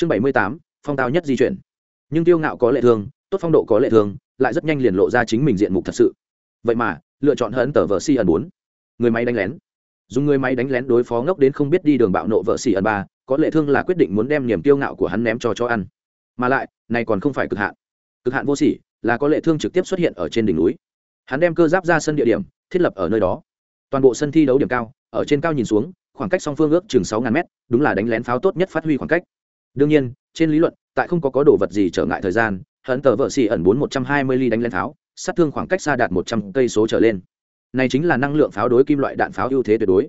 chương bảy mươi tám, phong tao nhất di chuyển. Nhưng tiêu ngạo có lệ thương tốt phong độ có lệ thương lại rất nhanh liền lộ ra chính mình diện mục thật sự. Vậy mà, lựa chọn hận tờ vợ si ẩn bốn. Người máy đánh lén. Dùng người máy đánh lén đối phó ngốc đến không biết đi đường bạo nộ vợ xỉ ẩn ba, có lệ thương là quyết định muốn đem niềm tiêu ngạo của hắn ném cho cho ăn. Mà lại, này còn không phải cực hạn. Cực hạn vô sỉ, là có lệ thương trực tiếp xuất hiện ở trên đỉnh núi. Hắn đem cơ giáp ra sân địa điểm, thiết lập ở nơi đó. Toàn bộ sân thi đấu điểm cao, ở trên cao nhìn xuống, khoảng cách song phương ước chừng sáu ngàn mét, đúng là đánh lén pháo tốt nhất phát huy khoảng cách đương nhiên, trên lý luận, tại không có có đồ vật gì trở ngại thời gian hận tờ vợ xì ẩn bốn một trăm hai mươi ly đánh lén pháo, sát thương khoảng cách xa đạt một trăm cây số trở lên. Này chính là năng lượng pháo đối kim loại đạn pháo ưu thế tuyệt đối.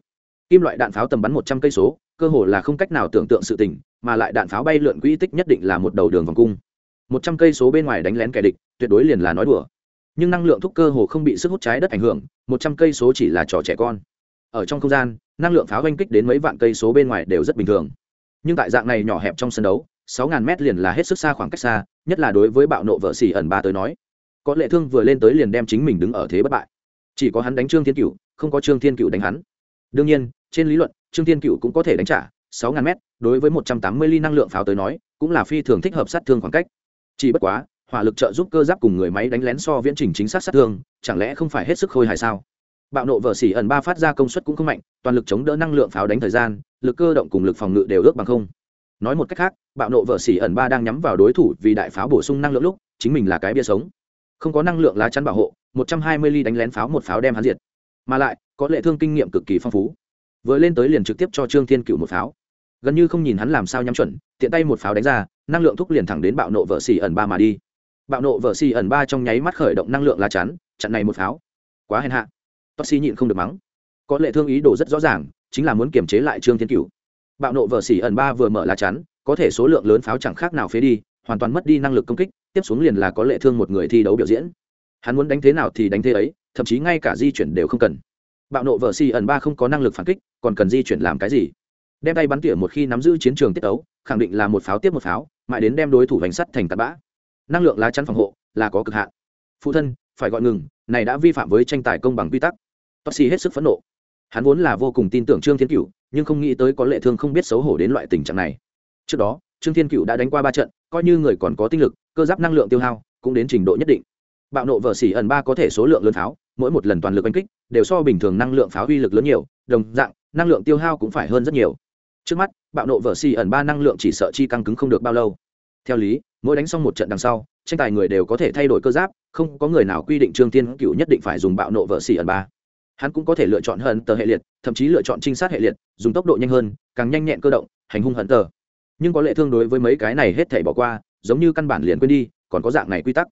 Kim loại đạn pháo tầm bắn một trăm cây số, cơ hồ là không cách nào tưởng tượng sự tình, mà lại đạn pháo bay lượn quỹ tích nhất định là một đầu đường vòng cung. Một trăm cây số bên ngoài đánh lén kẻ địch, tuyệt đối liền là nói đùa. Nhưng năng lượng thúc cơ hồ không bị sức hút trái đất ảnh hưởng, một trăm cây số chỉ là trò trẻ con. Ở trong không gian, năng lượng pháo oanh kích đến mấy vạn cây số bên ngoài đều rất bình thường nhưng tại dạng này nhỏ hẹp trong sân đấu, sáu ngàn mét liền là hết sức xa khoảng cách xa, nhất là đối với bạo nộ vợ xỉ ẩn ba tới nói. Có lệ thương vừa lên tới liền đem chính mình đứng ở thế bất bại. Chỉ có hắn đánh trương thiên cựu không có trương thiên cựu đánh hắn. Đương nhiên, trên lý luận, trương thiên cựu cũng có thể đánh trả sáu ngàn mét, đối với một trăm tám mươi ly năng lượng pháo tới nói, cũng là phi thường thích hợp sát thương khoảng cách. Chỉ bất quá, hỏa lực trợ giúp cơ giáp cùng người máy đánh lén so viễn trình chính xác sát thương, chẳng lẽ không phải hết sức khôi hài sao? Bạo nộ vợ xỉ ẩn ba phát ra công suất cũng không mạnh, toàn lực chống đỡ năng lượng pháo đánh thời gian lực cơ động cùng lực phòng ngự đều ước bằng không. Nói một cách khác, bạo nộ vợ xỉ ẩn ba đang nhắm vào đối thủ vì đại pháo bổ sung năng lượng lúc, chính mình là cái bia sống. Không có năng lượng lá chắn bảo hộ, một trăm hai mươi ly đánh lén pháo một pháo đem hắn diệt. Mà lại, có lệ thương kinh nghiệm cực kỳ phong phú. Vừa lên tới liền trực tiếp cho trương thiên cựu một pháo. Gần như không nhìn hắn làm sao nhắm chuẩn, tiện tay một pháo đánh ra, năng lượng thúc liền thẳng đến bạo nộ vợ xỉ ẩn ba mà đi. Bạo nộ vợ xỉ ẩn ba trong nháy mắt khởi động năng lượng lá chắn, chặn này một pháo. Quá hèn hạ. Toát xi nhịn không được mắng. Có lệ thương ý đồ rất rõ ràng chính là muốn kiềm chế lại trương thiên cựu bạo nộ vợ xỉ ẩn ba vừa mở lá chắn, có thể số lượng lớn pháo chẳng khác nào phế đi, hoàn toàn mất đi năng lực công kích, tiếp xuống liền là có lệ thương một người thi đấu biểu diễn. Hắn muốn đánh thế nào thì đánh thế ấy, thậm chí ngay cả di chuyển đều không cần. Bạo nộ vợ xỉ ẩn ba không có năng lực phản kích, còn cần di chuyển làm cái gì? Đem tay bắn tỉa một khi nắm giữ chiến trường tiết tấu, khẳng định là một pháo tiếp một pháo, mãi đến đem đối thủ bánh sắt thành tạt bã. Năng lượng lá chắn phòng hộ là có cực hạn. Phụ thân, phải gọi ngừng, này đã vi phạm với tranh tài công bằng quy tắc. Toxi hết sức phẫn nộ hắn vốn là vô cùng tin tưởng trương thiên cựu nhưng không nghĩ tới có lệ thương không biết xấu hổ đến loại tình trạng này. Trước đó, trương thiên cựu đã đánh qua ba trận, coi như người còn có tinh lực, cơ giáp năng lượng tiêu hao cũng đến trình độ nhất định. Bạo nộ vợ xỉ ẩn ba có thể số lượng lớn pháo, mỗi một lần toàn lực oanh kích, đều so bình thường năng lượng pháo uy lực lớn nhiều, đồng dạng, năng lượng tiêu hao cũng phải hơn rất nhiều. Trước mắt, bạo nộ vợ xỉ ẩn ba năng lượng chỉ sợ chi căng cứng không được bao lâu. Theo lý, mỗi đánh xong một trận đằng sau, tranh tài người đều có thể thay đổi cơ giáp, không có người nào quy định trương thiên cựu nhất định phải dùng bạo nộ vợ xỉ ẩn ba hắn cũng có thể lựa chọn hận tờ hệ liệt, thậm chí lựa chọn trinh sát hệ liệt, dùng tốc độ nhanh hơn, càng nhanh nhẹn cơ động, hành hung hận tờ. Nhưng có lệ thương đối với mấy cái này hết thể bỏ qua, giống như căn bản liền quên đi, còn có dạng này quy tắc.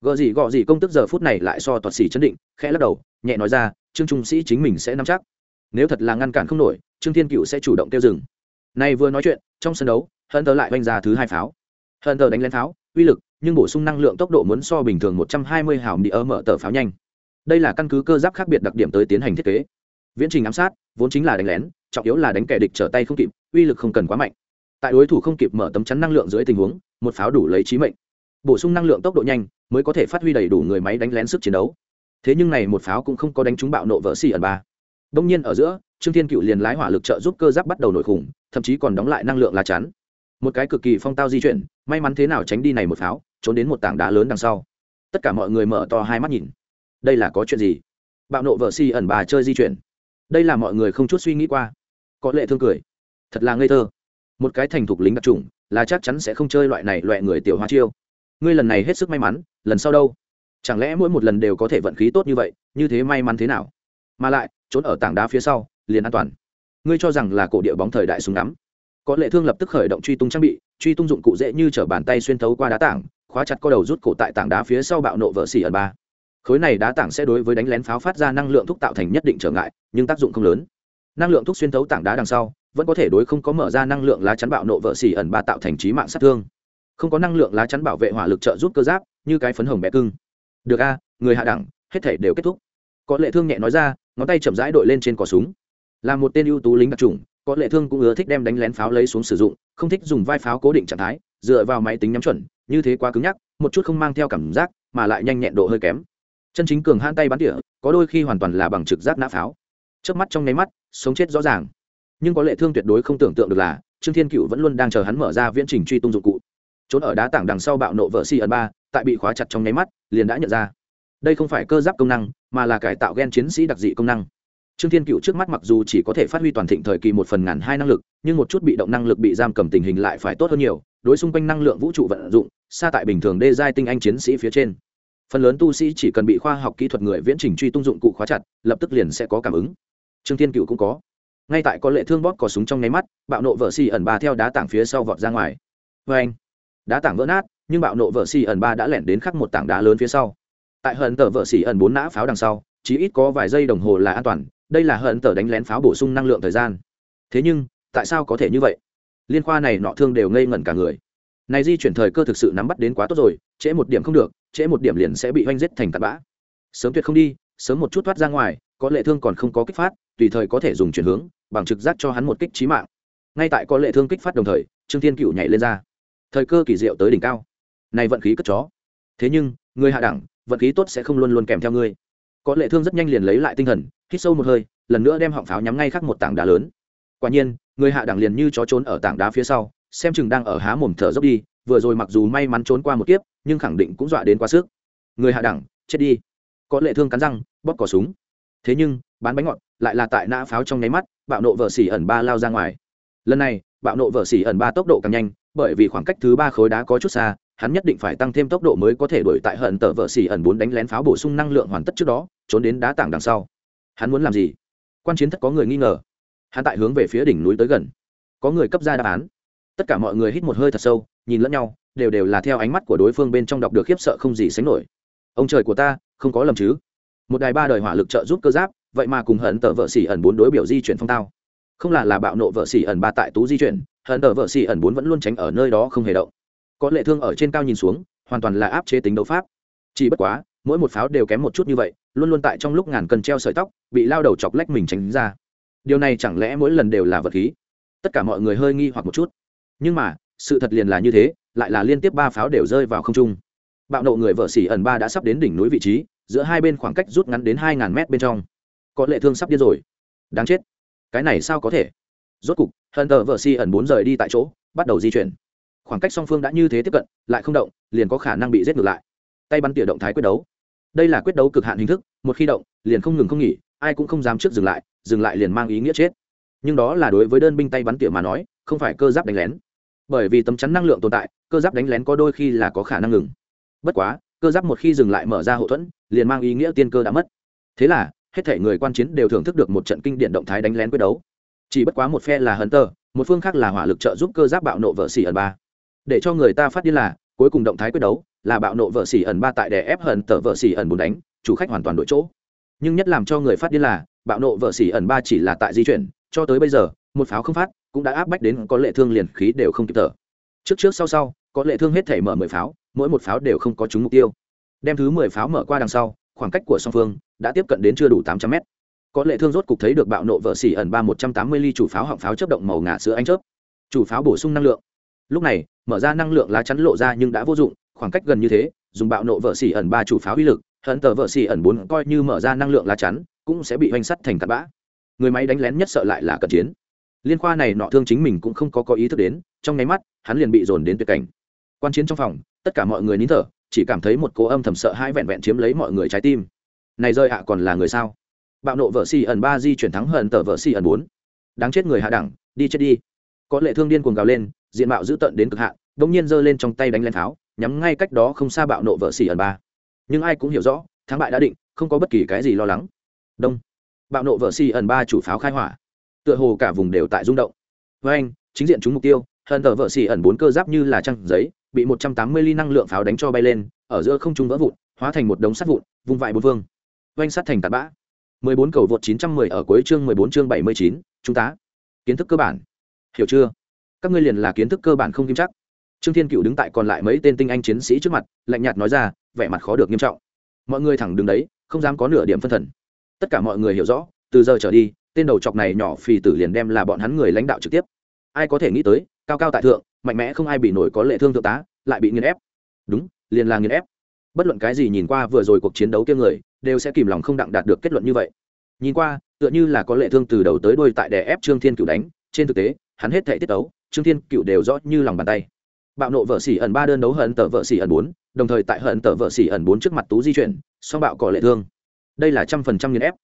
Gợ gì gọ gì công tức giờ phút này lại so toạt xỉ chấn định, khẽ lắc đầu, nhẹ nói ra, trương trung sĩ chính mình sẽ nắm chắc. Nếu thật là ngăn cản không nổi, trương thiên cựu sẽ chủ động tiêu dừng. Này vừa nói chuyện, trong sân đấu, hận tờ lại oanh ra thứ hai pháo. Hận tờ đánh lên pháo, uy lực, nhưng bổ sung năng lượng tốc độ muốn so bình thường một trăm hai mươi hào đi ở mở tờ pháo nhanh đây là căn cứ cơ giáp khác biệt đặc điểm tới tiến hành thiết kế. Viễn trình ám sát, vốn chính là đánh lén, trọng yếu là đánh kẻ địch trở tay không kịp, uy lực không cần quá mạnh. Tại đối thủ không kịp mở tấm chắn năng lượng dưới tình huống, một pháo đủ lấy trí mệnh. Bổ sung năng lượng tốc độ nhanh, mới có thể phát huy đầy đủ người máy đánh lén sức chiến đấu. Thế nhưng này một pháo cũng không có đánh trúng bạo nộ vỡ xì ẩn ba. Đông nhiên ở giữa, trương thiên cựu liền lái hỏa lực trợ giúp cơ giáp bắt đầu nổi khủng, thậm chí còn đóng lại năng lượng lá chắn. Một cái cực kỳ phong tao di chuyển, may mắn thế nào tránh đi này một pháo, trốn đến một tảng đá lớn đằng sau. Tất cả mọi người mở to hai mắt nhìn đây là có chuyện gì? Bạo nộ vợ si ẩn bà chơi di chuyển. Đây là mọi người không chút suy nghĩ qua. Có lệ thương cười. Thật là ngây thơ. Một cái thành thục lính đặc trùng là chắc chắn sẽ không chơi loại này loại người tiểu hoa chiêu. Ngươi lần này hết sức may mắn, lần sau đâu? Chẳng lẽ mỗi một lần đều có thể vận khí tốt như vậy, như thế may mắn thế nào? Mà lại, trốn ở tảng đá phía sau, liền an toàn. Ngươi cho rằng là cổ địa bóng thời đại súng ngắm. Có lệ thương lập tức khởi động truy tung trang bị, truy tung dụng cụ dễ như t r ở bàn tay xuyên thấu qua đá tảng, khóa chặt co đầu rút cổ tại tảng đá phía sau bạo nộ vợ xỉ ẩn ba khối này đá tảng sẽ đối với đánh lén pháo phát ra năng lượng thúc tạo thành nhất định trở ngại, nhưng tác dụng không lớn. Năng lượng thúc xuyên thấu tảng đá đằng sau, vẫn có thể đối không có mở ra năng lượng lá chắn bạo nộ vợ xỉ ẩn ba tạo thành trí mạng sát thương. Không có năng lượng lá chắn bảo vệ hỏa lực trợ giúp cơ giáp, như cái phấn hồng bé cưng. Được a, người hạ đẳng, hết thể đều kết thúc. Có lệ thương nhẹ nói ra, ngón tay chậm rãi đội lên trên cỏ súng. Là một tên ưu tú lính đặc trùng có lệ thương cũng ưa thích đem đánh lén pháo lấy xuống sử dụng, không thích dùng vai pháo cố định trạng thái, dựa vào máy tính nhắm chuẩn, như thế quá cứng nhắc, một chút không mang theo cảm giác, mà lại nhanh nhẹn độ hơi kém chân chính cường hãn tay bắn tỉa, có đôi khi hoàn toàn là bằng trực giác nã pháo. Trước mắt trong nháy mắt, sống chết rõ ràng. Nhưng có lệ thương tuyệt đối không tưởng tượng được là, trương thiên cựu vẫn luôn đang chờ hắn mở ra viễn trình truy tung dụng cụ. Trốn ở đá tảng đằng sau bạo nộ vợ si ẩn ba, tại bị khóa chặt trong nháy mắt, liền đã nhận ra. Đây không phải cơ giáp công năng, mà là cải tạo g e n chiến sĩ đặc dị công năng. Trương thiên cựu trước mắt mặc dù chỉ có thể phát huy toàn thịnh thời kỳ một phần ngàn hai năng lực, nhưng một chút bị động năng lực bị giam cầm tình hình lại phải tốt hơn nhiều, đối xung quanh năng lượng vũ trụ vận dụng, xa tại bình thường đê giai tinh anh chiến sĩ phía trên phần lớn tu sĩ chỉ cần bị khoa học kỹ thuật người viễn trình truy tung dụng cụ khóa chặt, lập tức liền sẽ có cảm ứng. Trương thiên cựu cũng có. Ngay tại có lệ thương bóp có súng trong nháy mắt, bạo nộ vợ xì ẩn ba theo đá tảng phía sau vọt ra ngoài. Vê anh, đá tảng vỡ nát, nhưng bạo nộ vợ xì ẩn ba đã lẻn đến khắc một tảng đá lớn phía sau. Tại hận tờ vợ xì ẩn bốn nã pháo đằng sau chỉ ít có vài giây đồng hồ là an toàn, đây là hận tờ đánh lén pháo bổ sung năng lượng thời gian. Thế nhưng, tại sao có thể như vậy? Liên khoa này nọ thương đều ngây ngẩn cả người. Này di chuyển thời cơ thực sự nắm bắt đến quá tốt rồi, trễ một điểm không được trễ một điểm liền sẽ bị oanh giết thành tạt bã. Sớm tuyệt không đi, sớm một chút thoát ra ngoài, có lệ thương còn không có kích phát, tùy thời có thể dùng chuyển hướng, bằng trực giác cho hắn một kích trí mạng. Ngay tại có lệ thương kích phát đồng thời, trương thiên cựu nhảy lên ra. Thời cơ kỳ diệu tới đỉnh cao. Này vận khí cất chó. Thế nhưng, người hạ đẳng, vận khí tốt sẽ không luôn luôn kèm theo ngươi. Có lệ thương rất nhanh liền lấy lại tinh thần, hít sâu một hơi, lần nữa đem họng pháo nhắm ngay khắc một tảng đá lớn. Quả nhiên, người hạ đẳng liền như chó trốn ở tảng đá phía sau, xem chừng đang ở há mồm thở dốc đi vừa rồi mặc dù may mắn trốn qua một kiếp, nhưng khẳng định cũng dọa đến quá sức. Người hạ đẳng, chết đi. Có lệ thương cắn răng, bóp cỏ súng. Thế nhưng, bán bánh ngọt lại là tại nã pháo trong nháy mắt, bạo nộ vợ xỉ ẩn ba lao ra ngoài. Lần này, bạo nộ vợ xỉ ẩn ba tốc độ càng nhanh, bởi vì khoảng cách thứ ba khối đá có chút xa, hắn nhất định phải tăng thêm tốc độ mới có thể đuổi tại hận tờ vợ xỉ ẩn bốn đánh lén pháo bổ sung năng lượng hoàn tất trước đó, trốn đến đá tảng đằng sau. Hắn muốn làm gì? Quan chiến thất có người nghi ngờ. Hắn tại hướng về phía đỉnh núi tới gần. Có người cấp ra đáp án. Tất cả mọi người hít một hơi thật sâu nhìn lẫn nhau, đều đều là theo ánh mắt của đối phương bên trong đọc được khiếp sợ không gì sánh nổi. Ông trời của ta, không có lầm chứ? Một đài ba đời hỏa lực trợ giúp cơ giáp, vậy mà cùng hận tờ vợ xỉ ẩn bốn đối biểu di chuyển phong tao. Không là là bạo nộ vợ xỉ ẩn ba tại tú di chuyển, hận tờ vợ xỉ ẩn bốn vẫn luôn tránh ở nơi đó không hề động. Có lệ thương ở trên cao nhìn xuống, hoàn toàn là áp chế tính đấu pháp. Chỉ bất quá, mỗi một pháo đều kém một chút như vậy, luôn luôn tại trong lúc ngàn cần treo sợi tóc, bị lao đầu chọc lách mình tránh ra. Điều này chẳng lẽ mỗi lần đều là vật khí? Tất cả mọi người hơi nghi hoặc một chút. Nhưng mà sự thật liền là như thế, lại là liên tiếp ba pháo đều rơi vào không trung. Bạo nộ người vợ xỉ ẩn ba đã sắp đến đỉnh núi vị trí, giữa hai bên khoảng cách rút ngắn đến hai ngàn mét bên trong. Có lệ thương sắp điên rồi. Đáng chết. Cái này sao có thể? Rốt cục hận tờ vợ xỉ ẩn bốn rời đi tại chỗ, bắt đầu di chuyển. Khoảng cách song phương đã như thế tiếp cận, lại không động, liền có khả năng bị giết ngược lại. Tay bắn tỉa động thái quyết đấu. Đây là quyết đấu cực hạn hình thức, một khi động, liền không ngừng không nghỉ, ai cũng không dám trước dừng lại dừng lại liền mang ý nghĩa chết. Nhưng đó là đối với đơn binh tay bắn tỉa mà nói, không phải cơ giáp đánh lén bởi vì tấm chắn năng lượng tồn tại, cơ giáp đánh lén có đôi khi là có khả năng ngừng. Bất quá, cơ giáp một khi dừng lại mở ra hậu thuẫn, liền mang ý nghĩa tiên cơ đã mất. Thế là, hết thể người quan chiến đều thưởng thức được một trận kinh điển động thái đánh lén quyết đấu. Chỉ bất quá một phe là hunter, một phương khác là hỏa lực trợ giúp cơ giáp bạo nộ vợ xỉ ẩn ba. Để cho người ta phát điên là, cuối cùng động thái quyết đấu là bạo nộ vợ xỉ ẩn ba tại đè ép hận tờ vợ xỉ ẩn bốn đánh, chủ khách hoàn toàn đổi chỗ. Nhưng nhất làm cho người phát điên là, bạo nộ vợ xỉ ẩn ba chỉ là tại di chuyển, cho tới bây giờ một pháo không phát, cũng đã áp bách đến có lệ thương liền khí đều không kịp thở. Trước trước sau sau, có lệ thương hết thể mở mười pháo, mỗi một pháo đều không có trúng mục tiêu. Đem thứ mười pháo mở qua đằng sau, khoảng cách của song phương đã tiếp cận đến chưa đủ tám trăm mét. Có lệ thương rốt cục thấy được bạo nộ vợ xỉ ẩn ba một trăm tám mươi ly chủ pháo họng pháo chấp động màu ngả sữa anh chớp. Chủ pháo bổ sung năng lượng. Lúc này, mở ra năng lượng lá chắn lộ ra nhưng đã vô dụng, khoảng cách gần như thế, dùng bạo nộ vợ xỉ ẩn ba chủ pháo uy lực, hận tờ vợ xỉ ẩn bốn coi như mở ra năng lượng lá chắn, cũng sẽ bị oanh sắt thành cặp bã. Người máy đánh lén nhất sợ lại là cận chiến liên khoa này nọ thương chính mình cũng không có có ý thức đến, trong nháy mắt, hắn liền bị dồn đến tuyệt cảnh. Quan chiến trong phòng, tất cả mọi người nín thở, chỉ cảm thấy một cố âm thầm sợ hãi vẹn vẹn chiếm lấy mọi người trái tim. Này rơi ạ, còn là người sao? Bạo nộ vợ xì ẩn ba di chuyển thắng hận tờ vợ xì ẩn bốn. Đáng chết người hạ đẳng, đi chết đi. Có lệ thương điên cuồng gào lên, diện mạo dữ tợn đến cực hạn, bỗng nhiên giơ lên trong tay đánh lên pháo nhắm ngay cách đó không xa bạo nộ vợ xì ẩn ba. Nhưng ai cũng hiểu rõ, thắng bại đã định, không có bất kỳ cái gì lo lắng. Đông. Bạo nộ vợ xì ẩn ba chủ pháo khai hỏa tựa hồ cả vùng đều tại rung động. Với anh chính diện chúng mục tiêu hận tờ vợ xì ẩn bốn cơ giáp như là trăng giấy bị một trăm tám mươi ly năng lượng pháo đánh cho bay lên ở giữa không trung vỡ vụn hóa thành một đống sắt vụn vung vại bốn vương, oanh sắt thành tạt bã. Mười bốn cầu vượt chín trăm mười ở cuối chương mười bốn chương bảy mươi chín chúng ta. Kiến thức cơ bản. Hiểu chưa? Các ngươi liền là kiến thức cơ bản không kim chắc. Trương thiên cựu đứng tại còn lại mấy tên tinh anh chiến sĩ trước mặt lạnh nhạt nói ra vẻ mặt khó được nghiêm trọng. Mọi người thẳng đứng đấy không dám có nửa điểm phân thần. Tất cả mọi người hiểu rõ từ giờ trở đi tên đầu chọc này nhỏ phì tử liền đem là bọn hắn người lãnh đạo trực tiếp. Ai có thể nghĩ tới, cao cao tại thượng, mạnh mẽ không ai bị nổi có lệ thương thượng tá, lại bị nghiền ép. Đúng, liền là nghiền ép. Bất luận cái gì nhìn qua vừa rồi cuộc chiến đấu kia người, đều sẽ kìm lòng không đặng đạt được kết luận như vậy. Nhìn qua, tựa như là có lệ thương từ đầu tới đuôi tại đè ép trương thiên cửu đánh, trên thực tế, hắn hết thể tiết tấu, trương thiên cựu đều rõ như lòng bàn tay. Bạo nộ vợ xỉ ẩn ba đơn đấu hận tờ vợ xỉ ẩn bốn, đồng thời tại hận tờ vợ xỉ ẩn bốn trước mặt tú di chuyển, song bạo có lệ thương. Đây là trăm phần trăm nghiền ép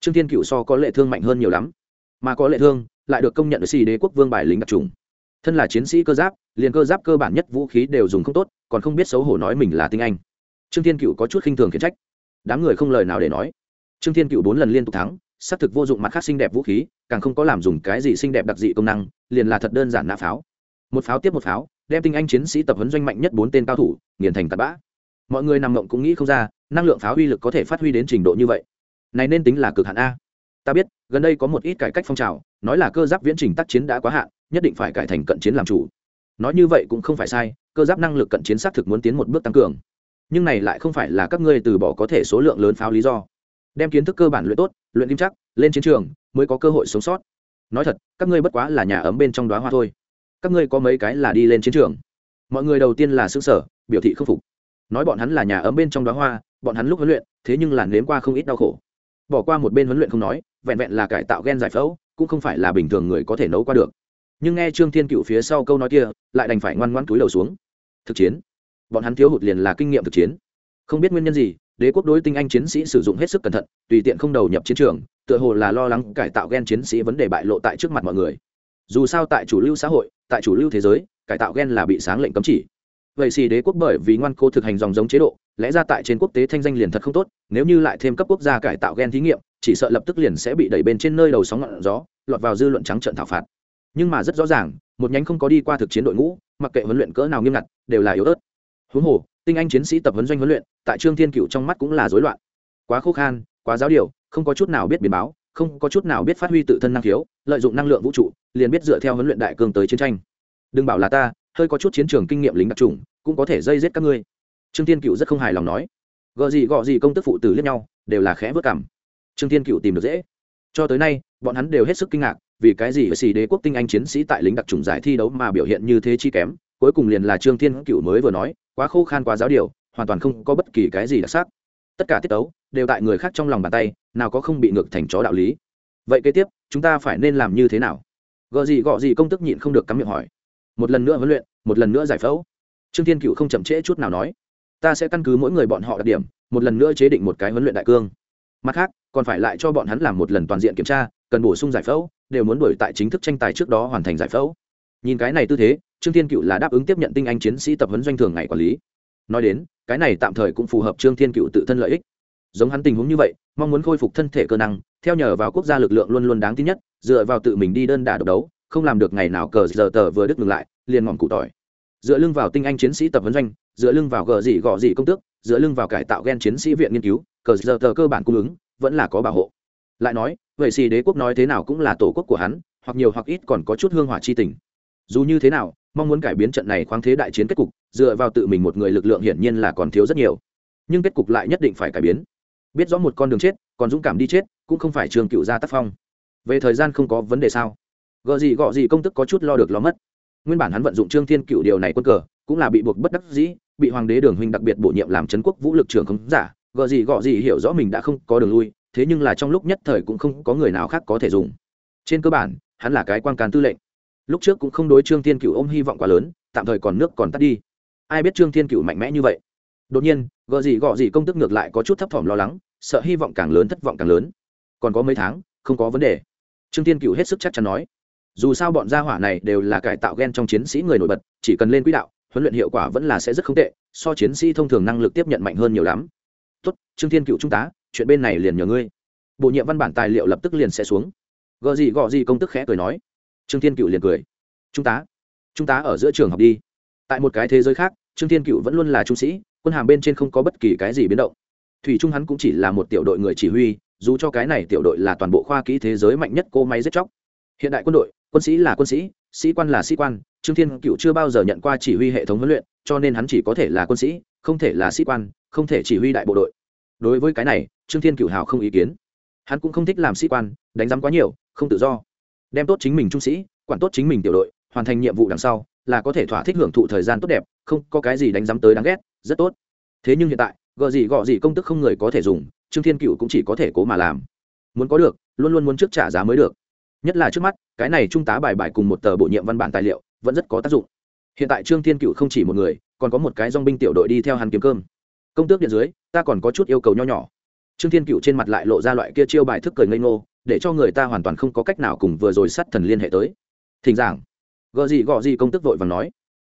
trương thiên cựu so có lệ thương mạnh hơn nhiều lắm, mà có lệ thương lại được công nhận ở xì đế quốc vương bài lính đặc trùng. Thân là chiến sĩ cơ giáp, liền cơ giáp cơ bản nhất vũ khí đều dùng không tốt, còn không biết xấu hổ nói mình là tinh anh. Trương thiên cựu có chút khinh thường khiển trách. Đám người không lời nào để nói. Trương thiên cựu bốn lần liên tục thắng, xác thực vô dụng mặt khác xinh đẹp vũ khí, càng không có làm dùng cái gì xinh đẹp đặc dị công năng, liền là thật đơn giản nã pháo. Một pháo tiếp một pháo, đem tinh anh chiến sĩ tập huấn doanh mạnh nhất bốn tên cao thủ, nghiền thành tạt bã. Mọi người nằm ngộng cũng nghĩ không ra, năng lượng pháo uy lực có thể phát huy đến trình độ như vậy này nên tính là cực hạn a. Ta biết, gần đây có một ít cải cách phong trào, nói là cơ giáp viễn trình tác chiến đã quá hạn, nhất định phải cải thành cận chiến làm chủ. Nói như vậy cũng không phải sai, cơ giáp năng lực cận chiến xác thực muốn tiến một bước tăng cường. Nhưng này lại không phải là các ngươi từ bỏ có thể số lượng lớn pháo lý do. Đem kiến thức cơ bản luyện tốt, luyện kim chắc, lên chiến trường, mới có cơ hội sống sót. Nói thật, các ngươi bất quá là nhà ấm bên trong đoá hoa thôi. Các ngươi có mấy cái là đi lên chiến trường? Mọi người đầu tiên là xứ sở, biểu thị không phục. Nói bọn hắn là nhà ấm bên trong đoá hoa, bọn hắn lúc huấn luyện, thế nhưng là nếm qua không ít đau khổ bỏ qua một bên huấn luyện không nói, vẹn vẹn là cải tạo gen giải phẫu, cũng không phải là bình thường người có thể nấu qua được. Nhưng nghe trương thiên cựu phía sau câu nói kia, lại đành phải ngoan ngoãn túi đầu xuống. Thực chiến. Bọn hắn thiếu hụt liền là kinh nghiệm thực chiến. Không biết nguyên nhân gì, đế quốc đối tinh anh chiến sĩ sử dụng hết sức cẩn thận, tùy tiện không đầu nhập chiến trường, tựa hồ là lo lắng cải tạo gen chiến sĩ vấn đề bại lộ tại trước mặt mọi người. Dù sao tại chủ lưu xã hội, tại chủ lưu thế giới, cải tạo gen là bị sáng lệnh cấm chỉ vậy xì đế quốc bởi vì ngoan cố thực hành dòng giống chế độ, lẽ ra tại trên quốc tế thanh danh liền thật không tốt, nếu như lại thêm cấp quốc gia cải tạo gen thí nghiệm, chỉ sợ lập tức liền sẽ bị đẩy bên trên nơi đầu sóng ngọn gió, lọt vào dư luận trắng trợn thảo phạt. Nhưng mà rất rõ ràng, một nhánh không có đi qua thực chiến đội ngũ, mặc kệ huấn luyện cỡ nào nghiêm ngặt, đều là yếu ớt. Huống hồ, tinh anh chiến sĩ tập huấn doanh huấn luyện, tại trương thiên cựu trong mắt cũng là rối loạn. Quá khô khan, quá giáo điều, không có chút nào biết biến báo, không có chút nào biết phát huy tự thân năng khiếu, lợi dụng năng lượng vũ trụ, liền biết dựa theo huấn luyện đại cương tới chiến tranh. Đừng bảo là ta hơi có chút chiến trường kinh nghiệm lính đặc trùng, cũng có thể dây giết các ngươi. Trương thiên cựu rất không hài lòng nói. Gợ gì gọ gì công tức phụ tử liếc nhau, đều là khẽ vớt cảm. Trương thiên cựu tìm được dễ. Cho tới nay, bọn hắn đều hết sức kinh ngạc, vì cái gì xì đế quốc tinh anh chiến sĩ tại lính đặc trùng giải thi đấu mà biểu hiện như thế chi kém, cuối cùng liền là trương thiên cựu mới vừa nói, quá khô khan quá giáo điều, hoàn toàn không có bất kỳ cái gì đặc sắc. Tất cả tiết tấu, đều tại người khác trong lòng bàn tay, nào có không bị ngược thành chó đạo lý. Vậy kế tiếp, chúng ta phải nên làm như thế nào? Gợ gì gọ gì công tức nhịn không được cắm miệng hỏi một lần nữa huấn luyện, một lần nữa giải phẫu. Trương thiên cựu không chậm trễ chút nào nói, ta sẽ căn cứ mỗi người bọn họ đặc điểm, một lần nữa chế định một cái huấn luyện đại cương. Mặt khác, còn phải lại cho bọn hắn làm một lần toàn diện kiểm tra, cần bổ sung giải phẫu, đều muốn đổi tại chính thức tranh tài trước đó hoàn thành giải phẫu. Nhìn cái này tư thế, trương thiên cựu là đáp ứng tiếp nhận tinh anh chiến sĩ tập huấn doanh thường ngày quản lý. Nói đến, cái này tạm thời cũng phù hợp trương thiên cựu tự thân lợi ích. Giống hắn tình huống như vậy, mong muốn khôi phục thân thể cơ năng, theo nhờ vào quốc gia lực lượng luôn luôn đáng tin nhất, dựa vào tự mình đi đơn đả độc đấu không làm được ngày nào cờ giờ tờ vừa đứt ngừng lại, liền ngọn cụ tỏi. Dựa lưng vào tinh anh chiến sĩ tập huấn doanh, dựa lưng vào gờ gì gọ gì công tước, dựa lưng vào cải tạo gen chiến sĩ viện nghiên cứu, cờ giờ tờ cơ bản cung ứng, vẫn là có bảo hộ. Lại nói, vậy xì đế quốc nói thế nào cũng là tổ quốc của hắn, hoặc nhiều hoặc ít còn có chút hương hỏa chi tình. Dù như thế nào, mong muốn cải biến trận này khoáng thế đại chiến kết cục, dựa vào tự mình một người lực lượng hiển nhiên là còn thiếu rất nhiều. Nhưng kết cục lại nhất định phải cải biến. Biết rõ một con đường chết, còn dũng cảm đi chết, cũng không phải trường cựu gia tác phong. Về thời gian không có vấn đề sao? Gợ gì gọ gì công tức có chút lo được lo mất. Nguyên bản hắn vận dụng trương thiên cựu điều này quân cờ, cũng là bị buộc bất đắc dĩ, bị hoàng đế đường huynh đặc biệt bổ nhiệm làm trấn quốc vũ lực trưởng không giả. Gợ gì gọ gì hiểu rõ mình đã không có đường lui, thế nhưng là trong lúc nhất thời cũng không có người nào khác có thể dùng. Trên cơ bản, hắn là cái quan can tư lệnh. Lúc trước cũng không đối trương thiên cựu ôm hy vọng quá lớn, tạm thời còn nước còn tắt đi. Ai biết trương thiên cựu mạnh mẽ như vậy? Đột nhiên gợ gì gọ gì công tức ngược lại có chút thấp thỏm lo lắng, sợ hy vọng càng lớn, thất vọng càng lớn. Còn có mấy tháng, không có vấn đề. Trương thiên cựu hết sức chắc chắn nói dù sao bọn gia hỏa này đều là cải tạo gen trong chiến sĩ người nổi bật, chỉ cần lên quỹ đạo, huấn luyện hiệu quả vẫn là sẽ rất không tệ, so chiến sĩ thông thường năng lực tiếp nhận mạnh hơn nhiều lắm. Tốt, trương thiên cựu trung tá, chuyện bên này liền nhờ ngươi. Bổ nhiệm văn bản tài liệu lập tức liền sẽ xuống. Gợ gì gọ gì công tức khẽ cười nói. Trương thiên cựu liền cười. Trung tá trung tá ở giữa trường học đi. Tại một cái thế giới khác, trương thiên cựu vẫn luôn là trung sĩ, quân hàm bên trên không có bất kỳ cái gì biến động. Thủy trung hắn cũng chỉ là một tiểu đội người chỉ huy, dù cho cái này tiểu đội là toàn bộ khoa kỹ thế giới mạnh nhất cô máy giết chóc. Hiện đại quân đội quân sĩ là quân sĩ sĩ quan là sĩ quan, trương thiên cựu chưa bao giờ nhận qua chỉ huy hệ thống huấn luyện, cho nên hắn chỉ có thể là quân sĩ, không thể là sĩ quan, không thể chỉ huy đại bộ đội. Đối với cái này, trương thiên cựu hào không ý kiến. Hắn cũng không thích làm sĩ quan, đánh giám quá nhiều, không tự do. Đem tốt chính mình trung sĩ, quản tốt chính mình tiểu đội, hoàn thành nhiệm vụ đằng sau, là có thể thỏa thích hưởng thụ thời gian tốt đẹp, không có cái gì đánh giám tới đáng ghét, rất tốt. Thế nhưng hiện tại gợ gì gọ gì công tức không người có thể dùng, trương thiên cựu cũng chỉ có thể cố mà làm. Muốn có được, luôn luôn muốn trước trả giá mới được nhất là trước mắt, cái này trung tá bài bài cùng một tờ bổ nhiệm văn bản tài liệu vẫn rất có tác dụng. Hiện tại trương thiên cựu không chỉ một người, còn có một cái dong binh tiểu đội đi theo hắn kiếm cơm. Công tước điện dưới, ta còn có chút yêu cầu nho nhỏ. Trương thiên cựu trên mặt lại lộ ra loại kia chiêu bài thức cười ngây ngô, để cho người ta hoàn toàn không có cách nào cùng vừa rồi sát thần liên hệ tới. Thỉnh giảng. Gợ gì gọ gì công tức vội và nói.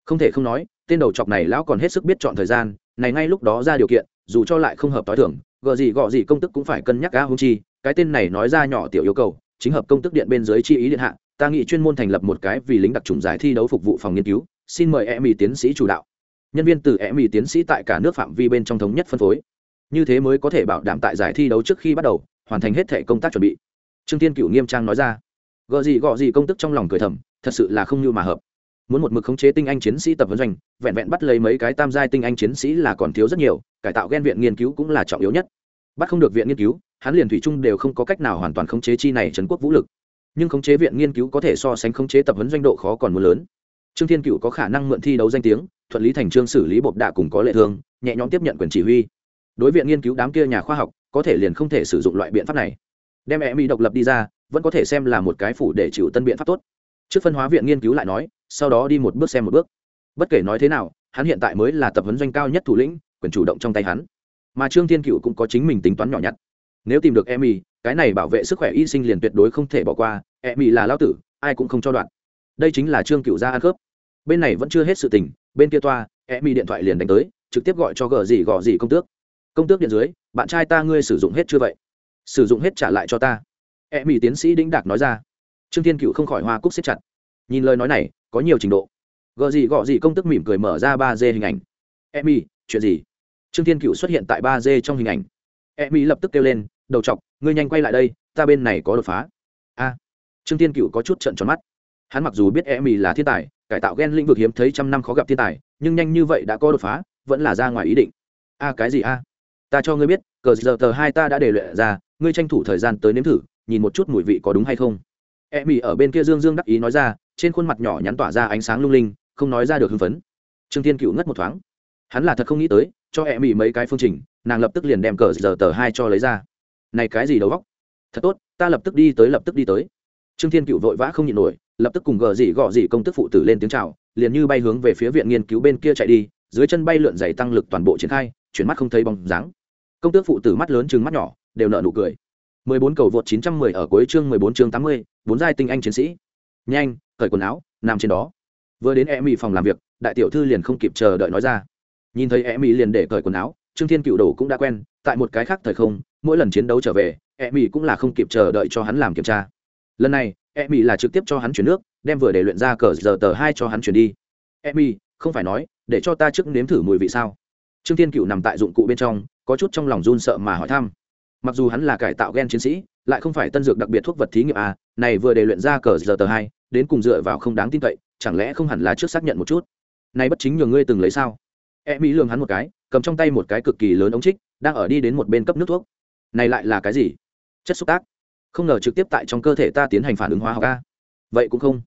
Không thể không nói, tên đầu chọc này lão còn hết sức biết chọn thời gian, này ngay lúc đó ra điều kiện, dù cho lại không hợp t h i thưởng gợ gì gọ gì công tức cũng phải cân nhắc ga hung chi, cái tên này nói ra nhỏ tiểu yêu cầu chính hợp công tức điện bên dưới chi ý điện hạ, ta nghị chuyên môn thành lập một cái vì lính đặc trùng giải thi đấu phục vụ phòng nghiên cứu, xin mời em mỹ tiến sĩ chủ đạo. Nhân viên từ em mỹ tiến sĩ tại cả nước phạm vi bên trong thống nhất phân phối. Như thế mới có thể bảo đảm tại giải thi đấu trước khi bắt đầu, hoàn thành hết thể công tác chuẩn bị. Trương tiên cựu nghiêm trang nói ra. Gợ gì gọ gì công tức trong lòng cười thầm, thật sự là không như mà hợp. Muốn một mực khống chế tinh anh chiến sĩ tập huấn doanh, vẹn vẹn bắt lấy mấy cái tam giai tinh anh chiến sĩ là còn thiếu rất nhiều, cải tạo ghen viện nghiên cứu cũng là trọng yếu nhất. Bắt không được viện nghiên cứu hắn liền thủy chung đều không có cách nào hoàn toàn khống chế chi này trấn quốc vũ lực. Nhưng khống chế viện nghiên cứu có thể so sánh khống chế tập huấn doanh độ khó còn muốn lớn. Trương thiên cựu có khả năng mượn thi đấu danh tiếng, thuận lý thành trương xử lý bộp đạ cùng có lệ thương, nhẹ nhõm tiếp nhận quyền chỉ huy. Đối viện nghiên cứu đám kia nhà khoa học, có thể liền không thể sử dụng loại biện pháp này. Đem e mỹ độc lập đi ra, vẫn có thể xem là một cái phủ để chịu tân biện pháp tốt. Trước phân hóa viện nghiên cứu lại nói, sau đó đi một bước xem một bước. Bất kể nói thế nào, hắn hiện tại mới là tập huấn doanh cao nhất thủ lĩnh, quyền chủ động trong tay hắn. Mà trương thiên cựu cũng có chính mình tính toán nhỏ nhặt nếu tìm được emmy cái này bảo vệ sức khỏe y sinh liền tuyệt đối không thể bỏ qua emmy là lao tử, ai cũng không cho đoạn. Đây chính là trương cựu gia ăn khớp. Bên này vẫn chưa hết sự tình, bên kia toa emmy điện thoại liền đánh tới, trực tiếp gọi cho gờ gì gò gì công tước. Công tước điện dưới, bạn trai ta ngươi sử dụng hết chưa vậy? Sử dụng hết trả lại cho ta. Emmy tiến sĩ đĩnh đạc nói ra. Trương thiên cựu không khỏi hoa cúc xếp chặt. Nhìn lời nói này, có nhiều trình độ. Gờ gì gọ gì công tức mỉm cười mở ra ba d hình ảnh. Emmy chuyện gì? Trương thiên cựu xuất hiện tại ba d trong hình ảnh. Emmy lập tức kêu lên đầu chọc, ngươi nhanh quay lại đây, ta bên này có đột phá. A. Trương thiên cựu có chút trận tròn mắt. Hắn mặc dù biết emmy là thiên tài, cải tạo gen lĩnh vực hiếm thấy trăm năm khó gặp thiên tài, nhưng nhanh như vậy đã có đột phá, vẫn là ra ngoài ý định. A, cái gì a? Ta cho ngươi biết, cờ giờ tờ hai ta đã để luyện ra, ngươi tranh thủ thời gian tới nếm thử, nhìn một chút mùi vị có đúng hay không. E ở bên kia dương dương đắc ý nói ra, trên khuôn mặt nhỏ nhắn tỏa ra ánh sáng lung linh, không nói ra được hưng phấn. Trương thiên cựu ngất một thoáng. Hắn là thật không nghĩ tới, cho e mấy cái phương trình, nàng lập tức liền đem cờ giờ tờ hai cho lấy ra này cái gì đầu góc thật tốt ta lập tức đi tới lập tức đi tới trương thiên cựu vội vã không nhịn nổi lập tức cùng gờ dị gọ dị công tức phụ tử lên tiếng chào liền như bay hướng về phía viện nghiên cứu bên kia chạy đi dưới chân bay lượn dày tăng lực toàn bộ triển khai chuyển mắt không thấy bóng dáng công tước phụ tử mắt lớn chừng mắt nhỏ đều nợ nụ cười 14 cầu vượt 910 ở cuối chương 14 chương 80, bốn giai tinh anh chiến sĩ. Nhanh, cởi quần áo, nằm trên đó. Vừa đến Emmy phòng làm việc, đại tiểu thư liền không kịp chờ đợi nói ra. Nhìn thấy Emmy liền để cởi quần áo, Trương Thiên Cựu Đồ cũng đã quen, tại một cái khác thời không, mỗi lần chiến đấu trở về, e mỹ cũng là không kịp chờ đợi cho hắn làm kiểm tra. Lần này, e mỹ là trực tiếp cho hắn chuyển nước, đem vừa để luyện ra cờ giờ tờ hai cho hắn chuyển đi. e mỹ không phải nói, để cho ta trước nếm thử mùi vị sao? Trương Thiên Cựu nằm tại dụng cụ bên trong, có chút trong lòng run sợ mà hỏi thăm mặc dù hắn là cải tạo gen chiến sĩ lại không phải tân dược đặc biệt thuốc vật thí nghiệm a này vừa để luyện ra cờ giờ tờ hai đến cùng dựa vào không đáng tin cậy chẳng lẽ không hẳn là trước xác nhận một chút này bất chính nhường ngươi từng lấy sao e mỹ lường hắn một cái cầm trong tay một cái cực kỳ lớn ống trích đang ở đi đến một bên cấp nước thuốc này lại là cái gì? Chất xúc tác. Không ngờ trực tiếp tại trong cơ thể ta tiến hành phản ứng hóa học a. Vậy cũng không.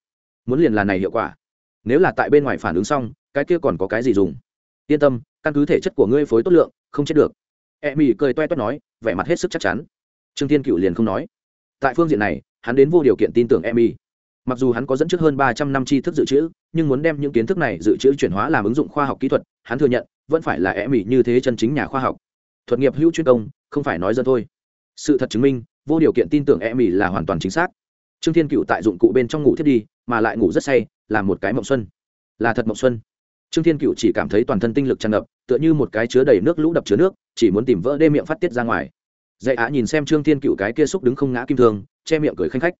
Muốn liền là này hiệu quả. Nếu là tại bên ngoài phản ứng xong, cái kia còn có cái gì dùng? Yên tâm, căn cứ thể chất của ngươi phối tốt lượng, không chết được. E mỹ cười toe toét nói, vẻ mặt hết sức chắc chắn. Trương thiên cựu liền không nói. Tại phương diện này, hắn đến vô điều kiện tin tưởng e mỹ mặc dù hắn có dẫn trước hơn ba trăm năm tri thức dự trữ, nhưng muốn đem những kiến thức này dự trữ chuyển hóa làm ứng dụng khoa học kỹ thuật, hắn thừa nhận, vẫn phải là e mỹ như thế chân chính nhà khoa học. Thuật nghiệp hữu chuyên công không phải nói dân thôi. Sự thật chứng minh vô điều kiện tin tưởng e mỹ là hoàn toàn chính xác. Trương thiên cựu tại dụng cụ bên trong ngủ thiết đi mà lại ngủ rất say là một cái mộng xuân. Là thật mộng xuân. Trương thiên cựu chỉ cảm thấy toàn thân tinh lực tràn ngập tựa như một cái chứa đầy nước lũ đập chứa nước chỉ muốn tìm vỡ đê miệng phát tiết ra ngoài. Dạy ạ nhìn xem trương thiên cựu cái kia xúc đứng không ngã kim thường, che miệng cười khanh khách.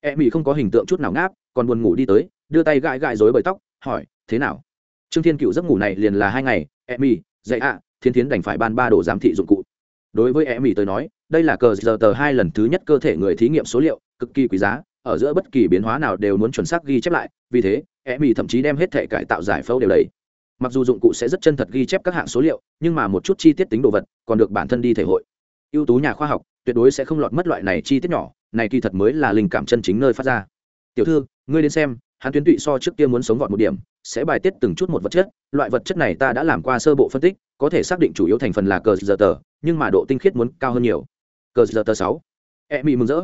E mỹ không có hình tượng chút nào ngáp còn buồn ngủ đi tới đưa tay gãi gãi rối bởi tóc hỏi thế nào? Trương thiên cựu giấc ngủ này liền là hai ngày e mỹ dạy ạ thiên thiến đành phải ban ba đồ giám thị dụng cụ đối với e mỹ tới nói, đây là cờ giờ tờ hai lần thứ nhất cơ thể người thí nghiệm số liệu, cực kỳ quý giá, ở giữa bất kỳ biến hóa nào đều muốn chuẩn xác ghi chép lại, vì thế e mỹ thậm chí đem hết thể cải tạo giải phẫu đều đầy mặc dù dụng cụ sẽ rất chân thật ghi chép các hạng số liệu, nhưng mà một chút chi tiết tính đồ vật còn được bản thân đi thể hội. Ưu tú nhà khoa học tuyệt đối sẽ không lọt mất loại này chi tiết nhỏ, này kỳ thật mới là linh cảm chân chính nơi phát ra. Tiểu thư, ngươi đến xem, hắn tuyến tụy so trước kia muốn sống vọt một điểm sẽ bài tiết từng chút một vật chất, loại vật chất này ta đã làm qua sơ bộ phân tích, có thể xác định chủ yếu thành phần là cờ giờ tờ, nhưng mà độ tinh khiết muốn cao hơn nhiều. Cờ giờ tờ sáu. E mỹ mừng rỡ.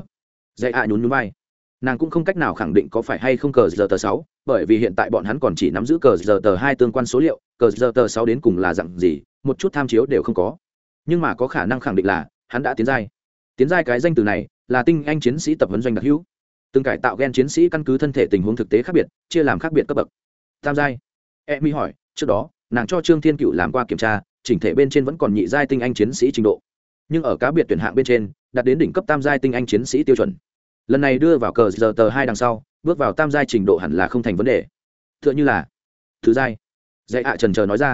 Dạy ạ nhún nhún vai. Nàng cũng không cách nào khẳng định có phải hay không cờ giờ tờ sáu, bởi vì hiện tại bọn hắn còn chỉ nắm giữ cờ giờ tờ hai tương quan số liệu, cờ giờ tờ sáu đến cùng là dặn gì, một chút tham chiếu đều không có. Nhưng mà có khả năng khẳng định là, hắn đã tiến giai. Tiến giai cái danh từ này, là tinh anh chiến sĩ tập huấn doanh đặc hữu. Từng cải tạo g e n chiến sĩ căn cứ thân thể tình huống thực tế khác biệt, chia làm khác biệt cấp bậc tam giai. E mi hỏi, trước đó, nàng cho trương thiên cựu làm qua kiểm tra, chỉnh thể bên trên vẫn còn nhị giai tinh anh chiến sĩ trình độ. Nhưng ở cá biệt tuyển hạng bên trên, đạt đến đỉnh cấp tam giai tinh anh chiến sĩ tiêu chuẩn. Lần này đưa vào cờ giờ tờ hai đằng sau, bước vào tam giai trình độ hẳn là không thành vấn đề. T h ư ợ n h ư là, thứ giai. Dạy hạ trần chờ nói ra.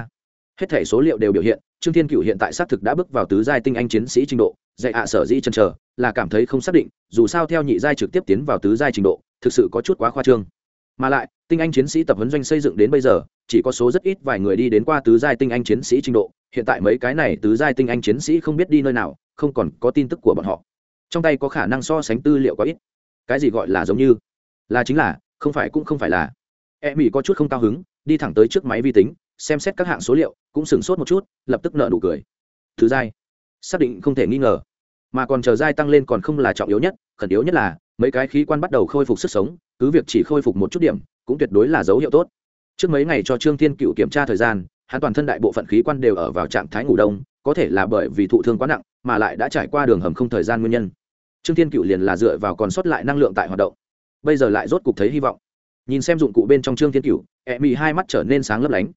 Hết thể số liệu đều biểu hiện, trương thiên cựu hiện tại xác thực đã bước vào tứ giai tinh anh chiến sĩ trình độ. Dạy hạ sở dĩ trần chờ, là cảm thấy không xác định, dù sao theo nhị giai trực tiếp tiến vào tứ giai trình độ, thực sự có chút quá khoa trương mà lại, tinh anh chiến sĩ tập huấn doanh xây dựng đến bây giờ, chỉ có số rất ít vài người đi đến qua tứ giai tinh anh chiến sĩ trình độ. Hiện tại mấy cái này tứ giai tinh anh chiến sĩ không biết đi nơi nào, không còn có tin tức của bọn họ. Trong tay có khả năng so sánh tư liệu có ít. Cái gì gọi là giống như? Là chính là, không phải cũng không phải là. E mỹ có chút không cao hứng, đi thẳng tới trước máy vi tính, xem xét các hạng số liệu, cũng sửng sốt một chút, lập tức nợ nụ cười. Thứ giai, xác định không thể nghi ngờ. Mà còn chờ giai tăng lên còn không là trọng yếu nhất, khẩn yếu nhất là, mấy cái khí quan bắt đầu khôi phục sức sống cứ việc chỉ khôi phục một chút điểm, cũng tuyệt đối là dấu hiệu tốt. Trước mấy ngày cho trương thiên cựu kiểm tra thời gian, hắn toàn thân đại bộ phận khí quan đều ở vào trạng thái ngủ đông, có thể là bởi vì thụ thương quá nặng, mà lại đã trải qua đường hầm không thời gian nguyên nhân. Trương thiên cựu liền là dựa vào còn sót lại năng lượng tại hoạt động. Bây giờ lại rốt cục thấy hy vọng. Nhìn xem dụng cụ bên trong trương thiên cựu, ẹ mị hai mắt trở nên sáng lấp lánh.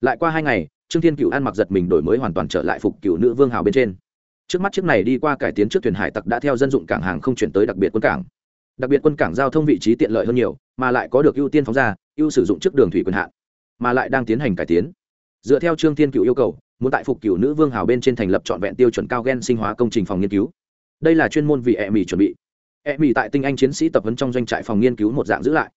Lại qua hai ngày, trương thiên cựu ăn mặc giật mình đổi mới hoàn toàn trở lại phục cựu nữ vương hào bên trên. Trước mắt chiếc này đi qua cải tiến trước thuyền hải tặc đã theo dân dụng cảng hàng không chuyển tới đặc biệt quân cảng đặc biệt quân cảng giao thông vị trí tiện lợi hơn nhiều mà lại có được ưu tiên phóng ra ưu sử dụng trước đường thủy quyền hạn mà lại đang tiến hành cải tiến. Dựa theo trương thiên cựu yêu cầu muốn tại phục cựu nữ vương hào bên trên thành lập trọn vẹn tiêu chuẩn cao gen sinh hóa công trình phòng nghiên cứu. Đây là chuyên môn vì e mỹ chuẩn bị. E mỹ tại tinh anh chiến sĩ tập huấn trong doanh trại phòng nghiên cứu một dạng giữ lại.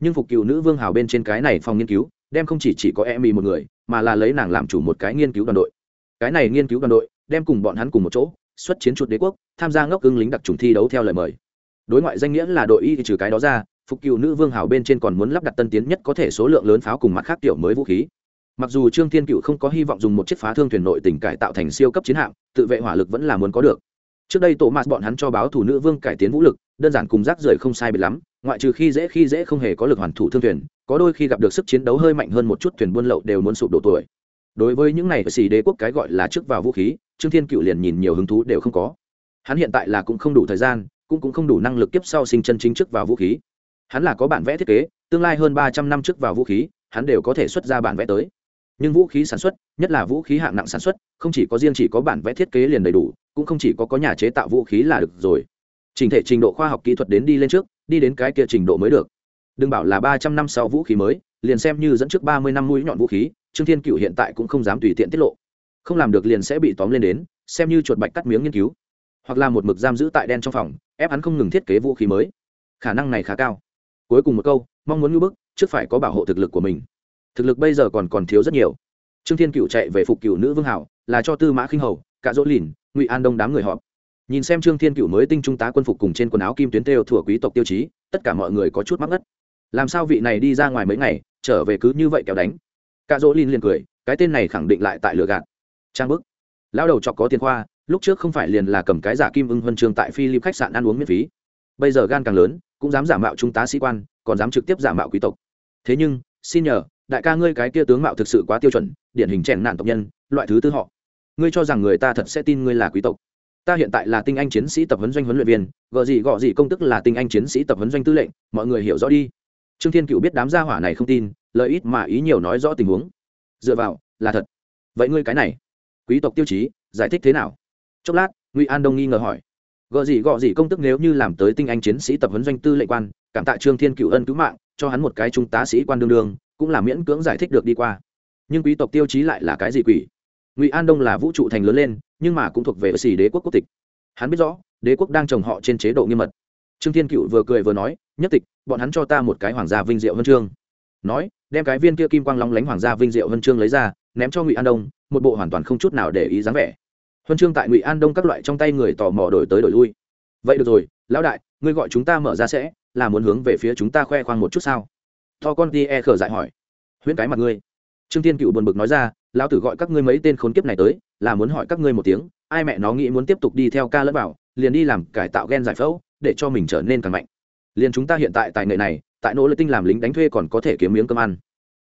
Nhưng phục cựu nữ vương hào bên trên cái này phòng nghiên cứu đem không chỉ, chỉ có e mỹ một người mà là lấy nàng làm chủ một cái nghiên cứu đoàn đội. Cái này nghiên cứu đoàn đội đem cùng bọn hắn cùng một chỗ xuất chiến chuột đế quốc tham gia ngốc ưng lính đặc trùng thi đấu theo lời mời đối ngoại danh nghĩa là đội y thì trừ cái đó ra, phục cựu nữ vương hào bên trên còn muốn lắp đặt tân tiến nhất có thể số lượng lớn pháo cùng mặt khác kiểu mới vũ khí. Mặc dù trương thiên cựu không có hy vọng dùng một chiếc phá thương thuyền nội tỉnh cải tạo thành siêu cấp chiến hạm, tự vệ hỏa lực vẫn là muốn có được. Trước đây tổ mạt bọn hắn cho báo thủ nữ vương cải tiến vũ lực, đơn giản cùng rác rưởi không sai biệt lắm, ngoại trừ khi dễ khi dễ không hề có lực hoàn thủ thương thuyền, có đôi khi gặp được sức chiến đấu hơi mạnh hơn một chút thuyền buôn lậu đều muốn sụp đổ tuổi. Đối với những này xì đế quốc cái gọi là trước vào vũ khí, trương thiên cựu liền nhìn nhiều hứng thú đều không có. Hắn hiện tại là cũng không đủ thời gian cũng cũng không đủ năng lực tiếp sau sinh chân chính trước vào vũ khí. Hắn là có bản vẽ thiết kế, tương lai hơn ba trăm năm trước vào vũ khí, hắn đều có thể xuất ra bản vẽ tới. Nhưng vũ khí sản xuất, nhất là vũ khí hạng nặng sản xuất, không chỉ có riêng chỉ có bản vẽ thiết kế liền đầy đủ, cũng không chỉ có có nhà chế tạo vũ khí là được rồi. Trình thể trình độ khoa học kỹ thuật đến đi lên trước, đi đến cái kia trình độ mới được. Đừng bảo là ba trăm năm sau vũ khí mới, liền xem như dẫn trước ba mươi năm mũi nhọn vũ khí, trương thiên cựu hiện tại cũng không dám tùy tiện tiết lộ. Không làm được liền sẽ bị tóm lên đến, xem như chuột bạch cắt miếng nghiên cứu hoặc là một mực giam giữ tại đen trong phòng, ép hắn không ngừng thiết kế vũ khí mới. Khả năng này khá cao. Cuối cùng một câu, mong muốn ngưỡng bức, trước phải có bảo hộ thực lực của mình. Thực lực bây giờ còn còn thiếu rất nhiều. Trương thiên cựu chạy về phục cựu nữ vương hảo, là cho tư mã khinh hầu cả dỗ lìn, ngụy an đông đám người họp. Nhìn xem trương thiên cựu mới tinh trung tá quân phục cùng trên quần áo kim tuyến têu thủa quý tộc tiêu chí, tất cả mọi người có chút mắc ngất. Làm sao vị này đi ra ngoài mấy ngày, trở về cứ như vậy kéo đánh? Cả dỗ lìn liền cười, cái tên này khẳng định lại tại lừa gạt. Trang bức. Lão đầu chọc có tiền khoa lúc trước không phải liền là cầm cái giả kim ưng huân trường tại philip khách sạn ăn uống miễn phí. Bây giờ gan càng lớn, cũng dám giả mạo trung tá sĩ quan, còn dám trực tiếp giả mạo quý tộc. Thế nhưng, xin nhờ, đại ca ngươi cái kia tướng mạo thực sự quá tiêu chuẩn, điển hình chèn nạn tộc nhân, loại thứ tư họ. Ngươi cho rằng người ta thật sẽ tin ngươi là quý tộc. Ta hiện tại là tinh anh chiến sĩ tập huấn doanh huấn luyện viên gợ gì gọ gì công tức là tinh anh chiến sĩ tập huấn doanh tư lệnh, mọi người hiểu rõ đi. Trương thiên cựu biết đám gia hỏa này không tin lợi ít mà ý nhiều nói rõ tình huống. Dựa vào, là thật. Vậy ngươi cái này, quý tộc tiêu chí, giải thích thế nào? Chốc lát, ngụy an đông nghi ngờ hỏi gợ gì, gọ gì công tức nếu như làm tới tinh anh chiến sĩ tập huấn doanh tư lệnh quan, cảm tạ trương thiên cựu ân cứu mạng, cho hắn một cái trung tá sĩ quan đương đương, cũng là miễn cưỡng giải thích được đi qua. Nhưng quý tộc tiêu chí lại là cái gì quỷ? Ngụy an đông là vũ trụ thành lớn lên, nhưng mà cũng thuộc về xì đế quốc quốc tịch. Hắn biết rõ, đế quốc đang trồng họ trên chế độ nghiêm mật. Trương thiên cựu vừa cười vừa nói, nhất tịch, bọn hắn cho ta một cái hoàng gia vinh diệu huân chương. Nói, đem cái viên kia kim quang lóng lánh hoàng gia vinh diệu huân chương lấy ra, ném cho ngụy an đông, một bộ hoàn toàn không chút nào để ý dáng vẻ huân chương tại ngụy an đông các loại trong tay người tò mò đổi tới đổi lui. Vậy được rồi, lão đại, ngươi gọi chúng ta mở ra sẽ, là muốn hướng về phía chúng ta khoe khoang một chút sao? To con ti e khở dại hỏi. Huyễn cái mặt ngươi. Trương thiên cựu buồn bực nói ra, lão tử gọi các ngươi mấy tên khốn kiếp này tới, là muốn hỏi các ngươi một tiếng, ai mẹ nó nghĩ muốn tiếp tục đi theo ca lẫn bảo, liền đi làm cải tạo gen giải phẫu, để cho mình trở nên càng mạnh. Liền chúng ta hiện tại tài nghệ này, tại nỗ lực tinh làm lính đánh thuê còn có thể kiếm miếng cơm ăn.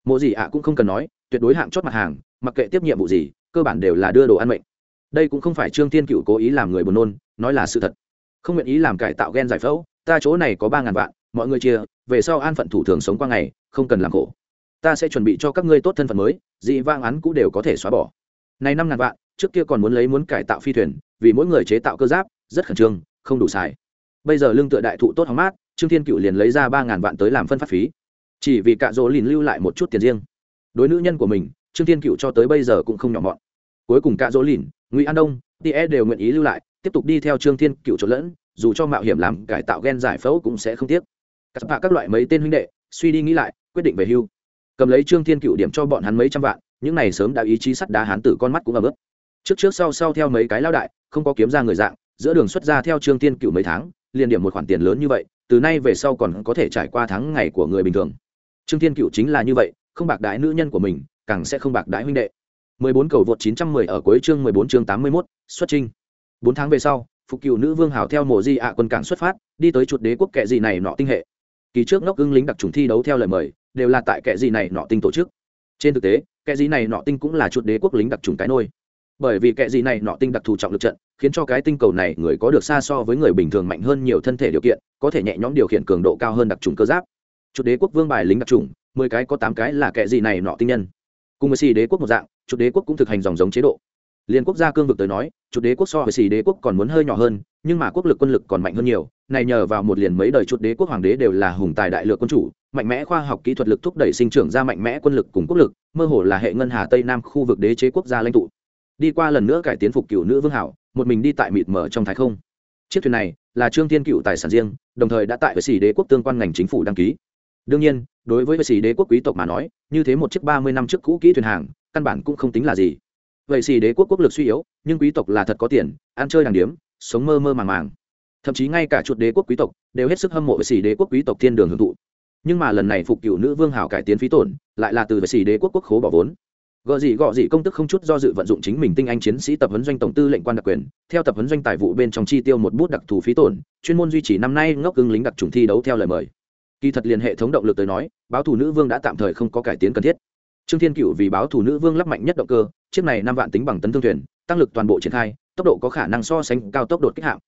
Mộ gì ạ cũng không cần nói, tuyệt đối hạng chót mặt hàng, mặc kệ tiếp nhiệm vụ gì, cơ bản đều là đưa đồ ăn mệnh đây cũng không phải trương thiên cựu cố ý làm người buồn nôn, nói là sự thật. Không nguyện ý làm cải tạo ghen giải phẫu, ta chỗ này có ba ngàn vạn, mọi người chia, về sau an phận thủ thường sống qua ngày, không cần làm khổ. Ta sẽ chuẩn bị cho các ngươi tốt thân phận mới, dị vang án cũng đều có thể xóa bỏ. Này năm ngàn vạn, trước kia còn muốn lấy muốn cải tạo phi thuyền, vì mỗi người chế tạo cơ giáp, rất khẩn trương, không đủ xài. Bây giờ lương tựa đại thụ tốt hóng mát, trương thiên cựu liền lấy ra ba ngàn vạn tới làm phân phát phí. Chỉ vì cạ dỗ lìn lưu lại một chút tiền riêng. Đối nữ nhân của mình, trương thiên cựu cho tới bây giờ cũng không nhỏ mọn cuối cùng cả dỗ lìn, ngụy an đông tie đều nguyện ý lưu lại, tiếp tục đi theo trương thiên cựu trộn lẫn, dù cho mạo hiểm làm cải tạo gen giải phẫu cũng sẽ không tiếc. Các bạ các loại mấy tên huynh đệ, suy đi nghĩ lại, quyết định về hưu. Cầm lấy trương thiên cựu điểm cho bọn hắn mấy trăm vạn, những này sớm đã ý chí sắt đá hán tử con mắt cũng ấm ức trước trước sau sau theo mấy cái lao đại, không có kiếm ra người dạng, giữa đường xuất ra theo trương thiên cựu mấy tháng, liền điểm một khoản tiền lớn như vậy, từ nay về sau còn có thể trải qua tháng ngày của người bình thường. Trương thiên cựu chính là như vậy, không bạc đái nữ nhân của mình, càng sẽ không bạc đái huynh đệ. 14 cầu vượt 910 ở cuối chương 14 chương 81, xuất trình. 4 tháng về sau, phục cựu nữ vương hào theo mộ di ạ quân cảng xuất phát, đi tới chuột đế quốc kệ gì này nọ tinh hệ. Kỳ trước ngốc ưng lính đặc trùng thi đấu theo lời mời, đều là tại kệ gì này nọ tinh tổ chức. Trên thực tế, kệ gì này nọ tinh cũng là chuột đế quốc lính đặc trùng cái nôi. Bởi vì kệ gì này nọ tinh đặc thù trọng lực trận, khiến cho cái tinh cầu này người có được xa so với người bình thường mạnh hơn nhiều thân thể điều kiện, có thể nhẹ nhõm điều khiển cường độ cao hơn đặc trùng cơ giáp. Chuột đế quốc vương bài lính đặc trùng, 10 cái có 8 cái là kệ gì này nọ tinh nhân cùng với xì đế quốc một dạng chút đế quốc cũng thực hành dòng giống chế độ. Liên quốc gia cương vực tới nói chút đế quốc so với xì đế quốc còn muốn hơi nhỏ hơn, nhưng mà quốc lực quân lực còn mạnh hơn nhiều. Này nhờ vào một liền mấy đời chút đế quốc hoàng đế đều là hùng tài đại lược quân chủ, mạnh mẽ khoa học kỹ thuật lực thúc đẩy sinh trưởng ra mạnh mẽ quân lực cùng quốc lực, mơ hồ là hệ ngân hà tây nam khu vực đế chế quốc gia lãnh tụ. Đi qua lần nữa cải tiến phục cựu nữ vương hảo, một mình đi tại mịt mở trong thái không. Chiếc thuyền này là trương thiên cựu tài sản riêng, đồng thời đã tại với xì đế quốc tương quan ngành chính phủ đăng ký đương nhiên, đối với vệ sĩ đế quốc quý tộc mà nói, như thế một chiếc ba mươi năm trước cũ kỹ thuyền hàng, căn bản cũng không tính là gì. Vậy xì đế quốc quốc lực suy yếu, nhưng quý tộc là thật có tiền, ăn chơi đàng điếm, sống mơ mơ màng màng. Thậm chí ngay cả chuột đế quốc quý tộc đều hết sức hâm mộ vệ sĩ đế quốc quý tộc thiên đường hưởng thụ. Nhưng mà lần này phục cựu nữ vương hảo cải tiến phí tổn, lại là từ vệ sĩ đế quốc quốc khố bỏ vốn. Gợ gì gọ gì công tức không chút do dự vận dụng chính mình tinh anh chiến sĩ tập huấn doanh tổng tư lệnh quan đặc quyền, theo tập huấn doanh tài vụ bên trong chi tiêu một bút đặc thù phí tổn, chuyên môn duy trì năm nay ngốc ưng lính đặc trùng thi đấu theo lời mời kỳ thật liền hệ thống động lực tới nói, báo thủ nữ vương đã tạm thời không có cải tiến cần thiết. Trương thiên cựu vì báo thủ nữ vương lắp mạnh nhất động cơ, chiếc này năm vạn tính bằng tấn thương thuyền, tăng lực toàn bộ triển khai, tốc độ có khả năng so sánh cao tốc đột kích hạng.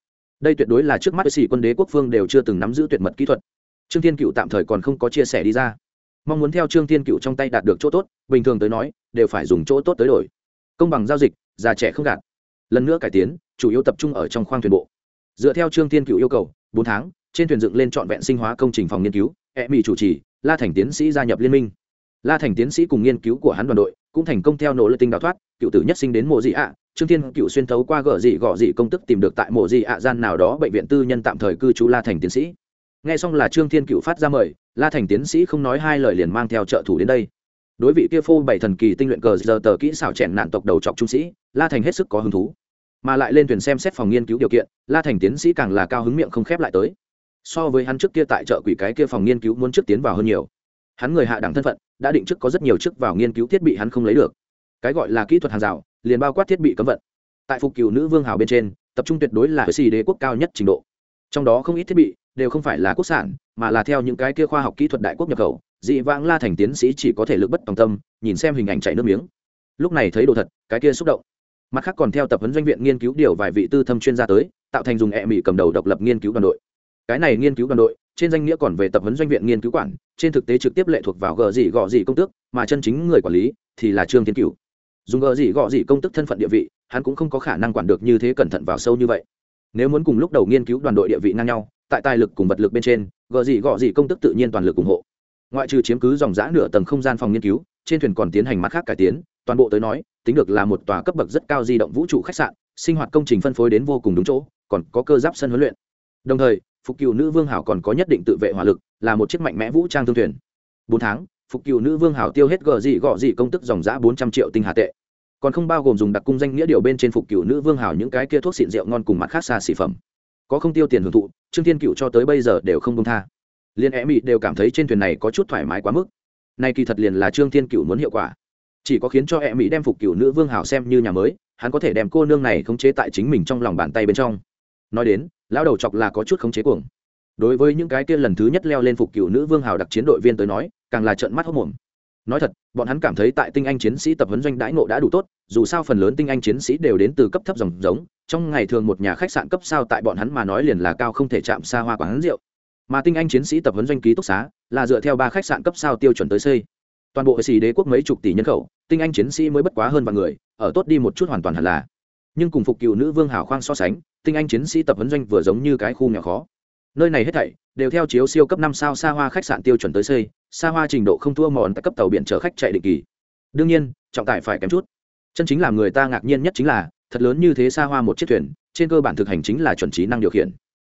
Đây tuyệt đối là trước mắt sĩ quân đế quốc phương đều chưa từng nắm giữ tuyệt mật kỹ thuật. Trương thiên cựu tạm thời còn không có chia sẻ đi ra. Mong muốn theo trương thiên cựu trong tay đạt được chỗ tốt, bình thường tới nói, đều phải dùng chỗ tốt tới đổi. Công bằng giao dịch, già trẻ không gạt. Lần nữa cải tiến, chủ yếu tập trung ở trong khoang thuyền bộ. Dựa theo trương thiên cựu yêu cầu, bốn tháng trên thuyền dựng lên trọn vẹn sinh hóa công trình phòng nghiên cứu e mỹ chủ trì, la thành tiến sĩ gia nhập liên minh. La thành tiến sĩ cùng nghiên cứu của hắn đoàn đội cũng thành công theo nỗ lực tinh đào thoát, cựu tử nhất sinh đến mộ dị ạ, trương thiên cựu xuyên thấu qua gở dị gọ dị công tức tìm được tại mộ dị ạ gian nào đó bệnh viện tư nhân tạm thời cư trú la thành tiến sĩ. Nghe xong là trương thiên cựu phát ra mời, la thành tiến sĩ không nói hai lời liền mang theo trợ thủ đến đây. Đối vị kia phô bảy thần kỳ tinh luyện cờ giờ tờ kỹ xảo chèn nạn tộc đầu trọc trung sĩ, la thành hết sức có hứng thú. Mà lại lên thuyền xem xét phòng nghiên cứu điều kiện, la thành tiến sĩ càng là cao hứng miệng không khép lại tới so với hắn trước kia tại chợ quỷ cái kia phòng nghiên cứu muốn trước tiến vào hơn nhiều. Hắn người hạ đẳng thân phận, đã định trước có rất nhiều chức vào nghiên cứu thiết bị hắn không lấy được. Cái gọi là kỹ thuật hàng rào, liền bao quát thiết bị cấm vận. Tại phục cựu nữ vương hào bên trên, tập trung tuyệt đối là xì đế quốc cao nhất trình độ. Trong đó không ít thiết bị đều không phải là quốc sản, mà là theo những cái kia khoa học kỹ thuật đại quốc nhập khẩu. Dị vãng la thành tiến sĩ chỉ có thể lực bất tòng tâm, nhìn xem hình ảnh chảy nước miếng. Lúc này thấy đồ thật, cái kia xúc động. Mặt khác còn theo tập huấn doanh viện nghiên cứu điều vài vị tư thâm chuyên gia tới, tạo thành dùng e mỹ cầm đầu độc lập nghiên cứu đoàn đội cái này nghiên cứu đoàn đội, trên danh nghĩa còn về tập huấn doanh viện nghiên cứu quản, trên thực tế trực tiếp lệ thuộc vào gờ gì gọ gì công tước, mà chân chính người quản lý thì là trương thiên cửu. Dùng gờ gì gọ gì công tức thân phận địa vị, hắn cũng không có khả năng quản được như thế cẩn thận vào sâu như vậy. Nếu muốn cùng lúc đầu nghiên cứu đoàn đội địa vị ngang nhau, tại tài lực cùng vật lực bên trên, gờ gì gọ gì công tức tự nhiên toàn lực ủng hộ. Ngoại trừ chiếm cứ dòng giã nửa tầng không gian phòng nghiên cứu, trên thuyền còn tiến hành mắt khác cải tiến, toàn bộ tới nói, tính được là một tòa cấp bậc rất cao di động vũ trụ khách sạn, sinh hoạt công trình phân phối đến vô cùng đúng chỗ, còn có cơ giáp sân huấn luyện đồng thời, phục cựu nữ vương hảo còn có nhất định tự vệ hỏa lực, là một chiếc mạnh mẽ vũ trang thương thuyền. Bốn tháng, phục cựu nữ vương hảo tiêu hết gờ dị gọ dị công tức dòng giã bốn trăm triệu tinh hà tệ. Còn không bao gồm dùng đặc cung danh nghĩa điều bên trên phục cựu nữ vương hảo những cái kia thuốc xịn rượu ngon cùng mặt khác xa xỉ phẩm. Có không tiêu tiền hưởng thụ, trương thiên cựu cho tới bây giờ đều không công tha. Liên e mị đều cảm thấy trên thuyền này có chút thoải mái quá mức. Nay kỳ thật liền là trương thiên cựu muốn hiệu quả. Chỉ có khiến cho e mỹ đem phục cựu nữ vương hảo xem như nhà mới, hắn có thể đem cô nương này khống chế tại chính mình trong lòng bàn tay bên trong. Nói đến lão đầu chọc là có chút khống chế cuồng. Đối với những cái kia lần thứ nhất leo lên phục cựu nữ vương hào đặc chiến đội viên tới nói, càng là trận mắt hốc mồm nói thật, bọn hắn cảm thấy tại tinh anh chiến sĩ tập huấn doanh đãi ngộ đã đủ tốt, dù sao phần lớn tinh anh chiến sĩ đều đến từ cấp thấp dòng giống, trong ngày thường một nhà khách sạn cấp sao tại bọn hắn mà nói liền là cao không thể chạm xa hoa quán rượu. Mà tinh anh chiến sĩ tập huấn doanh ký túc xá là dựa theo ba khách sạn cấp sao tiêu chuẩn tới xây. Toàn bộ xì đế quốc mấy chục tỷ nhân khẩu, tinh anh chiến sĩ mới bất quá hơn vài người, ở tốt đi một chút hoàn toàn hẳn là nhưng cùng phục cựu nữ vương hảo khoang so sánh, tinh anh chiến sĩ tập huấn doanh vừa giống như cái khu nhỏ khó. Nơi này hết thảy đều theo chiếu siêu cấp năm sao xa hoa khách sạn tiêu chuẩn tới xây xa hoa trình độ không thua mòn tại cấp tàu biển chở khách chạy định kỳ. Đương nhiên, trọng tải phải kém chút. Chân chính làm người ta ngạc nhiên nhất chính là, thật lớn như thế xa hoa một chiếc thuyền, trên cơ bản thực hành chính là chuẩn trí năng điều khiển.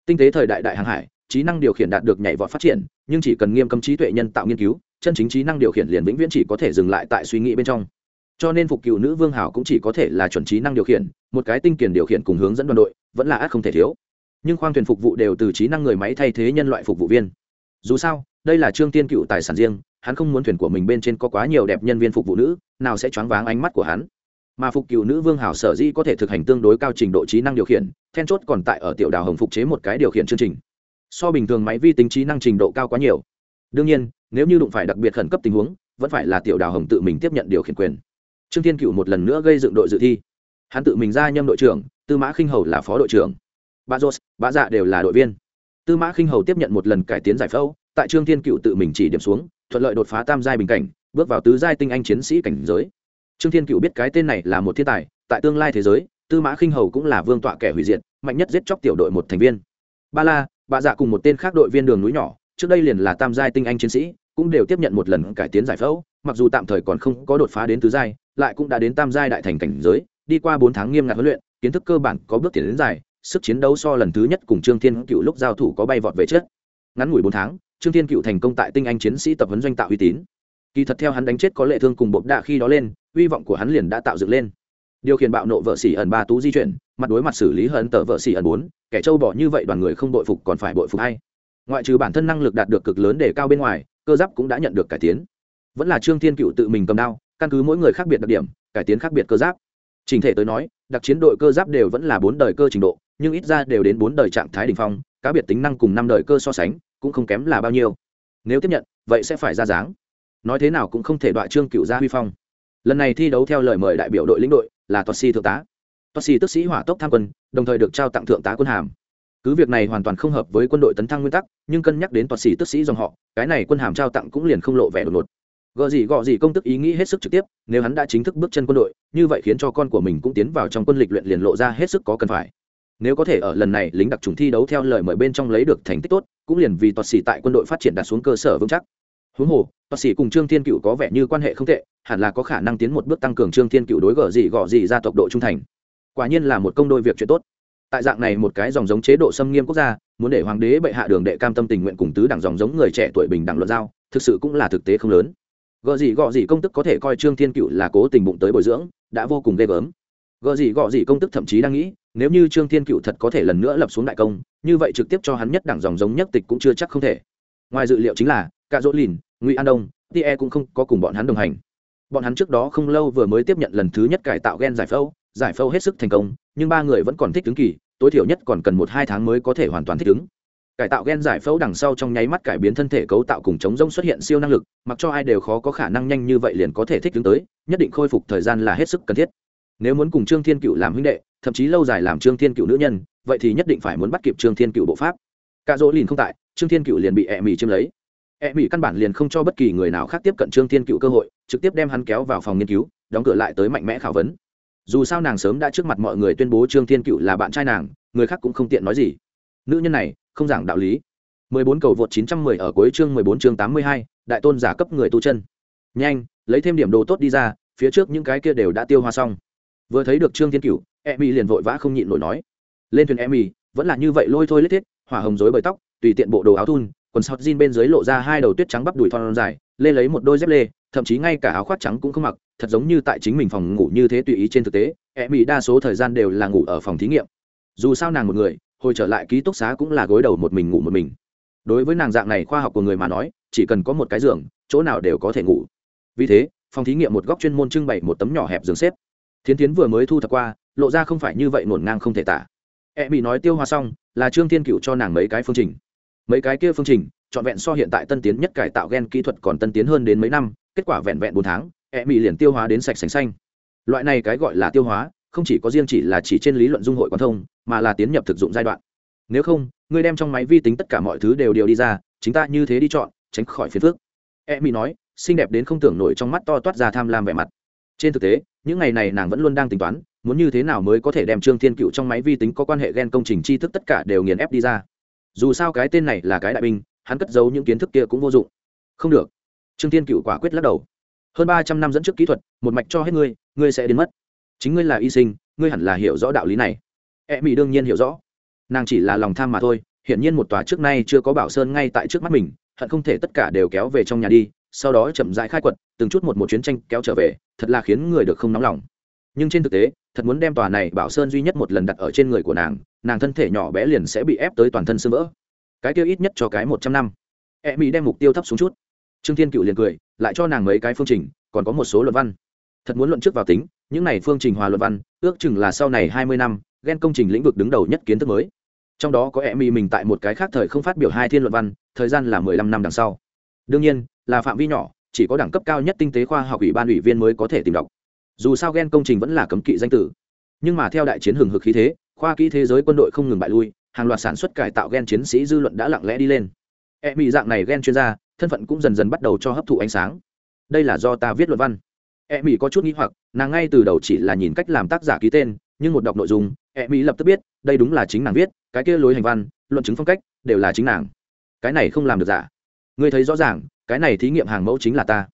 Tinh tế thời đại đại hàng hải, trí năng điều khiển đạt được nhảy vọt phát triển, nhưng chỉ cần nghiêm cấm trí tuệ nhân tạo nghiên cứu, chân chính trí năng điều khiển liền vĩnh viễn chỉ có thể dừng lại tại suy nghĩ bên trong cho nên phục cựu nữ vương hảo cũng chỉ có thể là chuẩn trí năng điều khiển, một cái tinh kiền điều khiển cùng hướng dẫn đoàn đội, vẫn là át không thể thiếu. Nhưng khoang thuyền phục vụ đều từ trí năng người máy thay thế nhân loại phục vụ viên. Dù sao, đây là trương tiên cựu tài sản riêng, hắn không muốn thuyền của mình bên trên có quá nhiều đẹp nhân viên phục vụ nữ, nào sẽ choáng váng ánh mắt của hắn. Mà phục cựu nữ vương hảo sở dĩ có thể thực hành tương đối cao trình độ trí năng điều khiển, then chốt còn tại ở tiểu đào hồng phục chế một cái điều khiển chương trình. So bình thường máy vi tính trí năng trình độ cao quá nhiều. Đương nhiên, nếu như đụng phải đặc biệt khẩn cấp tình huống, vẫn phải là tiểu đào hồng tự mình tiếp nhận điều khiển quyền trương thiên cựu một lần nữa gây dựng đội dự thi. Hắn tự mình ra nhâm đội trưởng, tư mã khinh hầu là phó đội trưởng. Bà jos bà dạ đều là đội viên. Tư mã khinh hầu tiếp nhận một lần cải tiến giải phẫu, tại trương thiên cựu tự mình chỉ điểm xuống, thuận lợi đột phá tam giai bình cảnh, bước vào tứ giai tinh anh chiến sĩ cảnh giới. Trương thiên cựu biết cái tên này là một thiên tài, tại tương lai thế giới, tư mã khinh hầu cũng là vương tọa kẻ hủy diệt, mạnh nhất giết chóc tiểu đội một thành viên. Ba la, bà dạ cùng một tên khác đội viên đường núi nhỏ, trước đây liền là tam giai tinh anh chiến sĩ, cũng đều tiếp nhận một lần cải tiến giải phẫu, mặc dù tạm thời còn không có đột phá đến tứ giai lại cũng đã đến tam giai đại thành cảnh giới, đi qua bốn tháng nghiêm ngặt huấn luyện, kiến thức cơ bản có bước tiến đến dài, sức chiến đấu so lần thứ nhất cùng trương thiên cựu lúc giao thủ có bay vọt về chết. ngắn ngủi bốn tháng, trương thiên cựu thành công tại tinh anh chiến sĩ tập huấn doanh tạo uy tín. Kỳ thật theo hắn đánh chết có lệ thương cùng bộp đạ khi đó lên, hy vọng của hắn liền đã tạo dựng lên. Điều khiển bạo nộ vợ xỉ ẩn ba tú di chuyển, mặt đối mặt xử lý hận tờ vợ xỉ ẩn bốn, kẻ trâu bỏ như vậy đoàn người không bội phục còn phải bội phục hay ngoại trừ bản thân năng lực đạt được cực lớn để cao bên ngoài, cơ giáp cũng đã nhận được cải tiến. Vẫn là trương thiên cựu tự mình cầm đao căn cứ mỗi người khác biệt đặc điểm, cải tiến khác biệt cơ giáp. Trình thể tới nói, đặc chiến đội cơ giáp đều vẫn là bốn đời cơ trình độ, nhưng ít ra đều đến bốn đời trạng thái đ ỉ n h phong, cá biệt tính năng cùng năm đời cơ so sánh, cũng không kém là bao nhiêu. Nếu tiếp nhận, vậy sẽ phải ra dáng. Nói thế nào cũng không thể đoạn trương cựu gia huy phong. Lần này thi đấu theo lời mời đại biểu đội lĩnh đội, là toa si thượng tá. Toa si tức sĩ hỏa tốc tham quân, đồng thời được trao tặng thượng tá quân hàm. Cứ việc này hoàn toàn không hợp với quân đội tấn thăng nguyên tắc, nhưng cân nhắc đến toa sĩ tức sĩ dòng họ, cái này quân hàm trao tặng cũng liền không lộ vẻ đột ngột gợ gì gọ gì công tức ý nghĩ hết sức trực tiếp, nếu hắn đã chính thức bước chân quân đội, như vậy khiến cho con của mình cũng tiến vào trong quân lịch luyện liền lộ ra hết sức có cần phải. Nếu có thể ở lần này lính đặc trùng thi đấu theo lời mời bên trong lấy được thành tích tốt, cũng liền vì toạt xỉ tại quân đội phát triển đặt xuống cơ sở vững chắc. Huống hồ toạt xỉ cùng trương thiên cựu có vẻ như quan hệ không tệ, hẳn là có khả năng tiến một bước tăng cường trương thiên cựu đối gở gì gọ gì ra tộc độ trung thành. Quả nhiên là một công đôi việc chuyện tốt. Tại dạng này một cái dòng giống chế độ xâm nghiêm quốc gia, muốn để hoàng đế bệ hạ đường đệ cam tâm tình nguyện cùng tứ đảng dòng giống người trẻ tuổi bình đẳng luận giao, thực sự cũng là thực tế không lớn gợ gì gọ gì công tức có thể coi trương thiên cựu là cố tình bụng tới bồi dưỡng, đã vô cùng ghê gớm. Gợ gì gọ gì công tức thậm chí đang nghĩ, nếu như trương thiên cựu thật có thể lần nữa lập xuống đại công, như vậy trực tiếp cho hắn nhất đẳng dòng giống nhất tịch cũng chưa chắc không thể. Ngoài dự liệu chính là cả dỗ lìn, ngụy an đông tie cũng không có cùng bọn hắn đồng hành. Bọn hắn trước đó không lâu vừa mới tiếp nhận lần thứ nhất cải tạo gen giải phẫu giải phẫu hết sức thành công, nhưng ba người vẫn còn thích ứng kỳ, tối thiểu nhất còn cần một hai tháng mới có thể hoàn toàn thích ứng cải tạo gen giải phẫu đằng sau trong nháy mắt cải biến thân thể cấu tạo cùng chống rông xuất hiện siêu năng lực, mặc cho ai đều khó có khả năng nhanh như vậy liền có thể thích ứng tới, nhất định khôi phục thời gian là hết sức cần thiết. Nếu muốn cùng trương thiên cựu làm huynh đệ, thậm chí lâu dài làm trương thiên cựu nữ nhân, vậy thì nhất định phải muốn bắt kịp trương thiên cựu bộ pháp. Cả dỗ lìn không tại, trương thiên cựu liền bị ẹ mì chiếm lấy. Ẹ mì căn bản liền không cho bất kỳ người nào khác tiếp cận trương thiên cựu cơ hội, trực tiếp đem hắn kéo vào phòng nghiên cứu, đóng cửa lại tới mạnh mẽ khảo vấn. Dù sao nàng sớm đã trước mặt mọi người tuyên bố trương thiên cựu là bạn trai nàng, người khác cũng không tiện nói gì. Nữ nhân này không giảng đạo lý. 14 cầu vượt 910 ở cuối chương 14 chương 82, đại tôn giả cấp người tu chân. Nhanh lấy thêm điểm đồ tốt đi ra phía trước những cái kia đều đã tiêu hoa xong. Vừa thấy được trương thiên cửu Emmy liền vội vã không nhịn nổi nói. Lên thuyền Emmy vẫn là như vậy lôi thôi lết thiết hỏa hồng rối bời tóc tùy tiện bộ đồ áo thun quần sọt jean bên dưới lộ ra hai đầu tuyết trắng bắp đùi thon dài lê lấy một đôi dép lê thậm chí ngay cả áo khoác trắng cũng không mặc thật giống như tại chính mình phòng ngủ như thế tùy ý trên thực tế Emmy đa số thời gian đều là ngủ ở phòng thí nghiệm. Dù sao nàng một người hồi trở lại ký túc xá cũng là gối đầu một mình ngủ một mình. Đối với nàng dạng này khoa học của người mà nói, chỉ cần có một cái giường, chỗ nào đều có thể ngủ. Vì thế, phòng thí nghiệm một góc chuyên môn trưng bày một tấm nhỏ hẹp giường xếp. Thiến tiến vừa mới thu thập qua, lộ ra không phải như vậy ngổn ngang không thể tả. E bị nói tiêu hoa xong, là trương thiên cựu cho nàng mấy cái phương trình. Mấy cái kia phương trình, trọn vẹn so hiện tại tân tiến nhất cải tạo gen kỹ thuật còn tân tiến hơn đến mấy năm, kết quả vẹn vẹn bốn tháng e Bị liền tiêu hóa đến sạch sành xanh. Loại này cái gọi là tiêu hóa không chỉ có riêng chỉ là chỉ trên lý luận dung hội quan thông, mà là tiến nhập thực dụng giai đoạn. Nếu không, ngươi đem trong máy vi tính tất cả mọi thứ đều điều đi ra, chính ta như thế đi chọn, tránh khỏi phiền phước e mỹ nói, xinh đẹp đến không tưởng nổi trong mắt to toát ra tham lam vẻ mặt. Trên thực tế, những ngày này nàng vẫn luôn đang tính toán, muốn như thế nào mới có thể đem trương thiên cựu trong máy vi tính có quan hệ g e n công trình tri thức tất cả đều nghiền ép đi ra. Dù sao cái tên này là cái đại binh, hắn cất giấu những kiến thức kia cũng vô dụng. Không được. Trương thiên cựu quả quyết lắc đầu. Hơn ba trăm năm dẫn trước kỹ thuật, một mạch cho hết ngươi ngươi sẽ đến mất chính ngươi là y sinh, ngươi hẳn là hiểu rõ đạo lý này. E mỹ đương nhiên hiểu rõ. Nàng chỉ là lòng tham mà thôi, hiển nhiên một tòa trước nay chưa có bảo sơn ngay tại trước mắt mình, hận không thể tất cả đều kéo về trong nhà đi, sau đó chậm rãi khai quật, từng chút một một chuyến tranh kéo trở về, thật là khiến người được không nóng lòng. Nhưng trên thực tế, thật muốn đem tòa này bảo sơn duy nhất một lần đặt ở trên người của nàng nàng thân thể nhỏ bé liền sẽ bị ép tới toàn thân sưng vỡ. Cái tiêu ít nhất cho cái một trăm năm. E mỹ đem mục tiêu thấp xuống chút. Trương thiên cựu liền cười, lại cho nàng mấy cái phương trình, còn có một số luận văn thật muốn luận trước vào tính, những này phương trình hòa luận văn, ước chừng là sau này hai mươi năm ghen công trình lĩnh vực đứng đầu nhất kiến thức mới. Trong đó có em mì mình tại một cái khác thời không phát biểu hai thiên luận văn, thời gian là mười lăm năm đằng sau. Đương nhiên, là phạm vi nhỏ, chỉ có đẳng cấp cao nhất tinh tế khoa học ủy ban ủy viên mới có thể tìm đọc. Dù sao ghen công trình vẫn là cấm kỵ danh tử. Nhưng mà theo đại chiến hừng hực khí thế, khoa kỹ thế giới quân đội không ngừng bại lui, hàng loạt sản xuất cải tạo ghen chiến sĩ dư luận đã lặng lẽ đi lên. Em bị dạng này ghen chuyên gia, thân phận cũng dần dần bắt đầu cho hấp thụ ánh sáng. Đây là do ta viết luận văn e mỹ có chút nghĩ hoặc, nàng ngay từ đầu chỉ là nhìn cách làm tác giả ký tên, nhưng một đọc nội dung e mỹ lập tức biết, đây đúng là chính nàng viết, cái kia lối hành văn, luận chứng phong cách, đều là chính nàng. Cái này không làm được giả. Ngươi thấy rõ ràng, cái này thí nghiệm hàng mẫu chính là ta.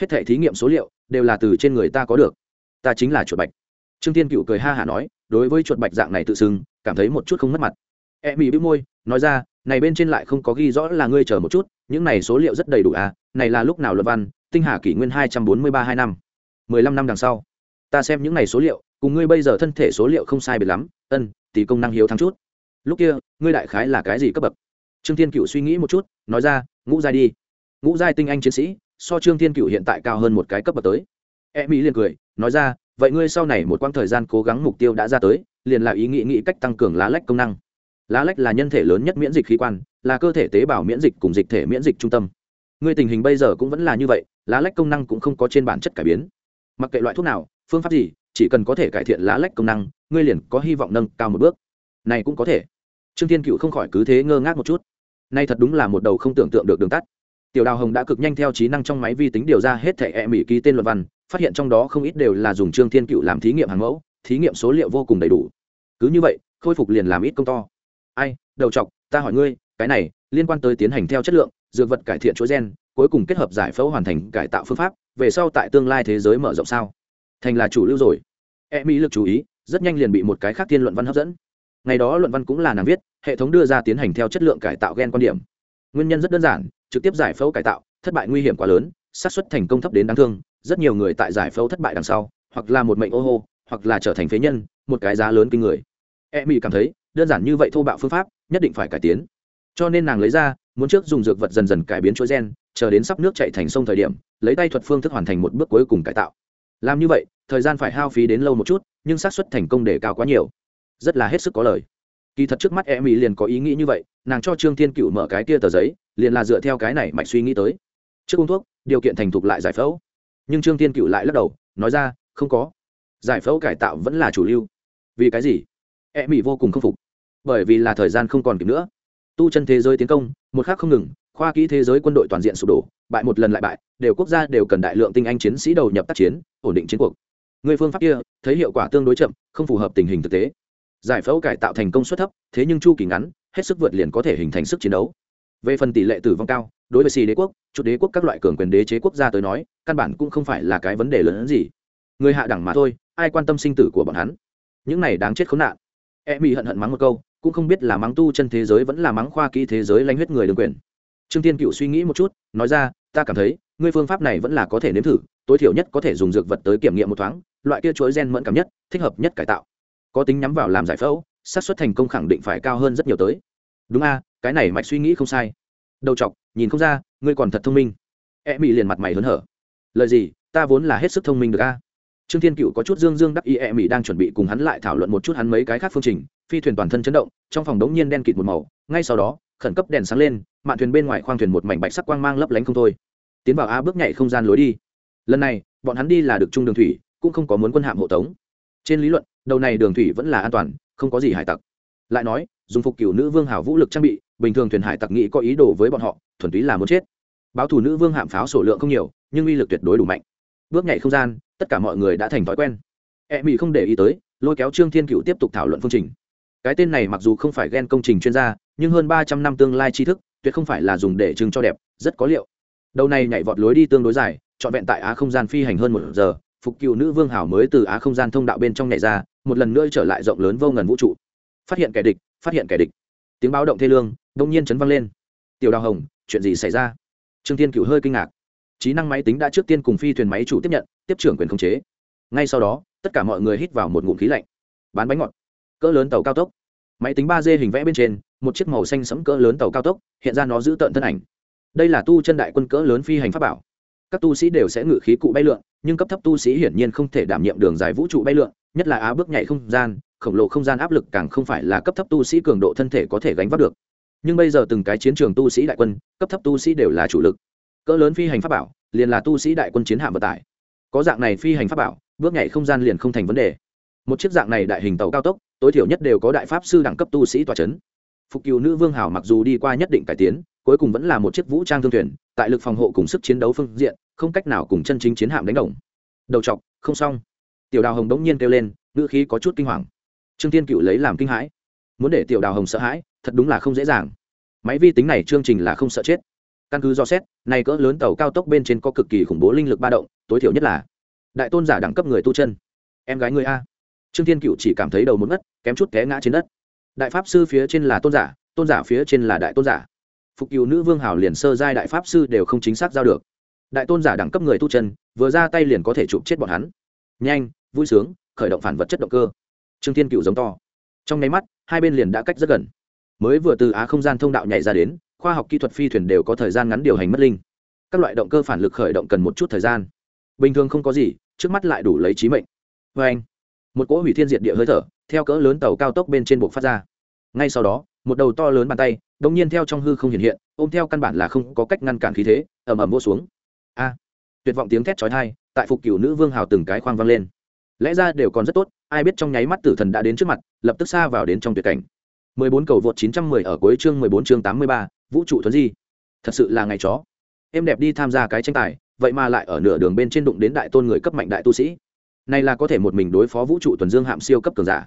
Hết thể thí nghiệm số liệu, đều là từ trên người ta có được. Ta chính là chuột bạch. Trương tiên cựu cười ha hả nói, đối với chuột bạch dạng này tự xưng, cảm thấy một chút không mất mặt. E mỹ bĩu môi, nói ra, này bên trên lại không có ghi rõ là ngươi chờ một chút, những này số liệu rất đầy đủ à này là lúc nào luật văn, tinh hà kỷ nguyên hai trăm bốn mươi ba hai năm mười lăm năm đằng sau. Ta xem những này số liệu, cùng ngươi bây giờ thân thể số liệu không sai biệt lắm. Ân, tỷ công năng hiếu thắng chút. Lúc kia, ngươi đại khái là cái gì cấp bậc? Trương thiên cựu suy nghĩ một chút, nói ra, ngũ giai đi. Ngũ giai tinh anh chiến sĩ, so trương thiên cựu hiện tại cao hơn một cái cấp bậc tới. E mỹ liền cười, nói ra, vậy ngươi sau này một quãng thời gian cố gắng mục tiêu đã ra tới, liền là ý nghĩ nghĩ cách tăng cường lá lách công năng. Lá lách là nhân thể lớn nhất miễn dịch khí quan, là cơ thể tế bào miễn dịch cùng dịch thể miễn dịch trung tâm. Ngươi tình hình bây giờ cũng vẫn là như vậy, lá lách công năng cũng không có trên bản chất cải biến mặc kệ loại thuốc nào, phương pháp gì, chỉ cần có thể cải thiện lá lách công năng, ngươi liền có hy vọng nâng cao một bước. Này cũng có thể. Trương thiên cựu không khỏi cứ thế ngơ ngác một chút. Nay thật đúng là một đầu không tưởng tượng được đường tắt. Tiểu đào hồng đã cực nhanh theo trí năng trong máy vi tính điều ra hết thẻ e mỹ ký tên luận văn, phát hiện trong đó không ít đều là dùng trương thiên cựu làm thí nghiệm hàng mẫu, thí nghiệm số liệu vô cùng đầy đủ. Cứ như vậy, khôi phục liền làm ít công to. Ai, đầu chọc, ta hỏi ngươi, cái này liên quan tới tiến hành theo chất lượng, dược vật cải thiện chuỗi gen, cuối cùng kết hợp giải phẫu hoàn thành cải tạo phương pháp về sau tại tương lai thế giới mở rộng sao? Thành là chủ lưu rồi. E mỹ lực chú ý, rất nhanh liền bị một cái khác thiên luận văn hấp dẫn. Ngày đó luận văn cũng là nàng viết, hệ thống đưa ra tiến hành theo chất lượng cải tạo gen quan điểm. Nguyên nhân rất đơn giản, trực tiếp giải phẫu cải tạo, thất bại nguy hiểm quá lớn, xác suất thành công thấp đến đáng thương, rất nhiều người tại giải phẫu thất bại đằng sau, hoặc là một mệnh ô hô, hoặc là trở thành phế nhân, một cái giá lớn kinh người. E mỹ cảm thấy, đơn giản như vậy thô bạo phương pháp, nhất định phải cải tiến. Cho nên nàng lấy ra muốn trước dùng dược vật dần dần cải biến chuỗi gen, chờ đến sắp nước chạy thành sông thời điểm, lấy tay thuật phương thức hoàn thành một bước cuối cùng cải tạo. Làm như vậy, thời gian phải hao phí đến lâu một chút, nhưng xác suất thành công để cao quá nhiều. Rất là hết sức có lời. Kỳ thật trước mắt e mỹ liền có ý nghĩ như vậy, nàng cho trương thiên cựu mở cái kia tờ giấy, liền là dựa theo cái này mạch suy nghĩ tới. Trước uống thuốc, điều kiện thành thục lại giải phẫu. Nhưng trương thiên cựu lại lắc đầu, nói ra, không có. Giải phẫu cải tạo vẫn là chủ lưu. Vì cái gì? E mỹ vô cùng khâm phục. Bởi vì là thời gian không còn kịp nữa tu chân thế giới tiến công, một khác không ngừng, khoa kỹ thế giới quân đội toàn diện sụp đổ, bại một lần lại bại, đều quốc gia đều cần đại lượng tinh anh chiến sĩ đầu nhập tác chiến, ổn định chiến cuộc. Người phương pháp kia, thấy hiệu quả tương đối chậm, không phù hợp tình hình thực tế. Giải phẫu cải tạo thành công suất thấp, thế nhưng chu kỳ ngắn, hết sức vượt liền có thể hình thành sức chiến đấu. Về phần tỷ lệ tử vong cao, đối với xì đế quốc, chủ đế quốc các loại cường quyền đế chế quốc gia tới nói, căn bản cũng không phải là cái vấn đề lớn hơn gì. Người hạ đẳng mà thôi, ai quan tâm sinh tử của bọn hắn? Những này đáng chết khốn nạn. E mỹ hận hận mắng một câu cũng không biết là mắng tu chân thế giới vẫn là mắng khoa kỹ thế giới lanh huyết người đường quyền. Trương tiên cựu suy nghĩ một chút, nói ra, ta cảm thấy, ngươi phương pháp này vẫn là có thể nếm thử, tối thiểu nhất có thể dùng dược vật tới kiểm nghiệm một thoáng, loại kia chuỗi gen mẫn cảm nhất, thích hợp nhất cải tạo. Có tính nhắm vào làm giải phẫu, xác suất thành công khẳng định phải cao hơn rất nhiều tới. Đúng a, cái này mạch suy nghĩ không sai. Đầu chọc, nhìn không ra, ngươi còn thật thông minh. E mỹ liền mặt mày hớn hở. Lời gì, ta vốn là hết sức thông minh được a. Trương thiên cựu có chút dương dương đắc ý e mỹ đang chuẩn bị cùng hắn lại thảo luận một chút hắn mấy cái khác phương trình phi thuyền toàn thân chấn động, trong phòng đống nhiên đen kịt một màu, ngay sau đó, khẩn cấp đèn sáng lên, mạn thuyền bên ngoài khoang thuyền một mảnh bạch sắc quang mang lấp lánh không thôi. Tiến vào a bước nhảy không gian lối đi. Lần này, bọn hắn đi là được trung đường thủy, cũng không có muốn quân hạm hộ tống. Trên lý luận, đầu này đường thủy vẫn là an toàn, không có gì hải tặc. Lại nói, dùng phục cửu nữ vương hảo vũ lực trang bị, bình thường thuyền hải tặc nghĩ có ý đồ với bọn họ, thuần túy là muốn chết. Báo thủ nữ vương hạm pháo sổ lượng không nhiều, nhưng uy lực tuyệt đối đủ mạnh. Bước nhảy không gian, tất cả mọi người đã thành thói quen. E mỹ không để ý tới, lôi kéo trương thiên cựu tiếp tục thảo luận phương trình cái tên này mặc dù không phải ghen công trình chuyên gia, nhưng hơn ba trăm năm tương lai tri thức, tuyệt không phải là dùng để trưng cho đẹp, rất có liệu. Đầu này nhảy vọt lối đi tương đối dài, trọn vẹn tại á không gian phi hành hơn một giờ, phục cựu nữ vương hảo mới từ á không gian thông đạo bên trong nhảy ra, một lần nữa trở lại rộng lớn vô ngần vũ trụ. Phát hiện kẻ địch, phát hiện kẻ địch. Tiếng báo động thê lương đông nhiên chấn văng lên. Tiểu đào hồng, chuyện gì xảy ra? Trương tiên cựu hơi kinh ngạc. Trí năng máy tính đã trước tiên cùng phi thuyền máy chủ tiếp nhận, tiếp trưởng quyền khống chế. Ngay sau đó, tất cả mọi người hít vào một ngụm khí lạnh. Bán bánh ngọt cỡ lớn tàu cao tốc. Máy tính ba d hình vẽ bên trên, một chiếc màu xanh sẫm cỡ lớn tàu cao tốc, hiện ra nó giữ tợn thân ảnh. Đây là tu chân đại quân cỡ lớn phi hành pháp bảo. Các tu sĩ đều sẽ ngự khí cụ bay lượn, nhưng cấp thấp tu sĩ hiển nhiên không thể đảm nhiệm đường dài vũ trụ bay lượn, nhất là á bước nhảy không gian, khổng lồ không gian áp lực càng không phải là cấp thấp tu sĩ cường độ thân thể có thể gánh vác được. Nhưng bây giờ từng cái chiến trường tu sĩ đại quân, cấp thấp tu sĩ đều là chủ lực. Cỡ lớn phi hành pháp bảo, liền là tu sĩ đại quân chiến hạm vận tải. Có dạng này phi hành pháp bảo, bước nhảy không gian liền không thành vấn đề. Một chiếc dạng này đại hình tàu cao tốc tối thiểu nhất đều có đại pháp sư đẳng cấp tu sĩ tòa c h ấ n phục cựu nữ vương hảo mặc dù đi qua nhất định cải tiến, cuối cùng vẫn là một chiếc vũ trang thương thuyền, tại lực phòng hộ cùng sức chiến đấu phương diện, không cách nào cùng chân chính chiến hạm đánh đồng. Đầu chọc, không xong. Tiểu đào hồng đống nhiên kêu lên, ngữ khí có chút kinh hoàng. Trương tiên cựu lấy làm kinh hãi. Muốn để tiểu đào hồng sợ hãi, thật đúng là không dễ dàng. Máy vi tính này chương trình là không sợ chết. Căn cứ do xét này cỡ lớn tàu cao tốc bên trên có cực kỳ khủng bố linh lực ba động, tối thiểu nhất là đại tôn giả đẳng cấp người tu chân. Em gái người a trương thiên cựu chỉ cảm thấy đầu muốn ngất, kém chút té ngã trên đất. Đại pháp sư phía trên là tôn giả tôn giả phía trên là đại tôn giả. Phục cựu nữ vương hảo liền sơ giai đại pháp sư đều không chính xác giao được. Đại tôn giả đẳng cấp người tu chân, vừa ra tay liền có thể chụp chết bọn hắn. Nhanh, vui sướng, khởi động phản vật chất động cơ. Trương thiên cựu giống to. Trong nháy mắt, hai bên liền đã cách rất gần. Mới vừa từ á không gian thông đạo nhảy ra đến, khoa học kỹ thuật phi thuyền đều có thời gian ngắn điều hành mất linh. Các loại động cơ phản lực khởi động cần một chút thời gian. Bình thường không có gì, trước mắt lại đủ lấy trí mệnh. Vê anh một cỗ hủy thiên diệt địa hơi thở theo cỡ lớn tàu cao tốc bên trên buộc phát ra ngay sau đó một đầu to lớn bàn tay đ ỗ n g nhiên theo trong hư không hiện hiện ôm theo căn bản là không có cách ngăn cản khí thế ẩm ẩm vô xuống a tuyệt vọng tiếng thét trói thai tại phục cửu nữ vương hào từng cái khoang vang lên lẽ ra đều còn rất tốt ai biết trong nháy mắt tử thần đã đến trước mặt lập tức xa vào đến trong tuyệt cảnh 14 cầu vượt 910 ở cuối chương 14 chương 83, vũ trụ thuấn di. Thật sự là ngày chó. Em đẹp đi tham gia cái tranh tài, vậy mà lại ở nửa đường bên trên đụng đến đại tôn người cấp mạnh đại tu sĩ. Này là có thể một mình đối phó vũ trụ tuần dương hạm siêu cấp cường giả.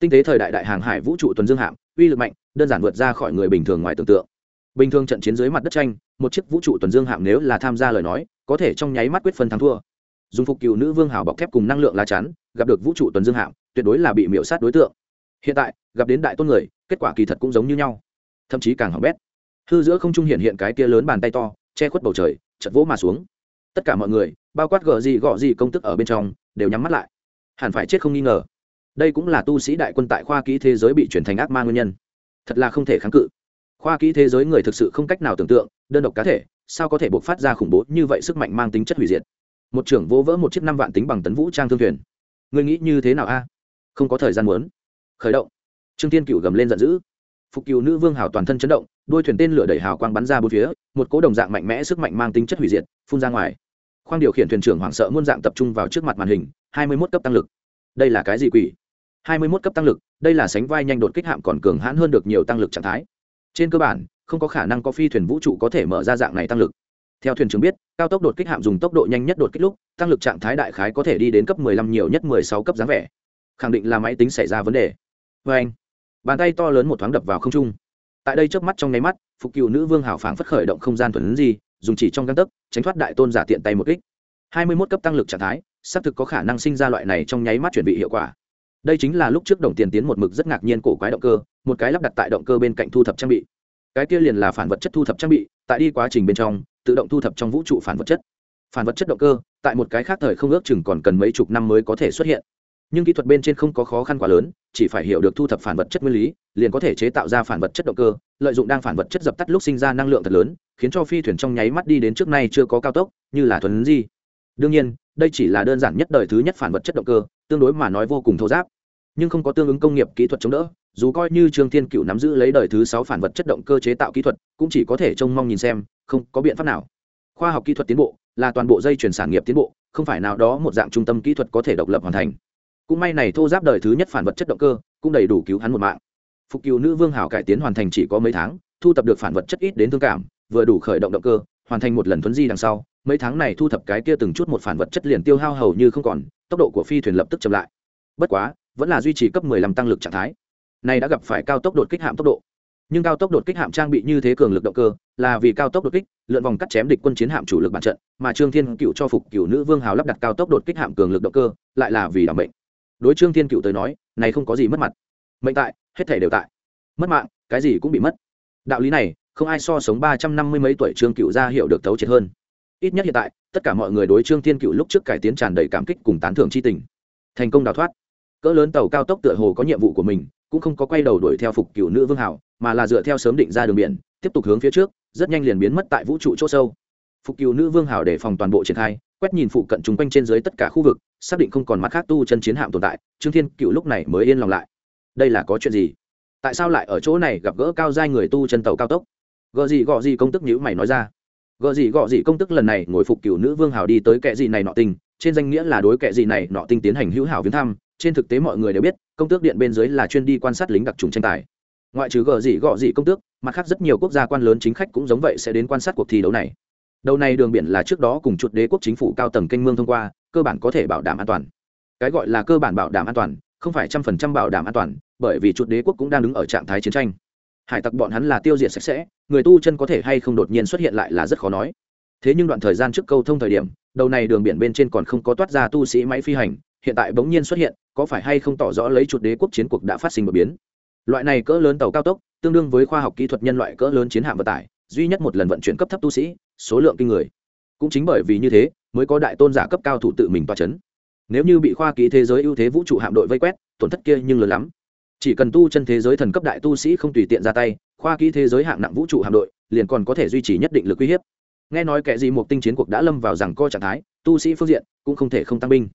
Tinh tế thời đại đại hàng hải vũ trụ tuần dương hạm, uy lực mạnh, đơn giản vượt ra khỏi người bình thường ngoài tưởng tượng. Bình thường trận chiến dưới mặt đất tranh, một chiếc vũ trụ tuần dương hạm nếu là tham gia lời nói, có thể trong nháy mắt quyết phân thắng thua. Dùng phục cựu nữ vương hào bọc thép cùng năng lượng lá chắn, gặp được vũ trụ tuần dương hạm, tuyệt đối là bị miễu sát đối tượng. Hiện tại, gặp đến đại tôn người, kết quả kỳ thật cũng giống như nhau thậm chí càng hỏng bét hư giữa không trung hiện hiện cái kia lớn bàn tay to che khuất bầu trời chật vỗ mà xuống tất cả mọi người bao quát gờ gì gọ gì công tức ở bên trong đều nhắm mắt lại. Hẳn phải chết không nghi ngờ. Đây cũng là tu sĩ đại quân tại khoa kỹ thế giới bị chuyển thành ác ma nguyên nhân. Thật là không thể kháng cự. Khoa kỹ thế giới người thực sự không cách nào tưởng tượng, đơn độc cá thể, sao có thể buộc phát ra khủng bố như vậy sức mạnh mang tính chất hủy diệt? Một trưởng vô vỡ một chiếc năm vạn tính bằng tấn vũ trang thương thuyền. Người nghĩ như thế nào a? Không có thời gian muốn. Khởi động. Trương tiên cựu gầm lên giận dữ. Phục cựu nữ vương hào toàn thân chấn động đôi thuyền tên lửa đẩy hào quang bắn ra bốn phía, một cỗ đồng dạng mạnh mẽ sức mạnh mang tính chất hủy diệt, phun ra ngoài khoang điều khiển thuyền trưởng hoảng sợ muôn dạng tập trung vào trước mặt màn hình, hai mươi mốt cấp tăng lực. Đây là cái gì quỷ? hai mươi mốt cấp tăng lực, đây là sánh vai nhanh đột kích hạm còn cường hãn hơn được nhiều tăng lực trạng thái. Trên cơ bản, không có khả năng có phi thuyền vũ trụ có thể mở ra dạng này tăng lực. Theo thuyền trưởng biết, cao tốc đột kích hạm dùng tốc độ nhanh nhất đột kích lúc, tăng lực trạng thái đại khái có thể đi đến cấp 15 nhiều nhất 16 cấp dáng vẻ. Khẳng định là máy tính xảy ra vấn đề. Vê anh, bàn tay to lớn một thoáng đập vào không trung. Tại đây trước mắt trong nháy mắt, phục cựu nữ vương hảo phảng phất khởi động không gian thuần gì dùng chỉ trong găng tấc, tránh thoát đại tôn giả tiện tay một kích. Hai mươi mốt cấp tăng lực trạng thái, xác thực có khả năng sinh ra loại này trong nháy mắt chuẩn bị hiệu quả. Đây chính là lúc trước đồng tiền tiến một mực rất ngạc nhiên cổ quái động cơ, một cái lắp đặt tại động cơ bên cạnh thu thập trang bị. Cái kia liền là phản vật chất thu thập trang bị, tại đi quá trình bên trong, tự động thu thập trong vũ trụ phản vật chất. Phản vật chất động cơ, tại một cái khác thời không ước chừng còn cần mấy chục năm mới có thể xuất hiện nhưng kỹ thuật bên trên không có khó khăn quá lớn, chỉ phải hiểu được thu thập phản vật chất nguyên lý, liền có thể chế tạo ra phản vật chất động cơ, lợi dụng đang phản vật chất dập tắt lúc sinh ra năng lượng thật lớn, khiến cho phi thuyền trong nháy mắt đi đến trước nay chưa có cao tốc, như là thuần di. Đương nhiên, đây chỉ là đơn giản nhất đời thứ nhất phản vật chất động cơ, tương đối mà nói vô cùng thô giáp, nhưng không có tương ứng công nghiệp kỹ thuật chống đỡ, dù coi như trương thiên cựu nắm giữ lấy đời thứ sáu phản vật chất động cơ chế tạo kỹ thuật, cũng chỉ có thể trông mong nhìn xem, không có biện pháp nào. Khoa học kỹ thuật tiến bộ là toàn bộ dây chuyển sản nghiệp tiến bộ, không phải nào đó một dạng trung tâm kỹ thuật có thể độc lập hoàn thành cũng may này thô giáp đời thứ nhất phản vật chất động cơ, cũng đầy đủ cứu hắn một mạng. Phục cứu nữ vương hảo cải tiến hoàn thành chỉ có mấy tháng, thu tập được phản vật chất ít đến thương cảm, vừa đủ khởi động động cơ, hoàn thành một lần thuấn di đằng sau, mấy tháng này thu thập cái kia từng chút một phản vật chất liền tiêu hao hầu như không còn, tốc độ của phi thuyền lập tức chậm lại. Bất quá, vẫn là duy trì cấp 15 tăng lực trạng thái. Này đã gặp phải cao tốc đột kích hạm tốc độ. Nhưng cao tốc đột kích hạm trang bị như thế cường lực động cơ, là vì cao tốc đột kích, lượn vòng cắt chém địch quân chiến hạm chủ lực bản trận, mà trương thiên cựu cho phục cựu nữ vương hào lắp đặt cao tốc đột kích hạm cường lực động cơ, lại là vì đảm mệnh đối trương thiên cựu tới nói, này không có gì mất mặt. Mệnh tại, hết thể đều tại. Mất mạng, cái gì cũng bị mất. Đạo lý này, không ai so sống ba trăm năm mươi mấy tuổi trương cựu ra hiểu được thấu triệt hơn. Ít nhất hiện tại, tất cả mọi người đối trương thiên cựu lúc trước cải tiến tràn đầy cảm kích cùng tán thưởng c h i tình. Thành công đào thoát. Cỡ lớn tàu cao tốc tựa hồ có nhiệm vụ của mình, cũng không có quay đầu đuổi theo phục cựu nữ vương hảo, mà là dựa theo sớm định ra đường biển, tiếp tục hướng phía trước, rất nhanh liền biến mất tại vũ trụ c h ỗ sâu. Phục cựu nữ vương hảo để phòng toàn bộ triển khai quét nhìn phụ cận chung quanh trên dưới tất cả khu vực, xác định không còn mắt khác tu chân chiến hạm tồn tại, trương thiên cựu lúc này mới yên lòng lại. Đây là có chuyện gì? Tại sao lại ở chỗ này gặp gỡ cao giai người tu chân tàu cao tốc? Gợ gì gọ gì công tức nhữ mày nói ra. Gợ gì gọ gì công tức lần này ngồi phục cựu nữ vương hảo đi tới kệ gì này nọ tình. trên danh nghĩa là đối kệ gì này nọ tinh tiến hành hữu hảo viếng thăm, trên thực tế mọi người đều biết, công tước điện bên dưới là chuyên đi quan sát lính đặc trùng tranh tài. Ngoại trừ gờ gì gọ gì công tước, mặt khác rất nhiều quốc gia quan lớn chính khách cũng giống vậy sẽ đến quan sát cuộc thi đấu này đầu này đường biển là trước đó cùng chuột đế quốc chính phủ cao tầng kênh mương thông qua, cơ bản có thể bảo đảm an toàn. Cái gọi là cơ bản bảo đảm an toàn, không phải trăm phần trăm bảo đảm an toàn, bởi vì chuột đế quốc cũng đang đứng ở trạng thái chiến tranh. Hải tặc bọn hắn là tiêu diệt sạch sẽ, người tu chân có thể hay không đột nhiên xuất hiện lại là rất khó nói. Thế nhưng đoạn thời gian trước câu thông thời điểm, đầu này đường biển bên trên còn không có toát ra tu sĩ máy phi hành, hiện tại bỗng nhiên xuất hiện, có phải hay không tỏ rõ lấy chuột đế quốc chiến cuộc đã phát sinh một biến? Loại này cỡ lớn tàu cao tốc, tương đương với khoa học kỹ thuật nhân loại cỡ lớn chiến hạm vận tải duy nhất một lần vận chuyển cấp thấp tu sĩ, số lượng kinh người. Cũng chính bởi vì như thế, mới có đại tôn giả cấp cao thủ tự mình toa c h ấ n nếu như bị khoa ký thế giới ưu thế vũ trụ hạm đội vây quét, tổn thất kia nhưng lớn lắm. Chỉ cần tu chân thế giới thần cấp đại tu sĩ không tùy tiện ra tay, khoa ký thế giới hạng nặng vũ trụ hạm đội, liền còn có thể duy trì nhất định lực uy hiếp. Nghe nói kẻ gì một tinh chiến cuộc đã lâm vào rằng co trạng thái, tu sĩ phương diện cũng không thể không tăng binh.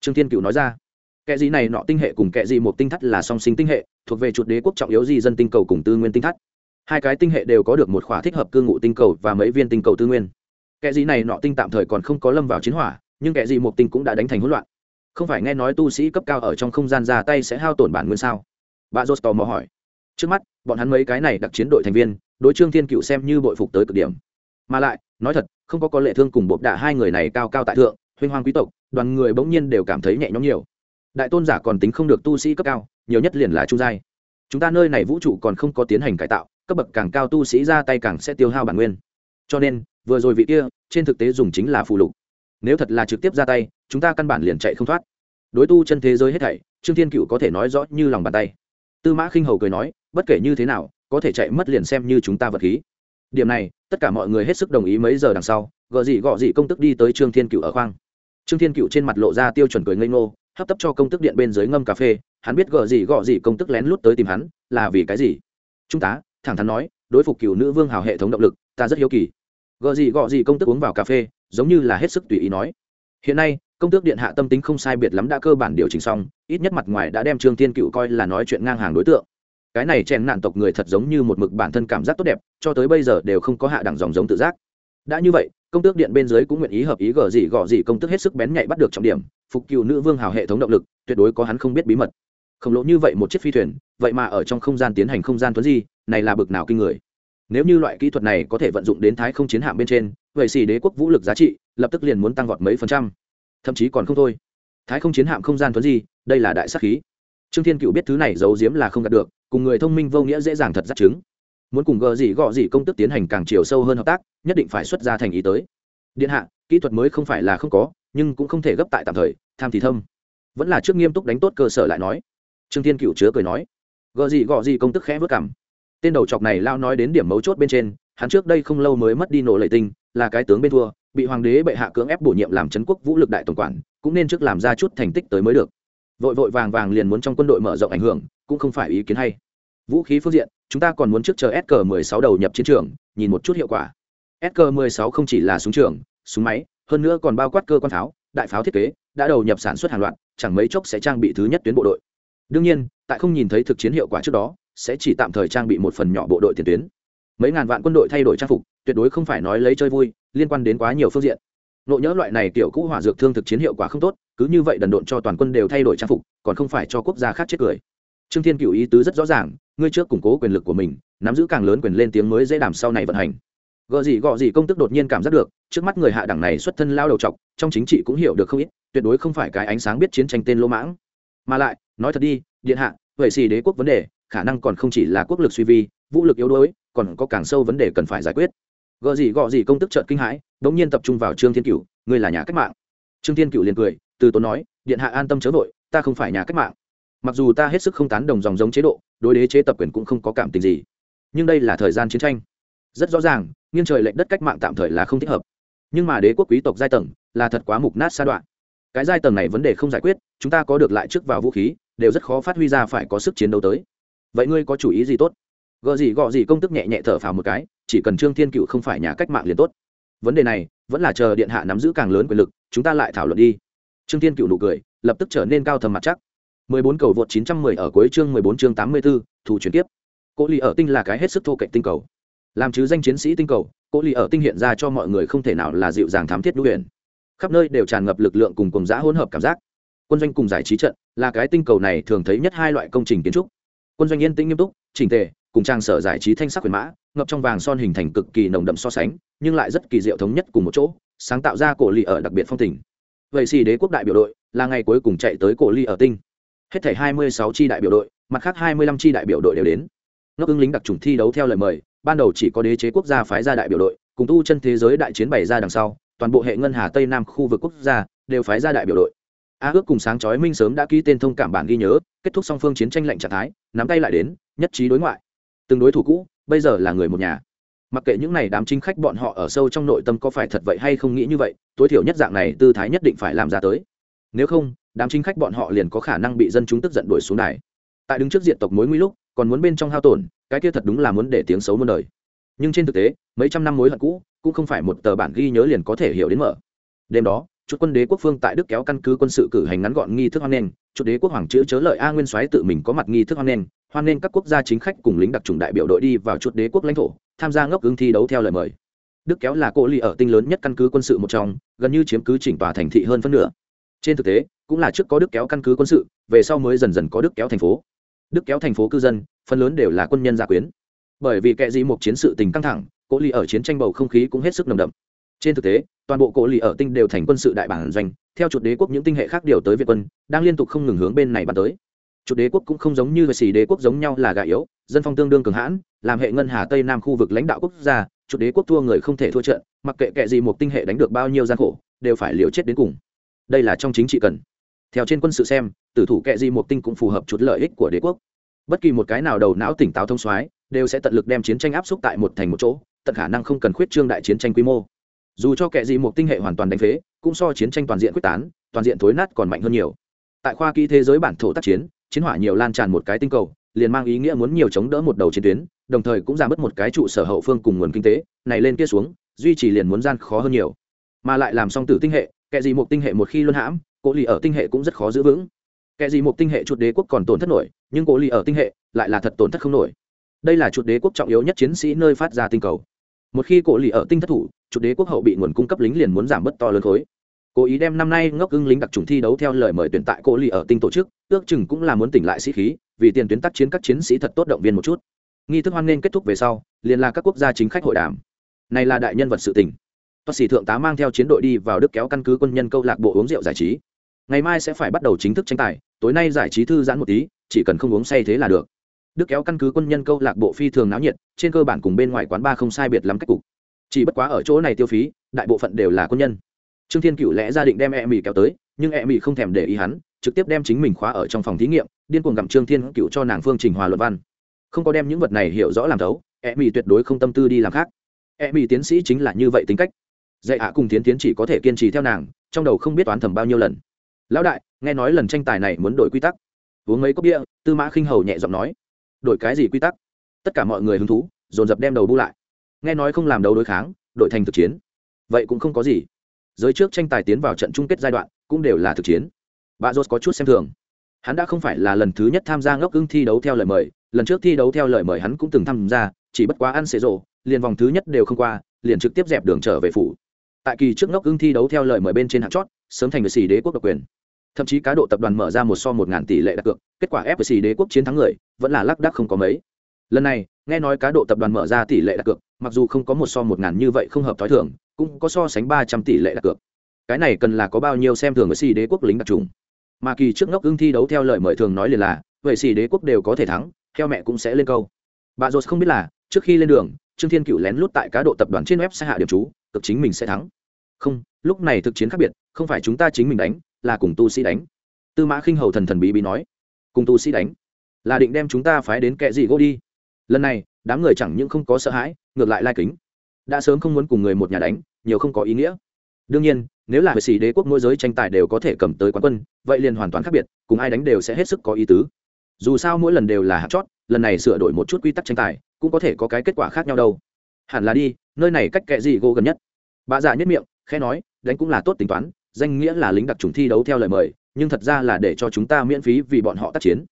Trương thiên cựu nói ra kệ gì này nọ tinh hệ cùng kệ gì một tinh thắt là song sinh tinh hệ, thuộc về chuột đế quốc trọng yếu di dân tinh cầu cùng tư nguyên tinh thắt hai cái tinh hệ đều có được một khóa thích hợp cư ngụ tinh cầu và mấy viên tinh cầu tư nguyên. Kệ gì này nọ tinh tạm thời còn không có lâm vào chiến hỏa, nhưng kệ gì một tinh cũng đã đánh thành hỗn loạn. Không phải nghe nói tu sĩ cấp cao ở trong không gian ra tay sẽ hao tổn bản nguyên sao? Bà jostor mò hỏi. Trước mắt, bọn hắn mấy cái này đặc chiến đội thành viên, đối trương thiên cựu xem như bội phục tới cực điểm. Mà lại, nói thật, không có có lệ thương cùng bộp đạ hai người này cao cao tại thượng, huynh hoang quý tộc, đoàn người bỗng nhiên đều cảm thấy nhẹ nhõm nhiều. Đại tôn giả còn tính không được tu sĩ cấp cao, nhiều nhất liền là trung giai. Chúng ta nơi này vũ trụ còn không có tiến hành cải tạo cấp bậc càng cao tu sĩ ra tay càng sẽ tiêu hao bản nguyên. Cho nên, vừa rồi vị kia, trên thực tế dùng chính là phụ lục. Nếu thật là trực tiếp ra tay, chúng ta căn bản liền chạy không thoát. Đối tu chân thế giới hết thảy, trương thiên cựu có thể nói rõ như lòng bàn tay. Tư mã khinh hầu cười nói, bất kể như thế nào, có thể chạy mất liền xem như chúng ta vật khí. Điểm này, tất cả mọi người hết sức đồng ý mấy giờ đằng sau gợ gì gọ gì công tức đi tới trương thiên cựu ở khoang. Trương thiên cựu trên mặt lộ ra tiêu chuẩn cười ngây ngô, hấp tấp cho công tức điện bên dưới ngâm cà phê, hắn biết gợ gì gọ gì công tức lén lút tới tìm hắn, là vì cái gì? Trung tá thẳng thắn nói, đối phục cựu nữ vương hào hệ thống động lực, ta rất hiếu kỳ. Gợ gì gọ gì công tức uống vào cà phê, giống như là hết sức tùy ý nói. Hiện nay, công tước điện hạ tâm tính không sai biệt lắm đã cơ bản điều chỉnh xong, ít nhất mặt ngoài đã đem trương tiên cựu coi là nói chuyện ngang hàng đối tượng. Cái này chèn nạn tộc người thật giống như một mực bản thân cảm giác tốt đẹp, cho tới bây giờ đều không có hạ đẳng dòng giống tự giác. Đã như vậy, công tước điện bên dưới cũng nguyện ý hợp ý gờ gì gọ gì công tước hết sức bén nhạy bắt được trọng điểm, phục cựu nữ vương hào hệ thống động lực, tuyệt đối có hắn không biết bí mật. Khổng lồ như vậy một chiếc phi thuyền, vậy mà ở trong không gian tiến hành không gian tuấn di này là bực nào kinh người. Nếu như loại kỹ thuật này có thể vận dụng đến thái không chiến hạm bên trên vậy xì đế quốc vũ lực giá trị lập tức liền muốn tăng vọt mấy phần trăm. Thậm chí còn không thôi. Thái không chiến hạm không gian tuấn gì, đây là đại sắc khí. Trương thiên cựu biết thứ này giấu giếm là không đạt được cùng người thông minh vô nghĩa dễ dàng thật dắt chứng. Muốn cùng gờ gì gọ gì công tức tiến hành càng chiều sâu hơn hợp tác nhất định phải xuất ra thành ý tới. Điện hạ kỹ thuật mới không phải là không có nhưng cũng không thể gấp tại tạm thời tham thì thâm. Vẫn là trước nghiêm túc đánh tốt cơ sở lại nói. Trương thiên cựu chứa cười nói. Gờ gì gọ gì công tức khẽ vất cảm tên đầu chọc này lao nói đến điểm mấu chốt bên trên, hắn trước đây không lâu mới mất đi nổ lệ tinh, là cái tướng bên thua, bị hoàng đế bệ hạ cưỡng ép bổ nhiệm làm trấn quốc vũ lực đại tổng quản, cũng nên trước làm ra chút thành tích tới mới được. Vội vội vàng vàng liền muốn trong quân đội mở rộng ảnh hưởng, cũng không phải ý kiến hay. Vũ khí phương diện, chúng ta còn muốn trước chờ sk 16 đầu nhập chiến trường, nhìn một chút hiệu quả. Sk 16 không chỉ là súng trường, súng máy, hơn nữa còn bao quát cơ quan pháo, đại pháo thiết kế, đã đầu nhập sản xuất hàng loạt, chẳng mấy chốc sẽ trang bị thứ nhất tuyến bộ đội. Đương nhiên, tại không nhìn thấy thực chiến hiệu quả trước đó sẽ chỉ tạm thời trang bị một phần nhỏ bộ đội tiền tuyến. Mấy ngàn vạn quân đội thay đổi trang phục, tuyệt đối không phải nói lấy chơi vui, liên quan đến quá nhiều phương diện. Nộ nhỡ loại này kiểu cũ hỏa dược thương thực chiến hiệu quả không tốt, cứ như vậy đần độn cho toàn quân đều thay đổi trang phục, còn không phải cho quốc gia khác chết cười. Trương thiên cựu ý tứ rất rõ ràng, ngươi trước củng cố quyền lực của mình, nắm giữ càng lớn quyền lên tiếng mới dễ đảm sau này vận hành. Gợ gì gọ gì công tức đột nhiên cảm giác được, trước mắt người hạ đẳng này xuất thân lao đầu trọc trong chính trị cũng hiểu được không ít, tuyệt đối không phải cái ánh sáng biết chiến tranh tên lô mãng. Mà lại, nói thật đi, điện hạ, vậy xì đế quốc vấn đề khả năng còn không chỉ là quốc lực suy vi, vũ lực yếu đuối, còn có càng sâu vấn đề cần phải giải quyết. Gợ gì gọ gì công tức trợn kinh hãi, đống nhiên tập trung vào trương thiên cửu ngươi là nhà cách mạng. Trương thiên cửu liền cười, từ tốn nói, điện hạ an tâm chớ vội, ta không phải nhà cách mạng. Mặc dù ta hết sức không tán đồng dòng giống chế độ, đối đế chế tập quyền cũng không có cảm tình gì, nhưng đây là thời gian chiến tranh. Rất rõ ràng, nghiêng trời lệnh đất cách mạng tạm thời là không thích hợp. Nhưng mà đế quốc quý tộc giai tầng là thật quá mục nát sa đoạn. Cái giai tầng này vấn đề không giải quyết, chúng ta có được lại trước vào vũ khí, đều rất khó phát huy ra phải có sức chiến đấu tới vậy ngươi có chủ ý gì tốt gợ gì gọ gì công tức nhẹ nhẹ thở phào một cái chỉ cần trương thiên cựu không phải nhà cách mạng liền tốt vấn đề này vẫn là chờ điện hạ nắm giữ càng lớn quyền lực chúng ta lại thảo luận đi trương thiên cựu nụ cười lập tức trở nên cao thầm mặt chắc 14 cầu vượt 910 ở cuối chương 14 chương 84, thủ chuyển tiếp. Cố Ly ở tinh là cái hết sức thô cạnh tinh cầu. Làm chứ danh chiến sĩ tinh cầu, Cố Ly ở tinh hiện ra cho mọi người không thể nào là dịu dàng thám thiết đuổi huyền. Khắp nơi đều tràn ngập lực lượng cùng cùng dã hỗn hợp cảm giác. Quân doanh cùng giải trí trận, là cái tinh cầu này thường thấy nhất hai loại công trình kiến trúc. Quân doanh yên tĩnh nghiêm túc, chỉnh tề, cùng trang sở giải trí thanh sắc quyền mã, ngập trong vàng son hình thành cực kỳ nồng đậm so sánh, nhưng lại rất kỳ diệu thống nhất cùng một chỗ, sáng tạo ra cổ ly ở đặc biệt phong tình. Vậy xì đế quốc đại biểu đội, là ngày cuối cùng chạy tới cổ ly ở tinh. Hết thảy 26 chi đại biểu đội mặt khác 25 chi đại biểu đội đều đến. Ngốc ứng lính đặc trùng thi đấu theo lời mời ban đầu chỉ có đế chế quốc gia phái ra đại biểu đội cùng tu chân thế giới đại chiến bày ra đằng sau toàn bộ hệ ngân hà tây nam khu vực quốc gia đều phái ra đại biểu đội a ước cùng sáng chói minh sớm đã ký tên thông cảm bản ghi nhớ, kết thúc song phương chiến tranh lệnh trạng thái, nắm tay lại đến, nhất trí đối ngoại. Từng đối thủ cũ, bây giờ là người một nhà. Mặc kệ những này đám chính khách bọn họ ở sâu trong nội tâm có phải thật vậy hay không nghĩ như vậy, tối thiểu nhất dạng này tư thái nhất định phải làm ra tới. Nếu không, đám chính khách bọn họ liền có khả năng bị dân chúng tức giận đuổi xuống đài. Tại đứng trước diện tộc mối nguy lúc, còn muốn bên trong hao tổn, cái kia thật đúng là muốn để tiếng xấu muôn đời. Nhưng trên thực tế, mấy trăm năm mối hận cũ, cũng không phải một tờ bản ghi nhớ liền có thể hiểu đến mở. Đêm đó chút quân đế quốc phương tại đức kéo căn cứ quân sự cử hành ngắn gọn nghi thức hoan nghênh, chút đế quốc hoàng chữ chớ lợi a nguyên soái tự mình có mặt nghi thức hoan nghênh hoan nghênh các quốc gia chính khách cùng lính đặc trùng đại biểu đội đi vào chút đế quốc lãnh thổ, tham gia ngốc ứng thi đấu theo lời mời. Đức kéo là cỗ ly ở tinh lớn nhất căn cứ quân sự một trong, gần như chiếm cứ chỉnh tòa thành thị hơn phân nửa. Trên thực tế, cũng là trước có đức kéo căn cứ quân sự, về sau mới dần dần có đức kéo thành phố. Đức kéo thành phố cư dân, phần lớn đều là quân nhân gia quyến. Bởi vì kệ gì một chiến sự tình căng thẳng cỗ ly ở chiến tranh bầu không khí cũng hết sức nồng đậm trên thực tế, toàn bộ cỗ lì ở tinh đều thành quân sự đại bản doanh, theo chuột đế quốc những tinh hệ khác điều tới việt quân, đang liên tục không ngừng hướng bên này bắn tới. Chuột đế quốc cũng không giống như vệ sĩ đế quốc giống nhau là gà yếu, dân phong tương đương cường hãn, làm hệ ngân hà tây nam khu vực lãnh đạo quốc gia, chuột đế quốc thua người không thể thua trận, mặc kệ kệ gì một tinh hệ đánh được bao nhiêu gian khổ, đều phải liều chết đến cùng. Đây là trong chính trị cần. Theo trên quân sự xem, tử thủ kệ gì một tinh cũng phù hợp chút lợi ích của đế quốc. Bất kỳ một cái nào đầu não tỉnh táo thông soái, đều sẽ tận lực đem chiến tranh áp xúc tại một thành một chỗ, tận khả năng không cần khuyết trương đại chiến tranh quy mô dù cho kệ gì một tinh hệ hoàn toàn đánh phế, cũng so chiến tranh toàn diện quyết tán, toàn diện thối nát còn mạnh hơn nhiều. Tại khoa kỹ thế giới bản thổ tác chiến chiến hỏa nhiều lan tràn một cái tinh cầu, liền mang ý nghĩa muốn nhiều chống đỡ một đầu chiến tuyến, đồng thời cũng giảm bớt một cái trụ sở hậu phương cùng nguồn kinh tế, này lên kia xuống, duy trì liền muốn gian khó hơn nhiều. Mà lại làm xong tử tinh hệ kệ gì một tinh hệ một khi luân hãm cố lì ở tinh hệ cũng rất khó giữ vững. Kệ gì một tinh hệ chuột đế quốc còn tổn thất nổi, nhưng cố lì ở tinh hệ lại là thật tổn thất không nổi. Đây là chuột đế quốc trọng yếu nhất chiến sĩ nơi phát ra tinh cầu. Một khi cổ lì ở tinh thất thủ chủ đế quốc hậu bị nguồn cung cấp lính liền muốn giảm bớt to lớn khối. Cố ý đem năm nay ngốc ưng lính đặc trùng thi đấu theo lời mời tuyển tại cô lì ở tinh tổ chức, ước chừng cũng là muốn tỉnh lại sĩ khí, vì tiền tuyến tác chiến các chiến sĩ thật tốt động viên một chút. Nghi thức hoan nên kết thúc về sau, liền là các quốc gia chính khách hội đàm. Này là đại nhân vật sự tỉnh toa sĩ thượng tá mang theo chiến đội đi vào đức kéo căn cứ quân nhân câu lạc bộ uống rượu giải trí. Ngày mai sẽ phải bắt đầu chính thức tranh tài, tối nay giải trí thư giãn một tí, chỉ cần không uống say thế là được. Đức kéo căn cứ quân nhân câu lạc bộ phi thường náo nhiệt, trên cơ bản cùng bên ngoài quán ba không sai biệt lắm cách cục chỉ bất quá ở chỗ này tiêu phí, đại bộ phận đều là quân nhân. Trương thiên cựu lẽ ra định đem e mỹ kéo tới, nhưng e mỹ không thèm để ý hắn, trực tiếp đem chính mình khóa ở trong phòng thí nghiệm, điên cuồng gặm trương thiên cựu cho nàng phương trình hòa luận văn. Không có đem những vật này hiểu rõ làm thấu e mỹ tuyệt đối không tâm tư đi làm khác. E mỹ tiến sĩ chính là như vậy tính cách. Dạy ạ cùng tiến tiến chỉ có thể kiên trì theo nàng, trong đầu không biết toán thầm bao nhiêu lần. Lão đại, nghe nói lần tranh tài này muốn đổi quy tắc. Uống mấy cốc bia, tư mã khinh hầu nhẹ giọng nói. Đổi cái gì quy tắc? Tất cả mọi người hứng thú, dồn dập đem đầu bu lại nghe nói không làm đấu đối kháng, đội thành thực chiến. Vậy cũng không có gì. Giới trước tranh tài tiến vào trận chung kết giai đoạn, cũng đều là thực chiến. Bà dốt có chút xem thường. Hắn đã không phải là lần thứ nhất tham gia ngốc ưng thi đấu theo lời mời, lần trước thi đấu theo lời mời hắn cũng từng tham gia, chỉ bất quá ăn xế rộ liền vòng thứ nhất đều không qua, liền trực tiếp dẹp đường trở về phủ. Tại kỳ trước ngốc ưng thi đấu theo lời mời bên trên hạng chót, sớm thành người xì đế quốc độc quyền. Thậm chí cá độ tập đoàn mở ra một so một ngàn tỷ lệ đặt cược, kết quả fc đế quốc chiến thắng người, vẫn là lác đác không có mấy. Lần này nghe nói cá độ tập đoàn mở ra tỷ lệ đặt cược, mặc dù không có một so một ngàn như vậy không hợp t h ó i thưởng cũng có so sánh ba trăm tỷ lệ đặt cược. Cái này cần là có bao nhiêu xem thường với xì đế quốc lính đặc trùng. Mà kỳ trước ngốc ưng thi đấu theo lời mời thường nói liền là, vậy xì đế quốc đều có thể thắng, theo mẹ cũng sẽ lên câu. Bà dốt không biết là, trước khi lên đường, trương thiên cựu lén lút tại cá độ tập đoàn trên web sẽ hạ điểm chú, cực chính mình sẽ thắng. Không, lúc này thực chiến khác biệt, không phải chúng ta chính mình đánh, là cùng tu sĩ đánh. Tư mã khinh hầu thần thần bí bí nói. Cùng tu sĩ đánh, là định đem chúng ta phái đến kệ gì gỗ đi? Lần này, đám người chẳng những không có sợ hãi, ngược lại lai kính. Đã sớm không muốn cùng người một nhà đánh, nhiều không có ý nghĩa. Đương nhiên, nếu là vệ sĩ đế quốc mỗi giới tranh tài đều có thể cầm tới quán quân, vậy liền hoàn toàn khác biệt, cùng ai đánh đều sẽ hết sức có ý tứ. Dù sao mỗi lần đều là hạt chót, lần này sửa đổi một chút quy tắc tranh tài, cũng có thể có cái kết quả khác nhau đâu. Hẳn là đi, nơi này cách kệ gì gỗ gần nhất. Bà già nhất miệng, khẽ nói, đánh cũng là tốt tính toán, danh nghĩa là lính đặc trùng thi đấu theo lời mời, nhưng thật ra là để cho chúng ta miễn phí vì bọn họ tác chiến.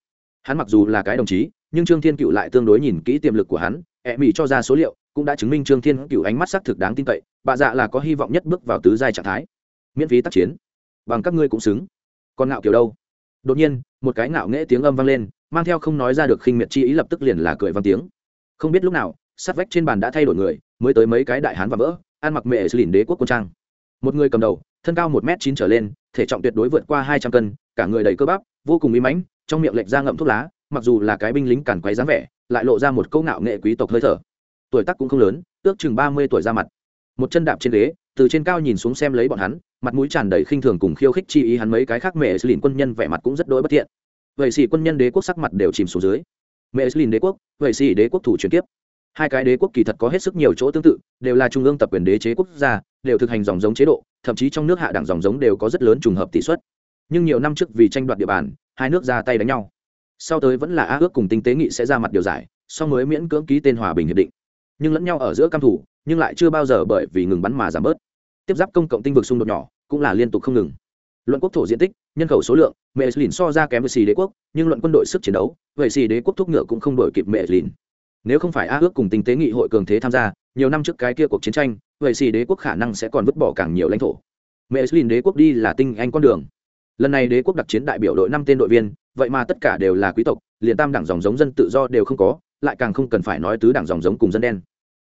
Hắn mặc dù là cái đồng chí nhưng trương thiên cựu lại tương đối nhìn kỹ tiềm lực của hắn, ẹ mỹ cho ra số liệu, cũng đã chứng minh trương thiên cựu ánh mắt xác thực đáng tin cậy, bà dạ là có hy vọng nhất bước vào tứ giai trạng thái. Miễn phí tác chiến. Bằng các ngươi cũng xứng. Còn ngạo kiểu đâu? Đột nhiên, một cái ngạo nghễ tiếng âm vang lên, mang theo không nói ra được khinh miệt chi ý lập tức liền là cười vang tiếng. Không biết lúc nào, sát vách trên bàn đã thay đổi người, mới tới mấy cái đại hán và vỡ, ăn mặc mẹ lìn đế quốc quân trang. Một người cầm đầu, thân cao một m chín trở lên, thể trọng tuyệt đối vượt qua hai trăm cân, cả người đầy cơ bắp, vô cùng bí mãnh, trong miệng lệch ra ngậm thuốc lá mặc dù là cái binh lính càn quấy dáng vẻ, lại lộ ra một câu ngạo nghệ quý tộc hơi thở. Tuổi tác cũng không lớn, ước chừng ba mươi tuổi ra mặt. Một chân đạp trên ghế, từ trên cao nhìn xuống xem lấy bọn hắn, mặt mũi tràn đầy khinh thường cùng khiêu khích chi ý hắn mấy cái khác mẹ lìn quân nhân vẻ mặt cũng rất đỗi bất thiện. Vậy xỉ quân nhân đế quốc sắc mặt đều chìm xuống dưới. Mẹ lìn đế quốc vậy xỉ đế quốc thủ chuyển tiếp hai cái đế quốc kỳ thật có hết sức nhiều chỗ tương tự, đều là trung ương tập quyền đế chế quốc gia, đều thực hành dòng giống chế độ, thậm chí trong nước hạ đẳng dòng giống đều có rất lớn trùng hợp tỷ suất. Nhưng nhiều năm trước vì tranh đoạt địa bàn, hai nước ra tay đánh nhau sau tới vẫn là a ước cùng tinh tế nghị sẽ ra mặt điều giải sau mới miễn cưỡng ký tên hòa bình hiệp định. Nhưng lẫn nhau ở giữa cam thủ nhưng lại chưa bao giờ bởi vì ngừng bắn mà giảm bớt. Tiếp giáp công cộng tinh vực xung đột nhỏ, cũng là liên tục không ngừng. Luận quốc thổ diện tích, nhân khẩu số lượng, mẹ lìn so ra kém với xì đế quốc, nhưng luận quân đội sức chiến đấu, vậy xì đế quốc thúc ngựa cũng không đổi kịp mẹ lìn. Nếu không phải a ước cùng tinh tế nghị hội cường thế tham gia, nhiều năm trước cái kia cuộc chiến tranh, vậy xì đế quốc khả năng sẽ còn vứt bỏ càng nhiều lãnh thổ. Mẹ lìn đế quốc đi là tinh anh con đường lần này đế quốc đặc chiến đại biểu đội năm tên đội viên, vậy mà tất cả đều là quý tộc, liền tam đảng dòng giống dân tự do đều không có, lại càng không cần phải nói tứ đảng dòng giống cùng dân đen.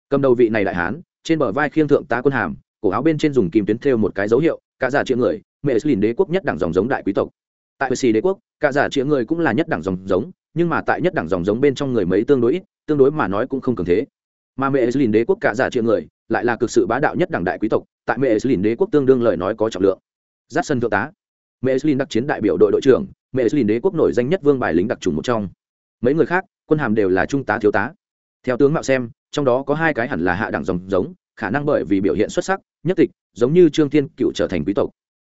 Cầm đầu vị này đại hán, trên bờ vai khiêng thượng tá quân hàm, cổ áo bên trên dùng kim tuyến thêu một cái dấu hiệu, cả giả chĩa người, mẹ lìn đế quốc nhất đảng dòng giống đại quý tộc. Tại xì đế quốc, cả giả chĩa người cũng là nhất đảng dòng giống, nhưng mà tại nhất đảng dòng giống bên trong người mấy tương đối ít, tương đối mà nói cũng không cường thế. Mà mẹ lìn đế quốc cả giả chĩa người, lại là cực sự bá đạo nhất đảng đại quý tộc, tại mẹ lìn đế quốc tương đương lời nói có trọng lượng. Giáp sân thượng tá mẹ lìn đặc chiến đại biểu đội đội trưởng, mẹ lìn đế quốc nổi danh nhất vương bài lính đặc trùng một trong. Mấy người khác, quân hàm đều là trung tá thiếu tá. Theo tướng mạo xem, trong đó có hai cái hẳn là hạ đẳng dòng giống, khả năng bởi vì biểu hiện xuất sắc, nhất tịch, giống như trương thiên cựu trở thành quý tộc.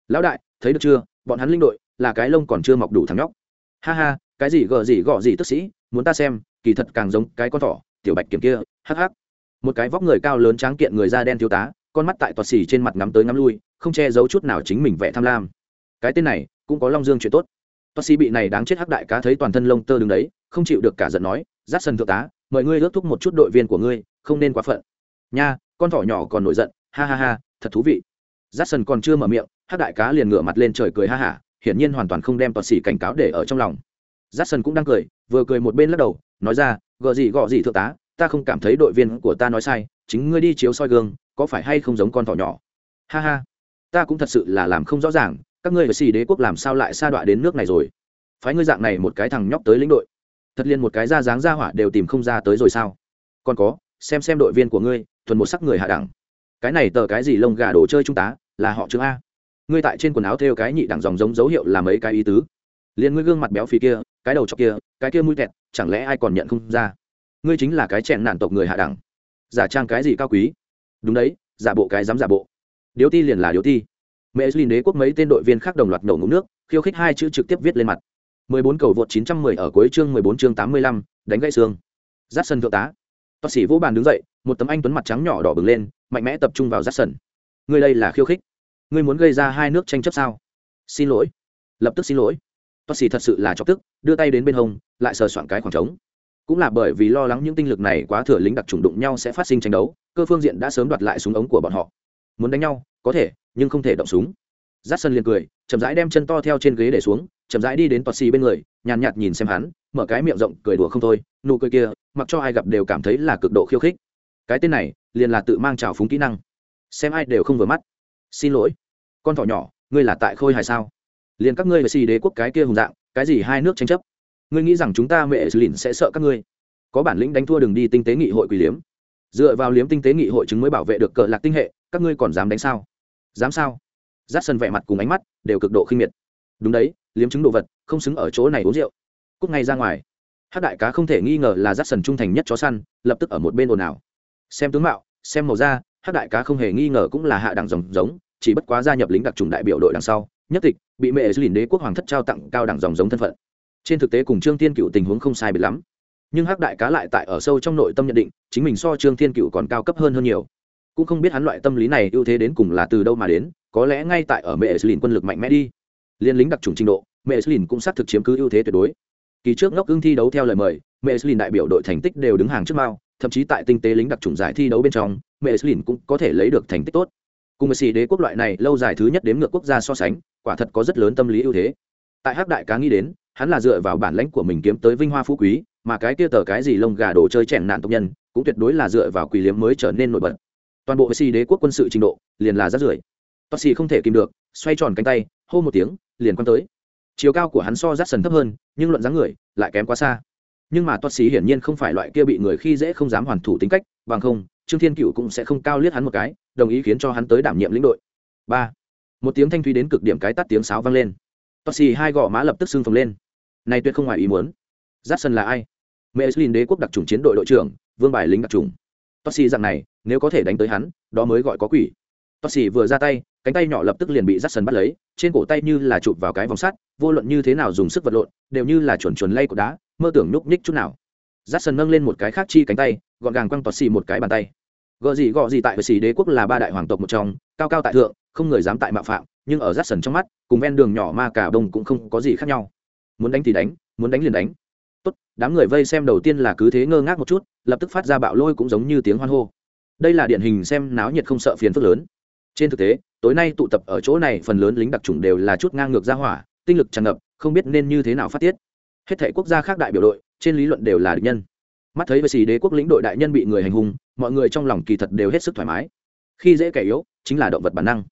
Lão đại, thấy được chưa? Bọn hắn linh đội, là cái lông còn chưa mọc đủ thằng nhóc. Ha ha, cái gì gờ gì gọ gì tức sĩ, muốn ta xem, kỳ thật càng giống cái con thỏ, tiểu bạch kiểm kia, hắc hắc. Một cái vóc người cao lớn tráng kiện người da đen thiếu tá, con mắt tại toạt xỉ trên mặt ngắm tới ngắm lui, không che giấu chút nào chính mình vẻ tham lam cái tên này cũng có long dương chuyện tốt. Toa sĩ bị này đáng chết hắc đại cá thấy toàn thân lông tơ đứng đấy, không chịu được cả giận nói giáp sân thượng tá, mời ngươi ước thúc một chút đội viên của ngươi, không nên quá phận. Nha, con thỏ nhỏ còn nổi giận, ha ha ha, thật thú vị. Giáp sân còn chưa mở miệng, hắc đại cá liền ngửa mặt lên trời cười ha hả, hiển nhiên hoàn toàn không đem toa sĩ cảnh cáo để ở trong lòng. Giáp sân cũng đang cười, vừa cười một bên lắc đầu, nói ra gợ gì gọ gì thượng tá, ta không cảm thấy đội viên của ta nói sai, chính ngươi đi chiếu soi gương, có phải hay không giống con thỏ nhỏ? Ha ha, ta cũng thật sự là làm không rõ ràng các ngươi ở xì đế quốc làm sao lại sa đọa đến nước này rồi? Phái ngươi dạng này một cái thằng nhóc tới lĩnh đội. Thật liên một cái da dáng ra hỏa đều tìm không ra tới rồi sao? Còn có, xem xem đội viên của ngươi, thuần một sắc người hạ đẳng. Cái này tờ cái gì lông gà đồ chơi trung tá là họ chứng a. Ngươi tại trên quần áo theo cái nhị đẳng dòng giống dấu hiệu là mấy cái ý tứ? Liền ngươi gương mặt béo phì kia, cái đầu chọc kia, cái kia mũi kẹt chẳng lẽ ai còn nhận không ra? Ngươi chính là cái chèn nản tộc người hạ đẳng. Giả trang cái gì cao quý? Đúng đấy, giả bộ cái dám giả bộ. Điếu ti liền là điếu ti mẹ lìn đế quốc mấy tên đội viên khác đồng loạt nổ ngụm nước khiêu khích hai chữ trực tiếp viết lên mặt. 14 cầu vượt 910 ở cuối chương 14 chương 85, đánh gãy xương. Giắt sân thượng tá. Toa sĩ vũ bàn đứng dậy một tấm anh tuấn mặt trắng nhỏ đỏ bừng lên mạnh mẽ tập trung vào giắt sân. Ngươi đây là khiêu khích. Ngươi muốn gây ra hai nước tranh chấp sao? Xin lỗi. Lập tức xin lỗi. Toa sĩ thật sự là chọc tức đưa tay đến bên hông lại sờ soạn cái khoảng trống. Cũng là bởi vì lo lắng những tinh lực này quá thừa lính đặc trùng đụng nhau sẽ phát sinh tranh đấu cơ phương diện đã sớm đoạt lại súng ống của bọn họ. Muốn đánh nhau có thể nhưng không thể động súng. Giắt sân liền cười, chậm rãi đem chân to theo trên ghế để xuống, chậm rãi đi đến toa xì bên người, nhàn nhạt nhìn xem hắn, mở cái miệng rộng, cười đùa không thôi, nụ cười kia, mặc cho ai gặp đều cảm thấy là cực độ khiêu khích. Cái tên này, liền là tự mang trào phúng kỹ năng. Xem ai đều không vừa mắt. Xin lỗi. Con thỏ nhỏ, ngươi là tại khôi hài sao? Liền các ngươi và xì đế quốc cái kia hùng dạng, cái gì hai nước tranh chấp? Ngươi nghĩ rằng chúng ta mẹ lìn sẽ sợ các ngươi? Có bản lĩnh đánh thua đừng đi tinh tế nghị hội quỷ liếm. Dựa vào liếm tinh tế nghị hội chứng mới bảo vệ được cờ lạc tinh hệ, các ngươi còn dám đánh sao? Dám sao? Rát sân vẻ mặt cùng ánh mắt đều cực độ khinh miệt. Đúng đấy, liếm chứng đồ vật, không xứng ở chỗ này uống rượu. Cúc ngay ra ngoài. Hát đại cá không thể nghi ngờ là rát sần trung thành nhất chó săn, lập tức ở một bên ồn ào. Xem tướng mạo, xem màu da hát đại cá không hề nghi ngờ cũng là hạ đẳng dòng giống, chỉ bất quá gia nhập lính đặc trùng đại biểu đội đằng sau, nhất tịch, bị mẹ lìn đế quốc hoàng thất trao tặng cao đẳng dòng giống thân phận. Trên thực tế cùng trương tiên cựu tình huống không sai biệt lắm. Nhưng hắc đại cá lại tại ở sâu trong nội tâm nhận định, chính mình so trương thiên cựu còn cao cấp hơn hơn nhiều cũng không biết hắn loại tâm lý này ưu thế đến cùng là từ đâu mà đến, có lẽ ngay tại ở mẹ lìn quân lực mạnh mẽ đi. Liên lính đặc trùng trình độ, mẹ lìn cũng xác thực chiếm cứ ưu thế tuyệt đối. Kỳ trước ngốc ưng thi đấu theo lời mời, mẹ lìn đại biểu đội thành tích đều đứng hàng trước mao, thậm chí tại tinh tế lính đặc trùng giải thi đấu bên trong, mẹ lìn cũng có thể lấy được thành tích tốt. Cùng với xì đế quốc loại này lâu dài thứ nhất đếm ngược quốc gia so sánh, quả thật có rất lớn tâm lý ưu thế. Tại hắc đại cá nghĩ đến, hắn là dựa vào bản lãnh của mình kiếm tới vinh hoa phú quý, mà cái kia tờ cái gì lông gà đồ chơi chèn nạn tộc nhân, cũng tuyệt đối là dựa vào quỷ liếm mới trở nên nổi bật toàn bộ xì đế quốc quân sự trình độ liền là rát rưởi. Toa xì không thể kìm được, xoay tròn cánh tay, hô một tiếng, liền quăng tới. Chiều cao của hắn so rát sần thấp hơn, nhưng luận dáng người lại kém quá xa. Nhưng mà toa xì hiển nhiên không phải loại kia bị người khi dễ không dám hoàn thủ tính cách, bằng không, trương thiên cựu cũng sẽ không cao liếc hắn một cái, đồng ý khiến cho hắn tới đảm nhiệm lĩnh đội. Ba. Một tiếng thanh thúy đến cực điểm cái tắt tiếng sáo vang lên. Toa xì hai gò má lập tức xưng phồng lên. Này tuyệt không ngoài ý muốn. Rát sần là ai? Mẹslin đế quốc đặc trùng chiến đội đội trưởng, vương bài lính đặc trùng toa xì dạng này, nếu có thể đánh tới hắn, đó mới gọi có quỷ. Toa xì vừa ra tay, cánh tay nhỏ lập tức liền bị giáp sần bắt lấy, trên cổ tay như là chụp vào cái vòng sắt, vô luận như thế nào dùng sức vật lộn, đều như là chuẩn chuẩn lay của đá, mơ tưởng núp nhích chút nào. Giáp sần nâng lên một cái khác chi cánh tay, gọn gàng quăng toa xì một cái bàn tay. Gợ gì gọ gì tại xì đế quốc là ba đại hoàng tộc một trong, cao cao tại thượng, không người dám tại mạo phạm, nhưng ở rát sần trong mắt, cùng ven đường nhỏ ma cả đông cũng không có gì khác nhau. Muốn đánh thì đánh, muốn đánh liền đánh đám người vây xem đầu tiên là cứ thế ngơ ngác một chút, lập tức phát ra bạo lôi cũng giống như tiếng hoan hô. Đây là điển hình xem náo nhiệt không sợ phiền phức lớn. Trên thực tế, tối nay tụ tập ở chỗ này phần lớn lính đặc trùng đều là chút ngang ngược ra hỏa, tinh lực tràn ngập, không biết nên như thế nào phát tiết. Hết thể quốc gia khác đại biểu đội, trên lý luận đều là địch nhân. Mắt thấy với sĩ đế quốc lĩnh đội đại nhân bị người hành hung, mọi người trong lòng kỳ thật đều hết sức thoải mái. Khi dễ kẻ yếu, chính là động vật bản năng.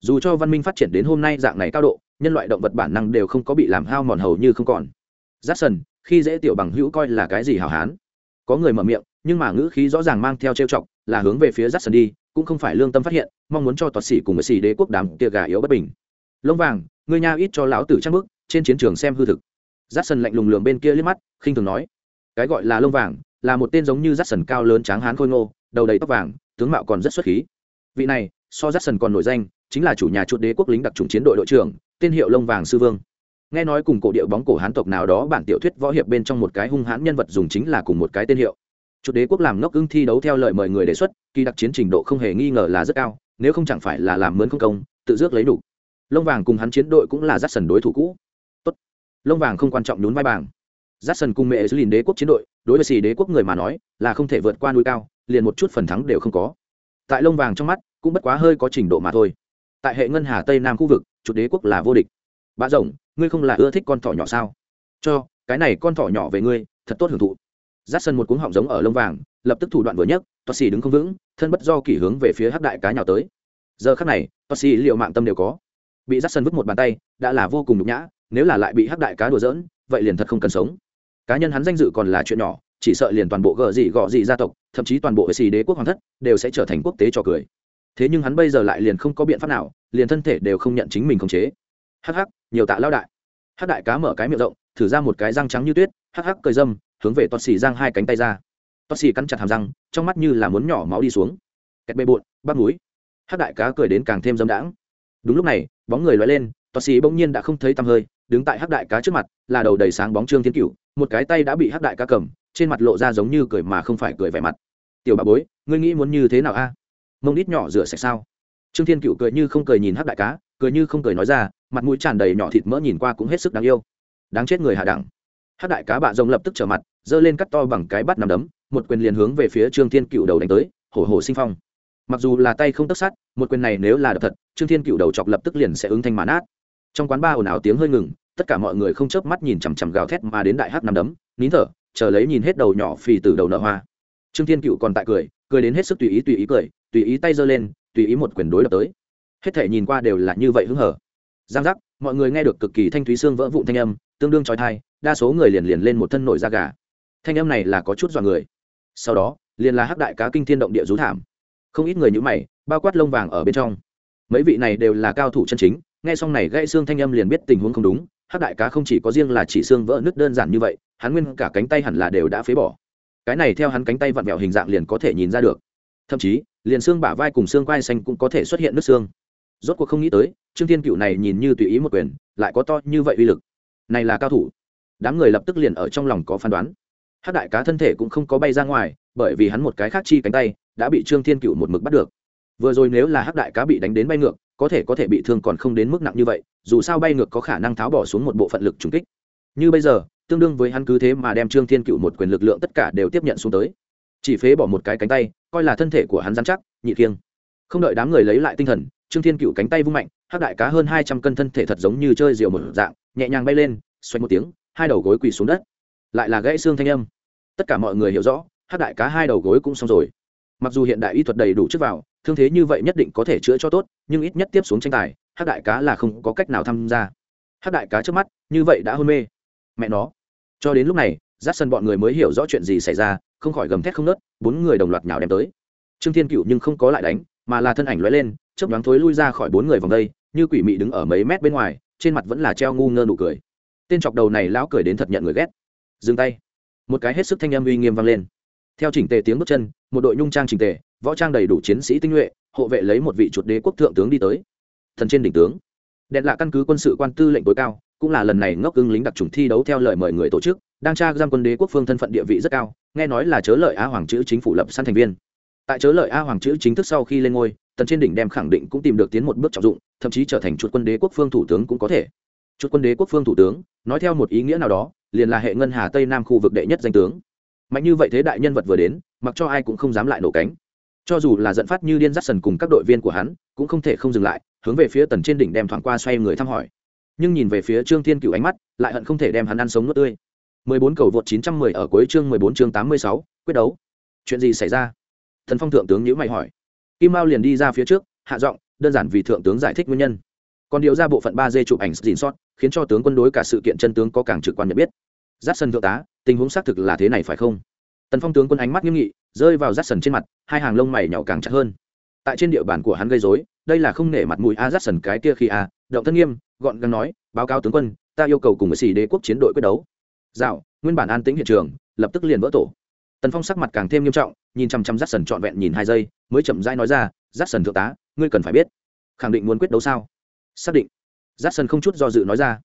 Dù cho văn minh phát triển đến hôm nay dạng này cao độ, nhân loại động vật bản năng đều không có bị làm hao mòn hầu như không còn giáp sần khi dễ tiểu bằng hữu coi là cái gì hào hán? Có người mở miệng, nhưng mà ngữ khí rõ ràng mang theo trêu chọc, là hướng về phía giáp sần đi, cũng không phải lương tâm phát hiện, mong muốn cho toạt sĩ cùng với sĩ đế quốc đám tia gà yếu bất bình. Lông vàng người nha ít cho lão tử trang bức, trên chiến trường xem hư thực. Giáp sần lạnh lùng lường bên kia liếc mắt, khinh thường nói. Cái gọi là lông vàng, là một tên giống như giáp sần cao lớn tráng hán khôi ngô, đầu đầy tóc vàng, tướng mạo còn rất xuất khí. Vị này, so giáp sần còn nổi danh, chính là chủ nhà chuột đế quốc lính đặc trùng chiến đội đội trưởng, tên hiệu lông vàng sư vương nghe nói cùng cổ điệu bóng cổ hán tộc nào đó bản tiểu thuyết võ hiệp bên trong một cái hung hãn nhân vật dùng chính là cùng một cái tên hiệu. Chủ đế quốc làm ngốc ưng thi đấu theo lời mời người đề xuất, kỳ đặc chiến trình độ không hề nghi ngờ là rất cao, nếu không chẳng phải là làm mướn không công, tự dước lấy đủ. Lông vàng cùng hắn chiến đội cũng là rát sần đối thủ cũ. Tốt. Lông vàng không quan trọng nhún vai bảng. J sần cùng mẹ giữ lìn đế quốc chiến đội, đối với xì đế quốc người mà nói, là không thể vượt qua núi cao, liền một chút phần thắng đều không có. Tại lông vàng trong mắt, cũng bất quá hơi có trình độ mà thôi. Tại hệ ngân hà tây nam khu vực, chủ đế quốc là vô địch bạ rồng, ngươi không là ưa thích con thỏ nhỏ sao? Cho, cái này con thỏ nhỏ về ngươi, thật tốt hưởng thụ. Rát sân một cuống họng giống ở lông vàng, lập tức thủ đoạn vừa nhất toa xì đứng không vững, thân bất do kỷ hướng về phía hắc đại cá nhào tới. Giờ khắc này toa xì liệu mạng tâm đều có. Bị Rát sân vứt một bàn tay, đã là vô cùng nhục nhã, nếu là lại bị hắc đại cá đùa dỡn vậy liền thật không cần sống. Cá nhân hắn danh dự còn là chuyện nhỏ, chỉ sợ liền toàn bộ gờ gì gọ gì gia tộc, thậm chí toàn bộ hệ xì đế quốc hoàng thất, đều sẽ trở thành quốc tế trò cười. Thế nhưng hắn bây giờ lại liền không có biện pháp nào, liền thân thể đều không nhận chính mình khống chế hắc hắc, nhiều tạ lao đại. Hắc đại cá mở cái miệng rộng, thử ra một cái răng trắng như tuyết, hắc hắc cười dâm, hướng về toát xì giang hai cánh tay ra. Toát xì cắn chặt hàm răng, trong mắt như là muốn nhỏ máu đi xuống. Kẹt bê bụn bắt núi hắc đại cá cười đến càng thêm dâm đãng. Đúng lúc này, bóng người loay lên toát xì bỗng nhiên đã không thấy tăm hơi, đứng tại hắc đại cá trước mặt, là đầu đầy sáng bóng trương thiên cửu, một cái tay đã bị hắc đại cá cầm, trên mặt lộ ra giống như cười mà không phải cười vẻ mặt. Tiểu bà bối, ngươi nghĩ muốn như thế nào a? Mông đít nhỏ rửa sạch sao? Trương thiên cựu cười như không cười nhìn hắc đại cá, cười như không cười nói ra mặt mũi tràn đầy nhỏ thịt mỡ nhìn qua cũng hết sức đáng yêu. Đáng chết người hạ đẳng. Hát đại cá bạ rồng lập tức trở mặt, giơ lên cắt to bằng cái bắt nằm đấm, một quyền liền hướng về phía trương thiên cựu đầu đánh tới, hổ hổ sinh phong. Mặc dù là tay không tất sát, một quyền này nếu là đập thật, trương thiên cựu đầu chọc lập tức liền sẽ ứng thanh mãn át trong quán ba ồn ào tiếng hơi ngừng, tất cả mọi người không chớp mắt nhìn chằm chằm gào thét mà đến đại hát nằm đấm, nín thở, chờ lấy nhìn hết đầu nhỏ phì từ đầu nợ hoa. Trương thiên cựu còn tại cười cười đến hết sức tùy ý tùy ý cười, tùy ý tay giơ lên, tùy ý một quyền đối đập tới. Hết thể nhìn qua đều là như vậy hứng hở giang giác, mọi người nghe được cực kỳ thanh thúy xương vỡ vụn thanh âm, tương đương trói thai, đa số người liền liền lên một thân nổi da gà. Thanh âm này là có chút dọa người. Sau đó, liền là hắc đại cá kinh thiên động địa rú thảm. Không ít người như mày, bao quát lông vàng ở bên trong. Mấy vị này đều là cao thủ chân chính, nghe xong này gãy xương thanh âm liền biết tình huống không đúng, hắc đại cá không chỉ có riêng là chỉ xương vỡ nứt đơn giản như vậy, hắn nguyên cả cánh tay hẳn là đều đã phế bỏ. Cái này theo hắn cánh tay vặn vẹo hình dạng liền có thể nhìn ra được. Thậm chí, liền xương bả vai cùng xương quai xanh cũng có thể xuất hiện nứt xương rốt cuộc không nghĩ tới, trương thiên cựu này nhìn như tùy ý một quyền, lại có to như vậy uy lực. Này là cao thủ. Đám người lập tức liền ở trong lòng có phán đoán. Hát đại cá thân thể cũng không có bay ra ngoài, bởi vì hắn một cái khác chi cánh tay, đã bị trương thiên cựu một mực bắt được. Vừa rồi nếu là hát đại cá bị đánh đến bay ngược, có thể có thể bị thương còn không đến mức nặng như vậy, dù sao bay ngược có khả năng tháo bỏ xuống một bộ phận lực trùng kích. Như bây giờ, tương đương với hắn cứ thế mà đem trương thiên cựu một quyền lực lượng tất cả đều tiếp nhận xuống tới. Chỉ phế bỏ một cái cánh tay, coi là thân thể của hắn dám chắc, nhị kiêng. Không đợi đám người lấy lại tinh thần trương thiên cựu cánh tay vung mạnh hát đại cá hơn hai trăm cân thân thể thật giống như chơi rượu một dạng, nhẹ nhàng bay lên, xoay một tiếng, hai đầu gối quỳ xuống đất. Lại là gãy xương thanh âm. Tất cả mọi người hiểu rõ hát đại cá hai đầu gối cũng xong rồi. Mặc dù hiện đại y thuật đầy đủ trước vào, thương thế như vậy nhất định có thể chữa cho tốt, nhưng ít nhất tiếp xuống tranh tài hát đại cá là không có cách nào tham gia. Hát đại cá trước mắt, như vậy đã hôn mê. Mẹ nó. Cho đến lúc này giáp sân bọn người mới hiểu rõ chuyện gì xảy ra, không khỏi gầm thét không nớt, bốn người đồng loạt nhào đem tới. Trương thiên cựu nhưng không có lại đánh, mà là thân ảnh lóe lên chớp nhoáng thối lui ra khỏi bốn người vòng đây, như quỷ mị đứng ở mấy mét bên ngoài, trên mặt vẫn là treo ngu ngơ nụ cười. Tên chọc đầu này lão cười đến thật nhận người ghét. Dừng tay. Một cái hết sức thanh âm uy nghiêm vang lên. Theo chỉnh tề tiếng bước chân, một đội nhung trang chỉnh tề, võ trang đầy đủ chiến sĩ tinh nhuệ, hộ vệ lấy một vị chuột đế quốc thượng tướng đi tới. Thần trên đỉnh tướng. Đèn lạ căn cứ quân sự quan tư lệnh tối cao, cũng là lần này ngốc ưng lính đặc trùng thi đấu theo lời mời người tổ chức, đang tra giam quân đế quốc phương thân phận địa vị rất cao, nghe nói là chớ lợi a hoàng chữ chính phủ lập săn thành viên. Tại chớ lợi a hoàng chữ chính thức sau khi lên ngôi tần trên đỉnh đem khẳng định cũng tìm được tiến một bước trọng dụng thậm chí trở thành chuột quân đế quốc phương thủ tướng cũng có thể. Chuột quân đế quốc phương thủ tướng nói theo một ý nghĩa nào đó liền là hệ ngân hà tây nam khu vực đệ nhất danh tướng. Mạnh như vậy thế đại nhân vật vừa đến mặc cho ai cũng không dám lại nổ cánh. Cho dù là dẫn phát như điên dắt sần cùng các đội viên của hắn cũng không thể không dừng lại hướng về phía tần trên đỉnh đem thoảng qua xoay người thăm hỏi. Nhưng nhìn về phía trương thiên cựu ánh mắt lại hận không thể đem hắn ăn sống nước tươi. 14 cầu vượt 910 ở cuối chương 14 chương 86, quyết đấu. Chuyện gì xảy ra? Thần phong thượng tướng nhữ mày hỏi kim mao liền đi ra phía trước, hạ giọng, đơn giản vì thượng tướng giải thích nguyên nhân. Còn điều ra bộ phận ba d chụp ảnh dìn sót, khiến cho tướng quân đối cả sự kiện chân tướng có càng trực quan nhận biết. Giáp sân thượng tá, tình huống xác thực là thế này phải không? Tần phong tướng quân ánh mắt nghiêm nghị, rơi vào giáp sân trên mặt, hai hàng lông mày nhỏ càng chặt hơn. Tại trên địa bàn của hắn gây dối đây là không nể mặt mũi a giáp sân cái kia khi a, động thân nghiêm, gọn gàng nói, báo cáo tướng quân, ta yêu cầu cùng với sĩ đế quốc chiến đội quyết đấu. Dạo nguyên bản an tĩnh hiện trường, lập tức liền vỡ tổ tần phong sắc mặt càng thêm nghiêm trọng, nhìn chăm chăm rát sần trọn vẹn nhìn hai giây, mới chậm rãi nói ra rát sần thượng tá, ngươi cần phải biết, khẳng định muốn quyết đấu sao? Xác định. Rát sần không chút do dự nói ra.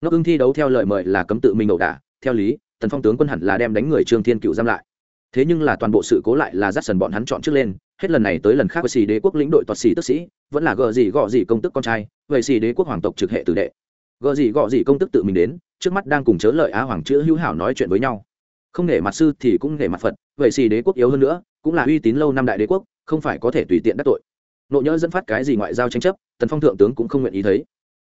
Ngốc ưng thi đấu theo lời mời là cấm tự mình ẩu đả, theo lý, tần phong tướng quân hẳn là đem đánh người trương thiên cựu giam lại. Thế nhưng là toàn bộ sự cố lại là rát sần bọn hắn chọn trước lên, hết lần này tới lần khác với xì đế quốc lĩnh đội toạt xì tức sĩ, vẫn là gờ gì gọ gì công tức con trai vậy xì đế quốc hoàng tộc trực hệ tử đệ. Gờ gì gọ gì công tức tự mình đến, trước mắt đang cùng chớ lợi á hoàng chữ hữu hảo nói chuyện với nhau không nể mặt sư thì cũng nể mặt phật, vậy xì đế quốc yếu hơn nữa, cũng là uy tín lâu năm đại đế quốc, không phải có thể tùy tiện đắc tội. Nộ nhỡ dẫn phát cái gì ngoại giao tranh chấp, tần phong thượng tướng cũng không nguyện ý thấy.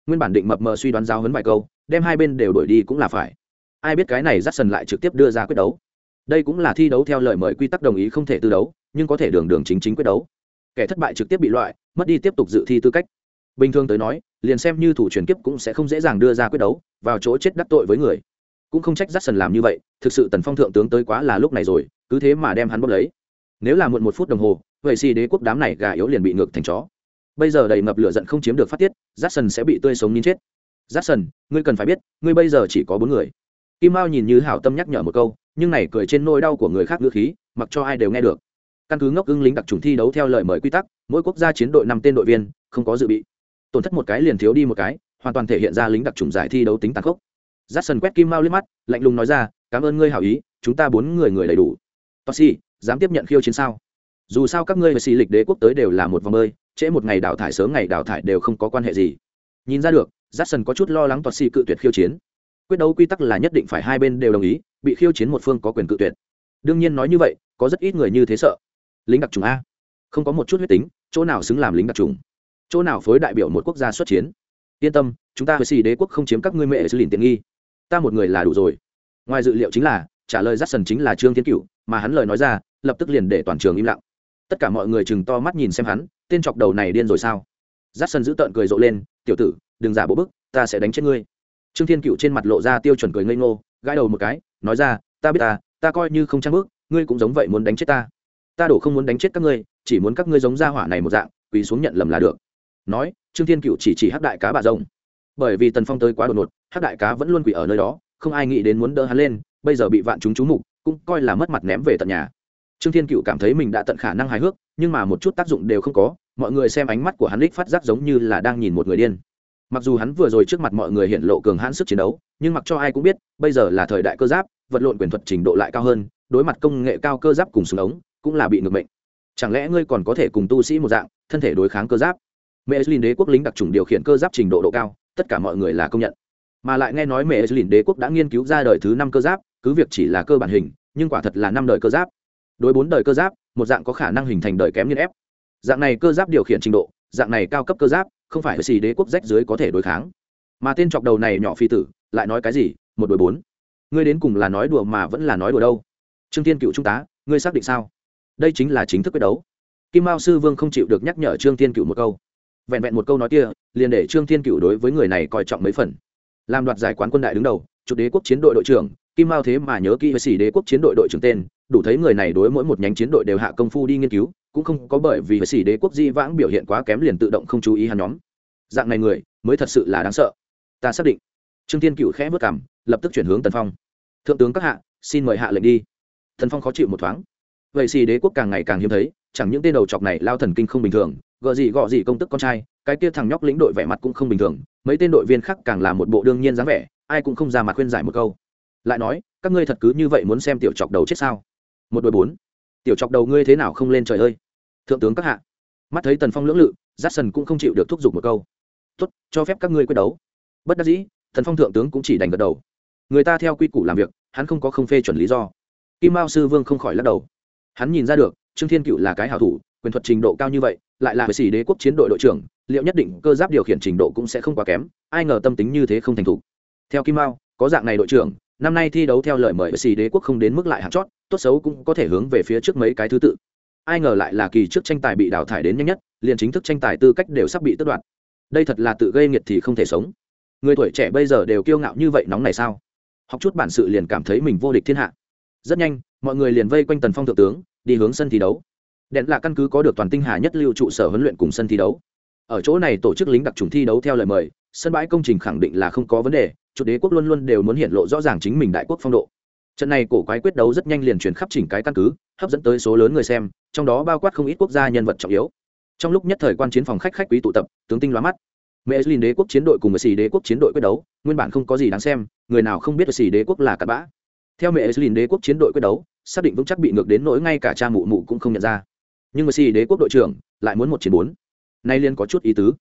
Nguyên bản định mập mờ suy đoán giao hấn vài câu, đem hai bên đều đổi đi cũng là phải. Ai biết cái này dắt sần lại trực tiếp đưa ra quyết đấu. Đây cũng là thi đấu theo lời mời quy tắc đồng ý không thể tư đấu, nhưng có thể đường đường chính chính quyết đấu. Kẻ thất bại trực tiếp bị loại, mất đi tiếp tục dự thi tư cách. Bình thường tới nói, liền xem như thủ truyền kiếp cũng sẽ không dễ dàng đưa ra quyết đấu, vào chỗ chết đắc tội với người cũng không trách Jackson làm như vậy, thực sự Tần Phong thượng tướng tới quá là lúc này rồi, cứ thế mà đem hắn bắt lấy. Nếu là muộn một phút đồng hồ, vậy si đế quốc đám này gà yếu liền bị ngược thành chó. Bây giờ đầy ngập lửa giận không chiếm được phát tiết, Jackson sẽ bị tươi sống nín chết. Jackson, ngươi cần phải biết, ngươi bây giờ chỉ có bốn người. Kim Mao nhìn như hảo tâm nhắc nhở một câu, nhưng này cười trên nỗi đau của người khác ngữ khí, mặc cho ai đều nghe được. Căn cứ ngốc ưng lính đặc trùng thi đấu theo lời mời quy tắc, mỗi quốc gia chiến đội năm tên đội viên, không có dự bị. Tổn thất một cái liền thiếu đi một cái, hoàn toàn thể hiện ra lính đặc trùng giải thi đấu tính tàn khốc Dát sần quét kim mao liếc mắt, lạnh lùng nói ra, cảm ơn ngươi hảo ý, chúng ta bốn người người đầy đủ. Tosi dám tiếp nhận khiêu chiến sao? Dù sao các ngươi và xì lịch đế quốc tới đều là một vòng bơi, trễ một ngày đào thải sớm ngày đào thải đều không có quan hệ gì. Nhìn ra được Dát sần có chút lo lắng tosi cự tuyệt khiêu chiến. Quyết đấu quy tắc là nhất định phải hai bên đều đồng ý, bị khiêu chiến một phương có quyền cự tuyệt. Đương nhiên nói như vậy, có rất ít người như thế sợ. Lính đặc trùng a. Không có một chút huyết tính, chỗ nào xứng làm lính đặc trùng? Chỗ nào phối đại biểu một quốc gia xuất chiến? Yên tâm, chúng ta với xì đế quốc không chiếm các ngươi mẹ xử lìn tiện nghi ta một người là đủ rồi. Ngoài dự liệu chính là, trả lời rắt sần chính là trương thiên cựu mà hắn lời nói ra, lập tức liền để toàn trường im lặng. Tất cả mọi người chừng to mắt nhìn xem hắn, tên chọc đầu này điên rồi sao? Rắt sần giữ tợn cười rộ lên, tiểu tử, đừng giả bộ bức, ta sẽ đánh chết ngươi. Trương thiên cựu trên mặt lộ ra tiêu chuẩn cười ngây ngô, gãi đầu một cái, nói ra, ta biết ta ta coi như không trang bước ngươi cũng giống vậy muốn đánh chết ta. Ta đổ không muốn đánh chết các ngươi, chỉ muốn các ngươi giống ra hỏa này một dạng, quỳ xuống nhận lầm là được. Nói, trương thiên cựu chỉ chỉ hắc đại cá bà rồng bởi vì tần phong tới quá đột ngột, hắc đại cá vẫn luôn quỳ ở nơi đó, không ai nghĩ đến muốn đỡ hắn lên, bây giờ bị vạn chúng chú mục, cũng coi là mất mặt ném về tận nhà. Trương thiên cựu cảm thấy mình đã tận khả năng hài hước, nhưng mà một chút tác dụng đều không có, mọi người xem ánh mắt của hắn lích phát giác giống như là đang nhìn một người điên. Mặc dù hắn vừa rồi trước mặt mọi người hiện lộ cường hãn sức chiến đấu, nhưng mặc cho ai cũng biết, bây giờ là thời đại cơ giáp, vật lộn quyền thuật trình độ lại cao hơn, đối mặt công nghệ cao cơ giáp cùng súng ống, cũng là bị ngược mệnh. Chẳng lẽ ngươi còn có thể cùng tu sĩ một dạng, thân thể đối kháng cơ giáp? Mẹ lin đế quốc lính đặc trùng điều khiển cơ giáp trình độ độ cao tất cả mọi người là công nhận. Mà lại nghe nói mẹ lìn đế quốc đã nghiên cứu ra đời thứ năm cơ giáp, cứ việc chỉ là cơ bản hình, nhưng quả thật là năm đời cơ giáp. Đối bốn đời cơ giáp, một dạng có khả năng hình thành đời kém nghiên ép. Dạng này cơ giáp điều khiển trình độ, dạng này cao cấp cơ giáp, không phải xì đế quốc rách dưới có thể đối kháng. Mà tên chọc đầu này nhỏ phi tử, lại nói cái gì? Một đội bốn. Ngươi đến cùng là nói đùa mà vẫn là nói đùa đâu? Trương tiên cựu trung tá, ngươi xác định sao? Đây chính là chính thức quyết đấu. Kim mao sư vương không chịu được nhắc nhở trương tiên cựu một câu vẹn vẹn một câu nói kia, liền để trương thiên cựu đối với người này coi trọng mấy phần. Làm đoạt giải quán quân đại đứng đầu, chủ đế quốc chiến đội đội trưởng, kim mao thế mà nhớ kỹ với sĩ đế quốc chiến đội đội trưởng tên, đủ thấy người này đối mỗi một nhánh chiến đội đều hạ công phu đi nghiên cứu, cũng không có bởi vì với sĩ đế quốc di vãng biểu hiện quá kém liền tự động không chú ý hắn nhóm. Dạng này người, mới thật sự là đáng sợ. Ta xác định. Trương thiên cựu khẽ vất cảm lập tức chuyển hướng tần phong. Thượng tướng các hạ, xin mời hạ lệnh đi. Thần phong khó chịu một thoáng. Vậy xì đế quốc càng ngày càng hiếm thấy, chẳng những tên đầu chọc này lao thần kinh không bình thường gợ gì gọ gì công tức con trai, cái kia thằng nhóc lĩnh đội vẻ mặt cũng không bình thường, mấy tên đội viên khác càng là một bộ đương nhiên dáng vẻ, ai cũng không ra mặt khuyên giải một câu. Lại nói, các ngươi thật cứ như vậy muốn xem tiểu chọc đầu chết sao? Một đội bốn. Tiểu chọc đầu ngươi thế nào không lên trời ơi? Thượng tướng các hạ. Mắt thấy tần phong lưỡng lự giắt sần cũng không chịu được thúc giục một câu. Tốt, cho phép các ngươi quyết đấu. Bất đắc dĩ thần phong thượng tướng cũng chỉ đành gật đầu. Người ta theo quy củ làm việc, hắn không có không phê chuẩn lý do. Kim mao sư vương không khỏi lắc đầu. Hắn nhìn ra được, trương thiên cựu là cái hảo thủ quyền thuật trình độ cao như vậy, lại là sĩ đế quốc chiến đội đội trưởng, liệu nhất định cơ giáp điều khiển trình độ cũng sẽ không quá kém, ai ngờ tâm tính như thế không thành thục. Theo kim mao, có dạng này đội trưởng, năm nay thi đấu theo lời mời sĩ đế quốc không đến mức lại hạt chót, tốt xấu cũng có thể hướng về phía trước mấy cái thứ tự. Ai ngờ lại là kỳ trước tranh tài bị đào thải đến nhanh nhất, liền chính thức tranh tài tư cách đều sắp bị tước đoạt. Đây thật là tự gây nghiệt thì không thể sống. Người tuổi trẻ bây giờ đều kiêu ngạo như vậy nóng này sao? Học chút bản sự liền cảm thấy mình vô địch thiên hạ. Rất nhanh, mọi người liền vây quanh tần phong thượng tướng, đi hướng sân thi đấu đèn là căn cứ có được toàn tinh hà nhất lưu trụ sở huấn luyện cùng sân thi đấu. Ở chỗ này tổ chức lính đặc trùng thi đấu theo lời mời, sân bãi công trình khẳng định là không có vấn đề, chủ đế quốc luôn luôn đều muốn hiện lộ rõ ràng chính mình đại quốc phong độ. Trận này cổ quái quyết đấu rất nhanh liền truyền khắp chỉnh cái căn cứ, hấp dẫn tới số lớn người xem, trong đó bao quát không ít quốc gia nhân vật trọng yếu. Trong lúc nhất thời quan chiến phòng khách khách quý tụ tập, tướng tinh loa mắt. Mẹ lin đế quốc chiến đội cùng với xì đế quốc chiến đội quyết đấu, nguyên bản không có gì đáng xem, người nào không biết xì đế quốc là cặn bã. Theo mẹ lin đế quốc chiến đội quyết đấu, xác định vững chắc bị ngược đến nỗi ngay cả cha mụ mụ cũng không nhận ra nhưng mà xì đế quốc đội trưởng lại muốn một chiến bốn. Nay liên có chút ý tứ.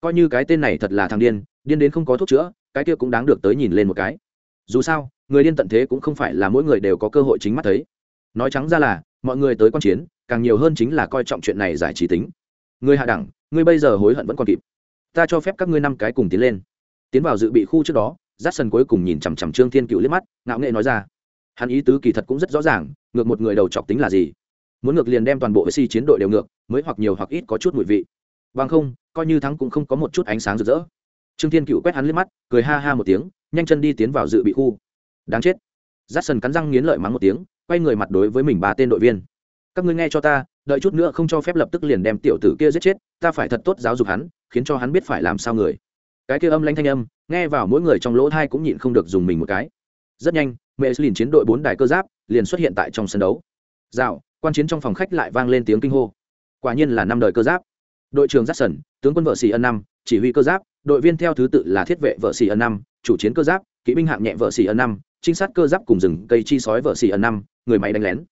Coi như cái tên này thật là thằng điên điên đến không có thuốc chữa, cái kia cũng đáng được tới nhìn lên một cái. Dù sao, người điên tận thế cũng không phải là mỗi người đều có cơ hội chính mắt thấy. Nói trắng ra là, mọi người tới quan chiến, càng nhiều hơn chính là coi trọng chuyện này giải trí tính. Người hạ đẳng, ngươi bây giờ hối hận vẫn còn kịp. Ta cho phép các ngươi năm cái cùng tiến lên. Tiến vào dự bị khu trước đó giáp sân cuối cùng nhìn chằm chằm trương thiên cựu liếc mắt, ngạo nghệ nói ra. Hắn ý tứ kỳ thật cũng rất rõ ràng, ngược một người đầu chọc tính là gì? Muốn ngược liền đem toàn bộ si chiến đội đều ngược, mới hoặc nhiều hoặc ít có chút mùi vị. Bằng không, coi như thắng cũng không có một chút ánh sáng rực rỡ. Trương thiên cựu quét hắn lên mắt, cười ha ha một tiếng, nhanh chân đi tiến vào dự bị khu. Đáng chết. Giắt sần cắn răng nghiến lợi mắng một tiếng, quay người mặt đối với mình ba tên đội viên. Các ngươi nghe cho ta, đợi chút nữa không cho phép lập tức liền đem tiểu tử kia giết chết, ta phải thật tốt giáo dục hắn, khiến cho hắn biết phải làm sao người. Cái kia âm lanh thanh âm, nghe vào mỗi người trong lỗ thai cũng nhịn không được dùng mình một cái. Rất nhanh mẹ liền chiến đội bốn đài cơ giáp liền xuất hiện tại trong sân đấu. Dạo quan chiến trong phòng khách lại vang lên tiếng kinh hô. Quả nhiên là năm đời cơ giáp. Đội trưởng giáp sần tướng quân vợ sĩ ân năm, chỉ huy cơ giáp, đội viên theo thứ tự là thiết vệ vợ sĩ ân năm, chủ chiến cơ giáp, kỵ binh hạng nhẹ vợ sĩ ân năm, trinh sát cơ giáp cùng rừng, cây chi sói vợ sĩ ân năm, người máy đánh lén.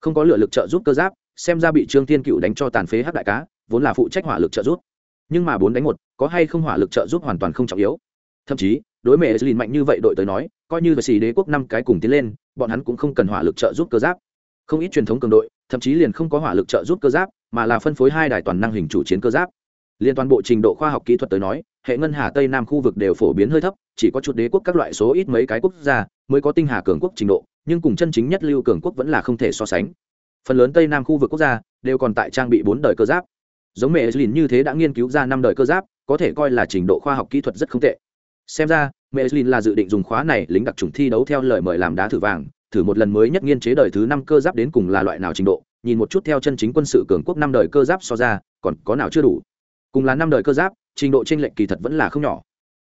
Không có lựa lực trợ giúp cơ giáp, xem ra bị trương thiên cựu đánh cho tàn phế hắc đại cá, vốn là phụ trách hỏa lực trợ giúp. Nhưng mà bốn đánh một, có hay không hỏa lực trợ giúp hoàn toàn không trọng yếu. Thậm chí, đối mẹ lìn mạnh như vậy đội tới nói, coi như vợ xì đế quốc năm cái cùng tiến lên, bọn hắn cũng không cần hỏa lực trợ giúp cơ giáp không ít truyền thống cường đội, thậm chí liền không có hỏa lực trợ giúp cơ giáp, mà là phân phối hai đài toàn năng hình chủ chiến cơ giáp. Liên toàn bộ trình độ khoa học kỹ thuật tới nói, hệ ngân hà tây nam khu vực đều phổ biến hơi thấp, chỉ có chút đế quốc các loại số ít mấy cái quốc gia mới có tinh hà cường quốc trình độ, nhưng cùng chân chính nhất lưu cường quốc vẫn là không thể so sánh. Phần lớn tây nam khu vực quốc gia đều còn tại trang bị bốn đời cơ giáp. Giống mẹ lìn như thế đã nghiên cứu ra năm đời cơ giáp, có thể coi là trình độ khoa học kỹ thuật rất không tệ. Xem ra, mẹ lìn là dự định dùng khóa này lính đặc trùng thi đấu theo lời mời làm đá thử vàng thử một lần mới nhất nghiên chế đời thứ năm cơ giáp đến cùng là loại nào trình độ, nhìn một chút theo chân chính quân sự cường quốc năm đời cơ giáp so ra, còn có nào chưa đủ. Cùng là năm đời cơ giáp, trình độ trên lệnh kỳ thật vẫn là không nhỏ.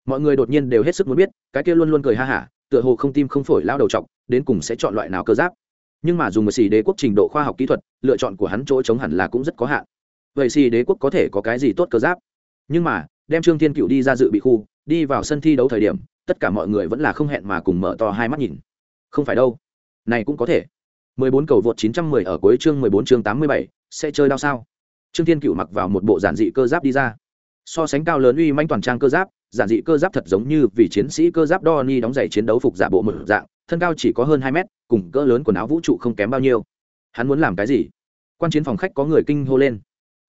Mọi người đột nhiên đều hết sức muốn biết, cái kia luôn luôn cười ha hả, tựa hồ không tim không phổi lao đầu t đến cùng sẽ chọn loại nào cơ giáp. Nhưng mà dùng một xì đế quốc trình độ khoa học kỹ thuật, lựa chọn của hắn chỗ chống hẳn là cũng rất có hạn. Vậy xì đế quốc có thể có cái gì tốt cơ giáp? Nhưng mà, đem trương thiên cựu đi ra dự bị khu, đi vào sân thi đấu thời điểm, tất cả mọi người vẫn là không hẹn mà cùng mở to hai mắt nhìn. Không phải đâu này cũng có thể. 14 cầu vượt 910 ở cuối chương 14 chương 87, sẽ chơi đao sao? Trương thiên cựu mặc vào một bộ giản dị cơ giáp đi ra. So sánh cao lớn uy manh toàn trang cơ giáp giản dị cơ giáp thật giống như vì chiến sĩ cơ giáp Donny đóng giày chiến đấu phục giả bộ một dạng thân cao chỉ có hơn hai mét cùng cỡ lớn quần áo vũ trụ không kém bao nhiêu. Hắn muốn làm cái gì? Quan chiến phòng khách có người kinh hô lên.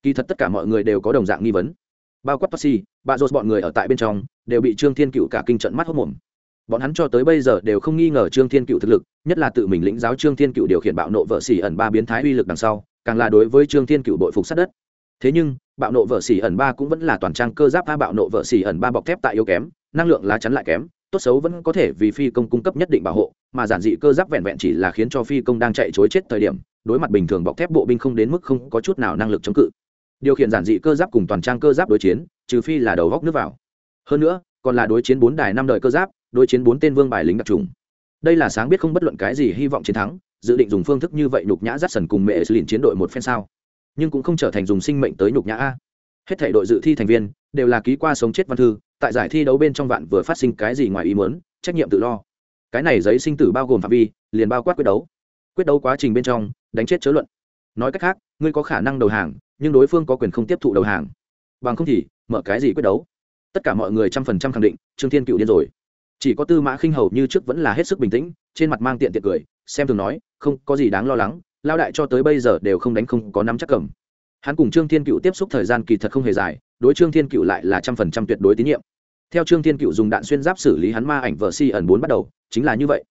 Kỳ thật tất cả mọi người đều có đồng dạng nghi vấn. Bao quát taxi bà dốt bọn người ở tại bên trong đều bị trương thiên cựu cả kinh trận mắt hốc mồm bọn hắn cho tới bây giờ đều không nghi ngờ trương thiên cựu thực lực, nhất là tự mình lĩnh giáo trương thiên cựu điều khiển bạo nộ vợ xỉ ẩn ba biến thái uy lực đằng sau, càng là đối với trương thiên cựu bội phục sát đất. Thế nhưng, bạo nộ vợ xỉ ẩn ba cũng vẫn là toàn trang cơ giáp a bạo nộ vợ xỉ ẩn ba bọc thép tại yếu kém, năng lượng lá chắn lại kém, tốt xấu vẫn có thể vì phi công cung cấp nhất định bảo hộ, mà giản dị cơ giáp vẹn vẹn chỉ là khiến cho phi công đang chạy chối chết thời điểm, đối mặt bình thường bọc thép bộ binh không đến mức không có chút nào năng lực chống cự. Điều khiển giản dị cơ giáp cùng toàn trang cơ giáp đối chiến, trừ phi là đầu góc nước vào. Hơn nữa, còn là đối chiến bốn đài năm đời cơ giáp đối chiến bốn tên vương bài lính đặc trùng. Đây là sáng biết không bất luận cái gì hy vọng chiến thắng, dự định dùng phương thức như vậy nhục nhã rát sần cùng mẹ lìn chiến đội một phen sao. Nhưng cũng không trở thành dùng sinh mệnh tới nhục nhã a. Hết thể đội dự thi thành viên đều là ký qua sống chết văn thư, tại giải thi đấu bên trong vạn vừa phát sinh cái gì ngoài ý muốn, trách nhiệm tự lo. Cái này giấy sinh tử bao gồm phạm vi, liền bao quát quyết đấu. Quyết đấu quá trình bên trong, đánh chết chớ luận. Nói cách khác, ngươi có khả năng đầu hàng, nhưng đối phương có quyền không tiếp thụ đầu hàng. Bằng không thì, mở cái gì quyết đấu? Tất cả mọi người trăm phần trăm khẳng định, trương thiên cựu điên rồi chỉ có tư mã khinh hầu như trước vẫn là hết sức bình tĩnh, trên mặt mang tiện tiện cười, xem thường nói, không, có gì đáng lo lắng lao đại cho tới bây giờ đều không đánh không có nắm chắc cầm. Hắn cùng trương thiên cựu tiếp xúc thời gian kỳ thật không hề dài, đối trương thiên cựu lại là trăm phần trăm tuyệt đối tín nhiệm. Theo trương thiên cựu dùng đạn xuyên giáp xử lý hắn ma ảnh vợ si ẩn bốn bắt đầu, chính là như vậy.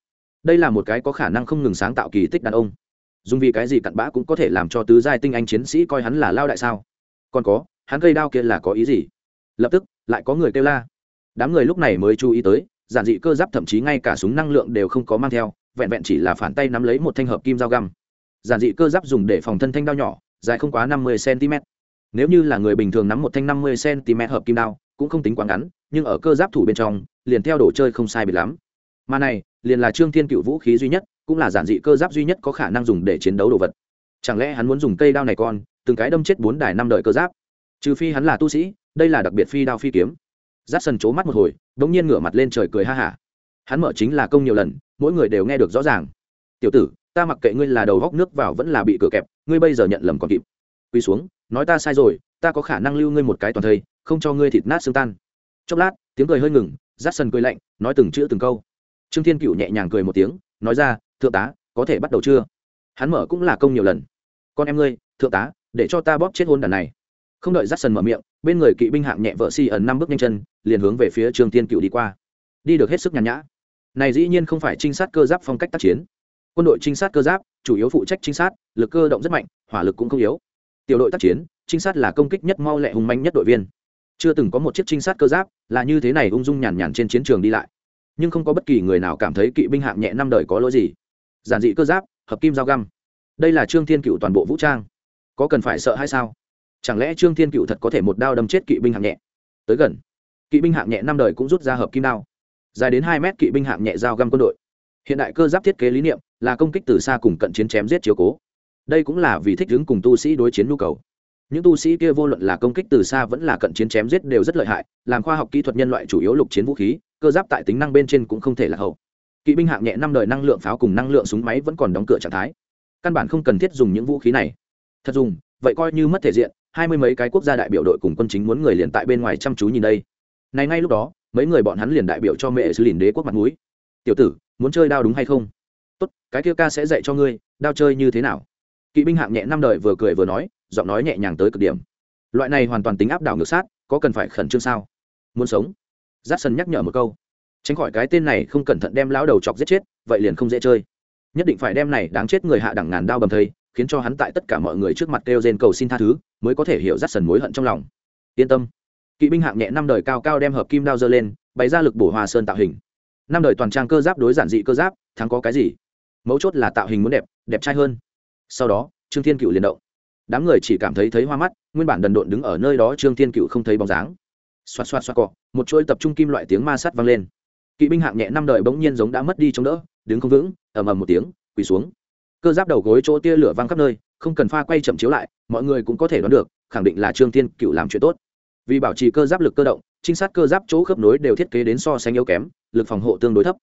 Đây là một cái có khả năng không ngừng sáng tạo kỳ tích đàn ông. Dùng vì cái gì cặn bã cũng có thể làm cho tứ giai tinh anh chiến sĩ coi hắn là lao đại sao? Còn có, hắn gây đao kia là có ý gì? Lập tức, lại có người kêu la. Đám người lúc này mới chú ý tới giản dị cơ giáp thậm chí ngay cả súng năng lượng đều không có mang theo, vẹn vẹn chỉ là phản tay nắm lấy một thanh hợp kim dao găm. Giản dị cơ giáp dùng để phòng thân thanh đao nhỏ, dài không quá năm mươi cm nếu như là người bình thường nắm một thanh năm mươi cm hợp kim đao, cũng không tính quá ngắn, nhưng ở cơ giáp thủ bên trong, liền theo đồ chơi không sai biệt lắm. Mà này, liền là trương thiên cựu vũ khí duy nhất, cũng là giản dị cơ giáp duy nhất có khả năng dùng để chiến đấu đồ vật. Chẳng lẽ hắn muốn dùng cây đao này con, từng cái đâm chết bốn đài năm đời cơ giáp? Trừ phi hắn là tu sĩ, đây là đặc biệt phi đao phi kiếm giáp sần c mắt một hồi, đ ỗ n g nhiên ngửa mặt lên trời cười ha hả. Hắn mở chính là công nhiều lần, mỗi người đều nghe được rõ ràng. Tiểu tử, ta mặc kệ ngươi là đầu góc nước vào vẫn là bị cửa kẹp, ngươi bây giờ nhận lầm còn kịp. Quỳ xuống, nói ta sai rồi, ta có khả năng lưu ngươi một cái toàn thây, không cho ngươi thịt nát xương tan. Chốc lát, tiếng cười hơi ngừng giáp sần cười lạnh, nói từng chữ từng câu. Trương thiên cựu nhẹ nhàng cười một tiếng, nói ra, thượng tá, có thể bắt đầu chưa? Hắn mở cũng là công nhiều lần. Con em ngươi, thượng tá, để cho ta bóp chết hôn đàn này không đợi j a c k s o n mở miệng, bên người kỵ binh hạng nhẹ vợ si ẩn năm bước nhanh chân, liền hướng về phía trương tiên cựu đi qua. Đi được hết sức nhàn nhã. Này dĩ nhiên không phải trinh sát cơ giáp phong cách tác chiến. Quân đội trinh sát cơ giáp, chủ yếu phụ trách trinh sát, lực cơ động rất mạnh, hỏa lực cũng không yếu. Tiểu đội tác chiến, trinh sát là công kích nhất mau lẹ hùng manh nhất đội viên. Chưa từng có một chiếc trinh sát cơ giáp là như thế này ung dung nhàn nhàn trên chiến trường đi lại. Nhưng không có bất kỳ người nào cảm thấy kỵ binh hạng nhẹ năm đời có lỗi gì. Giản dị cơ giáp, hợp kim dao găm. Đây là trương thiên cựu toàn bộ vũ trang. Có cần phải sợ hay sao? Chẳng lẽ trương thiên cựu thật có thể một đao đâm chết kỵ binh hạng nhẹ? Tới gần. Kỵ binh hạng nhẹ năm đời cũng rút ra hợp kim đao. Dài đến hai mét kỵ binh hạng nhẹ dao găm quân đội. Hiện đại cơ giáp thiết kế lý niệm là công kích từ xa cùng cận chiến chém giết chiếu cố. Đây cũng là vì thích ứng cùng tu sĩ đối chiến nhu cầu. Những tu sĩ kia vô luận là công kích từ xa vẫn là cận chiến chém giết đều rất lợi hại, làm khoa học kỹ thuật nhân loại chủ yếu lục chiến vũ khí, cơ giáp tại tính năng bên trên cũng không thể là hậu. Kỵ binh hạng nhẹ năm đời năng lượng pháo cùng năng lượng súng máy vẫn còn đóng cửa trạng thái. Căn bản không cần thiết dùng những vũ khí này. Thật dùng vậy coi như mất thể diện, hai mươi mấy cái quốc gia đại biểu đội cùng quân chính muốn người liền tại bên ngoài chăm chú nhìn đây. Này ngay lúc đó, mấy người bọn hắn liền đại biểu cho mẹ sư lìn đế quốc mặt mũi. tiểu tử, muốn chơi đao đúng hay không? Tốt, cái kia ca sẽ dạy cho ngươi, đao chơi như thế nào? Kỵ binh hạng nhẹ năm đời vừa cười vừa nói, giọng nói nhẹ nhàng tới cực điểm. Loại này hoàn toàn tính áp đảo ngược sát, có cần phải khẩn trương sao? Muốn sống. J a c k s o n nhắc nhở một câu. Tránh khỏi cái tên này không cẩn thận đem lão đầu chọc giết chết, vậy liền không dễ chơi. Nhất định phải đem này đáng chết người hạ đẳng ngàn đao bầm thây khiến cho hắn tại tất cả mọi người trước mặt kêu rên cầu xin tha thứ, mới có thể hiểu j sần mối hận trong lòng. Yên tâm. Kỵ binh hạng nhẹ năm đời cao cao đem hợp kim đao dơ lên, bày ra lực bổ hòa sơn tạo hình. Năm đời toàn trang cơ giáp đối giản dị cơ giáp, thắng có cái gì? Mấu chốt là tạo hình muốn đẹp đẹp trai hơn. Sau đó, trương thiên cựu liền động. Đám người chỉ cảm thấy thấy hoa mắt, nguyên bản đần độn đứng ở nơi đó trương thiên cựu không thấy bóng dáng. Xoạt xoạt xoạt cọ, một chuỗi tập trung kim loại tiếng ma sắt vang lên. Kỵ binh hạng nhẹ năm đời bỗng nhiên giống đã mất đi chống đỡ, đứng không vững, ầm ầm một tiếng, quỳ xuống cơ giáp đầu gối chỗ tia lửa văng khắp nơi, không cần pha quay chậm chiếu lại, mọi người cũng có thể đoán được, khẳng định là trương thiên cựu làm chuyện tốt. Vì bảo trì cơ giáp lực cơ động, trinh sát cơ giáp chỗ khớp nối đều thiết kế đến so sánh yếu kém, lực phòng hộ tương đối thấp.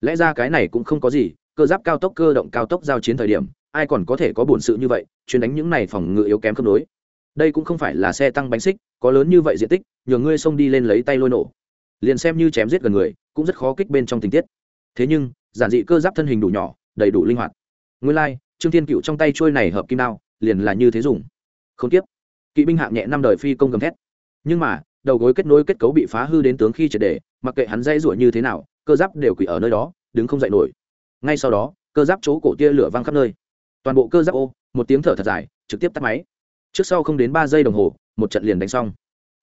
Lẽ ra cái này cũng không có gì, cơ giáp cao tốc cơ động cao tốc giao chiến thời điểm, ai còn có thể có bổn sự như vậy, chuyên đánh những này phòng ngự yếu kém khớp nối. Đây cũng không phải là xe tăng bánh xích, có lớn như vậy diện tích, nhờ ngươi xông đi lên lấy tay lôi nổ. Liền xem như chém giết gần người, cũng rất khó kích bên trong tình tiết. Thế nhưng, giản dị cơ giáp thân hình đủ nhỏ, đầy đủ linh hoạt nguyên lai、like, trương thiên cựu trong tay trôi này hợp kim đao liền là như thế dùng. Không tiếp kỵ binh hạng nhẹ năm đời phi công gầm thét. Nhưng mà đầu gối kết nối kết cấu bị phá hư đến tướng khi triệt để mặc kệ hắn dây ruổi như thế nào cơ giáp đều quỷ ở nơi đó đứng không dậy nổi. Ngay sau đó cơ giáp chỗ cổ tia lửa văng khắp nơi. Toàn bộ cơ giáp ô một tiếng thở thật dài trực tiếp tắt máy. Trước sau không đến ba giây đồng hồ một trận liền đánh xong.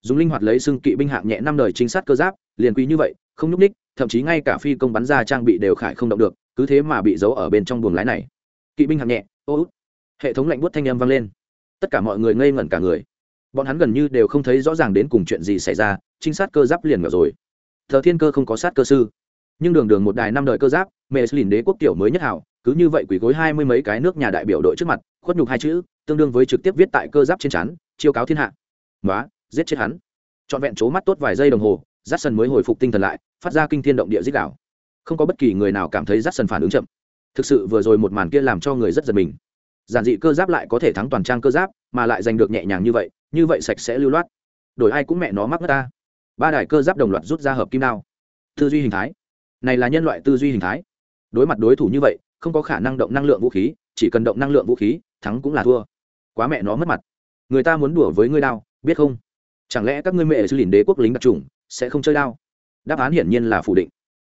Dùng linh hoạt lấy xưng kỵ binh hạng nhẹ năm đời trinh sát cơ giáp liền quý như vậy không nhúc ních thậm chí ngay cả phi công bắn ra trang bị đều khải không động được cứ thế mà bị giấu ở bên trong buồng lái này kỵ binh hạng nhẹ, ô út. Hệ thống lạnh buốt thanh âm vang lên. Tất cả mọi người ngây ngẩn cả người. Bọn hắn gần như đều không thấy rõ ràng đến cùng chuyện gì xảy ra, trinh sát cơ giáp liền ngờ rồi. Thờ thiên cơ không có sát cơ sư. Nhưng đường đường một đài năm đời cơ giáp, mẹ lìn đế quốc tiểu mới nhất hảo, cứ như vậy quỷ gối hai mươi mấy cái nước nhà đại biểu đội trước mặt, khuất nhục hai chữ, tương đương với trực tiếp viết tại cơ giáp trên chắn, chiêu cáo thiên hạ. Nói giết chết hắn. Trọn vẹn c mắt tốt vài giây đồng hồ j a mới hồi phục tinh thần lại, phát ra kinh thiên động địa dích đạo. Không có bất kỳ người nào cảm thấy j a phản ứng chậm thực sự vừa rồi một màn kia làm cho người rất giật mình. Giản dị cơ giáp lại có thể thắng toàn trang cơ giáp, mà lại giành được nhẹ nhàng như vậy như vậy sạch sẽ lưu loát. Đổi ai cũng mẹ nó mắc mất ta. Ba đài cơ giáp đồng loạt rút ra hợp kim đao. Tư duy hình thái. Này là nhân loại tư duy hình thái. Đối mặt đối thủ như vậy, không có khả năng động năng lượng vũ khí, chỉ cần động năng lượng vũ khí, thắng cũng là thua. Quá mẹ nó mất mặt. Người ta muốn đùa với ngươi đao, biết không? Chẳng lẽ các ngươi mẹ sư lìn đế quốc lính đặc trùng sẽ không chơi đao? Đáp án hiển nhiên là phủ định.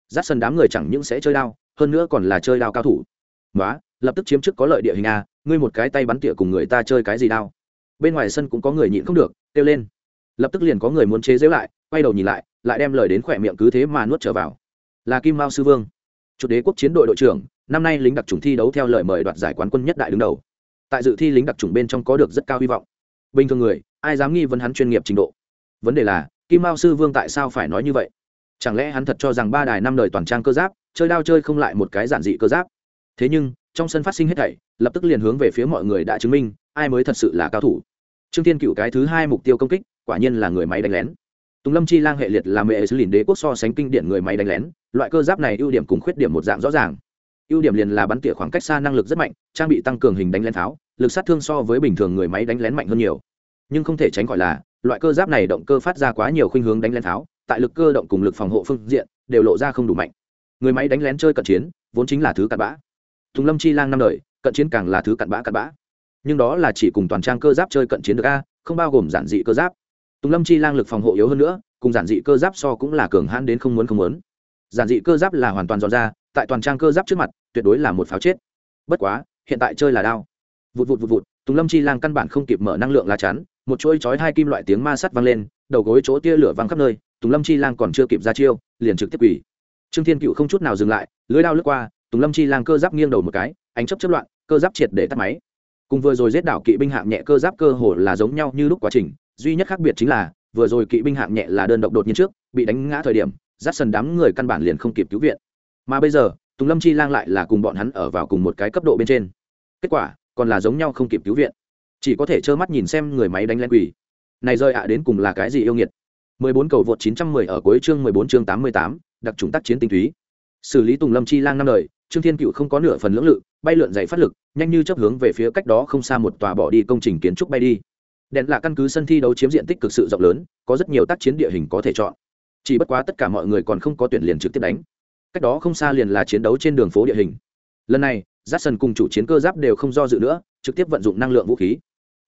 Dắt sân đám người chẳng những sẽ chơi đao hơn nữa còn là chơi đao cao thủ. Nói lập tức chiếm chức có lợi địa hình a, ngươi một cái tay bắn tỉa cùng người ta chơi cái gì đao? Bên ngoài sân cũng có người nhịn không được, kêu lên. Lập tức liền có người muốn chế giễu lại, quay đầu nhìn lại lại đem lời đến khỏe miệng cứ thế mà nuốt trở vào. Là kim mao sư vương, chủ đế quốc chiến đội đội trưởng, năm nay lính đặc trùng thi đấu theo lời mời đoạt giải quán quân nhất đại đứng đầu. Tại dự thi lính đặc trùng bên trong có được rất cao hy vọng. Bình thường người, ai dám nghi vấn hắn chuyên nghiệp trình độ? Vấn đề là, kim mao sư vương tại sao phải nói như vậy? Chẳng lẽ hắn thật cho rằng ba đài năm đời toàn trang cơ giáp, chơi đao chơi không lại một cái giản dị cơ giáp? Thế nhưng, trong sân phát sinh hết thảy, lập tức liền hướng về phía mọi người đã chứng minh, ai mới thật sự là cao thủ. Trương thiên cựu cái thứ hai mục tiêu công kích, quả nhiên là người máy đánh lén. Tùng lâm chi lang hệ liệt là mẹ xứ lìn đế quốc so sánh kinh điển người máy đánh lén, loại cơ giáp này ưu điểm cùng khuyết điểm một dạng rõ ràng. Ưu điểm liền là bắn tỉa khoảng cách xa năng lực rất mạnh, trang bị tăng cường hình đánh lén tháo, lực sát thương so với bình thường người máy đánh lén mạnh hơn nhiều. Nhưng không thể tránh khỏi là, loại cơ giáp này động cơ phát ra quá nhiều khuynh hướng đánh lén tháo tại lực cơ động cùng lực phòng hộ phương diện, đều lộ ra không đủ mạnh. Người máy đánh lén chơi cận chiến, vốn chính là thứ cặn bã. Tùng lâm chi lang năm đời, cận chiến càng là thứ cặn bã cặn bã. Nhưng đó là chỉ cùng toàn trang cơ giáp chơi cận chiến được a, không bao gồm giản dị cơ giáp. Tùng lâm chi lang lực phòng hộ yếu hơn nữa, cùng giản dị cơ giáp so cũng là cường hãn đến không muốn không muốn. Giản dị cơ giáp là hoàn toàn dọn ra, tại toàn trang cơ giáp trước mặt, tuyệt đối là một pháo chết. Bất quá, hiện tại chơi là đao. Vụt vụt vụt vụt, tùng lâm chi lang căn bản không kịp mở năng lượng lá chắn, một chuỗi chói hai kim loại tiếng ma sắt vang lên, đầu gối chỗ tia lửa văng khắp nơi tùng lâm chi lang còn chưa kịp ra chiêu, liền trực tiếp quỳ. Trương thiên cựu không chút nào dừng lại, lưới đao lướt qua, tùng lâm chi lang cơ giáp nghiêng đầu một cái, ánh chấp chớp loạn, cơ giáp triệt để tắt máy. Cùng vừa rồi giết đảo kỵ binh hạng nhẹ cơ giáp cơ hồ là giống nhau như lúc quá trình, duy nhất khác biệt chính là, vừa rồi kỵ binh hạng nhẹ là đơn độc đột nhiên trước, bị đánh ngã thời điểm dắt sần đám người căn bản liền không kịp cứu viện. Mà bây giờ, tùng lâm chi lang lại là cùng bọn hắn ở vào cùng một cái cấp độ bên trên. Kết quả, còn là giống nhau không kịp cứu viện. Chỉ có thể trơ mắt nhìn xem người máy đánh lên quỷ này rơi ạ đến cùng là cái gì yêu nghiệt? 14 cầu vượt 910 ở cuối chương 14 chương 88, đặc trùng tác chiến tinh túy. Xử lý tùng lâm chi lang năm đời trương thiên cựu không có nửa phần lưỡng lự bay lượn dày phát lực nhanh như chớp hướng về phía cách đó không xa một tòa bỏ đi công trình kiến trúc bay đi. Đèn là căn cứ sân thi đấu chiếm diện tích cực sự rộng lớn có rất nhiều tác chiến địa hình có thể chọn. Chỉ bất quá tất cả mọi người còn không có tuyển liền trực tiếp đánh. Cách đó không xa liền là chiến đấu trên đường phố địa hình. Lần này Jackson cùng chủ chiến cơ giáp đều không do dự nữa trực tiếp vận dụng năng lượng vũ khí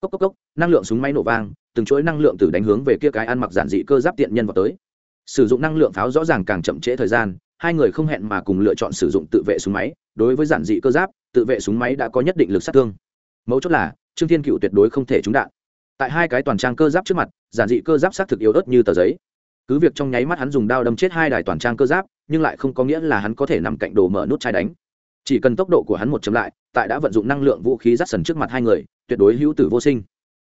cốc cốc cốc, năng lượng súng máy nổ vang, từng chuỗi năng lượng từ đánh hướng về kia cái ăn mặc giản dị cơ giáp tiện nhân vào tới. Sử dụng năng lượng pháo rõ ràng càng chậm trễ thời gian, hai người không hẹn mà cùng lựa chọn sử dụng tự vệ súng máy. Đối với giản dị cơ giáp, tự vệ súng máy đã có nhất định lực sát thương. Mấu chốt là, trương thiên cựu tuyệt đối không thể trúng đạn. Tại hai cái toàn trang cơ giáp trước mặt, giản dị cơ giáp xác thực yếu ớt như tờ giấy. Cứ việc trong nháy mắt hắn dùng đao đâm chết hai đài toàn trang cơ giáp, nhưng lại không có nghĩa là hắn có thể nằm cạnh đồ mở nút chai đánh chỉ cần tốc độ của hắn một chấm lại, tại đã vận dụng năng lượng vũ khí rát sần trước mặt hai người, tuyệt đối hữu tử vô sinh.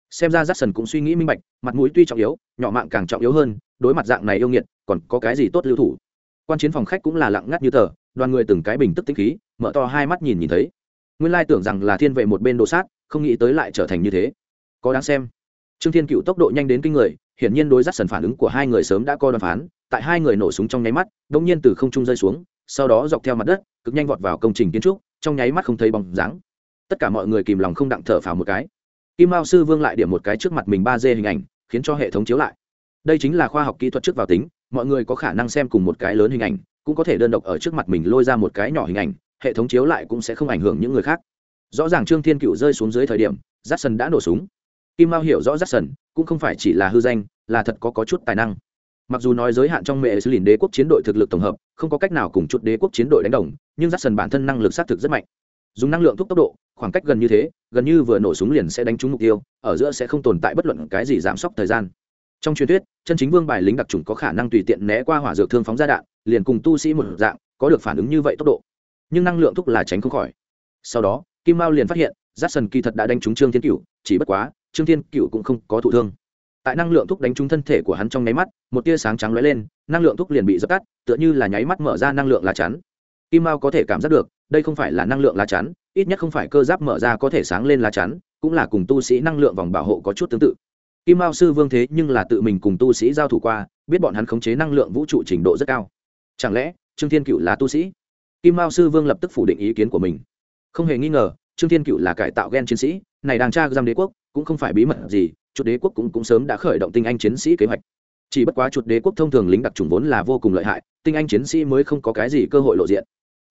Xem ra rát sần cũng suy nghĩ minh bạch, mặt mũi tuy trọng yếu, nhỏ mạng càng trọng yếu hơn, đối mặt dạng này yêu nghiệt, còn có cái gì tốt lưu thủ? Quan chiến phòng khách cũng là lặng ngắt như tờ, đoàn người từng cái bình tức tích khí, mở to hai mắt nhìn nhìn thấy. Nguyên lai tưởng rằng là thiên vệ một bên đồ sát, không nghĩ tới lại trở thành như thế. Có đáng xem. Trương thiên cựu tốc độ nhanh đến kinh người, hiển nhiên đối rát sần phản ứng của hai người sớm đã coi đoán phán, tại hai người nổ súng trong nháy mắt đ ỗ n g nhiên từ không trung rơi xuống, sau đó dọc theo mặt đất cực nhanh vọt vào công trình kiến trúc trong nháy mắt không thấy bóng dáng. Tất cả mọi người kìm lòng không đặng thở phào một cái. Kim mao sư vương lại điểm một cái trước mặt mình ba d hình ảnh khiến cho hệ thống chiếu lại. Đây chính là khoa học kỹ thuật trước vào tính mọi người có khả năng xem cùng một cái lớn hình ảnh cũng có thể đơn độc ở trước mặt mình lôi ra một cái nhỏ hình ảnh hệ thống chiếu lại cũng sẽ không ảnh hưởng những người khác. Rõ ràng trương thiên cựu rơi xuống dưới thời điểm j a c k s o n đã nổ súng. Kim mao hiểu rõ j a c k s o n cũng không phải chỉ là hư danh là thật có, có chút tài năng mặc dù nói giới hạn trong mẹ sứ lìn đế quốc chiến đội thực lực tổng hợp, không có cách nào cùng chút đế quốc chiến đội đánh đồng, nhưng rát sần bản thân năng lực xác thực rất mạnh. Dùng năng lượng thúc tốc độ, khoảng cách gần như thế, gần như vừa nổ súng liền sẽ đánh trúng mục tiêu, ở giữa sẽ không tồn tại bất luận cái gì giảm sốc thời gian. Trong truyền thuyết, chân chính vương bài lính đặc trùng có khả năng tùy tiện né qua hỏa dược thương phóng ra đạn, liền cùng tu sĩ một dạng, có được phản ứng như vậy tốc độ. Nhưng năng lượng thúc là tránh không khỏi. Sau đó, kim mao liền phát hiện rát sần kỳ thật đã đánh trúng trương thiên cựu chỉ bất quá, trương thiên cựu cũng không có thụ thương tại năng lượng thúc đánh trúng thân thể của hắn trong nháy mắt, một tia sáng trắng lóe lên, năng lượng thúc liền bị dập tắt, tựa như là nháy mắt mở ra năng lượng lá chắn. Kim mao có thể cảm giác được, đây không phải là năng lượng lá chắn, ít nhất không phải cơ giáp mở ra có thể sáng lên lá chắn, cũng là cùng tu sĩ năng lượng vòng bảo hộ có chút tương tự. Kim mao sư vương thế nhưng là tự mình cùng tu sĩ giao thủ qua, biết bọn hắn khống chế năng lượng vũ trụ trình độ rất cao. Chẳng lẽ, trương thiên cựu là tu sĩ? Kim mao sư vương lập tức phủ định ý kiến của mình. Không hề nghi ngờ, trương thiên cựu là cải tạo g e n chiến sĩ, này đang tra giam đế quốc, cũng không phải bí mật gì chuột đế quốc cũng, cũng sớm đã khởi động tinh anh chiến sĩ kế hoạch. Chỉ bất quá chuột đế quốc thông thường lính đặc trùng vốn là vô cùng lợi hại tinh anh chiến sĩ mới không có cái gì cơ hội lộ diện.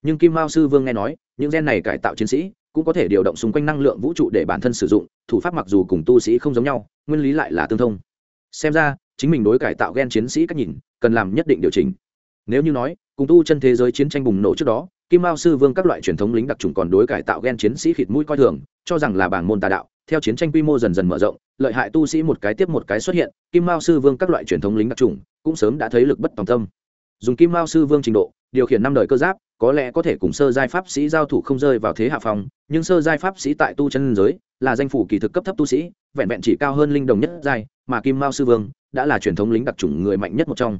Nhưng kim mao sư vương nghe nói những gen này cải tạo chiến sĩ cũng có thể điều động xung quanh năng lượng vũ trụ để bản thân sử dụng thủ pháp mặc dù cùng tu sĩ không giống nhau nguyên lý lại là tương thông. Xem ra chính mình đối cải tạo gen chiến sĩ cách nhìn cần làm nhất định điều chỉnh. Nếu như nói cùng tu chân thế giới chiến tranh bùng nổ trước đó kim mao sư vương các loại truyền thống lính đặc trùng còn đối cải tạo gen chiến sĩ khịt mũi coi thường cho rằng là bảng môn tà đạo theo chiến tranh quy mô dần dần mở rộng, lợi hại tu sĩ một cái tiếp một cái xuất hiện, kim mao sư vương các loại truyền thống lính đặc trùng cũng sớm đã thấy lực bất tòng tâm. Dùng kim mao sư vương trình độ, điều khiển năm đời cơ giáp, có lẽ có thể cùng sơ giai pháp sĩ giao thủ không rơi vào thế hạ phòng nhưng sơ giai pháp sĩ tại tu chân giới là danh phủ kỳ thực cấp thấp tu sĩ, vẹn vẹn chỉ cao hơn linh đồng nhất giai, mà kim mao sư vương đã là truyền thống lính đặc trùng người mạnh nhất một trong.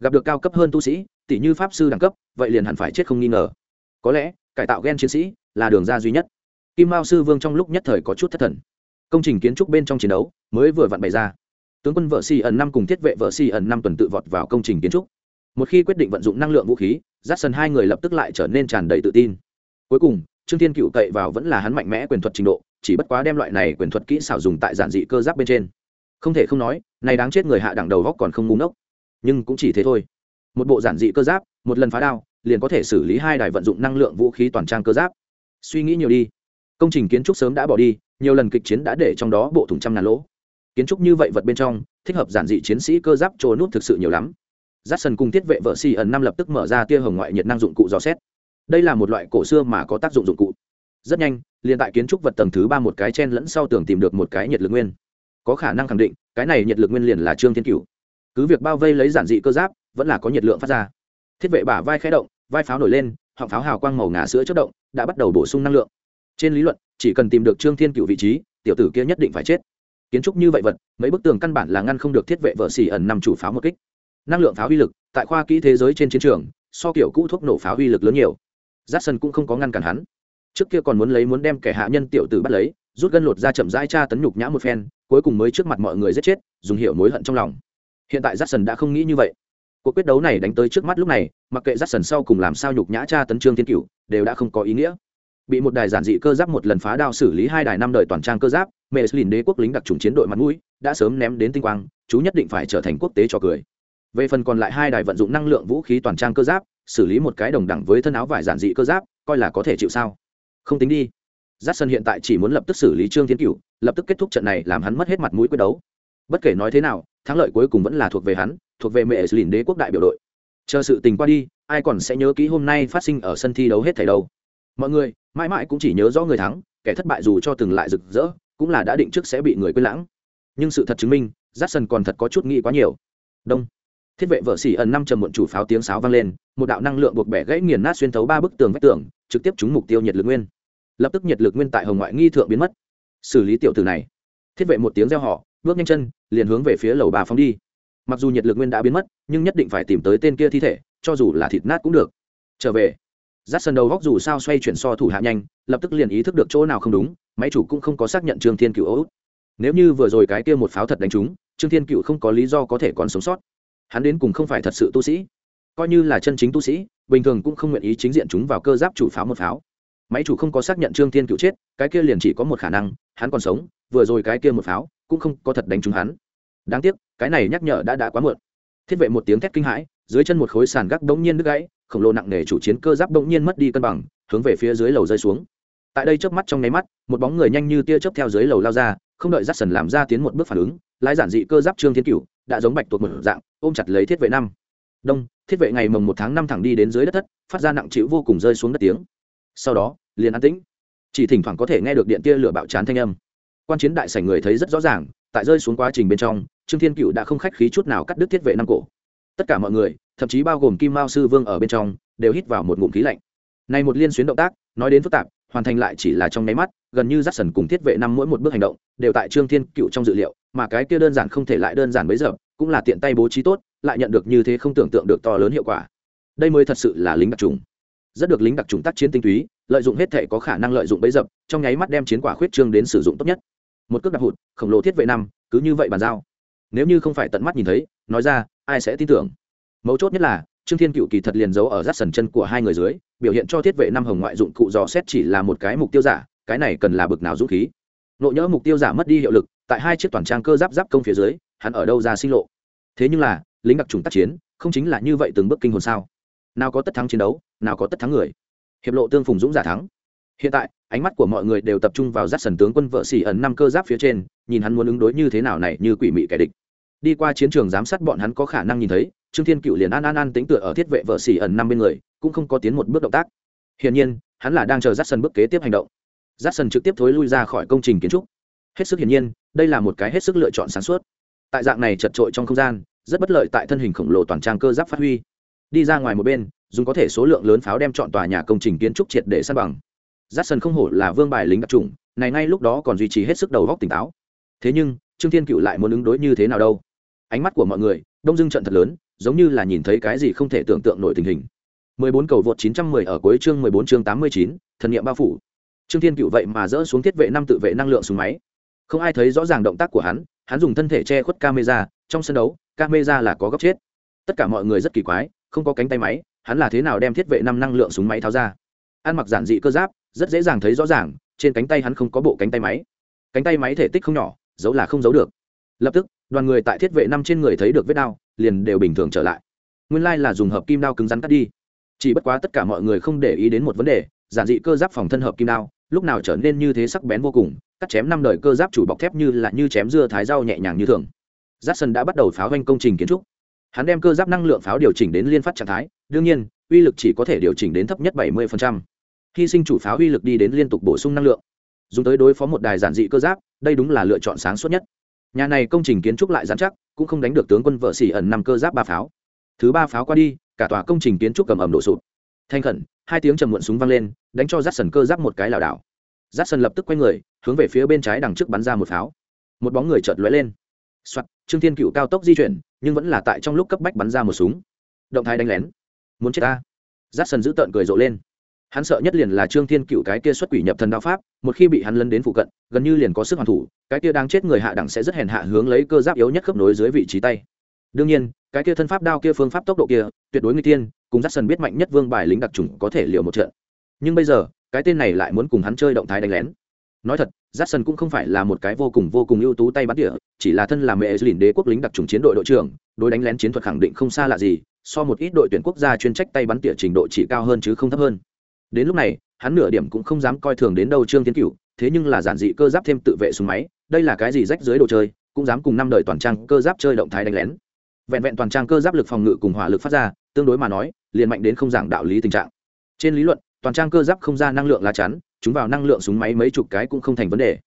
Gặp được cao cấp hơn tu sĩ tỷ như pháp sư đẳng cấp, vậy liền hẳn phải chết không nghi ngờ. Có lẽ, cải tạo gen chiến sĩ là đường ra duy nhất kim mao sư vương trong lúc nhất thời có chút thất thần. Công trình kiến trúc bên trong chiến đấu mới vừa vặn bày ra. Tướng quân vợ xì ẩn năm cùng thiết vệ vợ xì ẩn năm tuần tự vọt vào công trình kiến trúc. Một khi quyết định vận dụng năng lượng vũ khí giáp sân hai người lập tức lại trở nên tràn đầy tự tin. Cuối cùng, trương thiên cựu cậy vào vẫn là hắn mạnh mẽ quyền thuật trình độ, chỉ bất quá đem loại này quyền thuật kỹ xảo dùng tại giản dị cơ giáp bên trên. Không thể không nói, này đáng chết người hạ đẳng đầu góc còn không ngu ngốc. Nhưng cũng chỉ thế thôi. Một bộ giản dị cơ giáp, một lần phá đao, liền có thể xử lý hai đài vận dụng năng lượng vũ khí toàn trang cơ giáp. Suy nghĩ nhiều đi công trình kiến trúc sớm đã bỏ đi, nhiều lần kịch chiến đã để trong đó bộ thùng trăm ngàn lỗ. Kiến trúc như vậy vật bên trong, thích hợp giản dị chiến sĩ cơ giáp trồ nút thực sự nhiều lắm. Giáp sân cùng thiết vệ vợ xì ẩn năm lập tức mở ra tia hồng ngoại nhiệt năng dụng cụ dò xét. Đây là một loại cổ xưa mà có tác dụng dụng cụ. Rất nhanh, liền tại kiến trúc vật tầng thứ ba một cái chen lẫn sau tường tìm được một cái nhiệt lực nguyên. Có khả năng khẳng định, cái này nhiệt lực nguyên liền là trương thiên cửu. Cứ việc bao vây lấy giản dị cơ giáp, vẫn là có nhiệt lượng phát ra. Thiết vệ bả vai khé động, vai pháo nổi lên, họng pháo hào quang màu ngà sữa chất động, đã bắt đầu bổ sung năng lượng trên lý luận, chỉ cần tìm được trương thiên cựu vị trí, tiểu tử kia nhất định phải chết. Kiến trúc như vậy vật, mấy bức tường căn bản là ngăn không được thiết vệ vợ xỉ ẩn nằm chủ pháo một kích. Năng lượng pháo uy lực, tại khoa kỹ thế giới trên chiến trường, so kiểu cũ thuốc nổ pháo uy lực lớn nhiều. Giáp sân cũng không có ngăn cản hắn. Trước kia còn muốn lấy muốn đem kẻ hạ nhân tiểu tử bắt lấy, rút gân lột ra chậm rãi tra tấn nhục nhã một phen, cuối cùng mới trước mặt mọi người giết chết, dùng hiệu mối hận trong lòng. Hiện tại giáp sân đã không nghĩ như vậy. Cuộc quyết đấu này đánh tới trước mắt lúc này, mặc kệ giáp sân sau cùng làm sao nhục nhã tra tấn trương thiên cựu đều đã không có ý nghĩa bị một đài giản dị cơ giáp một lần phá đao xử lý hai đài năm đời toàn trang cơ giáp mê slin đế quốc lính đặc trùng chiến đội mặt mũi, đã sớm ném đến tinh quang, chú nhất định phải trở thành quốc tế cho cười. Về phần còn lại hai đài vận dụng năng lượng vũ khí toàn trang cơ giáp, xử lý một cái đồng đẳng với thân áo vải giản dị cơ giáp, coi là có thể chịu sao? Không tính đi. Giáp sân hiện tại chỉ muốn lập tức xử lý trương thiên cửu, lập tức kết thúc trận này làm hắn mất hết mặt mũi quyết đấu. Bất kể nói thế nào, thắng lợi cuối cùng vẫn là thuộc về hắn, thuộc về mẹ lìn đế quốc đại biểu đội. Chờ sự tình qua đi, ai còn sẽ nhớ kỹ hôm nay phát sinh ở sân thi đấu hết thảy đâu? Mọi người mãi mãi cũng chỉ nhớ rõ người thắng, kẻ thất bại dù cho từng lại rực rỡ, cũng là đã định trước sẽ bị người quên lãng. Nhưng sự thật chứng minh j a còn thật có chút nghĩ quá nhiều. Đông. Thiết vệ vợ xỉ ẩn năm trầm muộn chủ pháo tiếng sáo vang lên, một đạo năng lượng buộc bẻ gãy nghiền nát xuyên thấu ba bức tường vách tường, trực tiếp trúng mục tiêu nhiệt lực nguyên. Lập tức nhiệt lực nguyên tại hồng ngoại nghi thượng biến mất. Xử lý tiểu tử này. Thiết vệ một tiếng reo họ bước nhanh chân, liền hướng về phía lầu bà phóng đi. Mặc dù nhiệt lực nguyên đã biến mất, nhưng nhất định phải tìm tới tên kia thi thể, cho dù là thịt nát cũng được. Trở về giắt sân đầu góc dù sao xoay chuyển so thủ hạ nhanh, lập tức liền ý thức được chỗ nào không đúng, máy chủ cũng không có xác nhận trương thiên cựu ấu nếu như vừa rồi cái kia một pháo thật đánh trúng, trương thiên cựu không có lý do có thể còn sống sót. Hắn đến cùng không phải thật sự tu sĩ, coi như là chân chính tu sĩ, bình thường cũng không nguyện ý chính diện chúng vào cơ giáp chủ pháo một pháo. Máy chủ không có xác nhận trương thiên cựu chết, cái kia liền chỉ có một khả năng, hắn còn sống, vừa rồi cái kia một pháo cũng không có thật đánh trúng hắn. Đáng tiếc, cái này nhắc nhở đã đã quá muộn. Thiết vệ một tiếng thét kinh hãi, dưới chân một khối sàn gác đống nhiên đứt gãy khổng lồ nặng nề chủ chiến cơ giáp bỗng nhiên mất đi cân bằng, hướng về phía dưới lầu rơi xuống. Tại đây chớp mắt trong nháy mắt, một bóng người nhanh như tia chớp theo dưới lầu lao ra, không đợi dắt sần làm ra tiến một bước phản ứng, lái giản dị cơ giáp trương thiên cửu đã giống bạch tuộc một dạng, ôm chặt lấy thiết vệ năm. Đông, thiết vệ ngày mồng một tháng năm thẳng đi đến dưới đất thất, phát ra nặng chịu vô cùng rơi xuống đất tiếng. Sau đó, liền an tĩnh. Chỉ thỉnh thoảng có thể nghe được điện tia lửa bạo chán thanh âm. Quan chiến đại sảnh người thấy rất rõ ràng, tại rơi xuống quá trình bên trong, trương thiên cựu đã không khách khí chút nào cắt đứt thiết vệ năm cổ. Tất cả mọi người thậm chí bao gồm kim mao sư vương ở bên trong, đều hít vào một ngụm khí lạnh. Này một liên xuyến động tác, nói đến phức tạp, hoàn thành lại chỉ là trong nháy mắt, gần như rắt sần cùng thiết vệ năm mỗi một bước hành động, đều tại trương thiên cựu trong dự liệu, mà cái kia đơn giản không thể lại đơn giản bấy giờ, cũng là tiện tay bố trí tốt, lại nhận được như thế không tưởng tượng được to lớn hiệu quả. Đây mới thật sự là lính đặc trùng. Rất được lính đặc trùng tác chiến tinh túy, lợi dụng hết thể có khả năng lợi dụng bấy dập trong nháy mắt đem chiến quả khuyết trương đến sử dụng tốt nhất. Một cước đặc hụt, khổng lồ thiết vệ năm, cứ như vậy bàn giao. Nếu như không phải tận mắt nhìn thấy, nói ra, ai sẽ tin tưởng? Mấu chốt nhất là, trương thiên cựu kỳ thật liền giấu ở rát sần chân của hai người dưới, biểu hiện cho thiết vệ năm hồng ngoại dụng cụ dò xét chỉ là một cái mục tiêu giả, cái này cần là bực nào dũng khí. Nộ nhỡ mục tiêu giả mất đi hiệu lực, tại hai chiếc toàn trang cơ giáp giáp công phía dưới, hắn ở đâu ra sinh lộ. Thế nhưng là, lính đặc trùng tác chiến, không chính là như vậy từng bước kinh hồn sao? Nào có tất thắng chiến đấu, nào có tất thắng người. Hiệp lộ tương phùng dũng giả thắng. Hiện tại, ánh mắt của mọi người đều tập trung vào rát sần tướng quân vợ xỉ ẩn năm cơ giáp phía trên, nhìn hắn muốn ứng đối như thế nào này như quỷ mị kẻ địch đi qua chiến trường giám sát bọn hắn có khả năng nhìn thấy, trương thiên cựu liền an an an tính tựa ở thiết vệ vợ xỉ ẩn năm bên người, cũng không có tiến một bước động tác. Hiển nhiên, hắn là đang chờ rát sân bước kế tiếp hành động. Rát sân trực tiếp thối lui ra khỏi công trình kiến trúc. Hết sức hiển nhiên, đây là một cái hết sức lựa chọn sáng suốt. Tại dạng này chật trội trong không gian, rất bất lợi tại thân hình khổng lồ toàn trang cơ giáp phát huy. Đi ra ngoài một bên, dùng có thể số lượng lớn pháo đem chọn tòa nhà công trình kiến trúc triệt để san bằng. Giáp sân không hổ là vương bài lính đặc trùng này ngay lúc đó còn duy trì hết sức đầu góc tỉnh táo. Thế nhưng, trương thiên cựu lại muốn ứng đối như thế nào đâu? Ánh mắt của mọi người đông dưng trận thật lớn giống như là nhìn thấy cái gì không thể tưởng tượng nổi tình hình 14 cầu vượt 910 ở cuối chương 14 chương 89, thần niệm bao phủ. Trương Thiên Cựu vậy mà dỡ xuống thiết vệ năm tự vệ năng lượng xuống máy. Không ai thấy rõ ràng động tác của hắn, hắn dùng thân thể che khuất camera, trong sân đấu, camera là có góc chết. Tất cả mọi người rất kỳ quái, không có cánh tay máy, hắn là thế nào đem thiết vệ năm năng lượng súng máy tháo ra? Ăn mặc giản dị cơ giáp, rất dễ dàng thấy rõ ràng trên cánh tay hắn không có bộ cánh tay máy cánh tay máy thể tích không nhỏ giấu là không giấu được lập tức đoàn người tại thiết vệ năm trên người thấy được vết đao, liền đều bình thường trở lại. Nguyên lai là dùng hợp kim đao cứng rắn cắt đi. Chỉ bất quá tất cả mọi người không để ý đến một vấn đề, giản dị cơ giáp phòng thân hợp kim đao, lúc nào trở nên như thế sắc bén vô cùng, cắt chém năm đời cơ giáp chủ bọc thép như là như chém dưa thái rau nhẹ nhàng như thường. Giáp sân đã bắt đầu pháo ranh công trình kiến trúc. Hắn đem cơ giáp năng lượng pháo điều chỉnh đến liên phát trạng thái, đương nhiên, uy lực chỉ có thể điều chỉnh đến thấp nhất 70% hy sinh chủ pháo uy lực đi đến liên tục bổ sung năng lượng. Dùng tới đối phó một đài giản dị cơ giáp, đây đúng là lựa chọn sáng suốt nhất nhà này công trình kiến trúc lại dán chắc, cũng không đánh được tướng quân vợ xỉ ẩn năm cơ giáp ba pháo. Thứ ba pháo qua đi, cả tòa công trình kiến trúc cầm ẩm đổ sụp. Thanh khẩn, hai tiếng trầm muộn súng vang lên, đánh cho rát sần cơ giáp một cái lảo đảo. Rát sần lập tức quay người, hướng về phía bên trái đằng trước bắn ra một pháo. Một bóng người chợt lóe lên. Soạt, trương thiên cựu cao tốc di chuyển, nhưng vẫn là tại trong lúc cấp bách bắn ra một súng. Động thái đánh lén. Muốn chết ta. Rát sần giữ tợn cười rộ lên hắn sợ nhất liền là trương thiên cựu cái kia xuất quỷ nhập thần đạo pháp một khi bị hắn lấn đến phụ cận gần như liền có sức hoàn thủ cái kia đang chết người hạ đẳng sẽ rất hèn hạ hướng lấy cơ giáp yếu nhất khớp nối dưới vị trí tay. Đương nhiên cái kia thân pháp đao kia phương pháp tốc độ kia tuyệt đối nguy tiên cùng dắt sần biết mạnh nhất vương bài lính đặc trùng có thể liều một trận. Nhưng bây giờ cái tên này lại muốn cùng hắn chơi động thái đánh lén. Nói thật Jackson cũng không phải là một cái vô cùng vô cùng ưu tú tay bắn tỉa, chỉ là thân là mẹ lìn đế quốc lính đặc trùng chiến đội đội trưởng, đối đánh lén chiến thuật khẳng định không xa lạ gì, so một ít đội tuyển quốc gia chuyên trách tay bắn tỉa trình độ chỉ cao hơn chứ không thấp hơn. Đến lúc này, hắn nửa điểm cũng không dám coi thường đến đâu Trương Tiến Cửu, thế nhưng là giản dị cơ giáp thêm tự vệ súng máy, đây là cái gì rách dưới đồ chơi, cũng dám cùng năm đời toàn trang cơ giáp chơi động thái đánh lén. Vẹn vẹn toàn trang cơ giáp lực phòng ngự cùng hỏa lực phát ra, tương đối mà nói, liền mạnh đến không giảng đạo lý tình trạng. Trên lý luận, toàn trang cơ giáp không ra năng lượng lá chắn, chúng vào năng lượng súng máy mấy chục cái cũng không thành vấn đề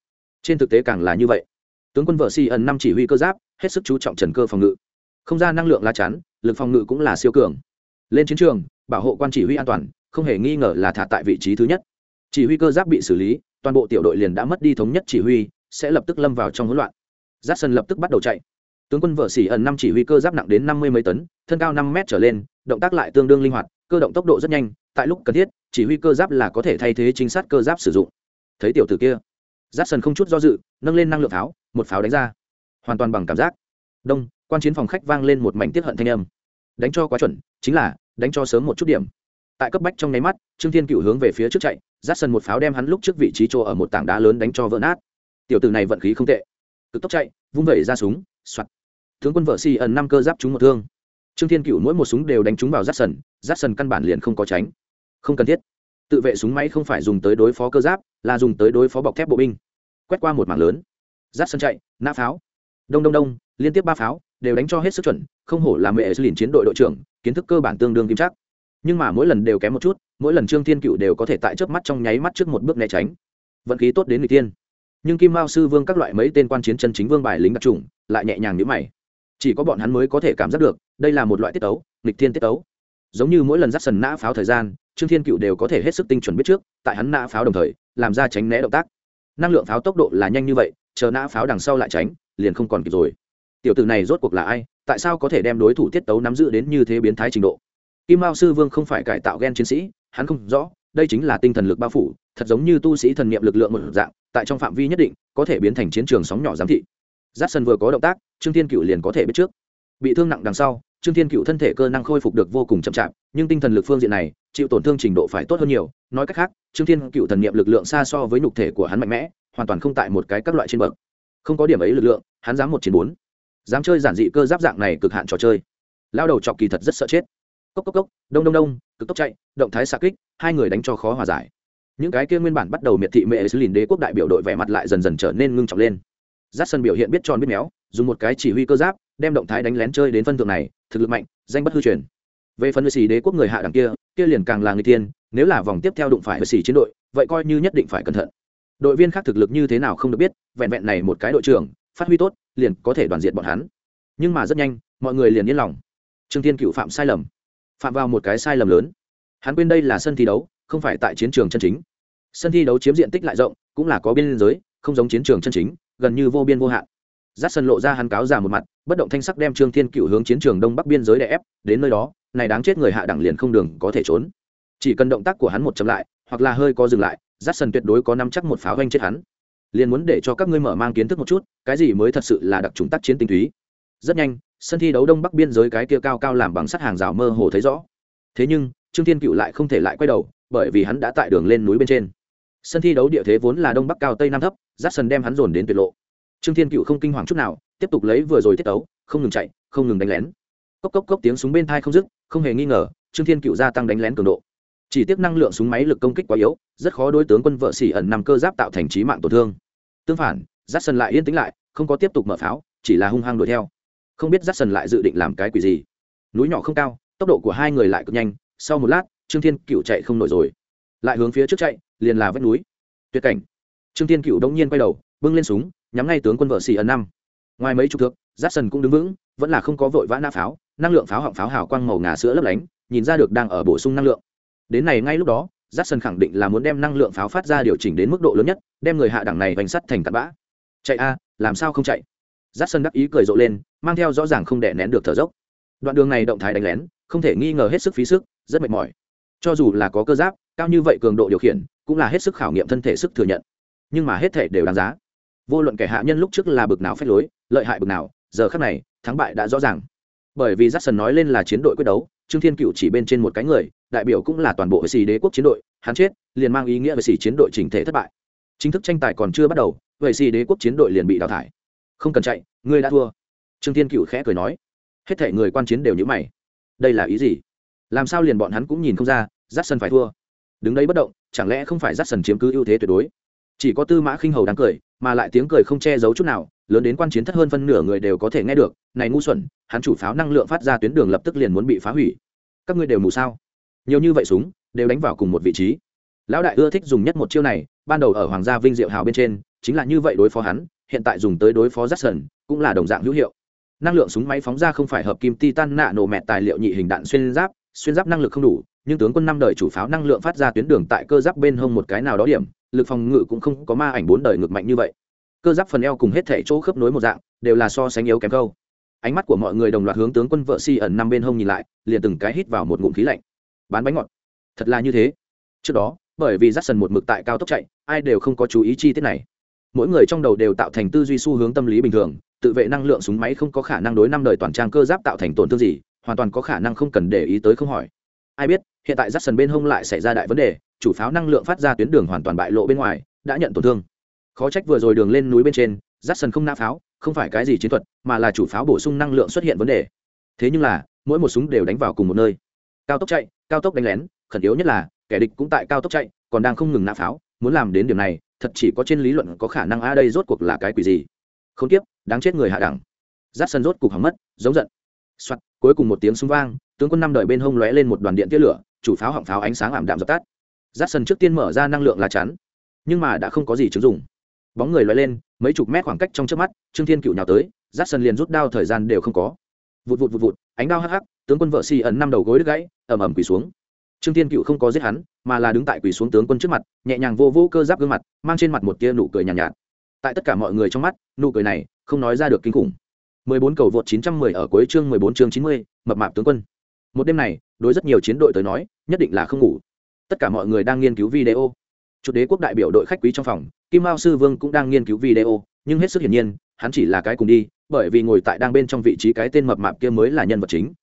trên thực tế càng là như vậy tướng quân vợ si ẩn năm chỉ huy cơ giáp hết sức chú trọng trần cơ phòng ngự không ra năng lượng lá chắn lực phòng ngự cũng là siêu cường lên chiến trường bảo hộ quan chỉ huy an toàn không hề nghi ngờ là thả tại vị trí thứ nhất. Chỉ huy cơ giáp bị xử lý, toàn bộ tiểu đội liền đã mất đi thống nhất chỉ huy, sẽ lập tức lâm vào trong hỗn loạn. Giáp sân lập tức bắt đầu chạy. Tướng quân vợ xỉ ẩn năm chỉ huy cơ giáp nặng đến năm mươi mấy tấn, thân cao năm mét trở lên, động tác lại tương đương linh hoạt, cơ động tốc độ rất nhanh, tại lúc cần thiết, chỉ huy cơ giáp là có thể thay thế chính sát cơ giáp sử dụng. Thấy tiểu tử kia giáp sân không chút do dự, nâng lên năng lượng pháo, một pháo đánh ra. Hoàn toàn bằng cảm giác. Đông, quan chiến phòng khách vang lên một mảnh tiết hận thanh âm. Đánh cho quá chuẩn, chính là, đánh cho sớm một chút điểm tại cấp bách trong nháy mắt, trương thiên cựu hướng về phía trước chạy, rát sân một pháo đem hắn lúc trước vị trí chỗ ở một tảng đá lớn đánh cho vỡ nát. Tiểu tử này vận khí không tệ. Cực tốc chạy, vung vẩy ra súng, soạt. Tướng quân vợ xì ẩn năm cơ giáp trúng một thương. Trương thiên cựu mỗi một súng đều đánh trúng vào rát sần rát sần căn bản liền không có tránh. Không cần thiết. Tự vệ súng máy không phải dùng tới đối phó cơ giáp, là dùng tới đối phó bọc thép bộ binh. Quét qua một mảng lớn. Rát sân chạy, nã pháo. Đông đông đông, liên tiếp ba pháo, đều đánh cho hết sức chuẩn, không hổ là mẹ lìn chiến đội đội trưởng, kiến thức cơ bản tương đương kim chắc nhưng mà mỗi lần đều kém một chút, mỗi lần trương thiên cựu đều có thể tại chớp mắt trong nháy mắt trước một bước né tránh. Vận khí tốt đến người tiên. Nhưng kim mao sư vương các loại mấy tên quan chiến chân chính vương bài lính đặc trùng lại nhẹ nhàng nhữ mày. Chỉ có bọn hắn mới có thể cảm giác được, đây là một loại tiết tấu, nghịch thiên tiết tấu. Giống như mỗi lần dắt sần nã pháo thời gian, trương thiên cựu đều có thể hết sức tinh chuẩn biết trước, tại hắn nã pháo đồng thời, làm ra tránh né động tác. Năng lượng pháo tốc độ là nhanh như vậy, chờ nã pháo đằng sau lại tránh, liền không còn kịp rồi. Tiểu tử này rốt cuộc là ai? Tại sao có thể đem đối thủ tiết tấu nắm giữ đến như thế biến thái trình độ? Kim mao sư vương không phải cải tạo gen chiến sĩ, hắn không rõ, đây chính là tinh thần lực bao phủ, thật giống như tu sĩ thần niệm lực lượng một dạng, tại trong phạm vi nhất định, có thể biến thành chiến trường sóng nhỏ giám thị. Giáp sân vừa có động tác, trương thiên cựu liền có thể biết trước. Bị thương nặng đằng sau, trương thiên cựu thân thể cơ năng khôi phục được vô cùng chậm chạp, nhưng tinh thần lực phương diện này, chịu tổn thương trình độ phải tốt hơn nhiều. Nói cách khác, trương thiên cựu thần niệm lực lượng xa so với nhục thể của hắn mạnh mẽ, hoàn toàn không tại một cái các loại trên bậc. Không có điểm ấy lực lượng, hắn dám một chiến bốn. Dám chơi giản dị cơ giáp dạng này cực hạn trò chơi. Lao đầu chọc kỳ thật rất sợ chết cốc cốc cốc, đông đông đông, cực tốc chạy, động thái xạ kích, hai người đánh cho khó hòa giải. Những cái kia nguyên bản bắt đầu miệt thị mẹ xứ lìn đế quốc đại biểu đội vẻ mặt lại dần dần trở nên ngưng trọng lên. Giáp sân biểu hiện biết tròn biết méo, dùng một cái chỉ huy cơ giáp, đem động thái đánh lén chơi đến phân thượng này, thực lực mạnh, danh bất hư truyền. Về phần xì đế quốc người hạ đẳng kia kia liền càng là người tiên, nếu là vòng tiếp theo đụng phải xì chiến đội, vậy coi như nhất định phải cẩn thận. Đội viên khác thực lực như thế nào không được biết, vẹn vẹn này một cái đội trưởng, phát huy tốt, liền có thể đoàn diệt bọn hắn. Nhưng mà rất nhanh, mọi người liền yên lòng. Trương thiên cựu phạm sai lầm phạm vào một cái sai lầm lớn. Hắn quên đây là sân thi đấu, không phải tại chiến trường chân chính. Sân thi đấu chiếm diện tích lại rộng, cũng là có biên giới, không giống chiến trường chân chính, gần như vô biên vô hạn. Giáp sân lộ ra hắn cáo già một mặt, bất động thanh sắc đem trương thiên cựu hướng chiến trường đông bắc biên giới đè ép, đến nơi đó, này đáng chết người hạ đẳng liền không đường có thể trốn. Chỉ cần động tác của hắn một chậm lại, hoặc là hơi có dừng lại giáp sân tuyệt đối có năm chắc một pháo ganh chết hắn. Liền muốn để cho các ngươi mở mang kiến thức một chút, cái gì mới thật sự là đặc trùng tác chiến tinh túy. Rất nhanh sân thi đấu đông bắc biên giới cái kia cao cao làm bằng sắt hàng rào mơ hồ thấy rõ. Thế nhưng, trương thiên cựu lại không thể lại quay đầu, bởi vì hắn đã tại đường lên núi bên trên. Sân thi đấu địa thế vốn là đông bắc cao tây nam thấp giáp sân đem hắn dồn đến tuyệt lộ. Trương thiên cựu không kinh hoàng chút nào, tiếp tục lấy vừa rồi tiết tấu, không ngừng chạy, không ngừng đánh lén. Cốc cốc cốc tiếng súng bên thai không dứt, không hề nghi ngờ, trương thiên cựu gia tăng đánh lén cường độ. Chỉ tiếc năng lượng súng máy lực công kích quá yếu, rất khó đối tướng quân vợ xỉ ẩn nằm cơ giáp tạo thành trí mạng tổn thương. Tương phản giáp sân lại yên tĩnh lại, không có tiếp tục mở pháo, chỉ là hung hăng đuổi theo không biết giáp sần lại dự định làm cái quỷ gì. Núi nhỏ không cao, tốc độ của hai người lại cực nhanh, sau một lát, trương thiên cựu chạy không nổi rồi. Lại hướng phía trước chạy, liền là vách núi. Tuyệt cảnh. Trương thiên cựu đông nhiên quay đầu, bưng lên súng, nhắm ngay tướng quân vợ xì ẩn năm. Ngoài mấy chục thước giáp sần cũng đứng vững, vẫn là không có vội vã nã pháo, năng lượng pháo họng pháo hào quang màu ngà sữa lấp lánh, nhìn ra được đang ở bổ sung năng lượng. Đến này ngay lúc đó giáp sần khẳng định là muốn đem năng lượng pháo phát ra điều chỉnh đến mức độ lớn nhất, đem người hạ đẳng này vành sắt thành tạt bã. Chạy a, làm sao không chạy? Giáp sân đắc ý cười rộ lên, mang theo rõ ràng không đè nén được thở dốc. Đoạn đường này động thái đánh lén, không thể nghi ngờ hết sức phí sức, rất mệt mỏi. Cho dù là có cơ giáp, cao như vậy cường độ điều khiển, cũng là hết sức khảo nghiệm thân thể sức thừa nhận. Nhưng mà hết thể đều đáng giá. Vô luận kẻ hạ nhân lúc trước là bực nào phép lối, lợi hại bực nào, giờ khác này, thắng bại đã rõ ràng. Bởi vì j sân nói lên là chiến đội quyết đấu, trương thiên cựu chỉ bên trên một cái người, đại biểu cũng là toàn bộ xì đế quốc chiến đội, hắn chết, liền mang ý nghĩa về xì chiến đội chỉnh thể thất bại. Chính thức tranh tài còn chưa bắt đầu vậy xì đế quốc chiến đội liền bị đào thải không cần chạy, ngươi đã thua. Trương thiên cựu khẽ cười nói. Hết thể người quan chiến đều nhữ mày. Đây là ý gì? Làm sao liền bọn hắn cũng nhìn không ra giáp sân phải thua? Đứng đấy bất động, chẳng lẽ không phải giáp sân chiếm cứ ưu thế tuyệt đối? Chỉ có tư mã khinh hầu đáng cười, mà lại tiếng cười không che giấu chút nào, lớn đến quan chiến thất hơn phân nửa người đều có thể nghe được, này ngu xuẩn, hắn chủ pháo năng lượng phát ra tuyến đường lập tức liền muốn bị phá hủy. Các ngươi đều mù sao? Nhiều như vậy súng, đều đánh vào cùng một vị trí. Lão đại ưa thích dùng nhất một chiêu này, ban đầu ở hoàng gia vinh diệu hào bên trên, chính là như vậy đối phó hắn hiện tại dùng tới đối phó rắt sần, cũng là đồng dạng hữu hiệu. Năng lượng súng máy phóng ra không phải hợp kim titan nạ nổ mẹt tài liệu nhị hình đạn xuyên giáp xuyên giáp năng lực không đủ, nhưng tướng quân năm đời chủ pháo năng lượng phát ra tuyến đường tại cơ giáp bên hông một cái nào đó điểm, lực phòng ngự cũng không có ma ảnh bốn đời ngược mạnh như vậy. Cơ giáp phần eo cùng hết thể chỗ khớp nối một dạng, đều là so sánh yếu kém câu. Ánh mắt của mọi người đồng loạt hướng tướng quân vợ si ẩn năm bên hông nhìn lại, liền từng cái hít vào một ngụm khí lạnh. Bán bánh ngọt. Thật là như thế. Trước đó, bởi vì dắt sần một mực tại cao tốc chạy, ai đều không có chú ý chi tiết này mỗi người trong đầu đều tạo thành tư duy xu hướng tâm lý bình thường, tự vệ năng lượng súng máy không có khả năng đối năm đời toàn trang cơ giáp tạo thành tổn thương gì, hoàn toàn có khả năng không cần để ý tới không hỏi. Ai biết, hiện tại dắt sần bên hông lại xảy ra đại vấn đề, chủ pháo năng lượng phát ra tuyến đường hoàn toàn bại lộ bên ngoài, đã nhận tổn thương. Khó trách vừa rồi đường lên núi bên trên dắt sần không nã pháo, không phải cái gì chiến thuật, mà là chủ pháo bổ sung năng lượng xuất hiện vấn đề. Thế nhưng là, mỗi một súng đều đánh vào cùng một nơi. Cao tốc chạy, cao tốc đánh lén, khẩn yếu nhất là, kẻ địch cũng tại cao tốc chạy, còn đang không ngừng nã pháo, muốn làm đến điểm này thật chỉ có trên lý luận có khả năng a đây rốt cuộc là cái quỷ gì? Không tiếp đáng chết người hạ đẳng. Giáp sân rốt cục hỏng mất, giống giận. Soạt, cuối cùng một tiếng súng vang, tướng quân năm đợi bên hông lóe lên một đoàn điện tia lửa, chủ pháo họng pháo ánh sáng ảm đạm dập tắt. Giáp sân trước tiên mở ra năng lượng lá chắn, nhưng mà đã không có gì chứng dùng bóng người lóe lên, mấy chục mét khoảng cách trong trước mắt, trương thiên cựu nhào tới giáp sân liền rút đao thời gian đều không có. Vụt vụt vụt vụt, ánh đao hắc hắc, tướng quân vợ xì ẩn năm đầu gối đứt gãy, ầm ầm quỳ xuống trương thiên cựu không có giết hắn mà là đứng tại quỳ xuống tướng quân trước mặt nhẹ nhàng vô vô cơ giáp gương mặt mang trên mặt một tia nụ cười nhàn nhạt, nhạt. Tại tất cả mọi người trong mắt nụ cười này không nói ra được kinh khủng. 14 cầu vượt 910 ở cuối chương 14 chương 90, mập mạp tướng quân. Một đêm này đối rất nhiều chiến đội tới nói nhất định là không ngủ. Tất cả mọi người đang nghiên cứu video. Chủ đế quốc đại biểu đội khách quý trong phòng kim mao sư vương cũng đang nghiên cứu video nhưng hết sức hiển nhiên hắn chỉ là cái cùng đi bởi vì ngồi tại đang bên trong vị trí cái tên mập mạp kia mới là nhân vật chính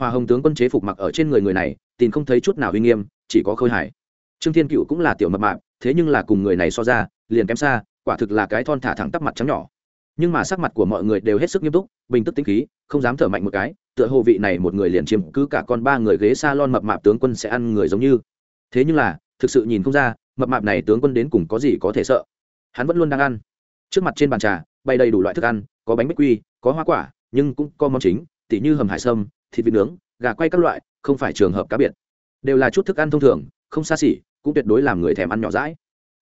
hòa hồng tướng quân chế phục mặc ở trên người người này, tìm không thấy chút nào uy nghiêm, chỉ có khôi hài. Trương thiên cựu cũng là tiểu mập mạp, thế nhưng là cùng người này so ra, liền kém xa, quả thực là cái thon thả thẳng tắp mặt trắng nhỏ. Nhưng mà sắc mặt của mọi người đều hết sức nghiêm túc, bình tức tĩnh khí, không dám thở mạnh một cái, tựa hồ vị này một người liền chiếm cứ cả con ba người ghế s a lon mập mạp tướng quân sẽ ăn người giống như. Thế nhưng là, thực sự nhìn không ra, mập mạp này tướng quân đến cùng có gì có thể sợ. Hắn vẫn luôn đang ăn. Trước mặt trên bàn trà, bày đầy đủ loại thức ăn, có bánh bích quy, có hoa quả, nhưng cũng có món chính, tỉ như hầm hải sâm thịt vịt nướng, gà quay các loại, không phải trường hợp cá biệt. Đều là chút thức ăn thông thường, không xa xỉ, cũng tuyệt đối làm người thèm ăn nhỏ rãi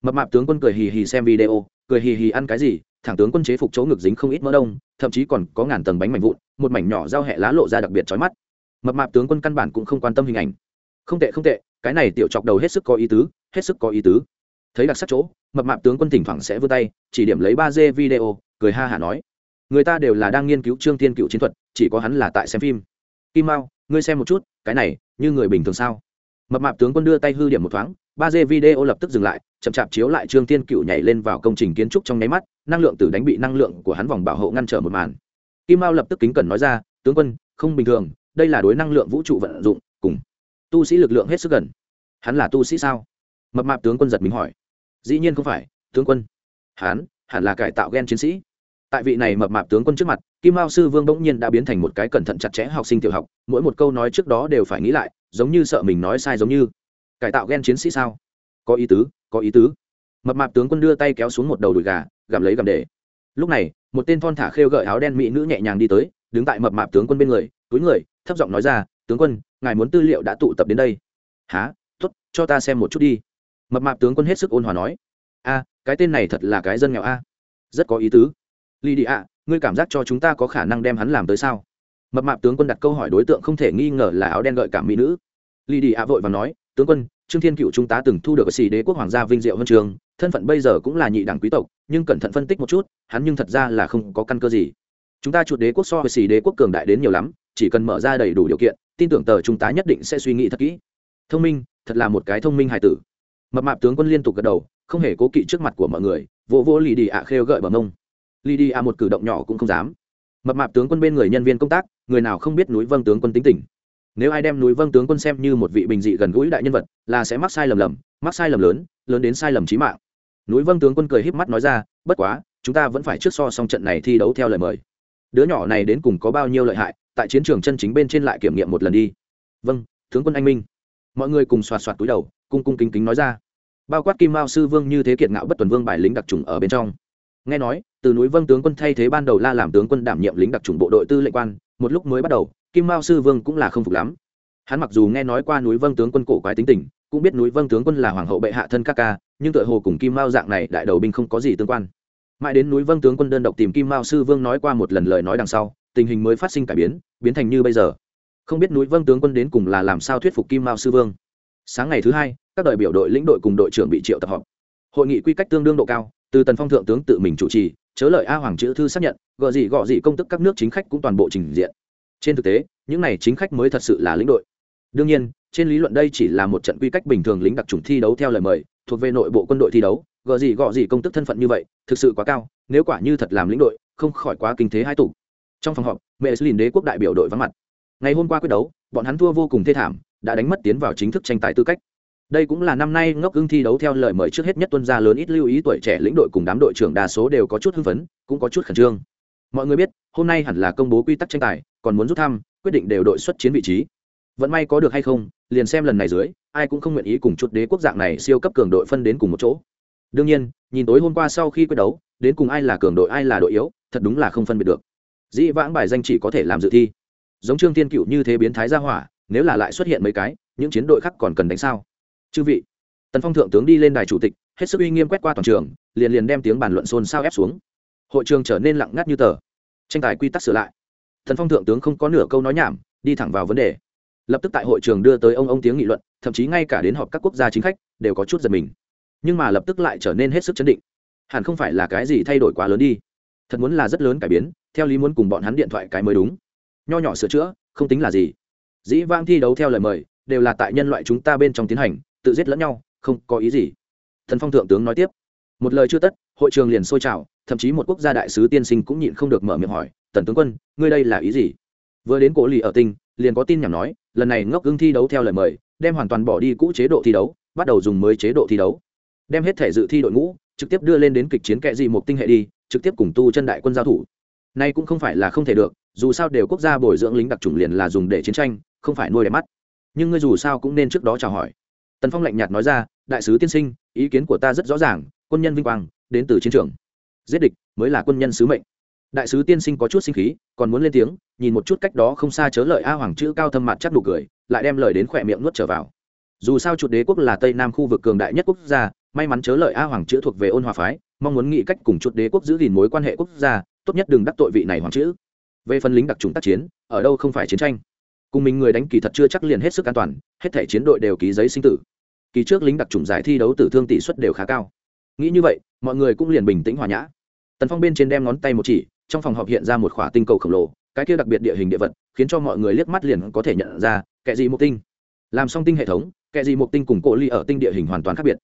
mập mạp tướng quân cười hì hì xem video, cười hì hì ăn cái gì, thẳng tướng quân chế phục chỗ ngực dính không ít mỡ đông, thậm chí còn có ngàn tầng bánh mảnh vụn, một mảnh nhỏ dao hẹ lá lộ ra đặc biệt trói mắt. Mập mạp tướng quân căn bản cũng không quan tâm hình ảnh. Không tệ không tệ, cái này tiểu chọc đầu hết sức có ý tứ, hết sức có ý tứ. Thấy đặc sắc chỗ, mập mạp tướng quân thỉnh thoảng sẽ vươn tay, chỉ điểm lấy ba d video, cười ha hả nói. Người ta đều là đang nghiên cứu trương thiên cựu chiến thuật, chỉ có hắn là tại xem phim kim mao, ngươi xem một chút, cái này, như người bình thường sao? Mập mạp tướng quân đưa tay hư điểm một thoáng, ba d video lập tức dừng lại, chậm chạp chiếu lại trương tiên cựu nhảy lên vào công trình kiến trúc trong nháy mắt, năng lượng từ đánh bị năng lượng của hắn vòng bảo hộ ngăn trở một màn. Kim mao lập tức kính cẩn nói ra, tướng quân, không bình thường, đây là đối năng lượng vũ trụ vận dụng, cùng tu sĩ lực lượng hết sức gần. Hắn là tu sĩ sao? Mập mạp tướng quân giật mình hỏi. Dĩ nhiên không phải, tướng quân. Hắn, hẳn là cải tạo g e n chiến sĩ tại vị này mập mạp tướng quân trước mặt, kim mao sư vương bỗng nhiên đã biến thành một cái cẩn thận chặt chẽ học sinh tiểu học, mỗi một câu nói trước đó đều phải nghĩ lại, giống như sợ mình nói sai giống như. Cải tạo ghen chiến sĩ sao? Có ý tứ, có ý tứ. Mập mạp tướng quân đưa tay kéo xuống một đầu đùi gà, gặm lấy gặm để. Lúc này, một tên thon thả khêu gợi áo đen mỹ nữ nhẹ nhàng đi tới, đứng tại mập mạp tướng quân bên người, túi người, thấp giọng nói ra, tướng quân, ngài muốn tư liệu đã tụ tập đến đây. Há t ố t cho ta xem một chút đi. Mập mạp tướng quân hết sức ôn hòa nói. A, cái tên này thật là cái dân nghèo a. Rất có ý tứ lì đi ạ, ngươi cảm giác cho chúng ta có khả năng đem hắn làm tới sao? Mập mạp tướng quân đặt câu hỏi đối tượng không thể nghi ngờ là áo đen gợi cảm mỹ nữ. Lì đi ạ vội và nói, tướng quân, trương thiên cựu chúng ta từng thu được ở xì đế quốc hoàng gia vinh diệu huân trường, thân phận bây giờ cũng là nhị đẳng quý tộc, nhưng cẩn thận phân tích một chút, hắn nhưng thật ra là không có căn cơ gì. Chúng ta chuột đế quốc so với xì đế quốc cường đại đến nhiều lắm, chỉ cần mở ra đầy đủ điều kiện, tin tưởng tờ chúng ta nhất định sẽ suy nghĩ thật kỹ. Thông minh, thật là một cái thông minh hài tử. Mập mạp tướng quân liên tục gật đầu, không hề cố kỵ trước mặt của mọi người, vỗ vỗ lì đi ạ khêu gợi bờ mông lì đi ạ một cử động nhỏ cũng không dám. Mập mạp tướng quân bên người nhân viên công tác, người nào không biết núi vâng tướng quân tính tình. Nếu ai đem núi vâng tướng quân xem như một vị bình dị gần gũi đại nhân vật, là sẽ mắc sai lầm lầm, mắc sai lầm lớn lớn đến sai lầm trí mạng. Núi vâng tướng quân cười híp mắt nói ra, bất quá, chúng ta vẫn phải trước so xong trận này thi đấu theo lời mời. Đứa nhỏ này đến cùng có bao nhiêu lợi hại, tại chiến trường chân chính bên trên lại kiểm nghiệm một lần đi. Vâng tướng quân anh minh. Mọi người cùng xoạt xoạt túi đầu, cung cung kính kính nói ra. Bao quát kim mao sư vương như thế kiệt ngạo bất tuần vương bài lính đặc trùng ở bên trong. Nghe nói từ núi vâng tướng quân thay thế ban đầu la làm tướng quân đảm nhiệm lính đặc trùng bộ đội tư lệnh quan, một lúc mới bắt đầu, kim mao sư vương cũng là không phục lắm. Hắn mặc dù nghe nói qua núi vâng tướng quân cổ quái tính tình, cũng biết núi vâng tướng quân là hoàng hậu bệ hạ thân các ca, nhưng tựa hồ cùng kim mao dạng này đại đầu binh không có gì tương quan. Mãi đến núi vâng tướng quân đơn độc tìm kim mao sư vương nói qua một lần lời nói đằng sau, tình hình mới phát sinh cải biến biến thành như bây giờ. Không biết núi vâng tướng quân đến cùng là làm sao thuyết phục kim mao sư vương. Sáng ngày thứ hai, các đại biểu đội lĩnh đội cùng đội trưởng bị triệu tập họp. Hội nghị quy cách tương đương độ cao, từ tần phong thượng tướng tự mình chủ trì chớ lợi a hoàng chữ thư xác nhận, gợ gì gọ gì công tức các nước chính khách cũng toàn bộ trình diện. Trên thực tế, những này chính khách mới thật sự là lĩnh đội. Đương nhiên, trên lý luận đây chỉ là một trận quy cách bình thường lính đặc trùng thi đấu theo lời mời, thuộc về nội bộ quân đội thi đấu, gợ gì gọ gì công tức thân phận như vậy, thực sự quá cao, nếu quả như thật làm lĩnh đội, không khỏi quá kinh thế hai tủ. Trong phòng họp, mẹ lìn đế quốc đại biểu đội vắng mặt. Ngày hôm qua quyết đấu, bọn hắn thua vô cùng thê thảm, đã đánh mất tiến vào chính thức tranh tài tư cách đây cũng là năm nay ngốc ưng thi đấu theo lời mời trước hết nhất tuân gia lớn ít lưu ý tuổi trẻ lĩnh đội cùng đám đội trưởng đa số đều có chút hưng phấn, cũng có chút khẩn trương. Mọi người biết, hôm nay hẳn là công bố quy tắc tranh tài, còn muốn rút thăm, quyết định đều đội xuất chiến vị trí. Vẫn may có được hay không, liền xem lần này dưới, ai cũng không nguyện ý cùng chút đế quốc dạng này siêu cấp cường đội phân đến cùng một chỗ. Đương nhiên, nhìn tối hôm qua sau khi quyết đấu, đến cùng ai là cường đội, ai là đội yếu, thật đúng là không phân biệt được. Dĩ vãng bài danh chỉ có thể làm dự thi. Giống trương tiên cựu như thế biến thái ra hỏa, nếu là lại xuất hiện mấy cái, những chiến đội khác còn cần đánh sao? Chư vị, tần phong thượng tướng đi lên đài chủ tịch, hết sức uy nghiêm quét qua toàn trường, liền liền đem tiếng bàn luận xôn xao ép xuống. Hội trường trở nên lặng ngắt như tờ. Tranh tài quy tắc sửa lại. Tần phong thượng tướng không có nửa câu nói nhảm, đi thẳng vào vấn đề. Lập tức tại hội trường đưa tới ông ông tiếng nghị luận, thậm chí ngay cả đến họp các quốc gia chính khách, đều có chút giật mình. Nhưng mà lập tức lại trở nên hết sức chấn định. Hẳn không phải là cái gì thay đổi quá lớn đi. Thật muốn là rất lớn cải biến, theo lý muốn cùng bọn hắn điện thoại cái mới đúng. Nho nhỏ sửa chữa, không tính là gì. Dĩ vang thi đấu theo lời mời, đều là tại nhân loại chúng ta bên trong tiến hành tự giết lẫn nhau, không có ý gì. Thần phong thượng tướng nói tiếp. Một lời chưa tất, hội trường liền sôi trào, thậm chí một quốc gia đại sứ tiên sinh cũng nhịn không được mở miệng hỏi, tần tướng quân, ngươi đây là ý gì? Vừa đến cổ lì ở tinh, liền có tin nhảm nói, lần này ngốc ưng thi đấu theo lời mời, đem hoàn toàn bỏ đi cũ chế độ thi đấu, bắt đầu dùng mới chế độ thi đấu. Đem hết thể dự thi đội ngũ, trực tiếp đưa lên đến kịch chiến kệ gì một tinh hệ đi, trực tiếp cùng tu chân đại quân giao thủ. Nay cũng không phải là không thể được, dù sao đều quốc gia bồi dưỡng lính đặc trùng liền là dùng để chiến tranh, không phải nuôi đẹp mắt. Nhưng ngươi dù sao cũng nên trước đó chào hỏi tần phong lạnh nhạt nói ra, đại sứ tiên sinh, ý kiến của ta rất rõ ràng, quân nhân vinh quang, đến từ chiến trường. Giết địch mới là quân nhân sứ mệnh. Đại sứ tiên sinh có chút sinh khí, còn muốn lên tiếng, nhìn một chút cách đó không xa chớ lợi a hoàng chữ cao thâm mặt chắc đủ cười, lại đem lời đến khỏe miệng nuốt trở vào. Dù sao chuột đế quốc là tây nam khu vực cường đại nhất quốc gia, may mắn chớ lợi a hoàng chữ thuộc về ôn hòa phái, mong muốn nghĩ cách cùng chuột đế quốc giữ gìn mối quan hệ quốc gia, tốt nhất đừng đắc tội vị này hoàng chữ. Về phần lính đặc trùng tác chiến, ở đâu không phải chiến tranh cùng mình người đánh kỳ thật chưa chắc liền hết sức an toàn, hết thể chiến đội đều ký giấy sinh tử. Kỳ trước lính đặc trùng giải thi đấu tử thương tỷ suất đều khá cao. Nghĩ như vậy, mọi người cũng liền bình tĩnh hòa nhã. Tần phong bên trên đem ngón tay một chỉ, trong phòng họp hiện ra một khỏa tinh cầu khổng lồ, cái kia đặc biệt địa hình địa vật, khiến cho mọi người liếc mắt liền có thể nhận ra kệ gì một tinh? Làm xong tinh hệ thống kệ gì một tinh cùng cổ ly ở tinh địa hình hoàn toàn khác biệt.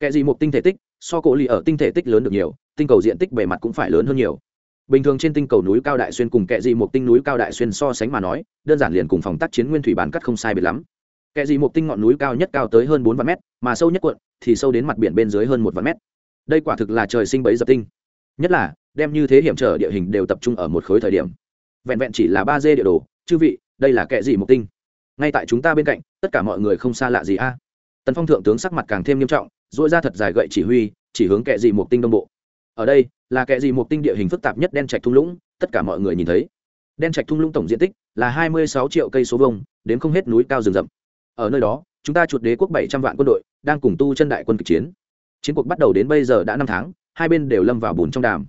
Kệ gì một tinh thể tích, so cổ ly ở tinh thể tích lớn được nhiều, tinh cầu diện tích bề mặt cũng phải lớn hơn nhiều bình thường trên tinh cầu núi cao đại xuyên cùng kệ gì một tinh núi cao đại xuyên so sánh mà nói, đơn giản liền cùng phòng tác chiến nguyên thủy bán cắt không sai biệt lắm. Kệ gì một tinh ngọn núi cao nhất cao tới hơn bốn vạn mét, mà sâu nhất quận thì sâu đến mặt biển bên dưới hơn một vạn mét. Đây quả thực là trời sinh bấy dập tinh. Nhất là, đem như thế hiểm trở địa hình đều tập trung ở một khối thời điểm. Vẹn vẹn chỉ là ba d địa đồ, chư vị, đây là kệ gì một tinh. Ngay tại chúng ta bên cạnh, tất cả mọi người không xa lạ gì a. Tần phong thượng tướng sắc mặt càng thêm nghiêm trọng dội ra thật dài gậy chỉ huy, chỉ hướng kệ gì một tinh đông bộ ở đây, là kệ gì một tinh địa hình phức tạp nhất đen trạch thung lũng, tất cả mọi người nhìn thấy. Đen trạch thung lũng tổng diện tích là hai mươi sáu triệu cây số vông đến không hết núi cao rừng rậm. Ở nơi đó, chúng ta chuột đế quốc bảy trăm vạn quân đội đang cùng tu chân đại quân kịch chiến. Chiến cuộc bắt đầu đến bây giờ đã năm tháng, hai bên đều lâm vào bùn trong đàm.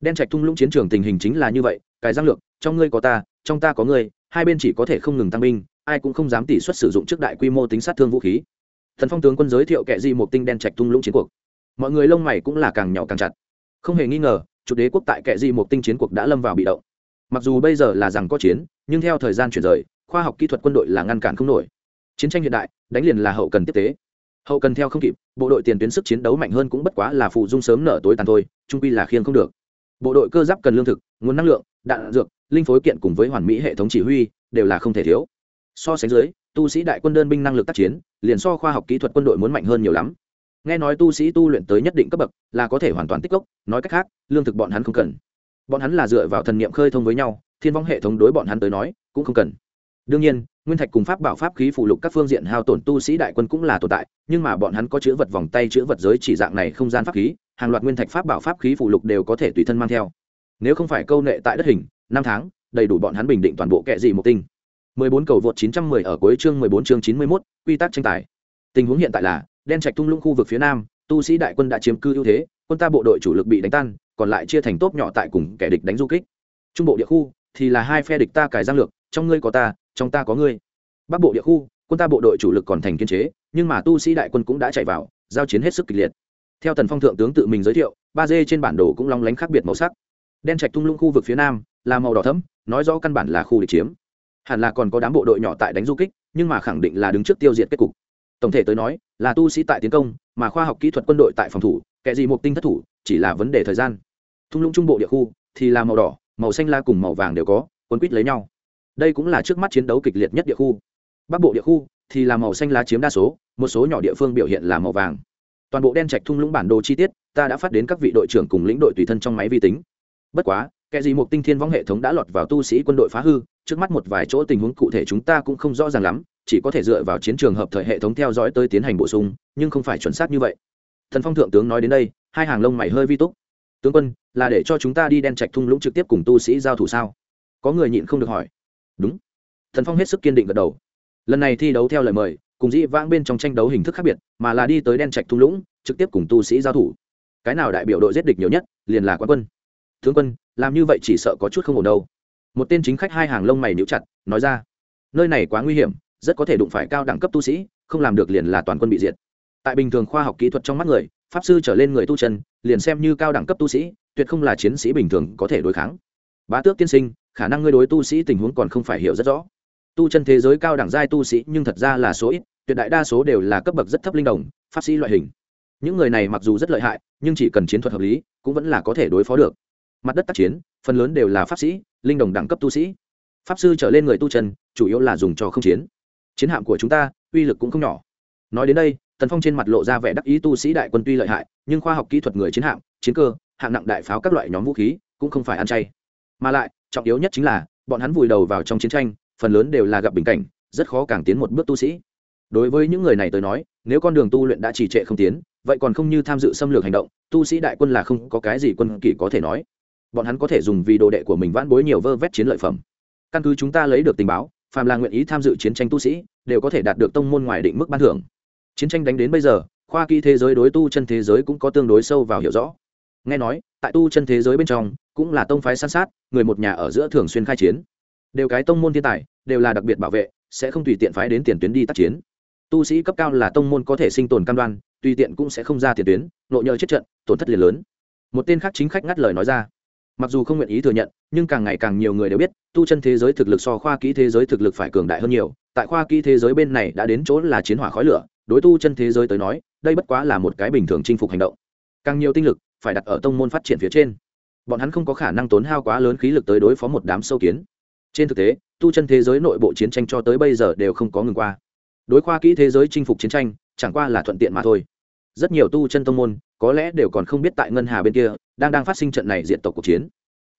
Đen trạch thung lũng chiến trường tình hình chính là như vậy, cái giang lược, trong ngươi có ta, trong ta có ngươi, hai bên chỉ có thể không ngừng tăng binh, ai cũng không dám tỷ suất sử dụng trước đại quy mô tính sát thương vũ khí. Thần phong tướng quân giới thiệu kệ gì một tinh đen trạch thung lũng chiến cuộc. Mọi người lông mày cũng là càng nhỏ càng chặt không hề nghi ngờ, chủ đế quốc tại kệ Di một tinh chiến cuộc đã lâm vào bị động. Mặc dù bây giờ là rằng có chiến, nhưng theo thời gian chuyển rời, khoa học kỹ thuật quân đội là ngăn cản không nổi. Chiến tranh hiện đại, đánh liền là hậu cần tiếp tế. Hậu cần theo không kịp, bộ đội tiền tuyến sức chiến đấu mạnh hơn cũng bất quá là phụ dung sớm nở tối tàn thôi, trung quy là khiêng không được. Bộ đội cơ giáp cần lương thực, nguồn năng lượng, đạn, dược, linh phối kiện cùng với hoàn mỹ hệ thống chỉ huy, đều là không thể thiếu. So sánh dưới, tu sĩ đại quân đơn binh năng lực tác chiến, liền so khoa học kỹ thuật quân đội muốn mạnh hơn nhiều lắm nghe nói tu sĩ tu luyện tới nhất định cấp bậc là có thể hoàn toàn tích cốc nói cách khác lương thực bọn hắn không cần. Bọn hắn là dựa vào thần niệm khơi thông với nhau thiên vong hệ thống đối bọn hắn tới nói cũng không cần. Đương nhiên nguyên thạch cùng pháp bảo pháp khí phụ lục các phương diện hao tổn tu sĩ đại quân cũng là tồn tại nhưng mà bọn hắn có chữ vật vòng tay chữ vật giới chỉ dạng này không gian pháp khí hàng loạt nguyên thạch pháp bảo pháp khí phụ lục đều có thể tùy thân mang theo. Nếu không phải câu nệ tại đất hình năm tháng đầy đủ bọn hắn bình định toàn bộ kệ gì một tinh. 14 cầu vượt 910 ở cuối chương 14 chương 91, quy tắc tranh tài. Tình huống hiện tại là đen trạch tung lũng khu vực phía nam, tu sĩ đại quân đã chiếm cư ưu thế, quân ta bộ đội chủ lực bị đánh tan, còn lại chia thành tốp nhỏ tại cùng kẻ địch đánh du kích. Trung bộ địa khu thì là hai phe địch ta cài giang lược, trong ngươi có ta, trong ta có ngươi. Bắc bộ địa khu, quân ta bộ đội chủ lực còn thành kiên chế, nhưng mà tu sĩ đại quân cũng đã chạy vào, giao chiến hết sức kịch liệt. Theo tần phong thượng tướng tự mình giới thiệu, ba d trên bản đồ cũng long lánh khác biệt màu sắc. Đen trạch tung lũng khu vực phía nam là màu đỏ thấm nói rõ căn bản là khu địch chiếm. Hẳn là còn có đám bộ đội nhỏ tại đánh du kích, nhưng mà khẳng định là đứng trước tiêu diệt kết cục tổng thể tới nói, là tu sĩ tại tiến công, mà khoa học kỹ thuật quân đội tại phòng thủ, kẻ gì một tinh thất thủ, chỉ là vấn đề thời gian. Thung lũng trung bộ địa khu, thì là màu đỏ, màu xanh la cùng màu vàng đều có quân quýt lấy nhau. Đây cũng là trước mắt chiến đấu kịch liệt nhất địa khu. Bắc bộ địa khu, thì là màu xanh lá chiếm đa số, một số nhỏ địa phương biểu hiện là màu vàng. Toàn bộ đen trạch thung lũng bản đồ chi tiết, ta đã phát đến các vị đội trưởng cùng lĩnh đội tùy thân trong máy vi tính. Bất quá, kẻ gì một tinh thiên võng hệ thống đã lọt vào tu sĩ quân đội phá hư trước mắt một vài chỗ tình huống cụ thể chúng ta cũng không rõ ràng lắm, chỉ có thể dựa vào chiến trường hợp thời hệ thống theo dõi tới tiến hành bổ sung, nhưng không phải chuẩn xác như vậy. Thần phong thượng tướng nói đến đây, hai hàng lông mày hơi vi túc. Tướng quân, là để cho chúng ta đi đen trạch thung lũng trực tiếp cùng tu sĩ giao thủ sao? Có người nhịn không được hỏi. Đúng. Thần phong hết sức kiên định gật đầu. Lần này thi đấu theo lời mời, cùng dĩ vãng bên trong tranh đấu hình thức khác biệt, mà là đi tới đen trạch thung lũng, trực tiếp cùng tu sĩ giao thủ. Cái nào đại biểu đội giết địch nhiều nhất, liền là quán quân. Tướng quân, làm như vậy chỉ sợ có chút không ổn đâu một tên chính khách hai hàng lông mày níu chặt, nói ra, nơi này quá nguy hiểm, rất có thể đụng phải cao đẳng cấp tu sĩ, không làm được liền là toàn quân bị diệt. Tại bình thường khoa học kỹ thuật trong mắt người, pháp sư trở lên người tu chân, liền xem như cao đẳng cấp tu sĩ, tuyệt không là chiến sĩ bình thường có thể đối kháng. Bá tước tiên sinh, khả năng ngươi đối tu sĩ tình huống còn không phải hiểu rất rõ. Tu chân thế giới cao đẳng giai tu sĩ nhưng thật ra là số ít, tuyệt đại đa số đều là cấp bậc rất thấp linh đồng, pháp sĩ loại hình. Những người này mặc dù rất lợi hại, nhưng chỉ cần chiến thuật hợp lý, cũng vẫn là có thể đối phó được. Mặt đất tác chiến, phần lớn đều là pháp sĩ linh đồng đẳng cấp tu sĩ. Pháp sư trở lên người tu chân, chủ yếu là dùng cho không chiến. Chiến hạm của chúng ta, uy lực cũng không nhỏ. Nói đến đây, tần phong trên mặt lộ ra vẻ đắc ý tu sĩ đại quân tuy lợi hại, nhưng khoa học kỹ thuật người chiến hạm, chiến cơ, hạng nặng đại pháo các loại nhóm vũ khí, cũng không phải ăn chay. Mà lại, trọng yếu nhất chính là, bọn hắn vùi đầu vào trong chiến tranh, phần lớn đều là gặp bình cảnh, rất khó càng tiến một bước tu sĩ. Đối với những người này tới nói, nếu con đường tu luyện đã trì trệ không tiến, vậy còn không như tham dự xâm lược hành động, tu sĩ đại quân là không có cái gì quân kỷ có thể nói bọn hắn có thể dùng vì đồ đệ của mình vãn bối nhiều vơ vét chiến lợi phẩm. Căn cứ chúng ta lấy được tình báo, phàm là nguyện ý tham dự chiến tranh tu sĩ, đều có thể đạt được tông môn ngoài định mức ban thưởng. Chiến tranh đánh đến bây giờ, khoa kỹ thế giới đối tu chân thế giới cũng có tương đối sâu vào hiểu rõ. Nghe nói, tại tu chân thế giới bên trong, cũng là tông phái san sát, người một nhà ở giữa thường xuyên khai chiến. Đều cái tông môn thiên tài, đều là đặc biệt bảo vệ, sẽ không tùy tiện phái đến tiền tuyến đi tác chiến. Tu sĩ cấp cao là tông môn có thể sinh tồn cam đoan, tùy tiện cũng sẽ không ra tiền tuyến, nội nhờ chết trận, tổn thất liền lớn. Một tên khác chính khách ngắt lời nói ra mặc dù không nguyện ý thừa nhận, nhưng càng ngày càng nhiều người đều biết, tu chân thế giới thực lực so khoa kỹ thế giới thực lực phải cường đại hơn nhiều. Tại khoa kỹ thế giới bên này đã đến chỗ là chiến hỏa khói lửa, đối tu chân thế giới tới nói, đây bất quá là một cái bình thường chinh phục hành động. Càng nhiều tinh lực phải đặt ở tông môn phát triển phía trên. Bọn hắn không có khả năng tốn hao quá lớn khí lực tới đối phó một đám sâu kiến. Trên thực tế, tu chân thế giới nội bộ chiến tranh cho tới bây giờ đều không có ngừng qua. Đối khoa kỹ thế giới chinh phục chiến tranh, chẳng qua là thuận tiện mà thôi. Rất nhiều tu chân tông môn, có lẽ đều còn không biết tại ngân hà bên kia đang đang phát sinh trận này diện tộc cuộc chiến.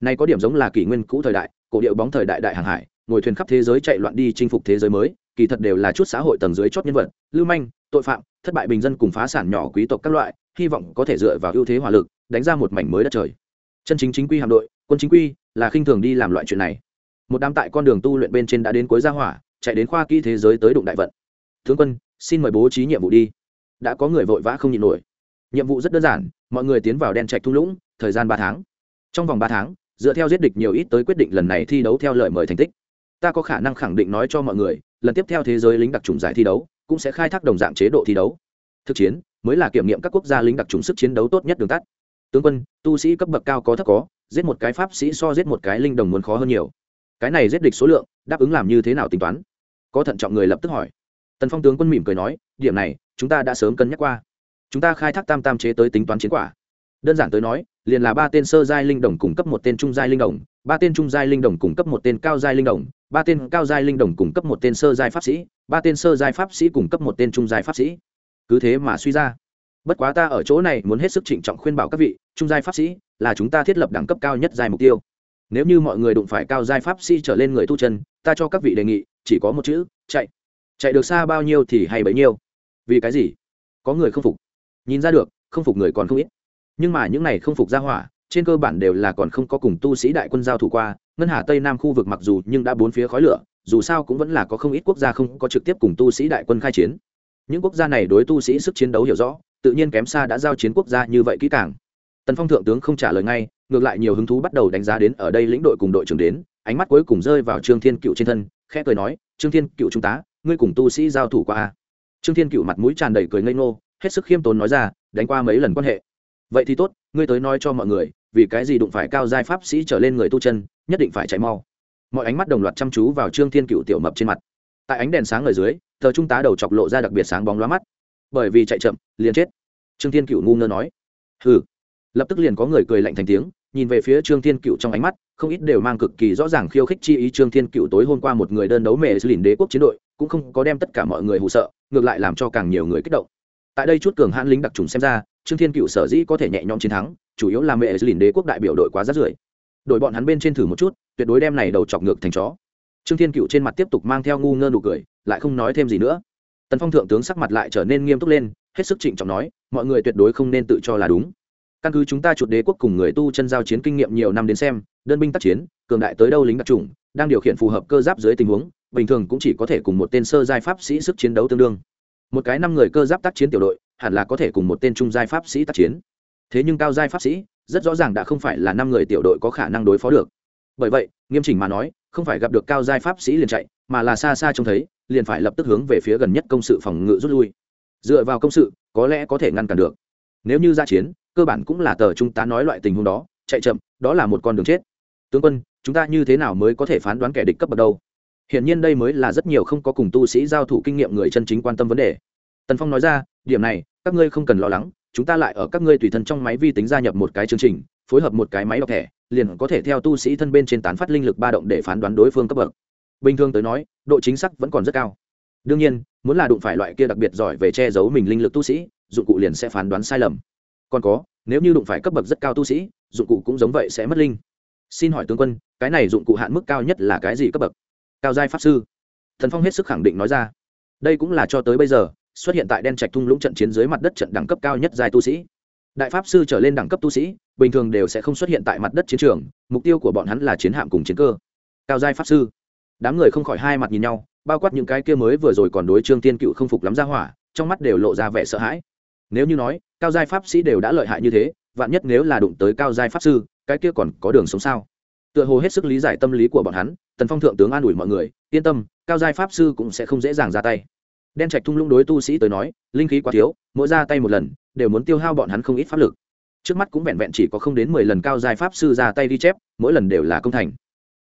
Này có điểm giống là kỷ nguyên cũ thời đại, cổ điệu bóng thời đại đại hàng hải, ngồi thuyền khắp thế giới chạy loạn đi chinh phục thế giới mới, kỳ thật đều là chút xã hội tầng dưới chót nhân vật, lưu manh, tội phạm, thất bại bình dân cùng phá sản nhỏ quý tộc các loại, hy vọng có thể dựa vào ưu thế hỏa lực, đánh ra một mảnh mới đất trời. Chân chính chính quy hạm đội, quân chính quy, là khinh thường đi làm loại chuyện này. Một đám tại con đường tu luyện bên trên đã đến cuối gia hỏa, chạy đến khoa kỹ thế giới tới đụng đại vận. Tướng quân, xin mời bố trí nhiệm vụ đi. Đã có người vội vã không nhịn nổi. Nhiệm vụ rất đơn giản, mọi người tiến vào đen trạch thung lũng thời gian ba tháng. Trong vòng ba tháng, dựa theo giết địch nhiều ít tới quyết định lần này thi đấu theo lời mời thành tích. Ta có khả năng khẳng định nói cho mọi người, lần tiếp theo thế giới lính đặc trùng giải thi đấu cũng sẽ khai thác đồng dạng chế độ thi đấu. Thực chiến mới là kiểm nghiệm các quốc gia lính đặc trùng sức chiến đấu tốt nhất đường tắt. Tướng quân, tu sĩ cấp bậc cao có thấp có, giết một cái pháp sĩ so giết một cái linh đồng muốn khó hơn nhiều. Cái này giết địch số lượng, đáp ứng làm như thế nào tính toán? Có thận trọng người lập tức hỏi. Tần phong tướng quân mỉm cười nói, điểm này, chúng ta đã sớm cân nhắc qua. Chúng ta khai thác tam tam chế tới tính toán chiến quả đơn giản tới nói, liền là ba tên sơ giai linh đồng cung cấp một tên trung giai linh đồng, ba tên trung giai linh đồng cung cấp một tên cao giai linh đồng, ba tên cao giai linh đồng cung cấp một tên sơ giai pháp sĩ, ba tên sơ giai pháp sĩ cung cấp một tên trung giai pháp sĩ. Cứ thế mà suy ra. Bất quá ta ở chỗ này muốn hết sức trịnh trọng khuyên bảo các vị, trung giai pháp sĩ là chúng ta thiết lập đẳng cấp cao nhất giai mục tiêu. Nếu như mọi người đụng phải cao giai pháp sĩ trở lên người tu chân, ta cho các vị đề nghị, chỉ có một chữ, chạy. Chạy được xa bao nhiêu thì hay bấy nhiêu. Vì cái gì? Có người không phục. Nhìn ra được, không phục người còn không ít nhưng mà những này không phục ra hỏa, trên cơ bản đều là còn không có cùng tu sĩ đại quân giao thủ qua, ngân hà tây nam khu vực mặc dù nhưng đã bốn phía khói lửa, dù sao cũng vẫn là có không ít quốc gia không có trực tiếp cùng tu sĩ đại quân khai chiến. Những quốc gia này đối tu sĩ sức chiến đấu hiểu rõ, tự nhiên kém xa đã giao chiến quốc gia như vậy kỹ càng. Tần phong thượng tướng không trả lời ngay, ngược lại nhiều hứng thú bắt đầu đánh giá đến ở đây lĩnh đội cùng đội trưởng đến, ánh mắt cuối cùng rơi vào trương thiên cựu trên thân, khẽ cười nói, trương thiên cựu trung tá ngươi cùng tu sĩ giao thủ qua a trương thiên cựu mặt mũi tràn đầy cười ngây ngô, hết sức khiêm tốn nói ra, đánh qua mấy lần quan hệ? Vậy thì tốt, ngươi tới nói cho mọi người, vì cái gì đụng phải cao giai pháp sĩ trở lên người tu chân, nhất định phải chạy mau. Mọi ánh mắt đồng loạt chăm chú vào trương thiên cựu tiểu mập trên mặt. Tại ánh đèn sáng ở dưới, thờ trung tá đầu chọc lộ ra đặc biệt sáng bóng lóa mắt. Bởi vì chạy chậm, liền chết. Trương thiên cựu ngu ngơ nói. Hừ. Lập tức liền có người cười lạnh thành tiếng, nhìn về phía trương thiên cựu trong ánh mắt, không ít đều mang cực kỳ rõ ràng khiêu khích chi ý trương thiên cựu tối hôm qua một người đơn đấu mẹ lìn đế quốc chiến đội, cũng không có đem tất cả mọi người hụ sợ, ngược lại làm cho càng nhiều người kích động. Tại đây chút cường hãn lính đặc trùng xem ra trương thiên cựu sở dĩ có thể nhẹ nhõm chiến thắng, chủ yếu là mẹ lìn đế quốc đại biểu đội quá rát rưởi. Đội bọn hắn bên trên thử một chút, tuyệt đối đem này đầu chọc ngược thành chó. Trương thiên cựu trên mặt tiếp tục mang theo ngu ngơ nụ cười, lại không nói thêm gì nữa. Tần phong thượng tướng sắc mặt lại trở nên nghiêm túc lên, hết sức trịnh trọng nói, mọi người tuyệt đối không nên tự cho là đúng. Căn cứ chúng ta chuột đế quốc cùng người tu chân giao chiến kinh nghiệm nhiều năm đến xem, đơn binh tác chiến, cường đại tới đâu lính đặc trùng đang điều khiển phù hợp cơ giáp dưới tình huống, bình thường cũng chỉ có thể cùng một tên sơ giai pháp sĩ sức chiến đấu tương đương một cái năm người cơ giáp tác chiến tiểu đội, hẳn là có thể cùng một tên trung giai pháp sĩ tác chiến. Thế nhưng cao giai pháp sĩ, rất rõ ràng đã không phải là năm người tiểu đội có khả năng đối phó được. Bởi vậy, nghiêm chỉnh mà nói, không phải gặp được cao giai pháp sĩ liền chạy, mà là xa xa trông thấy, liền phải lập tức hướng về phía gần nhất công sự phòng ngự rút lui. Dựa vào công sự, có lẽ có thể ngăn cản được. Nếu như ra chiến, cơ bản cũng là tờ trung tá nói loại tình huống đó, chạy chậm, đó là một con đường chết. Tướng quân, chúng ta như thế nào mới có thể phán đoán kẻ địch cấp bậc đâu? Hiển nhiên đây mới là rất nhiều không có cùng tu sĩ giao thủ kinh nghiệm người chân chính quan tâm vấn đề. Tần phong nói ra, điểm này, các ngươi không cần lo lắng, chúng ta lại ở các ngươi tùy thân trong máy vi tính gia nhập một cái chương trình, phối hợp một cái máy đọc thẻ, liền có thể theo tu sĩ thân bên trên tán phát linh lực ba động để phán đoán đối phương cấp bậc. Bình thường tới nói, độ chính xác vẫn còn rất cao. Đương nhiên, muốn là đụng phải loại kia đặc biệt giỏi về che giấu mình linh lực tu sĩ, dụng cụ liền sẽ phán đoán sai lầm. Còn có, nếu như đụng phải cấp bậc rất cao tu sĩ, dụng cụ cũng giống vậy sẽ mất linh. Xin hỏi tướng quân, cái này dụng cụ hạn mức cao nhất là cái gì cấp bậc? Cao giai pháp sư. Thần phong hết sức khẳng định nói ra. Đây cũng là cho tới bây giờ, xuất hiện tại đen trạch thung lũng trận chiến dưới mặt đất trận đẳng cấp cao nhất giai tu sĩ. Đại pháp sư trở lên đẳng cấp tu sĩ, bình thường đều sẽ không xuất hiện tại mặt đất chiến trường, mục tiêu của bọn hắn là chiến hạm cùng chiến cơ. Cao giai pháp sư. Đám người không khỏi hai mặt nhìn nhau, bao quát những cái kia mới vừa rồi còn đối trương tiên cựu không phục lắm ra hỏa, trong mắt đều lộ ra vẻ sợ hãi. Nếu như nói, cao giai pháp sĩ đều đã lợi hại như thế, vạn nhất nếu là đụng tới cao giai pháp sư, cái kia còn có đường sống sao? Tựa hồ hết sức lý giải tâm lý của bọn hắn, tần phong thượng tướng an ủi mọi người, yên tâm, cao giai pháp sư cũng sẽ không dễ dàng ra tay. Đen trạch thung lũng đối tu sĩ tới nói, linh khí quá thiếu, mỗi ra tay một lần, đều muốn tiêu hao bọn hắn không ít pháp lực. Trước mắt cũng vẹn vẹn chỉ có không đến mười lần cao giai pháp sư ra tay ghi chép, mỗi lần đều là công thành.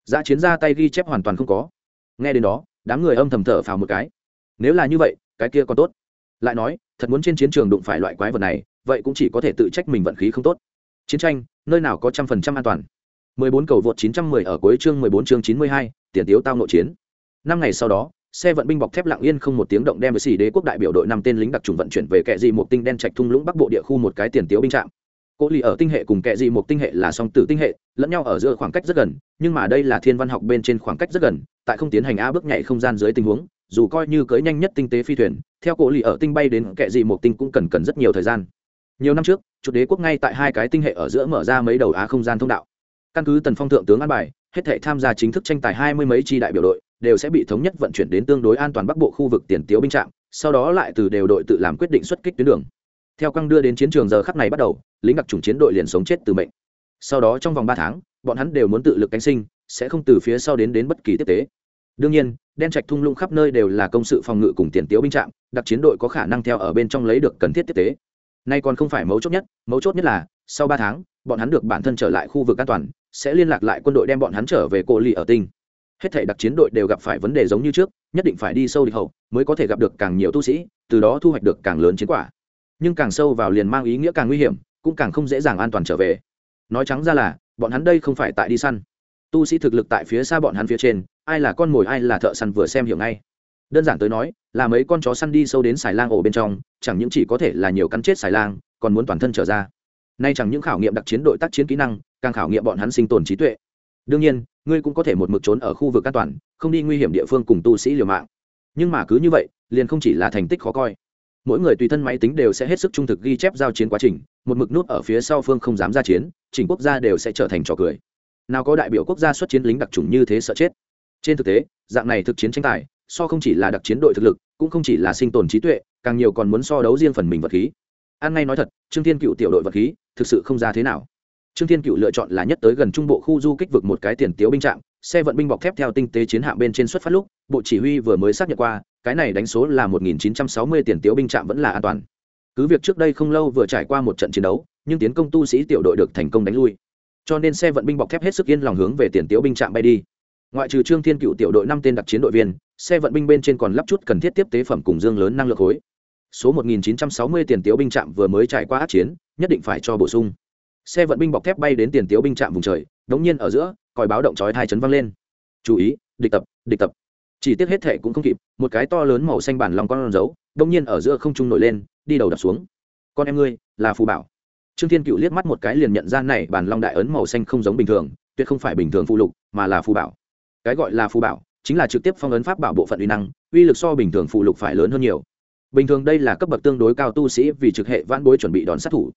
Giã chiến ra tay ghi chép hoàn toàn không có. Nghe đến đó, đám người âm thầm thở phào một cái. Nếu là như vậy, cái kia còn tốt. Lại nói, thật muốn trên chiến trường đụng phải loại quái vật này, vậy cũng chỉ có thể tự trách mình vận khí không tốt. Chiến tranh, nơi nào có trăm phần trăm an toàn. 14 cầu vượt 910 ở cuối chương 14 chương 92, tiền tiếu tao nội chiến. Năm ngày sau đó xe vận binh bọc thép lặng yên không một tiếng động đem với xỉ đế quốc đại biểu đội năm tên lính đặc trùng vận chuyển về kệ dị một tinh đen trạch thung lũng bắc bộ địa khu một cái tiền tiếu binh trạm. Cỗ lì ở tinh hệ cùng kệ dị một tinh hệ là song tử tinh hệ lẫn nhau ở giữa khoảng cách rất gần nhưng mà đây là thiên văn học bên trên khoảng cách rất gần tại không tiến hành a bước nhảy không gian dưới tình huống dù coi như cưới nhanh nhất tinh tế phi thuyền theo cỗ lì ở tinh bay đến kệ dị một tinh cũng cần cần rất nhiều thời gian. Nhiều năm trước chủ đế quốc ngay tại hai cái tinh hệ ở giữa mở ra mấy đầu á không gian thông đạo căn cứ tần phong thượng tướng an bài, hết thể tham gia chính thức tranh tài hai mươi mấy tri đại biểu đội đều sẽ bị thống nhất vận chuyển đến tương đối an toàn bắc bộ khu vực tiền tiếu binh trạm, sau đó lại từ đều đội tự làm quyết định xuất kích tuyến đường. Theo căng đưa đến chiến trường giờ khắc này bắt đầu, lính đặc trùng chiến đội liền sống chết từ mệnh. Sau đó trong vòng ba tháng, bọn hắn đều muốn tự lực cánh sinh, sẽ không từ phía sau đến đến bất kỳ tiếp tế. Đương nhiên, đen trạch thung lũng khắp nơi đều là công sự phòng ngự cùng tiền tiếu binh trạm, đặc chiến đội có khả năng theo ở bên trong lấy được cần thiết tiếp tế. Nay còn không phải mấu chốt nhất, mấu chốt nhất là, sau ba tháng, bọn hắn được bản thân trở lại khu vực an toàn sẽ liên lạc lại quân đội đem bọn hắn trở về cổ lì ở tinh. Hết thể đặc chiến đội đều gặp phải vấn đề giống như trước, nhất định phải đi sâu địch hậu, mới có thể gặp được càng nhiều tu sĩ, từ đó thu hoạch được càng lớn chiến quả. Nhưng càng sâu vào liền mang ý nghĩa càng nguy hiểm, cũng càng không dễ dàng an toàn trở về. Nói trắng ra là, bọn hắn đây không phải tại đi săn. Tu sĩ thực lực tại phía xa bọn hắn phía trên, ai là con mồi, ai là thợ săn vừa xem hiểu ngay. Đơn giản tới nói, là mấy con chó săn đi sâu đến xài lang ổ bên trong, chẳng những chỉ có thể là nhiều cắn chết xài lang, còn muốn toàn thân trở ra. Nay chẳng những khảo nghiệm đặc chiến đội tác chiến kỹ năng càng khảo nghiệm bọn hắn sinh tồn trí tuệ. Đương nhiên, ngươi cũng có thể một mực trốn ở khu vực an toàn, không đi nguy hiểm địa phương cùng tu sĩ liều mạng. Nhưng mà cứ như vậy, liền không chỉ là thành tích khó coi. Mỗi người tùy thân máy tính đều sẽ hết sức trung thực ghi chép giao chiến quá trình, một mực nút ở phía sau phương không dám ra chiến, chỉnh quốc gia đều sẽ trở thành trò cười. Nào có đại biểu quốc gia xuất chiến lính đặc trùng như thế sợ chết. Trên thực tế, dạng này thực chiến tranh tài, so không chỉ là đặc chiến đội thực lực, cũng không chỉ là sinh tồn trí tuệ, càng nhiều còn muốn so đấu riêng phần mình vật khí. An ngay nói thật, trương thiên cựu tiểu đội vật khí, thực sự không ra thế nào trương thiên cựu lựa chọn là nhất tới gần trung bộ khu du kích vực một cái tiền tiếu binh trạm, xe vận binh bọc thép theo tinh tế chiến hạm bên trên xuất phát lúc, bộ chỉ huy vừa mới xác nhận qua, cái này đánh số là 1960 tiền tiếu binh trạm vẫn là an toàn. Cứ việc trước đây không lâu vừa trải qua một trận chiến đấu, nhưng tiến công tu sĩ tiểu đội được thành công đánh lui. Cho nên xe vận binh bọc thép hết sức yên lòng hướng về tiền tiếu binh trạm bay đi. Ngoại trừ trương thiên cựu tiểu đội năm tên đặc chiến đội viên, xe vận binh bên trên còn lắp chút cần thiết tiếp tế phẩm cùng dương lớn năng lượng khối. Số 1960 tiền tiếu binh trạm vừa mới trải qua át chiến, nhất định phải cho bổ sung xe vận binh bọc thép bay đến tiền tiếu binh trạm vùng trời, đống nhiên ở giữa, còi báo động chói thai chấn vang lên. Chú ý, địch tập địch tập. Chỉ tiếc hết thệ cũng không kịp, một cái to lớn màu xanh bản lòng con dấu đống nhiên ở giữa không trung nổi lên, đi đầu đập xuống. Con em ngươi, là phù bảo. Trương thiên cựu liếc mắt một cái liền nhận ra này bản long đại ấn màu xanh không giống bình thường, tuyệt không phải bình thường phụ lục, mà là phù bảo. Cái gọi là phù bảo, chính là trực tiếp phong ấn pháp bảo bộ phận uy năng, uy lực so bình thường phụ lục phải lớn hơn nhiều. Bình thường đây là cấp bậc tương đối cao tu sĩ vì trực hệ vãn bối chuẩn bị đòn sát thủ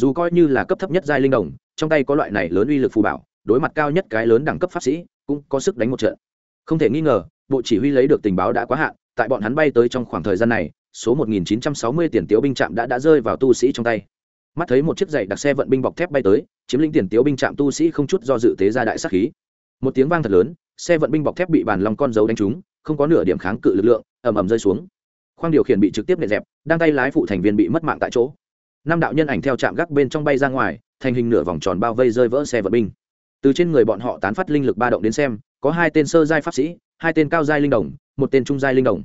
dù coi như là cấp thấp nhất giai linh đồng, trong tay có loại này lớn uy lực phù bảo, đối mặt cao nhất cái lớn đẳng cấp pháp sĩ, cũng có sức đánh một trận. Không thể nghi ngờ, bộ chỉ huy lấy được tình báo đã quá hạn, tại bọn hắn bay tới trong khoảng thời gian này, số 1960 tiền tiếu binh trạm đã đã rơi vào tu sĩ trong tay. Mắt thấy một chiếc giày đặc xe vận binh bọc thép bay tới, chiếm lĩnh tiền tiếu binh trạm tu sĩ không chút do dự tế ra đại sát khí. Một tiếng vang thật lớn, xe vận binh bọc thép bị bàn lòng con dấu đánh trúng, không có nửa điểm kháng cự lực lượng, ầm ầm rơi xuống. Khoang điều khiển bị trực tiếp nệ dẹp, đang tay lái phụ thành viên bị mất mạng tại chỗ năm đạo nhân ảnh theo trạm gác bên trong bay ra ngoài, thành hình nửa vòng tròn bao vây rơi vỡ xe vận binh. Từ trên người bọn họ tán phát linh lực ba động đến xem, có hai tên sơ giai pháp sĩ, hai tên cao giai linh đồng, một tên trung giai linh đồng.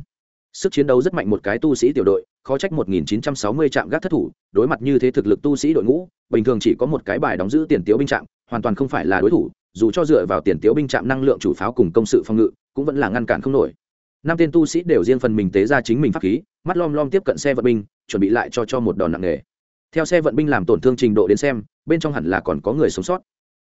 Sức chiến đấu rất mạnh một cái tu sĩ tiểu đội, khó trách 1960 trạm gác thất thủ, đối mặt như thế thực lực tu sĩ đội ngũ, bình thường chỉ có một cái bài đóng giữ tiền tiếu binh trạm, hoàn toàn không phải là đối thủ, dù cho dựa vào tiền tiếu binh trạm năng lượng chủ pháo cùng công sự phòng ngự, cũng vẫn là ngăn cản không nổi. Năm tên tu sĩ đều riêng phần mình tế ra chính mình pháp khí, mắt lom lom tiếp cận xe vận binh, chuẩn bị lại cho cho một đòn nặng nề theo xe vận binh làm tổn thương trình độ đến xem, bên trong hẳn là còn có người sống sót.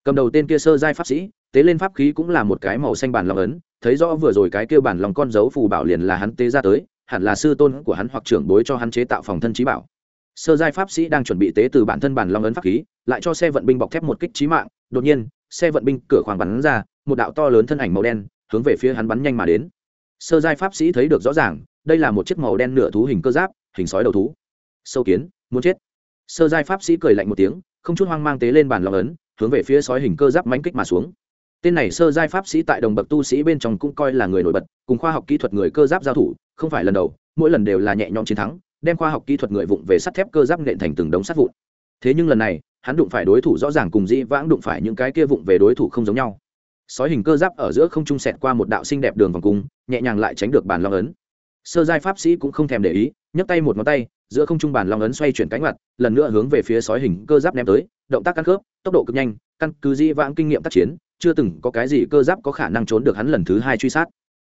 Cầm đầu tên kia sơ giai pháp sĩ, tế lên pháp khí cũng là một cái màu xanh bản lòng ấn, thấy rõ vừa rồi cái kêu bản lòng con dấu phù bảo liền là hắn tế ra tới, hẳn là sư tôn của hắn hoặc trưởng bối cho hắn chế tạo phòng thân trí bảo. Sơ giai pháp sĩ đang chuẩn bị tế từ bản thân bản long ấn pháp khí, lại cho xe vận binh bọc thép một kích trí mạng, đột nhiên, xe vận binh cửa khoảng bắn ra, một đạo to lớn thân ảnh màu đen, hướng về phía hắn bắn nhanh mà đến. Sơ giai pháp sĩ thấy được rõ ràng, đây là một chiếc màu đen nửa thú hình cơ giáp, hình sói đầu thú. Sâu kiến, muốn chết sơ giai pháp sĩ cười lạnh một tiếng, không chút hoang mang tế lên bàn lòng ấn, hướng về phía sói hình cơ giáp mánh kích mà xuống. Tên này sơ giai pháp sĩ tại đồng bậc tu sĩ bên trong cũng coi là người nổi bật, cùng khoa học kỹ thuật người cơ giáp giao thủ, không phải lần đầu, mỗi lần đều là nhẹ nhõm chiến thắng, đem khoa học kỹ thuật người vụng về sắt thép cơ giáp nện thành từng đống sắt vụn. Thế nhưng lần này, hắn đụng phải đối thủ rõ ràng cùng dĩ vãng đụng phải những cái kia vụng về đối thủ không giống nhau. Sói hình cơ giáp ở giữa không trung sẹt qua một đạo xinh đẹp đường vòng cung, nhẹ nhàng lại tránh được bàn long ấn sơ giai pháp sĩ cũng không thèm để ý, nhấc tay một ngón tay, giữa không trung bàn long ấn xoay chuyển cánh mặt lần nữa hướng về phía sói hình cơ giáp ném tới, động tác căn khớp, tốc độ cực nhanh, căn cứ Di vãng kinh nghiệm tác chiến, chưa từng có cái gì cơ giáp có khả năng trốn được hắn lần thứ hai truy sát.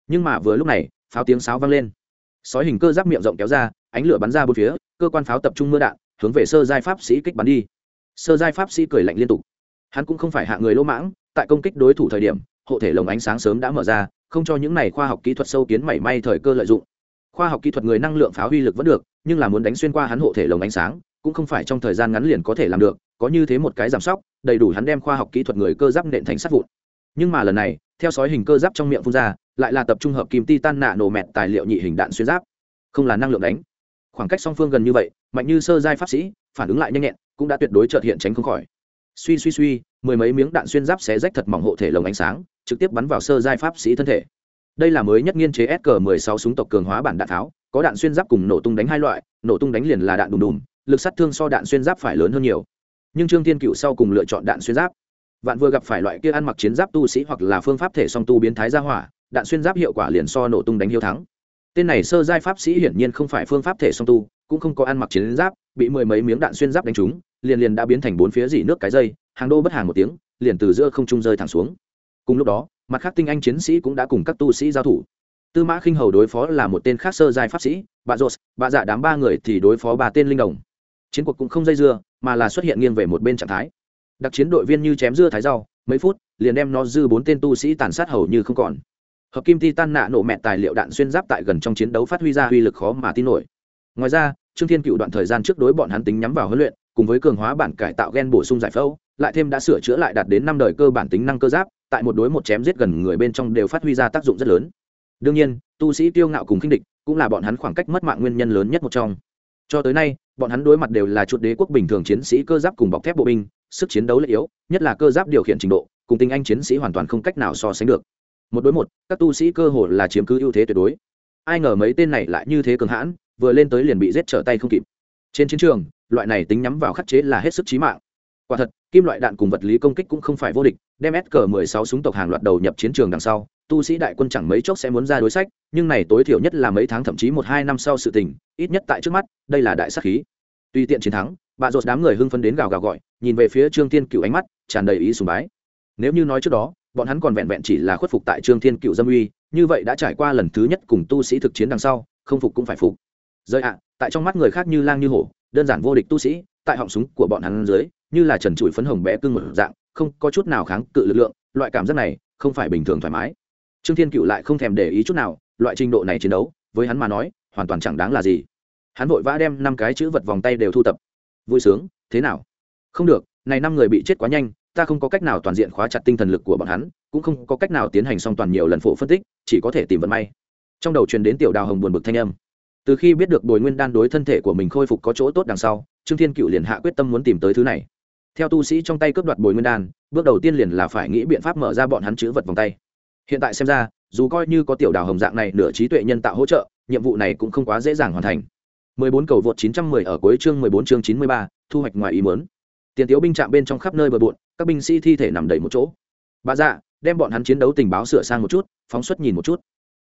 Nhưng mà vừa lúc này, pháo tiếng sáo vang lên. Sói hình cơ giáp miệng rộng kéo ra, ánh lửa bắn ra bốn phía, cơ quan pháo tập trung mưa đạn, hướng về sơ giai pháp sĩ kích bắn đi. Sơ giai pháp sĩ cười lạnh liên tục. Hắn cũng không phải hạ người lỗ mãng, tại công kích đối thủ thời điểm, hộ thể lồng ánh sáng sớm đã mở ra, không cho những này khoa học kỹ thuật sâu kiến mảy may thời cơ lợi dụng khoa học kỹ thuật người năng lượng pháo huy lực vẫn được, nhưng là muốn đánh xuyên qua hắn hộ thể lồng ánh sáng, cũng không phải trong thời gian ngắn liền có thể làm được, có như thế một cái giảm sóc, đầy đủ hắn đem khoa học kỹ thuật người cơ giáp nện thành sắt vụn. Nhưng mà lần này, theo sói hình cơ giáp trong miệng phun ra, lại là tập trung hợp kim titan nạ nổ mẹt tài liệu nhị hình đạn xuyên giáp. Không là năng lượng đánh. Khoảng cách song phương gần như vậy, mạnh như sơ giai pháp sĩ, phản ứng lại nhanh nhẹn, cũng đã tuyệt đối trợt hiện tránh không khỏi. Suy suy suy, mười mấy miếng đạn xuyên giáp xé rách thật mỏng hộ thể lồng ánh sáng, trực tiếp bắn vào sơ giai pháp sĩ thân thể đây là mới nhất nghiên chế sg 16 súng tộc cường hóa bản đạn tháo có đạn xuyên giáp cùng nổ tung đánh hai loại nổ tung đánh liền là đạn đùng đùng, lực sát thương so đạn xuyên giáp phải lớn hơn nhiều. Nhưng trương thiên cựu sau cùng lựa chọn đạn xuyên giáp. Vạn vừa gặp phải loại kia ăn mặc chiến giáp tu sĩ hoặc là phương pháp thể song tu biến thái gia hỏa đạn xuyên giáp hiệu quả liền so nổ tung đánh hiếu thắng. Tên này sơ giai pháp sĩ hiển nhiên không phải phương pháp thể song tu cũng không có ăn mặc chiến giáp bị mười mấy miếng đạn xuyên giáp đánh trúng liền liền đã biến thành bốn phía dỉ nước cái dây hàng đô bất hàng một tiếng liền từ giữa không trung rơi thẳng xuống. Cùng lúc đó mặt khác tinh anh chiến sĩ cũng đã cùng các tu sĩ giao thủ. Tư mã khinh hầu đối phó là một tên khác sơ giai pháp sĩ bà rột bà dạ đám ba người thì đối phó ba tên linh đồng. Chiến cuộc cũng không dây dưa, mà là xuất hiện nghiêng về một bên trạng thái. Đặc chiến đội viên như chém dưa thái rau, mấy phút, liền đem nó dư bốn tên tu sĩ tàn sát hầu như không còn. Hợp kim ti tan nạ nổ mẹ tài liệu đạn xuyên giáp tại gần trong chiến đấu phát huy ra uy lực khó mà tin nổi. Ngoài ra, trương thiên cựu đoạn thời gian trước đối bọn hắn tính nhắm vào huấn luyện, cùng với cường hóa bản cải tạo gen bổ sung giải phẫu, lại thêm đã sửa chữa lại đạt đến năm đời cơ bản tính năng cơ giáp tại một đối một chém giết gần người bên trong đều phát huy ra tác dụng rất lớn. Đương nhiên, tu sĩ tiêu ngạo cùng khinh địch cũng là bọn hắn khoảng cách mất mạng nguyên nhân lớn nhất một trong. Cho tới nay, bọn hắn đối mặt đều là chuột đế quốc bình thường chiến sĩ cơ giáp cùng bọc thép bộ binh, sức chiến đấu lệ yếu, nhất là cơ giáp điều khiển trình độ, cùng tinh anh chiến sĩ hoàn toàn không cách nào so sánh được. Một đối một, các tu sĩ cơ hồ là chiếm cứ ưu thế tuyệt đối. Ai ngờ mấy tên này lại như thế cường hãn, vừa lên tới liền bị giết trở tay không kịp. Trên chiến trường, loại này tính nhắm vào khắc chế là hết sức chí mạng quả thật, kim loại đạn cùng vật lý công kích cũng không phải vô địch, đem s cờ mười sáu súng tộc hàng loạt đầu nhập chiến trường đằng sau, tu sĩ đại quân chẳng mấy chốc sẽ muốn ra đối sách, nhưng này tối thiểu nhất là mấy tháng thậm chí một hai năm sau sự tình, ít nhất tại trước mắt, đây là đại sắc khí. Tuy tiện chiến thắng, bà rột đám người hưng phấn đến gào gào gọi, nhìn về phía trương thiên cựu ánh mắt, tràn đầy ý sùng bái. Nếu như nói trước đó, bọn hắn còn vẹn vẹn chỉ là khuất phục tại trương thiên cựu dâm uy, như vậy đã trải qua lần thứ nhất cùng tu sĩ thực chiến đằng sau, không phục cũng phải phục. Rơi ạ, tại trong mắt người khác như lang như hổ, đơn giản vô địch tu sĩ, tại họng súng của bọn hắn dưới như là trần trụi phấn hồng bé cưng một dạng, không có chút nào kháng cự lực lượng, loại cảm giác này không phải bình thường thoải mái. Trương thiên cựu lại không thèm để ý chút nào, loại trình độ này chiến đấu, với hắn mà nói, hoàn toàn chẳng đáng là gì. Hắn vội vã đem năm cái chữ vật vòng tay đều thu tập. Vui sướng, thế nào? Không được, này năm người bị chết quá nhanh, ta không có cách nào toàn diện khóa chặt tinh thần lực của bọn hắn, cũng không có cách nào tiến hành song toàn nhiều lần phổ phân tích, chỉ có thể tìm vận may. Trong đầu truyền đến tiểu đào hồng buồn bực thanh âm. Từ khi biết được bồi nguyên đan đối thân thể của mình khôi phục có chỗ tốt đằng sau, trương thiên cựu liền hạ quyết tâm muốn tìm tới thứ này theo tu sĩ trong tay cướp đoạt bồi nguyên đan bước đầu tiên liền là phải nghĩ biện pháp mở ra bọn hắn chữ vật vòng tay hiện tại xem ra dù coi như có tiểu đào hồng dạng này nửa trí tuệ nhân tạo hỗ trợ nhiệm vụ này cũng không quá dễ dàng hoàn thành 14 cầu vượt 910 ở cuối chương 14 chương 93, thu hoạch ngoài ý muốn. Tiền tiếu binh chạm bên trong khắp nơi bờ bộn, các binh sĩ thi thể nằm đầy một chỗ. Bà dạ, đem bọn hắn chiến đấu tình báo sửa sang một chút, phóng xuất nhìn một chút.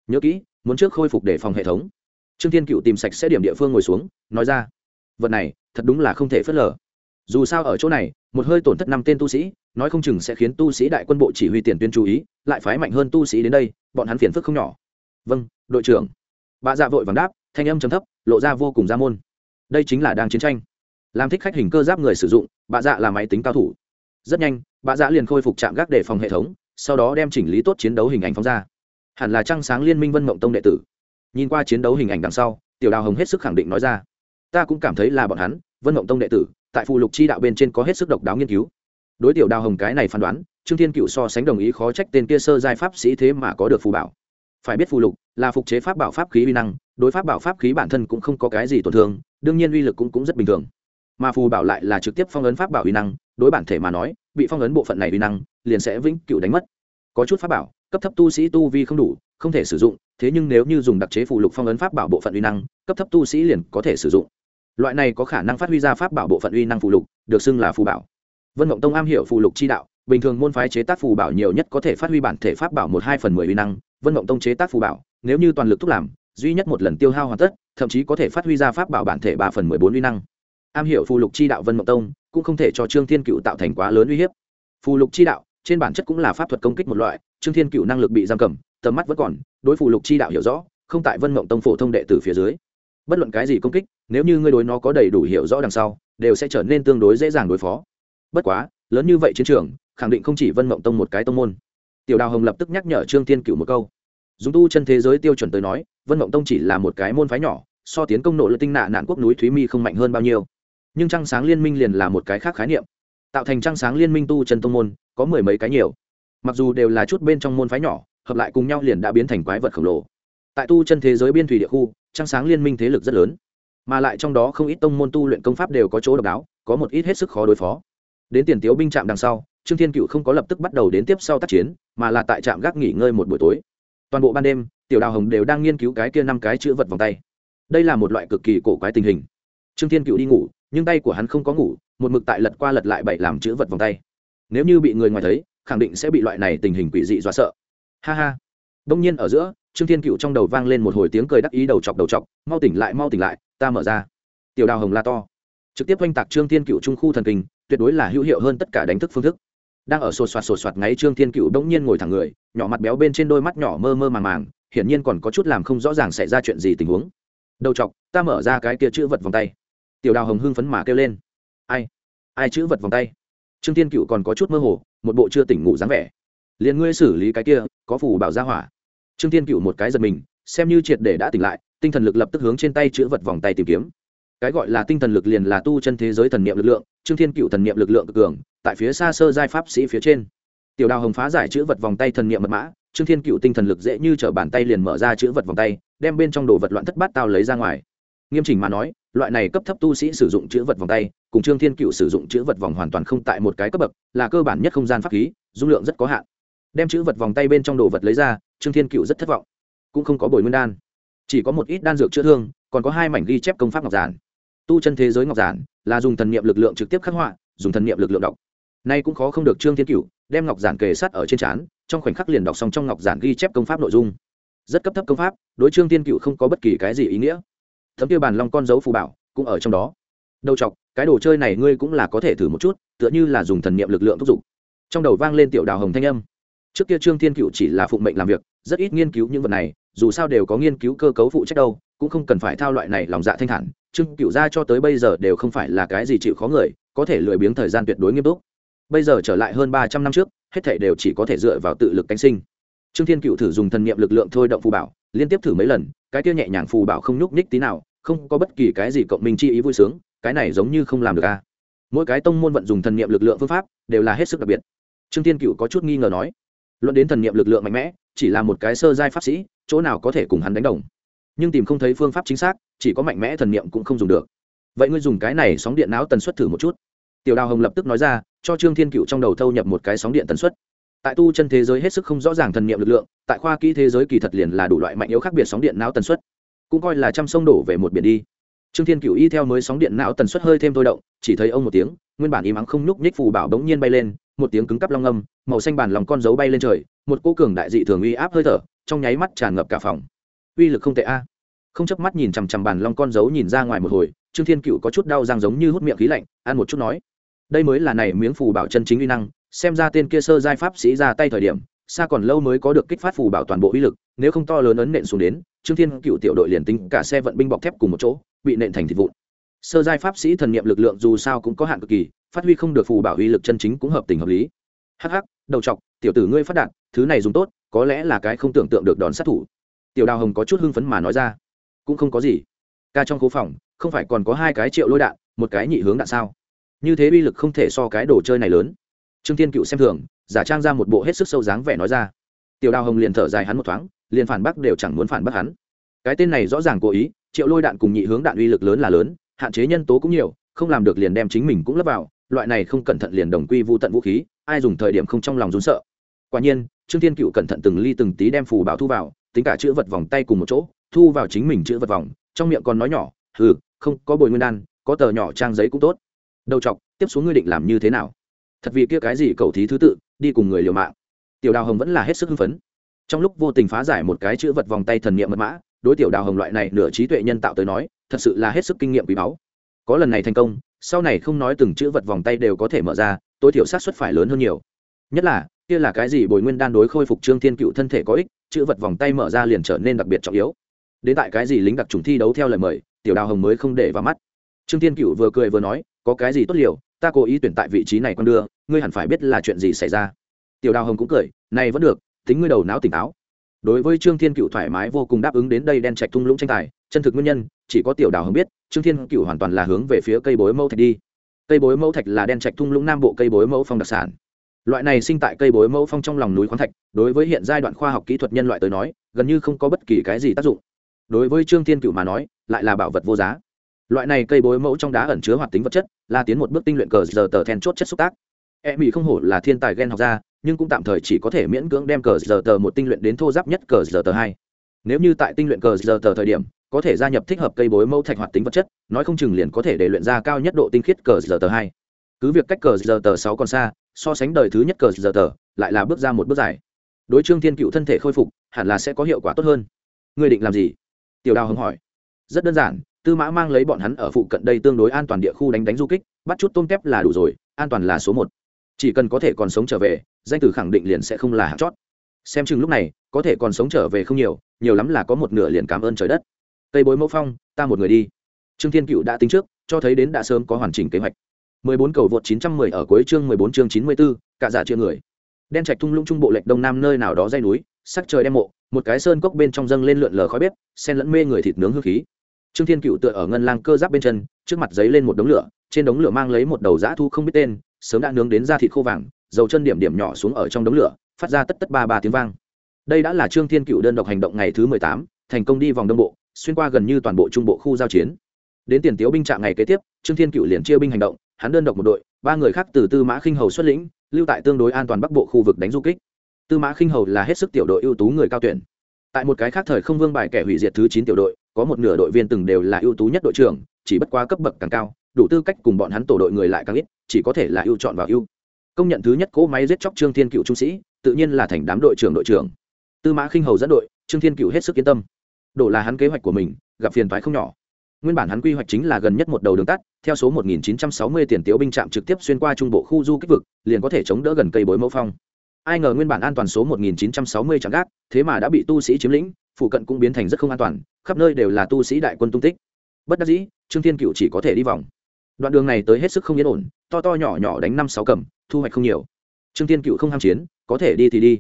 Nhớ kỹ, muốn trước khôi phục để phòng hệ thống. Trương Thiên Cựu tìm sạch sẽ điểm địa phương ngồi xuống, nói ra, vật này, thật đúng là không thể phớt lờ. Dù sao ở chỗ này, một hơi tổn thất năm tên tu sĩ, nói không chừng sẽ khiến tu sĩ đại quân bộ chỉ huy tiền tuyên chú ý, lại phái mạnh hơn tu sĩ đến đây, bọn hắn phiền phức không nhỏ. Vâng, đội trưởng. Bà dạ vội vàng đáp, thanh âm trầm thấp lộ ra vô cùng ra môn. Đây chính là đang chiến tranh. Làm thích khách hình cơ giáp người sử dụng bà dạ là máy tính cao thủ. Rất nhanh bà dạ liền khôi phục trạm gác để phòng hệ thống sau đó đem chỉnh lý tốt chiến đấu hình ảnh phóng ra. Hẳn là trăng sáng liên minh vân mộng tông đệ tử. Nhìn qua chiến đấu hình ảnh đằng sau tiểu đào hồng hết sức khẳng định nói ra. Ta cũng cảm thấy là bọn hắn vân mộng tông đệ tử tại phụ lục chi đạo bên trên có hết sức độc đáo nghiên cứu. Đối tiểu đào hồng cái này phán đoán trương thiên cựu so sánh đồng ý khó trách tên kia sơ giai pháp sĩ thế mà có được phù bảo. Phải biết phù lục là phục chế pháp bảo pháp khí uy năng đối pháp bảo pháp khí bản thân cũng không có cái gì tổn thương đương nhiên uy lực cũng, cũng rất bình thường. Mà phù bảo lại là trực tiếp phong ấn pháp bảo uy năng đối bản thể mà nói bị phong ấn bộ phận này uy năng liền sẽ vĩnh cựu đánh mất. Có chút pháp bảo cấp thấp tu sĩ tu vi không đủ không thể sử dụng thế nhưng nếu như dùng đặc chế phù lục phong ấn pháp bảo bộ phận uy năng cấp thấp tu sĩ liền có thể sử dụng loại này có khả năng phát huy ra pháp bảo bộ phận uy năng phù lục, được xưng là phù bảo. Vân mộng tông am hiểu phù lục chi đạo, bình thường môn phái chế tác phù bảo nhiều nhất có thể phát huy bản thể pháp bảo một hai phần mười uy năng, vân mộng tông chế tác phù bảo, nếu như toàn lực thúc làm, duy nhất một lần tiêu hao hoàn tất, thậm chí có thể phát huy ra pháp bảo bản thể ba phần mười bốn uy năng. Am hiểu phù lục chi đạo vân mộng tông, cũng không thể cho trương thiên cựu tạo thành quá lớn uy hiếp. Phù lục chi đạo, trên bản chất cũng là pháp thuật công kích một loại, trương thiên cựu năng lực bị giam cầm, tầm mắt vẫn còn, đối phù lục chi đạo hiểu rõ, không tại vân mộng tông phổ thông đệ tử phía dưới bất luận cái gì công kích, nếu như ngươi đối nó có đầy đủ hiểu rõ đằng sau, đều sẽ trở nên tương đối dễ dàng đối phó. Bất quá, lớn như vậy chiến trường, khẳng định không chỉ vân mộng tông một cái tông môn. Tiểu đào hồng lập tức nhắc nhở trương thiên cựu một câu. Dùng tu chân thế giới tiêu chuẩn tới nói, vân mộng tông chỉ là một cái môn phái nhỏ, so tiến công nộ lợi tinh nạ nạn quốc núi thúy mi không mạnh hơn bao nhiêu. Nhưng trăng sáng liên minh liền là một cái khác khái niệm. Tạo thành trăng sáng liên minh tu chân tông môn, có mười mấy cái nhiều. Mặc dù đều là chút bên trong môn phái nhỏ, hợp lại cùng nhau liền đã biến thành quái vật khổng lồ tại tu chân thế giới biên thủy địa khu, trăng sáng liên minh thế lực rất lớn. Mà lại trong đó không ít tông môn tu luyện công pháp đều có chỗ độc đáo, có một ít hết sức khó đối phó. Đến tiền tiếu binh trạm đằng sau, trương thiên cựu không có lập tức bắt đầu đến tiếp sau tác chiến, mà là tại trạm gác nghỉ ngơi một buổi tối. Toàn bộ ban đêm, tiểu đào hồng đều đang nghiên cứu cái kia năm cái chữ vật vòng tay. Đây là một loại cực kỳ cổ quái tình hình. Trương thiên cựu đi ngủ, nhưng tay của hắn không có ngủ, một mực tại lật qua lật lại bậy làm chữ vật vòng tay. Nếu như bị người ngoài thấy, khẳng định sẽ bị loại này tình hình quỷ dị dọa sợ. Ha ha. Đông nhiên ở giữa trương thiên cựu trong đầu vang lên một hồi tiếng cười đắc ý đầu chọc đầu chọc, mau tỉnh lại, mau tỉnh lại, ta mở ra. Tiểu đào hồng la to. Trực tiếp oanh tạc trương thiên cựu trung khu thần kinh, tuyệt đối là hữu hiệu hơn tất cả đánh thức phương thức. Đang ở sột soạt sột soạt ngáy trương thiên cựu bỗng nhiên ngồi thẳng người, nhỏ mặt béo bên trên đôi mắt nhỏ mơ mơ màng màng, hiển nhiên còn có chút làm không rõ ràng xảy ra chuyện gì tình huống. Đầu chọc, ta mở ra cái kia chữ vật vòng tay. Tiểu đào hồng hưng phấn mà kêu lên. Ai? Ai chữ vật vòng tay? Trương Thiên cựu còn có chút mơ hồ, một bộ chưa tỉnh ngủ dáng vẻ. Liền ngươi xử lý cái kia, có phù bảo ra hỏa trương Thiên cựu một cái giật mình, xem như triệt để đã tỉnh lại, tinh thần lực lập tức hướng trên tay chữ vật vòng tay tìm kiếm. Cái gọi là tinh thần lực liền là tu chân thế giới thần niệm lực lượng, trương thiên cựu thần niệm lực lượng cực cường, tại phía xa sơ giai pháp sĩ phía trên. Tiểu đào hồng phá giải chữ vật vòng tay thần niệm mật mã, trương thiên cựu tinh thần lực dễ như t r ở bàn tay liền mở ra chữ vật vòng tay, đem bên trong đồ vật loạn thất bát tao lấy ra ngoài. Nghiêm chỉnh mà nói, loại này cấp thấp tu sĩ sử dụng chữ vật vòng tay, cùng trương thiên cựu sử dụng chữ vật vòng hoàn toàn không tại một cái cấp bậc, là cơ bản nhất không gian pháp khí, dung lượng rất có hạn. Đem chữ vật vòng tay bên trong đồ vật lấy ra trương thiên cựu rất thất vọng. Cũng không có bồi nguyên đan. Chỉ có một ít đan dược chữa thương, còn có hai mảnh ghi chép công pháp ngọc giản. Tu chân thế giới ngọc giản là dùng thần niệm lực lượng trực tiếp khắc họa, dùng thần niệm lực lượng đọc. Nay cũng khó không được trương thiên cựu đem ngọc giản kề sát ở trên trán, trong khoảnh khắc liền đọc xong trong ngọc giản ghi chép công pháp nội dung. Rất cấp thấp công pháp, đối trương thiên cựu không có bất kỳ cái gì ý nghĩa. Thấm tiêu bàn long con dấu phù bảo cũng ở trong đó. Đầu chọc, cái đồ chơi này ngươi cũng là có thể thử một chút, tựa như là dùng thần niệm lực lượng thúc giục. Trong đầu vang lên tiểu đào hồng thanh âm trước kia trương thiên cựu chỉ là phụng mệnh làm việc, rất ít nghiên cứu những vật này, dù sao đều có nghiên cứu cơ cấu phụ trách đâu, cũng không cần phải thao loại này lòng dạ thanh thản. Trương cựu gia cho tới bây giờ đều không phải là cái gì chịu khó người, có thể lười biếng thời gian tuyệt đối nghiêm túc. Bây giờ trở lại hơn ba trăm năm trước, hết thể đều chỉ có thể dựa vào tự lực cánh sinh. Trương thiên cựu thử dùng thần niệm lực lượng thôi động phù bảo, liên tiếp thử mấy lần, cái kia nhẹ nhàng phù bảo không nhúc nhích tí nào, không có bất kỳ cái gì cộng minh chi ý vui sướng, cái này giống như không làm được a mỗi cái tông môn vận dùng thần niệm lực lượng phương pháp, đều là hết sức đặc biệt. Trương thiên cựu có chút nghi ngờ nói luận đến thần niệm lực lượng mạnh mẽ, chỉ là một cái sơ giai pháp sĩ, chỗ nào có thể cùng hắn đánh đồng. Nhưng tìm không thấy phương pháp chính xác, chỉ có mạnh mẽ thần niệm cũng không dùng được. Vậy ngươi dùng cái này sóng điện não tần suất thử một chút. Tiểu đào hồng lập tức nói ra, cho trương thiên cựu trong đầu thâu nhập một cái sóng điện tần suất. Tại tu chân thế giới hết sức không rõ ràng thần niệm lực lượng, tại khoa kỹ thế giới kỳ thật liền là đủ loại mạnh yếu khác biệt sóng điện não tần suất. Cũng coi là trăm sông đổ về một biển đi. Trương thiên cựu y theo mới sóng điện não tần suất hơi thêm thôi động, chỉ thấy ông một tiếng, nguyên bản im ắng không nhúc nhích phù bảo đống nhiên bay lên một tiếng cứng cắp long âm, màu xanh bản lòng con dấu bay lên trời, một cô cường đại dị thường uy áp hơi thở, trong nháy mắt tràn ngập cả phòng. Uy lực không tệ a. Không chớp mắt nhìn chằm chằm bàn long con dấu nhìn ra ngoài một hồi, trương thiên cựu có chút đau răng giống như hút miệng khí lạnh, ăn một chút nói. Đây mới là này miếng phù bảo chân chính uy năng, xem ra tên kia sơ giai pháp sĩ ra tay thời điểm, xa còn lâu mới có được kích phát phù bảo toàn bộ uy lực, nếu không to lớn ấn nện xuống đến, trương thiên cựu tiểu đội liền tính cả xe vận binh bọc thép cùng một chỗ, bị nện thành thịt vụn. Sơ giai pháp sĩ thần niệm lực lượng dù sao cũng có hạn cực kỳ phát huy không được phù bảo uy lực chân chính cũng hợp tình hợp lý. Hh đầu chọc, tiểu tử ngươi phát đạt, thứ này dùng tốt, có lẽ là cái không tưởng tượng được đòn sát thủ. Tiểu đào hồng có chút hưng phấn mà nói ra. Cũng không có gì. Ca trong khu phòng, không phải còn có hai cái triệu lôi đạn, một cái nhị hướng đạn sao? Như thế uy lực không thể so cái đồ chơi này lớn. Trương thiên cựu xem thường, giả trang ra một bộ hết sức sâu dáng vẻ nói ra. Tiểu đào hồng liền thở dài hắn một thoáng, liền phản bác đều chẳng muốn phản bác hắn. Cái tên này rõ ràng cố ý, triệu lôi đạn cùng nhị hướng đạn uy lực lớn là lớn, hạn chế nhân tố cũng nhiều, không làm được liền đem chính mình cũng lấp vào loại này không cẩn thận liền đồng quy vô tận vũ khí, ai dùng thời điểm không trong lòng rún sợ. Quả nhiên, trương thiên cựu cẩn thận từng ly từng tí đem phù bảo thu vào, tính cả chữ vật vòng tay cùng một chỗ, thu vào chính mình chữ vật vòng, trong miệng còn nói nhỏ ừ không, có bồi nguyên đan, có tờ nhỏ trang giấy cũng tốt. Đầu chọc, tiếp xuống ngươi định làm như thế nào? Thật vì kia cái gì cầu thí thứ tự, đi cùng người liều mạng. Tiểu đào hồng vẫn là hết sức hưng phấn. Trong lúc vô tình phá giải một cái chữ vật vòng tay thần niệm mật mã, đối tiểu đào hồng loại này nửa trí tuệ nhân tạo tới nói, thật sự là hết sức kinh nghiệm quý báu có lần này thành công, sau này không nói từng chữ vật vòng tay đều có thể mở ra, tối thiểu sát xuất phải lớn hơn nhiều. Nhất là, kia là cái gì bồi nguyên đan đối khôi phục trương thiên cựu thân thể có ích, chữ vật vòng tay mở ra liền trở nên đặc biệt trọng yếu. Đến tại cái gì lính đặc trùng thi đấu theo lời mời, tiểu đào hồng mới không để vào mắt. Trương thiên cựu vừa cười vừa nói, có cái gì tốt liều, ta cố ý tuyển tại vị trí này con đưa, ngươi hẳn phải biết là chuyện gì xảy ra. Tiểu đào hồng cũng cười, này vẫn được, tính ngươi đầu não tỉnh táo. Đối với trương thiên cựu thoải mái vô cùng đáp ứng đến đây đen trạch thung lũng tranh tài chân thực nguyên nhân, chỉ có tiểu đào hồng biết, trương thiên cựu hoàn toàn là hướng về phía cây bối mẫu thạch đi. Cây bối mẫu thạch là đen trạch thung lũng nam bộ cây bối mẫu phong đặc sản. Loại này sinh tại cây bối mẫu phong trong lòng núi khoáng thạch, đối với hiện giai đoạn khoa học kỹ thuật nhân loại tới nói, gần như không có bất kỳ cái gì tác dụng. Đối với trương thiên cựu mà nói, lại là bảo vật vô giá. Loại này cây bối mẫu trong đá ẩn chứa hoạt tính vật chất là tiến một bước tinh luyện cờ giờ tờ then chốt chất xúc tác. E mỹ không hổ là thiên tài gen học ra nhưng cũng tạm thời chỉ có thể miễn cưỡng đem cờ giờ tờ một tinh luyện đến thô giáp nhất cờ giờ tờ hai. Nếu như tại tinh luyện cờ giờ tờ thời điểm có thể gia nhập thích hợp cây bối mẫu thạch hoạt tính vật chất, nói không chừng liền có thể để luyện ra cao nhất độ tinh khiết cờ giờ tờ hai. Cứ việc cách cờ giờ tờ sáu còn xa, so sánh đời thứ nhất cờ giờ tờ, lại là bước ra một bước dài. Đối trương thiên cựu thân thể khôi phục, hẳn là sẽ có hiệu quả tốt hơn. Ngươi định làm gì? Tiểu đào hưng hỏi. Rất đơn giản, tư mã mang lấy bọn hắn ở phụ cận đây tương đối an toàn địa khu đánh đánh du kích, bắt chút tôm tép là đủ rồi, an toàn là số một. Chỉ cần có thể còn sống trở về, danh từ khẳng định liền sẽ không là hạt chót. Xem chừng lúc này, có thể còn sống trở về không nhiều nhiều lắm là có một nửa liền cảm ơn trời đất tây bối mẫu phong ta một người đi. Trương thiên cựu đã tính trước cho thấy đến đã sớm có hoàn chỉnh kế hoạch. 14 cầu vượt 910 ở cuối chương 14 chương 94, cả giả chia người. Đen trạch thung lũng trung bộ lệch đông nam nơi nào đó dây núi sắc trời đem mộ một cái sơn cốc bên trong dâng lên lượn lờ khói bếp sen lẫn mê người thịt nướng hương khí. Trương thiên cựu tựa ở ngân lang cơ giáp bên chân trước mặt giấy lên một đống lửa trên đống lửa mang lấy một đầu dã thu không biết tên sớm đã nướng đến da thịt khô vàng dầu chân điểm điểm nhỏ xuống ở trong đống lửa phát ra tất tất ba ba tiếng vang. Đây đã là trương thiên cựu đơn độc hành động ngày thứ mười tám thành công đi vòng đông bộ xuyên qua gần như toàn bộ trung bộ khu giao chiến. Đến tiền tiếu binh trạng ngày kế tiếp, trương thiên cựu liền chia binh hành động, hắn đơn độc một đội, ba người khác từ tư mã khinh hầu xuất lĩnh, lưu tại tương đối an toàn bắc bộ khu vực đánh du kích. Tư mã khinh hầu là hết sức tiểu đội ưu tú người cao tuyển. Tại một cái khác thời không vương bài kẻ hủy diệt thứ chín tiểu đội, có một nửa đội viên từng đều là ưu tú nhất đội trưởng, chỉ bất quá cấp bậc càng cao, đủ tư cách cùng bọn hắn tổ đội người lại càng ít, chỉ có thể là ưu chọn vào ưu. Công nhận thứ nhất cỗ máy giết chóc trương thiên cựu trung sĩ, tự nhiên là thành đám đội trưởng đội trưởng. Tư mã khinh hầu dẫn đội, trương thiên cựu hết sức yên tâm đổ là hắn kế hoạch của mình, gặp phiền thoái không nhỏ. Nguyên bản hắn quy hoạch chính là gần nhất một đầu đường tắt, theo số 1960 tiền tiếu binh trạm trực tiếp xuyên qua trung bộ khu du kích vực, liền có thể chống đỡ gần cây bối mẫu phong. Ai ngờ nguyên bản an toàn số 1960 chẳng gác, thế mà đã bị tu sĩ chiếm lĩnh, phụ cận cũng biến thành rất không an toàn, khắp nơi đều là tu sĩ đại quân tung tích. Bất đắc dĩ, trương thiên cựu chỉ có thể đi vòng. Đoạn đường này tới hết sức không yên ổn, to to nhỏ nhỏ đánh năm sáu cầm, thu hoạch không nhiều. Trương thiên cựu không ham chiến, có thể đi thì đi.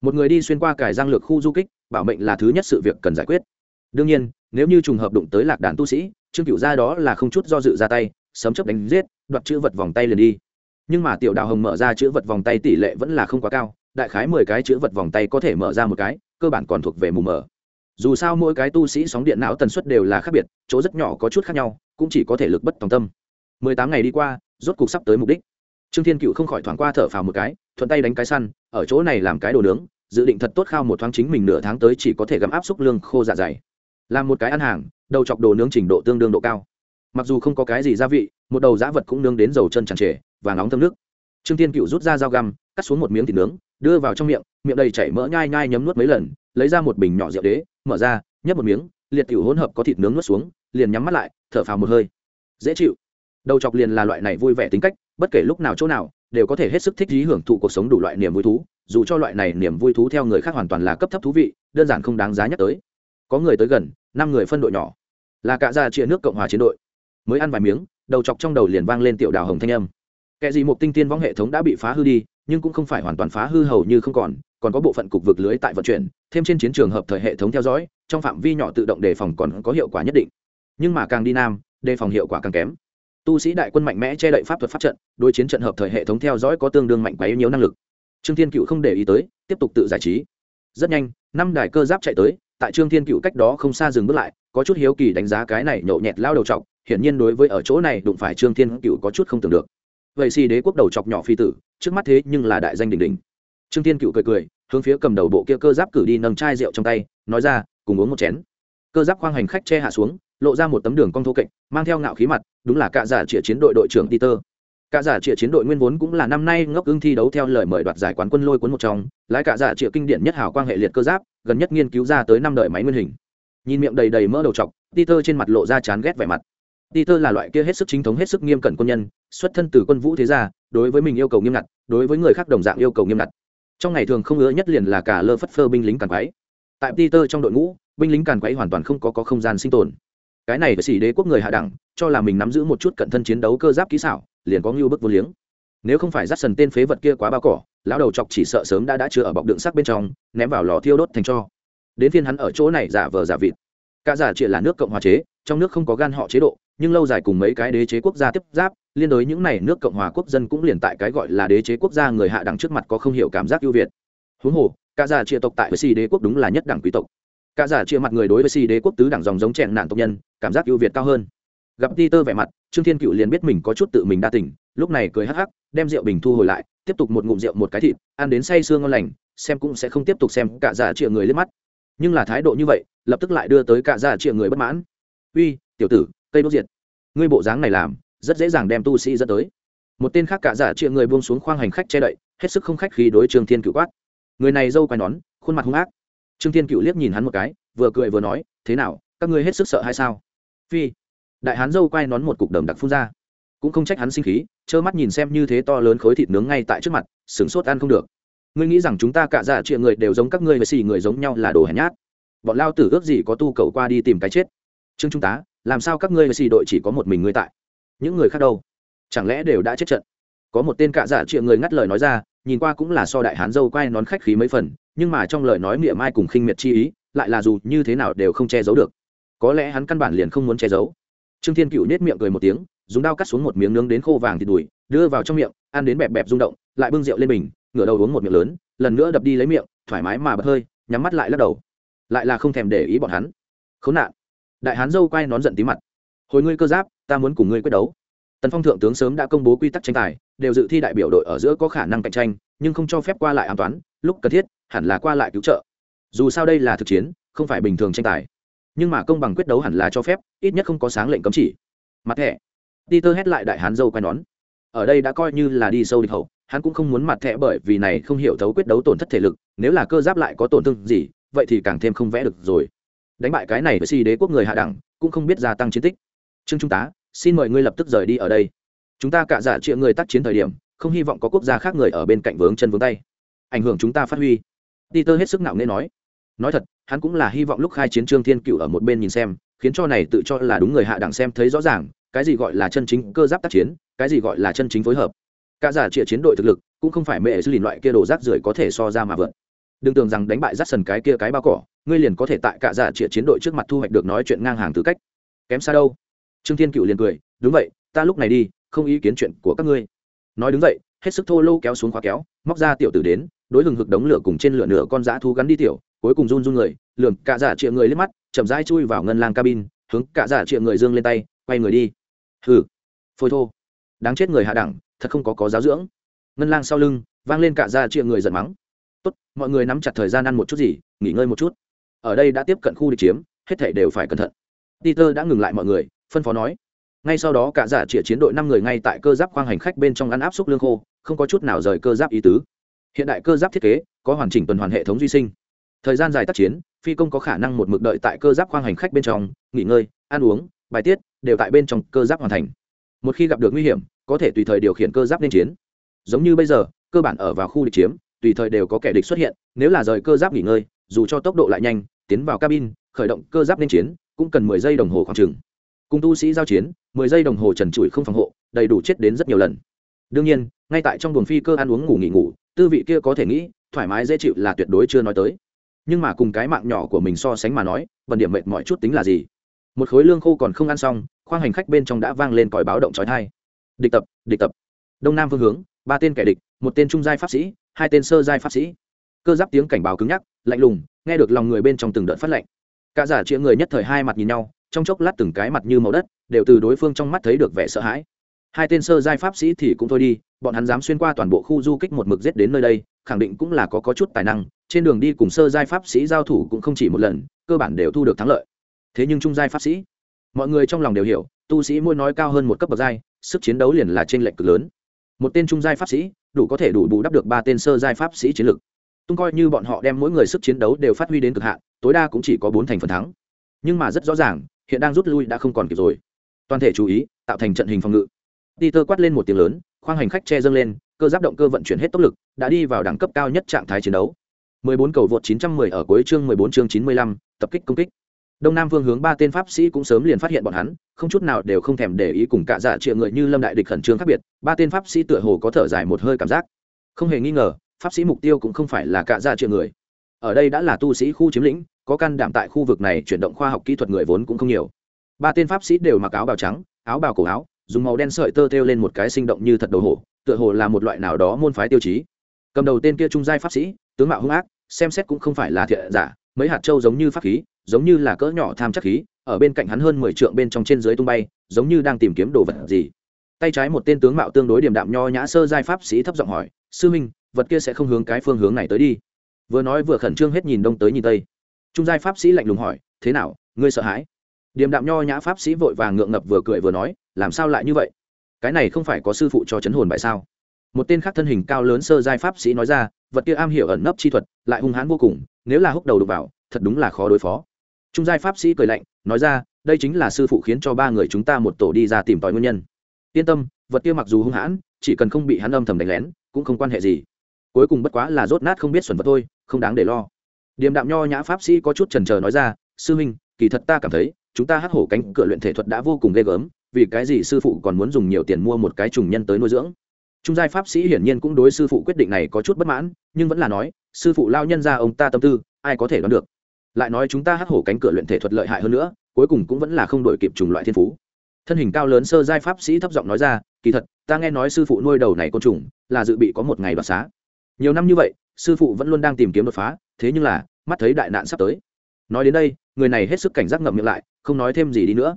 Một người đi xuyên qua cải giang lược khu du kích bảo mệnh là thứ nhất sự việc cần giải quyết. Đương nhiên, nếu như trùng hợp đụng tới lạc đàn tu sĩ, trương cựu ra đó là không chút do dự ra tay sấm chấp đánh giết, đoạt chữ vật vòng tay liền đi. Nhưng mà tiểu đào hồng mở ra chữ vật vòng tay tỷ lệ vẫn là không quá cao, đại khái mười cái chữ vật vòng tay có thể mở ra một cái, cơ bản còn thuộc về mù mở dù sao mỗi cái tu sĩ sóng điện não tần suất đều là khác biệt, chỗ rất nhỏ có chút khác nhau, cũng chỉ có thể lực bất tòng tâm. Mười tám ngày đi qua, rốt cục sắp tới mục đích. Trương thiên cựu không khỏi thoáng qua thở phào một cái, thuận tay đánh cái săn, ở chỗ này làm cái đồ nướng dự định thật tốt khao một thoáng chính mình nửa tháng tới chỉ có thể gặm áp xúc lương khô dạ dày. Làm một cái ăn hàng, đầu chọc đồ nướng trình độ tương đương độ cao. Mặc dù không có cái gì gia vị, một đầu giã vật cũng nướng đến dầu chân tràn trề và nóng thơm nước. Trương tiên cựu rút ra dao găm, cắt xuống một miếng thịt nướng, đưa vào trong miệng miệng đầy chảy mỡ nhai nhai nhấm nuốt mấy lần, lấy ra một bình nhỏ rượu đế, mở ra, nhấp một miếng, liệt tiểu hỗn hợp có thịt nướng nuốt xuống, liền nhắm mắt lại, thở phào một hơi. Dễ chịu. Đầu chọc liền là loại này vui vẻ tính cách, bất kể lúc nào chỗ nào, đều có thể hết sức thích ý hưởng thụ cuộc sống đủ loại niềm vui thú dù cho loại này niềm vui thú theo người khác hoàn toàn là cấp thấp thú vị, đơn giản không đáng giá nhắc tới. Có người tới gần, năm người phân đội nhỏ. Là cả gia chia nước cộng hòa chiến đội. Mới ăn vài miếng, đầu chọc trong đầu liền vang lên tiểu đào hồng thanh âm. Kẻ gì một tinh tiên võng hệ thống đã bị phá hư đi, nhưng cũng không phải hoàn toàn phá hư hầu như không còn còn có bộ phận cục vực lưới tại vận chuyển, thêm trên chiến trường hợp thời hệ thống theo dõi, trong phạm vi nhỏ tự động đề phòng còn có hiệu quả nhất định. Nhưng mà càng đi nam, đề phòng hiệu quả càng kém. Tu sĩ đại quân mạnh mẽ che đậy pháp thuật pháp trận, đối chiến trận hợp thời hệ thống theo dõi có tương đương mạnh quá yếu nhiều năng lực trương thiên cựu không để ý tới, tiếp tục tự giải trí. Rất nhanh, năm đài cơ giáp chạy tới, tại trương thiên cựu cách đó không xa dừng bước lại, có chút hiếu kỳ đánh giá cái này nhậu nhẹt lao đầu chọc, hiển nhiên đối với ở chỗ này đụng phải trương thiên cựu có chút không tưởng được. Vậy xì đế quốc đầu chọc nhỏ phi tử, trước mắt thế nhưng là đại danh đình đình trương thiên cựu cười cười, hướng phía cầm đầu bộ kia cơ giáp cử đi nâng chai rượu trong tay, nói ra, cùng uống một chén. Cơ giáp khoang hành khách che hạ xuống, lộ ra một tấm đường cong thô kệch, mang theo ngạo khí mặt, đúng là cạ giả chĩa chiến đội đội trưởng peter cả giả trịa chiến đội nguyên vốn cũng là năm nay ngốc ưng thi đấu theo lời mời đoạt giải quán quân lôi cuốn một trong lái cả giả trịa kinh điển nhất hào quang hệ liệt cơ giáp gần nhất nghiên cứu ra tới năm đời máy nguyên hình. Nhìn miệng đầy đầy mỡ đầu chọc peter trên mặt lộ ra chán ghét vẻ mặt. Peter là loại kia hết sức chính thống hết sức nghiêm cẩn quân nhân xuất thân từ quân vũ thế gia đối với mình yêu cầu nghiêm ngặt đối với người khác đồng dạng yêu cầu nghiêm ngặt. Trong ngày thường không ngứa nhất liền là cả lơ phất phơ binh lính càn quái tại peter trong đội ngũ binh lính càn quái hoàn toàn không có, có không gian sinh tồn. Cái này xỉ đế quốc người hạ đẳng cho là mình nắm giữ một chút cận thân chiến đấu cơ giáp kỹ xảo liền có ngưu bức vô liếng. Nếu không phải dắt sần tên phế vật kia quá bao cỏ, lão đầu chọc chỉ sợ sớm đã đã chưa ở bọc đựng sắc bên trong, ném vào lò thiêu đốt thành cho. Đến phiên hắn ở chỗ này giả vờ giả vịt. Cả giả trịa là nước cộng hòa chế, trong nước không có gan họ chế độ, nhưng lâu dài cùng mấy cái đế chế quốc gia tiếp giáp, liên đối những này nước cộng hòa quốc dân cũng liền tại cái gọi là đế chế quốc gia người hạ đẳng trước mặt có không hiểu cảm giác ưu việt. Huống hồ, cả giả trịa tộc tại với si đế quốc đúng là nhất đẳng quý tộc. Cả giả trịa mặt người đối với si đế quốc tứ đẳng dòng giống chèn nạn tộc nhân, cảm giác ưu việt cao hơn gặp Peter vẻ mặt, Trương Thiên Cựu liền biết mình có chút tự mình đa tình, lúc này cười hắc hắc, đem rượu bình thu hồi lại, tiếp tục một ngụm rượu một cái thịt, ăn đến say sương ngon lành, xem cũng sẽ không tiếp tục xem cả giả triệu người lên mắt. Nhưng là thái độ như vậy, lập tức lại đưa tới cả giả triệu người bất mãn. "Uy, tiểu tử, cây đốt diệt. Ngươi bộ dáng này làm, rất dễ dàng đem tu sĩ dẫn tới." Một tên khác cả giả triệu người buông xuống khoang hành khách che đậy, hết sức không khách khi đối Trương Thiên Cựu quát. Người này râu quai nón, khuôn mặt hung ác. Trương Thiên Cựu liếc nhìn hắn một cái, vừa cười vừa nói, "Thế nào, các ngươi hết sức sợ hay sao?" "Phi." Đại hán dâu quay nón một cục đầm đặc phun ra. Cũng không trách hắn sinh khí, trơ mắt nhìn xem như thế to lớn khối thịt nướng ngay tại trước mặt, sửng sốt ăn không được. Ngươi nghĩ rằng chúng ta cả dạ triệu người đều giống các ngươi và xì người giống nhau là đồ hèn nhát. Bọn lao tử ước gì có tu cầu qua đi tìm cái chết. Trương trung tá, làm sao các ngươi và xì đội chỉ có một mình ngươi tại? Những người khác đâu? Chẳng lẽ đều đã chết trận? Có một tên cạ dạ triệu người ngắt lời nói ra, nhìn qua cũng là so đại hán dâu quay nón khách khí mấy phần, nhưng mà trong lời nói miệng mai cùng khinh miệt chi ý, lại là dù như thế nào đều không che giấu được. Có lẽ hắn căn bản liền không muốn che giấu trương thiên cựu nết miệng cười một tiếng, dùng dao cắt xuống một miếng nướng đến khô vàng thịt đùi, đưa vào trong miệng, ăn đến bẹp bẹp rung động, lại bưng rượu lên mình, ngửa đầu uống một miệng lớn, lần nữa đập đi lấy miệng, thoải mái mà bật hơi, nhắm mắt lại lắc đầu. Lại là không thèm để ý bọn hắn. Khốn nạn. Đại hán dâu quay nón giận tí mặt. Hồi ngươi cơ giáp, ta muốn cùng ngươi quyết đấu. Tần phong thượng tướng sớm đã công bố quy tắc tranh tài, đều dự thi đại biểu đội ở giữa có khả năng cạnh tranh, nhưng không cho phép qua lại an toán lúc cần thiết, hẳn là qua lại cứu trợ. Dù sao đây là thực chiến, không phải bình thường tranh tài nhưng mà công bằng quyết đấu hẳn là cho phép, ít nhất không có sáng lệnh cấm chỉ. Mặt thẻ. Peter hét lại đại hán dâu quay nón. Ở đây đã coi như là đi sâu địch hậu, hắn cũng không muốn mặt thẻ bởi vì này không hiểu thấu quyết đấu tổn thất thể lực, nếu là cơ giáp lại có tổn thương gì, vậy thì càng thêm không vẽ được rồi. Đánh bại cái này với si đế quốc người hạ đẳng, cũng không biết gia tăng chiến tích. Trương trung tá, xin mời ngươi lập tức rời đi ở đây. Chúng ta cả giả trịa người tác chiến thời điểm, không hy vọng có quốc gia khác người ở bên cạnh vướng chân vướng tay. Ảnh hưởng chúng ta phát huy. Peter hết sức nặng nề nói nói thật, hắn cũng là hy vọng lúc khai chiến trương thiên cựu ở một bên nhìn xem, khiến cho này tự cho là đúng người hạ đẳng xem thấy rõ ràng, cái gì gọi là chân chính cơ giáp tác chiến, cái gì gọi là chân chính phối hợp. Cả giả trịa chiến đội thực lực, cũng không phải mẹ dư lìn loại kia đồ rác rưởi có thể so ra mà vượt. Đừng tưởng rằng đánh bại rắt sần cái kia cái bao cỏ, ngươi liền có thể tại cả giả trịa chiến đội trước mặt thu hoạch được nói chuyện ngang hàng tư cách. Kém xa đâu? Trương thiên cựu liền cười, đúng vậy, ta lúc này đi, không ý kiến chuyện của các ngươi. Nói đứng vậy hết sức thô lô kéo xuống khóa kéo, móc ra tiểu tử đến, đối lừng hực đống lửa cùng trên lửa nửa con dã thú gắn đi tiểu cuối cùng run run người lường cả giả triệu người lên mắt, chậm rãi chui vào ngân lang cabin, hướng cả giả triệu người dương lên tay, quay người đi. Hừ, phôi thô. Đáng chết người hạ đẳng, thật không có có giáo dưỡng. Ngân lang sau lưng, vang lên cả giả triệu người giận mắng. Tốt, mọi người nắm chặt thời gian ăn một chút gì, nghỉ ngơi một chút. Ở đây đã tiếp cận khu địch chiếm, hết thảy đều phải cẩn thận. Peter đã ngừng lại mọi người, phân phó nói. Ngay sau đó cả giả trịa chiến đội năm người ngay tại cơ giáp khoang hành khách bên trong ăn áp xúc lương khô, không có chút nào rời cơ giáp ý tứ. Hiện đại cơ giáp thiết kế, có hoàn chỉnh tuần hoàn hệ thống duy sinh thời gian dài tác chiến, phi công có khả năng một mực đợi tại cơ giáp khoang hành khách bên trong, nghỉ ngơi, ăn uống, bài tiết, đều tại bên trong cơ giáp hoàn thành. Một khi gặp được nguy hiểm, có thể tùy thời điều khiển cơ giáp lên chiến. Giống như bây giờ, cơ bản ở vào khu địch chiếm, tùy thời đều có kẻ địch xuất hiện, nếu là rời cơ giáp nghỉ ngơi, dù cho tốc độ lại nhanh, tiến vào cabin, khởi động cơ giáp lên chiến, cũng cần mười giây đồng hồ khoảng trừng cùng tu sĩ giao chiến, mười giây đồng hồ trần trụi không phòng hộ, đầy đủ chết đến rất nhiều lần. Đương nhiên, ngay tại trong buồng phi cơ ăn uống ngủ nghỉ ngủ, tư vị kia có thể nghĩ, thoải mái dễ chịu là tuyệt đối chưa nói tới nhưng mà cùng cái mạng nhỏ của mình so sánh mà nói vần điểm mệt mọi chút tính là gì? Một khối lương khô còn không ăn xong khoang hành khách bên trong đã vang lên còi báo động trói thai địch tập địch tập. Đông nam phương hướng ba tên kẻ địch một tên trung giai pháp sĩ hai tên sơ giai pháp sĩ. Cơ giáp tiếng cảnh báo cứng nhắc lạnh lùng nghe được lòng người bên trong từng đợt phát lạnh cả giả chĩa người nhất thời hai mặt nhìn nhau trong chốc lát từng cái mặt như màu đất đều từ đối phương trong mắt thấy được vẻ sợ hãi. Hai tên sơ giai pháp sĩ thì cũng thôi đi bọn hắn dám xuyên qua toàn bộ khu du kích một mực giết đến nơi đây khẳng định cũng là có, có chút tài năng trên đường đi cùng sơ giai pháp sĩ giao thủ cũng không chỉ một lần, cơ bản đều thu được thắng lợi. Thế nhưng trung giai pháp sĩ, mọi người trong lòng đều hiểu, tu sĩ mỗi nói cao hơn một cấp bậc giai, sức chiến đấu liền là trên lệnh cực lớn. Một tên trung giai pháp sĩ, đủ có thể đủ bù đắp được ba tên sơ giai pháp sĩ chiến lực. Tung coi như bọn họ đem mỗi người sức chiến đấu đều phát huy đến cực hạn, tối đa cũng chỉ có bốn thành phần thắng. Nhưng mà rất rõ ràng, hiện đang rút lui đã không còn kịp rồi. Toàn thể chú ý, tạo thành trận hình phòng ngự. Đi tơ quát lên một tiếng lớn, khoang hành khách che dâng lên, cơ giáp động cơ vận chuyển hết tốc lực, đã đi vào đẳng cấp cao nhất trạng thái chiến đấu. 14 cầu vượt 910 ở cuối chương 14 chương 95, tập kích công kích. Đông nam vương hướng ba tên pháp sĩ cũng sớm liền phát hiện bọn hắn không chút nào đều không thèm để ý cùng cả dạ triệu người như lâm đại địch khẩn trương khác biệt ba tên pháp sĩ tựa hồ có thở dài một hơi cảm giác. Không hề nghi ngờ pháp sĩ mục tiêu cũng không phải là cả dạ triệu người. Ở đây đã là tu sĩ khu chiếm lĩnh có can đảm tại khu vực này chuyển động khoa học kỹ thuật người vốn cũng không nhiều. Ba tên pháp sĩ đều mặc áo bào trắng áo bào cổ áo dùng màu đen sợi tơ thêu lên một cái sinh động như thật đầu hổ tựa hồ là một loại nào đó môn phái tiêu chí cầm đầu tên kia trung giai pháp sĩ, tướng mạo hung ác, xem xét cũng không phải là thiện giả, mấy hạt trâu giống như pháp khí, giống như là cỡ nhỏ tham chắc khí, ở bên cạnh hắn hơn mười trượng bên trong trên dưới tung bay, giống như đang tìm kiếm đồ vật gì. Tay trái một tên tướng mạo tương đối điềm đạm nho nhã sơ giai pháp sĩ thấp giọng hỏi, sư minh, vật kia sẽ không hướng cái phương hướng này tới đi? Vừa nói vừa khẩn trương hết nhìn đông tới nhìn tây. Trung giai pháp sĩ lạnh lùng hỏi, thế nào, ngươi sợ hãi? Điềm đạm nho nhã pháp sĩ vội vàng ngượng ngập vừa cười vừa nói, làm sao lại như vậy? Cái này không phải có sư phụ cho chấn hồn bại sao? Một tên khác thân hình cao lớn sơ giai pháp sĩ nói ra, vật kia am hiểu ẩn nấp chi thuật, lại hung hãn vô cùng, nếu là húc đầu đục vào, thật đúng là khó đối phó. Trung giai pháp sĩ cười lạnh, nói ra, đây chính là sư phụ khiến cho ba người chúng ta một tổ đi ra tìm tòi nguyên nhân. Yên tâm, vật kia mặc dù hung hãn, chỉ cần không bị hắn âm thầm đánh lén, cũng không quan hệ gì. Cuối cùng bất quá là rốt nát không biết xuẩn vật thôi, không đáng để lo. Điềm đạm nho nhã pháp sĩ có chút trần trờ nói ra, sư huynh, kỳ thật ta cảm thấy, chúng ta hắc hổ cánh cửa luyện thể thuật đã vô cùng ghê gớm, vì cái gì sư phụ còn muốn dùng nhiều tiền mua một cái trùng nhân tới nuôi dưỡng? Trung giai pháp sĩ hiển nhiên cũng đối sư phụ quyết định này có chút bất mãn, nhưng vẫn là nói, sư phụ lao nhân ra ông ta tâm tư, ai có thể đoán được? Lại nói chúng ta hắc hổ cánh cửa luyện thể thuật lợi hại hơn nữa, cuối cùng cũng vẫn là không đổi kịp trùng loại thiên phú. Thân hình cao lớn sơ giai pháp sĩ thấp giọng nói ra, kỳ thật, ta nghe nói sư phụ nuôi đầu này côn trùng là dự bị có một ngày đoạt xá. Nhiều năm như vậy, sư phụ vẫn luôn đang tìm kiếm đột phá, thế nhưng là, mắt thấy đại nạn sắp tới. Nói đến đây, người này hết sức cảnh giác ngậm miệng lại, không nói thêm gì đi nữa.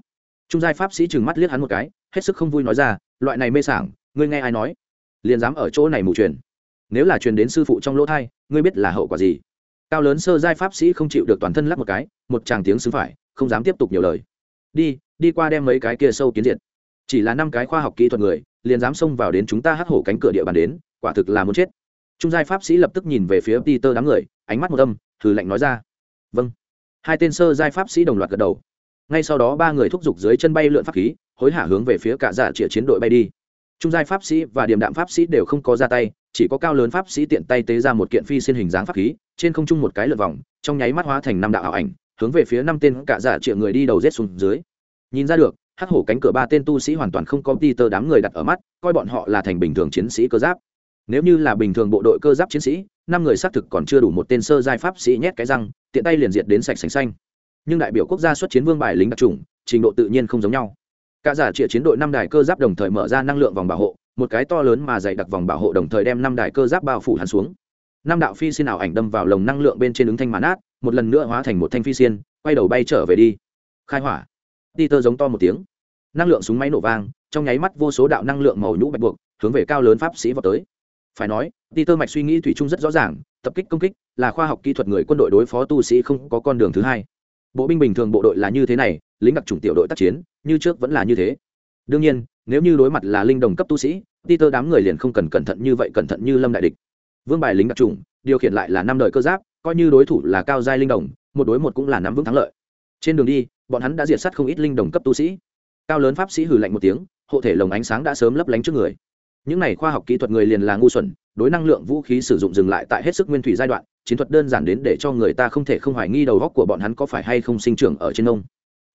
Trung giai pháp sĩ trừng mắt liếc hắn một cái, hết sức không vui nói ra, loại này mê sảng, ngươi nghe ai nói? Liền dám ở chỗ này mù truyền. Nếu là truyền đến sư phụ trong lỗ thai, ngươi biết là hậu quả gì? Cao lớn sơ giai pháp sĩ không chịu được toàn thân lắc một cái, một tràng tiếng xứng phải, không dám tiếp tục nhiều lời. Đi đi qua đem mấy cái kia sâu kiến diệt. Chỉ là năm cái khoa học kỹ thuật người, liền dám xông vào đến chúng ta hắc hổ cánh cửa địa bàn đến, quả thực là muốn chết. Trung giai pháp sĩ lập tức nhìn về phía peter đám người, ánh mắt một âm thử lệnh nói ra. Vâng. Hai tên sơ giai pháp sĩ đồng loạt gật đầu. Ngay sau đó ba người thúc giục dưới chân bay lượn pháp khí, hối hả hướng về phía cả dạ chĩa chiến đội bay đi trung giai pháp sĩ và điểm đạm pháp sĩ đều không có ra tay, chỉ có cao lớn pháp sĩ tiện tay tế ra một kiện phi xin hình dáng pháp khí, trên không trung một cái lượt vòng, trong nháy mắt hóa thành năm đạo ảo ảnh, hướng về phía năm tên cả giả triệu người đi đầu rết xuống dưới. Nhìn ra được, hắc hổ cánh cửa ba tên tu sĩ hoàn toàn không có đi tơ đám người đặt ở mắt, coi bọn họ là thành bình thường chiến sĩ cơ giáp. Nếu như là bình thường bộ đội cơ giáp chiến sĩ, năm người xác thực còn chưa đủ một tên sơ giai pháp sĩ nhét cái răng, tiện tay liền diệt đến sạch sành xanh. Nhưng đại biểu quốc gia xuất chiến vương bài lính đặc trùng trình độ tự nhiên không giống nhau cả giả trịa chiến đội năm đài cơ giáp đồng thời mở ra năng lượng vòng bảo hộ, một cái to lớn mà dày đặc vòng bảo hộ đồng thời đem năm đài cơ giáp bao phủ hắn xuống. Năm đạo phi xin ảo ảnh đâm vào lồng năng lượng bên trên ứng thanh màn át, một lần nữa hóa thành một thanh phi xiên, quay đầu bay trở về đi. Khai hỏa. Ti tơ giống to một tiếng. Năng lượng súng máy nổ vang, trong nháy mắt vô số đạo năng lượng màu nhũ bạch buộc, hướng về cao lớn pháp sĩ vào tới. Phải nói ti tơ mạch suy nghĩ thủy chung rất rõ ràng, tập kích công kích là khoa học kỹ thuật người quân đội đối phó tu sĩ không có con đường thứ hai bộ binh bình thường bộ đội là như thế này, lính đặc trùng tiểu đội tác chiến, như trước vẫn là như thế. Đương nhiên, nếu như đối mặt là linh đồng cấp tu sĩ, peter đám người liền không cần cẩn thận như vậy, cẩn thận như lâm đại địch. Vương bài lính đặc trùng điều khiển lại là năm đời cơ giáp, coi như đối thủ là cao giai linh đồng, một đối một cũng là nắm vững thắng lợi. Trên đường đi, bọn hắn đã diệt sát không ít linh đồng cấp tu sĩ. Cao lớn pháp sĩ hừ lạnh một tiếng, hộ thể lồng ánh sáng đã sớm lấp lánh trước người. Những này khoa học kỹ thuật người liền là ngu xuẩn đối năng lượng vũ khí sử dụng dừng lại tại hết sức nguyên thủy giai đoạn, chiến thuật đơn giản đến để cho người ta không thể không hoài nghi đầu góc của bọn hắn có phải hay không sinh trưởng ở trên ông.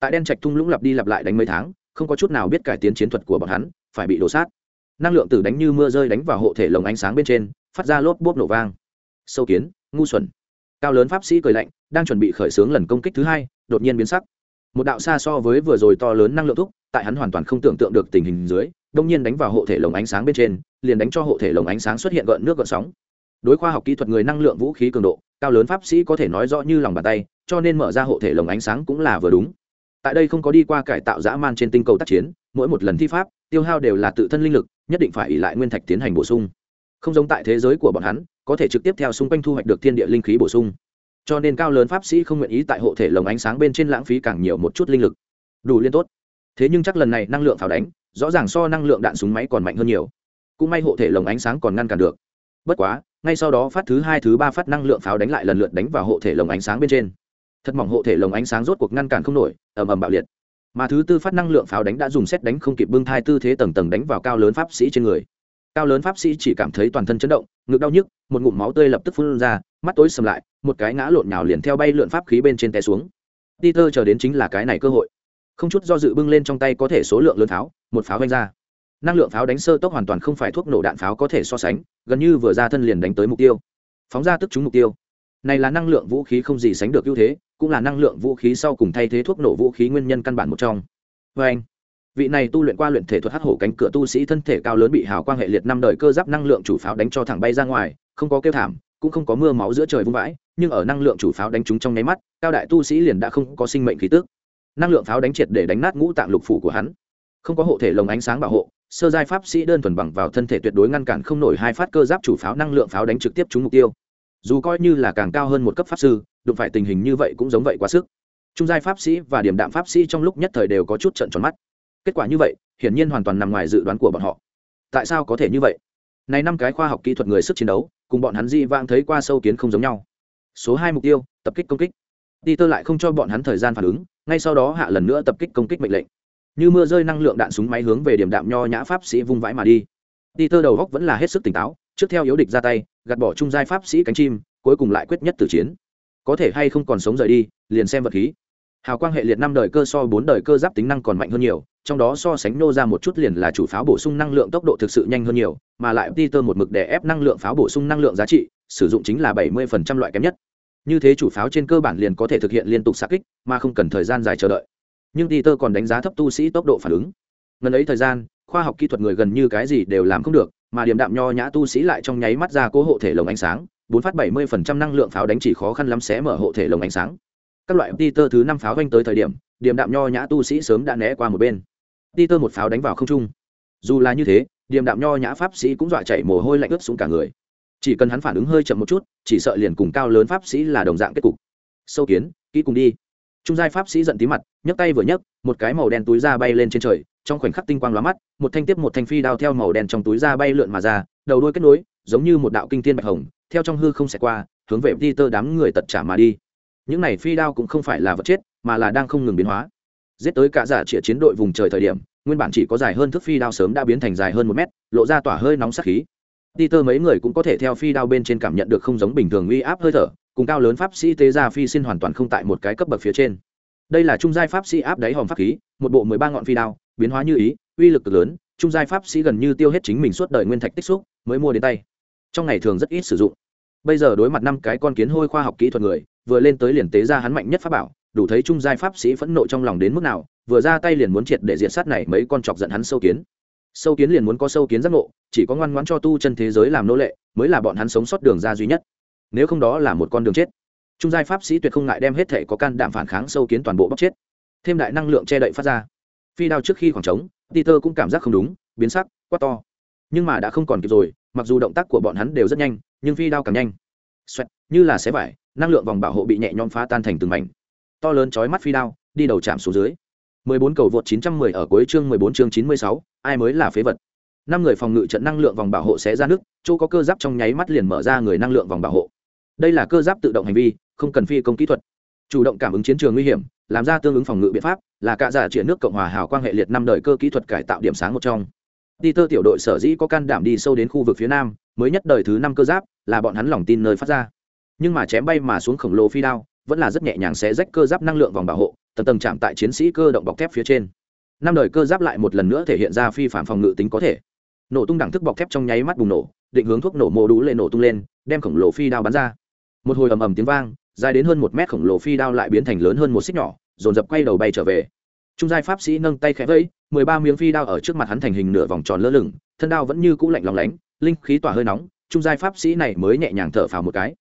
Tại đen trạch thung lũng lặp đi lặp lại đánh mấy tháng, không có chút nào biết cải tiến chiến thuật của bọn hắn, phải bị đổ sát. Năng lượng tử đánh như mưa rơi đánh vào hộ thể lồng ánh sáng bên trên, phát ra lốp bốp nổ vang. Sâu kiến, ngu xuẩn. Cao lớn pháp sĩ cười lạnh, đang chuẩn bị khởi xướng lần công kích thứ hai, đột nhiên biến sắc. Một đạo xa so với vừa rồi to lớn năng lượng thúc, tại hắn hoàn toàn không tưởng tượng được tình hình dưới, đông nhiên đánh vào hộ thể lồng ánh sáng bên trên liền đánh cho hộ thể lồng ánh sáng xuất hiện gợn nước gợn sóng. Đối khoa học kỹ thuật người năng lượng vũ khí cường độ, cao lớn pháp sĩ có thể nói rõ như lòng bàn tay, cho nên mở ra hộ thể lồng ánh sáng cũng là vừa đúng. Tại đây không có đi qua cải tạo dã man trên tinh cầu tác chiến, mỗi một lần thi pháp, tiêu hao đều là tự thân linh lực, nhất định phải ỉ lại nguyên thạch tiến hành bổ sung. Không giống tại thế giới của bọn hắn, có thể trực tiếp theo xung quanh thu hoạch được thiên địa linh khí bổ sung. Cho nên cao lớn pháp sĩ không nguyện ý tại hộ thể lồng ánh sáng bên trên lãng phí càng nhiều một chút linh lực. Đủ liên tốt. Thế nhưng chắc lần này năng lượng pháo đánh, rõ ràng so năng lượng đạn súng máy còn mạnh hơn nhiều cũng may hộ thể lồng ánh sáng còn ngăn cản được. Bất quá, ngay sau đó phát thứ hai, thứ ba phát năng lượng pháo đánh lại lần lượt đánh vào hộ thể lồng ánh sáng bên trên. Thật mỏng hộ thể lồng ánh sáng rốt cuộc ngăn cản không nổi, ầm ầm bạo liệt. Mà thứ tư phát năng lượng pháo đánh đã dùng xét đánh không kịp bưng thai tư thế tầng tầng đánh vào cao lớn pháp sĩ trên người. Cao lớn pháp sĩ chỉ cảm thấy toàn thân chấn động, ngực đau nhức, một ngụm máu tươi lập tức phun ra, mắt tối sầm lại, một cái ngã lộn nhào liền theo bay lượn pháp khí bên trên té xuống. Peter chờ đến chính là cái này cơ hội. Không chút do dự bưng lên trong tay có thể số lượng lớn pháo, một pháo vanh ra năng lượng pháo đánh sơ tốc hoàn toàn không phải thuốc nổ đạn pháo có thể so sánh, gần như vừa ra thân liền đánh tới mục tiêu. Phóng ra tức trúng mục tiêu. Này là năng lượng vũ khí không gì sánh được ưu thế, cũng là năng lượng vũ khí sau cùng thay thế thuốc nổ vũ khí nguyên nhân căn bản một trong. Vê anh, vị này tu luyện qua luyện thể thuật hắc hổ cánh cửa tu sĩ thân thể cao lớn bị hào quang hệ liệt năm đời cơ giáp năng lượng chủ pháo đánh cho thẳng bay ra ngoài, không có kêu thảm, cũng không có mưa máu giữa trời vung vãi, nhưng ở năng lượng chủ pháo đánh trúng trong nháy mắt, cao đại tu sĩ liền đã không có sinh mệnh khí tức. Năng lượng pháo đánh triệt để đánh nát ngũ tạng lục phủ của hắn. Không có hộ thể lồng ánh sáng bảo hộ sơ giai pháp sĩ đơn thuần bằng vào thân thể tuyệt đối ngăn cản không nổi hai phát cơ giáp chủ pháo năng lượng pháo đánh trực tiếp trúng mục tiêu. Dù coi như là càng cao hơn một cấp pháp sư, đụng phải tình hình như vậy cũng giống vậy quá sức. Trung giai pháp sĩ và điểm đạm pháp sĩ trong lúc nhất thời đều có chút trận tròn mắt. Kết quả như vậy, hiển nhiên hoàn toàn nằm ngoài dự đoán của bọn họ. Tại sao có thể như vậy? Này năm cái khoa học kỹ thuật người sức chiến đấu, cùng bọn hắn di vang thấy qua sâu kiến không giống nhau. Số hai mục tiêu, tập kích công kích. Đi tơ lại không cho bọn hắn thời gian phản ứng, ngay sau đó hạ lần nữa tập kích công kích mệnh lệnh như mưa rơi năng lượng đạn súng máy hướng về điểm đạm nho nhã pháp sĩ vung vãi mà đi. Đi tơ đầu góc vẫn là hết sức tỉnh táo, trước theo yếu địch ra tay, gạt bỏ trung giai pháp sĩ cánh chim, cuối cùng lại quyết nhất tử chiến. Có thể hay không còn sống rời đi, liền xem vật khí. Hào quang hệ liệt năm đời cơ so bốn đời cơ giáp tính năng còn mạnh hơn nhiều, trong đó so sánh nô ra một chút liền là chủ pháo bổ sung năng lượng tốc độ thực sự nhanh hơn nhiều, mà lại peter một mực để ép năng lượng pháo bổ sung năng lượng giá trị, sử dụng chính là bảy mươi phần trăm loại kém nhất. Như thế chủ pháo trên cơ bản liền có thể thực hiện liên tục xa kích, mà không cần thời gian dài chờ đợi nhưng peter còn đánh giá thấp tu sĩ tốc độ phản ứng. Ngần ấy thời gian, khoa học kỹ thuật người gần như cái gì đều làm không được, mà điểm đạm nho nhã tu sĩ lại trong nháy mắt ra cố hộ thể lồng ánh sáng, bốn phát bảy mươi phần trăm năng lượng pháo đánh chỉ khó khăn lắm xé mở hộ thể lồng ánh sáng. Các loại peter thứ năm pháo vanh tới thời điểm điểm đạm nho nhã tu sĩ sớm đã né qua một bên. Peter một pháo đánh vào không trung. Dù là như thế điểm đạm nho nhã pháp sĩ cũng dọa chảy mồ hôi lạnh ướt xuống cả người. Chỉ cần hắn phản ứng hơi chậm một chút, chỉ sợ liền cùng cao lớn pháp sĩ là đồng dạng kết cục. Sâu kiến, kỹ cùng đi trung giai pháp sĩ giận tí mặt, nhấc tay vừa nhấc, một cái màu đen túi da bay lên trên trời, trong khoảnh khắc tinh quang lóa mắt, một thanh tiếp một thanh phi đao theo màu đen trong túi da bay lượn mà ra, đầu đuôi kết nối, giống như một đạo kinh thiên bạch hồng, theo trong hư không xẹt qua, hướng về Peter đám người tật trả mà đi. Những này phi đao cũng không phải là vật chết, mà là đang không ngừng biến hóa. Giết tới cả giả trịa chiến đội vùng trời thời điểm, nguyên bản chỉ có dài hơn thước phi đao sớm đã biến thành dài hơn một mét, lộ ra tỏa hơi nóng sát khí. Peter mấy người cũng có thể theo phi đao bên trên cảm nhận được không giống bình thường uy áp hơi thở cùng cao lớn pháp sĩ tế gia phi xin hoàn toàn không tại một cái cấp bậc phía trên. Đây là trung giai pháp sĩ áp đáy hòm pháp khí, một bộ mười ba ngọn phi đao, biến hóa như ý, uy lực cực lớn, trung giai pháp sĩ gần như tiêu hết chính mình suốt đời nguyên thạch tích xúc, mới mua đến tay. Trong ngày thường rất ít sử dụng. Bây giờ đối mặt năm cái con kiến hôi khoa học kỹ thuật người, vừa lên tới liền tế ra hắn mạnh nhất pháp bảo, đủ thấy trung giai pháp sĩ phẫn nộ trong lòng đến mức nào, vừa ra tay liền muốn triệt để diện sát này mấy con chọc giận hắn sâu kiến. Sâu kiến liền muốn có sâu kiến giác ngộ, chỉ có ngoan ngoãn cho tu chân thế giới làm nô lệ, mới là bọn hắn sống sót đường ra duy nhất nếu không đó là một con đường chết. Trung giai pháp sĩ tuyệt không ngại đem hết thể có can đảm phản kháng sâu kiến toàn bộ bóc chết. Thêm đại năng lượng che đậy phát ra. Phi đao trước khi khoảng trống peter cũng cảm giác không đúng biến sắc quát to. Nhưng mà đã không còn kịp rồi mặc dù động tác của bọn hắn đều rất nhanh nhưng phi đao càng nhanh. Xoẹt, như là xé vải năng lượng vòng bảo hộ bị nhẹ nhõm phá tan thành từng mảnh. To lớn chói mắt phi đao đi đầu chạm xuống dưới. 14 cầu vượt 910 ở cuối chương 14 chương 96, ai mới là phế vật? Năm người phòng ngự trận năng lượng vòng bảo hộ sẽ ra nước chỗ có cơ giáp trong nháy mắt liền mở ra người năng lượng vòng bảo hộ đây là cơ giáp tự động hành vi, không cần phi công kỹ thuật. Chủ động cảm ứng chiến trường nguy hiểm, làm ra tương ứng phòng ngự biện pháp, là cả giả triển nước cộng hòa hào quang hệ liệt năm đời cơ kỹ thuật cải tạo điểm sáng một trong. Đi tơ tiểu đội sở dĩ có can đảm đi sâu đến khu vực phía nam, mới nhất đời thứ năm cơ giáp, là bọn hắn lòng tin nơi phát ra. Nhưng mà chém bay mà xuống khổng lồ phi đao, vẫn là rất nhẹ nhàng xé rách cơ giáp năng lượng vòng bảo hộ, tầng tầng chạm tại chiến sĩ cơ động bọc thép phía trên. Năm đời cơ giáp lại một lần nữa thể hiện ra phi phạm phòng ngự tính có thể. Nổ tung đẳng thức bọc thép trong nháy mắt bùng nổ, định hướng thuốc nổ mô đủ lệ nổ tung lên, đem khổng lồ phi đao bắn ra một hồi ầm ầm tiếng vang, dài đến hơn một mét khổng lồ phi đao lại biến thành lớn hơn một xích nhỏ, dồn dập quay đầu bay trở về. Trung giai pháp sĩ nâng tay khẽ vẫy, mười ba miếng phi đao ở trước mặt hắn thành hình nửa vòng tròn lơ lửng, thân đao vẫn như cũ lạnh lòng lánh, linh khí tỏa hơi nóng, trung giai pháp sĩ này mới nhẹ nhàng thở phào một cái.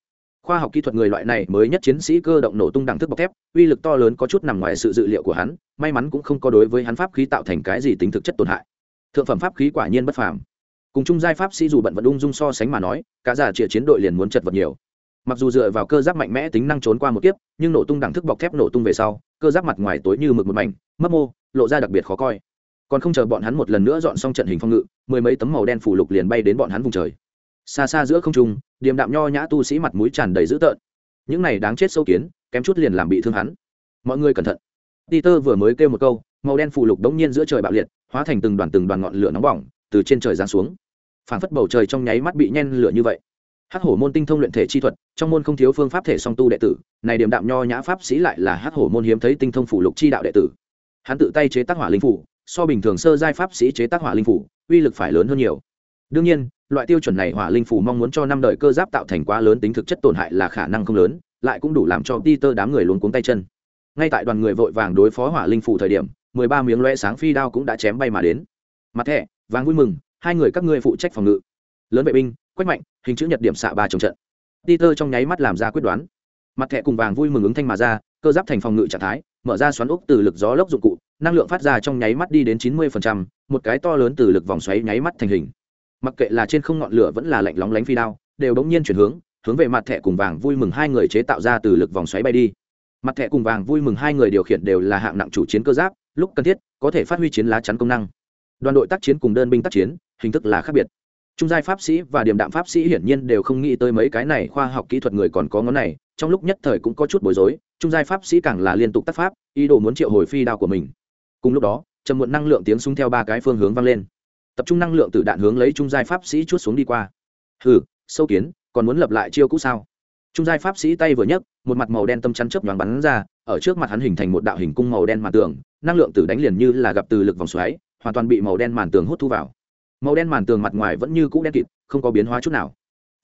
Khoa học kỹ thuật người loại này mới nhất chiến sĩ cơ động nổ tung đẳng thức bọc thép, uy lực to lớn có chút nằm ngoài sự dự liệu của hắn, may mắn cũng không có đối với hắn pháp khí tạo thành cái gì tính thực chất tổn hại. Thượng phẩm pháp khí quả nhiên bất phàm. Cùng trung giai pháp sĩ dù bận vẫn ung dung so sánh mà nói, cả giả trịa chiến đội liền muốn chật vật nhiều mặc dù dựa vào cơ giáp mạnh mẽ tính năng trốn qua một kiếp, nhưng nổ tung đẳng thức bọc thép nổ tung về sau, cơ giáp mặt ngoài tối như mực một mảnh, mấp mô, lộ ra đặc biệt khó coi. Còn không chờ bọn hắn một lần nữa dọn xong trận hình phong ngự, mười mấy tấm màu đen phủ lục liền bay đến bọn hắn vùng trời. Xa xa giữa không trung, điềm đạm nho nhã tu sĩ mặt mũi tràn đầy dữ tợn. Những này đáng chết sâu kiến, kém chút liền làm bị thương hắn. Mọi người cẩn thận. Peter vừa mới kêu một câu, màu đen phủ lục đống nhiên giữa trời bạo liệt, hóa thành từng đoàn từng đoàn ngọn lửa nóng bỏng, từ trên trời giáng xuống. Phảng phất bầu trời trong nháy mắt bị nhen lửa như vậy hắc hổ môn tinh thông luyện thể chi thuật, trong môn không thiếu phương pháp thể song tu đệ tử, này điểm đạm nho nhã pháp sĩ lại là hắc hổ môn hiếm thấy tinh thông phủ lục chi đạo đệ tử. Hắn tự tay chế tác hỏa linh phủ, so bình thường sơ giai pháp sĩ chế tác hỏa linh phủ, uy lực phải lớn hơn nhiều. Đương nhiên, loại tiêu chuẩn này hỏa linh phủ mong muốn cho năm đời cơ giáp tạo thành quá lớn tính thực chất tổn hại là khả năng không lớn, lại cũng đủ làm cho Peter đám người luôn cuống tay chân. Ngay tại đoàn người vội vàng đối phó hỏa linh phủ thời điểm, mười ba miếng loe sáng phi đao cũng đã chém bay mà đến. Mặt thẻ, vàng vui mừng, hai người các ngươi phụ trách phòng ngự. Lớn vệ binh quách mạnh, hình chữ nhật điểm xạ ba trồng trận. Peter trong nháy mắt làm ra quyết đoán. Mặt thẻ cùng vàng vui mừng ứng thanh mà ra, cơ giáp thành phòng ngự trạng thái, mở ra xoắn úc từ lực gió lốc dụng cụ, năng lượng phát ra trong nháy mắt đi đến chín mươi một cái to lớn từ lực vòng xoáy nháy mắt thành hình. Mặc kệ là trên không ngọn lửa vẫn là lạnh lóng lánh phi đao, đều bỗng nhiên chuyển hướng hướng về mặt thẻ cùng vàng vui mừng hai người chế tạo ra từ lực vòng xoáy bay đi. Mặt thẻ cùng vàng vui mừng hai người điều khiển đều là hạng nặng chủ chiến cơ giáp, lúc cần thiết, có thể phát huy chiến lá chắn công năng. Đoàn đội tác chiến cùng đơn binh tác chiến, hình thức là khác biệt trung giai pháp sĩ và điểm đạm pháp sĩ hiển nhiên đều không nghĩ tới mấy cái này khoa học kỹ thuật người còn có ngón này, trong lúc nhất thời cũng có chút bối rối, trung giai pháp sĩ càng là liên tục tác pháp, ý đồ muốn triệu hồi phi đao của mình. Cùng lúc đó, trầm muộn năng lượng tiếng súng theo ba cái phương hướng vang lên. Tập trung năng lượng từ đạn hướng lấy trung giai pháp sĩ chút xuống đi qua. Hừ, sâu kiến, còn muốn lập lại chiêu cũ sao? Trung giai pháp sĩ tay vừa nhấc, một mặt màu đen tâm chắn chớp nhoáng bắn ra, ở trước mặt hắn hình thành một đạo hình cung màu đen màn tường, năng lượng từ đánh liền như là gặp từ lực vòng xoáy, hoàn toàn bị màu đen màn tường hút thu vào màu đen màn tường mặt ngoài vẫn như cũ đen kịt, không có biến hóa chút nào.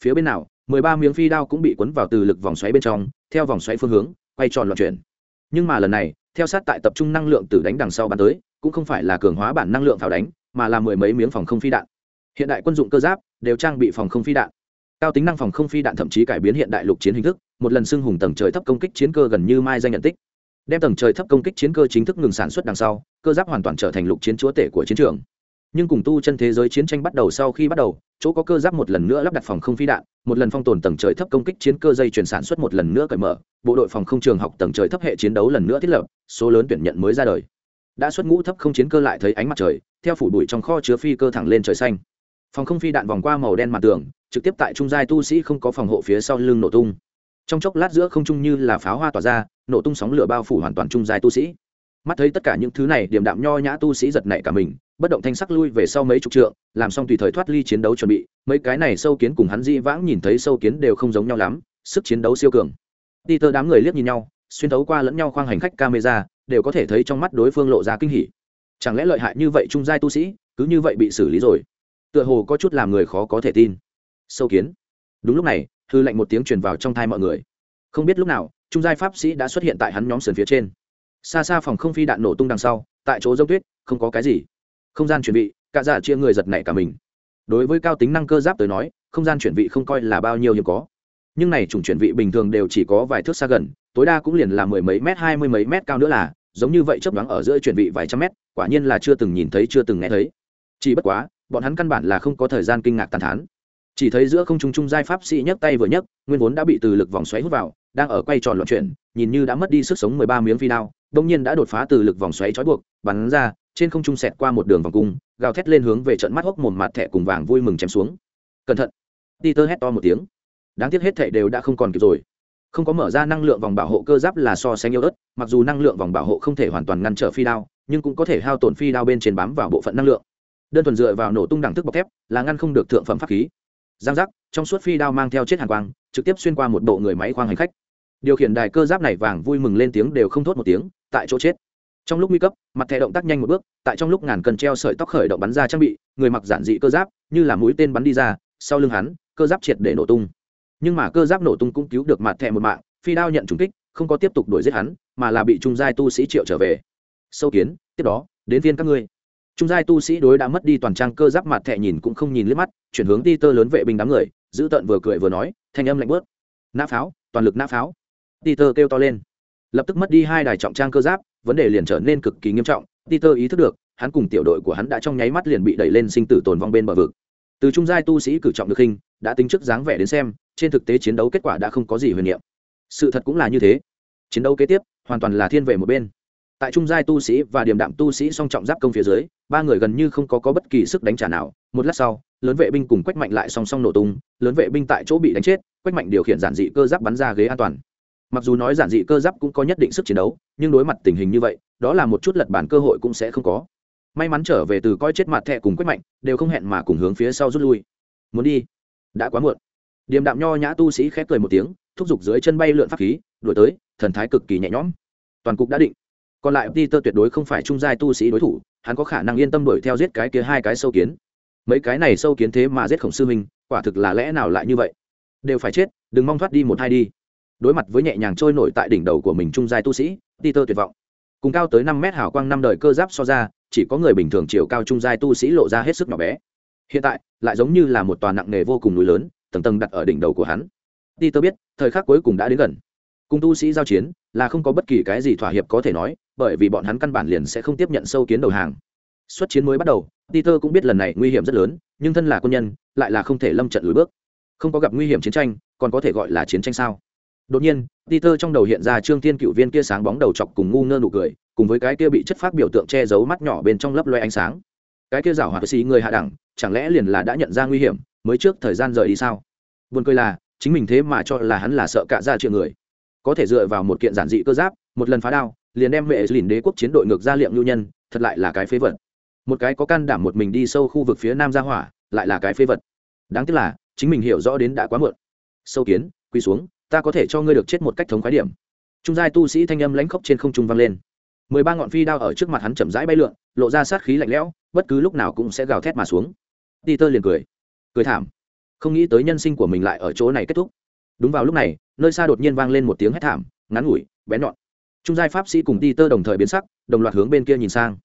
Phía bên nào, mười ba miếng phi đao cũng bị cuốn vào từ lực vòng xoáy bên trong, theo vòng xoáy phương hướng, quay tròn loạn chuyển. Nhưng mà lần này, theo sát tại tập trung năng lượng từ đánh đằng sau bắn tới, cũng không phải là cường hóa bản năng lượng pháo đánh, mà là mười mấy miếng phòng không phi đạn. Hiện đại quân dụng cơ giáp đều trang bị phòng không phi đạn. Cao tính năng phòng không phi đạn thậm chí cải biến hiện đại lục chiến hình thức, một lần xưng hùng tầng trời thấp công kích chiến cơ gần như mai danh nhận tích. Đem tầng trời thấp công kích chiến cơ chính thức ngừng sản xuất đằng sau, cơ giáp hoàn toàn trở thành lục chiến chúa tể của chiến trường nhưng cùng tu chân thế giới chiến tranh bắt đầu sau khi bắt đầu, chỗ có cơ giáp một lần nữa lắp đặt phòng không phi đạn, một lần phong tồn tầng trời thấp công kích chiến cơ dây chuyển sản xuất một lần nữa cởi mở, bộ đội phòng không trường học tầng trời thấp hệ chiến đấu lần nữa thiết lập, số lớn tuyển nhận mới ra đời. Đã xuất ngũ thấp không chiến cơ lại thấy ánh mặt trời, theo phủ bụi trong kho chứa phi cơ thẳng lên trời xanh. Phòng không phi đạn vòng qua màu đen mặt tường, trực tiếp tại trung giai tu sĩ không có phòng hộ phía sau lưng nổ tung. Trong chốc lát giữa không trung như là pháo hoa tỏa ra, nổ tung sóng lửa bao phủ hoàn toàn trung giai tu sĩ. Mắt thấy tất cả những thứ này điểm đạm nho nhã tu sĩ giật nảy cả mình bất động thanh sắc lui về sau mấy chục trượng, làm xong tùy thời thoát ly chiến đấu chuẩn bị, mấy cái này sâu kiến cùng hắn di vãng nhìn thấy sâu kiến đều không giống nhau lắm, sức chiến đấu siêu cường. Đi tơ đám người liếc nhìn nhau, xuyên thấu qua lẫn nhau khoang hành khách camera, đều có thể thấy trong mắt đối phương lộ ra kinh hỉ. Chẳng lẽ lợi hại như vậy trung giai tu sĩ, cứ như vậy bị xử lý rồi? Tựa hồ có chút làm người khó có thể tin. Sâu kiến. Đúng lúc này, hư lệnh một tiếng truyền vào trong thai mọi người. Không biết lúc nào, trung giai pháp sĩ đã xuất hiện tại hắn nhóm sườn phía trên. Xa xa phòng không phi đạn nổ tung đằng sau, tại chỗ dốc tuyết, không có cái gì không gian chuyển vị, cả giả chia người giật nảy cả mình. Đối với cao tính năng cơ giáp tới nói không gian chuyển vị không coi là bao nhiêu hiếm có. Nhưng này chủng chuyển vị bình thường đều chỉ có vài thước xa gần tối đa cũng liền là mười mấy mét hai mươi mấy mét cao nữa là giống như vậy chấp đoán ở giữa chuyển vị vài trăm mét quả nhiên là chưa từng nhìn thấy chưa từng nghe thấy. Chỉ bất quá bọn hắn căn bản là không có thời gian kinh ngạc tàn thán. Chỉ thấy giữa không trung trung giai pháp sĩ nhấc tay vừa nhấc nguyên vốn đã bị từ lực vòng xoáy hút vào đang ở quay tròn loạn chuyển nhìn như đã mất đi sức sống mười ba miếng phi đao đông nhiên đã đột phá từ lực vòng xoáy trói buộc bắn ra trên không trung xẹt qua một đường vòng cung, gào thét lên hướng về trận mắt hốc mồm mặt thẻ cùng vàng vui mừng chém xuống. Cẩn thận! Peter hét to một tiếng. Đáng tiếc hết thảy đều đã không còn kịp rồi. Không có mở ra năng lượng vòng bảo hộ cơ giáp là so sánh yêu ớt, mặc dù năng lượng vòng bảo hộ không thể hoàn toàn ngăn trở phi đao, nhưng cũng có thể hao tổn phi đao bên trên bám vào bộ phận năng lượng. Đơn thuần dựa vào nổ tung đẳng thức bọc thép là ngăn không được thượng phẩm pháp khí. Giang giác, trong suốt phi đao mang theo chết hàng quang, trực tiếp xuyên qua một bộ người máy khoang hành khách. Điều khiển đài cơ giáp này vàng vui mừng lên tiếng đều không thốt một tiếng, tại chỗ chết trong lúc nguy cấp, mặt thẻ động tác nhanh một bước, tại trong lúc ngàn cần treo sợi tóc khởi động bắn ra trang bị, người mặc giản dị cơ giáp, như là mũi tên bắn đi ra, sau lưng hắn, cơ giáp triệt để nổ tung. Nhưng mà cơ giáp nổ tung cũng cứu được mặt thẻ một mạng, phi đao nhận trúng kích, không có tiếp tục đuổi giết hắn, mà là bị trung giai tu sĩ triệu trở về. Sâu kiến, tiếp đó, đến viên các ngươi. Trung giai tu sĩ đối đã mất đi toàn trang cơ giáp mặt thẻ nhìn cũng không nhìn liếc mắt, chuyển hướng đi tơ lớn vệ binh đám người, giữ tợn vừa cười vừa nói, thanh âm lạnh bớt nã pháo, toàn lực nã pháo. Đi tơ kêu to lên. Lập tức mất đi hai đài trọng trang cơ giáp vấn đề liền trở nên cực kỳ nghiêm trọng. Peter ý thức được hắn cùng tiểu đội của hắn đã trong nháy mắt liền bị đẩy lên sinh tử tồn vong bên bờ vực. Từ trung giai tu sĩ cử trọng được hình đã tính trước dáng vẻ đến xem trên thực tế chiến đấu kết quả đã không có gì huyền nhiệm. sự thật cũng là như thế. Chiến đấu kế tiếp hoàn toàn là thiên về một bên. Tại trung giai tu sĩ và điểm đạm tu sĩ song trọng giáp công phía dưới ba người gần như không có, có bất kỳ sức đánh trả nào. Một lát sau lớn vệ binh cùng quách mạnh lại song song nổ tung lớn vệ binh tại chỗ bị đánh chết quách mạnh điều khiển giản dị cơ giáp bắn ra ghế an toàn mặc dù nói giản dị cơ giáp cũng có nhất định sức chiến đấu, nhưng đối mặt tình hình như vậy, đó là một chút lật bản cơ hội cũng sẽ không có. May mắn trở về từ coi chết mặt thẹ cùng quách mạnh, đều không hẹn mà cùng hướng phía sau rút lui. Muốn đi? Đã quá muộn. Điềm đạm nho nhã tu sĩ khép cười một tiếng, thúc giục dưới chân bay lượn pháp khí, đuổi tới, thần thái cực kỳ nhẹ nhõm. Toàn cục đã định. Còn lại peter tuyệt đối không phải trung giai tu sĩ đối thủ, hắn có khả năng yên tâm đuổi theo giết cái kia hai cái sâu kiến. Mấy cái này sâu kiến thế mà giết khổng sư minh quả thực là lẽ nào lại như vậy? Đều phải chết, đừng mong thoát đi một hai đi đối mặt với nhẹ nhàng trôi nổi tại đỉnh đầu của mình trung giai tu sĩ, peter tuyệt vọng. Cùng cao tới năm mét hào quang năm đời cơ giáp so ra, chỉ có người bình thường chiều cao trung giai tu sĩ lộ ra hết sức nhỏ bé. Hiện tại, lại giống như là một tòa nặng nề vô cùng núi lớn, tầng tầng đặt ở đỉnh đầu của hắn. Peter biết, thời khắc cuối cùng đã đến gần. Cùng tu sĩ giao chiến, là không có bất kỳ cái gì thỏa hiệp có thể nói, bởi vì bọn hắn căn bản liền sẽ không tiếp nhận sâu kiến đầu hàng. Xuất chiến mới bắt đầu, peter cũng biết lần này nguy hiểm rất lớn, nhưng thân là quân nhân, lại là không thể lâm trận lùi bước. Không có gặp nguy hiểm chiến tranh, còn có thể gọi là chiến tranh sao? Đột nhiên, peter trong đầu hiện ra trương thiên cựu viên kia sáng bóng đầu chọc cùng ngu ngơ nụ cười, cùng với cái kia bị chất phát biểu tượng che giấu mắt nhỏ bên trong lấp loe ánh sáng. Cái kia giảo hoạt xì người hạ đẳng, chẳng lẽ liền là đã nhận ra nguy hiểm, mới trước thời gian rời đi sao? Buồn cười là, chính mình thế mà cho là hắn là sợ cả ra chuyện người. Có thể dựa vào một kiện giản dị cơ giáp, một lần phá đao, liền đem mẹ lìn đế quốc chiến đội ngược ra liệm lưu nhân, thật lại là cái phế vật. Một cái có can đảm một mình đi sâu khu vực phía nam ra hỏa, lại là cái phế vật. Đáng tiếc là, chính mình hiểu rõ đến đã quá muộn. Sâu kiến quy xuống ta có thể cho ngươi được chết một cách thống khái điểm. Trung giai tu sĩ thanh âm lãnh khốc trên không trung vang lên. Mười ba ngọn phi đao ở trước mặt hắn chậm rãi bay lượn, lộ ra sát khí lạnh lẽo, bất cứ lúc nào cũng sẽ gào thét mà xuống. Peter liền cười. Cười thảm. Không nghĩ tới nhân sinh của mình lại ở chỗ này kết thúc. Đúng vào lúc này, nơi xa đột nhiên vang lên một tiếng hét thảm, ngắn ngủi, bén nhọn. Trung giai pháp sĩ cùng peter đồng thời biến sắc, đồng loạt hướng bên kia nhìn sang.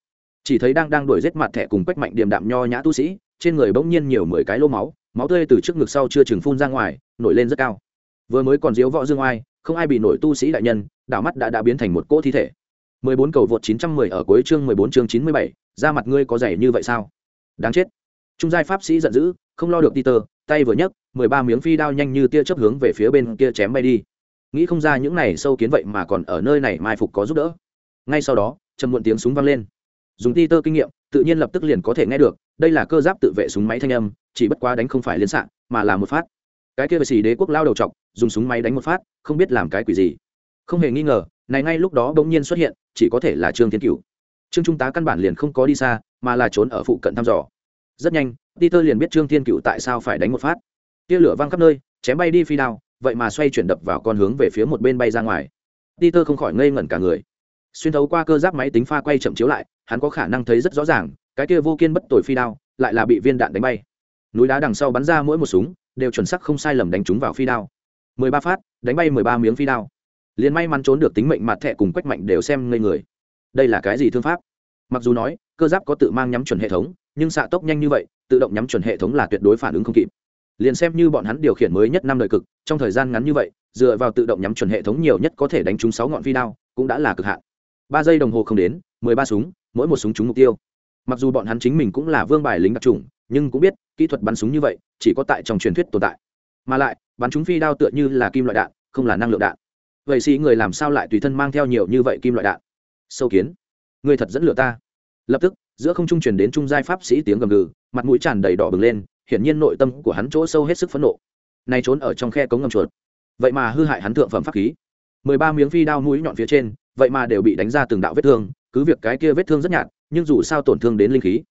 Chỉ thấy đang đang đuổi giết mặt thẻ cùng quách mạnh điềm đạm nho nhã tu sĩ, trên người bỗng nhiên nhiều mười cái lô máu máu tươi từ trước ngực sau chưa chừng phun ra ngoài, nổi lên rất cao vừa mới còn diếu võ dương oai không ai bị nổi tu sĩ đại nhân đảo mắt đã đã biến thành một cỗ thi thể. 14 cầu vượt 910 ở cuối chương 14 chương 97, ra mặt ngươi có dày như vậy sao? Đáng chết. Trung giai pháp sĩ giận dữ không lo được peter tay vừa nhấc 13 miếng phi đao nhanh như tia chớp hướng về phía bên kia chém bay đi. Nghĩ không ra những này sâu kiến vậy mà còn ở nơi này mai phục có giúp đỡ. Ngay sau đó trầm muộn tiếng súng vang lên. Dùng peter kinh nghiệm tự nhiên lập tức liền có thể nghe được đây là cơ giáp tự vệ súng máy thanh âm chỉ bất quá đánh không phải liên xạ mà là một phát cái kia về xì đế quốc lao đầu trọc dùng súng máy đánh một phát, không biết làm cái quỷ gì. Không hề nghi ngờ, này ngay lúc đó bỗng nhiên xuất hiện, chỉ có thể là trương thiên cửu. Trương trung tá căn bản liền không có đi xa, mà là trốn ở phụ cận thăm dò. Rất nhanh, peter liền biết trương thiên cửu tại sao phải đánh một phát. Tia lửa văng khắp nơi, chém bay đi phi đao, vậy mà xoay chuyển đập vào con hướng về phía một bên bay ra ngoài. Peter không khỏi ngây ngẩn cả người. Xuyên thấu qua cơ giáp máy tính pha quay chậm chiếu lại, hắn có khả năng thấy rất rõ ràng, cái kia vô kiên bất tội phi đao, lại là bị viên đạn đánh bay. Núi đá đằng sau bắn ra mỗi một súng đều chuẩn xác không sai lầm đánh trúng vào phi đao. Mười ba phát, đánh bay mười ba miếng phi đao. Liền may mắn trốn được tính mệnh mặt thẹ cùng quách mạnh đều xem ngây người. Đây là cái gì thương pháp? Mặc dù nói, cơ giáp có tự mang nhắm chuẩn hệ thống, nhưng xạ tốc nhanh như vậy, tự động nhắm chuẩn hệ thống là tuyệt đối phản ứng không kịp. Liền xem như bọn hắn điều khiển mới nhất năm đời cực, trong thời gian ngắn như vậy, dựa vào tự động nhắm chuẩn hệ thống nhiều nhất có thể đánh trúng sáu ngọn phi đao, cũng đã là cực hạn. Ba giây đồng hồ không đến, mười ba súng, mỗi một súng trúng mục tiêu. Mặc dù bọn hắn chính mình cũng là vương bài lính đặc trùng nhưng cũng biết, kỹ thuật bắn súng như vậy, chỉ có tại trong truyền thuyết tồn tại. Mà lại, bắn chúng phi đao tựa như là kim loại đạn, không là năng lượng đạn. Vậy sĩ người làm sao lại tùy thân mang theo nhiều như vậy kim loại đạn? Sâu kiến. Người thật dẫn lửa ta. Lập tức, giữa không trung truyền đến trung giai pháp sĩ tiếng gầm gừ, mặt mũi tràn đầy đỏ bừng lên, hiển nhiên nội tâm của hắn chỗ sâu hết sức phẫn nộ. Nay trốn ở trong khe cống ngầm chuột. Vậy mà hư hại hắn thượng phẩm pháp khí. Mười ba miếng phi đao mũi nhọn phía trên, vậy mà đều bị đánh ra từng đạo vết thương, cứ việc cái kia vết thương rất nhạt, nhưng dù sao tổn thương đến linh khí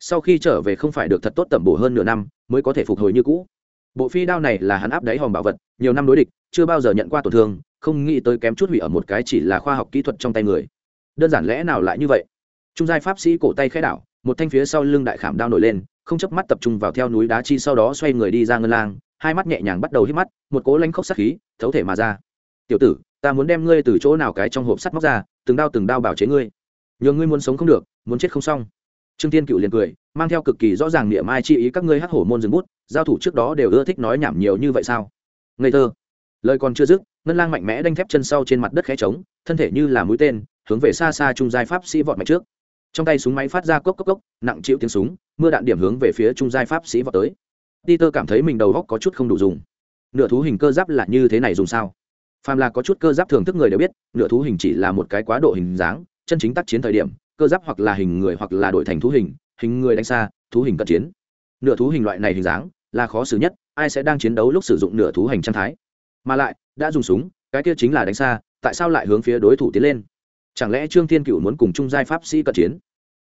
sau khi trở về không phải được thật tốt tẩm bổ hơn nửa năm, mới có thể phục hồi như cũ. Bộ phi đao này là hắn áp đáy hòm bảo vật, nhiều năm đối địch, chưa bao giờ nhận qua tổn thương, không nghĩ tới kém chút hủy ở một cái chỉ là khoa học kỹ thuật trong tay người. Đơn giản lẽ nào lại như vậy? Trung giai pháp sĩ cổ tay khẽ đảo, một thanh phía sau lưng đại khảm đao nổi lên, không chớp mắt tập trung vào theo núi đá chi sau đó xoay người đi ra ngân lang, hai mắt nhẹ nhàng bắt đầu hít mắt, một cố lanh khốc sát khí, thấu thể mà ra. Tiểu tử, ta muốn đem ngươi từ chỗ nào cái trong hộp sắt móc ra, từng đao từng đao bảo chế ngươi. Nhờ ngươi muốn sống không được, muốn chết không xong trương Thiên cựu liền cười, mang theo cực kỳ rõ ràng niệm ai chi ý các ngươi hắc hổ môn dừng bút, giao thủ trước đó đều ưa thích nói nhảm nhiều như vậy sao? Ngây thơ. Lời còn chưa dứt, ngân lang mạnh mẽ đanh thép chân sau trên mặt đất khẽ trống, thân thể như là mũi tên, hướng về xa xa trung giai pháp sĩ vọt mạnh trước. Trong tay súng máy phát ra cốc cốc cốc, nặng chịu tiếng súng, mưa đạn điểm hướng về phía trung giai pháp sĩ vọt tới. Peter cảm thấy mình đầu góc có chút không đủ dùng. Nửa thú hình cơ giáp là như thế này dùng sao? Phàm là có chút cơ giáp thường thức người đều biết, nửa thú hình chỉ là một cái quá độ hình dáng, chân chính tác chiến thời điểm cơ giáp hoặc là hình người hoặc là đổi thành thú hình hình người đánh xa, thú hình cận chiến. Nửa thú hình loại này hình dáng là khó xử nhất, ai sẽ đang chiến đấu lúc sử dụng nửa thú hành trang thái. Mà lại, đã dùng súng, cái kia chính là đánh xa, tại sao lại hướng phía đối thủ tiến lên? Chẳng lẽ trương thiên cựu muốn cùng trung giai pháp sĩ cận chiến?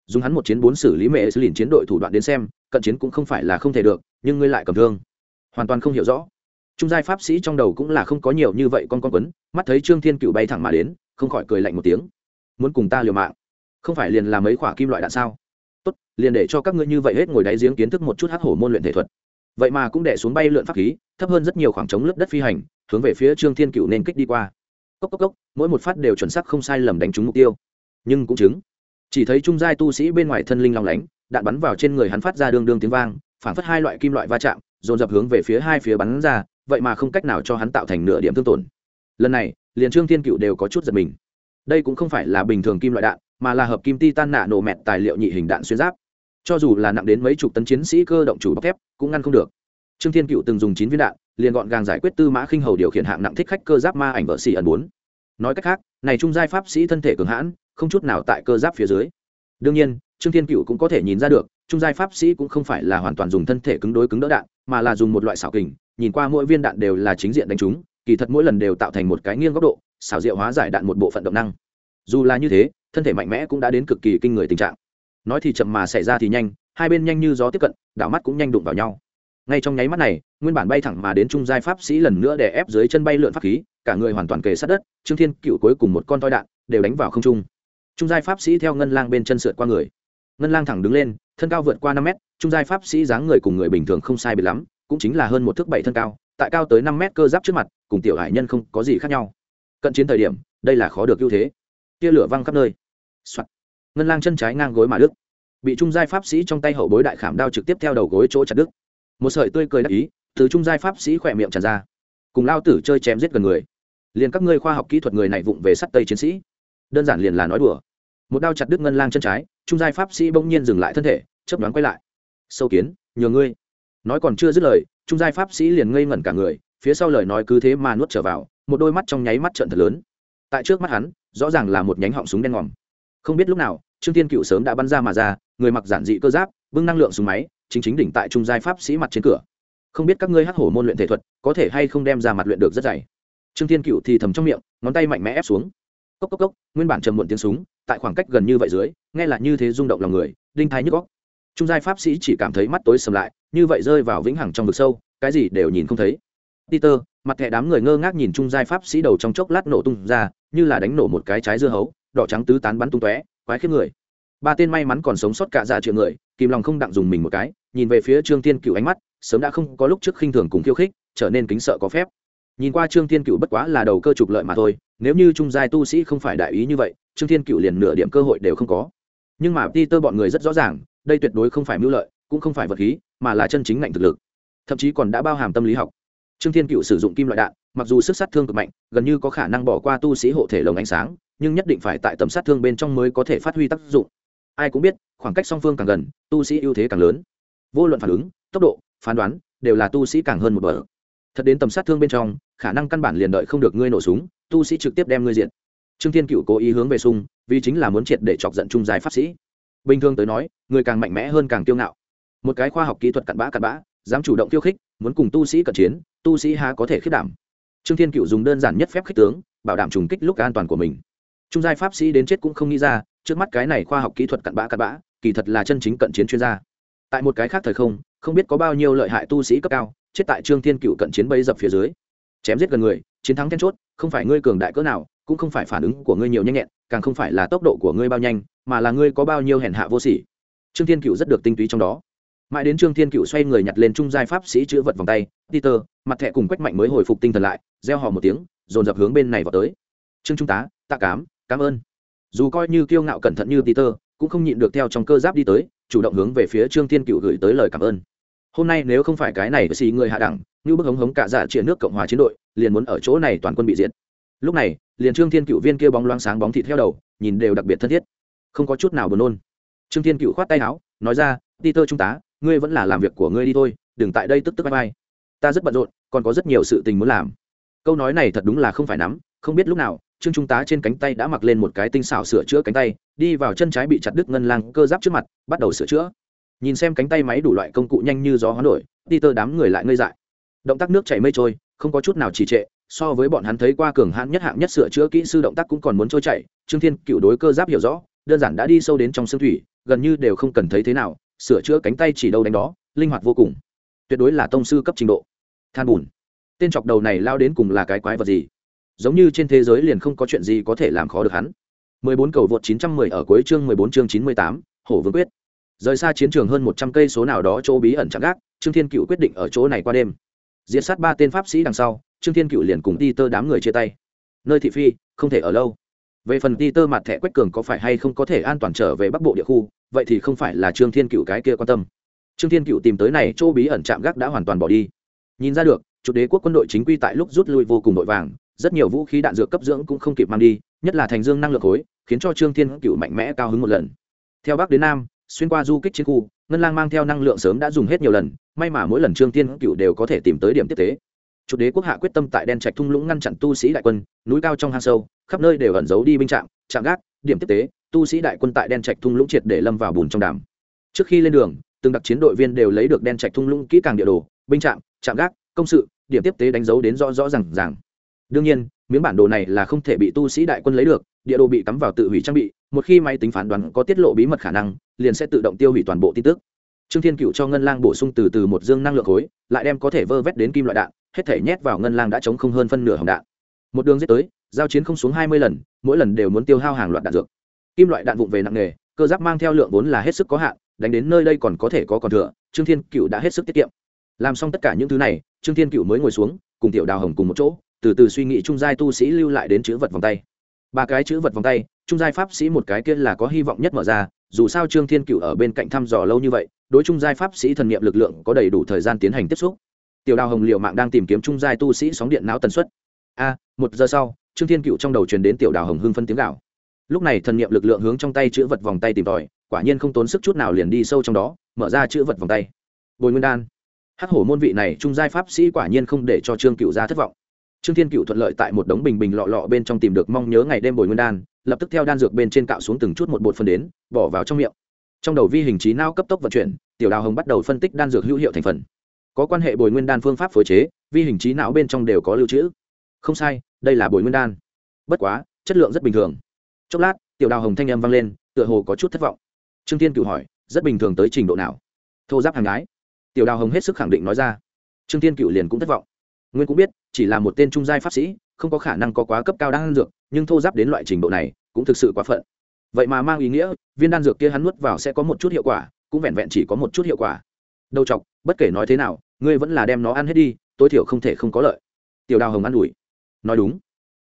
Dùng hắn một chiến bốn xử lý mẹ xử lìn chiến đội thủ đoạn đến xem, cận chiến cũng không phải là không thể được, nhưng ngươi lại cầm thương. Hoàn toàn không hiểu rõ. Trung giai pháp sĩ trong đầu cũng là không có nhiều như vậy con con quấn, mắt thấy trương thiên cựu bay thẳng mà đến, không khỏi cười lạnh một tiếng. Muốn cùng ta liều mạng không phải liền làm mấy quả kim loại đạn sao? Tốt, liền để cho các ngươi như vậy hết ngồi đáy giếng kiến thức một chút hắc hổ môn luyện thể thuật. Vậy mà cũng để xuống bay lượn pháp khí, thấp hơn rất nhiều khoảng trống lớp đất phi hành, hướng về phía trương thiên cựu nên kích đi qua. Cốc cốc cốc, mỗi một phát đều chuẩn xác không sai lầm đánh trúng mục tiêu. Nhưng cũng chứng, chỉ thấy trung giai tu sĩ bên ngoài thân linh long lánh, đạn bắn vào trên người hắn phát ra đương đương tiếng vang, phản phất hai loại kim loại va chạm, dồn dập hướng về phía hai phía bắn ra, vậy mà không cách nào cho hắn tạo thành nửa điểm thương tổn. Lần này, liền trương thiên cựu đều có chút giật mình. Đây cũng không phải là bình thường kim loại đạn mà là hợp kim titan nạ nổ mẹt tài liệu nhị hình đạn xuyên giáp. Cho dù là nặng đến mấy chục tấn chiến sĩ cơ động chủ bọc thép, cũng ngăn không được. Trương thiên cựu từng dùng chín viên đạn, liền gọn gàng giải quyết tư mã khinh hầu điều khiển hạng nặng thích khách cơ giáp ma ảnh vợ xì ẩn bốn. Nói cách khác, này trung giai pháp sĩ thân thể cường hãn, không chút nào tại cơ giáp phía dưới. Đương nhiên, trương thiên cựu cũng có thể nhìn ra được, trung giai pháp sĩ cũng không phải là hoàn toàn dùng thân thể cứng đối cứng đỡ đạn, mà là dùng một loại xảo kình, nhìn qua mỗi viên đạn đều là chính diện đánh trúng kỳ thật mỗi lần đều tạo thành một cái nghiêng góc độ, xảo diệu hóa giải đạn một bộ phận động năng. Dù là như thế thân thể mạnh mẽ cũng đã đến cực kỳ kinh người tình trạng. Nói thì chậm mà xảy ra thì nhanh, hai bên nhanh như gió tiếp cận, đảo mắt cũng nhanh đụng vào nhau. Ngay trong nháy mắt này, nguyên bản bay thẳng mà đến trung giai pháp sĩ lần nữa để ép dưới chân bay lượn pháp khí, cả người hoàn toàn kề sát đất, trương thiên cựu cuối cùng một con toi đạn đều đánh vào không trung. Trung giai pháp sĩ theo ngân lang bên chân sượt qua người. Ngân lang thẳng đứng lên, thân cao vượt qua năm mét, trung giai pháp sĩ dáng người cùng người bình thường không sai biệt lắm, cũng chính là hơn một thước bảy thân cao, tại cao tới năm mét cơ giáp trước mặt, cùng tiểu hải nhân không có gì khác nhau. Cận chiến thời điểm, đây là khó được ưu thế. Tia lửa văng khắp nơi、Soạt. ngân lang chân trái ngang gối mà đứt, bị trung giai pháp sĩ trong tay hậu bối đại khảm đao trực tiếp theo đầu gối chỗ chặt đứt. một sợi tươi cười đắc ý từ trung giai pháp sĩ khỏe miệng tràn ra. Cùng lao tử chơi chém giết gần người. Liền các ngươi khoa học kỹ thuật người này vụng về sắt tây chiến sĩ. Đơn giản liền là nói đùa. Một đao chặt đứt ngân lang chân trái trung giai pháp sĩ bỗng nhiên dừng lại thân thể chấp đoán quay lại. Sâu kiến nhờ ngươi. Nói còn chưa dứt lời trung giai pháp sĩ liền ngây ngẩn cả người phía sau lời nói cứ thế mà nuốt trở vào một đôi mắt trong nháy mắt trợn thật lớn. Tại trước mắt hắn rõ ràng là một nhánh họng súng đen ngòm không biết lúc nào, trương tiên cựu sớm đã bắn ra mà ra, người mặc giản dị cơ giáp bưng năng lượng súng máy, chính chính đỉnh tại trung giai pháp sĩ mặt trên cửa. Không biết các ngươi hắc hổ môn luyện thể thuật, có thể hay không đem ra mặt luyện được rất dày? Trương tiên cựu thì thầm trong miệng, ngón tay mạnh mẽ ép xuống. Cốc cốc cốc, nguyên bản trầm muộn tiếng súng, tại khoảng cách gần như vậy dưới, nghe là như thế rung động lòng người, đinh thái nhức góc trung giai pháp sĩ chỉ cảm thấy mắt tối sầm lại, như vậy rơi vào vĩnh hằng trong vực sâu, cái gì đều nhìn không thấy. Peter, mặt thẻ đám người ngơ ngác nhìn trung giai pháp sĩ đầu trong chốc lát nổ tung ra, như là đánh nổ một cái trái dưa hấu đỏ trắng tứ tán bắn tung tóe, quái khiếp người. Ba tên may mắn còn sống sót cả dạ triệu người kìm lòng không đặng dùng mình một cái, nhìn về phía trương tiên cựu ánh mắt, sớm đã không có lúc trước khinh thường cùng khiêu khích, trở nên kính sợ có phép. Nhìn qua trương tiên cựu bất quá là đầu cơ trục lợi mà thôi, nếu như trung giai tu sĩ không phải đại ý như vậy, trương tiên cựu liền nửa điểm cơ hội đều không có. Nhưng mà peter bọn người rất rõ ràng, đây tuyệt đối không phải mưu lợi, cũng không phải vật khí, mà là chân chính ngạnh thực lực. Thậm chí còn đã bao hàm tâm lý học. Trương thiên cựu sử dụng kim loại đạn, mặc dù sức sát thương cực mạnh, gần như có khả năng bỏ qua tu sĩ hộ thể lồng ánh sáng nhưng nhất định phải tại tầm sát thương bên trong mới có thể phát huy tác dụng. Ai cũng biết, khoảng cách song phương càng gần, tu sĩ ưu thế càng lớn. Vô luận phản ứng, tốc độ, phán đoán, đều là tu sĩ càng hơn một bờ thật đến tầm sát thương bên trong, khả năng căn bản liền đợi không được ngươi nổ súng, tu sĩ trực tiếp đem ngươi diện trương thiên cựu cố ý hướng về sung, vì chính là muốn triệt để chọc giận trung giải pháp sĩ. Bình thường tới nói, người càng mạnh mẽ hơn càng kiêu ngạo. Một cái khoa học kỹ thuật cặn bã cặn bã, dám chủ động khiêu khích, muốn cùng tu sĩ cận chiến, tu sĩ há có thể khiết đảm. Trương thiên cựu dùng đơn giản nhất phép khích tướng, bảo đảm trùng kích lúc an toàn của mình trung giai pháp sĩ đến chết cũng không nghĩ ra, trước mắt cái này khoa học kỹ thuật cặn bã cặn bã, kỳ thật là chân chính cận chiến chuyên gia. Tại một cái khác thời không không biết có bao nhiêu lợi hại tu sĩ cấp cao, chết tại trương thiên cựu cận chiến bấy dập phía dưới. Chém giết gần người, chiến thắng then chốt, không phải ngươi cường đại cỡ nào, cũng không phải phản ứng của ngươi nhiều nhanh nhẹn, càng không phải là tốc độ của ngươi bao nhanh, mà là ngươi có bao nhiêu hèn hạ vô sỉ. Trương thiên cựu rất được tinh túy trong đó. Mãi đến trương thiên cựu xoay người nhặt lên trung giai pháp sĩ chữ vật vòng tay, peter, mặt thẹ cùng quách mạnh mới hồi phục tinh thần lại gieo họ một tiếng, dồn dập hướng bên này vào tới. Trương trung tá, tạ cám cảm ơn. Dù coi như kiêu ngạo cẩn thận như peter, cũng không nhịn được theo trong cơ giáp đi tới, chủ động hướng về phía trương thiên cựu gửi tới lời cảm ơn. Hôm nay nếu không phải cái này xì người hạ đẳng, như bức hống hống cả dạ giả triển nước cộng hòa chiến đội, liền muốn ở chỗ này toàn quân bị diệt. Lúc này, liền trương thiên cựu viên kia bóng loáng sáng bóng thịt theo đầu, nhìn đều đặc biệt thân thiết. Không có chút nào buồn nôn. Trương thiên cựu khoát tay áo, nói ra đi tơ trung tá, ngươi vẫn là làm việc của ngươi đi thôi, đừng tại đây tức tức bay bay ta rất bận rộn, còn có rất nhiều sự tình muốn làm. Câu nói này thật đúng là không phải nắm, không biết lúc nào trương trung tá trên cánh tay đã mặc lên một cái tinh xảo sửa chữa cánh tay, đi vào chân trái bị chặt đứt ngân lang cơ giáp trước mặt, bắt đầu sửa chữa. Nhìn xem cánh tay máy đủ loại công cụ nhanh như gió hoán đổi đi tơ đám người lại ngây dại. Động tác nước chảy mây trôi, không có chút nào trì trệ, so với bọn hắn thấy qua cường hãn nhất hạng nhất sửa chữa kỹ sư động tác cũng còn muốn trôi chảy. Trương thiên cựu đối cơ giáp hiểu rõ, đơn giản đã đi sâu đến trong xương thủy, gần như đều không cần thấy thế nào, sửa chữa cánh tay chỉ đâu đánh đó, linh hoạt vô cùng. Tuyệt đối là tông sư cấp trình độ. Than bùn. Tên chọc đầu này lao đến cùng là cái quái vật gì? Giống như trên thế giới liền không có chuyện gì có thể làm khó được hắn. 14 cầu vượt 910 ở cuối chương 14 chương 98, hổ vương quyết. Rời xa chiến trường hơn 100 cây số nào đó chỗ bí ẩn chẳng gác trương thiên cựu quyết định ở chỗ này qua đêm. Diệt sát ba tên pháp sĩ đằng sau trương thiên cựu liền cùng ti tơ đám người chia tay. Nơi thị phi không thể ở lâu. Về phần ti tơ mặt thẻ quách cường có phải hay không có thể an toàn trở về bắc bộ địa khu vậy thì không phải là trương thiên cựu cái kia quan tâm. Trương thiên cựu tìm tới này chỗ bí ẩn chạm gác đã hoàn toàn bỏ đi. Nhìn ra được chủ đế quốc quân đội chính quy tại lúc rút lui vô cùng vội vàng rất nhiều vũ khí đạn dược cấp dưỡng cũng không kịp mang đi, nhất là thành dương năng lượng khối, khiến cho trương thiên cựu mạnh mẽ cao hứng một lần. Theo bắc đến nam, xuyên qua du kích chiến khu, ngân lang mang theo năng lượng sớm đã dùng hết nhiều lần, may mà mỗi lần trương thiên cựu đều có thể tìm tới điểm tiếp tế. Chủ đế quốc hạ quyết tâm tại đen trạch thung lũng ngăn chặn tu sĩ đại quân, núi cao trong hang sâu, khắp nơi đều ẩn giấu đi binh trạm trạm gác, điểm tiếp tế, tu sĩ đại quân tại đen trạch thung lũng triệt để lâm vào bùn trong đàm. Trước khi lên đường, từng đặc chiến đội viên đều lấy được đen trạch thung lũng kỹ càng địa đồ, binh trạm trạm gác, công sự, điểm tiếp tế đánh dấu đến rõ rõ r à n g ràng đương nhiên, miếng bản đồ này là không thể bị tu sĩ đại quân lấy được, địa đồ bị cắm vào tự hủy trang bị, một khi máy tính phán đoán có tiết lộ bí mật khả năng, liền sẽ tự động tiêu hủy toàn bộ tin tức. Trương thiên cựu cho ngân lang bổ sung từ từ một dương năng lượng khối, lại đem có thể vơ vét đến kim loại đạn, hết thể nhét vào ngân lang đã chống không hơn phân nửa hồng đạn. Một đường giết tới, giao chiến không xuống hai mươi lần, mỗi lần đều muốn tiêu hao hàng loạt đạn dược. Kim loại đạn vụng về nặng nề cơ giáp mang theo lượng vốn là hết sức có hạn, đánh đến nơi đây còn có thể có còn thừa, trương thiên cựu đã hết sức tiết kiệm. Làm xong tất cả những thứ này, trương thiên cựu mới ngồi xuống, cùng tiểu đào hồng cùng một chỗ từ từ suy nghĩ trung giai tu sĩ lưu lại đến chữ vật vòng tay. Ba cái chữ vật vòng tay, trung giai pháp sĩ một cái kia là có hy vọng nhất mở ra, dù sao trương thiên cựu ở bên cạnh thăm dò lâu như vậy, đối trung giai pháp sĩ thần nghiệm lực lượng có đầy đủ thời gian tiến hành tiếp xúc. Tiểu đào hồng liệu mạng đang tìm kiếm trung giai tu sĩ sóng điện não tần suất. A, một giờ sau, trương thiên cựu trong đầu truyền đến tiểu đào hồng hưng phân tiếng gạo lúc này thần nghiệm lực lượng hướng trong tay chữ vật vòng tay tìm tòi, quả nhiên không tốn sức chút nào liền đi sâu trong đó, mở ra chữ vật vòng tay. Bồi nguyên đan. Hắc hổ môn vị này trung giai pháp sĩ quả nhiên không để cho trương cựu ra thất vọng trương thiên cựu thuận lợi tại một đống bình bình lọ lọ bên trong tìm được mong nhớ ngày đêm bồi nguyên đan, lập tức theo đan dược bên trên cạo xuống từng chút một bột phân đến, bỏ vào trong miệng. Trong đầu vi hình trí não cấp tốc vận chuyển, tiểu đào hồng bắt đầu phân tích đan dược hữu hiệu thành phần. Có quan hệ bồi nguyên đan phương pháp phối chế, vi hình trí não bên trong đều có lưu trữ. Không sai, đây là bồi nguyên đan. Bất quá, chất lượng rất bình thường. Chốc lát, tiểu đào hồng thanh âm vang lên, tựa hồ có chút thất vọng. Trương thiên cựu hỏi, rất bình thường tới trình độ nào? Thô giáp hàng gái tiểu đào hồng hết sức khẳng định nói ra. Trương thiên cựu liền cũng thất vọng nguyên cũng biết, chỉ là một tên trung giai pháp sĩ, không có khả năng có quá cấp cao đan dược, nhưng thô giáp đến loại trình độ này, cũng thực sự quá phận. Vậy mà mang ý nghĩa, viên đan dược kia hắn nuốt vào sẽ có một chút hiệu quả, cũng vẹn vẹn chỉ có một chút hiệu quả. Đầu chọc, bất kể nói thế nào, ngươi vẫn là đem nó ăn hết đi, tối thiểu không thể không có lợi. Tiểu đào hồng ăn ủi. Nói đúng.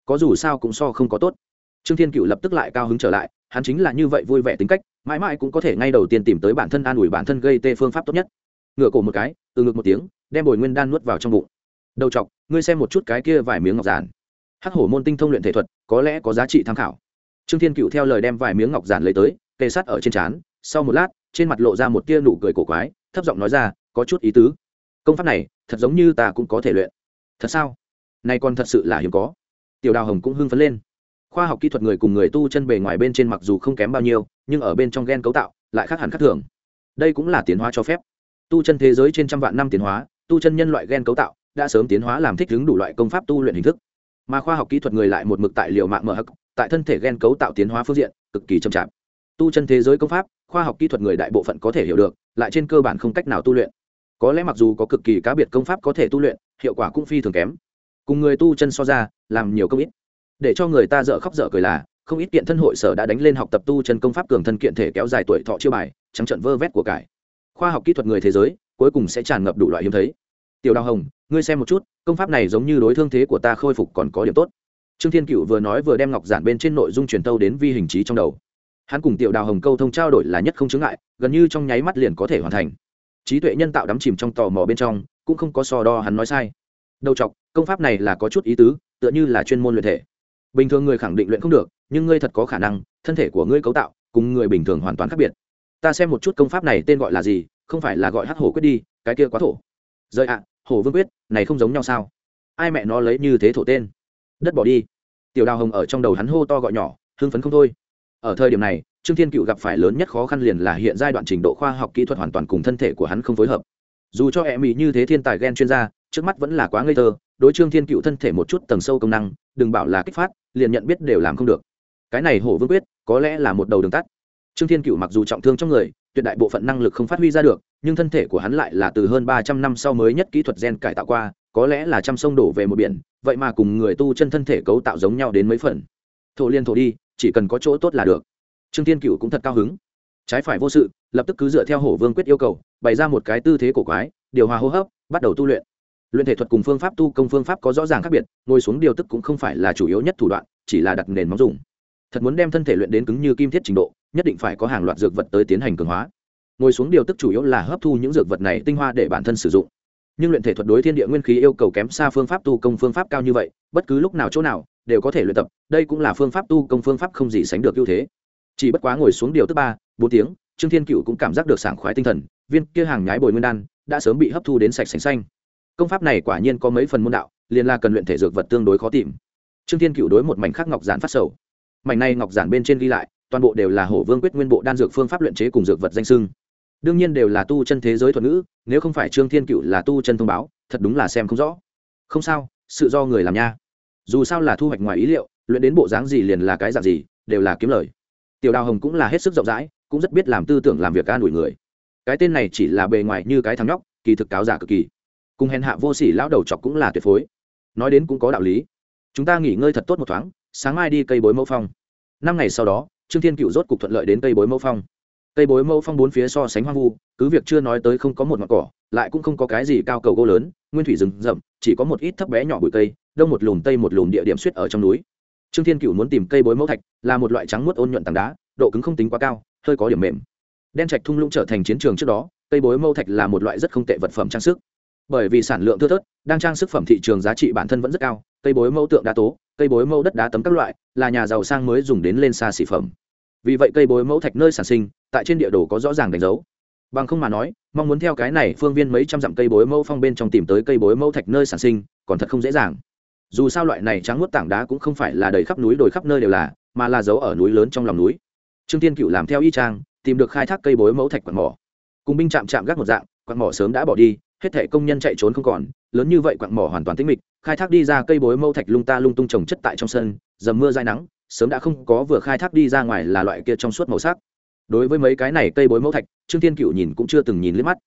Có dù sao cũng so không có tốt. Trương thiên cựu lập tức lại cao hứng trở lại, hắn chính là như vậy vui vẻ tính cách, mãi mãi cũng có thể ngay đầu tiên tìm tới bản thân an ủi bản thân gây tê phương pháp tốt nhất. Ngựa cổ một cái, từ ngực một tiếng, đem bồi nguyên đan nuốt vào trong bụng đầu chọc ngươi xem một chút cái kia vài miếng ngọc giản. Hắc hổ môn tinh thông luyện thể thuật, có lẽ có giá trị tham khảo. Trương thiên cựu theo lời đem vài miếng ngọc giản lấy tới, kề sát ở trên trán, sau một lát, trên mặt lộ ra một tia nụ cười cổ quái, thấp giọng nói ra, có chút ý tứ. Công pháp này, thật giống như ta cũng có thể luyện. Thật sao? Nay còn thật sự là hiếm có. Tiểu đào hồng cũng hưng phấn lên. Khoa học kỹ thuật người cùng người tu chân bề ngoài bên trên mặc dù không kém bao nhiêu, nhưng ở bên trong gen cấu tạo, lại khác hẳn khác thường. Đây cũng là tiến hóa cho phép. Tu chân thế giới trên trăm vạn năm tiến hóa, tu chân nhân loại gen cấu tạo đã sớm tiến hóa làm thích ứng đủ loại công pháp tu luyện hình thức. Mà khoa học kỹ thuật người lại một mực tại liệu mạng mở hắc, tại thân thể gen cấu tạo tiến hóa phương diện, cực kỳ chậm chạp. Tu chân thế giới công pháp, khoa học kỹ thuật người đại bộ phận có thể hiểu được, lại trên cơ bản không cách nào tu luyện. Có lẽ mặc dù có cực kỳ cá biệt công pháp có thể tu luyện, hiệu quả cũng phi thường kém. Cùng người tu chân so ra, làm nhiều công ít. Để cho người ta dở khóc dở cười là, không ít kiện thân hội sở đã đánh lên học tập tu chân công pháp cường thân kiện thể kéo dài tuổi thọ chiêu bài, trắng trận vơ vét của cải. Khoa học kỹ thuật người thế giới, cuối cùng sẽ tràn ngập đủ loại hiếm thấy tiểu đào hồng, ngươi xem một chút, công pháp này giống như đối thương thế của ta khôi phục còn có điểm tốt. Trương thiên cựu vừa nói vừa đem ngọc giản bên trên nội dung truyền tâu đến vi hình trí trong đầu. Hắn cùng tiểu đào hồng câu thông trao đổi là nhất không chứng ngại, gần như trong nháy mắt liền có thể hoàn thành. Trí tuệ nhân tạo đắm chìm trong tò mò bên trong, cũng không có so đo hắn nói sai. Đầu chọc, công pháp này là có chút ý tứ, tựa như là chuyên môn luyện thể. Bình thường người khẳng định luyện không được, nhưng ngươi thật có khả năng, thân thể của ngươi cấu tạo, cùng người bình thường hoàn toàn khác biệt. Ta xem một chút công pháp này tên gọi là gì, không phải là gọi hắc hổ quyết đi, cái kia quá thổ. Rời ạ hổ vương quyết, này không giống nhau sao? Ai mẹ nó lấy như thế thổ tên? Đất bỏ đi. Tiểu đào hồng ở trong đầu hắn hô to gọi nhỏ, hưng phấn không thôi. Ở thời điểm này, trương thiên cựu gặp phải lớn nhất khó khăn liền là hiện giai đoạn trình độ khoa học kỹ thuật hoàn toàn cùng thân thể của hắn không phối hợp. Dù cho e mỹ như thế thiên tài g e n chuyên gia, trước mắt vẫn là quá ngây thơ, đối trương thiên cựu thân thể một chút tầng sâu công năng, đừng bảo là kích phát, liền nhận biết đều làm không được. Cái này hổ vương quyết, có lẽ là một đầu đường tắt. Trương thiên cựu mặc dù trọng thương trong người tuyệt đại bộ phận năng lực không phát huy ra được, nhưng thân thể của hắn lại là từ hơn ba trăm năm sau mới nhất kỹ thuật gen cải tạo qua, có lẽ là trăm sông đổ về một biển, vậy mà cùng người tu chân thân thể cấu tạo giống nhau đến mấy phần. Thổ liên thổ đi, chỉ cần có chỗ tốt là được. Trương thiên cựu cũng thật cao hứng. Trái phải vô sự, lập tức cứ dựa theo hổ vương quyết yêu cầu, bày ra một cái tư thế cổ quái, điều hòa hô hấp, bắt đầu tu luyện. Luyện thể thuật cùng phương pháp tu công phương pháp có rõ ràng khác biệt, ngồi xuống điều tức cũng không phải là chủ yếu nhất thủ đoạn, chỉ là đặt nền móng dùng. Thật muốn đem thân thể luyện đến cứng như kim thiết trình độ nhất định phải có hàng loạt dược vật tới tiến hành cường hóa. Ngồi xuống điều tức chủ yếu là hấp thu những dược vật này tinh hoa để bản thân sử dụng. Nhưng luyện thể thuật đối thiên địa nguyên khí yêu cầu kém xa phương pháp tu công phương pháp cao như vậy, bất cứ lúc nào chỗ nào, đều có thể luyện tập, đây cũng là phương pháp tu công phương pháp không gì sánh được ưu thế. Chỉ bất quá ngồi xuống điều tức ba, bốn tiếng, trương thiên cựu cũng cảm giác được sảng khoái tinh thần, viên kia hàng nhái bồi nguyên đan đã sớm bị hấp thu đến sạch sành xanh. Công pháp này quả nhiên có mấy phần môn đạo, liền là cần luyện thể dược vật tương đối khó tìm. Trương thiên cựu đối một mảnh khắc ngọc giản phát sầu. Mảnh này ngọc giản bên trên ghi lại toàn bộ đều là hổ vương quyết nguyên bộ đan dược phương pháp luyện chế cùng dược vật danh sưng đương nhiên đều là tu chân thế giới thuật ngữ, nếu không phải trương thiên cựu là tu chân thông báo, thật đúng là xem không rõ. Không sao, sự do người làm nha. Dù sao là thu hoạch ngoài ý liệu, luyện đến bộ dáng gì liền là cái dạng gì, đều là kiếm lời. Tiểu đào hồng cũng là hết sức rộng rãi, cũng rất biết làm tư tưởng làm việc an ủi người. Cái tên này chỉ là bề ngoài như cái thằng nhóc, kỳ thực cáo giả cực kỳ. Cùng hèn hạ vô sỉ lão đầu chọc cũng là tuyệt phối. Nói đến cũng có đạo lý. Chúng ta nghỉ ngơi thật tốt một thoáng, sáng mai đi cây bối mẫu phong. Năm ngày sau đó trương thiên cựu rốt cục thuận lợi đến cây bối mẫu phong. Cây bối mẫu phong bốn phía so sánh hoang vu, cứ việc chưa nói tới không có một ngọn cỏ, lại cũng không có cái gì cao cầu gỗ lớn, nguyên thủy rừng rậm, chỉ có một ít thấp bé nhỏ bụi cây, đông một lùm tây một lùm địa điểm suýt ở trong núi. Trương thiên cựu muốn tìm cây bối mẫu thạch là một loại trắng muốt ôn nhuận tảng đá, độ cứng không tính quá cao, hơi có điểm mềm. Đen trạch thung lũng trở thành chiến trường trước đó, cây bối mẫu thạch là một loại rất không tệ vật phẩm trang sức. Bởi vì sản lượng thưa thớt, đang trang sức phẩm thị trường giá trị bản thân vẫn rất cao, cây bối mẫu tượng đá tố, cây bối mẫu đất đá tấm các loại là nhà giàu sang mới dùng đến lên xa xỉ phẩm vì vậy cây bối mẫu thạch nơi sản sinh, tại trên địa đồ có rõ ràng đánh dấu. Bằng không mà nói, mong muốn theo cái này phương viên mấy trăm dặm cây bối mẫu phong bên trong tìm tới cây bối mẫu thạch nơi sản sinh, còn thật không dễ dàng. Dù sao loại này trắng nuốt tảng đá cũng không phải là đầy khắp núi, đồi khắp nơi đều là, mà là giấu ở núi lớn trong lòng núi. Trương tiên cựu làm theo y trang tìm được khai thác cây bối mẫu thạch quạt mỏ. Cùng binh chạm chạm gác một dạng, quạt mỏ sớm đã bỏ đi, hết thể công nhân chạy trốn không còn, lớn như vậy quặng mỏ hoàn toàn tĩnh mịch, khai thác đi ra cây bối mẫu thạch lung ta lung tung trồng chất tại trong sân, dầm mưa dai nắng sớm đã không có vừa khai thác đi ra ngoài là loại kia trong suốt màu sắc. Đối với mấy cái này cây bối mẫu thạch, trương thiên cựu nhìn cũng chưa từng nhìn liếc mắt.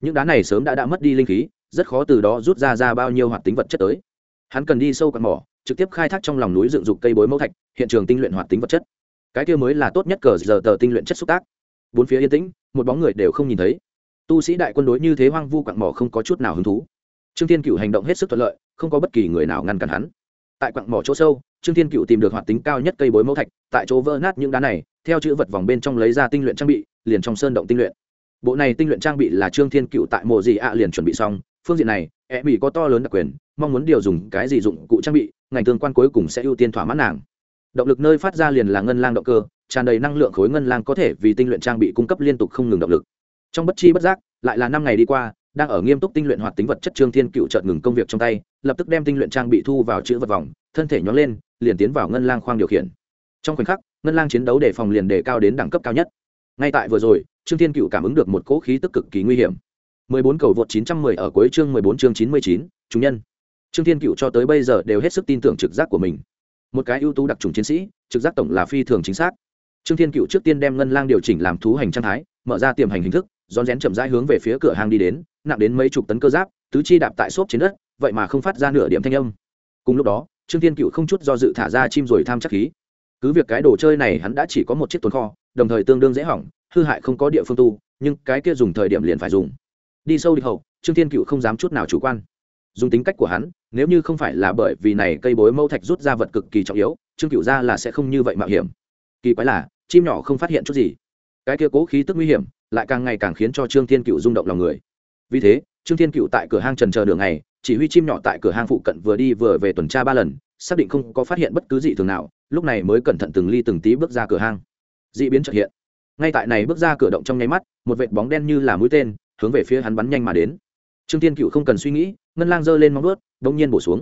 Những đá này sớm đã đã mất đi linh khí, rất khó từ đó rút ra ra bao nhiêu hoạt tính vật chất tới. Hắn cần đi sâu quặng mỏ, trực tiếp khai thác trong lòng núi dựng dục cây bối mẫu thạch, hiện trường tinh luyện hoạt tính vật chất. Cái kia mới là tốt nhất cờ giờ tờ tinh luyện chất xúc tác. Bốn phía yên tĩnh, một bóng người đều không nhìn thấy. Tu sĩ đại quân đối như thế hoang vu quặng mỏ không có chút nào hứng thú. Trương thiên cựu hành động hết sức thuận lợi, không có bất kỳ người nào ngăn cản hắn. Tại quặng mỏ chỗ sâu trương thiên cựu tìm được hoạt tính cao nhất cây bối mẫu thạch, tại chỗ vỡ nát những đá này, theo chữ vật vòng bên trong lấy ra tinh luyện trang bị, liền trong sơn động tinh luyện. Bộ này tinh luyện trang bị là trương thiên cựu tại mộ gì ạ liền chuẩn bị xong, phương diện này e bị có to lớn đặc quyền, mong muốn điều dùng cái gì dụng cụ trang bị, ngành tương quan cuối cùng sẽ ưu tiên thỏa mãn nàng. Động lực nơi phát ra liền là ngân lang động cơ, tràn đầy năng lượng khối ngân lang có thể vì tinh luyện trang bị cung cấp liên tục không ngừng động lực. Trong bất chi bất giác, lại là năm ngày đi qua, đang ở nghiêm túc tinh luyện hoạt tính vật chất trương thiên cựu chợt ngừng công việc trong tay, lập tức đem tinh luyện trang bị thu vào chữ vật vòng, thân thể nhón lên liền tiến vào ngân lang khoang điều khiển. Trong khoảnh khắc ngân lang chiến đấu đề phòng liền đề cao đến đẳng cấp cao nhất. Ngay tại vừa rồi trương thiên cựu cảm ứng được một cỗ khí tức cực kỳ nguy hiểm. 14 cầu vượt 910 ở cuối chương 14 chương 99, chúng nhân. Trương thiên cựu cho tới bây giờ đều hết sức tin tưởng trực giác của mình. Một cái ưu tú đặc trùng chiến sĩ trực giác tổng là phi thường chính xác. Trương thiên cựu trước tiên đem ngân lang điều chỉnh làm thú hành trang thái mở ra tiềm hành hình thức rón rén chậm rãi hướng về phía cửa hàng đi đến nặng đến mấy chục tấn cơ giáp tứ chi đạp tại xốp trên đất vậy mà không phát ra nửa điểm thanh âm. Cùng lúc đó trương thiên cựu không chút do dự thả ra chim rồi tham chắc khí. Cứ việc cái đồ chơi này hắn đã chỉ có một chiếc tồn kho, đồng thời tương đương dễ hỏng, hư hại không có địa phương tu, nhưng cái kia dùng thời điểm liền phải dùng. Đi sâu đi hậu, trương thiên cựu không dám chút nào chủ quan. Dùng tính cách của hắn, nếu như không phải là bởi vì này cây bối mâu thạch rút ra vật cực kỳ trọng yếu, trương cựu ra là sẽ không như vậy mạo hiểm. Kỳ quái là, chim nhỏ không phát hiện chút gì. Cái kia cố khí tức nguy hiểm, lại càng ngày càng khiến cho trương thiên cựu rung động lòng người. Vì thế, trương thiên cựu tại cửa hang trần chờ đường này chỉ huy chim nhỏ tại cửa hang phụ cận vừa đi vừa về tuần tra ba lần, xác định không có phát hiện bất cứ gì thường nào, lúc này mới cẩn thận từng ly từng tí bước ra cửa hang. D ị biến trợ hiện. Ngay tại này bước ra cửa động trong nháy mắt, một vệt bóng đen như là mũi tên, hướng về phía hắn bắn nhanh mà đến. Trương thiên cựu không cần suy nghĩ, ngân lang giơ lên móng vớt đ ỗ n g nhiên bổ xuống.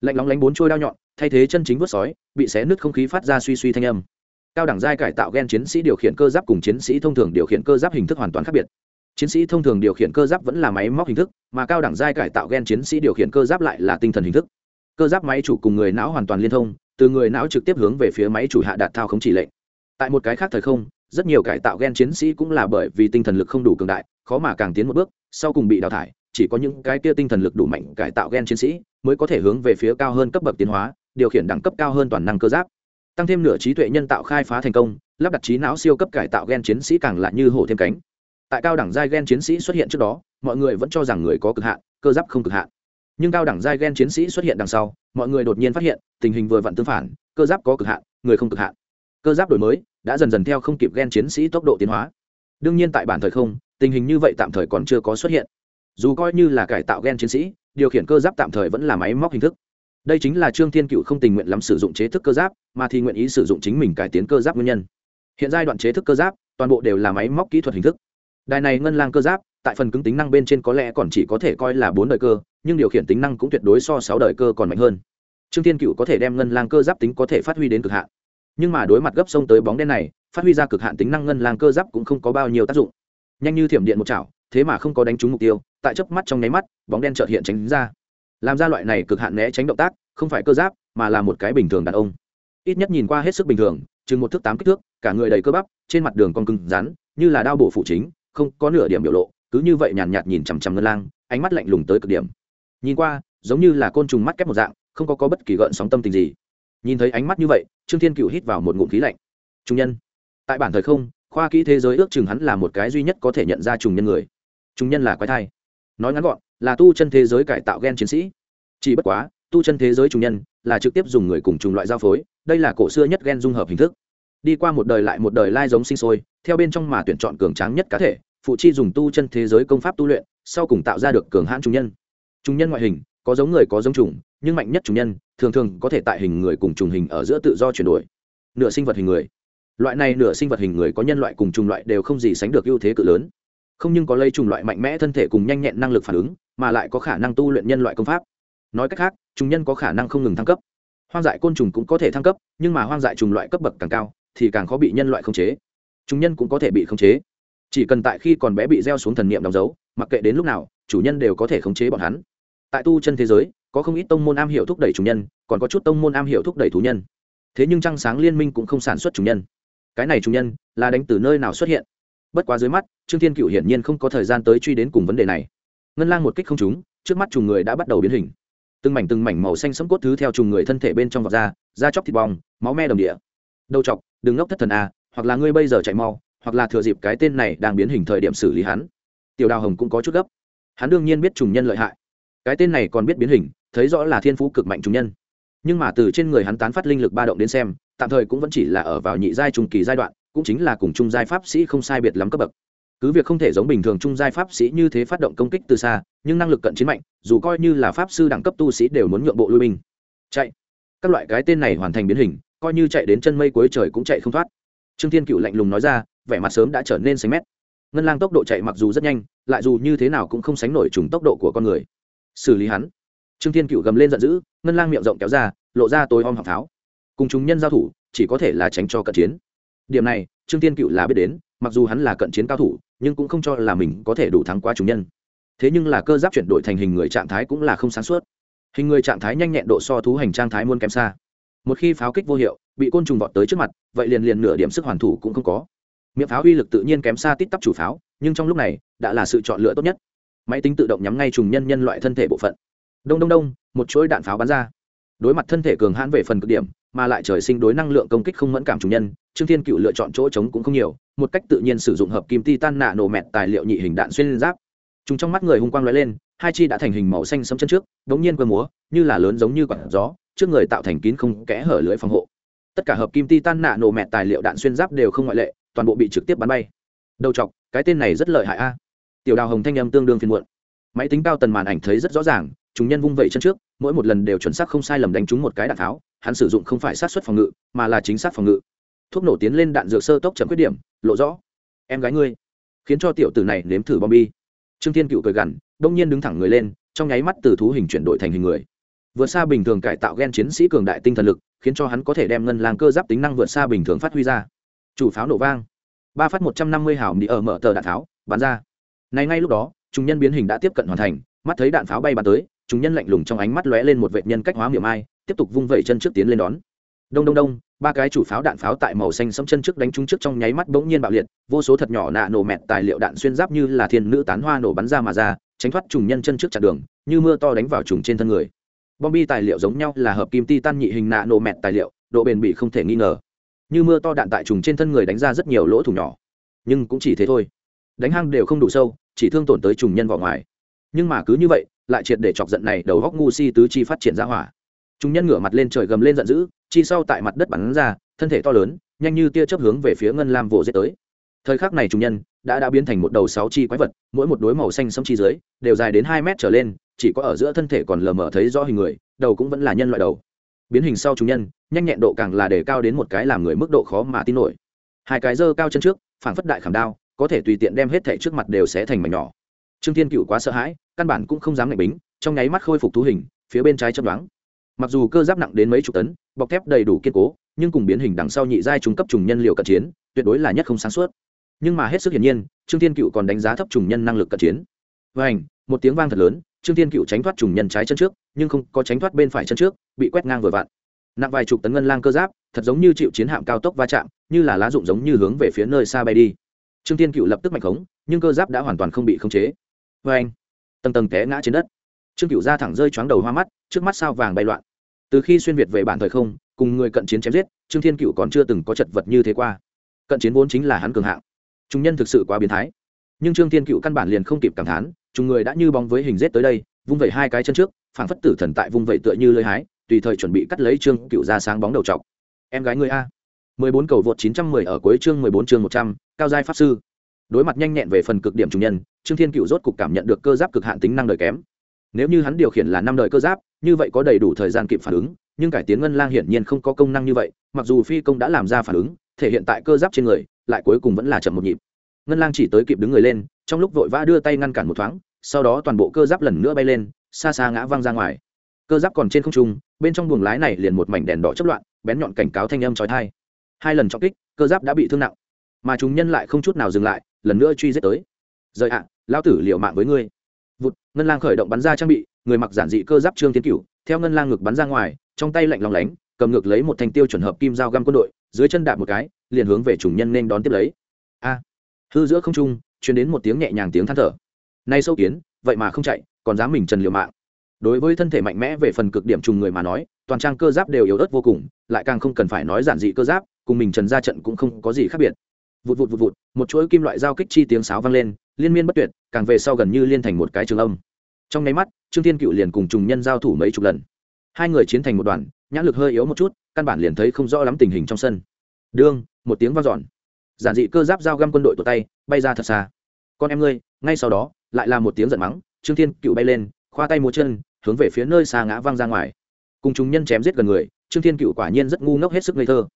Lạnh lóng lánh bốn trôi đao nhọn, thay thế chân chính vớt sói, bị xé nứt không khí phát ra suy suy thanh âm. Cao đẳng giai cải tạo g e n chiến sĩ điều khiển cơ giáp cùng chiến sĩ thông thường điều khiển cơ giáp hình thức hoàn toàn khác biệt chiến sĩ thông thường điều khiển cơ giáp vẫn là máy móc hình thức, mà cao đẳng giai cải tạo g e n chiến sĩ điều khiển cơ giáp lại là tinh thần hình thức. Cơ giáp máy chủ cùng người não hoàn toàn liên thông, từ người não trực tiếp hướng về phía máy chủ hạ đạt thao không chỉ lệnh. Tại một cái khác thời không, rất nhiều cải tạo g e n chiến sĩ cũng là bởi vì tinh thần lực không đủ cường đại, khó mà càng tiến một bước, sau cùng bị đào thải, chỉ có những cái kia tinh thần lực đủ mạnh cải tạo g e n chiến sĩ mới có thể hướng về phía cao hơn cấp bậc tiến hóa, điều khiển đẳng cấp cao hơn toàn năng cơ giáp. Tăng thêm nửa trí tuệ nhân tạo khai phá thành công, lắp đặt trí não siêu cấp cải tạo gen chiến sĩ càng lại như hổ thêm cánh tại cao đẳng giai gen chiến sĩ xuất hiện trước đó, mọi người vẫn cho rằng người có cực hạn, cơ giáp không cực hạn. Nhưng cao đẳng giai gen chiến sĩ xuất hiện đằng sau, mọi người đột nhiên phát hiện, tình hình vừa vặn tương phản, cơ giáp có cực hạn, người không cực hạn. Cơ giáp đổi mới, đã dần dần theo không kịp gen chiến sĩ tốc độ tiến hóa. Đương nhiên tại bản thời không, tình hình như vậy tạm thời còn chưa có xuất hiện. Dù coi như là cải tạo gen chiến sĩ, điều khiển cơ giáp tạm thời vẫn là máy móc hình thức. Đây chính là trương thiên cựu không tình nguyện lắm sử dụng chế thức cơ giáp, mà thì nguyện ý sử dụng chính mình cải tiến cơ giáp nguyên nhân. Hiện giai đoạn chế thức cơ giáp, toàn bộ đều là máy móc kỹ thuật hình thức đài này ngân lang cơ giáp, tại phần cứng tính năng bên trên có lẽ còn chỉ có thể coi là bốn đời cơ, nhưng điều khiển tính năng cũng tuyệt đối so sáu đời cơ còn mạnh hơn. Trương thiên cựu có thể đem ngân lang cơ giáp tính có thể phát huy đến cực hạn. Nhưng mà đối mặt gấp sông tới bóng đen này, phát huy ra cực hạn tính năng ngân lang cơ giáp cũng không có bao nhiêu tác dụng. Nhanh như thiểm điện một chảo, thế mà không có đánh trúng mục tiêu, tại chớp mắt trong nháy mắt, bóng đen trợt hiện tránh ra. Làm ra loại này cực hạn né tránh động tác, không phải cơ giáp, mà là một cái bình thường đàn ông. Ít nhất nhìn qua hết sức bình thường, chừng một thước tám kích thước, cả người đầy cơ bắp, trên mặt đường con cứng rắn, như là đao bổ phụ chính không có nửa điểm biểu lộ cứ như vậy nhàn nhạt, nhìn chằm chằm ngân lang ánh mắt lạnh lùng tới cực điểm. Nhìn qua giống như là côn trùng mắt kép một dạng không có, có bất kỳ gợn sóng tâm tình gì. Nhìn thấy ánh mắt như vậy trương thiên cựu hít vào một ngụm khí lạnh. Trung nhân tại bản thời không khoa kỹ thế giới ước chừng hắn là một cái duy nhất có thể nhận ra trùng nhân người. Trùng nhân là quái thai. Nói ngắn gọn là tu chân thế giới cải tạo gen chiến sĩ. Chỉ bất quá tu chân thế giới trùng nhân là trực tiếp dùng người cùng trùng loại giao phối đây là cổ xưa nhất gen dung hợp hình thức. Đi qua một đời lại một đời lai giống sinh sôi theo bên trong mà tuyển chọn cường tráng nhất cá thể phụ chi dùng tu chân thế giới công pháp tu luyện, sau cùng tạo ra được cường hãn trùng nhân. Trùng nhân ngoại hình, có giống người, có giống trùng nhưng mạnh nhất trùng nhân, thường thường có thể tại hình người cùng trùng hình ở giữa tự do chuyển đổi. Nửa sinh vật hình người. Loại này nửa sinh vật hình người có nhân loại cùng trùng loại đều không gì sánh được ưu thế cự lớn. Không nhưng có lây trùng loại mạnh mẽ thân thể cùng nhanh nhẹn năng lực phản ứng, mà lại có khả năng tu luyện nhân loại công pháp. Nói cách khác trùng nhân có khả năng không ngừng thăng cấp. Hoang dại côn trùng cũng có thể thăng cấp, nhưng mà hoang dại trùng loại cấp bậc càng cao, thì càng khó bị nhân loại khống chế. Trùng nhân cũng có thể bị khống chế chỉ cần tại khi còn bé bị gieo xuống thần niệm đóng dấu mặc kệ đến lúc nào chủ nhân đều có thể khống chế bọn hắn. Tại tu chân thế giới có không ít tông môn am hiểu thúc đẩy chủ nhân còn có chút tông môn am hiểu thúc đẩy thú nhân. Thế nhưng trăng sáng liên minh cũng không sản xuất chủ nhân. Cái này chủ nhân là đánh từ nơi nào xuất hiện? Bất quá dưới mắt trương thiên cựu hiển nhiên không có thời gian tới truy đến cùng vấn đề này. Ngân lang một kích không trúng trước mắt trùng người đã bắt đầu biến hình. Từng mảnh từng mảnh màu xanh sẫm cốt thứ theo trùng người thân thể bên trong vọt da, da chóc thịt bong máu me đồng địa. Đầu chọc đừng ngốc thất thần a hoặc là ngươi bây giờ chạy mau hoặc là thừa dịp cái tên này đang biến hình thời điểm xử lý hắn. Tiểu đào hồng cũng có chút gấp. Hắn đương nhiên biết trùng nhân lợi hại. Cái tên này còn biết biến hình, thấy rõ là thiên phú cực mạnh trùng nhân. Nhưng mà từ trên người hắn tán phát linh lực ba động đến xem, tạm thời cũng vẫn chỉ là ở vào nhị giai trung kỳ giai đoạn, cũng chính là cùng trung giai pháp sĩ không sai biệt lắm cấp bậc. Cứ việc không thể giống bình thường trung giai pháp sĩ như thế phát động công kích từ xa, nhưng năng lực cận chiến mạnh, dù coi như là pháp sư đẳng cấp tu sĩ đều muốn nhượng bộ lui binh. Chạy. Các loại cái tên này hoàn thành biến hình, coi như chạy đến chân mây cuối trời cũng chạy không thoát. Trương thiên cựu lạnh lùng nói ra vẻ mặt sớm đã trở nên xanh mét. Ngân lang tốc độ chạy mặc dù rất nhanh, lại dù như thế nào cũng không sánh nổi trùng tốc độ của con người. Xử lý hắn. Trương thiên cựu gầm lên giận dữ, ngân lang miệng rộng kéo ra, lộ ra tối om học tháo. Cùng chúng nhân giao thủ, chỉ có thể là tránh cho cận chiến. Điểm này, trương thiên cựu là biết đến, mặc dù hắn là cận chiến cao thủ, nhưng cũng không cho là mình có thể đủ thắng qua chúng nhân. Thế nhưng là cơ giáp chuyển đổi thành hình người trạng thái cũng là không sáng suốt. Hình người trạng thái nhanh nhẹn độ so thú hành trang thái muôn kém xa. Một khi pháo kích vô hiệu, bị côn trùng vọt tới trước mặt, vậy liền liền nửa điểm sức hoàn thủ cũng không có miệng pháo uy lực tự nhiên kém xa tít tắp chủ pháo, nhưng trong lúc này, đã là sự chọn lựa tốt nhất. Máy tính tự động nhắm ngay trùng nhân nhân loại thân thể bộ phận. Đông đông đông, một chuỗi đạn pháo bắn ra. Đối mặt thân thể cường hãn về phần cực điểm, mà lại trời sinh đối năng lượng công kích không mẫn cảm trùng nhân, trương thiên cựu lựa chọn chỗ trống cũng không nhiều, một cách tự nhiên sử dụng hợp kim titan nạ nổ mẹt tài liệu nhị hình đạn xuyên lên giáp. Chúng trong mắt người hung quang lóe lên, hai chi đã thành hình màu xanh sấm chân trước, đống nhiên quơ múa, như là lớn giống như quả gió, trước người tạo thành kín không kẽ hở lưới phòng hộ. Tất cả hợp kim titan nạ nổ mẹt tài liệu đạn xuyên giáp đều không ngoại lệ toàn bộ bị trực tiếp bắn bay. Đầu chọc, cái tên này rất lợi hại a. Tiểu đào hồng thanh âm tương đương phiên muộn. Máy tính cao tần màn ảnh thấy rất rõ ràng, chúng nhân vung vẩy chân trước, mỗi một lần đều chuẩn xác không sai lầm đánh trúng một cái đạn tháo, hắn sử dụng không phải sát xuất phòng ngự, mà là chính xác phòng ngự. Thuốc nổ tiến lên đạn dược sơ tốc chậm khuyết điểm, lộ rõ. Em gái ngươi, khiến cho tiểu tử này nếm thử bom bi. Trương thiên cựu cười gằn đông nhiên đứng thẳng người lên, trong nháy mắt từ thú hình chuyển đổi thành hình người. Vượt xa bình thường cải tạo gen chiến sĩ cường đại tinh thần lực, khiến cho hắn có thể đem ngân lang cơ giáp tính năng vượt xa bình thường phát huy ra chủ pháo nổ vang. Ba phát một trăm năm mươi hào đi ở mở tờ đạn tháo bắn ra. Này ngay lúc đó, chúng nhân biến hình đã tiếp cận hoàn thành, mắt thấy đạn pháo bay bắn tới, chúng nhân lạnh lùng trong ánh mắt lóe lên một vệ nhân cách hóa miệng ai, tiếp tục vung vẩy chân trước tiến lên đón. Đông đông đông, ba cái chủ pháo đạn pháo tại màu xanh sẫm chân trước đánh trúng trước trong nháy mắt bỗng nhiên bạo liệt, vô số thật nhỏ nạ nổ mẹt tài liệu đạn xuyên giáp như là thiên nữ tán hoa nổ bắn ra mà ra, tránh thoát trùng nhân chân trước chặn đường, như mưa to đánh vào trùng trên thân người. Bom bi tài liệu giống nhau là hợp kim titan nhị hình nạ nổ mẹt tài liệu, độ bền bỉ không thể nghi ngờ như mưa to đạn tại trùng trên thân người đánh ra rất nhiều lỗ thủng nhỏ. Nhưng cũng chỉ thế thôi. Đánh hang đều không đủ sâu, chỉ thương tổn tới trùng nhân vào ngoài. Nhưng mà cứ như vậy, lại triệt để chọc giận này đầu góc ngu si tứ chi phát triển ra hỏa. Trùng nhân ngửa mặt lên trời gầm lên giận dữ, chi sau tại mặt đất bắn ra, thân thể to lớn, nhanh như tia chớp hướng về phía ngân lam vồ dễ tới. Thời khắc này trùng nhân đã đã biến thành một đầu sáu chi quái vật, mỗi một đối màu xanh sẫm chi dưới, đều dài đến hai mét trở lên, chỉ có ở giữa thân thể còn lờ mờ thấy rõ hình người, đầu cũng vẫn là nhân loại đầu biến hình sau chúng nhân, nhanh nhẹn độ càng là để cao đến một cái làm người mức độ khó mà tin nổi. Hai cái dơ cao chân trước, phảng phất đại khảm đao, có thể tùy tiện đem hết thẻ trước mặt đều sẽ thành mảnh nhỏ. Trương thiên cựu quá sợ hãi, căn bản cũng không dám ngạch bính, trong nháy mắt khôi phục thú hình, phía bên trái chấp đoán mặc dù cơ giáp nặng đến mấy chục tấn, bọc thép đầy đủ kiên cố, nhưng cùng biến hình đằng sau nhị giai trung cấp trùng nhân liệu cận chiến, tuyệt đối là nhất không sáng suốt. Nhưng mà hết sức hiển nhiên, trương thiên cựu còn đánh giá thấp trùng nhân năng lực cận chiến. Và ảnh một tiếng vang thật lớn trương thiên cựu tránh thoát trùng nhân trái chân trước, nhưng không có tránh thoát bên phải chân trước, bị quét ngang vừa vặn. Nặng vài chục tấn ngân lang cơ giáp, thật giống như chịu chiến hạm cao tốc va chạm, như là lá rụng giống như hướng về phía nơi xa bay đi. Trương thiên cựu lập tức mạnh khống, nhưng cơ giáp đã hoàn toàn không bị khống chế. Vê anh, tầng tầng té ngã trên đất. Trương cựu ra thẳng rơi choáng đầu hoa mắt, trước mắt sao vàng bay loạn. Từ khi xuyên việt về bản thời không, cùng người cận chiến chém giết, trương thiên cựu còn chưa từng có chật vật như thế qua. Cận chiến vốn chính là hắn cường hạng. Chúng nhân thực sự quá biến thái. Nhưng trương thiên cựu căn bản liền không kịp cảm thán chúng người đã như bóng với hình rết tới đây vung vẩy hai cái chân trước phảng phất tử thần tại vung vẩy tựa như lơi hái tùy thời chuẩn bị cắt lấy trương cựu ra sáng bóng đầu trọc. Em gái người a. 14 cầu vượt 910 ở cuối chương 14 chương 100, cao giai pháp sư. Đối mặt nhanh nhẹn về phần cực điểm chủ nhân trương thiên cựu rốt cục cảm nhận được cơ giáp cực hạn tính năng đời kém. Nếu như hắn điều khiển là năm đời cơ giáp như vậy có đầy đủ thời gian kịp phản ứng nhưng cải tiến ngân lang hiển nhiên không có công năng như vậy mặc dù phi công đã làm ra phản ứng thể hiện tại cơ giáp trên người lại cuối cùng vẫn là chậm một nhịp. Ngân lang chỉ tới kịp đứng người lên trong lúc vội vã đưa tay ngăn cản một thoáng sau đó toàn bộ cơ giáp lần nữa bay lên xa xa ngã văng ra ngoài. Cơ giáp còn trên không trung bên trong buồng lái này liền một mảnh đèn đỏ chất loạn bén nhọn cảnh cáo thanh âm trói thai hai lần trọng kích cơ giáp đã bị thương nặng. Mà chúng nhân lại không chút nào dừng lại lần nữa truy giết tới. Rời ạ à, lao tử liệu mạng với ngươi. Vụt ngân lang khởi động bắn ra trang bị người mặc giản dị cơ giáp trương tiến cửu theo ngân lang ngực bắn ra ngoài trong tay lạnh lòng lánh cầm ngược lấy một thanh tiêu chuẩn hợp kim dao găm quân đội dưới chân đạp một cái liền hướng về chủ nhân nên đón tiếp lấy. A hư giữa không trung chuyển đến một tiếng nhẹ nhàng tiếng than thở nay sâu kiến, vậy mà không chạy, còn dám mình trần liều mạng. Đối với thân thể mạnh mẽ về phần cực điểm trùng người mà nói, toàn trang cơ giáp đều yếu ớt vô cùng, lại càng không cần phải nói giản dị cơ giáp, cùng mình trần ra trận cũng không có gì khác biệt. Vụt vụt vụt vụt, một chuỗi kim loại giao kích chi tiếng sáo vang lên, liên miên bất tuyệt, càng về sau gần như liên thành một cái trường âm. Trong nháy mắt, trương thiên cựu liền cùng trùng nhân giao thủ mấy chục lần. Hai người chiến thành một đoàn, nhãn lực hơi yếu một chút, căn bản liền thấy không rõ lắm tình hình trong sân. Đương, một tiếng vang dọn. Giản dị cơ giáp giao găm quân đội tụt tay, bay ra thật xa. Con em ngươi, ngay sau đó lại là một tiếng giận mắng, trương thiên cựu bay lên, khoa tay múa chân, hướng về phía nơi xa ngã văng ra ngoài. Cùng chúng nhân chém giết gần người, trương thiên cựu quả nhiên rất ngu ngốc hết sức ngây thơ.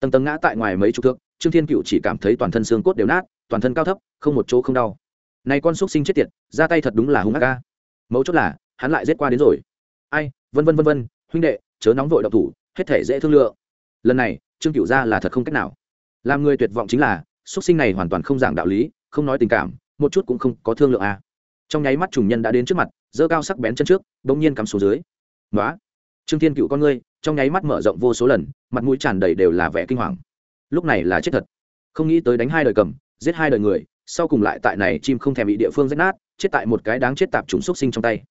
Tầng tầng ngã tại ngoài mấy chục thước, trương thiên cựu chỉ cảm thấy toàn thân xương cốt đều nát, toàn thân cao thấp, không một chỗ không đau. Này con xúc sinh chết tiệt, ra tay thật đúng là hung ác ca mấu chốt là, hắn lại giết qua đến rồi. Ai, vân vân vân vân, huynh đệ, chớ nóng vội độc thủ, hết thể dễ thương lượng. Lần này, trương cựu ra là thật không cách nào. Làm người tuyệt vọng chính là, xúc sinh này hoàn toàn không giảng đạo lý, không nói tình cảm một chút cũng không có thương lượng à. trong nháy mắt trùng nhân đã đến trước mặt dơ cao sắc bén chân trước, bỗng nhiên cắm xuống dưới. Nói trương thiên cựu con ngươi, trong nháy mắt mở rộng vô số lần, mặt mũi tràn đầy đều là vẻ kinh hoàng. Lúc này là chết thật. Không nghĩ tới đánh hai đời cầm, giết hai đời người, sau cùng lại tại này chim không thèm bị địa phương rách nát, chết tại một cái đáng chết tạp trùng xúc sinh trong tay.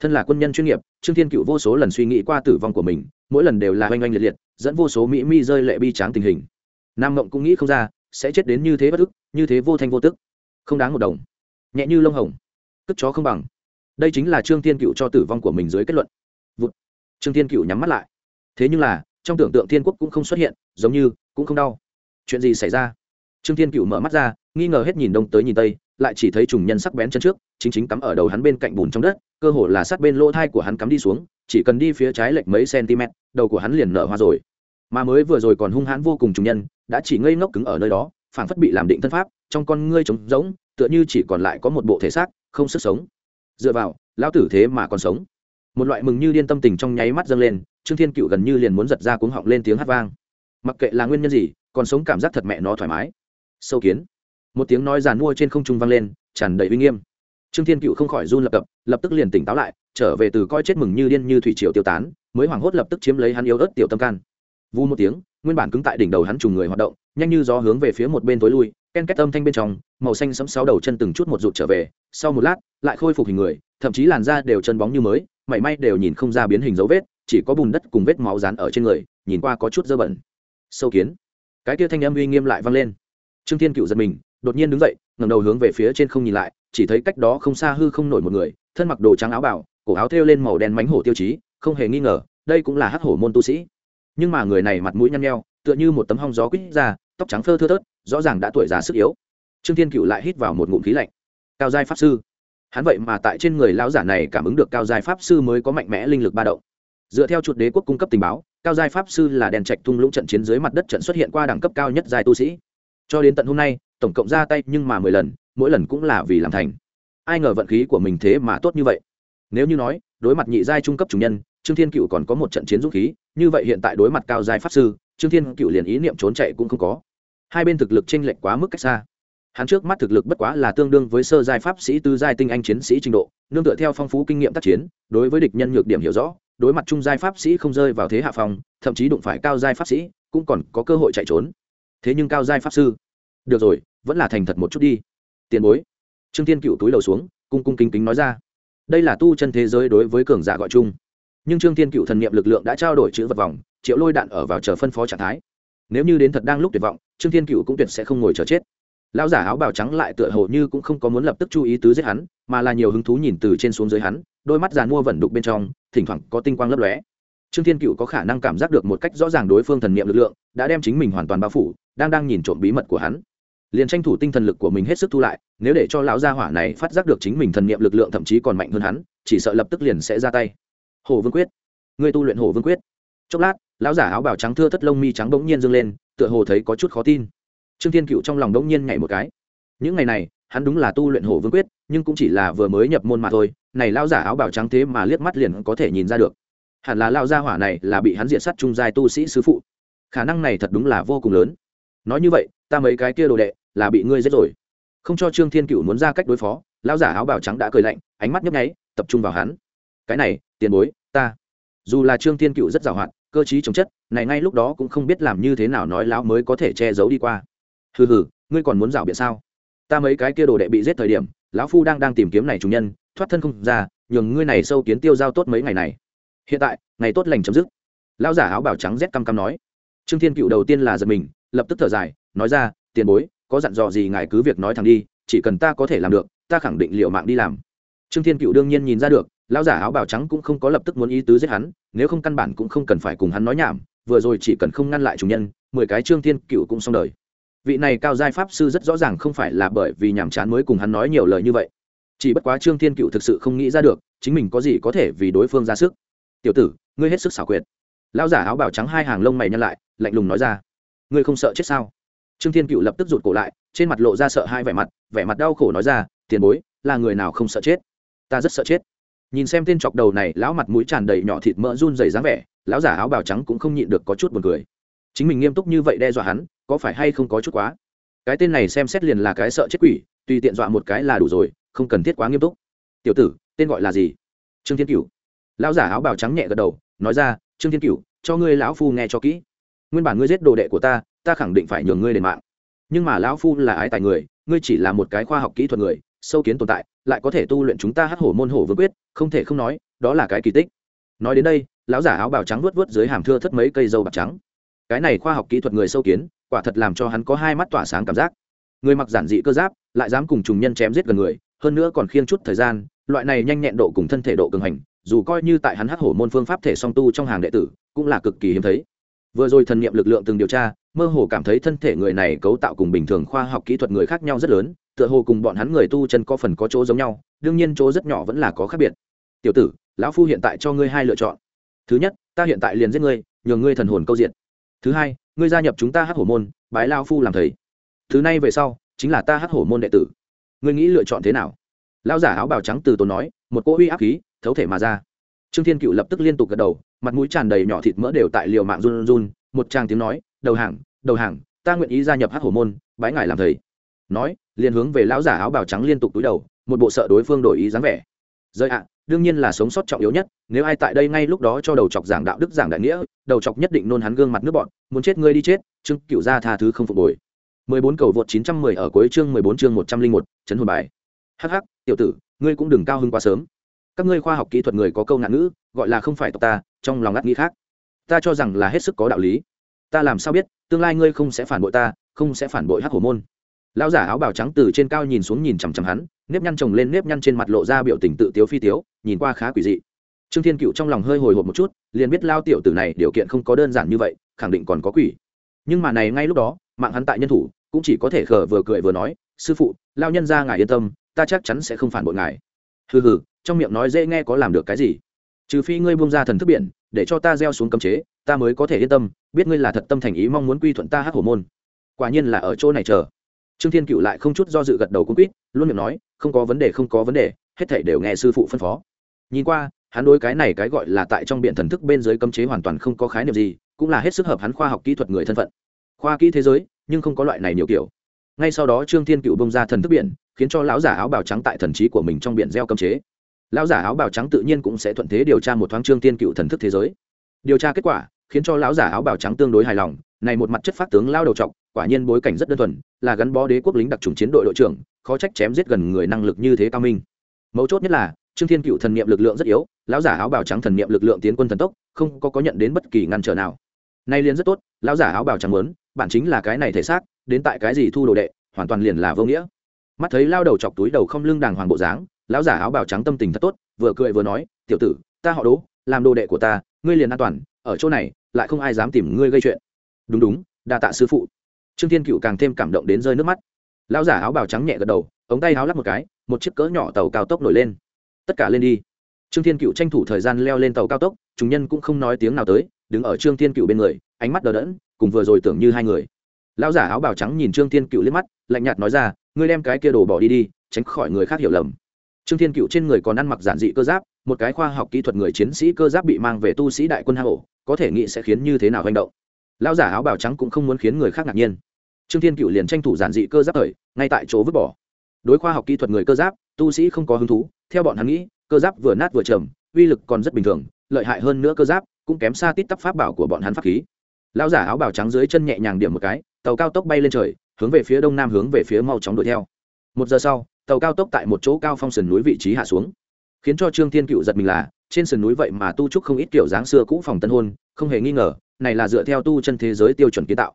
Thân là quân nhân chuyên nghiệp, trương thiên cựu vô số lần suy nghĩ qua tử vong của mình, mỗi lần đều là oanh oanh liệt liệt, dẫn vô số mỹ mi rơi lệ bi tráng tình hình. Nam mộng cũng nghĩ không ra, sẽ chết đến như thế bất ức, như thế vô thanh vô tức không đáng một đồng. Nhẹ như lông hồng. Cất chó không bằng. Đây chính là trương thiên cựu cho tử vong của mình dưới kết luận. Vụt. trương thiên cựu nhắm mắt lại. Thế nhưng là, trong tưởng tượng thiên quốc cũng không xuất hiện, giống như, cũng không đau. Chuyện gì xảy ra? Trương thiên cựu mở mắt ra, nghi ngờ hết nhìn đông tới nhìn tây, lại chỉ thấy trùng nhân sắc bén chân trước, chính chính cắm ở đầu hắn bên cạnh bùn trong đất, cơ hồ là sát bên lỗ thai của hắn cắm đi xuống, chỉ cần đi phía trái lệch mấy cm, đầu của hắn liền nở hoa rồi. Mà mới vừa rồi còn hung hãn vô cùng trùng nhân, đã chỉ ngây ngốc cứng ở nơi đó, phảng phất bị làm định thân pháp trong con ngươi trống rỗng, tựa như chỉ còn lại có một bộ thể xác, không sức sống. Dựa vào, lão tử thế mà còn sống. Một loại mừng như điên tâm tình trong nháy mắt dâng lên, trương thiên cựu gần như liền muốn giật ra cuống họng lên tiếng hát vang. Mặc kệ là nguyên nhân gì, còn sống cảm giác thật mẹ nó thoải mái. Sâu kiến. Một tiếng nói giàn mua trên không trung vang lên, tràn đầy uy nghiêm. Trương thiên cựu không khỏi run lập cập lập tức liền tỉnh táo lại, trở về từ coi chết mừng như điên như thủy triều tiêu tán, mới hoảng hốt lập tức chiếm lấy hắn yếu ớt tiểu tâm can. Vu một tiếng, nguyên bản cứng tại đỉnh đầu hắn trùng người hoạt động, nhanh như gió hướng về phía một bên tối lui ken két âm thanh bên trong, màu xanh sẫm sáu đầu chân từng chút một rụt trở về, sau một lát, lại khôi phục hình người, thậm chí làn da đều chân bóng như mới, mảy may đều nhìn không ra biến hình dấu vết, chỉ có bùn đất cùng vết máu dán ở trên người, nhìn qua có chút dơ bẩn. Sâu kiến. Cái kia thanh âm uy nghiêm lại vang lên. Trương thiên cựu giật mình, đột nhiên đứng dậy, ngẩng đầu hướng về phía trên không nhìn lại, chỉ thấy cách đó không xa hư không nổi một người, thân mặc đồ trắng áo bảo cổ áo thêu lên màu đen mánh hổ tiêu chí, không hề nghi ngờ, đây cũng là hắc hổ môn tu sĩ. Nhưng mà người này mặt mũi nhăn nheo, tựa như một tấm hong gió quýt ra, tóc trắng phơ thưa thớt rõ ràng đã tuổi già sức yếu. Trương thiên cựu lại hít vào một ngụm khí lạnh. Cao giai pháp sư. Hắn vậy mà tại trên người lão giả này cảm ứng được cao giai pháp sư mới có mạnh mẽ linh lực ba động. Dựa theo chuột đế quốc cung cấp tình báo, cao giai pháp sư là đèn trạch tung lũng trận chiến dưới mặt đất trận xuất hiện qua đẳng cấp cao nhất giai tu sĩ. Cho đến tận hôm nay, tổng cộng ra tay nhưng mà mười lần, mỗi lần cũng là vì làm thành. Ai ngờ vận khí của mình thế mà tốt như vậy. Nếu như nói, đối mặt nhị giai trung cấp chủ nhân, trương thiên cựu còn có một trận chiến dũng khí, như vậy hiện tại đối mặt cao giai pháp sư, trương thiên cựu liền ý niệm trốn chạy cũng không có hai bên thực lực chênh lệch quá mức cách xa. Hắn trước mắt thực lực bất quá là tương đương với sơ giai pháp sĩ tư giai tinh anh chiến sĩ trình độ nương tựa theo phong phú kinh nghiệm tác chiến đối với địch nhân nhược điểm hiểu rõ đối mặt trung giai pháp sĩ không rơi vào thế hạ phòng, thậm chí đụng phải cao giai pháp sĩ cũng còn có cơ hội chạy trốn. Thế nhưng cao giai pháp sư được rồi vẫn là thành thật một chút đi. Tiền bối. Trương thiên cựu túi đầu xuống cung cung kính kính nói ra. Đây là tu chân thế giới đối với cường giả gọi chung. Nhưng trương thiên cựu thần niệm lực lượng đã trao đổi chữ vật vòng triệu lôi đạn ở vào chờ phân phó trạng thái nếu như đến thật đang lúc tuyệt vọng, trương thiên cựu cũng tuyệt sẽ không ngồi chờ chết. Lão giả áo bào trắng lại tựa hồ như cũng không có muốn lập tức chú ý tứ giết hắn, mà là nhiều hứng thú nhìn từ trên xuống dưới hắn, đôi mắt giàn mua vẩn đục bên trong, thỉnh thoảng có tinh quang lấp lóe. Trương thiên cựu có khả năng cảm giác được một cách rõ ràng đối phương thần niệm lực lượng, đã đem chính mình hoàn toàn bao phủ, đang đang nhìn trộm bí mật của hắn. Liền tranh thủ tinh thần lực của mình hết sức thu lại, nếu để cho lão gia hỏa này phát giác được chính mình thần niệm lực lượng thậm chí còn mạnh hơn hắn, chỉ sợ lập tức liền sẽ ra tay. Hồ vương quyết. Người tu luyện hồ vương quyết. Chốc lát lão giả áo bào trắng thưa thất lông mi trắng bỗng nhiên dâng lên, tựa hồ thấy có chút khó tin. Trương thiên cựu trong lòng bỗng nhiên nhảy một cái. Những ngày này, hắn đúng là tu luyện hồ vương quyết, nhưng cũng chỉ là vừa mới nhập môn mà thôi, này lão giả áo bào trắng thế mà liếc mắt liền có thể nhìn ra được. Hẳn là lão gia hỏa này là bị hắn diện sát trung giai tu sĩ sư phụ. Khả năng này thật đúng là vô cùng lớn. Nói như vậy, ta mấy cái kia đồ đệ là bị ngươi giết rồi. Không cho trương thiên cựu muốn ra cách đối phó, lão giả áo bào trắng đã cười lạnh, ánh mắt nhấp nháy, tập trung vào hắn. Cái này, tiền bối, ta. Dù là trương thiên cựu rất giàu hạn cơ t chống chất, này ngay lúc đó cũng không biết làm như thế nào nói lão mới có thể che giấu đi qua. Hừ hừ, ngươi còn muốn rảo biện sao? Ta mấy cái kia đồ đệ bị giết thời điểm, lão phu đang đang tìm kiếm này chủ nhân, thoát thân không ra, nhường ngươi này sâu kiến tiêu giao tốt mấy ngày này. Hiện tại, ngày tốt lành chấm dứt. Lão giả áo bảo trắng rét căm căm nói. Trương thiên cựu đầu tiên là giật mình, lập tức thở dài, nói ra, tiền bối, có dặn dò gì ngài cứ việc nói thẳng đi, chỉ cần ta có thể làm được, ta khẳng định liệu mạng đi làm. Trương thiên cựu đương nhiên nhìn ra được, lão giả áo bảo trắng cũng không có lập tức muốn ý tứ giết hắn nếu không căn bản cũng không cần phải cùng hắn nói nhảm, vừa rồi chỉ cần không ngăn lại chủ nhân, mười cái trương thiên cựu cũng xong đời. Vị này cao giai pháp sư rất rõ ràng không phải là bởi vì nhàm chán mới cùng hắn nói nhiều lời như vậy. Chỉ bất quá trương thiên cựu thực sự không nghĩ ra được, chính mình có gì có thể vì đối phương ra sức. Tiểu tử, ngươi hết sức xảo quyệt. Lão giả áo bào trắng hai hàng lông mày nhăn lại, lạnh lùng nói ra. Ngươi không sợ chết sao? Trương thiên cựu lập tức rụt cổ lại, trên mặt lộ ra sợ hai vẻ mặt vẻ mặt đau khổ nói ra, tiền bối, là người nào không sợ chết? Ta rất sợ chết nhìn xem tên chọc đầu này, lão mặt mũi tràn đầy nhỏ thịt mỡ run dày dáng vẻ, lão giả áo bào trắng cũng không nhịn được có chút buồn cười. Chính mình nghiêm túc như vậy đe dọa hắn, có phải hay không có chút quá? Cái tên này xem xét liền là cái sợ chết quỷ, tùy tiện dọa một cái là đủ rồi, không cần thiết quá nghiêm túc. Tiểu tử, tên gọi là gì? Trương thiên cửu. Lão giả áo bào trắng nhẹ gật đầu, nói ra, trương thiên cửu, cho ngươi lão phu nghe cho kỹ. Nguyên bản ngươi giết đồ đệ của ta ta khẳng định phải nhường ngươi đền mạng. Nhưng mà lão phu là ái tài người ngươi chỉ là một cái khoa học kỹ thuật người, sâu kiến tồn tại, lại có thể tu luyện chúng ta hắc hổ môn hổ vương quyết, không thể không nói, đó là cái kỳ tích. Nói đến đây, lão giả áo bào trắng vuốt vuốt dưới hàm thưa thất mấy cây dâu bạc trắng. Cái này khoa học kỹ thuật người sâu kiến, quả thật làm cho hắn có hai mắt tỏa sáng cảm giác. Người mặc giản dị cơ giáp, lại dám cùng trùng nhân chém giết gần người, hơn nữa còn khiêng chút thời gian, loại này nhanh nhẹn độ cùng thân thể độ cường hành, dù coi như tại hắn hắc hổ môn phương pháp thể song tu trong hàng đệ tử, cũng là cực kỳ hiếm thấy. Vừa rồi thần nghiệm lực lượng từng điều tra mơ hồ cảm thấy thân thể người này cấu tạo cùng bình thường khoa học kỹ thuật người khác nhau rất lớn, tựa hồ cùng bọn hắn người tu chân có phần có chỗ giống nhau, đương nhiên chỗ rất nhỏ vẫn là có khác biệt. Tiểu tử, lão phu hiện tại cho ngươi hai lựa chọn. Thứ nhất, ta hiện tại liền giết ngươi, nhường ngươi thần hồn câu diện thứ hai, ngươi gia nhập chúng ta hát hổ môn, bái lao phu làm thầy. Thứ này về sau, chính là ta hát hổ môn đệ tử. Ngươi nghĩ lựa chọn thế nào? Lao giả áo bào trắng từ tốn nói, một cỗ uy áp khí, thấu thể mà ra. Trương thiên cựu lập tức liên tục gật đầu, mặt mũi tràn đầy nhỏ thịt mỡ đều tại liều mạng run run, một tràng tiếng nói, đầu hàng đầu hàng ta nguyện ý gia nhập hát hổ môn bái ngài làm thầy nói liền hướng về lão giả áo bào trắng liên tục túi đầu một bộ sợ đối phương đổi ý dáng vẻ rơi ạ đương nhiên là sống sót trọng yếu nhất nếu ai tại đây ngay lúc đó cho đầu chọc giảng đạo đức giảng đại nghĩa đầu chọc nhất định nôn hắn gương mặt nước bọn muốn chết ngươi đi chết trương cựu gia tha thứ không phục hồi 14 cầu vượt 910 ở cuối chương 14 chương 101, chấn hồn bài. Hắc hắc, tiểu tử, ngươi cũng đừng cao hứng quá sớm. Các ngươi khoa học kỹ thuật người có câu nạn ngữ, gọi là không phải tộc ta, trong lòng ngắt nghĩ khác. Ta cho rằng là hết sức có đạo lý. Ta làm sao biết, tương lai ngươi không sẽ phản bội ta, không sẽ phản bội Hắc Hổ môn. Lão giả áo bào trắng từ trên cao nhìn xuống nhìn chằm chằm hắn nếp nhăn chồng lên nếp nhăn trên mặt lộ ra biểu tình tự tiếu phi tiếu nhìn qua khá quỷ dị. Trương thiên cựu trong lòng hơi hồi hộp một chút liền biết lao tiểu tử này điều kiện không có đơn giản như vậy khẳng định còn có quỷ. Nhưng mà này ngay lúc đó mạng hắn tại nhân thủ cũng chỉ có thể khờ vừa cười vừa nói sư phụ lao nhân ra ngài yên tâm ta chắc chắn sẽ không phản bội ngài. Hừ hừ trong miệng nói dễ nghe có làm được cái gì? Trừ phi ngươi buông ra thần thức biển để cho ta gieo xuống cấm chế, ta mới có thể yên tâm, biết ngươi là thật tâm thành ý mong muốn quy thuận ta hát hổ môn. Quả nhiên là ở chỗ này chờ. Trương thiên cựu lại không chút do dự gật đầu cung quýt, luôn miệng nói, không có vấn đề, không có vấn đề, hết thảy đều nghe sư phụ phân phó. Nhìn qua, hắn đối cái này cái gọi là tại trong biện thần thức bên dưới cấm chế hoàn toàn không có khái niệm gì, cũng là hết sức hợp hắn khoa học kỹ thuật người thân phận. Khoa kỹ thế giới, nhưng không có loại này nhiều kiểu. Ngay sau đó trương thiên cựu bông ra thần thức biển, khiến cho lão giả áo bào trắng tại thần trí của mình trong biển gieo cấm chế lão giả áo bào trắng tự nhiên cũng sẽ thuận thế điều tra một thoáng trương thiên cựu thần thức thế giới. Điều tra kết quả, khiến cho lão giả áo bào trắng tương đối hài lòng, này một mặt chất phát tướng lao đầu trọc, quả nhiên bối cảnh rất đơn thuần, là gắn bó đế quốc lính đặc trùng chiến đội đội trưởng, khó trách chém giết gần người năng lực như thế cao minh. Mấu chốt nhất là, trương thiên cựu thần niệm lực lượng rất yếu, lão giả áo bào trắng thần niệm lực lượng tiến quân thần tốc, không có có nhận đến bất kỳ ngăn trở nào. Nay liền rất tốt, lão giả áo bào trắng lớn bản chính là cái này thể xác, đến tại cái gì thu đồ đệ, hoàn toàn liền là vô nghĩa. Mắt thấy lao đầu chọc túi đầu không lưng đàng hoàng bộ dáng lão giả áo bào trắng tâm tình thật tốt, vừa cười vừa nói, tiểu tử, ta họ đố làm đồ đệ của ta, ngươi liền an toàn, ở chỗ này, lại không ai dám tìm ngươi gây chuyện. Đúng đúng, đa tạ sư phụ. Trương thiên cựu càng thêm cảm động đến rơi nước mắt. Lão giả áo bào trắng nhẹ gật đầu, ống tay áo lắp một cái, một chiếc cỡ nhỏ tàu cao tốc nổi lên. Tất cả lên đi. Trương thiên cựu tranh thủ thời gian leo lên tàu cao tốc, chúng nhân cũng không nói tiếng nào tới, đứng ở trương thiên cựu bên người, ánh mắt đờ đẫn, cùng vừa rồi tưởng như hai người. Lão giả áo bào trắng nhìn trương thiên cựu liếc mắt, lạnh nhạt nói ra, ngươi đem cái kia đồ bỏ đi đi, tránh khỏi người khác hiểu lầm trương thiên cựu trên người còn ăn mặc giản dị cơ giáp, một cái khoa học kỹ thuật người chiến sĩ cơ giáp bị mang về tu sĩ đại quân Hà hổ, có thể nghĩ sẽ khiến như thế nào hành động. Lão giả áo bào trắng cũng không muốn khiến người khác ngạc nhiên. Trương thiên cựu liền tranh thủ giản dị cơ giáp thời, ngay tại chỗ vứt bỏ. Đối khoa học kỹ thuật người cơ giáp, tu sĩ không có hứng thú, theo bọn hắn nghĩ, cơ giáp vừa nát vừa trầm, uy lực còn rất bình thường, lợi hại hơn nữa cơ giáp, cũng kém xa tít tắp pháp bảo của bọn hắn pháp khí. Lão giả áo bào trắng dưới chân nhẹ nhàng điểm một cái, tàu cao tốc bay lên trời, hướng về phía đông nam hướng về phía mau chóng đuổi theo. Một giờ sau tàu cao tốc tại một chỗ cao phong sườn núi vị trí hạ xuống. Khiến cho trương thiên cựu giật mình là, trên sườn núi vậy mà tu trúc không ít kiểu dáng xưa cũ phòng tân hôn, không hề nghi ngờ, này là dựa theo tu chân thế giới tiêu chuẩn kiến tạo.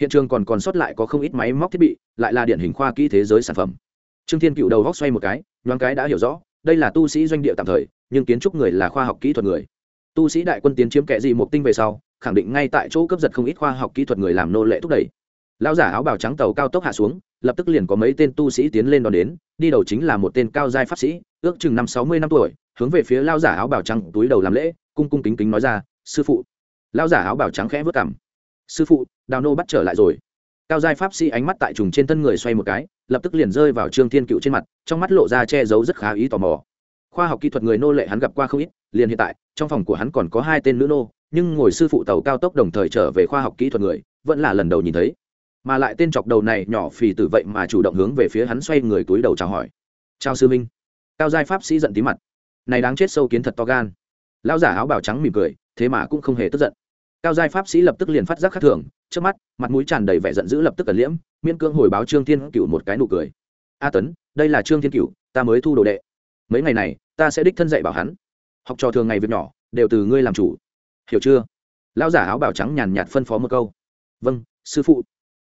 Hiện trường còn còn sót lại có không ít máy móc thiết bị, lại là điển hình khoa kỹ thế giới sản phẩm. Trương thiên cựu đầu góc xoay một cái, nhoáng cái đã hiểu rõ, đây là tu sĩ doanh địa tạm thời, nhưng kiến trúc người là khoa học kỹ thuật người. Tu sĩ đại quân tiến chiếm kẻ gì một tinh về sau, khẳng định ngay tại chỗ cấp giật không ít khoa học kỹ thuật người làm nô lệ thúc đẩy lão giả áo bào trắng tàu cao tốc hạ xuống, lập tức liền có mấy tên tu sĩ tiến lên đón đến, đi đầu chính là một tên cao giai pháp sĩ, ước chừng năm sáu mươi năm tuổi, hướng về phía lão giả áo bào trắng túi đầu làm lễ, cung cung kính kính nói ra, sư phụ. Lão giả áo bào trắng khẽ vớt cảm sư phụ, đào nô bắt trở lại rồi. Cao giai pháp sĩ ánh mắt tại trùng trên thân người xoay một cái, lập tức liền rơi vào trương thiên cựu trên mặt, trong mắt lộ ra che giấu rất khá ý tò mò. Khoa học kỹ thuật người nô lệ hắn gặp qua không ít, liền hiện tại, trong phòng của hắn còn có hai tên nữ nô, nhưng ngồi sư phụ tàu cao tốc đồng thời trở về khoa học kỹ thuật người, vẫn là lần đầu nhìn thấy mà lại tên chọc đầu này nhỏ phì tử vậy mà chủ động hướng về phía hắn xoay người túi đầu chào hỏi. Chào sư minh. Cao giai pháp sĩ giận tí mặt. Này đáng chết sâu kiến thật to gan. Lão giả áo bào trắng mỉm cười, thế mà cũng không hề tức giận. Cao giai pháp sĩ lập tức liền phát giác khác thường trước mắt, mặt mũi tràn đầy vẻ giận dữ lập tức cẩn liễm, miễn cưỡng hồi báo trương thiên cựu một cái nụ cười. A tấn, đây là trương thiên cựu ta mới thu đồ đệ. Mấy ngày này, ta sẽ đích thân dạy bảo hắn. Học trò thường ngày việc nhỏ, đều từ ngươi làm chủ. Hiểu chưa? Lão giả áo bào trắng nhàn nhạt phân phó một câu. Vâng sư phụ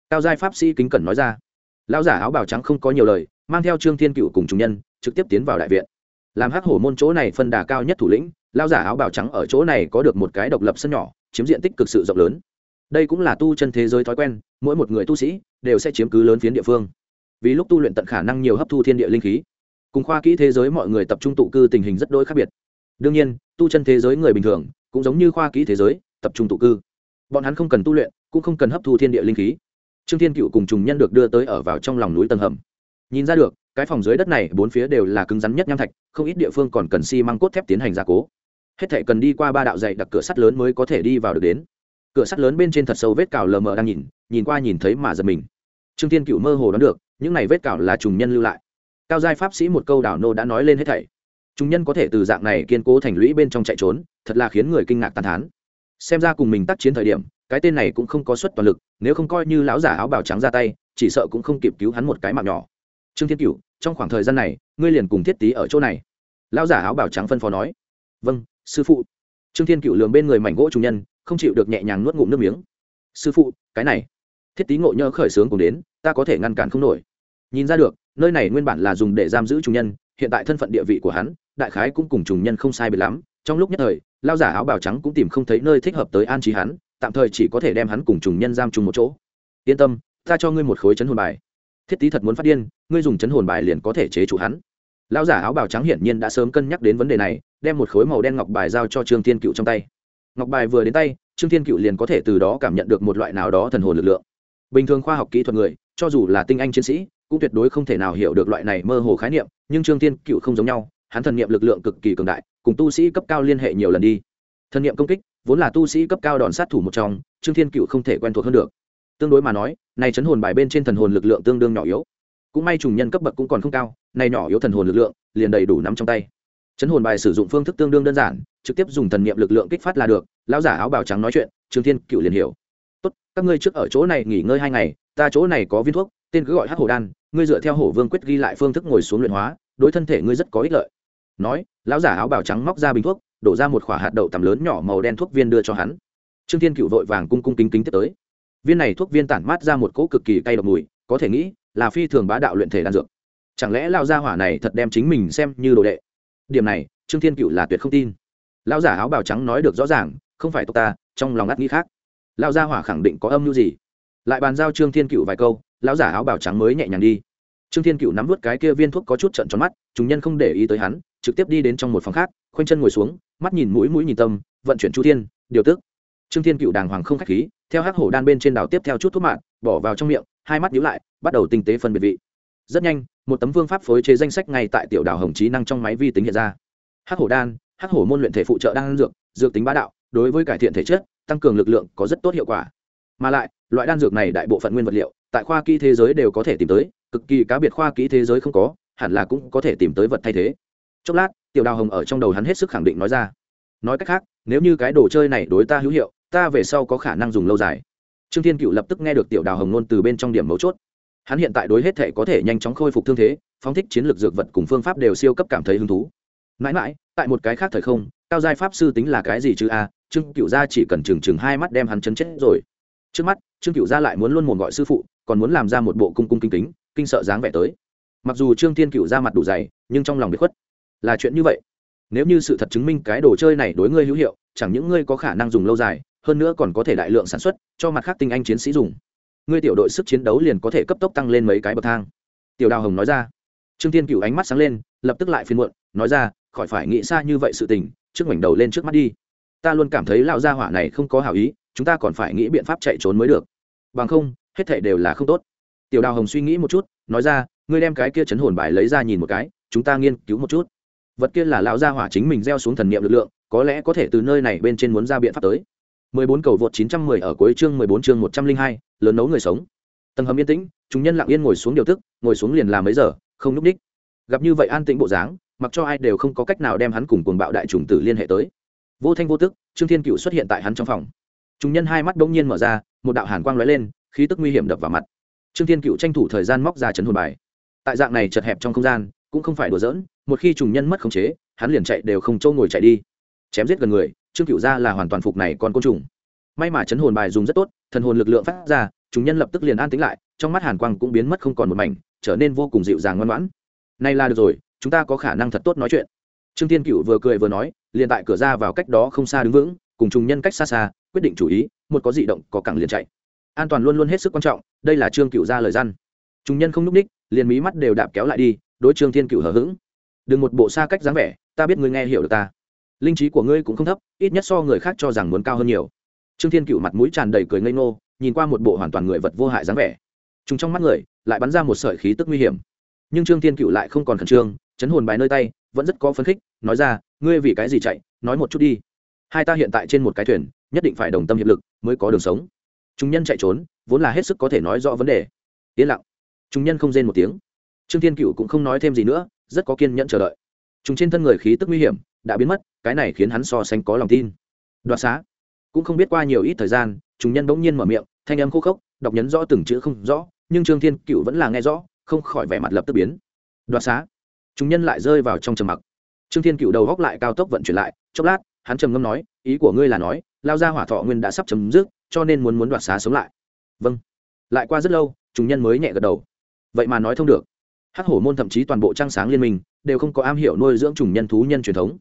cao giai pháp sĩ kính cẩn nói ra. Lão giả áo bào trắng không có nhiều lời, mang theo trương thiên cựu cùng chúng nhân, trực tiếp tiến vào đại viện. Làm hắc hổ môn chỗ này phân đà cao nhất thủ lĩnh, lão giả áo bào trắng ở chỗ này có được một cái độc lập sân nhỏ, chiếm diện tích cực sự rộng lớn. Đây cũng là tu chân thế giới thói quen, mỗi một người tu sĩ đều sẽ chiếm cứ lớn phiến địa phương. Vì lúc tu luyện tận khả năng nhiều hấp thu thiên địa linh khí, cùng khoa kỹ thế giới mọi người tập trung tụ cư tình hình rất đôi khác biệt. Đương nhiên, tu chân thế giới người bình thường cũng giống như khoa kỹ thế giới, tập trung tụ cư. Bọn hắn không cần tu luyện, cũng không cần hấp thu thiên địa linh khí trương thiên cựu cùng trùng nhân được đưa tới ở vào trong lòng núi tầng hầm. Nhìn ra được, cái phòng dưới đất này, bốn phía đều là cứng rắn nhất nham thạch, không ít địa phương còn cần xi măng cốt thép tiến hành gia cố. Hết thể cần đi qua ba đạo dạy đặc cửa sắt lớn mới có thể đi vào được đến. Cửa sắt lớn bên trên thật sâu vết cào lờ mờ đang nhìn nhìn qua nhìn thấy mà giật mình. Trương thiên cựu mơ hồ đoán được, những này vết cào là trùng nhân lưu lại. Cao giai pháp sĩ một câu đảo nô đã nói lên hết thảy. Trùng nhân có thể từ dạng này kiên cố thành lũy bên trong chạy trốn, thật là khiến người kinh ngạc tàn thán. Xem ra cùng mình tác chiến thời điểm cái tên này cũng không có suất toàn lực, nếu không coi như lão giả áo bào trắng ra tay, chỉ sợ cũng không kịp cứu hắn một cái mạng nhỏ. Trương thiên cựu trong khoảng thời gian này, ngươi liền cùng thiết tý ở chỗ này. Lão giả áo bào trắng phân phó nói. Vâng sư phụ. Trương thiên cựu lường bên người mảnh gỗ chủ nhân, không chịu được nhẹ nhàng nuốt ngụm nước miếng. Sư phụ, cái này. Thiết tý ngộ nhỡ khởi sướng cùng đến, ta có thể ngăn cản không nổi. Nhìn ra được, nơi này nguyên bản là dùng để giam giữ chủ nhân, hiện tại thân phận địa vị của hắn, đại khái cũng cùng chủ nhân không sai biệt lắm. Trong lúc nhất thời lao giả áo bào trắng cũng tìm không thấy nơi thích hợp tới an trí hắn tạm thời chỉ có thể đem hắn cùng trùng nhân giam chung một chỗ. Yên tâm, ta cho ngươi một khối chấn hồn bài. Thiết tý thật muốn phát điên, ngươi dùng chấn hồn bài liền có thể chế chủ hắn. Lão giả áo bào trắng hiển nhiên đã sớm cân nhắc đến vấn đề này, đem một khối màu đen ngọc bài giao cho trương thiên cựu trong tay. Ngọc bài vừa đến tay, trương thiên cựu liền có thể từ đó cảm nhận được một loại nào đó thần hồn lực lượng. Bình thường khoa học kỹ thuật người, cho dù là tinh anh chiến sĩ, cũng tuyệt đối không thể nào hiểu được loại này mơ hồ khái niệm, nhưng trương thiên cựu không giống nhau, hắn thần niệm lực lượng cực kỳ cường đại, cùng tu sĩ cấp cao liên hệ nhiều lần đi. Thần niệm công kích vốn là tu sĩ cấp cao đòn sát thủ một trong, trương thiên cựu không thể quen thuộc hơn được. Tương đối mà nói, này chấn hồn bài bên trên thần hồn lực lượng tương đương nhỏ yếu. Cũng may trùng nhân cấp bậc cũng còn không cao, này nhỏ yếu thần hồn lực lượng, liền đầy đủ nắm trong tay. Chấn hồn bài sử dụng phương thức tương đương đơn giản, trực tiếp dùng thần niệm lực lượng kích phát là được, lão giả áo bào trắng nói chuyện, trương thiên cựu liền hiểu. Tốt, các ngươi trước ở chỗ này nghỉ ngơi hai ngày, ta chỗ này có viên thuốc, tên cứ gọi hắc hổ đan, ngươi dựa theo hổ vương quyết ghi lại phương thức ngồi xuống luyện hóa, đối thân thể ngươi rất có ích lợi. Nói, lão giả áo bào trắng móc ra bình thuốc đổ ra một khỏa hạt đậu tầm lớn nhỏ màu đen thuốc viên đưa cho hắn. Trương thiên cựu vội vàng cung cung kính kính tiếp tới. Viên này thuốc viên tản mát ra một cỗ cực kỳ cay độc mùi, có thể nghĩ là phi thường bá đạo luyện thể đan dược. Chẳng lẽ lao gia hỏa này thật đem chính mình xem như đồ đệ? Điểm này, trương thiên cựu là tuyệt không tin. Lão giả áo bào trắng nói được rõ ràng, không phải tộc ta, trong lòng ngắt nghĩ khác. Lão gia hỏa khẳng định có âm mưu gì? Lại bàn giao trương thiên cựu vài câu, lão giả áo bào trắng mới nhẹ nhàng đi. Trương thiên cựu nắm vút cái kia viên thuốc có chút trận tròn mắt, chúng nhân không để ý tới hắn trực tiếp đi đến trong một phòng khác, khoanh chân ngồi xuống, mắt nhìn mũi mũi nhìn tâm, vận chuyển chu thiên, điều tức. Trương thiên cựu đàng hoàng không k h á c h khí, theo hắc hổ đan bên trên đảo tiếp theo chút thuốc mạng bỏ vào trong miệng, hai mắt nhíu lại, bắt đầu tinh tế phân biệt vị. Rất nhanh, một tấm vương pháp phối chế danh sách ngay tại tiểu đảo hồng trí năng trong máy vi tính hiện ra. Hắc hổ đan, hắc hổ môn luyện thể phụ trợ đan dược dược tính bá đạo, đối với cải thiện thể chất, tăng cường lực lượng có rất tốt hiệu quả. Mà lại, loại đan dược này đại bộ phận nguyên vật liệu, tại khoa kỹ thế giới đều có thể tìm tới, cực kỳ cá biệt khoa kỹ thế giới không có, hẳn là cũng có thể tìm tới vật thay thế chốc lát, tiểu đào hồng ở trong đầu hắn hết sức khẳng định nói ra. Nói cách khác, nếu như cái đồ chơi này đối ta hữu hiệu, ta về sau có khả năng dùng lâu dài. Trương thiên cựu lập tức nghe được tiểu đào hồng nôn từ bên trong điểm mấu chốt. Hắn hiện tại đối hết thể có thể nhanh chóng khôi phục thương thế, phóng thích chiến lược dược vật cùng phương pháp đều siêu cấp cảm thấy hứng thú. Mãi mãi, tại một cái khác thời không, cao giai pháp sư tính là cái gì chứ? A trương cựu gia chỉ cần chừng chừng hai mắt đem hắn chấn chết rồi. Trước mắt, trương cựu gia lại muốn luôn mồm gọi sư phụ, còn muốn làm ra một bộ cung cung kinh kính, kinh sợ dáng vẻ tới. Mặc dù trương thiên cựu ra mặt đủ dày, nhưng trong lòng bị khuất là chuyện như vậy. Nếu như sự thật chứng minh cái đồ chơi này đối ngươi hữu hiệu, chẳng những ngươi có khả năng dùng lâu dài, hơn nữa còn có thể đại lượng sản xuất, cho mặt khác tinh anh chiến sĩ dùng. Ngươi tiểu đội sức chiến đấu liền có thể cấp tốc tăng lên mấy cái bậc thang. Tiểu đào hồng nói ra. Trương thiên cựu ánh mắt sáng lên, lập tức lại phiên muộn, nói ra, khỏi phải nghĩ xa như vậy sự tình, trước mảnh đầu lên trước mắt đi. Ta luôn cảm thấy lão gia hỏa này không có hảo ý, chúng ta còn phải nghĩ biện pháp chạy trốn mới được. Bằng không, hết thảy đều là không tốt. Tiểu đào hồng suy nghĩ một chút, nói ra, ngươi đem cái kia chấn hồn bài lấy ra nhìn một cái, chúng ta nghiên cứu một chút vật kia là lão gia hỏa chính mình gieo xuống thần niệm lực lượng có lẽ có thể từ nơi này bên trên muốn ra biện pháp tới. 14 cầu vượt 910 ở cuối chương 14 chương 102, lớn nấu người sống. Tầng hầm yên tĩnh chúng nhân lặng yên ngồi xuống điều tức ngồi xuống liền làm mấy giờ không núp đích. Gặp như vậy an tĩnh bộ dáng mặc cho ai đều không có cách nào đem hắn cùng cuồng bạo đại trùng tử liên hệ tới. Vô thanh vô tức trương thiên cựu xuất hiện tại hắn trong phòng. Chúng nhân hai mắt bỗng nhiên mở ra một đạo hàn quang lóe lên khí tức nguy hiểm đập vào mặt. Trương thiên cựu tranh thủ thời gian móc ra chấn hồn bài. Tại dạng này chật hẹp trong không gian cũng không phải đùa giỡn, một khi trùng nhân mất khống chế, hắn liền chạy đều không trâu ngồi chạy đi. Chém giết gần người, trương cựu ra là hoàn toàn phục này còn côn trùng. May mà chấn hồn bài dùng rất tốt, thần hồn lực lượng phát ra, trùng nhân lập tức liền an tính lại, trong mắt hàn quang cũng biến mất không còn một mảnh, trở nên vô cùng dịu dàng ngoan ngoãn. Nay là được rồi, chúng ta có khả năng thật tốt nói chuyện. Trương thiên cựu vừa cười vừa nói, liền tại cửa ra vào cách đó không xa đứng vững, cùng trùng nhân cách xa xa, quyết định chủ ý, một có dị động, có cẳng liền chạy. An toàn luôn luôn hết sức quan trọng, đây là trương cựu ra lời răn trùng nhân không n ú c ních, liền mí mắt đều đạp kéo lại đi đối trương thiên cựu hờ hững. Đừng một bộ xa cách dáng vẻ, ta biết ngươi nghe hiểu được ta. Linh trí của ngươi cũng không thấp, ít nhất so người khác cho rằng muốn cao hơn nhiều. Trương thiên cựu mặt mũi tràn đầy cười ngây ngô, nhìn qua một bộ hoàn toàn người vật vô hại dáng vẻ. Chúng trong mắt người, lại bắn ra một sợi khí tức nguy hiểm. Nhưng trương thiên cựu lại không còn khẩn trương, chấn hồn bài nơi tay, vẫn rất có phấn khích, nói ra, ngươi vì cái gì chạy? Nói một chút đi. Hai ta hiện tại trên một cái thuyền, nhất định phải đồng tâm hiệp lực mới có đường sống. Chúng nhân chạy trốn, vốn là hết sức có thể nói rõ vấn đề. Yên lặng. Chúng nhân không rên một tiếng trương thiên cựu cũng không nói thêm gì nữa, rất có kiên nhẫn chờ đợi. Chúng trên thân người khí tức nguy hiểm đã biến mất, cái này khiến hắn so sánh có lòng tin. Đoạt xá. Cũng không biết qua nhiều ít thời gian chúng nhân bỗng nhiên mở miệng, thanh âm khô khốc, đọc nhấn rõ từng chữ không rõ, nhưng trương thiên cựu vẫn là nghe rõ, không khỏi vẻ mặt lập tức biến. Đoạt xá. Chúng nhân lại rơi vào trong trầm mặc. Trương thiên cựu đầu góc lại cao tốc vận chuyển lại, chốc lát, hắn trầm ngâm nói, ý của ngươi là nói, lao ra hỏa thọ nguyên đã sắp chấm dứt, cho nên muốn muốn đoạt xá sống lại. Vâng. Lại qua rất lâu chúng nhân mới nhẹ gật đầu. Vậy mà nói thông được hắc hổ môn thậm chí toàn bộ trang sáng liên minh đều không có am hiểu nuôi dưỡng trùng nhân thú nhân truyền thống.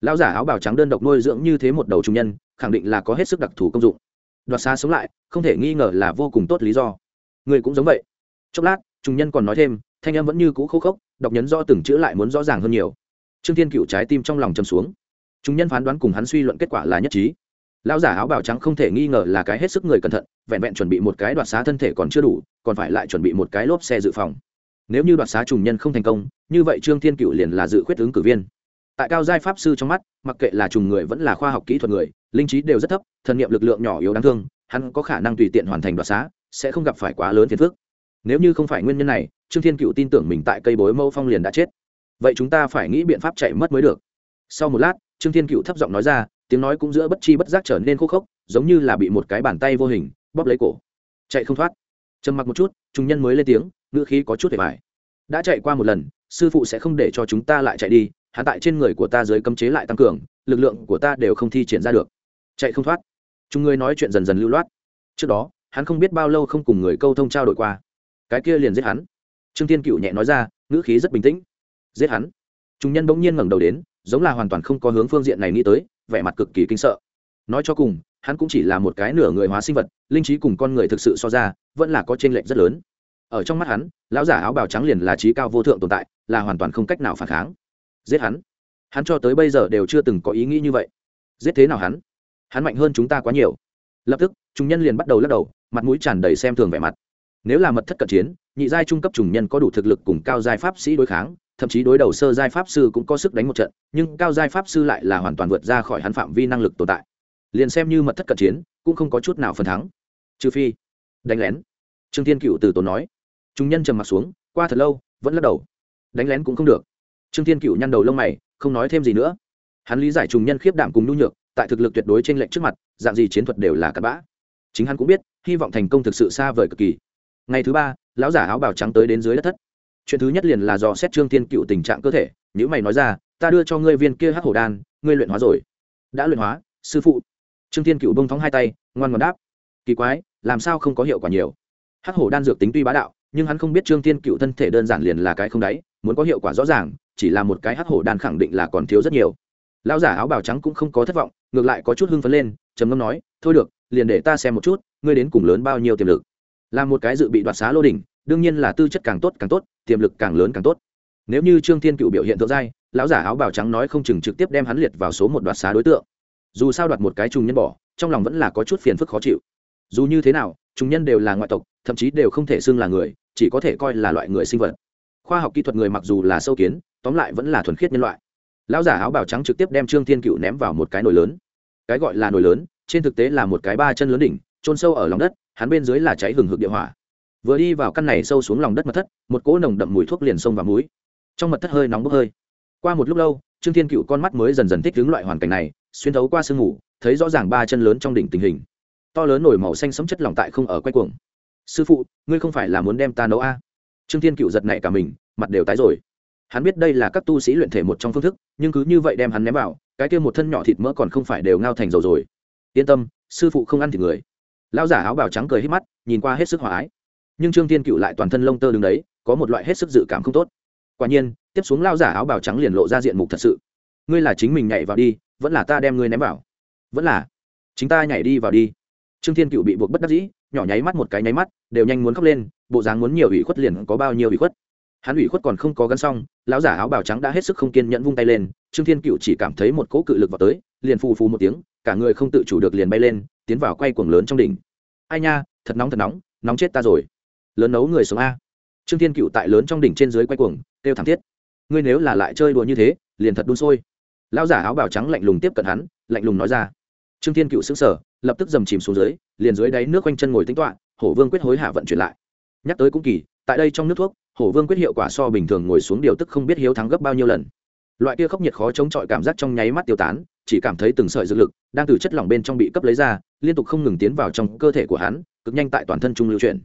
Lão giả áo bào trắng đơn độc nuôi dưỡng như thế một đầu trùng nhân, khẳng định là có hết sức đặc thù công dụng. Đoạt xa sống lại, không thể nghi ngờ là vô cùng tốt lý do. Người cũng giống vậy. Chốc lát, trùng nhân còn nói thêm, thanh em vẫn như cũ khô khốc, đọc nhấn do từng chữ lại muốn rõ ràng hơn nhiều. Trương thiên cựu trái tim trong lòng chầm xuống. Chúng nhân phán đoán cùng hắn suy luận kết quả là nhất trí. Lão giả áo bào trắng không thể nghi ngờ là cái hết sức người cẩn thận, vẹn vẹn chuẩn bị một cái đoạt xá thân thể còn chưa đủ, còn phải lại chuẩn bị một cái lốp xe dự phòng nếu như đoạt xá trùng nhân không thành công, như vậy trương thiên cựu liền là dự khuyết ứng cử viên. Tại cao giai pháp sư trong mắt, mặc kệ là trùng người vẫn là khoa học kỹ thuật người, linh trí đều rất thấp, thần nghiệm lực lượng nhỏ yếu đáng thương, hắn có khả năng tùy tiện hoàn thành đoạt xá, sẽ không gặp phải quá lớn phiền phức. Nếu như không phải nguyên nhân này, trương thiên cựu tin tưởng mình tại cây bối mâu phong liền đã chết. Vậy chúng ta phải nghĩ biện pháp chạy mất mới được. Sau một lát, trương thiên cựu thấp giọng nói ra, tiếng nói cũng giữa bất chi bất giác trở nên khô khốc, giống như là bị một cái bàn tay vô hình, bóp lấy cổ. Chạy không thoát trầm mặc một chút chúng nhân mới lên tiếng, ngữ khí có chút để bài đã chạy qua một lần, sư phụ sẽ không để cho chúng ta lại chạy đi hạ tại trên người của ta dưới cấm chế lại tăng cường, lực lượng của ta đều không thi triển ra được. Chạy không thoát. Chúng ngươi nói chuyện dần dần lưu loát. Trước đó, hắn không biết bao lâu không cùng người câu thông trao đổi qua. Cái kia liền giết hắn. Trương tiên cựu nhẹ nói ra, ngữ khí rất bình tĩnh. Giết hắn. Chúng nhân bỗng nhiên ngẩng đầu đến, giống là hoàn toàn không có hướng phương diện này nghĩ tới, vẻ mặt cực kỳ kinh sợ. Nói cho cùng hắn cũng chỉ là một cái nửa người hóa sinh vật, linh trí cùng con người thực sự so ra, vẫn là có t r ê n lệch rất lớn. Ở trong mắt hắn, lão giả áo bào trắng liền là trí cao vô thượng tồn tại, là hoàn toàn không cách nào phản kháng. Giết hắn. Hắn cho tới bây giờ đều chưa từng có ý nghĩ như vậy. Giết thế nào hắn? Hắn mạnh hơn chúng ta quá nhiều. Lập tức, chúng nhân liền bắt đầu lắc đầu, mặt mũi tràn đầy xem thường vẻ mặt. Nếu là mật thất cận chiến, nhị giai trung cấp trùng nhân có đủ thực lực cùng cao giai pháp sĩ đối kháng, thậm chí đối đầu sơ giai pháp sư cũng có sức đánh một trận, nhưng cao giai pháp sư lại là hoàn toàn vượt ra khỏi hắn phạm vi năng lực tồn tại liền xem như mật thất cận chiến, cũng không có chút nào phần thắng. Trừ phi, đánh lén. Trương thiên cựu từ tốn nói. Chúng nhân trầm m ặ t xuống, qua thật lâu, vẫn lắc đầu. Đánh lén cũng không được. Trương thiên cựu nhăn đầu lông mày, không nói thêm gì nữa. Hắn lý giải trùng nhân khiếp đảm cùng nhu nhược, tại thực lực tuyệt đối trên lệnh trước mặt, dạng gì chiến thuật đều là cặn bã. Chính hắn cũng biết, hy vọng thành công thực sự xa vời cực kỳ. Ngày thứ ba, lão giả áo bào trắng tới đến dưới đất thất. Chuyện thứ nhất liền là do xét trương thiên cựu tình trạng cơ thể nếu mày nói ra, ta đưa cho ngươi viên kia hắc hổ đan, ngươi luyện hóa rồi. Đã luyện hóa, sư phụ trương thiên cựu bông thóng hai tay, ngoan ngoan đáp. Kỳ quái, làm sao không có hiệu quả nhiều? Hắc hổ đan dược tính tuy bá đạo, nhưng hắn không biết trương thiên cựu thân thể đơn giản liền là cái không đáy, muốn có hiệu quả rõ ràng, chỉ là một cái hắc hổ đan khẳng định là còn thiếu rất nhiều. Lão giả áo bào trắng cũng không có thất vọng, ngược lại có chút hưng phấn lên, trầm ngâm nói, thôi được, liền để ta xem một chút, ngươi đến cùng lớn bao nhiêu tiềm lực. Là một cái dự bị đoạt xá lô đỉnh, đương nhiên là tư chất càng tốt càng tốt, tiềm lực càng lớn càng tốt. Nếu như trương thiên cựu biểu hiện thượng giai, lão giả áo bào trắng nói không chừng trực tiếp đem hắn liệt vào số một đoạt xá đối tượng dù sao đoạt một cái trùng nhân bỏ, trong lòng vẫn là có chút phiền phức khó chịu. Dù như thế nào, trùng nhân đều là ngoại tộc, thậm chí đều không thể xưng là người, chỉ có thể coi là loại người sinh vật. Khoa học kỹ thuật người mặc dù là sâu kiến, tóm lại vẫn là thuần khiết nhân loại. Lão giả áo bào trắng trực tiếp đem trương thiên cựu ném vào một cái nồi lớn. Cái gọi là nồi lớn, trên thực tế là một cái ba chân lớn đỉnh trôn sâu ở lòng đất, hắn bên dưới là cháy hừng hực địa hỏa. Vừa đi vào căn này sâu xuống lòng đất mật thất, một cỗ nồng đậm mùi thuốc liền sông vào mũi. Trong mật thất hơi nóng bốc hơi. Qua một lúc lâu, trương thiên cựu con mắt mới dần dần thích ứng loại hoàn cảnh này xuyên thấu qua sương ngủ thấy rõ ràng ba chân lớn trong đỉnh tình hình. To lớn nổi màu xanh sấm chất lỏng tại không ở quay cuồng. Sư phụ, ngươi không phải là muốn đem ta nấu a? À? trương thiên cựu giật nảy cả mình, mặt đều tái rồi. Hắn biết đây là các tu sĩ luyện thể một trong phương thức, nhưng cứ như vậy đem hắn ném vào, cái kia một thân nhỏ thịt mỡ còn không phải đều ngao thành dầu rồi. Yên tâm, sư phụ không ăn thịt người. Lão giả áo bào trắng cười hết mắt, nhìn qua hết sức hòa ái. Nhưng trương thiên cựu lại toàn thân lông tơ đứng đấy, có một loại hết sức dự cảm không tốt. Quả nhiên, tiếp xuống lao giả áo bào trắng liền lộ ra diện mục thật sự. Ngươi là chính mình nhảy vào đi vẫn là ta đem ngươi ném vào. Vẫn là. Chính ta nhảy đi vào đi. Trương thiên cựu bị buộc bất đắc dĩ, nhỏ nháy mắt một cái nháy mắt, đều nhanh muốn khóc lên, bộ dáng muốn nhiều ủy khuất liền có bao nhiêu ủy khuất. Hắn ủy khuất còn không có gắn xong, lão giả áo bào trắng đã hết sức không kiên nhẫn vung tay lên, trương thiên cựu chỉ cảm thấy một cỗ cự lực vào tới, liền phù phù một tiếng, cả người không tự chủ được liền bay lên, tiến vào quay cuồng lớn trong đỉnh. Ai nha, thật nóng thật nóng nóng chết ta rồi. Lớn nấu người sống a. Trương thiên cựu tại lớn trong đỉnh trên dưới quay cuồng, kêu thảm thiết. Ngươi nếu là lại chơi đùa như thế, liền thật đun sôi lão giả áo bào trắng lạnh lùng tiếp cận hắn, lạnh lùng nói ra. Trương thiên cựu xứng sở lập tức dầm chìm xuống dưới, liền dưới đáy nước quanh chân ngồi tính toạ hổ vương quyết hối hạ vận chuyển lại. Nhắc tới cũng kỳ, tại đây trong nước thuốc, hổ vương quyết hiệu quả so bình thường ngồi xuống điều tức không biết hiếu thắng gấp bao nhiêu lần. Loại kia khốc nhiệt khó chống chọi cảm giác trong nháy mắt tiêu tán, chỉ cảm thấy từng sợi dược lực đang từ chất lỏng bên trong bị cấp lấy ra, liên tục không ngừng tiến vào trong cơ thể của hắn, cực nhanh tại toàn thân trung lưu chuyển.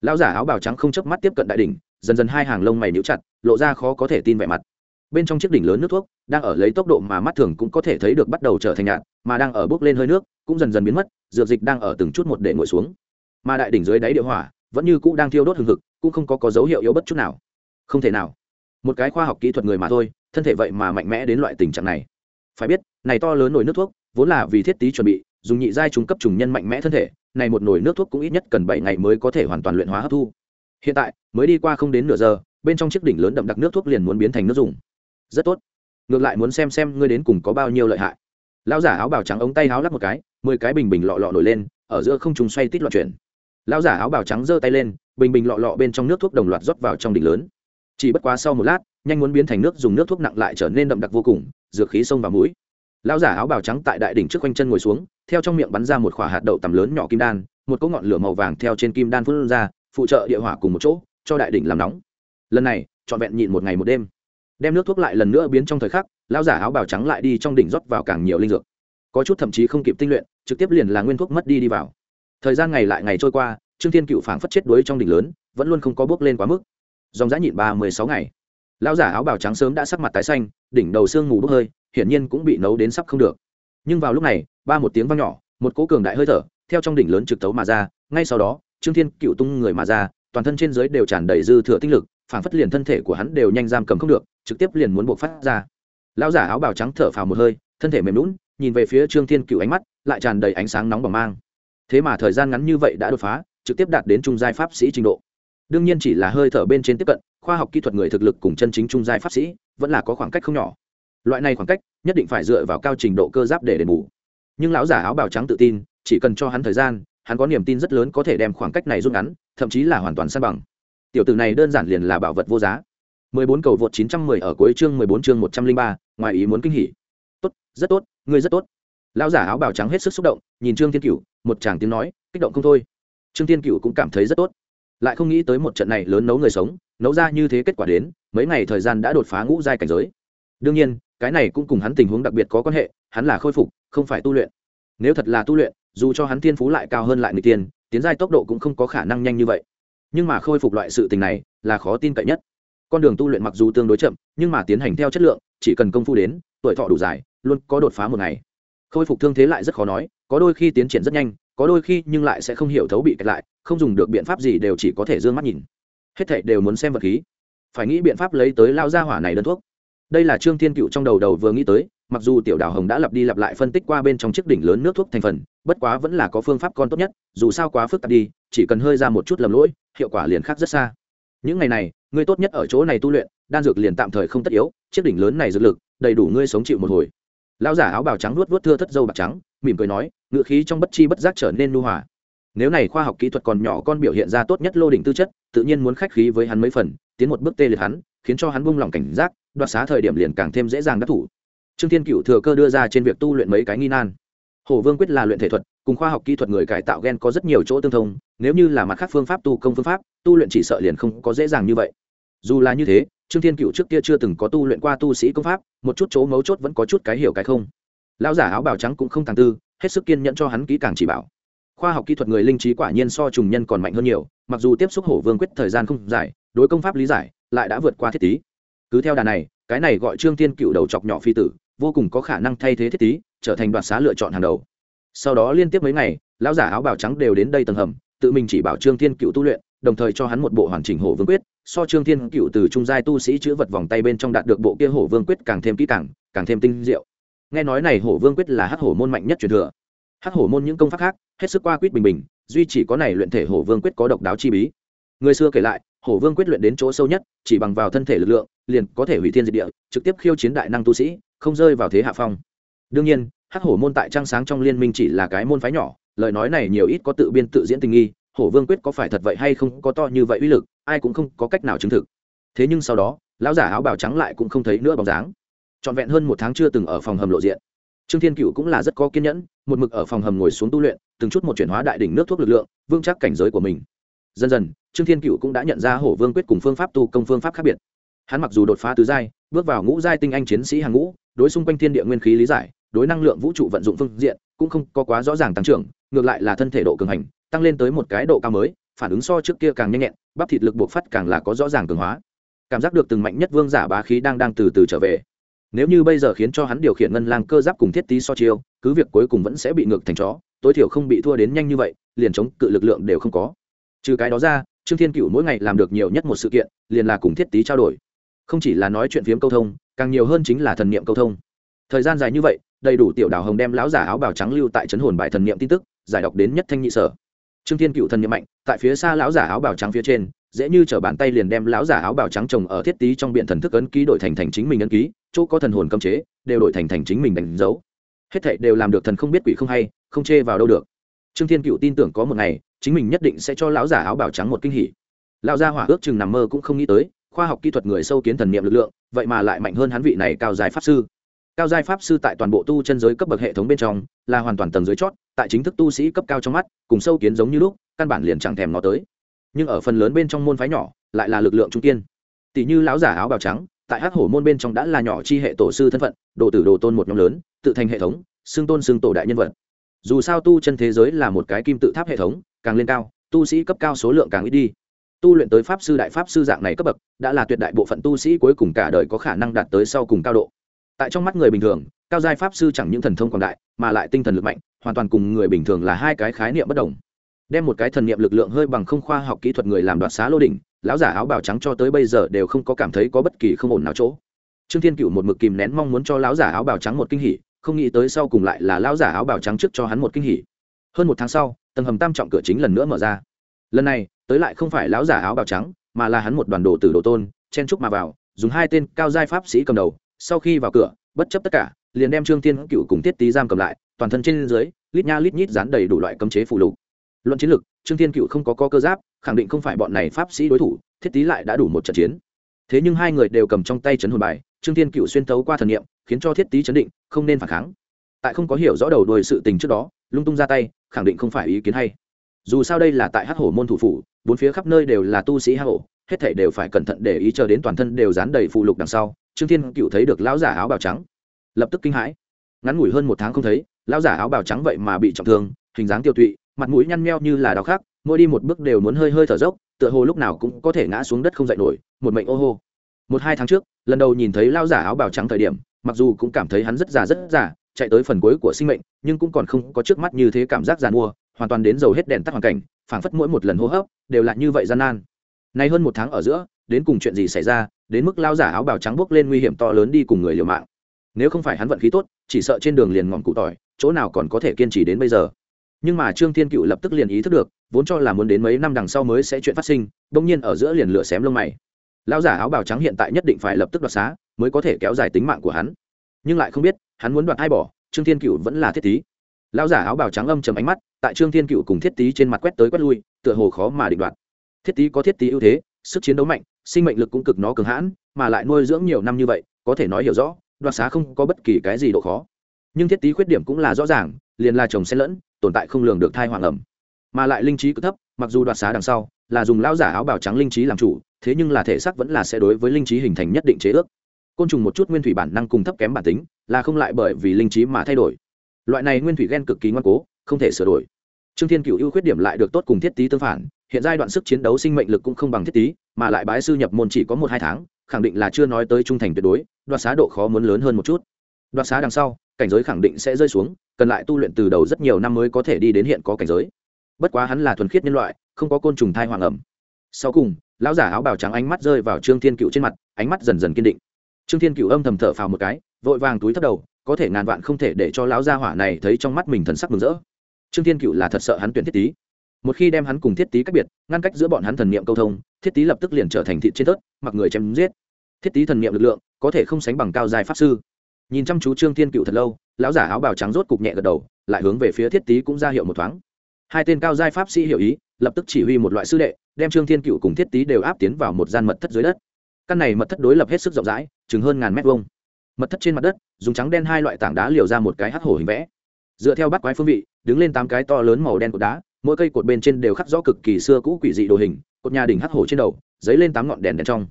Lão giả áo bào trắng không chớp mắt tiếp cận đại đỉnh, dần dần hai hàng lông mày níu chặt, lộ ra khó có thể tin vẻ mặt bên trong chiếc đỉnh lớn nước thuốc đang ở lấy tốc độ mà mắt thường cũng có thể thấy được bắt đầu trở thành nhạt mà đang ở bốc lên hơi nước cũng dần dần biến mất dược dịch đang ở từng chút một để ngồi xuống. Mà đại đỉnh dưới đáy địa hỏa vẫn như cũ đang thiêu đốt hừng hực cũng không có, có dấu hiệu yếu bất chút nào. Không thể nào. Một cái khoa học kỹ thuật người mà thôi thân thể vậy mà mạnh mẽ đến loại tình trạng này. Phải biết này to lớn nồi nước thuốc vốn là vì thiết tí chuẩn bị dùng nhị giai trung cấp trùng nhân mạnh mẽ thân thể này một nồi nước thuốc cũng ít nhất cần bảy ngày mới có thể hoàn toàn luyện hóa hấp thu. Hiện tại mới đi qua không đến nửa giờ bên trong chiếc đỉnh lớn đậm đặc nước thuốc liền muốn biến thành nước dùng rất tốt. Ngược lại muốn xem xem ngươi đến cùng có bao nhiêu lợi hại. Lão giả áo bào trắng ống tay áo lắp một cái, mười cái bình bình lọ lọ nổi lên, ở giữa không trùng xoay tít loạn chuyển. Lão giả áo bào trắng giơ tay lên, bình bình lọ lọ bên trong nước thuốc đồng loạt rót vào trong đỉnh lớn. Chỉ bất quá sau một lát, nhanh muốn biến thành nước dùng nước thuốc nặng lại trở nên đậm đặc vô cùng, dược khí sông vào mũi. Lão giả áo bào trắng tại đại đỉnh trước quanh chân ngồi xuống, theo trong miệng bắn ra một khỏa hạt đậu tầm lớn nhỏ kim đan, một cỗ ngọn lửa màu vàng theo trên kim đan phun ra, phụ trợ địa hỏa cùng một chỗ, cho đại đỉnh làm nóng. Lần này, trọn vẹn nhịn một ngày một đêm đem nước thuốc lại lần nữa biến trong thời khắc, lão giả áo bào trắng lại đi trong đỉnh rót vào càng nhiều linh dược. Có chút thậm chí không kịp tinh luyện, trực tiếp liền là nguyên thuốc mất đi đi vào. Thời gian ngày lại ngày trôi qua, trương thiên cựu phảng phất chết đuối trong đỉnh lớn, vẫn luôn không có bước lên quá mức. Dòng giã nhịn ba mười sáu ngày. Lão giả áo bào trắng sớm đã sắc mặt tái xanh, đỉnh đầu sương ngủ bốc hơi, hiển nhiên cũng bị nấu đến sắp không được. Nhưng vào lúc này, ba một tiếng vang nhỏ, một cỗ cường đại hơi thở, theo trong đỉnh lớn trực tấu mà ra, ngay sau đó, trương thiên cựu tung người mà ra, toàn thân trên dưới đều tràn đầy dư thừa tinh lực phản phất liền thân thể của hắn đều nhanh giam cầm không được, trực tiếp liền muốn buộc phát ra. Lão giả áo bào trắng thở phào một hơi, thân thể mềm lún nhìn về phía trương thiên cựu ánh mắt, lại tràn đầy ánh sáng nóng bỏng mang. Thế mà thời gian ngắn như vậy đã đột phá, trực tiếp đạt đến trung giai pháp sĩ trình độ. Đương nhiên chỉ là hơi thở bên trên tiếp cận, khoa học kỹ thuật người thực lực cùng chân chính trung giai pháp sĩ, vẫn là có khoảng cách không nhỏ. Loại này khoảng cách, nhất định phải dựa vào cao trình độ cơ giáp để đền bù. Nhưng lão giả áo bào trắng tự tin, chỉ cần cho hắn thời gian, hắn có niềm tin rất lớn có thể đem khoảng cách này rút ngắn, thậm chí là hoàn toàn san bằng tiểu tử này đơn giản liền là bảo vật vô giá 14 cầu vượt 910 ở cuối chương 14 chương 103, ngoài ý muốn kinh hỉ. Tốt, rất tốt, ngươi rất tốt. Lão giả áo bào trắng hết sức xúc động, nhìn Trương Thiên Cửu, một chàng tiếng nói, kích động không thôi. Trương Thiên Cửu cũng cảm thấy rất tốt. Lại không nghĩ tới một trận này lớn nấu người sống, nấu ra như thế kết quả đến, mấy ngày thời gian đã đột phá ngũ giai cảnh giới. Đương nhiên, cái này cũng cùng hắn tình huống đặc biệt có quan hệ, hắn là khôi phục, không phải tu luyện. Nếu thật là tu luyện, dù cho hắn thiên phú lại cao hơn lại người tiên, tiến giai tốc độ cũng không có khả năng nhanh như vậy. Nhưng mà khôi phục loại sự tình này, là khó tin cậy nhất. Con đường tu luyện mặc dù tương đối chậm nhưng mà tiến hành theo chất lượng chỉ cần công phu đến tuổi thọ đủ dài luôn có đột phá một ngày. Khôi phục thương thế lại rất khó nói có đôi khi tiến triển rất nhanh có đôi khi nhưng lại sẽ không hiểu thấu bị kẹt lại không dùng được biện pháp gì đều chỉ có thể d ư ơ n g mắt nhìn. Hết thệ đều muốn xem vật khí. Phải nghĩ biện pháp lấy tới lao ra hỏa này đơn thuốc. Đây là trương thiên cựu trong đầu đầu vừa nghĩ tới mặc dù tiểu đào hồng đã lặp đi lặp lại phân tích qua bên trong chiếc đỉnh lớn nước thuốc thành phần, bất quá vẫn là có phương pháp con tốt nhất, dù sao quá phức tạp đi, chỉ cần hơi ra một chút lầm lỗi, hiệu quả liền khác rất xa. Những ngày này, ngươi tốt nhất ở chỗ này tu luyện, đan dược liền tạm thời không tất yếu, chiếc đỉnh lớn này dược lực, đầy đủ ngươi sống chịu một hồi. Lão giả áo bào trắng nuốt vuốt thưa thất dâu bạc trắng, mỉm cười nói ngựa khí trong bất chi bất giác trở nên nu hòa. Nếu này khoa học kỹ thuật còn nhỏ con biểu hiện ra tốt nhất lô đỉnh tư chất, tự nhiên muốn khách khí với hắn mấy phần, tiến một bước tê liệt hắn, khiến cho hắn buông lỏng cảnh giác, đoạt xá thời điểm liền càng thêm dễ dàng đắc thủ trương thiên cựu thừa cơ đưa ra trên việc tu luyện mấy cái nghi nan. Hổ vương quyết là luyện thể thuật, cùng khoa học kỹ thuật người cải tạo gen có rất nhiều chỗ tương thông, nếu như là mặt khác phương pháp tu công phương pháp, tu luyện chỉ sợ liền không có dễ dàng như vậy. Dù là như thế, trương thiên cựu trước kia chưa từng có tu luyện qua tu sĩ công pháp, một chút chỗ mấu chốt vẫn có chút cái hiểu cái không. Lão giả áo bào trắng cũng không tàng tư, hết sức kiên nhẫn cho hắn kỹ càng chỉ bảo. Khoa học kỹ thuật người linh trí quả nhiên so trùng nhân còn mạnh hơn nhiều, mặc dù tiếp xúc hổ vương quyết thời gian không dài, đối công pháp lý giải, lại đã vượt qua thiết tí. cứ theo đà này, cái này gọi trương thiên cựu đầu chọc nhỏ phi tử vô cùng có khả năng thay thế thiết tí, trở thành đoạt xá lựa chọn hàng đầu. Sau đó liên tiếp mấy ngày, lão giả áo bào trắng đều đến đây tầng hầm, tự mình chỉ bảo trương thiên cựu tu luyện, đồng thời cho hắn một bộ hoàn chỉnh hổ vương quyết. So trương thiên cựu từ trung giai tu sĩ chữ vật vòng tay bên trong đạt được bộ kia hổ vương quyết càng thêm kỹ càng càng thêm tinh diệu. Nghe nói này hổ vương quyết là hắc hổ môn mạnh nhất truyền thừa. Hắc hổ môn những công pháp khác, hết sức qua quýt bình bình, duy chỉ có này luyện thể hổ vương quyết có độc đáo chi bí. Người xưa kể lại, hổ vương quyết luyện đến chỗ sâu nhất, chỉ bằng vào thân thể lực lượng liền có thể hủy thiên diệt địa, trực tiếp khiêu chiến đại năng tu sĩ, không rơi vào thế hạ phong. Đương nhiên, hắc hổ môn tại trang sáng trong liên minh chỉ là cái môn phái nhỏ, lời nói này nhiều ít có tự biên tự diễn tình nghi, hổ vương quyết có phải thật vậy hay không có to như vậy uy lực, ai cũng không có cách nào chứng thực. Thế nhưng sau đó, lão giả áo bào trắng lại cũng không thấy nữa bóng dáng. Trọn vẹn hơn một tháng chưa từng ở phòng hầm lộ diện. Trương thiên cựu cũng là rất có kiên nhẫn, một mực ở phòng hầm ngồi xuống tu luyện, từng chút một chuyển hóa đại đỉnh nước thuốc lực lượng, vững chắc cảnh giới của mình. Dần dần, trương thiên cựu cũng đã nhận ra hổ vương quyết cùng phương pháp tu công phương pháp khác biệt hắn mặc dù đột phá tứ giai, bước vào ngũ giai tinh anh chiến sĩ hàng ngũ, đối xung quanh thiên địa nguyên khí lý giải, đối năng lượng vũ trụ vận dụng phương diện cũng không có quá rõ ràng tăng trưởng, ngược lại là thân thể độ cường hành, tăng lên tới một cái độ cao mới, phản ứng so trước kia càng nhanh nhẹn, bắp thịt lực buộc phát càng là có rõ ràng cường hóa. Cảm giác được từng mạnh nhất vương giả bá khí đang đang từ từ trở về. Nếu như bây giờ khiến cho hắn điều khiển ngân lang cơ giáp cùng thiết tí so chiêu, cứ việc cuối cùng vẫn sẽ bị ngược thành chó, tối thiểu không bị thua đến nhanh như vậy, liền chống cự lực lượng đều không có. Trừ cái đó ra, trương thiên cựu mỗi ngày làm được nhiều nhất một sự kiện, liền là cùng thiết tí trao đổi không chỉ là nói chuyện phiếm câu thông, càng nhiều hơn chính là thần niệm câu thông. Thời gian dài như vậy, đầy đủ tiểu đào hồng đem lão giả áo bào trắng lưu tại trấn hồn bài thần niệm tin tức, giải đọc đến nhất thanh nhị sở. Trương thiên cựu thần niệm mạnh, tại phía xa lão giả áo bào trắng phía trên, dễ như t bàn tay liền đem lão giả áo bào trắng trồng ở thiết tý trong biện thần thức ấn ký đổi thành thành chính mình ấn ký, chỗ có thần hồn cấm chế, đều đổi thành thành chính mình đánh dấu. Hết thảy đều làm được thần không biết quỷ không hay, không chê vào đâu được. Trương thiên cựu tin tưởng có một ngày, chính mình nhất định sẽ cho lão giả áo bào trắng một kinh hỉ. Lão gia hỏa ước chừng nằm mơ cũng không nghĩ tới khoa học kỹ thuật người sâu kiến thần niệm lực lượng, vậy mà lại mạnh hơn hắn vị này cao dài pháp sư. Cao giai pháp sư tại toàn bộ tu chân giới cấp bậc hệ thống bên trong, là hoàn toàn tầng dưới chót, tại chính thức tu sĩ cấp cao trong mắt, cùng sâu kiến giống như lúc, căn bản liền chẳng thèm nó tới. Nhưng ở phần lớn bên trong môn phái nhỏ, lại là lực lượng trung kiên. Tỷ như lão giả áo bào trắng, tại hắc hổ môn bên trong đã là nhỏ chi hệ tổ sư thân phận đồ tử đồ tôn một nhóm lớn, tự thành hệ thống, xưng tôn xưng tổ đại nhân vật. Dù sao tu chân thế giới là một cái kim tự tháp hệ thống, càng lên cao, tu sĩ cấp cao số lượng càng ít đi tu luyện tới pháp sư đại pháp sư dạng này cấp bậc, đã là tuyệt đại bộ phận tu sĩ cuối cùng cả đời có khả năng đạt tới sau cùng cao độ. Tại trong mắt người bình thường, cao giai pháp sư chẳng những thần thông còn đại, mà lại tinh thần lực mạnh, hoàn toàn cùng người bình thường là hai cái khái niệm bất đồng. Đem một cái thần niệm lực lượng hơi bằng không khoa học kỹ thuật người làm đoạt xá lô đỉnh, lão giả áo bào trắng cho tới bây giờ đều không có cảm thấy có bất kỳ không ổn nào chỗ. Trương thiên cựu một mực kìm nén mong muốn cho lão giả áo bào trắng một kinh hỉ, không nghĩ tới sau cùng lại là lão giả áo bào trắng trước cho hắn một kinh hỉ. Hơn một tháng sau, tầng hầm tam trọng cửa chính lần nữa mở ra lần này tới lại không phải lão giả áo bào trắng mà là hắn một đoàn đồ tử đồ tôn chen trúc mà vào dùng hai tên cao giai pháp sĩ cầm đầu sau khi vào cửa bất chấp tất cả liền đem trương thiên cựu cùng tiết tý giam cầm lại toàn thân trên dưới lít nha lít nhít dán đầy đủ loại cấm chế phụ lục. Luận chiến lược trương thiên cựu không có, co cơ giáp khẳng định không phải bọn này pháp sĩ đối thủ thiết tý lại đã đủ một trận chiến. Thế nhưng hai người đều cầm trong tay chấn hồn bài trương thiên cựu xuyên tấu qua thần niệm khiến cho thiết tý chấn định không nên phản kháng. Tại không có hiểu rõ đầu đuôi sự tình trước đó lung tung ra tay khẳng định không phải ý kiến hay dù sao đây là tại hắc hổ môn thủ phủ, bốn phía khắp nơi đều là tu sĩ hắc hổ, hết thảy đều phải cẩn thận để ý chờ đến toàn thân đều dán đầy phụ lục đằng sau, trương thiên cựu thấy được lão giả áo bào trắng, lập tức kinh hãi. Ngắn ngủi hơn một tháng không thấy, lão giả áo bào trắng vậy mà bị trọng thương, hình dáng tiêu tụy, mặt mũi nhăn meo như là đau khác mỗi đi một bước đều muốn hơi hơi thở dốc, tựa hồ lúc nào cũng có thể ngã xuống đất không dậy nổi, một mệnh ô hô. Một hai tháng trước, lần đầu nhìn thấy lão giả áo bào trắng thời điểm, mặc dù cũng cảm thấy hắn rất già rất già, chạy tới phần cuối của sinh mệnh, nhưng cũng còn không có trước mắt như thế cảm giác giàn mua hoàn toàn đến dầu hết đèn tắt hoàn cảnh, phảng phất mỗi một lần hô hấp đều là như vậy gian nan. Nay hơn một tháng ở giữa, đến cùng chuyện gì xảy ra, đến mức lao giả áo bào trắng bốc lên nguy hiểm to lớn đi cùng người liều mạng. Nếu không phải hắn vận khí tốt, chỉ sợ trên đường liền ngọn cụ tỏi, chỗ nào còn có thể kiên trì đến bây giờ. Nhưng mà trương thiên cựu lập tức liền ý thức được, vốn cho là muốn đến mấy năm đằng sau mới sẽ chuyện phát sinh bỗng nhiên ở giữa liền lửa xém lông mày. Lao giả áo bào trắng hiện tại nhất định phải lập tức đoạt xá, mới có thể kéo dài tính mạng của hắn. Nhưng lại không biết, hắn muốn đoạt ai bỏ, trương thiên cựu vẫn là thiết tí lão giả áo bào trắng âm trầm ánh mắt, tại trương thiên cựu cùng thiết tý trên mặt quét tới quét lui, tựa hồ khó mà định đoạt. Thiết tý có thiết tý ưu thế, sức chiến đấu mạnh, sinh mệnh lực cũng cực nó cường hãn, mà lại nuôi dưỡng nhiều năm như vậy, có thể nói hiểu rõ, đoạt xá không có bất kỳ cái gì độ khó. Nhưng thiết tý khuyết điểm cũng là rõ ràng, liền là chồng xen lẫn, tồn tại không lường được thai hoàng ẩm. Mà lại linh trí cứ thấp, mặc dù đoạt xá đằng sau, là dùng lão giả áo bào trắng linh trí làm chủ, thế nhưng là thể xác vẫn là sẽ đối với linh trí hình thành nhất định chế ước. Côn trùng một chút nguyên thủy bản năng cùng thấp kém bản tính, là không lại bởi vì linh trí mà thay đổi loại này nguyên thủy ghen cực kỳ ngoan cố, không thể sửa đổi. Trương thiên cựu ưu khuyết điểm lại được tốt cùng thiết tý tương phản, hiện giai đoạn sức chiến đấu sinh mệnh lực cũng không bằng thiết tý mà lại bái sư nhập môn chỉ có một hai tháng, khẳng định là chưa nói tới trung thành tuyệt đối, đoạt xá độ khó muốn lớn hơn một chút. Đoạt xá đằng sau, cảnh giới khẳng định sẽ rơi xuống, cần lại tu luyện từ đầu rất nhiều năm mới có thể đi đến hiện có cảnh giới. Bất quá hắn là thuần khiết nhân loại, không có côn trùng thai hoàng ẩm. Sau cùng, lão giả áo bào trắng ánh mắt rơi vào trương thiên cựu trên mặt, ánh mắt dần dần kiên định. Trương thiên cựu âm thầm thở phào một cái, vội vàng túi thấp đầu có thể ngàn vạn không thể để cho lão gia hỏa này thấy trong mắt mình thần sắc mừng rỡ. Trương thiên cựu là thật sợ hắn tuyển thiết tý. Một khi đem hắn cùng thiết tý cách biệt, ngăn cách giữa bọn hắn thần niệm câu thông, thiết tý lập tức liền trở thành thịt trên tớt mặc người chém giết. Thiết tý thần niệm lực lượng, có thể không sánh bằng cao dài pháp sư. Nhìn chăm chú trương thiên cựu thật lâu, lão giả áo bào trắng rốt cục nhẹ gật đầu, lại hướng về phía thiết tý cũng ra hiệu một thoáng. Hai tên cao giai pháp sĩ hiểu ý, lập tức chỉ huy một loại sư đệ, đem trương thiên cựu cùng thiết tý đều áp tiến vào một gian mật thất dưới đất. Căn này mật thất đối lập hết sức rộng rãi, chừng hơn ngàn mét vuông mật thất trên mặt đất, dùng trắng đen hai loại tảng đá liều ra một cái hắc hổ hình vẽ. Dựa theo bắt quái phương vị, đứng lên tám cái to lớn màu đen cột đá, mỗi cây cột bên trên đều khắc rõ cực kỳ xưa cũ quỷ dị đồ hình, cột nhà đỉnh hắc hổ trên đầu, dấy lên tám ngọn đèn đèn trong.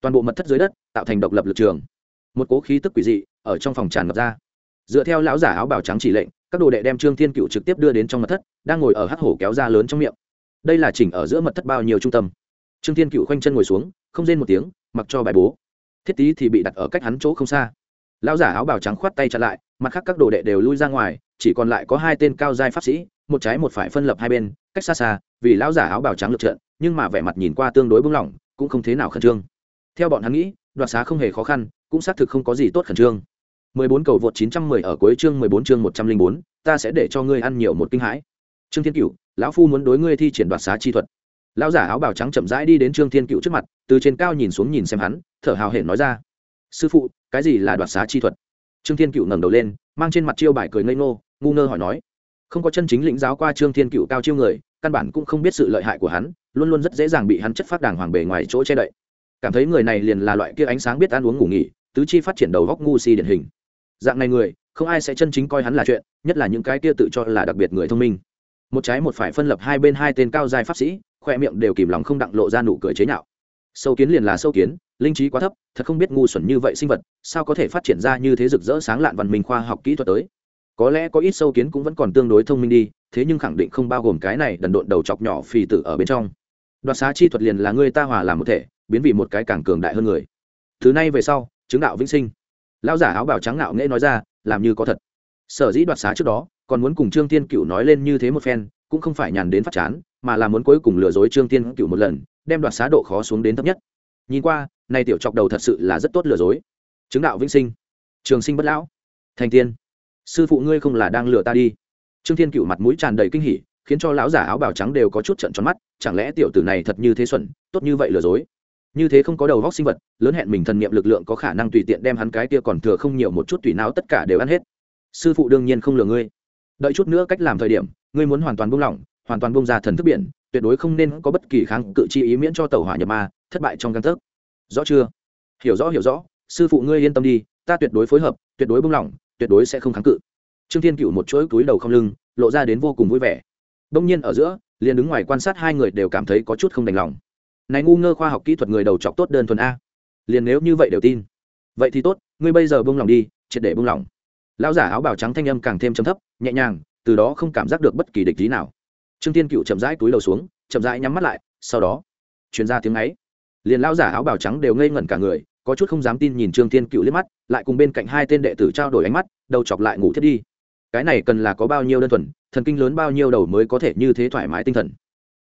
Toàn bộ mật thất dưới đất, tạo thành độc lập lực trường. Một cố khí tức quỷ dị, ở trong phòng tràn ngập ra. Dựa theo lão giả áo bào trắng chỉ lệnh, các đồ đệ đem trương thiên cựu trực tiếp đưa đến trong mật thất, đang ngồi ở hắc hổ kéo ra lớn trong miệng. Đây là chỉnh ở giữa mật thất bao nhiêu trung tâm. Trương thiên cựu khoanh chân ngồi xuống, không rên một tiếng, mặc cho bài bố. Thiết tý thì bị đặt ở cách hắn chỗ không xa lão giả áo bào trắng khoát tay chặn lại mặt khác các đồ đệ đều lui ra ngoài chỉ còn lại có hai tên cao giai pháp sĩ một trái một phải phân lập hai bên cách xa xa vì lão giả áo bào trắng lượt trận nhưng mà vẻ mặt nhìn qua tương đối bưng lỏng cũng không thế nào khẩn trương theo bọn hắn nghĩ đoạt xá không hề khó khăn cũng xác thực không có gì tốt khẩn trương 14 cầu vượt 910 ở cuối chương 14 chương 104, ta sẽ để cho ngươi ăn nhiều một kinh hãi. Trương Thiên Cửu, lão phu muốn đối ngươi thi triển đoạt xá chi thuật. Lão giả áo bào trắng chậm rãi đi đến Trương Thiên Cửu trước mặt, từ trên cao nhìn xuống nhìn xem hắn, thở hào hển nói ra: "Sư phụ, cái gì là đoạt xá chi thuật?" Trương Thiên Cựu ngẩng đầu lên, mang trên mặt chiêu bài cười ngây ngô, ngu ngơ hỏi nói: "Không có chân chính lĩnh giáo qua Trương Thiên Cựu cao chiêu người, căn bản cũng không biết sự lợi hại của hắn, luôn luôn rất dễ dàng bị hắn chất phát đàng hoàng bề ngoài chỗ che đậy. Cảm thấy người này liền là loại kia ánh sáng biết ăn uống ngủ nghỉ, tứ chi phát triển đầu góc ngu si điển hình dạng này người không ai sẽ chân chính coi hắn là chuyện nhất là những cái kia tự cho là đặc biệt người thông minh một trái một phải phân lập hai bên hai tên cao dài pháp sĩ khoe miệng đều kìm lòng không đặng lộ ra nụ cười chế nhạo sâu kiến liền là sâu kiến, linh trí quá thấp, thật không biết ngu xuẩn như vậy sinh vật, sao có thể phát triển ra như thế rực rỡ sáng lạn văn minh khoa học kỹ thuật tới? Có lẽ có ít sâu kiến cũng vẫn còn tương đối thông minh đi, thế nhưng khẳng định không bao gồm cái này đần độn đầu chọc nhỏ phì tử ở bên trong. Đoạt xá chi thuật liền là người ta hòa làm một thể, biến vì một cái càng cường đại hơn người. Thứ này về sau, chứng đạo vĩnh sinh. Lão giả áo bào trắng ngạo nghễ nói ra, làm như có thật. Sở dĩ đoạt xá trước đó, còn muốn cùng trương tiên cựu nói lên như thế một phen, cũng không phải nhàn đến phát chán, mà là muốn cuối cùng lừa dối trương tiên cựu một lần đem đoạt xá độ khó xuống đến thấp nhất. Nhìn qua nay tiểu chọc đầu thật sự là rất tốt lừa dối. Chứng đạo vĩnh sinh. Trường sinh bất lão. Thành tiên. Sư phụ ngươi không là đang lừa ta đi. Trương thiên cựu mặt mũi tràn đầy kinh hỉ, khiến cho lão giả áo bào trắng đều có chút trận tròn mắt, chẳng lẽ tiểu tử này thật như thế xuẩn, tốt như vậy lừa dối? Như thế không có đầu vóc sinh vật, lớn hẹn mình thần niệm lực lượng có khả năng tùy tiện đem hắn cái kia còn thừa không nhiều một chút tùy não tất cả đều ăn hết. Sư phụ đương nhiên không lừa ngươi. Đợi chút nữa cách làm thời điểm, ngươi muốn hoàn toàn buông lỏng, hoàn toàn buông ra thần thức biển tuyệt đối không nên có bất kỳ kháng cự chi ý miễn cho tàu hỏa nhập ma, thất bại trong căn thức rõ chưa? Hiểu rõ hiểu rõ. Sư phụ ngươi yên tâm đi, ta tuyệt đối phối hợp, tuyệt đối buông lỏng, tuyệt đối sẽ không kháng cự. Trương thiên cựu một chuỗi túi đầu không lưng, lộ ra đến vô cùng vui vẻ. Đông nhiên ở giữa, liền đứng ngoài quan sát hai người đều cảm thấy có chút không đành lòng. Này ngu ngơ khoa học kỹ thuật người đầu chọc tốt đơn thuần a. Liền nếu như vậy đều tin. Vậy thì tốt, ngươi bây giờ buông lòng đi, triệt để buông lòng lão giả áo bào trắng thanh âm càng thêm chấm thấp, nhẹ nhàng, từ đó không cảm giác được bất kỳ địch lý nào trương tiên cựu chậm rãi túi đầu xuống, chậm rãi nhắm mắt lại, sau đó, truyền ra tiếng ấy. Liền lão giả áo bào trắng đều ngây ngẩn cả người, có chút không dám tin nhìn trương tiên cựu liếc mắt, lại cùng bên cạnh hai tên đệ tử trao đổi ánh mắt, đầu chọc lại ngủ thiết đi. Cái này cần là có bao nhiêu đơn thuần, thần kinh lớn bao nhiêu đầu mới có thể như thế thoải mái tinh thần.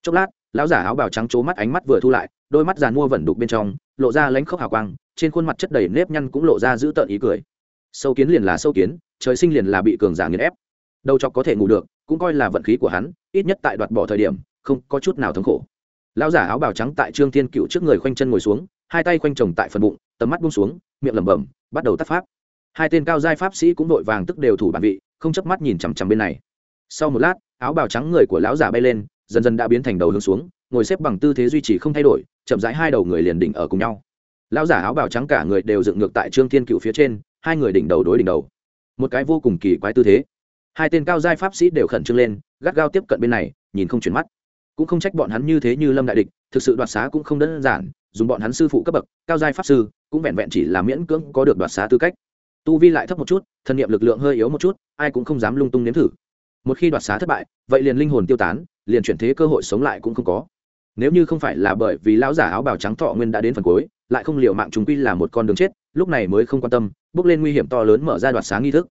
Chốc lát, lão giả áo bào trắng trố mắt ánh mắt vừa thu lại, đôi mắt giàn mua vẩn đục bên trong, lộ ra lánh khóc hào quang, trên khuôn mặt chất đầy nếp nhăn cũng lộ ra giữ tợn ý cười. Sâu kiến liền là sâu kiến, trời sinh liền là bị cường giả nghiền ép đầu chọc có thể ngủ được, cũng coi là vận khí của hắn, ít nhất tại đoạt bỏ thời điểm, không có chút nào thống khổ. Lão giả áo bào trắng tại trương thiên cựu trước người khoanh chân ngồi xuống, hai tay khoanh chồng tại phần bụng, tầm mắt bung xuống, miệng lẩm bẩm, bắt đầu tác pháp. Hai tên cao giai pháp sĩ cũng đội vàng tức đều thủ bản vị, không chớp mắt nhìn chằm chằm bên này. Sau một lát, áo bào trắng người của lão giả bay lên, dần dần đã biến thành đầu hướng xuống, ngồi xếp bằng tư thế duy trì không thay đổi, chậm rãi hai đầu người liền đỉnh ở cùng nhau. Lão giả áo bào trắng cả người đều dựng ngược tại trương thiên cựu phía trên, hai người đỉnh đầu đối đỉnh đầu. Một cái vô cùng kỳ quái tư thế hai tên cao giai pháp sĩ đều khẩn trương lên, gắt gao tiếp cận bên này, nhìn không chuyển mắt. Cũng không trách bọn hắn như thế như lâm đại địch, thực sự đoạt xá cũng không đơn giản, dùng bọn hắn sư phụ cấp bậc, cao giai pháp sư, cũng vẹn vẹn chỉ là miễn cưỡng có được đoạt xá tư cách. Tu vi lại thấp một chút, thân nhiệm lực lượng hơi yếu một chút, ai cũng không dám lung tung nếm thử. Một khi đoạt xá thất bại, vậy liền linh hồn tiêu tán, liền chuyển thế cơ hội sống lại cũng không có. Nếu như không phải là bởi vì lão giả áo bào trắng thọ nguyên đã đến phần cuối, lại không liệu mạng chúng quy là một con đường chết, lúc này mới không quan tâm, bước lên nguy hiểm to lớn mở ra đoạt xá nghi thức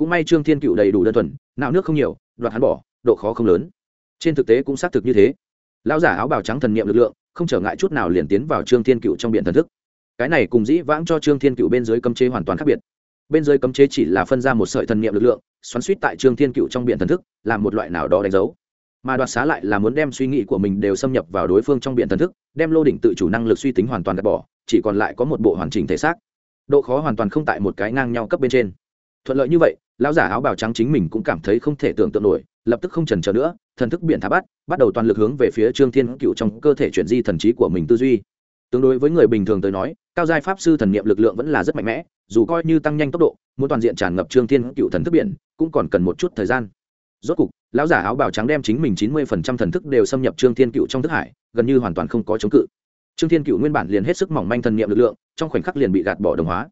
cũng may trương thiên cựu đầy đủ đơn thuần, nạo nước không nhiều, đoạt hắn bỏ, độ khó không lớn. Trên thực tế cũng xác thực như thế. Lão giả áo bào trắng thần niệm lực lượng, không trở ngại chút nào liền tiến vào trương thiên cựu trong biện thần thức. Cái này cùng dĩ vãng cho trương thiên cựu bên dưới cấm chế hoàn toàn khác biệt. Bên dưới cấm chế chỉ là phân ra một sợi thần niệm lực lượng, xoắn suýt tại trương thiên cựu trong biện thần thức, làm một loại nào đó đánh dấu. Mà đoạt xá lại là muốn đem suy nghĩ của mình đều xâm nhập vào đối phương trong biện thần thức, đem lô đỉnh tự chủ năng lực suy tính hoàn toàn gạt bỏ, chỉ còn lại có một bộ hoàn chỉnh thể xác. Độ khó hoàn toàn không tại một cái ngang nhau cấp bên trên. Thuận lợi như vậy lão giả áo bào trắng chính mình cũng cảm thấy không thể tưởng tượng nổi, lập tức không trần trờ nữa, thần thức biển thả bắt bắt đầu toàn lực hướng về phía trương thiên cựu trong cơ thể chuyển di thần trí của mình tư duy. Tương đối với người bình thường tới nói, cao giai pháp sư thần niệm lực lượng vẫn là rất mạnh mẽ, dù coi như tăng nhanh tốc độ, muốn toàn diện tràn ngập trương thiên cựu thần thức biển, cũng còn cần một chút thời gian. Rốt cục, lão giả áo bào trắng đem chính mình chín mươi phần trăm thần thức đều xâm nhập trương thiên cựu trong thức hải, gần như hoàn toàn không có chống cự. Trương thiên cựu nguyên bản liền hết sức mỏng manh thần niệm lực lượng, trong khoảnh khắc liền bị gạt bỏ đồng hóa.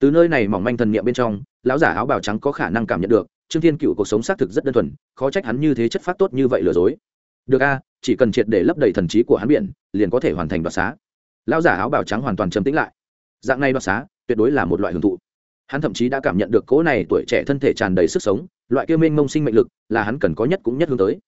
Từ nơi này mỏng manh thần niệm bên trong lão giả áo bào trắng có khả năng cảm nhận được, trương thiên cựu cuộc sống xác thực rất đơn thuần, khó trách hắn như thế chất phát tốt như vậy lừa dối. Được a, chỉ cần triệt để lấp đầy thần trí của hắn biển, liền có thể hoàn thành đoạt xá. Lão giả áo bào trắng hoàn toàn trầm tĩnh lại. Dạng này đoạt xá, tuyệt đối là một loại hưởng thụ. Hắn thậm chí đã cảm nhận được cỗ này tuổi trẻ thân thể tràn đầy sức sống, loại kia mênh mông sinh mệnh lực là hắn cần có nhất cũng nhất hướng tới.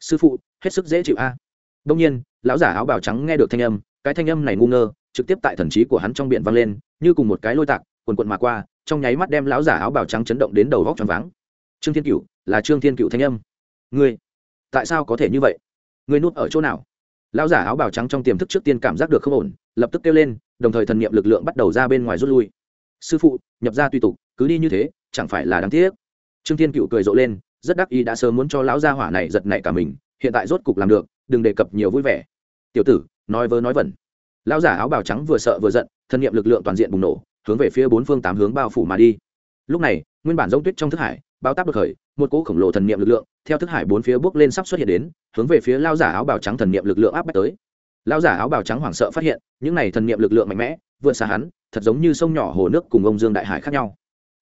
Sư phụ, hết sức dễ chịu a. Đông nhiên, lão giả áo bào trắng nghe được thanh âm, cái thanh âm này ngu ngơ, trực tiếp tại thần trí của hắn trong biển vang lên, như cùng một cái lôi tạc, quần quận mà qua trong nháy mắt đem lão giả áo bào trắng chấn động đến đầu vóc tròn váng. Trương thiên cựu là trương thiên cựu thanh âm. Ngươi, tại sao có thể như vậy? Ngươi nuốt ở chỗ nào? Lão giả áo bào trắng trong tiềm thức trước tiên cảm giác được không ổn, lập tức kêu lên, đồng thời thần niệm lực lượng bắt đầu ra bên ngoài rút lui. Sư phụ, nhập ra tùy tục, cứ đi như thế, chẳng phải là đáng tiếc? Trương thiên cựu cười rộ lên, rất đắc ý đã sớm muốn cho lão gia hỏa này giật nảy cả mình, hiện tại rốt cục làm được, đừng đề cập nhiều vui vẻ. Tiểu tử, nói vớ nói vẩn. Lão giả áo bào trắng vừa sợ vừa giận thân nhiệm lực lượng toàn diện bùng nổ hướng về phía bốn phương tám hướng bao phủ mà đi. Lúc này, nguyên bản giống tuyết trong thức hải, bao táp được khởi, một cỗ khổng lồ thần niệm lực lượng, theo thức hải bốn phía bước lên sắp xuất hiện đến, hướng về phía lao giả áo bào trắng thần niệm lực lượng áp bách tới. Lao giả áo bào trắng hoảng sợ phát hiện, những này thần niệm lực lượng mạnh mẽ, vượt xa hắn, thật giống như sông nhỏ hồ nước cùng ông dương đại hải khác nhau.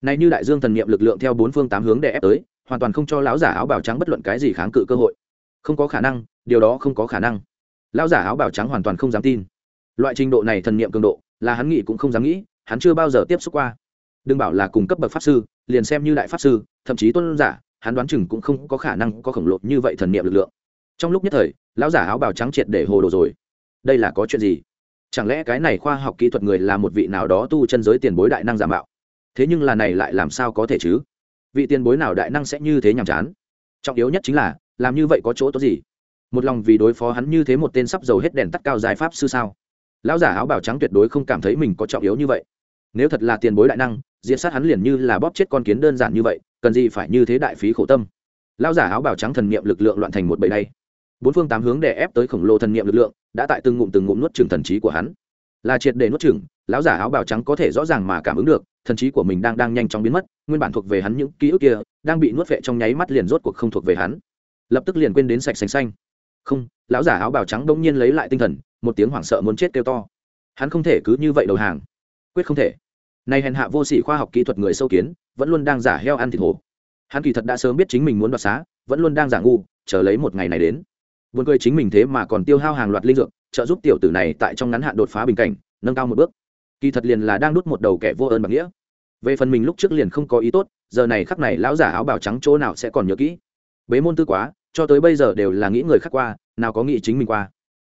Này như đại dương thần niệm lực lượng theo bốn phương tám hướng để ép tới, hoàn toàn không cho lão giả áo bào trắng bất luận cái gì kháng cự cơ hội. Không có khả năng, điều đó không có khả năng. Lão giả áo bào trắng hoàn toàn không dám tin. Loại trình độ này thần niệm cường độ, là hắn nghĩ cũng không dám nghĩ hắn chưa bao giờ tiếp xúc qua. Đừng bảo là cùng cấp bậc pháp sư, liền xem như đại pháp sư, thậm chí tôn giả, hắn đoán chừng cũng không có khả năng có khổng lồ như vậy thần niệm lực lượng. Trong lúc nhất thời, lão giả áo bào trắng triệt để hồ đồ rồi. Đây là có chuyện gì? Chẳng lẽ cái này khoa học kỹ thuật người là một vị nào đó tu chân giới tiền bối đại năng giả mạo? Thế nhưng là này lại làm sao có thể chứ? Vị tiền bối nào đại năng sẽ như thế nhàm chán? Trọng yếu nhất chính là, làm như vậy có chỗ tốt gì? Một lòng vì đối phó hắn như thế một tên sắp dầu hết đèn tắt cao dài pháp sư sao? Lão giả áo bào trắng tuyệt đối không cảm thấy mình có trọng yếu như vậy. Nếu thật là tiền bối đại năng diện sát hắn liền như là bóp chết con kiến đơn giản như vậy, cần gì phải như thế đại phí khổ tâm? Lão giả áo bào trắng thần niệm lực lượng loạn thành một bầy đây bốn phương tám hướng để ép tới khổng lồ thần niệm lực lượng, đã tại từng ngụm từng ngụm nuốt trừng thần trí của hắn. Là triệt để nuốt trừng lão giả áo bào trắng có thể rõ ràng mà cảm ứng được, thần trí của mình đang đang nhanh chóng biến mất, nguyên bản thuộc về hắn những ký ức kia, đang bị nuốt vệ trong nháy mắt liền rốt cuộc không thuộc về hắn. Lập tức liền quên đến sạch xanh xanh. Không, lão giả áo bào trắng bỗng nhiên lấy lại tinh thần một tiếng hoảng sợ muốn chết kêu to. Hắn không thể cứ như vậy đầu hàng. Quyết không thể. Nay hèn hạ vô sỉ khoa học kỹ thuật người sâu kiến, vẫn luôn đang giả heo ăn thịt hổ. Hắn kỳ thật đã sớm biết chính mình muốn đoạt xá, vẫn luôn đang giả ngu, chờ lấy một ngày này đến. Buồn cười chính mình thế mà còn tiêu hao hàng loạt linh dược, trợ giúp tiểu tử này tại trong ngắn hạn đột phá bình cảnh, nâng cao một bước. Kỳ thật liền là đang đút một đầu kẻ vô ơn bằng nghĩa. Về phần mình lúc trước liền không có ý tốt, giờ này khắc này lão giả áo bào trắng chỗ nào sẽ còn nhớ kỹ. Bế môn tư quá, cho tới bây giờ đều là nghĩ người khác qua, nào có nghĩ chính mình qua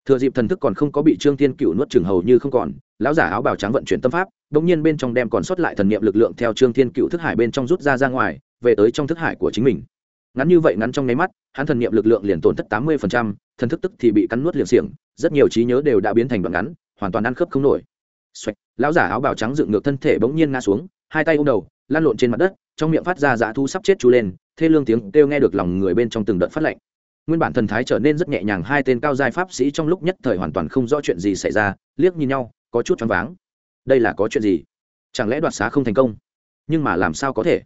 thừa dịp thần thức còn không có bị trương thiên cựu nuốt chừng hầu như không còn lão giả áo bào trắng vận chuyển tâm pháp đ ỗ n g nhiên bên trong đem còn sót lại thần niệm lực lượng theo trương thiên cựu thức hải bên trong rút ra ra ngoài về tới trong thức hải của chính mình. Ngắn như vậy ngắn trong nháy mắt hắn thần niệm lực lượng liền tổn thất tám mươi thần thức tức thì bị cắn nuốt liệng xiềng rất nhiều trí nhớ đều đã biến thành đoạn ngắn hoàn toàn ăn khớp không nổi. Xoạch, lão giả áo bào trắng dựng ngược thân thể bỗng nhiên ngã xuống hai tay ôm đầu lan lộn trên mặt đất trong miệng phát ra dã thu sắp chết chú lên thê lương tiếng kêu nghe được lòng người bên trong từng đợt phát lạnh nguyên bản thần thái trở nên rất nhẹ nhàng, hai tên cao giai pháp sĩ trong lúc nhất thời hoàn toàn không rõ chuyện gì xảy ra, liếc nhìn nhau, có chút choáng váng. Đây là có chuyện gì? Chẳng lẽ đoạt xá không thành công? Nhưng mà làm sao có thể?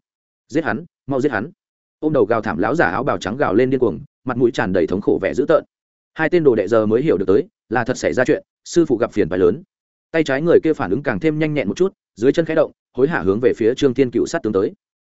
Giết hắn, mau giết hắn. Ô m đầu gào thảm lão giả áo bào trắng gào lên điên cuồng, mặt mũi tràn đầy thống khổ vẻ dữ tợn. Hai tên đồ đệ giờ mới hiểu được tới, là thật xảy ra chuyện, sư phụ gặp phiền phái lớn. Tay trái người kia phản ứng càng thêm nhanh nhẹn một chút, dưới chân khẽ động, hối hả hướng về phía trương thiên cựu sát tướng tới.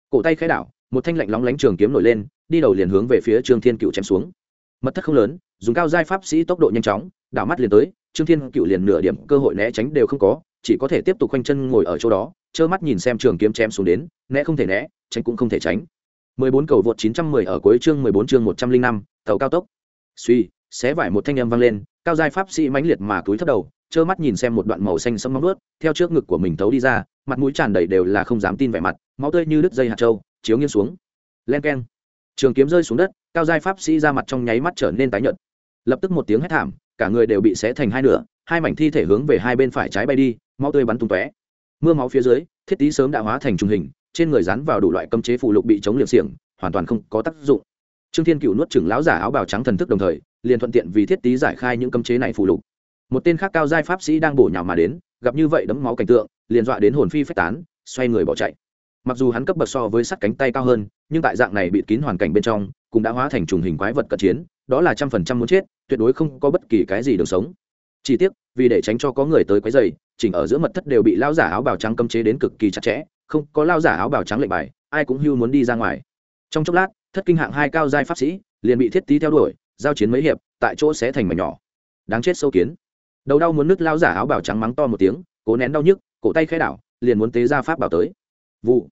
Cổ tay khẽ đảo, một thanh lạnh lóng lánh trường kiếm nổi lên, đi đầu liền hướng về phía trương thiên cựu chém xuống mật thất không lớn dùng cao giai pháp sĩ tốc độ nhanh chóng đảo mắt liền tới trương thiên cựu liền nửa điểm cơ hội né tránh đều không có chỉ có thể tiếp tục khoanh chân ngồi ở chỗ đó trơ mắt nhìn xem trường kiếm chém xuống đến né không thể né tránh cũng không thể tránh. 14 cầu vượt 910 ở cuối chương 14 chương 105, tàu cao tốc. Suy xé vải một thanh âm vang lên cao giai pháp sĩ mãnh liệt mà túi thấp đầu trơ mắt nhìn xem một đoạn màu xanh sẫm móng vuốt theo trước ngực của mình thấu đi ra mặt mũi tràn đầy đều là không dám tin vẻ mặt máu tươi như đứt dây hạt châu chiếu nghiêng xuống. Len keng trường kiếm rơi xuống đất, cao giai pháp sĩ ra mặt trong nháy mắt trở nên tái nhợt. Lập tức một tiếng hét thảm, cả người đều bị xé thành hai nửa, hai mảnh thi thể hướng về hai bên phải trái bay đi, máu tươi bắn tung tóe. Mưa máu phía dưới, thiết tý sớm đã hóa thành trùng hình, trên người dán vào đủ loại cấm chế phụ lục bị chống liệm xiềng, hoàn toàn không có tác dụng. Trương thiên cựu nuốt chừng lão giả áo bào trắng thần thức đồng thời, liền thuận tiện vì thiết tý giải khai những cấm chế này phụ lục. Một tên khác cao giai pháp sĩ đang bổ nhào mà đến, gặp như vậy đấm máu cảnh tượng, liền dọa đến hồn phi phách tán, xoay người bỏ chạy mặc dù hắn cấp bậc so với sắt cánh tay cao hơn, nhưng tại dạng này bị kín hoàn cảnh bên trong, cũng đã hóa thành trùng hình quái vật cận chiến, đó là trăm phần trăm muốn chết, tuyệt đối không có bất kỳ cái gì đường sống. Chỉ tiếc, vì để tránh cho có người tới quấy dày chỉnh ở giữa mật thất đều bị lao giả áo bào trắng cấm chế đến cực kỳ chặt chẽ, không có lao giả áo bào trắng lệnh bài, ai cũng hưu muốn đi ra ngoài. Trong chốc lát, thất kinh hạng hai cao giai pháp sĩ, liền bị thiết tí theo đuổi, giao chiến mấy hiệp, tại chỗ sẽ thành mảnh nhỏ. Đáng chết sâu kiến. Đầu đau muốn nứt lao giả áo bào trắng mắng to một tiếng, cố nén đau nhức, cổ tay khai đảo, liền muốn tế ra pháp bảo tới. Vụ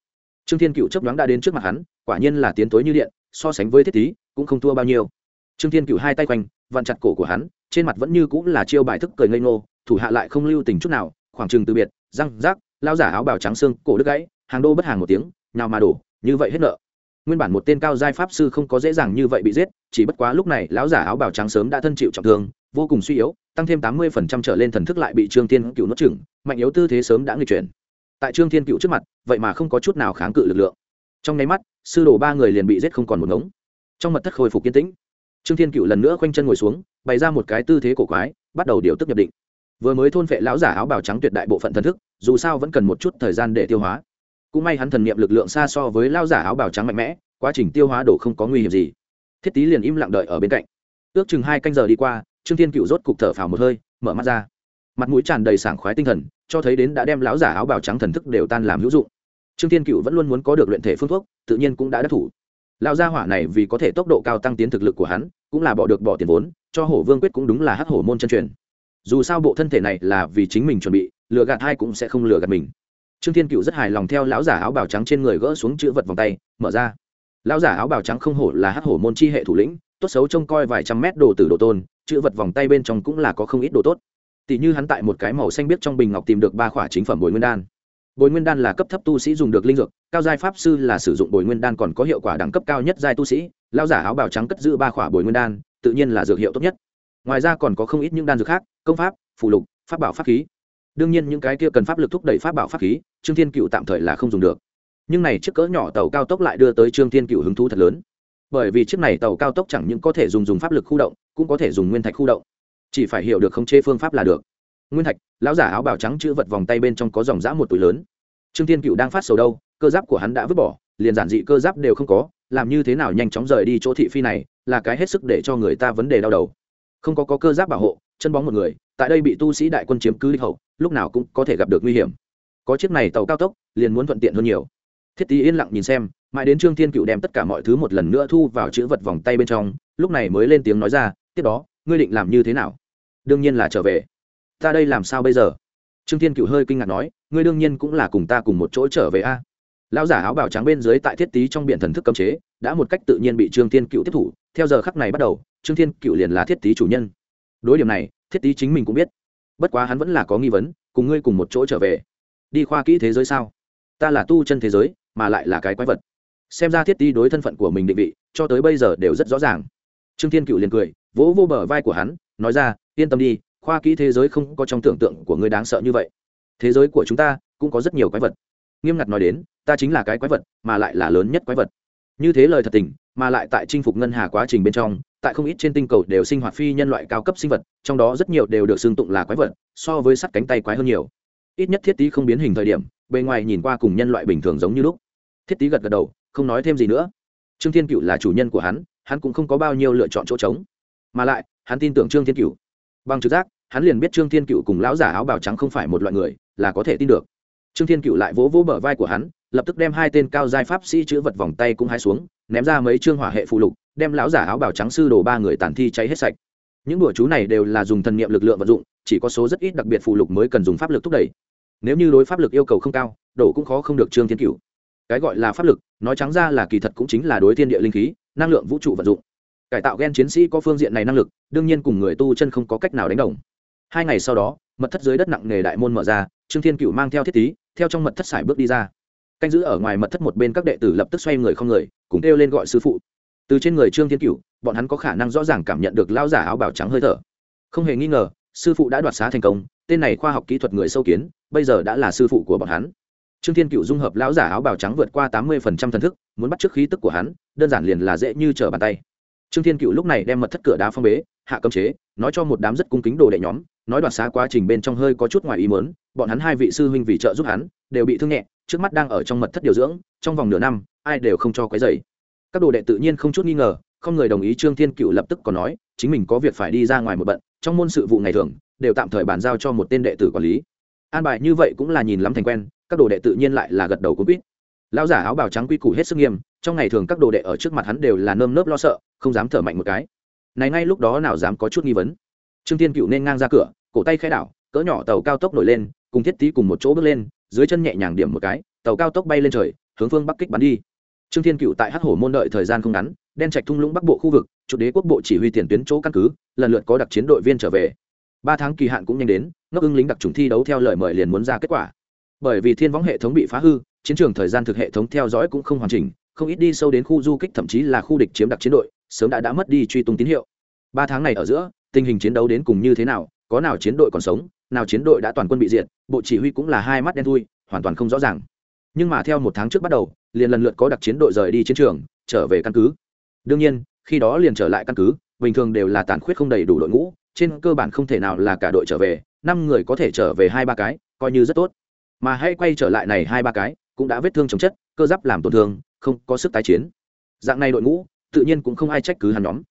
trương thiên cựu chấp đoán đã đến trước mặt hắn, quả nhiên là tiến tối như điện, so sánh với thiết tý cũng không thua bao nhiêu. Trương thiên cựu hai tay quanh, vặn chặt cổ của hắn, trên mặt vẫn như cũng là chiêu bài thức cười ngây ngô, thủ hạ lại không lưu tình chút nào, khoảng chừng từ biệt, răng, rác, lao giả áo bào trắng xương, cổ đứt gãy, hàng đô bất hàng một tiếng, nào mà đổ, như vậy hết nợ. Nguyên bản một tên cao giai pháp sư không có dễ dàng như vậy bị giết, chỉ bất quá lúc này lão giả áo bào trắng sớm đã thân chịu trọng thương, vô cùng suy yếu, tăng thêm tám mươi phần trăm trở lên thần thức lại bị trương thiên cựu nuốt chửng, mạnh yếu tư thế sớm đã nghịch chuyển tại trương thiên cựu trước mặt, vậy mà không có chút nào kháng cự lực lượng. Trong nháy mắt, sư đồ ba người liền bị giết không còn một ngống. Trong mật thất khôi phục kiên tĩnh, trương thiên cựu lần nữa khoanh chân ngồi xuống, bày ra một cái tư thế cổ quái, bắt đầu điều tức nhập định. Vừa mới thôn vệ lão giả áo bào trắng tuyệt đại bộ phận thần thức, dù sao vẫn cần một chút thời gian để tiêu hóa. Cũng may hắn thần niệm lực lượng xa so với lão giả áo bào trắng mạnh mẽ, quá trình tiêu hóa đổ không có nguy hiểm gì. Thiết tý liền im lặng đợi ở bên cạnh. Ước chừng hai canh giờ đi qua, trương thiên cựu rốt cục thở phào một hơi, mở mắt ra. Mặt mũi tràn đầy sảng khoái tinh thần cho thấy đến đã đem lão giả áo bào trắng thần thức đều tan làm hữu dụng. Trương thiên cựu vẫn luôn muốn có được luyện thể phương thuốc, tự nhiên cũng đã đắc thủ. Lão gia hỏa này vì có thể tốc độ cao tăng tiến thực lực của hắn, cũng là bỏ được bỏ tiền vốn, cho hổ vương quyết cũng đúng là hắc hổ môn chân truyền. Dù sao bộ thân thể này là vì chính mình chuẩn bị, lừa gạt hai cũng sẽ không lừa gạt mình. Trương thiên cựu rất hài lòng theo lão giả áo bào trắng trên người gỡ xuống chữ vật vòng tay, mở ra. Lão giả áo bào trắng không hổ là hắc hổ môn chi hệ thủ lĩnh, tốt xấu trông coi vài trăm mét đồ tử đồ tôn, chữ vật vòng tay bên trong cũng là có không ít đồ tốt tỷ như hắn tại một cái màu xanh biết trong bình ngọc tìm được ba khỏa chính phẩm bồi nguyên đan. Bồi nguyên đan là cấp thấp tu sĩ dùng được linh dược, cao giai pháp sư là sử dụng bồi nguyên đan còn có hiệu quả đẳng cấp cao nhất giai tu sĩ lao giả áo bào trắng cất giữ ba khỏa bồi nguyên đan, tự nhiên là dược hiệu tốt nhất. Ngoài ra còn có không ít những đan dược khác, công pháp phụ lục, pháp bảo pháp khí. Đương nhiên những cái kia cần pháp lực thúc đẩy pháp bảo pháp khí, trương thiên cựu tạm thời là không dùng được. Nhưng này chiếc cỡ nhỏ tàu cao tốc lại đưa tới trương thiên cựu hứng thú thật lớn. Bởi vì chiếc này tàu cao tốc chẳng những có thể dùng dùng pháp lực khu động, cũng có thể dùng nguyên thạch khu động chỉ phải hiểu được khống chế phương pháp là được. Nguyên thạch lão giả áo bào trắng chữ vật vòng tay bên trong có dòng dã một túi lớn. Trương thiên cựu đang phát sầu đâu cơ giáp của hắn đã vứt bỏ liền giản dị cơ giáp đều không có làm như thế nào nhanh chóng rời đi chỗ thị phi này là cái hết sức để cho người ta vấn đề đau đầu. Không có, có cơ giáp bảo hộ chân bóng một người tại đây bị tu sĩ đại quân chiếm cứ địch hậu lúc nào cũng có thể gặp được nguy hiểm. Có chiếc này tàu cao tốc liền muốn thuận tiện hơn nhiều. Thiết tý yên lặng nhìn xem mãi đến trương thiên cựu đem tất cả mọi thứ một lần nữa thu vào chữ vật vòng tay bên trong lúc này mới lên tiếng nói ra tiếp đó ngươi định làm như thế nào? Đương nhiên là trở về. Ta đây làm sao bây giờ? Trương thiên cựu hơi kinh ngạc nói, ngươi đương nhiên cũng là cùng ta cùng một chỗ trở về a. Lão giả áo bào trắng bên dưới tại thiết tý trong biện thần thức cấm chế, đã một cách tự nhiên bị trương thiên cựu tiếp thủ. Theo giờ khắc này bắt đầu, trương thiên cựu liền là thiết tý chủ nhân. Đối điểm này, thiết tý chính mình cũng biết. Bất quá hắn vẫn là có nghi vấn, cùng ngươi cùng một chỗ trở về. Đi khoa kỹ thế giới sao? Ta là tu chân thế giới, mà lại là cái quái vật. Xem ra thiết tý đối thân phận của mình định vị, cho tới bây giờ đều rất rõ ràng. Trương thiên cựu liền cười vỗ vô bờ vai của hắn, nói ra, yên tâm đi, khoa kỹ thế giới không có trong tưởng tượng của ngươi đáng sợ như vậy. Thế giới của chúng ta cũng có rất nhiều quái vật. Nghiêm ngặt nói đến, ta chính là cái quái vật, mà lại là lớn nhất quái vật. Như thế lời thật tình, mà lại tại chinh phục ngân hà quá trình bên trong, tại không ít trên tinh cầu đều sinh hoạt phi nhân loại cao cấp sinh vật, trong đó rất nhiều đều được xưng tụng là quái vật, so với sắt cánh tay quái hơn nhiều. Ít nhất thiết tý không biến hình thời điểm, bề ngoài nhìn qua cùng nhân loại bình thường giống như lúc. Thiết tý gật gật đầu, không nói thêm gì nữa. Trương thiên cựu là chủ nhân của hắn hắn cũng không có bao nhiêu lựa chọn chỗ trống mà lại, hắn tin tưởng trương thiên cựu bằng trực giác, hắn liền biết trương thiên cựu cùng lão giả áo bào trắng không phải một loại người, là có thể tin được. Trương thiên cựu lại vỗ vỗ bờ vai của hắn, lập tức đem hai tên cao giai pháp sĩ chữ vật vòng tay cũng hái xuống, ném ra mấy chương hỏa hệ phụ lục, đem lão giả áo bào trắng sư đồ ba người tàn thi cháy hết sạch. Những đùa chú này đều là dùng thần niệm lực lượng vận dụng, chỉ có số rất ít đặc biệt phụ lục mới cần dùng pháp lực thúc đẩy. Nếu như đối pháp lực yêu cầu không cao, đổ cũng khó không được trương thiên cựu cái gọi là pháp lực, nói trắng ra là kỳ thật cũng chính là đối thiên địa linh khí, năng lượng vũ trụ vận dụng cải tạo gen chiến sĩ có phương diện này năng lực, đương nhiên cùng người tu chân không có cách nào đánh đồng. Hai ngày sau đó, mật thất dưới đất nặng nề đại môn mở ra, trương thiên cựu mang theo thiết tý theo trong mật thất sải bước đi ra. Canh giữ ở ngoài mật thất một bên các đệ tử lập tức xoay người không người, cùng kêu lên gọi sư phụ. Từ trên người trương thiên cựu bọn hắn có khả năng rõ ràng cảm nhận được lao giả áo bào trắng hơi thở. Không hề nghi ngờ, sư phụ đã đoạt xá thành công, tên này khoa học kỹ thuật người sâu kiến, bây giờ đã là sư phụ của bọn hắn. Trương thiên cựu dung hợp lão giả áo bào trắng vượt qua tám mươi thần thức, muốn bắt trước khí tức của hắn, đơn giản liền là dễ như trở bàn tay trương thiên cựu lúc này đem mật thất cửa đá phong bế, hạ cấm chế, nói cho một đám rất cung kính đồ đệ nhóm, nói đoạt xá quá trình bên trong hơi có chút ngoài ý mớn bọn hắn hai vị sư huynh vì trợ giúp hắn, đều bị thương nhẹ, trước mắt đang ở trong mật thất điều dưỡng, trong vòng nửa năm, ai đều không cho quấy dày các đồ đệ tự nhiên không chút nghi ngờ, không người đồng ý trương thiên cựu lập tức còn nói, chính mình có việc phải đi ra ngoài một bận, trong môn sự vụ ngày thường, đều tạm thời bàn giao cho một tên đệ tử quản lý. An bài như vậy cũng là nhìn lắm thành quen, các đồ đệ tự nhiên lại là gật đầu cũng biết lão giả áo bào trắng quy củ hết sức nghiêm, trong ngày thường các đồ đệ ở trước mặt hắn đều là nơm nớp lo sợ, không dám thở mạnh một cái. Này ngay lúc đó nào dám có chút nghi vấn. Trương thiên cựu nên ngang ra cửa, cổ tay khai đảo, cỡ nhỏ tàu cao tốc nổi lên, cùng thiết tý cùng một chỗ bước lên, dưới chân nhẹ nhàng điểm một cái, tàu cao tốc bay lên trời, hướng phương bắc kích bắn đi. Trương thiên cựu tại hắc hổ môn đợi thời gian không ngắn, đen trạch thung lũng bắc bộ khu vực, chủ đế quốc bộ chỉ huy tiền tuyến chỗ căn cứ, lần lượt có đặc chiến đội viên trở về. Ba tháng kỳ hạn cũng nhanh đến, ngốc ưng lính đặc trùng thi đấu theo lời mời liền muốn ra kết quả. Bởi vì thiên võng hệ thống bị phá hư chiến trường thời gian thực hệ thống theo dõi cũng không hoàn chỉnh, không ít đi sâu đến khu du kích, thậm chí là khu địch chiếm đặc chiến đội, sớm đã đã mất đi truy tung tín hiệu. Ba tháng này ở giữa, tình hình chiến đấu đến cùng như thế nào, có nào chiến đội còn sống, nào chiến đội đã toàn quân bị diệt, bộ chỉ huy cũng là hai mắt đen thui, hoàn toàn không rõ ràng. Nhưng mà theo một tháng trước bắt đầu, liền lần lượt có đặc chiến đội rời đi chiến trường, trở về căn cứ. Đương nhiên, khi đó liền trở lại căn cứ, bình thường đều là tàn khuyết không đầy đủ đội ngũ, trên cơ bản không thể nào là cả đội trở về, năm người có thể trở về hai ba cái, coi như rất tốt. Mà hay quay trở lại này hai ba cái cũng đã vết thương chống chất, cơ giáp làm tổn thương, không có sức tái chiến. Dạng này đội ngũ, tự nhiên cũng không ai trách cứ hắn nhóm.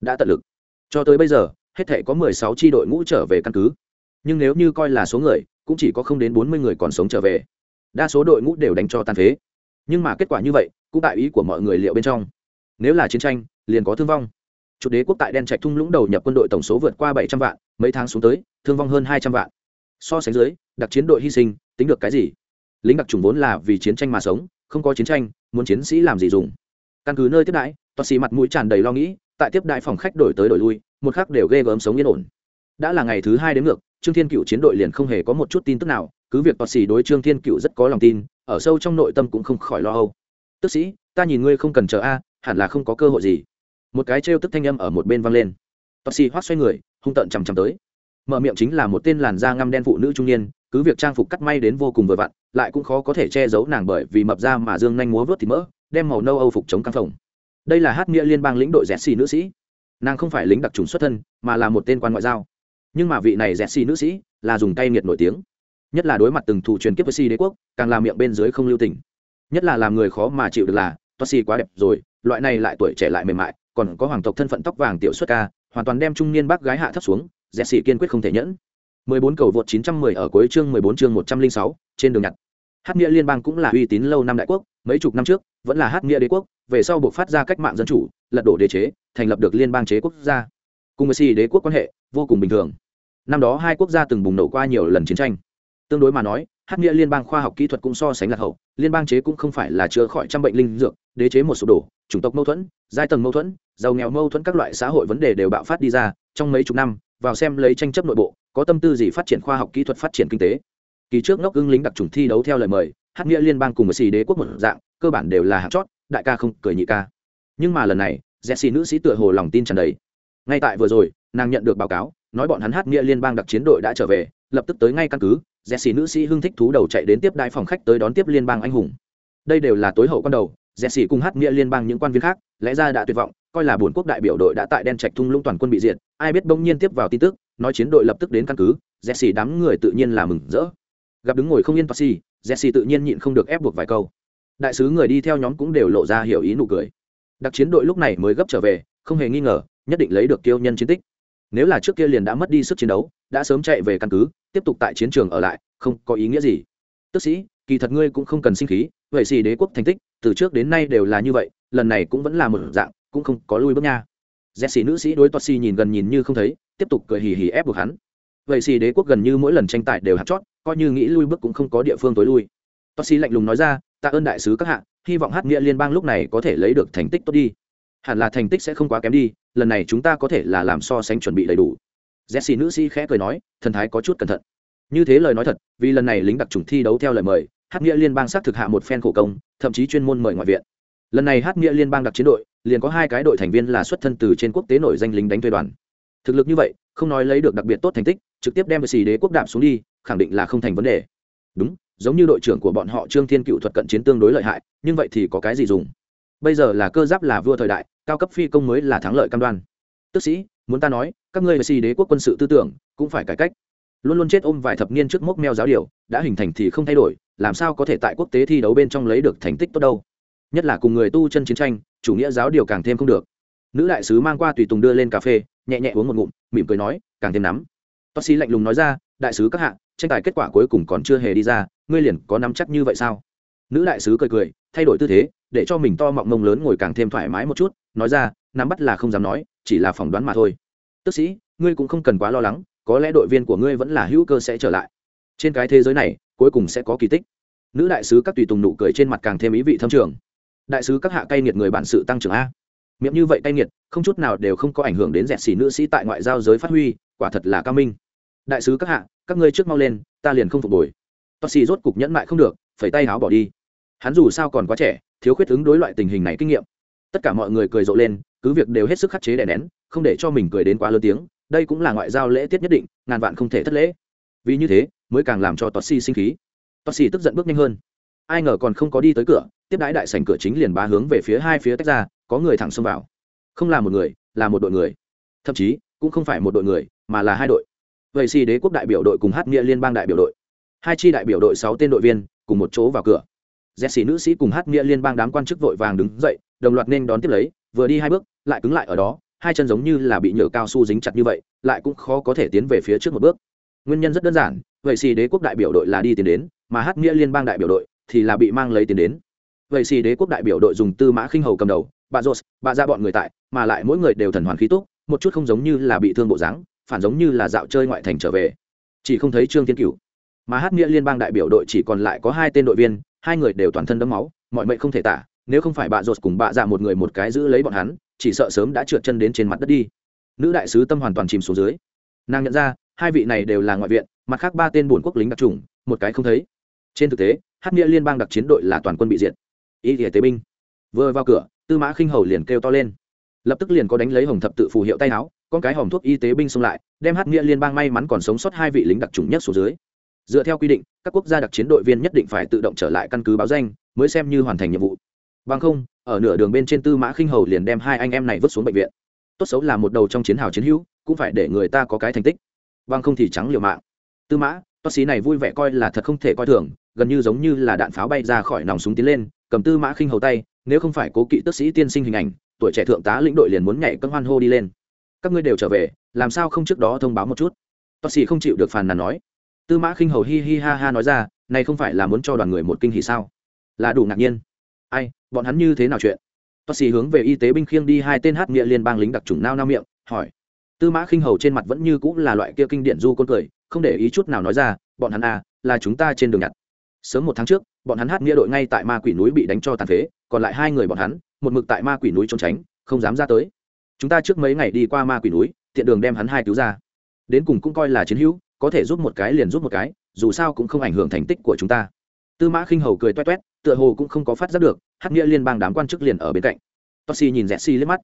Đã tận lực. Cho tới bây giờ, hết thể có mười sáu tri đội ngũ trở về căn cứ. Nhưng nếu như coi là số người, cũng chỉ có không đến bốn mươi người còn sống trở về. Đa số đội ngũ đều đánh cho tàn phế. Nhưng mà kết quả như vậy, cũng tại ý của mọi người liệu bên trong. Nếu là chiến tranh, liền có thương vong. Chủ đế quốc tại đen trạch thung lũng đầu nhập quân đội tổng số vượt qua bảy trăm vạn, mấy tháng xuống tới, thương vong hơn hai trăm vạn. So sánh dưới, đặc chiến đội hy sinh, tính được cái gì? Lính đặc trùng vốn là vì chiến tranh mà sống, không có chiến tranh, muốn chiến sĩ làm gì dùng. Căn cứ nơi tiếp đãi, toa xì mặt mũi tràn đầy lo nghĩ, tại tiếp đại phòng khách đổi tới đổi lui, một khắc đều ghê gớm sống yên ổn. Đã là ngày thứ hai đến ngược, trương thiên cựu chiến đội liền không hề có một chút tin tức nào, cứ việc toa xì đối trương thiên cựu rất có lòng tin, ở sâu trong nội tâm cũng không khỏi lo âu. Tức sĩ, ta nhìn ngươi không cần chờ a, hẳn là không có cơ hội gì. Một cái trêu tức thanh âm ở một bên vang lên. Toa xì hoác xoay người, hung tợn chằm chằm tới. Mở miệng chính là một tên làn da ngăm đen phụ nữ trung niên cứ việc trang phục cắt may đến vô cùng vừa vặn, lại cũng khó có thể che giấu nàng bởi vì mập ra mà dương nhanh múa vớt thì mỡ, đem màu nâu âu phục chống căng phòng đây là hát nghĩa liên bang lĩnh đội rẽ xì nữ sĩ. Nàng không phải lính đặc trùng xuất thân, mà là một tên quan ngoại giao. Nhưng mà vị này rẽ xì nữ sĩ là dùng tay nghiệt nổi tiếng. Nhất là đối mặt từng thủ truyền kiếp với xì đế quốc, càng làm miệng bên dưới không lưu tình. Nhất là làm người khó mà chịu được là, toa xì quá đẹp rồi, loại này lại tuổi trẻ lại mềm mại, còn có hoàng tộc thân phận tóc vàng tiểu xuất ca, hoàn toàn đem trung niên bác gái hạ thấp xuống rẽ xì kiên quyết không thể nhẫn. 14 cầu vượt 910 ở cuối chương 14 chương 106, trên đường nhặt. Hát nghĩa liên bang cũng là uy tín lâu năm đại quốc mấy chục năm trước vẫn là hát nghĩa đế quốc về sau buộc phát ra cách mạng dân chủ lật đổ đế chế thành lập được liên bang chế quốc gia. Cùng với si đế quốc quan hệ vô cùng bình thường. Năm đó hai quốc gia từng bùng nổ qua nhiều lần chiến tranh. Tương đối mà nói hát nghĩa liên bang khoa học kỹ thuật cũng so sánh lạc hậu liên bang chế cũng không phải là chữa khỏi trăm bệnh linh dược đế chế một sụp đổ chủng tộc mâu thuẫn giai tầng mâu thuẫn giàu nghèo mâu thuẫn các loại xã hội vấn đề đều bạo phát đi ra trong mấy chục năm vào xem lấy tranh chấp nội bộ có tâm tư gì phát triển khoa học kỹ thuật phát triển kinh tế? Kỳ trước ngốc ưng lính đặc trùng thi đấu theo lời mời, hát nghĩa liên bang cùng với xì đế quốc một dạng, cơ bản đều là hạng chót, đại ca không cười nhị ca. Nhưng mà lần này dẹ xì nữ sĩ tựa hồ lòng tin tràn đầy. Ngay tại vừa rồi, nàng nhận được báo cáo, nói bọn hắn hát nghĩa liên bang đặc chiến đội đã trở về, lập tức tới ngay căn cứ dẹ xì nữ sĩ hưng thích thú đầu chạy đến tiếp đại phòng khách tới đón tiếp liên bang anh hùng. Đây đều là tối hậu con đầu dẹ xì cùng hát nghĩa liên bang những quan viên khác, lẽ ra đã tuyệt vọng, coi là bốn quốc đại biểu đội đã tại đen trạch thung lũng toàn quân bị diệt, ai biết bỗng nhiên tiếp vào tin tức nói chiến đội lập tức đến căn cứ, Jesse đám người tự nhiên là mừng rỡ. Gặp đứng ngồi không yên toxi jesse tự nhiên nhịn không được ép buộc vài câu. Đại sứ người đi theo nhóm cũng đều lộ ra hiểu ý nụ cười. Đặc chiến đội lúc này mới gấp trở về, không hề nghi ngờ, nhất định lấy được kiêu nhân chiến tích. Nếu là trước kia liền đã mất đi sức chiến đấu, đã sớm chạy về căn cứ, tiếp tục tại chiến trường ở lại, không có ý nghĩa gì. Tức sĩ, kỳ thật ngươi cũng không cần sinh khí, vậy xì đế quốc thành tích, từ trước đến nay đều là như vậy, lần này cũng vẫn là một dạng, cũng không có lui bước nha. Jesse nữ sĩ đối toa nhìn gần nhìn như không thấy tiếp tục cười hì hì ép buộc hắn. Vậy xì đế quốc gần như mỗi lần tranh tài đều hạt chót, coi như nghĩ lui bước cũng không có địa phương tối lui. Toa xì lạnh lùng nói ra, tạ ơn đại sứ các hạ, hy vọng hát nghĩa liên bang lúc này có thể lấy được thành tích tốt đi. Hẳn là thành tích sẽ không quá kém đi, lần này chúng ta có thể là làm so sánh chuẩn bị đầy đủ. Jesse nữ sĩ khẽ cười nói, thần thái có chút cẩn thận. Như thế lời nói thật, vì lần này lính đặc trùng thi đấu theo lời mời, hát nghĩa liên bang xác thực hạ một phen khổ công, thậm chí chuyên môn mời ngoại viện. Lần này hát nghĩa liên bang đặc chiến đội, liền có hai cái đội thành viên là xuất thân từ trên quốc tế nổi danh lính đánh thuê đoàn thực lực như vậy, không nói lấy được đặc biệt tốt thành tích, trực tiếp đem xì đế quốc đạp xuống đi, khẳng định là không thành vấn đề. Đúng, giống như đội trưởng của bọn họ trương thiên cựu thuật cận chiến tương đối lợi hại, nhưng vậy thì có cái gì dùng? Bây giờ là cơ giáp là vua thời đại, cao cấp phi công mới là thắng lợi cam đoan. Tức sĩ, muốn ta nói, các ngươi xì đế quốc quân sự tư tưởng, cũng phải cải cách. Luôn luôn chết ôm vài thập niên trước mốc meo giáo điều, đã hình thành thì không thay đổi, làm sao có thể tại quốc tế thi đấu bên trong lấy được thành tích tốt đâu? Nhất là cùng người tu chân chiến tranh, chủ nghĩa giáo điều càng thêm không được. Nữ đại sứ mang qua tùy tùng đưa lên cà phê nhẹ nhẹ uống một ngụm, mỉm cười nói, càng thêm nắm. Toa xi lạnh lùng nói ra, đại sứ các hạ, tranh tài kết quả cuối cùng còn chưa hề đi ra, ngươi liền có nắm chắc như vậy sao? Nữ đại sứ cười cười, thay đổi tư thế, để cho mình to mọng mông lớn ngồi càng thêm thoải mái một chút, nói ra, nắm bắt là không dám nói, chỉ là phỏng đoán mà thôi. Tức sĩ, ngươi cũng không cần quá lo lắng, có lẽ đội viên của ngươi vẫn là hữu cơ sẽ trở lại. Trên cái thế giới này, cuối cùng sẽ có kỳ tích. Nữ đại sứ các tùy tùng nụ cười trên mặt càng thêm ý vị thâm trường. Đại sứ các hạ cay nghiệt người bản sự tăng trưởng a miệng như vậy tay nghiệt, không chút nào đều không có ảnh hưởng đến dẹt xỉ nữ sĩ tại ngoại giao giới phát huy, quả thật là cao minh. Đại sứ các hạ, các ngươi trước mau lên, ta liền không phục hồi. Toa xì rốt cục nhẫn mại không được, phẩy tay áo bỏ đi. Hắn dù sao còn quá trẻ, thiếu khuyết ứng đối loại tình hình này kinh nghiệm. Tất cả mọi người cười rộ lên, cứ việc đều hết sức khắc chế đè nén, không để cho mình cười đến quá lớn tiếng, đây cũng là ngoại giao lễ tiết nhất định, ngàn vạn không thể thất lễ. Vì như thế, mới càng làm cho toa xì sinh khí. Toa xì tức giận bước nhanh hơn. Ai ngờ còn không có đi tới cửa, tiếp đái đại sảnh cửa chính liền bá hướng về phía hai phía tách ra có người thẳng xông vào. Không là một người, là một đội người. Thậm chí, cũng không phải một đội người, mà là hai đội. Vậy xì đế quốc đại biểu đội cùng hát nghĩa liên bang đại biểu đội. Hai chi đại biểu đội sáu tên đội viên, cùng một chỗ vào cửa. Jesse nữ sĩ cùng hát nghĩa liên bang đám quan chức vội vàng đứng dậy, đồng loạt nên đón tiếp lấy, vừa đi hai bước, lại cứng lại ở đó, hai chân giống như là bị nhựa cao su dính chặt như vậy, lại cũng khó có thể tiến về phía trước một bước. Nguyên nhân rất đơn giản, vậy xì đế quốc đại biểu đội là đi tiến đến, mà hát nghĩa liên bang đại biểu đội thì là bị mang lấy tiến đến. Vậy xì đế quốc đại biểu đội dùng tư mã khinh hầu cầm đầu bà rột bà ra bọn người tại, mà lại mỗi người đều thần hoàn khí túc, một chút không giống như là bị thương bộ dáng, phản giống như là dạo chơi ngoại thành trở về. Chỉ không thấy trương thiên cửu. Mà hát nghĩa liên bang đại biểu đội chỉ còn lại có hai tên đội viên, hai người đều toàn thân đẫm máu, mọi mệnh không thể tả, nếu không phải bà rột cùng bà ra một người một cái giữ lấy bọn hắn, chỉ sợ sớm đã trượt chân đến trên mặt đất đi. Nữ đại sứ tâm hoàn toàn chìm xuống dưới. Nàng nhận ra, hai vị này đều là ngoại viện, mặt khác ba tên bổn quốc lính đặc trùng một cái không thấy. Trên thực tế, hát nghĩa liên bang đặc chiến đội là toàn quân bị diệt. Y thể tế binh. Vừa vào cửa tư mã khinh hầu liền kêu to lên. Lập tức liền có đánh lấy hồng thập tự phù hiệu tay áo, con cái hòm thuốc y tế binh xông lại, đem hát nghĩa liên bang may mắn còn sống sót hai vị lính đặc trùng nhất xuống dưới. Dựa theo quy định, các quốc gia đặc chiến đội viên nhất định phải tự động trở lại căn cứ báo danh, mới xem như hoàn thành nhiệm vụ. Bằng không, ở nửa đường bên trên tư mã khinh hầu liền đem hai anh em này vứt xuống bệnh viện. Tốt xấu là một đầu trong chiến hào chiến hữu, cũng phải để người ta có cái thành tích. Bằng không thì trắng liều mạng. Tư mã toát xí này vui vẻ coi là thật không thể coi thường, gần như giống như là đạn pháo bay ra khỏi nòng súng tiến lên, cầm tư mã khinh hầu tay nếu không phải cố kỵ tức sĩ tiên sinh hình ảnh, tuổi trẻ thượng tá lĩnh đội liền muốn nhảy cân hoan hô đi lên. Các ngươi đều trở về, làm sao không trước đó thông báo một chút? Toát sĩ không chịu được phàn nàn nói. Tư mã khinh hầu hi hi ha ha nói ra, này không phải là muốn cho đoàn người một kinh hỉ sao? Là đủ ngạc nhiên. Ai, bọn hắn như thế nào chuyện? Toát sĩ hướng về y tế binh khiêng đi, hai tên hát nghĩa liên bang lính đặc trùng nao nao miệng, hỏi. Tư mã khinh hầu trên mặt vẫn như cũng là loại kia kinh điện du côn cười, không để ý chút nào nói ra, bọn hắn à là chúng ta trên đường nhặt. Sớm một tháng trước, bọn hắn hát nghĩa đội ngay tại ma quỷ núi bị đánh cho tàn phế còn lại hai người bọn hắn, một mực tại ma quỷ núi trốn tránh, không dám ra tới. Chúng ta trước mấy ngày đi qua ma quỷ núi, tiện đường đem hắn hai cứu ra. Đến cùng cũng coi là chiến hữu, có thể giúp một cái liền giúp một cái, dù sao cũng không ảnh hưởng thành tích của chúng ta. Tư mã khinh hầu cười toét toét, tựa hồ cũng không có phát giác được hát nghĩa liên bang đám quan chức liền ở bên cạnh. Toxi nhìn rẽ xi liếc mắt.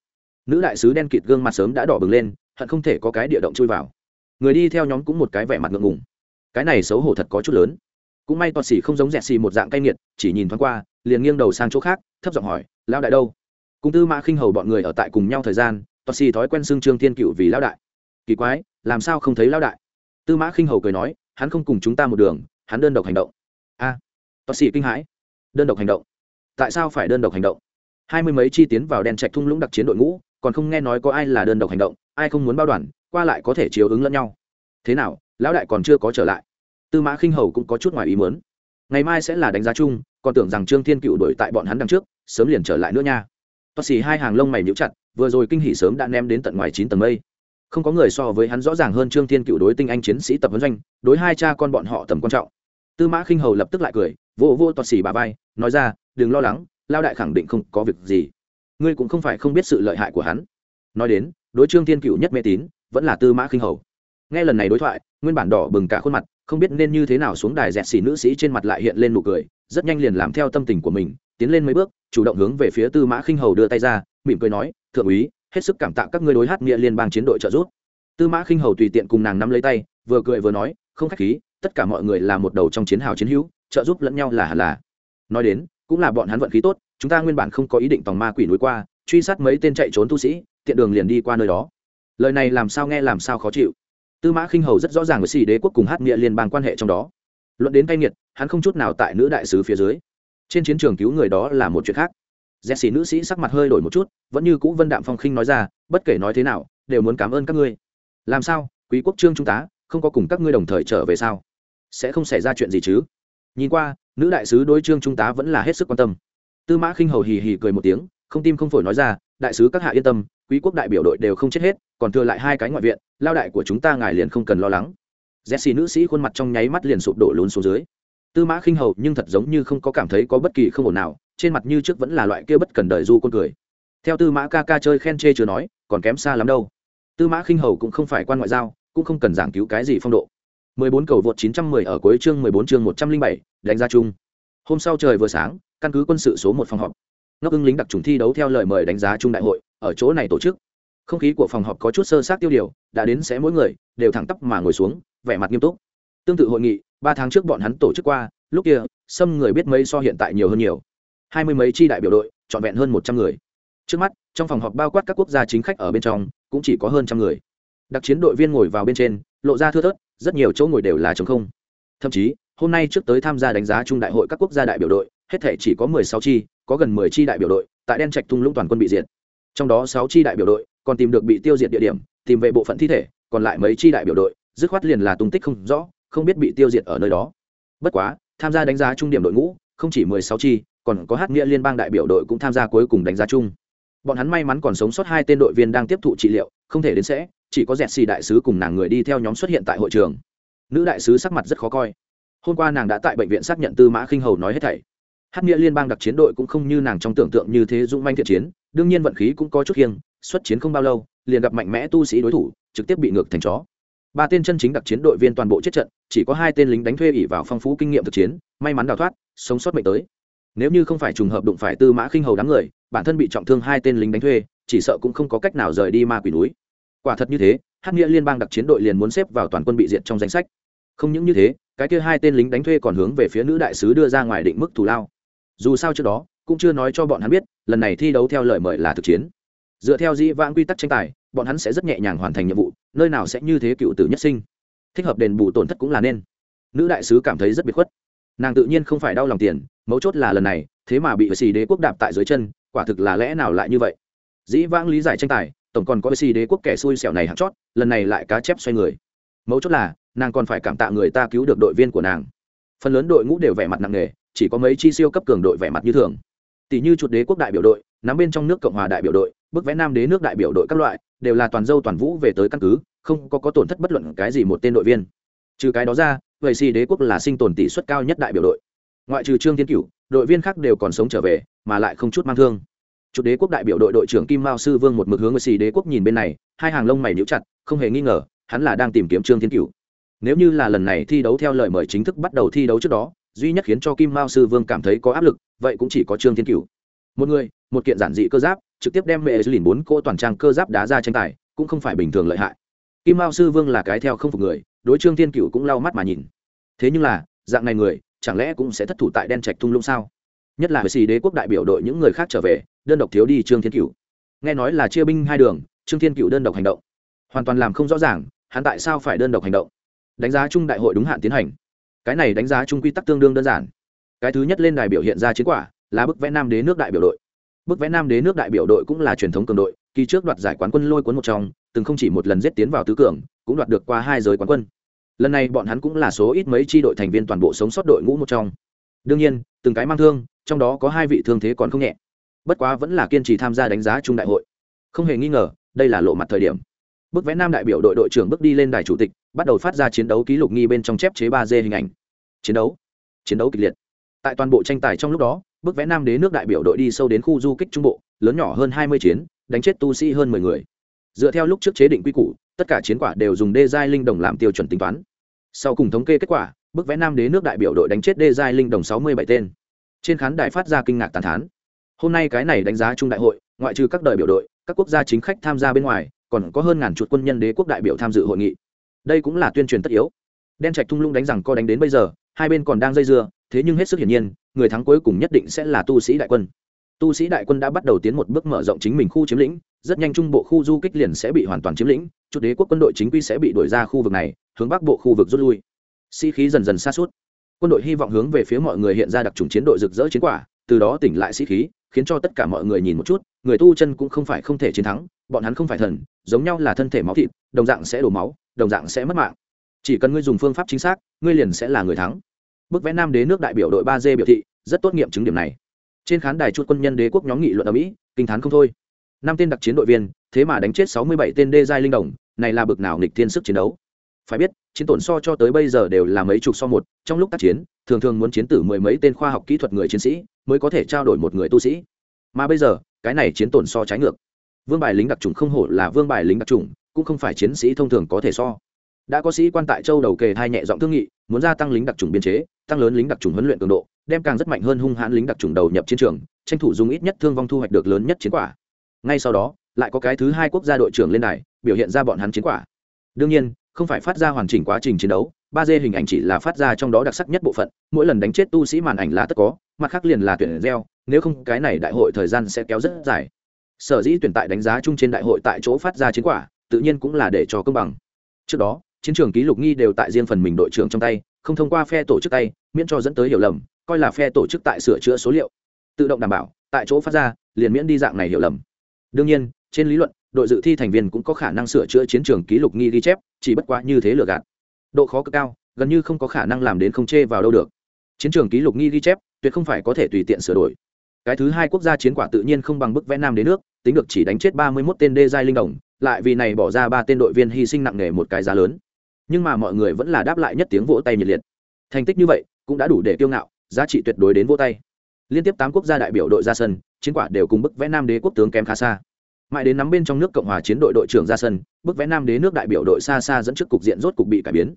Nữ đại sứ đen kịt gương mặt sớm đã đỏ bừng lên, hận không thể có cái địa động chui vào. Người đi theo nhóm cũng một cái vẻ mặt ngượng ngùng. Cái này xấu hổ thật có chút lớn. Cũng may toxi không giống rẽ xi một dạng cay nghiệt, chỉ nhìn thoáng qua liền nghiêng đầu sang chỗ khác thấp giọng hỏi Lão đại đâu? Cùng tư mã khinh hầu bọn người ở tại cùng nhau thời gian toxi thói quen xưng trương thiên cựu vì Lão đại. Kỳ quái làm sao không thấy Lão đại? Tư mã khinh hầu cười nói hắn không cùng chúng ta một đường hắn đơn độc hành động. A. À, xì kinh hãi. Đơn độc hành động? Tại sao phải đơn độc hành động? Hai mươi mấy chi tiến vào đen trạch thung lũng đặc chiến đội ngũ còn không nghe nói có ai là đơn độc hành động ai không muốn bao đoàn qua lại có thể chiếu ứng lẫn nhau. Thế nào lão đại còn chưa có trở lại? Tư mã khinh hầu cũng có chút ngoài ý muốn. Ngày mai sẽ là đánh giá chung còn tưởng rằng trương thiên cựu đổi tại bọn hắn đằng trước, sớm liền trở lại nữa nha. Toa xì hai hàng lông mày nhũ chặt, vừa rồi kinh hỉ sớm đã ném đến tận ngoài chín tầng mây. Không có người so với hắn rõ ràng hơn trương thiên cựu đối tinh anh chiến sĩ tập huấn doanh, đối hai cha con bọn họ tầm quan trọng. Tư mã khinh hầu lập tức lại cười vô vô toa xì bà vai, nói ra, đừng lo lắng, lao đại khẳng định không có việc gì. Ngươi cũng không phải không biết sự lợi hại của hắn. Nói đến, đối trương thiên cựu nhất mê tín, vẫn là tư mã khinh hầu. Nghe lần này đối thoại, nguyên bản đỏ bừng cả khuôn mặt, không biết nên như thế nào xuống đài dẹt xỉ nữ sĩ trên mặt lại hiện lên nụ cười rất nhanh liền làm theo tâm tình của mình, tiến lên mấy bước, chủ động hướng về phía tư mã khinh hầu đưa tay ra, mỉm cười nói, thượng úy, hết sức cảm tạ các ngươi đối hát nghĩa liên bang chiến đội trợ giúp. Tư mã khinh hầu tùy tiện cùng nàng nắm lấy tay, vừa cười vừa nói, không khách khí, tất cả mọi người là một đầu trong chiến hào chiến hữu, trợ giúp lẫn nhau là hẳn là. Nói đến, cũng là bọn hắn vận khí tốt, chúng ta nguyên bản không có ý định tòng ma quỷ núi qua, truy sát mấy tên chạy trốn tu sĩ, tiện đường liền đi qua nơi đó. Lời này làm sao nghe làm sao khó chịu. Tư mã khinh hầu rất rõ ràng với xì đế quốc cùng hát nghĩa liên bang quan hệ trong đó luận đến cay nghiệt, hắn không chút nào tại nữ đại sứ phía dưới. Trên chiến trường cứu người đó là một chuyện khác. Xì nữ sĩ sắc mặt hơi đổi một chút, vẫn như cũ vân đạm phong khinh nói ra, bất kể nói thế nào, đều muốn cảm ơn các ngươi. Làm sao? Quý quốc trương trung tá không có cùng các ngươi đồng thời trở về sao? Sẽ không xảy ra chuyện gì chứ? Nhìn qua, nữ đại sứ đối trương trung tá vẫn là hết sức quan tâm. Tư mã khinh hầu hì hì cười một tiếng, không tim không phổi nói ra, đại sứ các hạ yên tâm, quý quốc đại biểu đội đều không chết hết, còn thừa lại hai cái ngoại viện, lao đại của chúng ta ngài liền không cần lo lắng jesse nữ sĩ khuôn mặt trong nháy mắt liền sụp đổ lún xuống dưới tư mã khinh hầu nhưng thật giống như không có cảm thấy có bất kỳ không ổn nào trên mặt như trước vẫn là loại kia bất cần đời du con cười theo tư mã ca ca chơi khen chê chưa nói còn kém xa lắm đâu tư mã khinh hầu cũng không phải quan ngoại giao cũng không cần giảng cứu cái gì phong độ 14 cầu vượt 910 ở cuối chương 14 chương 107, đánh giá chung. Hôm sau trời vừa sáng, căn cứ quân sự số 1 phòng họp. Ngốc ưng lính đặc trùng thi đấu theo lời mời đánh giá chung đại hội, ở chỗ này tổ chức. Không khí của phòng họp có chút sơ sát tiêu điều, đã đến sẽ mỗi người đều thẳng tắp mà ngồi xuống, vẻ mặt nghiêm túc. Tương tự hội nghị, 3 tháng trước bọn hắn tổ chức qua, lúc kia, xâm người biết mấy so hiện tại nhiều hơn nhiều. Hai mươi mấy chi đại biểu đội, trọn vẹn hơn 100 người. Trước mắt, trong phòng họp bao quát các quốc gia chính khách ở bên trong, cũng chỉ có hơn trăm người. Đặc chiến đội viên ngồi vào bên trên, lộ ra thưa thớt, rất nhiều chỗ ngồi đều là trống không thậm chí hôm nay trước tới tham gia đánh giá chung đại hội các quốc gia đại biểu đội hết thể chỉ có mười sáu chi có gần mười chi đại biểu đội tại đen trạch tung lũng toàn quân bị diệt trong đó sáu chi đại biểu đội còn tìm được bị tiêu diệt địa điểm tìm về bộ phận thi thể còn lại mấy chi đại biểu đội dứt khoát liền là tung tích không rõ, không biết bị tiêu diệt ở nơi đó. Bất quá, tham gia đánh giá trung điểm đội ngũ, không chỉ mười sáu chi, còn có hát nghĩa liên bang đại biểu đội cũng tham gia cuối cùng đánh giá chung. Bọn hắn may mắn còn sống sót hai tên đội viên đang tiếp thụ trị liệu, không thể đến sẽ, chỉ có dẹt xì đại sứ cùng nàng người đi theo nhóm xuất hiện tại hội trường. Nữ đại sứ sắc mặt rất khó coi. Hôm qua nàng đã tại bệnh viện xác nhận tư mã khinh hầu nói hết thảy. Hát nghĩa liên bang đặc chiến đội cũng không như nàng trong tưởng tượng như thế dũng manh thiện chiến, đương nhiên vận khí cũng có chút khiêng xuất chiến không bao lâu, liền gặp mạnh mẽ tu sĩ đối thủ, trực tiếp bị ngược thành chó ba tên chân chính đặc chiến đội viên toàn bộ chết trận, chỉ có hai tên lính đánh thuê ỉ vào phong phú kinh nghiệm thực chiến, may mắn đào thoát, sống sót mệnh tới. Nếu như không phải trùng hợp đụng phải tư mã khinh hầu đám người, bản thân bị trọng thương hai tên lính đánh thuê, chỉ sợ cũng không có cách nào rời đi ma quỷ núi. Quả thật như thế hát nghĩa liên bang đặc chiến đội liền muốn xếp vào toàn quân bị diệt trong danh sách. Không những như thế, cái kia hai tên lính đánh thuê còn hướng về phía nữ đại sứ đưa ra ngoài định mức thù lao. Dù sao trước đó, cũng chưa nói cho bọn hắn biết, lần này thi đấu theo lời mời là thực chiến. Dựa theo dĩ vãng quy tắc tranh tài, bọn hắn sẽ rất nhẹ nhàng hoàn thành nhiệm vụ nơi nào sẽ như thế cựu tử nhất sinh? Thích hợp đền bù tổn thất cũng là nên. Nữ đại sứ cảm thấy rất biệt khuất. Nàng tự nhiên không phải đau lòng tiền, mấu chốt là lần này, thế mà bị xì đế quốc đạp tại dưới chân, quả thực là lẽ nào lại như vậy? Dĩ vãng lý giải tranh tài, tổng còn có xì đế quốc kẻ xui xẻo này hạt chót, lần này lại cá chép xoay người. Mấu chốt là, nàng còn phải cảm tạ người ta cứu được đội viên của nàng. Phần lớn đội ngũ đều vẻ mặt nặng nề, chỉ có mấy chi siêu cấp cường đội vẻ mặt như thường. Tỷ như chuột đế quốc đại biểu đội, nắm bên trong nước cộng hòa đại biểu đội, bức vẽ nam đế nước đại biểu đội các loại, đều là toàn dâu toàn vũ về tới căn cứ không có có tổn thất bất luận cái gì một tên đội viên. Trừ cái đó ra, vậy xì đế quốc là sinh tồn tỷ suất cao nhất đại biểu đội. Ngoại trừ trương tiến cửu, đội viên khác đều còn sống trở về, mà lại không chút mang thương. Chủ đế quốc đại biểu đội đội trưởng kim mao sư vương một mực hướng với xì đế quốc nhìn bên này, hai hàng lông mày níu chặt, không hề nghi ngờ, hắn là đang tìm kiếm trương tiến cửu. Nếu như là lần này thi đấu theo lời mời chính thức bắt đầu thi đấu trước đó, duy nhất khiến cho kim mao sư vương cảm thấy có áp lực, vậy cũng chỉ có trương thiên cửu. Một người, một kiện giản dị cơ giáp, trực tiếp đem mẹ lìn bốn cô toàn trang cơ giáp đá ra tranh tài, cũng không phải bình thường lợi hại kim mao sư vương là cái theo không phục người, đối trương thiên cửu cũng lau mắt mà nhìn. Thế nhưng là, dạng này người, chẳng lẽ cũng sẽ thất thủ tại đen trạch thung lũng sao? Nhất là với xì đế quốc đại biểu đội những người khác trở về, đơn độc thiếu đi trương thiên cửu. Nghe nói là chia binh hai đường, trương thiên cửu đơn độc hành động. Hoàn toàn làm không rõ ràng, hắn tại sao phải đơn độc hành động? Đánh giá chung đại hội đúng hạn tiến hành. Cái này đánh giá chung quy tắc tương đương đơn giản. Cái thứ nhất lên đài biểu hiện ra chiến quả, là bức vẽ nam đế nước đại biểu đội bức vẽ nam đế nước đại biểu đội cũng là truyền thống cường đội, kỳ trước đoạt giải quán quân lôi cuốn một trong, từng không chỉ một lần giết tiến vào tứ cường, cũng đoạt được qua hai giới quán quân. Lần này bọn hắn cũng là số ít mấy tri đội thành viên toàn bộ sống sót đội ngũ một trong. Đương nhiên, từng cái mang thương, trong đó có hai vị thương thế còn không nhẹ. Bất quá vẫn là kiên trì tham gia đánh giá chung đại hội. Không hề nghi ngờ, đây là lộ mặt thời điểm. Bức vẽ nam đại biểu đội đội trưởng bước đi lên đài chủ tịch, bắt đầu phát ra chiến đấu ký lục nghi bên trong chép chế ba d hình ảnh. Chiến đấu. Chiến đấu kịch liệt. Tại toàn bộ tranh tài trong lúc đó bức vẽ nam đế nước đại biểu đội đi sâu đến khu du kích trung bộ, lớn nhỏ hơn hai mươi chiến, đánh chết tu sĩ hơn mười người. Dựa theo lúc trước chế định quy củ, tất cả chiến quả đều dùng đê giai linh đồng làm tiêu chuẩn tính toán. Sau cùng thống kê kết quả, bức vẽ nam đế nước đại biểu đội đánh chết đê giai linh đồng sáu mươi bảy tên. Trên khán đài phát ra kinh ngạc tàn thán. Hôm nay cái này đánh giá chung đại hội, ngoại trừ các đời biểu đội, các quốc gia chính khách tham gia bên ngoài, còn có hơn ngàn chục quân nhân đế quốc đại biểu tham dự hội nghị. Đây cũng là tuyên truyền tất yếu. Đen trạch thung lũng đánh rằng co đánh đến bây giờ, hai bên còn đang dây dưa, thế nhưng hết sức hiển nhiên người thắng cuối cùng nhất định sẽ là tu sĩ đại quân. Tu sĩ đại quân đã bắt đầu tiến một bước mở rộng chính mình khu chiếm lĩnh, rất nhanh trung bộ khu du kích liền sẽ bị hoàn toàn chiếm lĩnh chút đế quốc quân đội chính quy sẽ bị đuổi ra khu vực này, hướng bắc bộ khu vực rút lui. Sĩ、si、khí dần dần xa suốt quân đội hy vọng hướng về phía mọi người hiện ra đặc trùng chiến đội rực rỡ chiến quả, từ đó tỉnh lại sĩ、si、khí, khiến cho tất cả mọi người nhìn một chút, người tu chân cũng không phải không thể chiến thắng, bọn hắn không phải thần, giống nhau là thân thể máu thịt, đồng dạng sẽ đổ máu, đồng dạng sẽ mất mạng. Chỉ cần ngươi dùng phương pháp chính xác, ngươi liền sẽ là người thắng. Bức vẽ nam đế nước đại biểu đội ba d biểu thị rất tốt nghiệm chứng điểm này. Trên khán đài chút quân nhân đế quốc nhóm nghị luận ở mỹ, kinh t h á n không thôi. Năm tên đặc chiến đội viên, thế mà đánh chết sáu mươi bảy tên đê giai linh đồng, này là bực nào nghịch thiên sức chiến đấu. Phải biết, chiến tổn so cho tới bây giờ đều là mấy chục so một, trong lúc tác chiến, thường thường muốn chiến tử mười mấy tên khoa học kỹ thuật người chiến sĩ mới có thể trao đổi một người tu sĩ. Mà bây giờ, cái này chiến tổn so trái ngược. Vương bài lính đặc trùng không hổ là vương bài lính đặc trùng cũng không phải chiến sĩ thông thường có thể so. Đã có sĩ quan tại châu đầu kề thai nhẹ giọng thương nghị, muốn gia tăng lính đặc trùng biên chế, tăng lớn lính đặc trùng huấn luyện cường độ đem càng rất mạnh hơn hung hãn lính đặc trùng đầu nhập chiến trường, tranh thủ dùng ít nhất thương vong thu hoạch được lớn nhất chiến quả. Ngay sau đó, lại có cái thứ hai quốc gia đội trưởng lên đài, biểu hiện ra bọn hắn chiến quả. Đương nhiên, không phải phát ra hoàn chỉnh quá trình chiến đấu, ba d hình ảnh chỉ là phát ra trong đó đặc sắc nhất bộ phận, mỗi lần đánh chết tu sĩ màn ảnh là tất có, mặt khác liền là tuyển gieo, nếu không cái này đại hội thời gian sẽ kéo rất dài. Sở dĩ tuyển tại đánh giá chung trên đại hội tại chỗ phát ra chiến quả, tự nhiên cũng là để cho công bằng. Trước đó, chiến trường ký lục nghi đều tại riêng phần mình đội trưởng trong tay, không thông qua phe tổ chức tay, miễn cho dẫn tới hiểu lầm coi là phe tổ chức tại sửa chữa số liệu. Tự động đảm bảo, tại chỗ phát ra, liền miễn đi dạng này hiểu lầm. Đương nhiên, trên lý luận, đội dự thi thành viên cũng có khả năng sửa chữa chiến trường ký lục nghi ghi chép, chỉ bất quá như thế lừa gạt. Độ khó cực cao, gần như không có khả năng làm đến không chê vào đâu được. Chiến trường ký lục nghi ghi chép, tuyệt không phải có thể tùy tiện sửa đổi. Cái thứ hai quốc gia chiến quả tự nhiên không bằng bức vẽ nam đến nước, tính được chỉ đánh chết ba mươi 31 tên đê giai linh đồng, lại vì này bỏ ra ba tên đội viên hy sinh nặng nề một cái giá lớn. Nhưng mà mọi người vẫn là đáp lại nhất tiếng vỗ tay nhiệt liệt. Thành tích như vậy, cũng đã đủ để kiêu ngạo giá trị tuyệt đối đến vỗ tay. Liên tiếp tám quốc gia đại biểu đội ra sân, chiến quả đều cùng bức vẽ nam đế quốc tướng kém khá xa. Mãi đến nắm bên trong nước cộng hòa chiến đội đội trưởng ra sân, bức vẽ nam đế nước đại biểu đội xa xa dẫn trước cục diện rốt cục bị cải biến.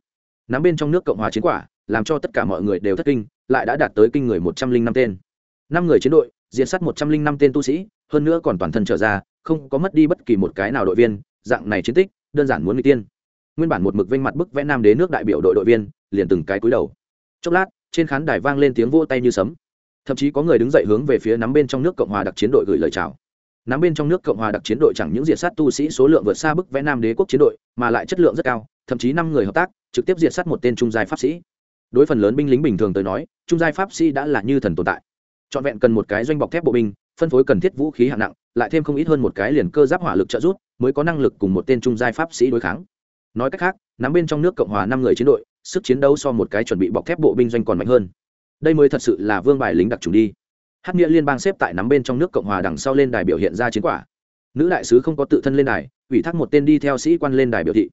Nắm bên trong nước cộng hòa chiến quả, làm cho tất cả mọi người đều thất kinh, lại đã đạt tới kinh người một trăm linh năm tên. Năm người chiến đội, diện sát một trăm linh năm tên tu sĩ, hơn nữa còn toàn thân trở ra, không có mất đi bất kỳ một cái nào đội viên, dạng này chiến tích, đơn giản muốn người tiên. Nguyên bản một mực vênh mặt bức vẽ nam đế nước đại biểu đội đội viên, liền từng cái cúi đầu. Chốc lát trên khán đài vang lên tiếng vỗ tay như sấm. Thậm chí có người đứng dậy hướng về phía nắm bên trong nước cộng hòa đặc chiến đội gửi lời chào. Nắm bên trong nước cộng hòa đặc chiến đội chẳng những diệt sát tu sĩ số lượng vượt xa bức vẽ nam đế quốc chiến đội, mà lại chất lượng rất cao, thậm chí năm người hợp tác, trực tiếp diệt sát một tên trung giai pháp sĩ. Đối phần lớn binh lính bình thường tới nói, trung giai pháp sĩ đã là như thần tồn tại. Trọn vẹn cần một cái doanh bọc thép bộ binh, phân phối cần thiết vũ khí hạng nặng, lại thêm không ít hơn một cái liền cơ giáp hỏa lực trợ giúp, mới có năng lực cùng một tên trung giai pháp sĩ đối kháng. Nói cách khác, nắm bên trong nước cộng hòa năm người chiến đội sức chiến đấu so một cái chuẩn bị bọc thép bộ binh doanh còn mạnh hơn. Đây mới thật sự là vương bài lính đặc trùng đi. Hát nghĩa liên bang xếp tại nắm bên trong nước cộng hòa đằng sau lên đài biểu hiện ra chiến quả. Nữ đại sứ không có tự thân lên đài, ủy thác một tên đi theo sĩ quan lên đài biểu thị.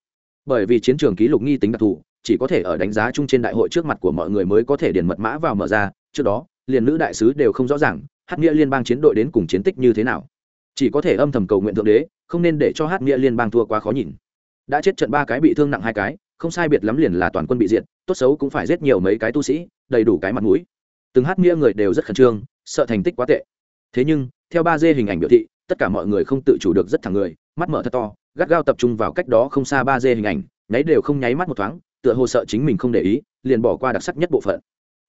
Bởi vì chiến trường ký lục nghi tính đặc thù, chỉ có thể ở đánh giá chung trên đại hội trước mặt của mọi người mới có thể điền mật mã vào mở ra. Trước đó, liền nữ đại sứ đều không rõ ràng hát nghĩa liên bang chiến đội đến cùng chiến tích như thế nào. Chỉ có thể âm thầm cầu nguyện thượng đế, không nên để cho hát nghĩa liên bang thua quá khó nhìn. Đã chết trận ba cái bị thương nặng hai cái không sai biệt lắm liền là toàn quân bị diệt, tốt xấu cũng phải giết nhiều mấy cái tu sĩ, đầy đủ cái mặt mũi. Từng hát nghĩa người đều rất khẩn trương, sợ thành tích quá tệ. Thế nhưng, theo ba d hình ảnh biểu thị, tất cả mọi người không tự chủ được rất thẳng người, mắt mở thật to, gắt gao tập trung vào cách đó không xa ba d hình ảnh, nháy đều không nháy mắt một thoáng, tựa hồ sợ chính mình không để ý, liền bỏ qua đặc sắc nhất bộ phận.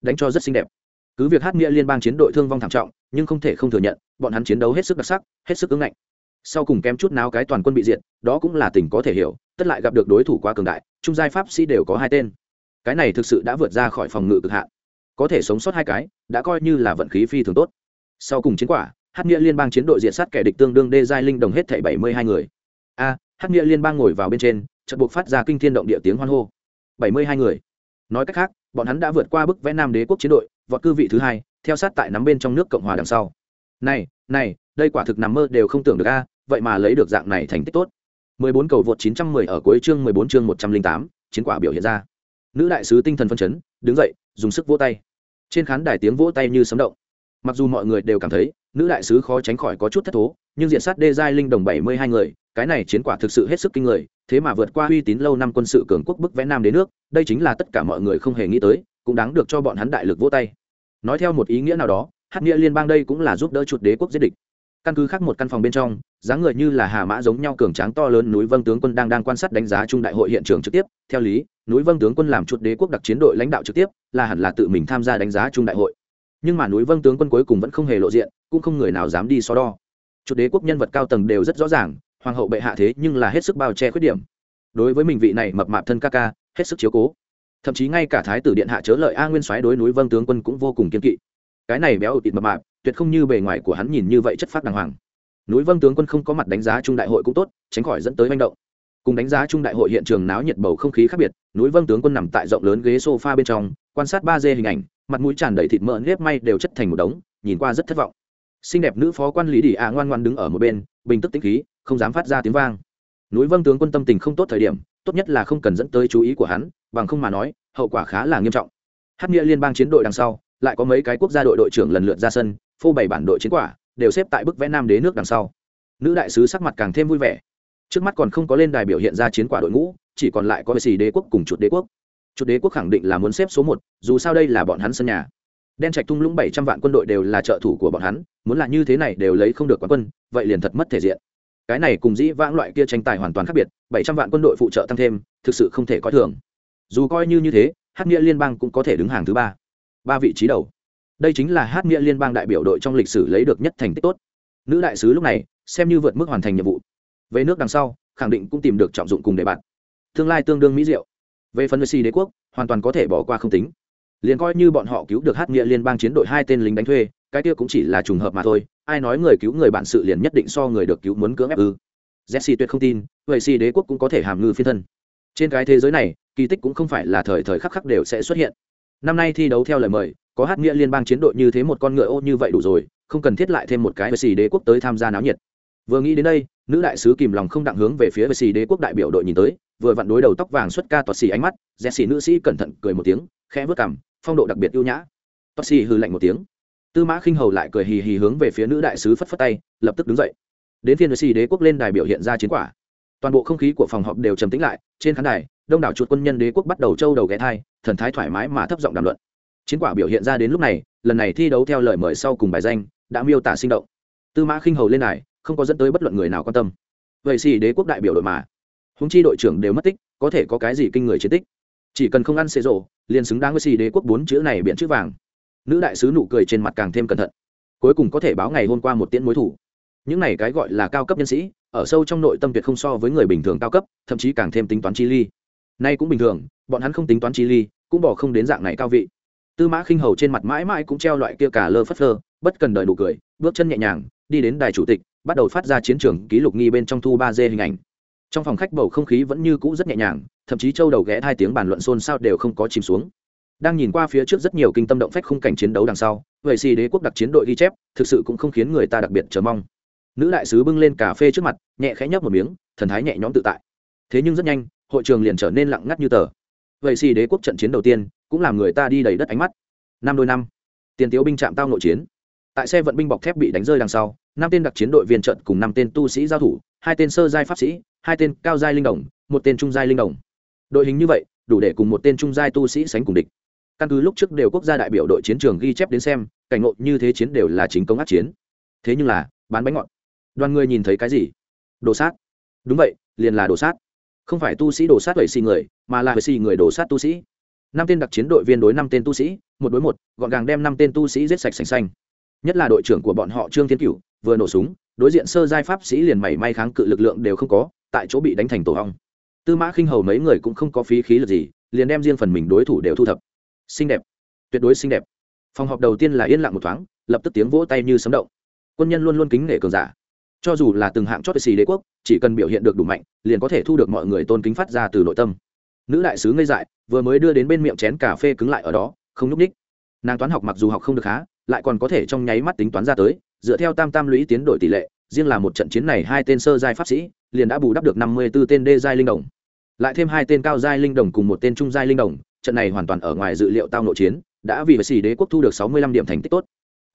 Đánh cho rất xinh đẹp. Cứ việc hát nghĩa liên bang chiến đội thương vong thảm trọng, nhưng không thể không thừa nhận, bọn hắn chiến đấu hết sức đặc sắc, hết sức ứng ngạnh sau cùng kém chút nào cái toàn quân bị diệt đó cũng là tình có thể hiểu tất lại gặp được đối thủ quá cường đại trung giai pháp sĩ đều có hai tên. Cái này thực sự đã vượt ra khỏi phòng ngự cực hạn. Có thể sống sót hai cái đã coi như là vận khí phi thường tốt. Sau cùng chiến quả hát nghĩa liên bang chiến đội diện sát kẻ địch tương đương đê giai linh đồng hết thảy bảy mươi hai người. A à, hát nghĩa liên bang ngồi vào bên trên chợt buộc phát ra kinh thiên động địa tiếng hoan hô. bảy mươi hai người. Nói cách khác bọn hắn đã vượt qua bức vẽ nam đế quốc chiến đội vọt cư vị thứ hai theo sát tại nắm bên trong nước cộng hòa đằng sau. Này này đây quả thực nằm mơ đều không tưởng được a vậy mà lấy được dạng này thành tích tốt. 14 cầu vượt 910 ở cuối chương 14 chương 108, chiến quả biểu hiện ra. Nữ đại sứ tinh thần phân chấn đứng dậy dùng sức vỗ tay. Trên khán đài tiếng vỗ tay như sấm động. Mặc dù mọi người đều cảm thấy nữ đại sứ khó tránh khỏi có chút thất thố nhưng diện sát đê giai linh đồng 72 người cái này chiến quả thực sự hết sức kinh người thế mà vượt qua uy tín lâu năm quân sự cường quốc bức vẽ nam đến nước đây chính là tất cả mọi người không hề nghĩ tới cũng đáng được cho bọn hắn đại lực vỗ tay. Nói theo một ý nghĩa nào đó hát nghĩa liên bang đây cũng là giúp đỡ chuột đế quốc giết địch căn cứ khác một căn phòng bên trong, dáng người như là hà mã giống nhau cường tráng to lớn núi vâng tướng quân đang đang quan sát đánh giá trung đại hội hiện trường trực tiếp. Theo lý, núi vâng tướng quân làm chuột đế quốc đặc chiến đội lãnh đạo trực tiếp, là hẳn là tự mình tham gia đánh giá trung đại hội. Nhưng mà núi vâng tướng quân cuối cùng vẫn không hề lộ diện, cũng không người nào dám đi so đo. Chuột đế quốc nhân vật cao tầng đều rất rõ ràng, hoàng hậu bệ hạ thế nhưng là hết sức bao che khuyết điểm. Đối với mình vị này mập mạp thân ca ca, hết sức chiếu cố. Thậm chí ngay cả thái tử điện hạ chớ lợi a nguyên soái đối núi vâng tướng quân cũng vô cùng kiên kỵ. Cái này béo ụt mập mạp tuyệt không như bề ngoài của hắn nhìn như vậy chất phát đàng hoàng. Núi vâng tướng quân không có mặt đánh giá trung đại hội cũng tốt, tránh khỏi dẫn tới manh động. Cùng đánh giá trung đại hội hiện trường náo nhiệt bầu không khí khác biệt, núi vâng tướng quân nằm tại rộng lớn ghế sofa bên trong, quan sát ba d hình ảnh, mặt mũi tràn đầy thịt mỡ, nếp may đều chất thành một đống, nhìn qua rất thất vọng. Xinh đẹp nữ phó quan lý đỉ a à ngoan ngoan đứng ở một bên, bình tức tĩnh khí, không dám phát ra tiếng vang. Núi vâng tướng quân tâm tình không tốt thời điểm, tốt nhất là không cần dẫn tới chú ý của hắn, bằng không mà nói, hậu quả khá là nghiêm trọng. Hát nghĩa liên bang chiến đội đằng sau, lại có mấy cái quốc gia đội đội trưởng lần lượt ra sân phô bày bản đội chiến quả, đều xếp tại bức vẽ nam đế nước đằng sau. Nữ đại sứ sắc mặt càng thêm vui vẻ. Trước mắt còn không có lên đài biểu hiện ra chiến quả đội ngũ, chỉ còn lại có vệ sĩ đế quốc cùng chuột đế quốc. Chuột đế quốc khẳng định là muốn xếp số một, dù sao đây là bọn hắn sân nhà. Đen trạch thung lũng bảy trăm vạn quân đội đều là trợ thủ của bọn hắn, muốn là như thế này đều lấy không được quán quân, vậy liền thật mất thể diện. Cái này cùng dĩ vãng loại kia tranh tài hoàn toàn khác biệt, bảy trăm vạn quân đội phụ trợ tăng thêm, thực sự không thể coi thường. Dù coi như như thế hát nghĩa liên bang cũng có thể đứng hàng thứ ba. Ba vị trí đầu đây chính là hát nghĩa liên bang đại biểu đội trong lịch sử lấy được nhất thành tích tốt. Nữ đại sứ lúc này, xem như vượt mức hoàn thành nhiệm vụ. Về nước đằng sau, khẳng định cũng tìm được trọng dụng cùng đề bạt tương lai tương đương mỹ diệu. Về phần messi đế quốc, hoàn toàn có thể bỏ qua không tính. Liền coi như bọn họ cứu được hát nghĩa liên bang chiến đội hai tên lính đánh thuê, cái kia cũng chỉ là trùng hợp mà thôi. Ai nói người cứu người bản sự liền nhất định so người được cứu muốn cưỡng ép ư? Jesse tuyệt không tin vậy si đế quốc cũng có thể hàm ngư phiên thân. Trên cái thế giới này, kỳ tích cũng không phải là thời thời khắc khắc đều sẽ xuất hiện. Năm nay thi đấu theo lời mời có hát nghĩa liên bang chiến đội như thế một con ngựa ô như vậy đủ rồi, không cần thiết lại thêm một cái vệ xì đế quốc tới tham gia náo nhiệt. Vừa nghĩ đến đây, nữ đại sứ kìm lòng không đặng hướng về phía vệ xì đế quốc đại biểu đội nhìn tới, vừa vặn đối đầu tóc vàng xuất ca toạt xì ánh mắt dẹ xì nữ sĩ cẩn thận cười một tiếng, khẽ vớt cằm, phong độ đặc biệt ưu nhã. Toạt xì hư lạnh một tiếng. Tư mã khinh hầu lại cười hì hì hướng về phía nữ đại sứ phất phất tay, lập tức đứng dậy. Đến phiên vệ xì đế quốc lên đài biểu hiện ra chiến quả. Toàn bộ không khí của phòng họp đều trầm tĩnh lại, trên khán đài, đông đảo chuột quân nhân đế quốc bắt đầu trâu đầu ghé thai, thần thái thoải mái mà thấp giọng đàm luận chiến quả biểu hiện ra đến lúc này, lần này thi đấu theo lời mời sau cùng bài danh, đã miêu tả sinh động. Tư mã khinh hầu lên này, không có dẫn tới bất luận người nào quan tâm. Vậy xì đế quốc đại biểu đội mà. Húng chi đội trưởng đều mất tích, có thể có cái gì kinh người chiến tích? Chỉ cần không ăn xế rộ liền xứng đáng với xì đế quốc bốn chữ này biện chữ vàng. Nữ đại sứ nụ cười trên mặt càng thêm cẩn thận. Cuối cùng có thể báo ngày hôm qua một tiễn mối thủ. Những này cái gọi là cao cấp nhân sĩ, ở sâu trong nội tâm tuyệt không so với người bình thường cao cấp, thậm chí càng thêm tính toán chi ly. Nay cũng bình thường, bọn hắn không tính toán chi ly, cũng bỏ không đến dạng này cao vị tư mã khinh hầu trên mặt mãi mãi cũng treo loại kia cả lơ phất lơ, bất cần đợi nụ cười, bước chân nhẹ nhàng, đi đến đài chủ tịch, bắt đầu phát ra chiến trường ký lục nghi bên trong thu ba d hình ảnh. Trong phòng khách bầu không khí vẫn như cũ rất nhẹ nhàng, thậm chí châu đầu ghé hai tiếng bàn luận xôn xao đều không có chìm xuống. Đang nhìn qua phía trước rất nhiều kinh tâm động phách khung cảnh chiến đấu đằng sau, vậy xì đế quốc đặc chiến đội ghi chép, thực sự cũng không khiến người ta đặc biệt chờ mong. Nữ đại sứ bưng lên cà phê trước mặt, nhẹ khẽ nhấp một miếng, thần thái nhẹ nhõm tự tại. Thế nhưng rất nhanh, hội trường liền trở nên lặng ngắt như tờ vậy xì đế quốc trận chiến đầu tiên cũng làm người ta đi đầy đất ánh mắt. Năm đôi năm, tiền tiêu binh chạm tao nội chiến. Tại xe vận binh bọc thép bị đánh rơi đằng sau, năm tên đặc chiến đội viên trận cùng năm tên tu sĩ giao thủ, hai tên sơ giai pháp sĩ, hai tên cao giai linh đồng, một tên trung giai linh đồng. Đội hình như vậy, đủ để cùng một tên trung giai tu sĩ sánh cùng địch. Căn cứ lúc trước đều quốc gia đại biểu đội chiến trường ghi chép đến xem, cảnh ngộ như thế chiến đều là chính công ác chiến. Thế nhưng là, bán bánh ngọt. Đoàn người nhìn thấy cái gì? Đồ sát. Đúng vậy, liền là đồ sát không phải tu sĩ đổ sát vậy xì người, mà là vậy xì người đổ sát tu sĩ. Năm tên đặc chiến đội viên đối năm tên tu sĩ, một đối một, gọn gàng đem năm tên tu sĩ giết sạch sành xanh. Nhất là đội trưởng của bọn họ trương thiên cửu, vừa nổ súng, đối diện sơ giai pháp sĩ liền mảy may kháng cự lực lượng đều không có, tại chỗ bị đánh thành tổ hong tư mã khinh hầu mấy người cũng không có phí khí lực gì, liền đem riêng phần mình đối thủ đều thu thập. Xinh đẹp. Tuyệt đối xinh đẹp. Phòng họp đầu tiên là yên lặng một thoáng, lập tức tiếng vỗ tay như sấm động. Quân nhân luôn luôn kính nể cường giả cho dù là từng hạng chót xì đế quốc, chỉ cần biểu hiện được đủ mạnh, liền có thể thu được mọi người tôn kính phát ra từ nội tâm. Nữ đại sứ ngây dại, vừa mới đưa đến bên miệng chén cà phê cứng lại ở đó, không n ú c ních nàng toán học mặc dù học không được khá, lại còn có thể trong nháy mắt tính toán ra tới, dựa theo tam tam lũy tiến đổi tỷ lệ, riêng là một trận chiến này hai tên sơ giai pháp sĩ, liền đã bù đắp được năm mươi b ố tên đê giai linh đồng. Lại thêm hai tên cao giai linh đồng cùng một tên trung giai linh đồng, trận này hoàn toàn ở ngoài dự liệu tao nội chiến, đã vì vệ sĩ đế quốc thu được sáu mươi lăm điểm thành tích tốt.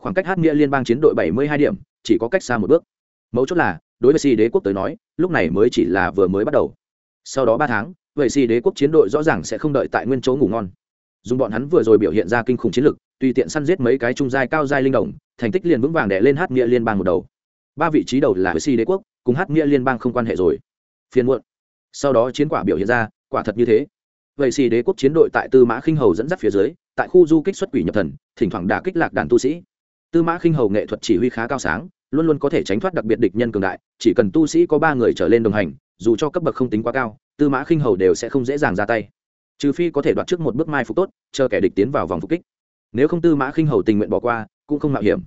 Khoảng cách hát nghĩa liên bang chiến đội bảy mươi hai điểm, chỉ có cách xa một bước mấu chốt là, đối với si đế quốc tới nói, lúc này mới chỉ là vừa mới bắt đầu. Sau đó ba tháng, vậy si đế quốc chiến đội rõ ràng sẽ không đợi tại nguyên chỗ ngủ ngon. Dùng bọn hắn vừa rồi biểu hiện ra kinh khủng chiến lực, tùy tiện săn giết mấy cái trung giai cao giai linh đồng, thành tích liền vững vàng đẻ lên hát nghĩa liên bang một đầu. Ba vị trí đầu là với si đế quốc, cùng hát nghĩa liên bang không quan hệ rồi. Phiền muộn. Sau đó chiến quả biểu hiện ra, quả thật như thế. Vậy si đế quốc chiến đội tại tư mã khinh hầu dẫn dắt phía dưới, tại khu du kích xuất quỷ nhập thần, thỉnh thoảng đả kích lạc đàn tu sĩ. Tư mã khinh hầu nghệ thuật chỉ huy khá cao sáng luôn luôn có thể tránh thoát đặc biệt địch nhân cường đại, chỉ cần tu sĩ có ba người trở lên đồng hành, dù cho cấp bậc không tính quá cao, tư mã khinh hầu đều sẽ không dễ dàng ra tay. Trừ phi có thể đoạt trước một bước mai phục tốt, chờ kẻ địch tiến vào vòng phục kích. Nếu không tư mã khinh hầu tình nguyện bỏ qua, cũng không mạo hiểm.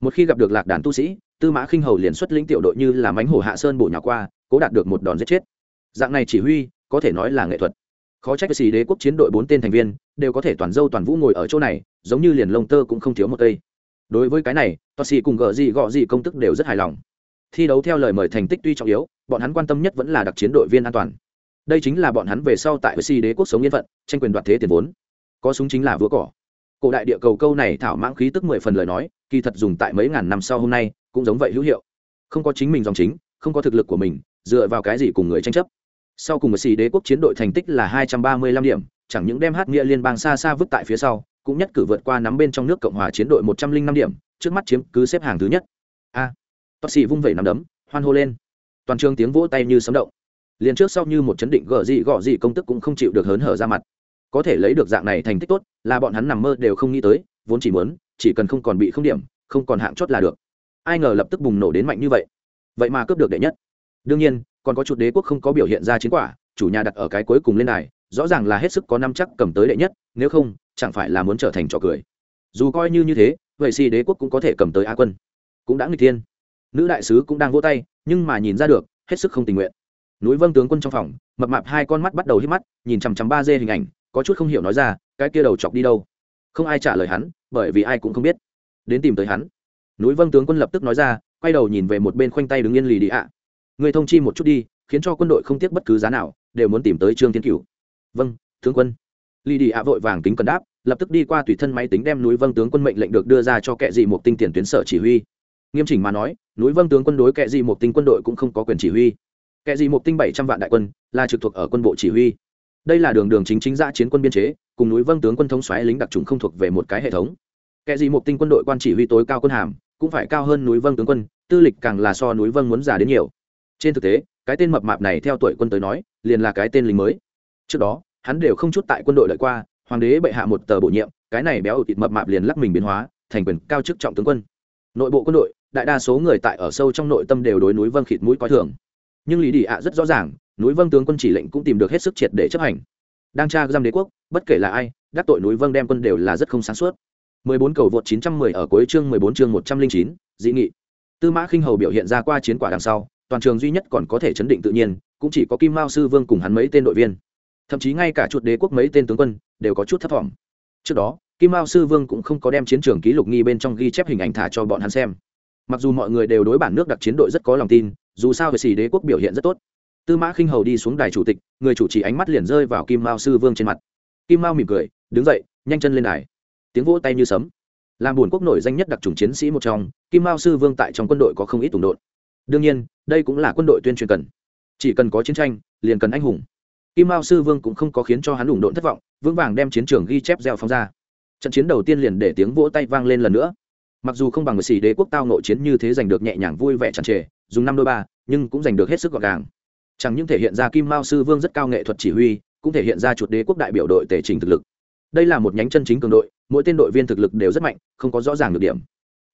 Một khi gặp được lạc đàn tu sĩ, tư mã khinh hầu liền xuất lĩnh tiểu đội như là mánh hổ hạ sơn bổ nhà qua, cố đạt được một đòn giết chết. Dạng này chỉ huy, có thể nói là nghệ thuật. Khó trách xì đế quốc chiến đội bốn tên thành viên, đều có thể toàn dâu toàn vũ ngồi ở chỗ này, giống như liền lông tơ cũng không thiếu một cây đối với cái này toa sĩ cùng gợ gì gọ gì công tức đều rất hài lòng. Thi đấu theo lời mời thành tích tuy trọng yếu, bọn hắn quan tâm nhất vẫn là đặc chiến đội viên an toàn. Đây chính là bọn hắn về sau tại với si đế quốc sống yên phận, tranh quyền đoạt thế tiền vốn. Có súng chính là vữa cỏ. Cổ đại địa cầu câu này thảo mãng khí tức mười phần lời nói, kỳ thật dùng tại mấy ngàn năm sau hôm nay, cũng giống vậy hữu hiệu. Không có chính mình dòng chính, không có thực lực của mình, dựa vào cái gì cùng người tranh chấp. Sau cùng một xì đế quốc chiến đội thành tích là hai trăm ba mươi lăm điểm, chẳng những đem hát nghĩa liên bang xa xa vứt tại phía sau cũng nhất cử vượt qua nắm bên trong nước cộng hòa chiến đội một trăm linh năm điểm trước mắt chiếm cứ xếp hàng thứ nhất. A. À, sĩ vung vẩy nắm đấm hoan hô lên. Toàn trường tiếng vỗ tay như sấm động. Liền trước sau như một chấn định gở gì gọ gì công tức cũng không chịu được hớn hở ra mặt. Có thể lấy được dạng này thành tích tốt là bọn hắn nằm mơ đều không nghĩ tới vốn chỉ muốn chỉ cần không còn bị không điểm không còn hạng chót là được. Ai ngờ lập tức bùng nổ đến mạnh như vậy. Vậy mà cướp được đệ nhất. Đương nhiên còn có chuột đế quốc không có biểu hiện ra chiến quả chủ nhà đặt ở cái cuối cùng lên này rõ ràng là hết sức có năm chắc cầm tới đệ nhất, nếu không, chẳng phải là muốn trở thành trò cười. Dù coi như như thế, vậy si đế quốc cũng có thể cầm tới a quân. Cũng đã nghịch thiên. Nữ đại sứ cũng đang vỗ tay, nhưng mà nhìn ra được, hết sức không tình nguyện. Núi vâng tướng quân trong phòng, mập mạp hai con mắt bắt đầu hít mắt, nhìn chằm chằm ba dê hình ảnh, có chút không hiểu nói ra, cái kia đầu chọc đi đâu? Không ai trả lời hắn, bởi vì ai cũng không biết. Đến tìm tới hắn. Núi vâng tướng quân lập tức nói ra, quay đầu nhìn về một bên khoanh tay đứng yên lì đi ạ. Người thông chi một chút đi, khiến cho quân đội không tiếc bất cứ giá nào, đều muốn tìm tới trương thiên cửu vâng tướng quân. Lì đi ạ vội vàng kính cần đáp, lập tức đi qua tùy thân máy tính đem núi vâng tướng quân mệnh lệnh được đưa ra cho kệ dị một tinh tiền tuyến sở chỉ huy. Nghiêm chỉnh mà nói, núi vâng tướng quân đối kệ dị một tinh quân đội cũng không có quyền chỉ huy. Kệ dị một tinh bảy trăm vạn đại quân, là trực thuộc ở quân bộ chỉ huy. Đây là đường đường chính chính ra chiến quân biên chế, cùng núi vâng tướng quân thống xoáy lính đặc trùng không thuộc về một cái hệ thống. Kệ dị một tinh quân đội quan chỉ huy tối cao quân hàm, cũng phải cao hơn núi vâng tướng quân, tư lịch càng là so núi vâng muốn già đến nhiều. Trên thực tế, cái tên mập mạp này theo tuổi quân tới nói, liền là cái tên lính mới trước đó hắn đều không chút tại quân đội lợi qua hoàng đế bệ hạ một tờ bổ nhiệm cái này béo thịt mập mạp liền lắc mình biến hóa thành quyền cao chức trọng tướng quân. Nội bộ quân đội đại đa số người tại ở sâu trong nội tâm đều đối núi vâng khịt mũi coi thường. Nhưng lý đi ạ rất rõ ràng núi vâng tướng quân chỉ lệnh cũng tìm được hết sức triệt để chấp hành. Đang tra giam đế quốc bất kể là ai đắc tội núi vâng đem quân đều là rất không sáng suốt. 14 cầu vượt 910 ở cuối chương 14 chương 109, dị nghị. Tư mã khinh hầu biểu hiện ra qua chiến quả đằng sau toàn trường duy nhất còn có thể chấn định tự nhiên cũng chỉ có kim mao sư vương cùng hắn mấy tên đội viên thậm chí ngay cả chuột đế quốc mấy tên tướng quân đều có chút thất vọng trước đó, kim mao sư vương cũng không có đem chiến trường ký lục nghi bên trong ghi chép hình ảnh thả cho bọn hắn xem. Mặc dù mọi người đều đối bản nước đặc chiến đội rất có lòng tin, dù sao về xì đế quốc biểu hiện rất tốt. Tư mã khinh hầu đi xuống đài chủ tịch, người chủ trì ánh mắt liền rơi vào kim mao sư vương trên mặt. Kim mao mỉm cười, đứng dậy, nhanh chân lên đài. Tiếng vỗ tay như sấm. Làm buồn quốc nổi danh nhất đặc trùng chiến sĩ một trong, kim mao sư vương tại trong quân đội có không ít tùng đột đương nhiên, đây cũng là quân đội tuyên truyền cần. Chỉ cần có chiến tranh, liền cần anh hùng kim mao sư vương cũng không có khiến cho hắn ủng độn thất vọng, vững vàng đem chiến trường ghi chép gieo phóng ra. Trận chiến đầu tiên liền để tiếng vỗ tay vang lên lần nữa. Mặc dù không bằng người xì đế quốc tao nội chiến như thế giành được nhẹ nhàng vui vẻ chẳng trề, dùng năm đôi ba, nhưng cũng giành được hết sức gọn gàng. Chẳng những thể hiện ra kim mao sư vương rất cao nghệ thuật chỉ huy, cũng thể hiện ra chuột đế quốc đại biểu đội tề trình thực lực. Đây là một nhánh chân chính cường đội, mỗi tên đội viên thực lực đều rất mạnh, không có rõ ràng được điểm.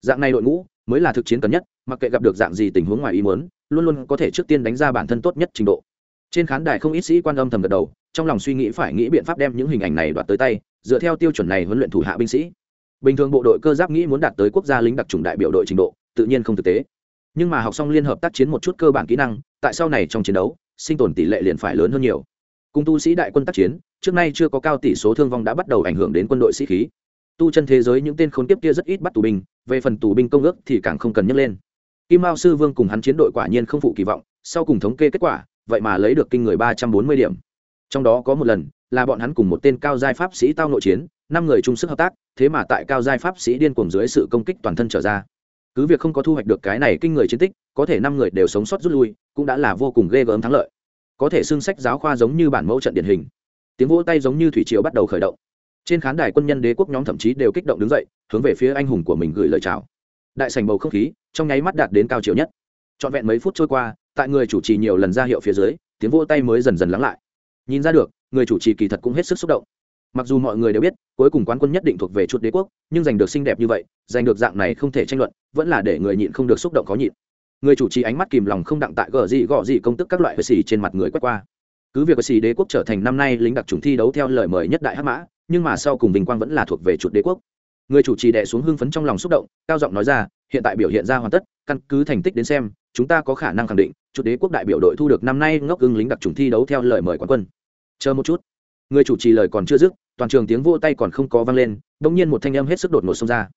Dạng này đội ngũ mới là thực chiến cần nhất, mặc kệ gặp được dạng gì tình huống ngoài ý muốn, luôn luôn có thể trước tiên đánh ra bản thân tốt nhất trình độ trên khán đài không ít sĩ quan âm thầm gật đầu, trong lòng suy nghĩ phải nghĩ biện pháp đem những hình ảnh này đoạt tới tay, dựa theo tiêu chuẩn này huấn luyện thủ hạ binh sĩ. Bình thường bộ đội cơ giáp nghĩ muốn đạt tới quốc gia lính đặc trùng đại biểu đội trình độ, tự nhiên không thực tế. Nhưng mà học xong liên hợp tác chiến một chút cơ bản kỹ năng, tại sau này trong chiến đấu, sinh tồn tỷ lệ liền phải lớn hơn nhiều. Cùng tu sĩ đại quân tác chiến, trước nay chưa có cao tỷ số thương vong đã bắt đầu ảnh hưởng đến quân đội sĩ khí. Tu chân thế giới những tên khốn kiếp kia rất ít bắt tù binh, về phần tù binh công ước thì càng không cần nhắc lên. Kim mao sư vương cùng hắn chiến đội quả nhiên không phụ kỳ vọng, sau cùng thống kê kết quả vậy mà lấy được kinh người ba trăm bốn mươi điểm. Trong đó có một lần, là bọn hắn cùng một tên cao giai pháp sĩ tao nội chiến, năm người chung sức hợp tác, thế mà tại cao giai pháp sĩ điên cuồng dưới sự công kích toàn thân trở ra. Cứ việc không có thu hoạch được cái này kinh người chiến tích, có thể năm người đều sống sót rút lui, cũng đã là vô cùng ghê gớm thắng lợi. Có thể xương sách giáo khoa giống như bản mẫu trận điển hình. Tiếng vỗ tay giống như thủy triều bắt đầu khởi động. Trên khán đài quân nhân đế quốc nhóm thậm chí đều kích động đứng dậy, hướng về phía anh hùng của mình gửi lời chào. Đại sành bầu không khí, trong nháy mắt đạt đến cao chiều nhất trọn vẹn mấy phút trôi qua, tại người chủ trì nhiều lần ra hiệu phía dưới, tiếng vỗ tay mới dần dần lắng lại. Nhìn ra được, người chủ trì kỳ thật cũng hết sức xúc động. Mặc dù mọi người đều biết, cuối cùng quán quân nhất định thuộc về chuột đế quốc, nhưng giành được xinh đẹp như vậy, giành được dạng này không thể tranh luận, vẫn là để người nhịn không được xúc động có nhịn. Người chủ trì ánh mắt kìm lòng không đặng tại gờ gì gọ gì công tức các loại vệ xì trên mặt người quét qua. Cứ việc vệ xì đế quốc trở thành năm nay lính đặc trùng thi đấu theo lời mời nhất đại hắc mã, nhưng mà sau cùng vinh quang vẫn là thuộc về chuột đế quốc. Người chủ trì đè xuống hưng phấn trong lòng xúc động, cao giọng nói ra, hiện tại biểu hiện ra hoàn tất, căn cứ thành tích đến xem chúng ta có khả năng khẳng định, chủ đế quốc đại biểu đội thu được năm nay ngốc ưng lính đặc trùng thi đấu theo lời mời quán quân. Chờ một chút. Người chủ trì lời còn chưa dứt, toàn trường tiếng vỗ tay còn không có vang lên đ nhiên một thanh âm hết sức đột ngột xông ra.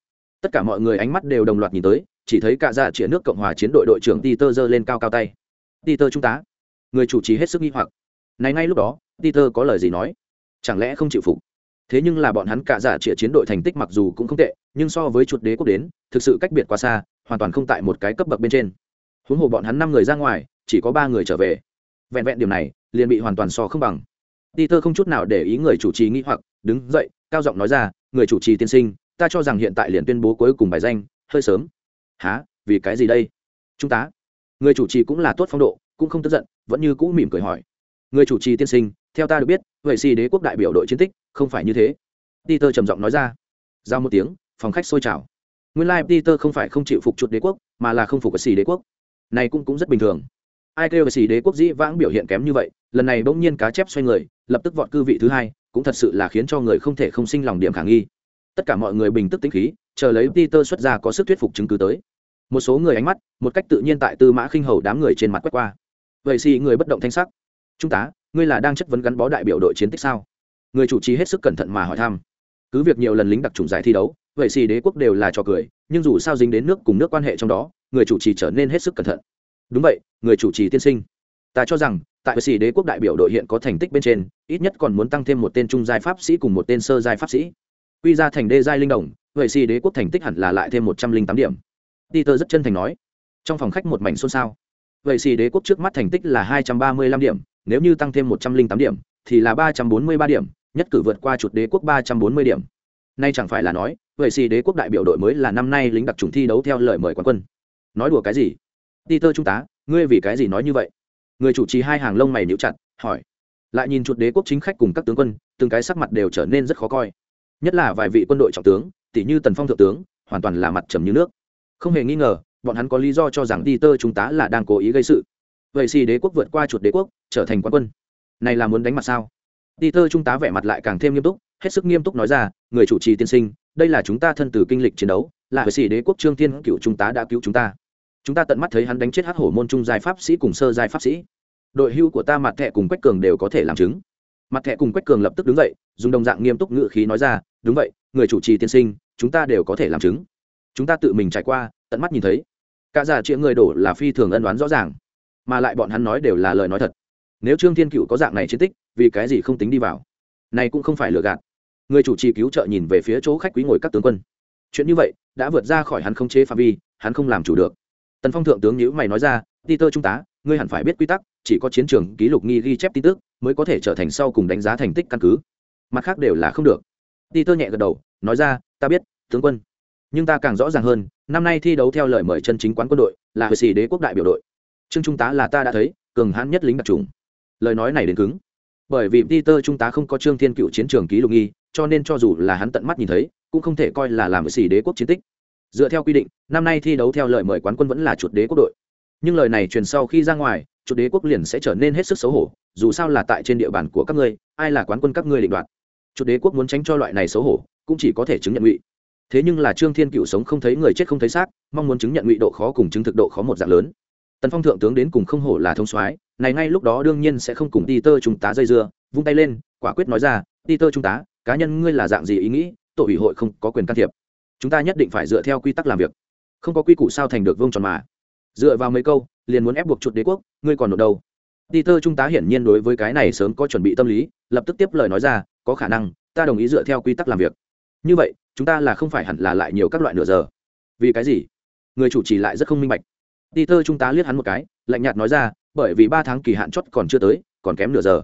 Tất cả mọi người ánh mắt đều đồng loạt nhìn tới, chỉ thấy cả dạ chĩa nước cộng hòa chiến đội đội trưởng peter giơ lên cao cao tay. Peter trung tá. Người chủ trì hết sức nghi hoặc. Này ngay lúc đó, peter có lời gì nói? Chẳng lẽ không chịu phục? Thế nhưng là bọn hắn cả dạ chĩa chiến đội thành tích mặc dù cũng không tệ, nhưng so với chuột đế quốc đến, thực sự cách biệt quá xa, hoàn toàn không tại một cái cấp bậc bên trên huống hồ bọn hắn năm người ra ngoài chỉ có ba người trở về. Vẹn vẹn điểm này liền bị hoàn toàn so không bằng. Peter không chút nào để ý người chủ trì nghĩ hoặc đứng dậy cao giọng nói ra người chủ trì tiên sinh ta cho rằng hiện tại liền tuyên bố cuối cùng bài danh hơi sớm. Há vì cái gì đây? Trung tá, người chủ trì cũng là tốt phong độ cũng không tức giận vẫn như cũ mỉm cười hỏi. Người chủ trì tiên sinh theo ta được biết vậy xì đế quốc đại biểu đội chiến tích không phải như thế. Peter trầm giọng nói ra. Giao một tiếng phòng khách sôi trào. Nguyên lai peter không phải không chịu phục chuột đế quốc mà là không phục cái xì đế quốc này cũng cũng rất bình thường. Ai kêu về xì đế quốc dĩ vãng biểu hiện kém như vậy, lần này bỗng nhiên cá chép xoay người, lập tức vọt cư vị thứ hai, cũng thật sự là khiến cho người không thể không sinh lòng điểm khả nghi. Tất cả mọi người bình tức tĩnh khí, chờ lấy peter xuất ra có sức thuyết phục chứng cứ tới. Một số người ánh mắt, một cách tự nhiên tại tư mã khinh hầu đám người trên mặt quét qua. Vậy xì người bất động thanh sắc. Trung tá, ngươi là đang chất vấn gắn bó đại biểu đội chiến tích sao? Người chủ trì hết sức cẩn thận mà hỏi thăm. Cứ việc nhiều lần lính đặc trùng giải thi đấu, vậy xì đế quốc đều là trò cười, nhưng dù sao dính đến nước cùng nước quan hệ trong đó người chủ trì trở nên hết sức cẩn thận. Đúng vậy, người chủ trì tiên sinh. Ta cho rằng, tại vậy xì đế quốc đại biểu đội hiện có thành tích bên trên, ít nhất còn muốn tăng thêm một tên trung giai pháp sĩ cùng một tên sơ giai pháp sĩ. Quy ra thành đê giai linh đồng vậy xì đế quốc thành tích hẳn là lại thêm một trăm linh tám điểm. Peter rất chân thành nói. Trong phòng khách một mảnh xôn xao. Vậy xì đế quốc trước mắt thành tích là hai trăm ba mươi lăm điểm, nếu như tăng thêm một trăm linh tám điểm, thì là ba trăm bốn mươi ba điểm, nhất cử vượt qua chuột đế quốc ba trăm bốn mươi điểm. Nay chẳng phải là nói vậy xì đế quốc đại biểu đội mới là năm nay lính đặc trùng thi đấu theo lời mời quán quân nói đùa cái gì? Peter trung tá, ngươi vì cái gì nói như vậy? Người chủ trì hai hàng lông mày níu chặt, hỏi. Lại nhìn chuột đế quốc chính khách cùng các tướng quân, từng cái sắc mặt đều trở nên rất khó coi. Nhất là vài vị quân đội trọng tướng tỷ như tần phong thượng tướng, hoàn toàn là mặt trầm như nước. Không hề nghi ngờ, bọn hắn có lý do cho rằng peter trung tá là đang cố ý gây sự. Vậy xì đế quốc vượt qua chuột đế quốc, trở thành quán quân. Này là muốn đánh mặt sao? Peter trung tá vẻ mặt lại càng thêm nghiêm túc, hết sức nghiêm túc nói ra, người chủ trì tiên sinh, đây là chúng ta thân từ kinh lịch chiến đấu, là vệ sĩ đế quốc trương thiên cựu trung tá đã cứu chúng ta chúng ta tận mắt thấy hắn đánh chết hắc hổ môn trung giai pháp sĩ cùng sơ giai pháp sĩ. Đội hưu của ta mặt thẹ cùng quách cường đều có thể làm chứng. Mặt thẹ cùng quách cường lập tức đứng dậy, dùng đồng dạng nghiêm túc ngự khí nói ra, đúng vậy, người chủ trì tiên sinh, chúng ta đều có thể làm chứng. Chúng ta tự mình trải qua, tận mắt nhìn thấy. Cả giả chĩa người đổ là phi thường ân đoán rõ ràng, mà lại bọn hắn nói đều là lời nói thật. Nếu trương thiên cựu có dạng này chiến tích, vì cái gì không tính đi vào? Này cũng không phải lừa gạt. Người chủ trì cứu trợ nhìn về phía chỗ khách quý ngồi các tướng quân. Chuyện như vậy, đã vượt ra khỏi hắn không chế phạm vi, hắn không làm chủ được tần phong thượng tướng nhữ mày nói ra ti tơ trung tá, ngươi hẳn phải biết quy tắc, chỉ có chiến trường ký lục nghi ghi chép tin tức, mới có thể trở thành sau cùng đánh giá thành tích căn cứ. Mặt khác đều là không được. Ti tơ nhẹ gật đầu, nói ra, ta biết, tướng quân. Nhưng ta càng rõ ràng hơn, năm nay thi đấu theo lời mời chân chính quán quân đội, là hệ sĩ đế quốc đại biểu đội. Trương trung tá là ta đã thấy, cường hãn nhất lính đặc trùng. Lời nói này đến cứng. Bởi vì peter trung tá không có trương thiên cựu chiến trường ký lục nghi, cho nên cho dù là hắn tận mắt nhìn thấy, cũng không thể coi là làm vệ sĩ đế quốc chiến tích dựa theo quy định, năm nay thi đấu theo lời mời quán quân vẫn là chuột đế quốc đội. Nhưng lời này truyền sau khi ra ngoài, chuột đế quốc liền sẽ trở nên hết sức xấu hổ, dù sao là tại trên địa bàn của các ngươi, ai là quán quân các ngươi định đoạt. Chuột đế quốc muốn tránh cho loại này xấu hổ, cũng chỉ có thể chứng nhận ngụy. Thế nhưng là trương thiên cựu sống không thấy người chết không thấy xác, mong muốn chứng nhận ngụy độ khó cùng chứng thực độ khó một dạng lớn. Tần phong thượng tướng đến cùng không hổ là thông soái, này ngay lúc đó đương nhiên sẽ không cùng ti tơ trung tá dây dưa, vung tay lên, quả quyết nói ra, ti tơ trung tá, cá nhân ngươi là dạng gì ý nghĩ, tổ ủy hội không có quyền can thiệp chúng ta nhất định phải dựa theo quy tắc làm việc. Không có quy củ sao thành được vương tròn mà. Dựa vào mấy câu, liền muốn ép buộc chuột đế quốc, ngươi còn nộp đâu? Đi tơ trung tá hiển nhiên đối với cái này sớm có chuẩn bị tâm lý, lập tức tiếp lời nói ra, có khả năng, ta đồng ý dựa theo quy tắc làm việc. Như vậy, chúng ta là không phải hẳn là lại nhiều các loại nửa giờ. Vì cái gì? Người chủ trì lại rất không minh bạch. Đi tơ trung tá liếc hắn một cái, lạnh nhạt nói ra, bởi vì ba tháng kỳ hạn chót còn chưa tới, còn kém nửa giờ.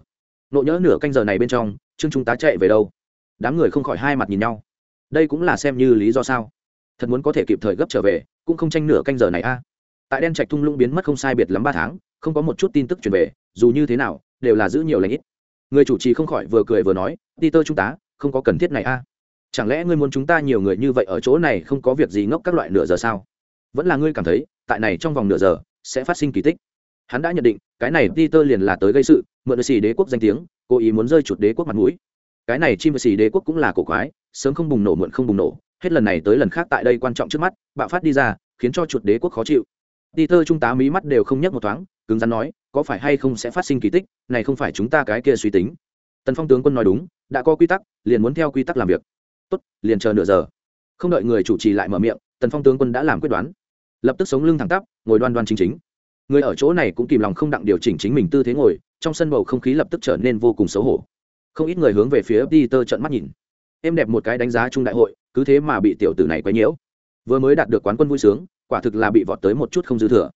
Nộ nhỡ nửa canh giờ này bên trong, trương trung tá chạy về đâu? Đám người không khỏi hai mặt nhìn nhau đây cũng là xem như lý do sao. Thật muốn có thể kịp thời gấp trở về, cũng không tranh nửa canh giờ này a. Tại đen trạch thung lũng biến mất không sai biệt lắm ba tháng, không có một chút tin tức truyền về, dù như thế nào, đều là giữ nhiều lãnh ít. Người chủ trì không khỏi vừa cười vừa nói đi tơ trung tá không có cần thiết này a. Chẳng lẽ ngươi muốn chúng ta nhiều người như vậy ở chỗ này không có việc gì ngốc các loại nửa giờ sao? Vẫn là ngươi cảm thấy, tại này trong vòng nửa giờ, sẽ phát sinh kỳ tích. Hắn đã nhận định, cái này peter liền là tới gây sự, mượn xì đế quốc danh tiếng, cố ý muốn rơi chuột đế quốc mặt mũi. Cái này chim xì đế quốc cũng là cổ quái sớm không bùng nổ muộn không bùng nổ, hết lần này tới lần khác tại đây quan trọng trước mắt, bạo phát đi ra, khiến cho chuột đế quốc khó chịu. Đi tơ trung tá mí mắt đều không nhấc một thoáng, cứng rắn nói, có phải hay không sẽ phát sinh kỳ tích, này không phải chúng ta cái kia suy tính. Tần phong tướng quân nói đúng, đã có quy tắc, liền muốn theo quy tắc làm việc. Tốt, liền chờ nửa giờ. Không đợi người chủ trì lại mở miệng, tần phong tướng quân đã làm quyết đoán. Lập tức sống lưng thẳng tắp, ngồi đoan đoan chính chính. Người ở chỗ này cũng kìm lòng không đặng điều chỉnh chính mình tư thế ngồi, trong sân bầu không khí lập tức trở nên vô cùng xấu hổ. Không ít người hướng về phía peter trận mắt nhìn em đẹp một cái đánh giá chung đại hội, cứ thế mà bị tiểu tử này quấy nhiễu. Vừa mới đạt được quán quân vui sướng, quả thực là bị vọt tới một chút không dư thừa.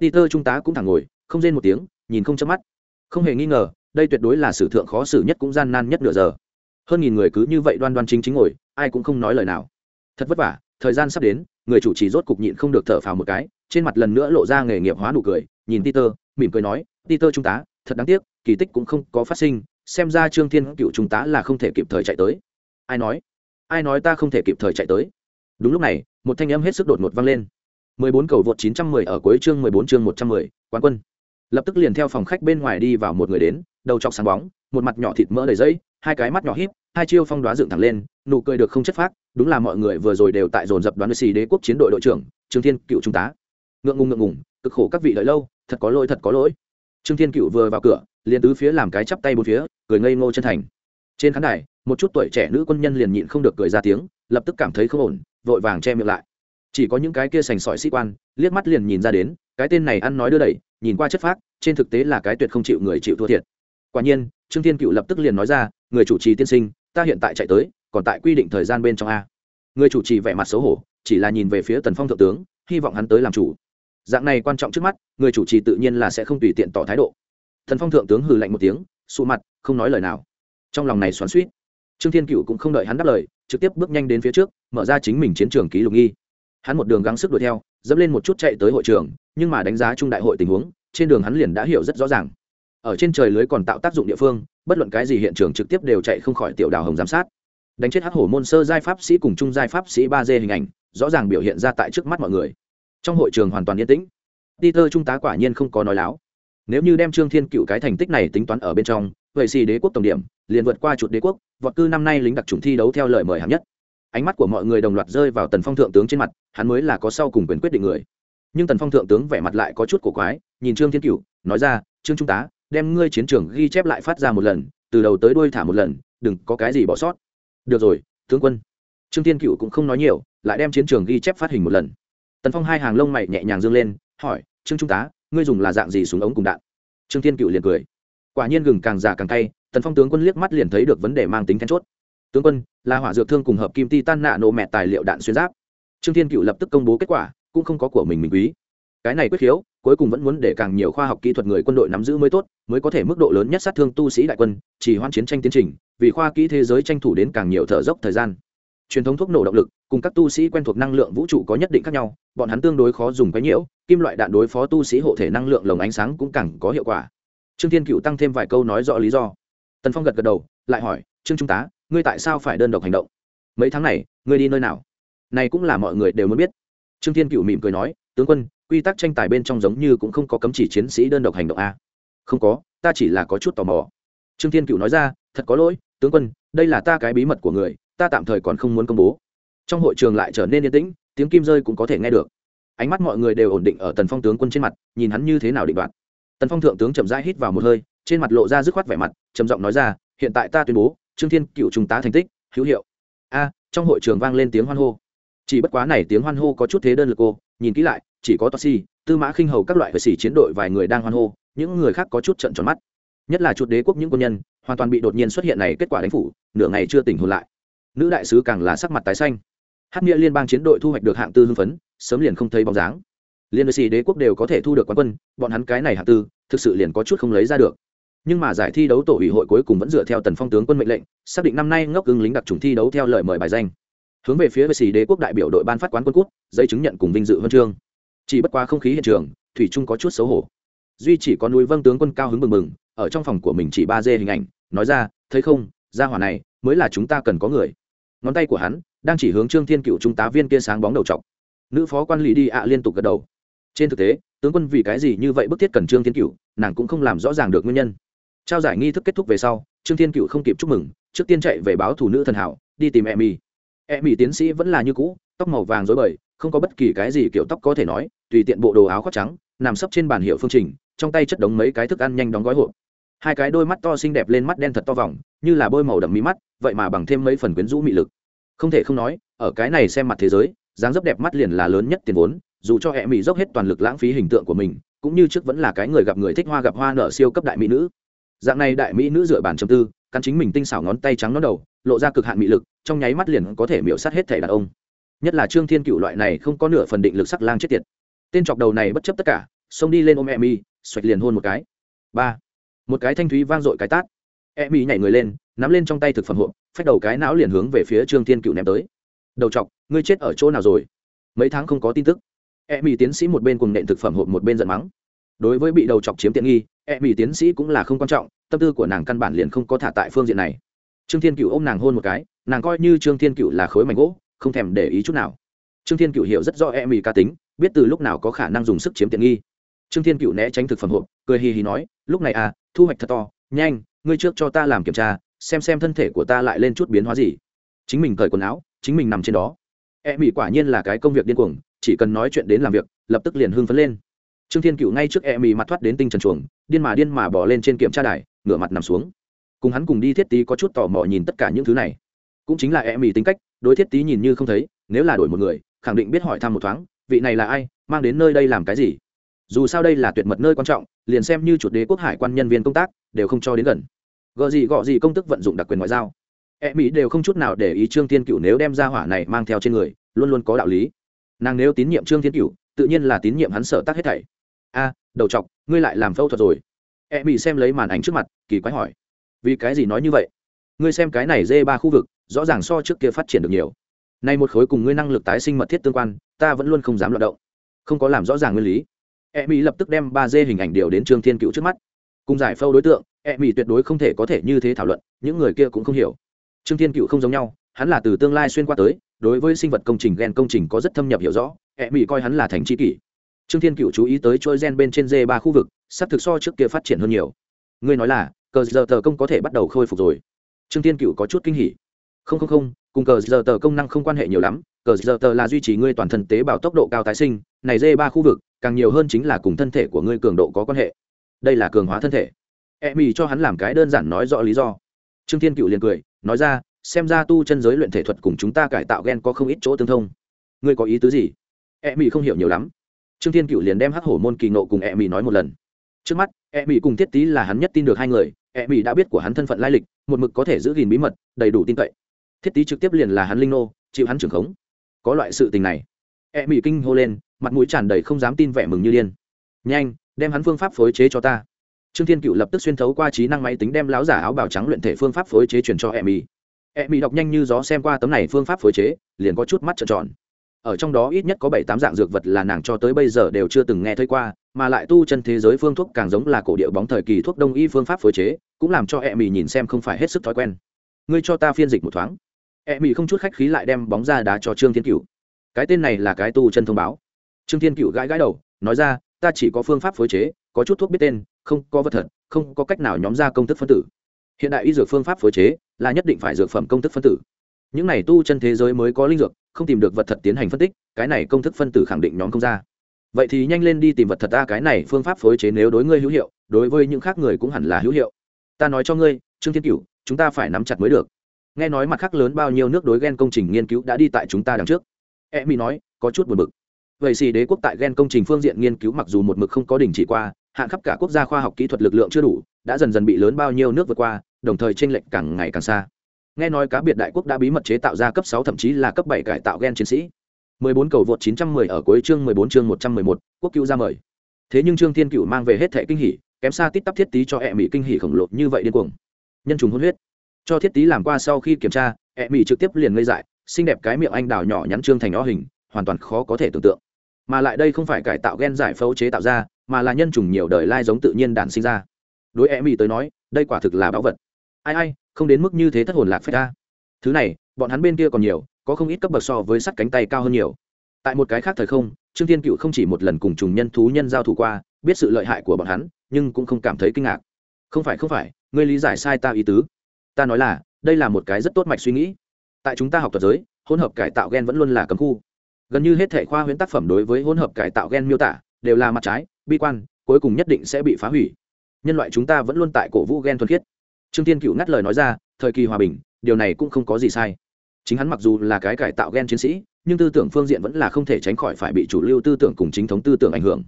Peter trung tá cũng thẳng ngồi, không rên một tiếng, nhìn không chớp mắt. Không hề nghi ngờ, đây tuyệt đối là sử thượng khó xử nhất cũng gian nan nhất nửa giờ. Hơn nghìn người cứ như vậy đoan đoan chính chính ngồi, ai cũng không nói lời nào. Thật vất vả, thời gian sắp đến, người chủ trì rốt cục nhịn không được thở phào một cái, trên mặt lần nữa lộ ra nghề nghiệp hóa nụ cười, nhìn peter, mỉm cười nói, peter trung tá, thật đáng tiếc, kỳ tích cũng không có phát sinh, xem ra trương thiên cựu trung tá là không thể kịp thời chạy tới ai nói ai nói ta không thể kịp thời chạy tới đúng lúc này một thanh âm hết sức đột ngột vang lên 14 cầu vượt 910 ở cuối chương 14 chương 110, quán quân. Lập tức liền theo phòng khách bên ngoài đi vào một người đến, đầu trọc sáng bóng, một mặt nhỏ thịt mỡ đầy dây, hai cái mắt nhỏ híp, hai chiêu phong đoá dựng thẳng lên, nụ cười được không chất phác, đúng là mọi người vừa rồi đều tại dồn dập đoán xì đế quốc chiến đội đội trưởng, Trương Thiên, cựu trung tá. Ngượng ngùng ngượng ngùng, cực khổ các vị đợi lâu, thật có lỗi thật có lỗi. Trương Thiên Cựu vừa vào cửa, liền tứ phía làm cái chắp tay bốn phía, cười ngây ngô chân thành trên khán đài, một chút tuổi trẻ nữ quân nhân liền nhịn không được cười ra tiếng, lập tức cảm thấy không ổn, vội vàng che miệng lại. Chỉ có những cái kia sành sỏi sĩ quan, liếc mắt liền nhìn ra đến, cái tên này ăn nói đưa đẩy, nhìn qua chất phác, trên thực tế là cái tuyệt không chịu người chịu thua thiệt. Quả nhiên, trương thiên cựu lập tức liền nói ra, người chủ trì tiên sinh, ta hiện tại chạy tới, còn tại quy định thời gian bên trong a. Người chủ trì vẻ mặt xấu hổ, chỉ là nhìn về phía tần phong thượng tướng, hy vọng hắn tới làm chủ. Dạng này quan trọng trước mắt, người chủ trì tự nhiên là sẽ không tùy tiện tỏ thái độ. Thần phong thượng tướng hừ lạnh một tiếng, sụ mặt, không nói lời nào trong lòng này xoắn suýt. Trương thiên cựu cũng không đợi hắn đáp lời, trực tiếp bước nhanh đến phía trước, mở ra chính mình chiến trường ký lục nghi. Hắn một đường gắng sức đuổi theo, dẫm lên một chút chạy tới hội trường, nhưng mà đánh giá chung đại hội tình huống, trên đường hắn liền đã hiểu rất rõ ràng. Ở trên trời lưới còn tạo tác dụng địa phương, bất luận cái gì hiện trường trực tiếp đều chạy không khỏi tiểu đào hồng giám sát. Đánh chết hắc hổ môn sơ giai pháp sĩ cùng trung giai pháp sĩ ba d hình ảnh, rõ ràng biểu hiện ra tại trước mắt mọi người. Trong hội trường hoàn toàn yên tĩnh. Peter trung tá quả nhiên không có nói láo. Nếu như đem trương thiên cựu cái thành tích này tính toán ở bên trong vậy xì đế quốc tổng điểm, liền vượt qua chuột đế quốc, vọt cư năm nay lính đặc trùng thi đấu theo lời mời hạng nhất. Ánh mắt của mọi người đồng loạt rơi vào tần phong thượng tướng trên mặt, hắn mới là có sau cùng quyền quyết định người. Nhưng tần phong thượng tướng vẻ mặt lại có chút cổ quái, nhìn trương thiên cựu nói ra, trương trung tá, đem ngươi chiến trường ghi chép lại phát ra một lần, từ đầu tới đuôi thả một lần, đừng có cái gì bỏ sót. Được rồi, tướng quân. Trương thiên cựu cũng không nói nhiều, lại đem chiến trường ghi chép phát hình một lần. Tần phong hai hàng lông mày nhẹ nhàng dương lên, hỏi, trương trung tá, ngươi dùng là dạng gì súng ống cùng đạn? Trương thiên cựu liền cười quả nhiên gừng càng già càng cay, tần phong tướng quân liếc mắt liền thấy được vấn đề mang tính then chốt. Tướng quân, là hỏa dược thương cùng hợp kim ti tan nạ nổ mẹ tài liệu đạn xuyên giáp. Trương thiên cựu lập tức công bố kết quả, cũng không có của mình mình quý. Cái này quyết khiếu, cuối cùng vẫn muốn để càng nhiều khoa học kỹ thuật người quân đội nắm giữ mới tốt, mới có thể mức độ lớn nhất sát thương tu sĩ đại quân, chỉ hoan chiến tranh tiến trình, vì khoa kỹ thế giới tranh thủ đến càng nhiều thở dốc thời gian. Truyền thống thuốc nổ động lực, cùng các tu sĩ quen thuộc năng lượng vũ trụ có nhất định khác nhau, bọn hắn tương đối khó dùng cái nhiễu, kim loại đạn đối phó tu sĩ hộ thể năng lượng lồng ánh sáng cũng càng có hiệu quả trương thiên cựu tăng thêm vài câu nói rõ lý do. Tần phong gật gật đầu, lại hỏi, trương trung tá, ngươi tại sao phải đơn độc hành động? Mấy tháng này, ngươi đi nơi nào? Này cũng là mọi người đều muốn biết. Trương thiên cựu mỉm cười nói, tướng quân, quy tắc tranh tài bên trong giống như cũng không có cấm chỉ chiến sĩ đơn độc hành động a không có, ta chỉ là có chút tò mò. Trương thiên cựu nói ra, thật có lỗi, tướng quân, đây là ta cái bí mật của người, ta tạm thời còn không muốn công bố. Trong hội trường lại trở nên yên tĩnh, tiếng kim rơi cũng có thể nghe được. Ánh mắt mọi người đều ổn định ở tần phong tướng quân trên mặt, nhìn hắn như thế nào định đoạt tần phong thượng tướng chậm rãi hít vào một hơi, trên mặt lộ ra dứt khoát vẻ mặt, trầm giọng nói ra, hiện tại ta tuyên bố, trương thiên cựu trung tá thành tích, hữu hiệu. A, trong hội trường vang lên tiếng hoan hô. Chỉ bất quá này tiếng hoan hô có chút thế đơn lực cô nhìn kỹ lại, chỉ có toxi tư mã khinh hầu các loại vệ sĩ chiến đội vài người đang hoan hô, những người khác có chút trận tròn mắt. Nhất là chuột đế quốc những quân nhân, hoàn toàn bị đột nhiên xuất hiện này kết quả đánh phủ, nửa ngày chưa tỉnh hồn lại. Nữ đại sứ càng là sắc mặt tái xanh. Hát nghĩa liên bang chiến đội thu hoạch được hạng tư hưng phấn, sớm liền không thấy bóng dáng liên với sĩ đế quốc đều có thể thu được quán quân, bọn hắn cái này hạ tư, thực sự liền có chút không lấy ra được. Nhưng mà giải thi đấu tổ ủy hội cuối cùng vẫn dựa theo tần phong tướng quân mệnh lệnh, xác định năm nay ngốc ứng lính đặc trùng thi đấu theo lời mời bài danh. Hướng về phía vệ sĩ đế quốc đại biểu đội ban phát quán quân cút, giấy chứng nhận cùng vinh dự huân chương. Chỉ bất qua không khí hiện trường, thủy trung có chút xấu hổ. Duy chỉ có núi vâng tướng quân cao hứng mừng mừng ở trong phòng của mình chỉ ba dê hình ảnh, nói ra, thấy không, gia hỏa này, mới là chúng ta cần có người. Ngón tay của hắn, đang chỉ hướng trương thiên cựu trung tá viên kia sáng bóng đầu t nữ phó quan lý đi ạ liên tục gật đầu trên thực tế, tướng quân vì cái gì như vậy bức thiết cần trương thiên cựu nàng cũng không làm rõ ràng được nguyên nhân. Trao giải nghi thức kết thúc về sau, trương thiên cựu không kịp chúc mừng, trước tiên chạy về báo thủ nữ thần hảo, đi tìm em y em y tiến sĩ vẫn là như cũ, tóc màu vàng dối bời, không có bất kỳ cái gì kiểu tóc có thể nói, tùy tiện bộ đồ áo khoác trắng, nằm sấp trên bàn hiệu phương trình, trong tay chất đống mấy cái thức ăn nhanh đóng gói hộp. Hai cái đôi mắt to xinh đẹp lên mắt đen thật to vòng, như là bôi màu đậm mí mắt, vậy mà bằng thêm mấy phần quyến rũ mị lực. Không thể không nói, ở cái này xem mặt thế giới, dáng dấp đẹp mắt liền là lớn nhất tiền vốn dù cho hệ mỹ dốc hết toàn lực lãng phí hình tượng của mình, cũng như trước vẫn là cái người gặp người thích hoa gặp hoa nở siêu cấp đại mỹ nữ. Dạng này đại mỹ nữ dựa bản châm tư căn chính mình tinh xảo ngón tay trắng nó đầu, lộ ra cực hạn mỹ lực, trong nháy mắt liền có thể miễu sát hết thể đàn ông. Nhất là trương thiên cựu loại này không có nửa phần định lực sắc lang chết tiệt. Tên chọc đầu này bất chấp tất cả, xông đi lên ôm e mi xoạch liền hôn một cái. Ba. Một cái thanh thúy vang dội cái tát. E mi nhảy người lên, nắm lên trong tay thực phẩm hộp, phách đầu cái não liền hướng về phía trương thiên cựu ném tới. Đầu chọc, ngươi chết ở chỗ nào rồi? Mấy tháng không có tin tức e mỹ tiến sĩ một bên cùng nện thực phẩm hộp một bên giận mắng. Đối với bị đầu chọc chiếm tiện nghi e mỹ tiến sĩ cũng là không quan trọng, tâm tư của nàng căn bản liền không có thả tại phương diện này. Trương thiên cựu ôm nàng hôn một cái, nàng coi như trương thiên cựu là khối mảnh gỗ, không thèm để ý chút nào. Trương thiên cựu hiểu rất rõ e mỹ ca tính, biết từ lúc nào có khả năng dùng sức chiếm tiện nghi. Trương thiên cựu né tránh thực phẩm hộp, cười hì hì nói, lúc này à thu hoạch thật to, nhanh, ngươi trước cho ta làm kiểm tra, xem xem thân thể của ta lại lên chút biến hóa gì. Chính mình cởi quần áo, chính mình nằm trên đó. E mỹ quả nhiên là cái công việc điên cuồng chỉ cần nói chuyện đến làm việc, lập tức liền hưng phấn lên. Trương thiên cựu ngay trước e mì mặt thoát đến tinh trần chuồng, điên mà điên mà bỏ lên trên kiểm tra đài, ngửa mặt nằm xuống. Cùng hắn cùng đi thiết tý có chút tò mò nhìn tất cả những thứ này. Cũng chính là e mì tính cách, đối thiết tý nhìn như không thấy, nếu là đổi một người, khẳng định biết hỏi thăm một thoáng, vị này là ai, mang đến nơi đây làm cái gì. Dù sao đây là tuyệt mật nơi quan trọng, liền xem như chuột đế quốc hải quan nhân viên công tác, đều không cho đến gần. Gợ gì gọ gì công tức vận dụng đặc quyền ngoại giao. E mỹ đều không chút nào để ý trương thiên cựu nếu đem ra hỏa này mang theo trên người, luôn luôn có đạo lý nàng nếu tín nhiệm trương thiên cựu tự nhiên là tín nhiệm hắn sở tác hết thảy. A, đầu chọc, ngươi lại làm phẫu thuật rồi. E bị xem lấy màn ảnh trước mặt, kỳ quái hỏi. Vì cái gì nói như vậy? Ngươi xem cái này dê ba khu vực, rõ ràng so trước kia phát triển được nhiều. Nay một khối cùng ngươi năng lực tái sinh mật thiết tương quan, ta vẫn luôn không dám loạt động. Không có làm rõ ràng nguyên lý. E mỹ lập tức đem ba dê hình ảnh điều đến trương thiên cựu trước mắt. Cùng giải phâu đối tượng e mỹ tuyệt đối không thể có thể như thế thảo luận, những người kia cũng không hiểu. Trương thiên cựu không giống nhau, hắn là từ tương lai xuyên qua tới đối với sinh vật công trình gen công trình có rất thâm nhập hiểu rõ e mỹ coi hắn là thành tri kỷ. Trương thiên cựu chú ý tới trôi gen bên trên dê ba khu vực, sắp thực so trước kia phát triển hơn nhiều. Ngươi nói là, cờ giờ tờ công có thể bắt đầu khôi phục rồi. Trương thiên cựu có chút kinh hỉ. Không không không, cùng cờ giờ tờ công năng không quan hệ nhiều lắm, cờ giờ tờ là duy trì ngươi toàn thân tế bào tốc độ cao tái sinh, này dê ba khu vực, càng nhiều hơn chính là cùng thân thể của ngươi cường độ có quan hệ. Đây là cường hóa thân thể. E mỹ cho hắn làm cái đơn giản nói rõ lý do. Trương thiên cựu liền cười, nói ra xem ra tu chân giới luyện thể thuật cùng chúng ta cải tạo gen có không ít chỗ tương thông. Ngươi có ý tứ gì? E mỹ không hiểu nhiều lắm. Trương thiên cựu liền đem hắc hổ môn kỳ nộ cùng e mỹ nói một lần. Trước mắt e mỹ cùng thiết tý là hắn nhất tin được hai người e mỹ đã biết của hắn thân phận lai lịch, một mực có thể giữ gìn bí mật, đầy đủ tin cậy. Thiết tý trực tiếp liền là hắn linh nô, chịu hắn trưởng khống. Có loại sự tình này. E mỹ kinh hô lên, mặt mũi tràn đầy không dám tin vẻ mừng như điên. Nhanh, đem hắn phương pháp phối chế cho ta. Trương thiên cựu lập tức xuyên thấu qua trí năng máy tính đem láo giả áo bào trắng luyện thể phương pháp phối chế truyền cho e mỹ e mỹ đọc nhanh như gió xem qua tấm này phương pháp phối chế, liền có chút mắt trợn tròn. Ở trong đó ít nhất có bảy tám dạng dược vật là nàng cho tới bây giờ đều chưa từng nghe thấy qua, mà lại tu chân thế giới phương thuốc càng giống là cổ điệu bóng thời kỳ thuốc đông y phương pháp phối chế, cũng làm cho e mỹ nhìn xem không phải hết sức thói quen. Ngươi cho ta phiên dịch một thoáng. E mỹ không chút khách khí lại đem bóng ra đá cho trương thiên cựu cái tên này là cái tu chân thông báo. Trương thiên cựu gãi gãi đầu, nói ra, ta chỉ có phương pháp phối chế, có chút thuốc biết tên, không có vật thật, không có cách nào nhóm ra công thức phân tử. Hiện đại y dược phương pháp phối chế là nhất định phải dược phẩm công thức phân tử. Những này tu chân thế giới mới có linh dược, không tìm được vật thật tiến hành phân tích, cái này công thức phân tử khẳng định nhóm không ra. Vậy thì nhanh lên đi tìm vật thật ta, cái này phương pháp phối chế nếu đối ngươi hữu hiệu, đối với những khác người cũng hẳn là hữu hiệu. Ta nói cho ngươi, trương thiên cửu, chúng ta phải nắm chặt mới được. Nghe nói mặt khác lớn bao nhiêu nước đối ghen công trình nghiên cứu đã đi tại chúng ta đằng trước. E mỹ nói, có chút buồn bực. Vậy xì đế quốc tại ghen công trình phương diện nghiên cứu mặc dù một mực không có đình chỉ qua hạn khắp cả quốc gia khoa học kỹ thuật lực lượng chưa đủ, đã dần dần bị lớn bao nhiêu nước vượt qua đồng thời chênh lệch càng ngày càng xa. Nghe nói cá biệt đại quốc đã bí mật chế tạo ra cấp sáu thậm chí là cấp bảy cải tạo gen chiến sĩ. 14 cầu vượt 910 ở cuối chương 14 chương 111, quốc cứu ra mời. Thế nhưng trương thiên cửu mang về hết thệ kinh hỉ kém xa tít tắp thiết tí cho ệ mỹ kinh hỉ khổng lồ như vậy điên cuồng. Nhân trùng hôn huyết. Cho thiết tí làm qua sau khi kiểm tra ệ mỹ trực tiếp liền ngây dại xinh đẹp cái miệng anh đào nhỏ nhắn trương thành ó hình hoàn toàn khó có thể tưởng tượng. Mà lại đây không phải cải tạo gen giải phẫu chế tạo ra mà là nhân trùng nhiều đời lai giống tự nhiên đản sinh ra. Đối ệ mỹ tới nói đây quả thực là báu vật ai ai, không đến mức như thế thất hồn lạc phép ta. Thứ này, bọn hắn bên kia còn nhiều, có không ít cấp bậc so với sắt cánh tay cao hơn nhiều. Tại một cái khác thời không, trương thiên cựu không chỉ một lần cùng trùng nhân thú nhân giao thủ qua, biết sự lợi hại của bọn hắn, nhưng cũng không cảm thấy kinh ngạc. Không phải không phải, ngươi lý giải sai ta ý tứ. Ta nói là, đây là một cái rất tốt mạch suy nghĩ. Tại chúng ta học thuật giới, hỗn hợp cải tạo gen vẫn luôn là cấm khu. Gần như hết thể khoa huyễn tác phẩm đối với hỗn hợp cải tạo gen miêu tả, đều là mặt trái, bi quan, cuối cùng nhất định sẽ bị phá hủy. Nhân loại chúng ta vẫn luôn tại cổ vũ gen thuần khiết trương tiên cựu ngắt lời nói ra, thời kỳ hòa bình, điều này cũng không có gì sai. Chính hắn mặc dù là cái cải tạo gen chiến sĩ, nhưng tư tưởng phương diện vẫn là không thể tránh khỏi phải bị chủ lưu tư tưởng cùng chính thống tư tưởng ảnh hưởng.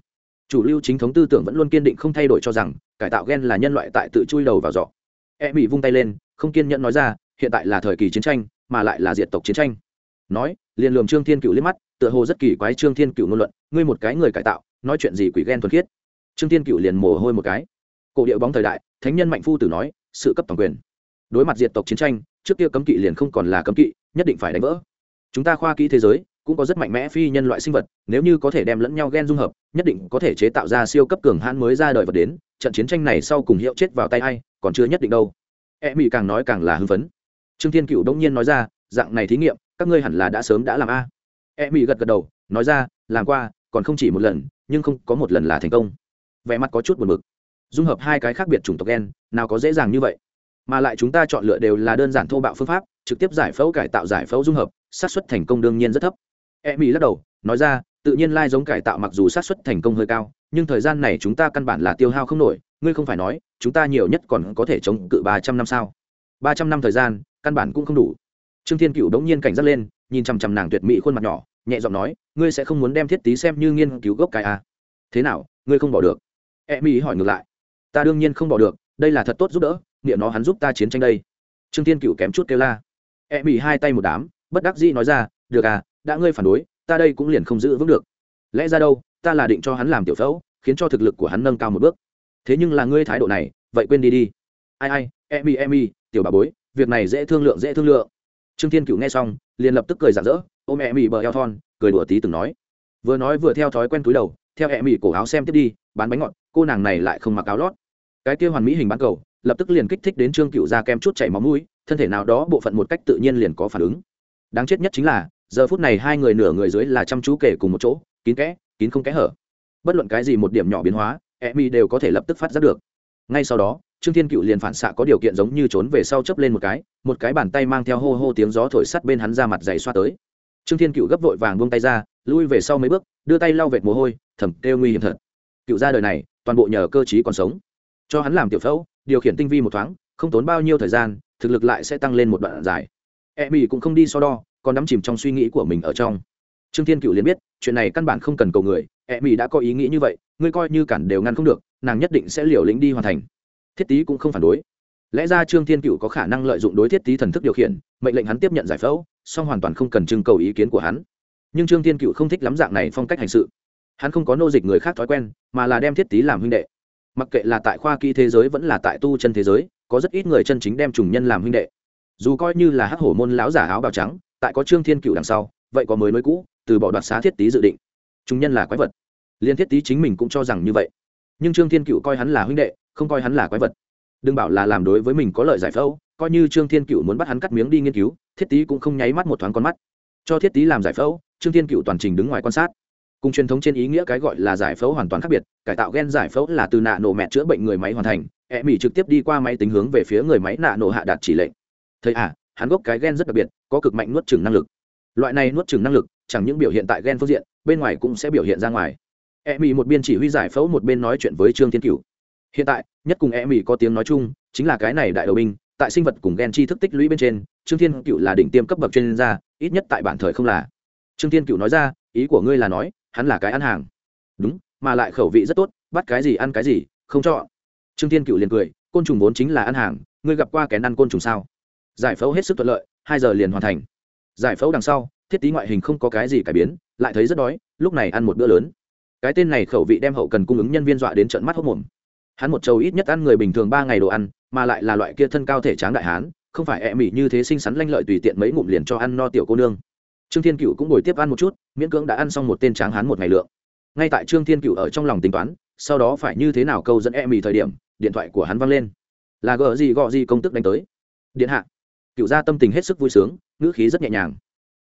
Chủ lưu chính thống tư tưởng vẫn luôn kiên định không thay đổi cho rằng, cải tạo gen là nhân loại tại tự chui đầu vào giọ e bị vung tay lên, không kiên nhẫn nói ra, hiện tại là thời kỳ chiến tranh, mà lại là diệt tộc chiến tranh. Nói, liền lườm trương thiên cựu liếc mắt, tựa hồ rất kỳ quái trương thiên cựu ngôn luận, ngươi một cái người cải tạo, nói chuyện gì quỷ ghen thuần khiết? Trương thiên cựu liền mồ hôi một cái. Cổ điệu bóng thời đại, thánh nhân mạnh phu tử nói sự cấp toàn quyền. Đối mặt diệt tộc chiến tranh, trước kia cấm kỵ liền không còn là cấm kỵ, nhất định phải đánh vỡ. Chúng ta khoa kỹ thế giới, cũng có rất mạnh mẽ phi nhân loại sinh vật, nếu như có thể đem lẫn nhau gen dung hợp, nhất định có thể chế tạo ra siêu cấp cường hãn mới ra đời vật đến, trận chiến tranh này sau cùng hiệu chết vào tay ai, còn chưa nhất định đâu. E mỹ càng nói càng là hưng phấn. Trương thiên cựu đông nhiên nói ra, dạng này thí nghiệm, các ngươi hẳn là đã sớm đã làm a. E mỹ gật gật đầu, nói ra, làm qua, còn không chỉ một lần, nhưng không có một lần là thành công. Vẻ mặt có chút buồn bực dung hợp hai cái khác biệt chủng tộc gen, nào có dễ dàng như vậy. Mà lại chúng ta chọn lựa đều là đơn giản thô bạo phương pháp, trực tiếp giải phẫu cải tạo giải phẫu dung hợp, xác suất thành công đương nhiên rất thấp. E mỹ lắc đầu, nói ra, tự nhiên lai giống cải tạo mặc dù xác suất thành công hơi cao, nhưng thời gian này chúng ta căn bản là tiêu hao không nổi, ngươi không phải nói, chúng ta nhiều nhất còn có thể chống cự ba trăm năm sao? Ba trăm năm thời gian, căn bản cũng không đủ. Trương thiên cựu đống nhiên cảnh giác lên, nhìn chằm chằm nàng tuyệt mỹ khuôn mặt nhỏ, nhẹ giọng nói, ngươi sẽ không muốn đem thiết tý xem như nghiên cứu gốc cái à. thế nào, ngươi không bỏ được? E mỹ hỏi ngược lại ta đương nhiên không bỏ được, đây là thật tốt giúp đỡ, nghĩa nó hắn giúp ta chiến tranh đây. Trương thiên cựu kém chút kêu la. E mỹ hai tay một đám, bất đắc dĩ nói ra, được à đã ngươi phản đối, ta đây cũng liền không giữ vững được. Lẽ ra đâu, ta là định cho hắn làm tiểu phẫu, khiến cho thực lực của hắn nâng cao một bước. Thế nhưng là ngươi thái độ này, vậy quên đi đi. Ai ai e y e y tiểu bà bối, việc này dễ thương lượng, dễ thương lượng. Trương thiên cựu nghe xong, liền lập tức cười rạng rỡ, ôm e y bờ eo thon, cười đùa tí từng nói. Vừa nói vừa theo thói quen túi đầu, theo e y cổ áo xem tiếp đi, bán bánh ngọt, cô nàng này lại không mặc áo lót cái kia hoàn mỹ hình bán cầu, lập tức liền kích thích đến trương cựu ra kem chút chảy máu mũi, thân thể nào đó bộ phận một cách tự nhiên liền có phản ứng. Đáng chết nhất chính là, giờ phút này hai người nửa người dưới là chăm chú kể cùng một chỗ, kín kẽ, kín không kẽ hở. Bất luận cái gì một điểm nhỏ biến hóa e mi đều có thể lập tức phát giác được. Ngay sau đó, trương thiên cựu liền phản xạ có điều kiện giống như trốn về sau chấp lên một cái một cái bàn tay mang theo hô hô tiếng gió thổi sắt bên hắn ra mặt dày xoa tới. Trương thiên cựu gấp vội vàng buông tay ra, lui về sau mấy bước, đưa tay lau vệt mồ hôi, thầm kêu nguy hiểm thật. Cựu ra đời này, toàn bộ nhờ cơ chí còn sống cho hắn làm tiểu phẫu, điều khiển tinh vi một thoáng, không tốn bao nhiêu thời gian, thực lực lại sẽ tăng lên một đoạn dài. E mỹ cũng không đi so đo, còn đắm chìm trong suy nghĩ của mình ở trong. Trương thiên cựu liền biết, chuyện này căn bản không cần cầu người e mỹ đã có ý nghĩ như vậy, ngươi coi như cản đều ngăn không được, nàng nhất định sẽ liều lĩnh đi hoàn thành. Thiết tý cũng không phản đối. Lẽ ra trương thiên cựu có khả năng lợi dụng đối thiết tý thần thức điều khiển, mệnh lệnh hắn tiếp nhận giải phẫu, song hoàn toàn không cần trưng cầu ý kiến của hắn. Nhưng trương thiên cựu không thích lắm dạng này phong cách hành sự. Hắn không có nô dịch người khác thói quen, mà là đem thiết tý làm huynh đệ mặc kệ là tại khoa kỹ thế giới vẫn là tại tu chân thế giới, có rất ít người chân chính đem trùng nhân làm huynh đệ. Dù coi như là hắc hổ môn lão giả áo bào trắng, tại có trương thiên cựu đằng sau, vậy có mới mới cũ, từ bỏ đoạt xá thiết tý dự định. Trùng nhân là quái vật. Liên thiết tý chính mình cũng cho rằng như vậy. Nhưng trương thiên cựu coi hắn là huynh đệ, không coi hắn là quái vật. Đừng bảo là làm đối với mình có lợi giải phẫu, coi như trương thiên cựu muốn bắt hắn cắt miếng đi nghiên cứu, thiết tý cũng không nháy mắt một thoáng con mắt. Cho thiết tý làm giải phẫu, trương thiên cựu toàn trình đứng ngoài quan sát cùng truyền thống trên ý nghĩa cái gọi là giải phẫu hoàn toàn khác biệt, cải tạo gen giải phẫu là từ nạ nổ mẹ chữa bệnh người máy hoàn thành e mỹ trực tiếp đi qua máy tính hướng về phía người máy nạ nổ hạ đạt chỉ lệnh. Thấy à hắn gốc cái gen rất đặc biệt, có cực mạnh nuốt chừng năng lực. Loại này nuốt chừng năng lực, chẳng những biểu hiện tại gen phương diện, bên ngoài cũng sẽ biểu hiện ra ngoài. E mỹ một bên chỉ huy giải phẫu một bên nói chuyện với trương thiên cửu. Hiện tại, nhất cùng e mỹ có tiếng nói chung, chính là cái này đại đầu binh, tại sinh vật cùng gen chi thức tích lũy bên trên, trương thiên cửu là đỉnh tiêm cấp bậc chuyên gia, ít nhất tại bản thời không là. Trương thiên cửu nói ra, ý của ngươi là nói hắn là cái ăn hàng. Đúng, mà lại khẩu vị rất tốt, bắt cái gì ăn cái gì, không cho. Trương thiên cựu liền cười, côn trùng vốn chính là ăn hàng, ngươi gặp qua kén ăn côn trùng sao? Giải phẫu hết sức thuận lợi, hai giờ liền hoàn thành. Giải phẫu đằng sau, thiết tí ngoại hình không có cái gì cải biến, lại thấy rất đói, lúc này ăn một bữa lớn. Cái tên này khẩu vị đem hậu cần cung ứng nhân viên dọa đến trận mắt hốc mồm. Hắn một trầu ít nhất ăn người bình thường ba ngày đồ ăn, mà lại là loại kia thân cao thể tráng đại hán, không phải ẹ mỉ như thế xinh xắn lanh lợi tùy tiện mấy ngụm liền cho ăn no tiểu cô nương trương thiên cựu cũng ngồi tiếp ăn một chút, miễn cưỡng đã ăn xong một tên tráng hán một ngày lượng. Ngay tại trương thiên cựu ở trong lòng tính toán, sau đó phải như thế nào câu dẫn e mì thời điểm, điện thoại của hắn văng lên. Là gờ gì gọ gì công tức đánh tới. Điện hạ. Cựu gia tâm tình hết sức vui sướng, ngữ khí rất nhẹ nhàng.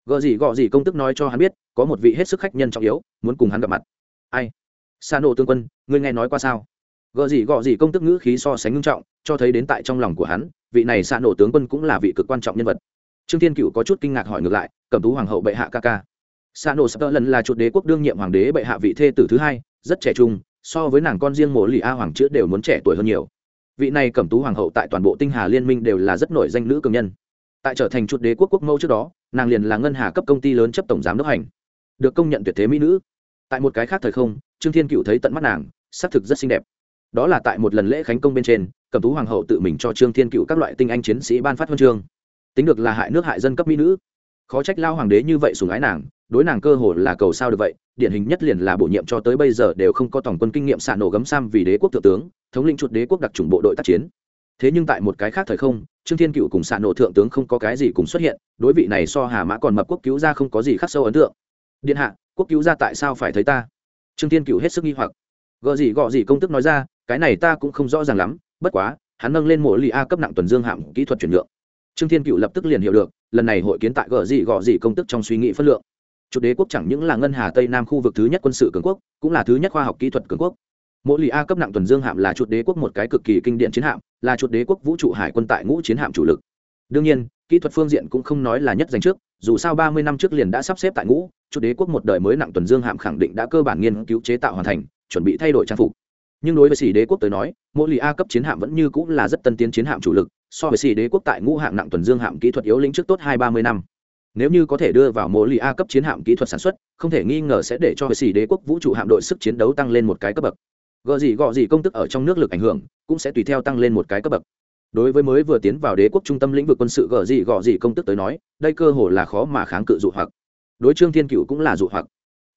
Gợ gì gọ gì công tức nói cho hắn biết, có một vị hết sức khách nhân trọng yếu, muốn cùng hắn gặp mặt. Ai? Sa nổ tương quân, ngươi nghe nói qua sao? Gợ gì gọ gì công tức ngữ khí so sánh ngưng trọng, cho thấy đến tại trong lòng của hắn, vị này sa nổ tướng quân cũng là vị cực quan trọng nhân vật trương thiên cựu có chút kinh ngạc hỏi ngược lại cầm tú hoàng hậu bệ hạ ca ca. Xa nổ sắp lần là chuột đế quốc đương nhiệm hoàng đế bệ hạ vị thê tử thứ hai, rất trẻ trung, so với nàng con riêng mộ lì a hoàng chữ đều muốn trẻ tuổi hơn nhiều. Vị này cẩm tú hoàng hậu tại toàn bộ tinh hà liên minh đều là rất nổi danh nữ cường nhân. Tại trở thành chuột đế quốc quốc mẫu trước đó, nàng liền là ngân hà cấp công ty lớn chấp tổng giám đốc hành. Được công nhận tuyệt thế mỹ nữ. Tại một cái khác thời không, trương thiên cựu thấy tận mắt nàng xác thực rất xinh đẹp. Đó là tại một lần lễ khánh công bên trên, cẩm tú hoàng hậu tự mình cho trương thiên cựu các loại tinh anh chiến sĩ ban phát huân chương tính được là hại nước hại dân cấp mỹ nữ. Khó trách lao hoàng đế như vậy sùng ái nàng, đối nàng cơ hồ là cầu sao được vậy, điển hình nhất liền là bổ nhiệm cho tới bây giờ đều không có tổng quân kinh nghiệm xạ nổ gấm sam vì đế quốc thượng tướng, thống lĩnh chuột đế quốc đặc trùng bộ đội tác chiến. Thế nhưng tại một cái khác thời không, trương thiên cựu cùng xạ nổ thượng tướng không có cái gì cùng xuất hiện, đối vị này so hà mã còn mập quốc cứu ra không có gì khắc sâu ấn tượng. Điện hạ, quốc cứu ra tại sao phải thấy ta? Trương thiên cựu hết sức nghi hoặc. Gợ gì gọ gì công tức nói ra, cái này ta cũng không rõ ràng lắm, bất quá, hắn nâng lên mộ lì a cấp nặng tuần dương hạm kỹ thuật chuyển nhượng trương thiên cựu lập tức liền hiểu được, lần này hội kiến tại gờ gì gọ gì công tức trong suy nghĩ phân lượng. Chủ đế quốc chẳng những là ngân hà tây nam khu vực thứ nhất quân sự cường quốc, cũng là thứ nhất khoa học kỹ thuật cường quốc. Mỗi lì a cấp nặng tuần dương hạm là chuột đế quốc một cái cực kỳ kinh điển chiến hạm, là chuột đế quốc vũ trụ hải quân tại ngũ chiến hạm chủ lực. Đương nhiên, kỹ thuật phương diện cũng không nói là nhất danh trước, dù sao ba mươi năm trước liền đã sắp xếp tại ngũ chuột đế quốc một đời mới nặng tuần dương hạm khẳng định đã cơ bản nghiên cứu chế tạo hoàn thành, chuẩn bị thay đổi trang phục. Nhưng đối với xì đế quốc tới nói, mỗi lì a cấp chiến hạm vẫn như cũng là rất tân tiến chiến hạm chủ lực so với xì đế quốc tại ngũ hạng nặng tuần dương hạm kỹ thuật yếu lĩnh trước tốt hai ba mươi năm. Nếu như có thể đưa vào mô lì a cấp chiến hạm kỹ thuật sản xuất, không thể nghi ngờ sẽ để cho với xì đế quốc vũ trụ hạm đội sức chiến đấu tăng lên một cái cấp bậc. Gợ gì gọ gì công tức ở trong nước lực ảnh hưởng, cũng sẽ tùy theo tăng lên một cái cấp bậc. Đối với mới vừa tiến vào đế quốc trung tâm lĩnh vực quân sự gợ gì gọ gì công tức tới nói, đây cơ hồ là khó mà kháng cự dụ hoặc. Đối trương thiên cựu cũng là dụ hoặc.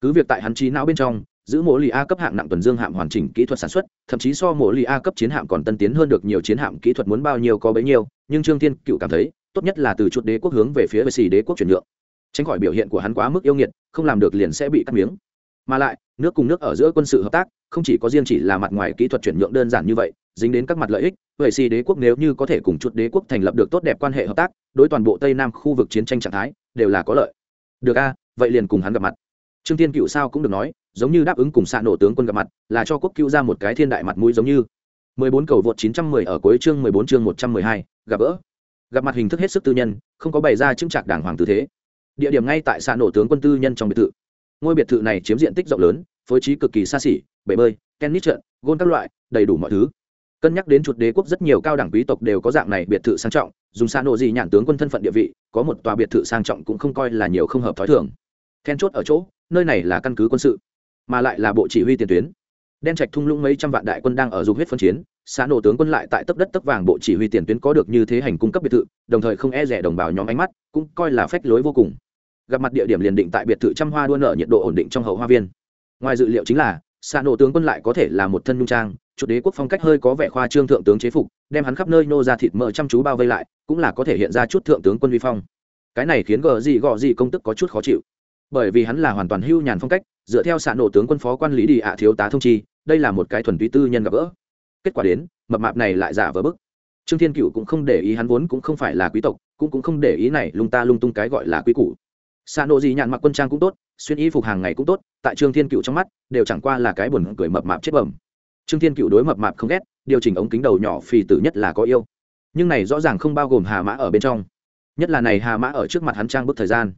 Cứ việc tại hắn trí não bên trong giữ mộ lì a cấp hạng nặng tuần dương hạm hoàn chỉnh kỹ thuật sản xuất, thậm chí so mộ lì a cấp chiến hạm còn tân tiến hơn được nhiều chiến hạm kỹ thuật muốn bao nhiêu có bấy nhiêu, nhưng trương thiên cựu cảm thấy, tốt nhất là từ chuột đế quốc hướng về phía vệ xì đế quốc chuyển nhượng. Tránh khỏi biểu hiện của hắn quá mức yêu nghiệt, không làm được liền sẽ bị cắt miếng. Mà lại, nước cùng nước ở giữa quân sự hợp tác, không chỉ có riêng chỉ là mặt ngoài kỹ thuật chuyển nhượng đơn giản như vậy, dính đến các mặt lợi ích vậy xì đế quốc nếu như có thể cùng chuột đế quốc thành lập được tốt đẹp quan hệ hợp tác, đối toàn bộ tây nam khu vực chiến tranh trạng thái, đều là có lợi. Được a, vậy liền cùng hắn gặp mặt. Trương thiên cựu sao cũng được nói giống như đáp ứng cùng xạ nổ tướng quân gặp mặt là cho quốc cứu ra một cái thiên đại mặt mũi giống như. 14 cầu vượt 910 ở cuối chương 14 chương 112, gặp gỡ. Gặp mặt hình thức hết sức tư nhân không có bày ra chứng trạc đảng hoàng tư thế. Địa điểm ngay tại xạ nổ tướng quân tư nhân trong biệt thự. Ngôi biệt thự này chiếm diện tích rộng lớn phối trí cực kỳ xa xỉ bể bơi tennis trận gôn các loại đầy đủ mọi thứ. Cân nhắc đến chuột đế quốc rất nhiều cao đẳng quý tộc đều có dạng này biệt thự sang trọng dùng xa nổ gì nhãn tướng quân thân phận địa vị có một tòa biệt thự sang trọng cũng không coi là nhiều không hợp thói thường. Then chốt ở chỗ nơi này là căn cứ quân sự mà lại là bộ chỉ huy tiền tuyến. Đen trạch thung lũng mấy trăm vạn đại quân đang ở dục huyết phân chiến, xã nổ tướng quân lại tại tấp đất tấp vàng bộ chỉ huy tiền tuyến có được như thế hành cung cấp biệt thự, đồng thời không e rẻ đồng bào nhóm ánh mắt, cũng coi là phách lối vô cùng. Gặp mặt địa điểm liền định tại biệt thự trăm hoa đua nở nhiệt độ ổn định trong hậu hoa viên. Ngoài dự liệu chính là, xã nổ tướng quân lại có thể là một thân nhung trang, chủ đế quốc phong cách hơi có vẻ khoa trương thượng tướng chế phục, đem hắn khắp nơi nô ra thịt mỡ chăm chú bao vây lại, cũng là có thể hiện ra chút thượng tướng quân vi phong. Cái này khiến gờ gì gọ gì công tức có chút khó chịu bởi vì hắn là hoàn toàn hưu nhàn phong cách, dựa theo xạ nổ tướng quân phó quan lý đi ạ thiếu tá thông chi, đây là một cái thuần túy tư nhân gặp gỡ. Kết quả đến, mập mạp này lại giả vờ bức. Trương thiên cựu cũng không để ý hắn vốn cũng không phải là quý tộc, cũng cũng không để ý này lung ta lung tung cái gọi là quý cũ. xạ nổ gì nhàn mặc quân trang cũng tốt, xuyên y phục hàng ngày cũng tốt, tại trương thiên cựu trong mắt, đều chẳng qua là cái buồn cười mập mạp chết bẩm. Trương thiên cựu đối mập mạp không ghét, điều chỉnh ống kính đầu nhỏ phì tử nhất là có yêu. Nhưng này rõ ràng không bao gồm hà mã ở bên trong. Nhất là này hà mã ở trước mặt hắn trang bức thời gian.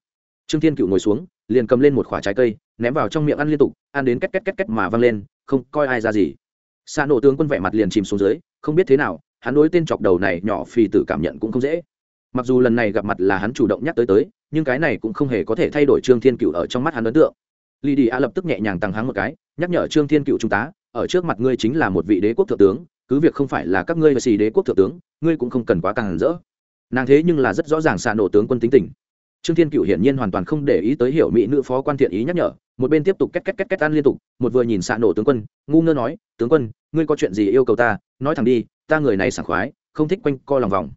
Trương thiên cựu ngồi xuống liền cầm lên một khoả trái cây, ném vào trong miệng ăn liên tục, ăn đến két két két két mà văng lên, không coi ai ra gì. Xa nổ tướng quân vẻ mặt liền chìm xuống dưới, không biết thế nào, hắn đối tên chọc đầu này nhỏ phì tử cảm nhận cũng không dễ. Mặc dù lần này gặp mặt là hắn chủ động nhắc tới tới, nhưng cái này cũng không hề có thể thay đổi trương thiên cựu ở trong mắt hắn ấn tượng. Lì đi a lập tức nhẹ nhàng tăng hắng một cái, nhắc nhở trương thiên cựu trung tá ở trước mặt ngươi chính là một vị đế quốc thượng tướng, cứ việc không phải là các ngươi và xì đế quốc thượng tướng, ngươi cũng không cần quá càng rỡ. Nàng thế nhưng là rất rõ ràng xa nổ tướng quân tính tình trương thiên cựu hiển nhiên hoàn toàn không để ý tới hiểu mỹ nữ phó quan thiện ý nhắc nhở, một bên tiếp tục két két két két ăn liên tục, một vừa nhìn xạ nổ tướng quân, ngu ngơ nói, tướng quân, ngươi có chuyện gì yêu cầu ta? Nói thẳng đi, ta người này sảng khoái, không thích quanh co lòng vòng.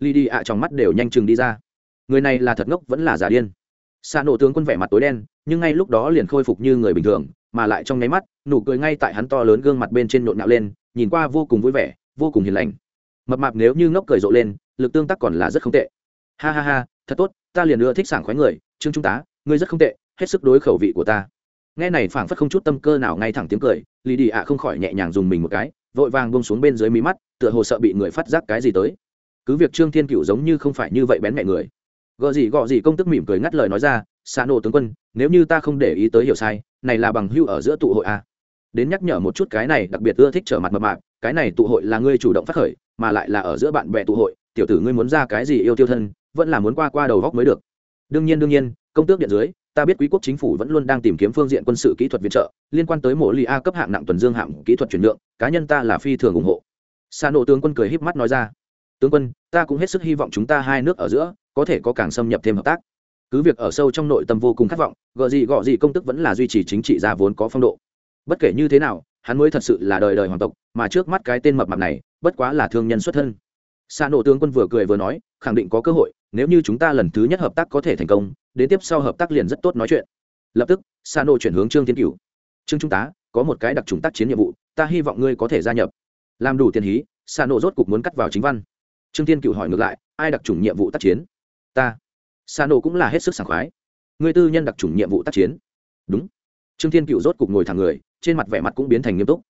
Ly đi ạ trong mắt đều nhanh chừng đi ra. Người này là thật ngốc, vẫn là giả điên. Xạ nổ tướng quân vẻ mặt tối đen, nhưng ngay lúc đó liền khôi phục như người bình thường, mà lại trong nháy mắt, nụ cười ngay tại hắn to lớn gương mặt bên trên nhộn nhạo lên, nhìn qua vô cùng vui vẻ, vô cùng hiền lành. Mập mạp nếu như ngốc cười rộ lên, lực tương tác còn là rất không tệ. Ha ha ha thật tốt, ta liền ưa thích sảng khoái người, trương trung tá, ngươi rất không tệ, hết sức đối khẩu vị của ta. Nghe này phảng phất không chút tâm cơ nào ngay thẳng tiếng cười lì đi ạ không khỏi nhẹ nhàng dùng mình một cái, vội vàng bông xuống bên dưới mí mắt, tựa hồ sợ bị người phát giác cái gì tới. Cứ việc trương thiên cựu giống như không phải như vậy bén mẹ người. Gợ gì gọ gì công tức mỉm cười ngắt lời nói ra xa nổ tướng quân, nếu như ta không để ý tới hiểu sai, này là bằng hưu ở giữa tụ hội a à. đến nhắc nhở một chút cái này đặc biệt ưa thích trở mặt mập mạp, cái này tụ hội là ngươi chủ động phát khởi, mà lại là ở giữa bạn bè tụ hội tiểu tử ngươi muốn ra cái gì yêu tiêu thân, vẫn là muốn qua qua đầu góc mới được. Đương nhiên đương nhiên, công tước điện dưới, ta biết quý quốc chính phủ vẫn luôn đang tìm kiếm phương diện quân sự kỹ thuật viện trợ, liên quan tới mộ lì a cấp hạng nặng tuần dương hạng kỹ thuật chuyển nhượng, cá nhân ta là phi thường ủng hộ. Sa nộ tướng quân cười híp mắt nói ra. Tướng quân, ta cũng hết sức hy vọng chúng ta hai nước ở giữa, có thể có càng xâm nhập thêm hợp tác. Cứ việc ở sâu trong nội tâm vô cùng khát vọng, gợ gì gọ gì công tức vẫn là duy trì chính trị gia vốn có phong độ. Bất kể như thế nào, hắn mới thật sự là đời đời hoàng tộc, mà trước mắt cái tên mập mạp này, bất quá là thương nhân xuất thân xa nổ tướng quân vừa cười vừa nói, khẳng định có cơ hội, nếu như chúng ta lần thứ nhất hợp tác có thể thành công, đến tiếp sau hợp tác liền rất tốt nói chuyện. Lập tức xa nổ chuyển hướng trương thiên cửu. Trương trung tá, có một cái đặc trùng tác chiến nhiệm vụ, ta hy vọng ngươi có thể gia nhập. Làm đủ tiền hí xa nổ rốt cục muốn cắt vào chính văn. Trương thiên cửu hỏi ngược lại, ai đặc trùng nhiệm vụ tác chiến? Ta. Xa nổ cũng là hết sức sảng khoái. Ngươi tư nhân đặc trùng nhiệm vụ tác chiến? Đúng. Trương thiên cựu rốt cục ngồi thẳng người, trên mặt vẻ mặt cũng biến thành nghiêm túc.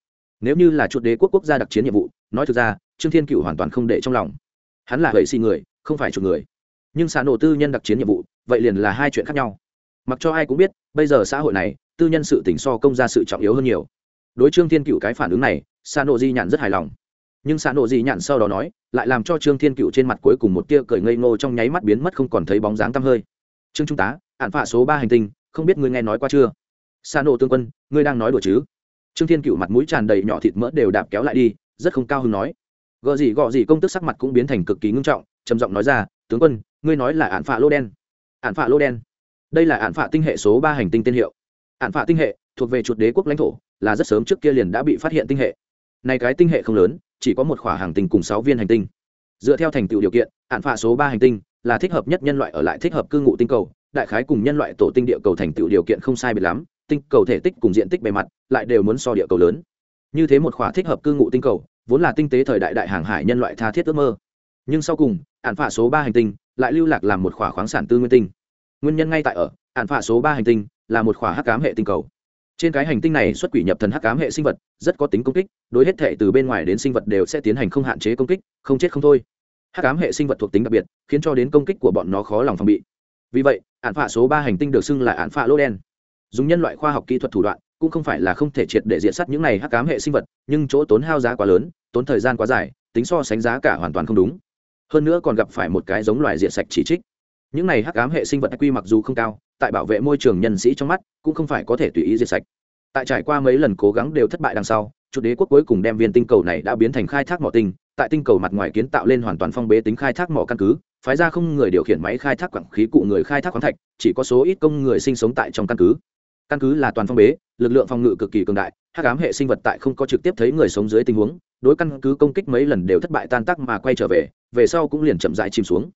Nếu như là chuột đế quốc quốc gia đặc chiến nhiệm vụ, nói thực ra trương thiên cựu hoàn toàn không để trong lòng. Hắn là vậy xì người, không phải chủ người. Nhưng xã nổ tư nhân đặc chiến nhiệm vụ, vậy liền là hai chuyện khác nhau. Mặc cho ai cũng biết, bây giờ xã hội này, tư nhân sự tỉnh so công ra sự trọng yếu hơn nhiều. Đối trương thiên cựu cái phản ứng này, xã nổ di nhạn rất hài lòng. Nhưng xã nổ di nhạn sau đó nói, lại làm cho trương thiên cựu trên mặt cuối cùng một tia cười ngây ngô trong nháy mắt biến mất không còn thấy bóng dáng tăm hơi. Trương trung tá ạn phạ số ba hành tinh, không biết ngươi nghe nói qua chưa? Xã nổ tương quân, ngươi đang nói đùa chứ? Trương thiên cựu mặt mũi tràn đầy nhỏ thịt mỡ đều đạp kéo lại đi, rất không cao hứng nói gợ gì gọ gì công tức sắc mặt cũng biến thành cực kỳ ngưng trọng, trầm giọng nói ra, tướng quân, ngươi nói là ạn phạ lô đen. Ạn phạ lô đen? Đây là ạn phạ tinh hệ số ba hành tinh tên hiệu. Ạn phạ tinh hệ, thuộc về chuột đế quốc lãnh thổ, là rất sớm trước kia liền đã bị phát hiện tinh hệ. Này cái tinh hệ không lớn, chỉ có một khỏa hàng tinh cùng sáu viên hành tinh. Dựa theo thành tựu điều kiện ạn phạ số ba hành tinh là thích hợp nhất nhân loại ở lại thích hợp cư ngụ tinh cầu, đại khái cùng nhân loại tổ tinh địa cầu thành tựu điều kiện không sai biệt lắm, tinh cầu thể tích cùng diện tích bề mặt lại đều muốn so địa cầu lớn. Như thế một khỏa thích hợp cư ngụ tinh cầu vốn là tinh tế thời đại đại hàng hải nhân loại tha thiết ước mơ. Nhưng sau cùng ạn phả số ba hành tinh lại lưu lạc làm một khỏa khoáng sản tư nguyên tinh. Nguyên nhân ngay tại ở ạn phả số ba hành tinh là một khỏa hắc cám hệ tinh cầu. Trên cái hành tinh này xuất quỷ nhập thần hắc cám hệ sinh vật, rất có tính công kích, đối hết thể từ bên ngoài đến sinh vật đều sẽ tiến hành không hạn chế công kích, không chết không thôi. Hắc cám hệ sinh vật thuộc tính đặc biệt, khiến cho đến công kích của bọn nó khó lòng phòng bị. Vì vậy ạn phạ số ba hành tinh được xưng là ạn phạ lô đen. Dùng nhân loại khoa học kỹ thuật thủ đoạn, cũng không phải là không thể triệt để diện sát những này hắc cám hệ sinh vật nhưng chỗ tốn hao giá quá lớn, tốn thời gian quá dài, tính so sánh giá cả hoàn toàn không đúng. Hơn nữa còn gặp phải một cái giống loài diện sạch chỉ trích. Những này hắc ám hệ sinh vật quy mặc dù không cao, tại bảo vệ môi trường nhân sĩ trong mắt, cũng không phải có thể tùy ý diệt sạch. Tại trải qua mấy lần cố gắng đều thất bại đằng sau, chủ đế quốc cuối cùng đem viên tinh cầu này đã biến thành khai thác mỏ tinh, tại tinh cầu mặt ngoài kiến tạo lên hoàn toàn phong bế tính khai thác mỏ căn cứ, phái ra không người điều khiển máy khai thác quảng khí cụ người khai thác khoáng thạch, chỉ có số ít công người sinh sống tại trong căn cứ căn cứ là toàn phong bế, lực lượng phòng ngự cực kỳ cường đại, hắc ám hệ sinh vật tại không có trực tiếp thấy người sống dưới tình huống, đối căn cứ công kích mấy lần đều thất bại tan tác mà quay trở về về sau cũng liền chậm rãi chìm xuống.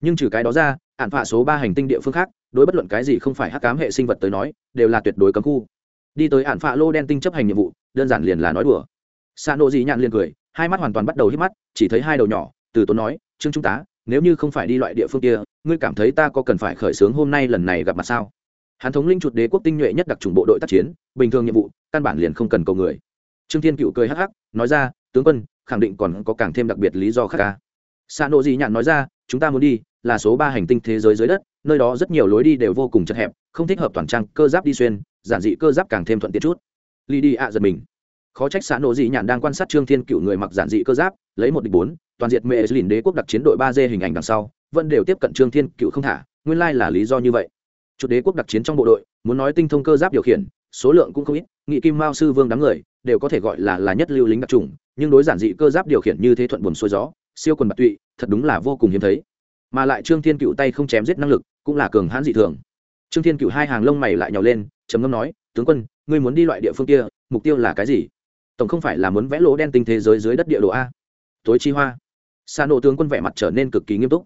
Nhưng trừ cái đó ra ạn phạ số ba hành tinh địa phương khác, đối bất luận cái gì không phải hắc ám hệ sinh vật tới nói, đều là tuyệt đối cấm khu. Đi tới ạn phạ lô đen tinh chấp hành nhiệm vụ, đơn giản liền là nói đùa. Xa nộ dị nhạn liền cười, hai mắt hoàn toàn bắt đầu hít mắt, chỉ thấy hai đầu nhỏ, từ tốn nói, trương trung tá, nếu như không phải đi loại địa phương kia, ngươi cảm thấy ta có cần phải khởi xướng hôm nay lần này gặp mặt sao? Hắn thống linh chuột đế quốc tinh nhuệ nhất đặc trùng bộ đội tác chiến, bình thường nhiệm vụ, căn bản liền không cần cầu người. Trương thiên cựu cười hắc hắc, nói ra, tướng quân, khẳng định còn có càng thêm đặc biệt lý do khác ca. Xa nộ dị nhạn nói ra, chúng ta muốn đi, là số ba hành tinh thế giới dưới đất, nơi đó rất nhiều lối đi đều vô cùng chật hẹp, không thích hợp toàn trang, cơ giáp đi xuyên, giản dị cơ giáp càng thêm thuận tiện chút. Ly đi ạ giật mình. Khó trách xã nộ dị nhạn đang quan sát trương thiên cựu người mặc giản dị cơ giáp, lấy một địch bốn, toàn diện mệ lìn đế quốc đặc chiến đội ba d hình ảnh đằng sau, vẫn đều tiếp cận trương thiên cựu không thả, nguyên lai là lý do như vậy chủ đế quốc đặc chiến trong bộ đội, muốn nói tinh thông cơ giáp điều khiển, số lượng cũng không ít, nghị kim mao sư vương đám người, đều có thể gọi là là nhất lưu lính đặc trùng, nhưng đối giản dị cơ giáp điều khiển như thế thuận buồn xuôi gió, siêu quần bạc tụy, thật đúng là vô cùng hiếm thấy. Mà lại trương thiên cựu tay không chém giết năng lực, cũng là cường hãn dị thường. Trương thiên cựu hai hàng lông mày lại nhào lên, trầm ngâm nói, tướng quân, ngươi muốn đi loại địa phương kia, mục tiêu là cái gì? Tổng không phải là muốn vẽ lỗ đen tinh thế giới dưới đất địa đồ a? Tối chi hoa. Xa nộ tướng quân vẻ mặt trở nên cực kỳ nghiêm túc.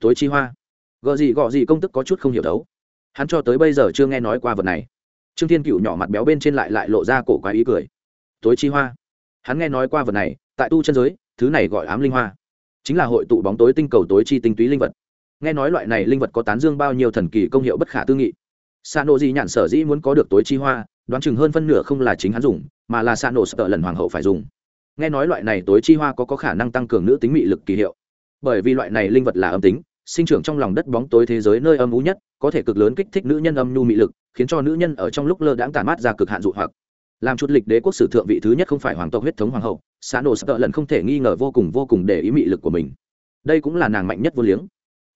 Tối chi hoa? Gợ gì gọ gì công tức có chút không hiểu đấu hắn cho tới bây giờ chưa nghe nói qua vật này. Trương thiên cựu nhỏ mặt béo bên trên lại lại lộ ra cổ quái ý cười. Tối chi hoa. Hắn nghe nói qua vật này tại tu chân giới thứ này gọi ám linh hoa. Chính là hội tụ bóng tối tinh cầu tối chi tinh túy linh vật. Nghe nói loại này linh vật có tán dương bao nhiêu thần kỳ công hiệu bất khả tư nghị. Sa nộ di nhạn sở dĩ muốn có được tối chi hoa đoán chừng hơn phân nửa không là chính hắn dùng mà là sa nộ sợ lần hoàng hậu phải dùng. Nghe nói loại này tối chi hoa có, có khả năng tăng cường nữ tính mị lực kỳ hiệu. Bởi vì loại này linh vật là âm tính sinh trưởng trong lòng đất bóng tối thế giới nơi âm ú nhất, có thể cực lớn kích thích nữ nhân âm nhu mị lực, khiến cho nữ nhân ở trong lúc lơ đãng tàn mát ra cực hạn dụ hoặc. Làm chút lịch đế quốc sử thượng vị thứ nhất không phải hoàng tộc huyết thống hoàng hậu xã nổ sợ lần không thể nghi ngờ vô cùng vô cùng để ý mị lực của mình. Đây cũng là nàng mạnh nhất vô liếng.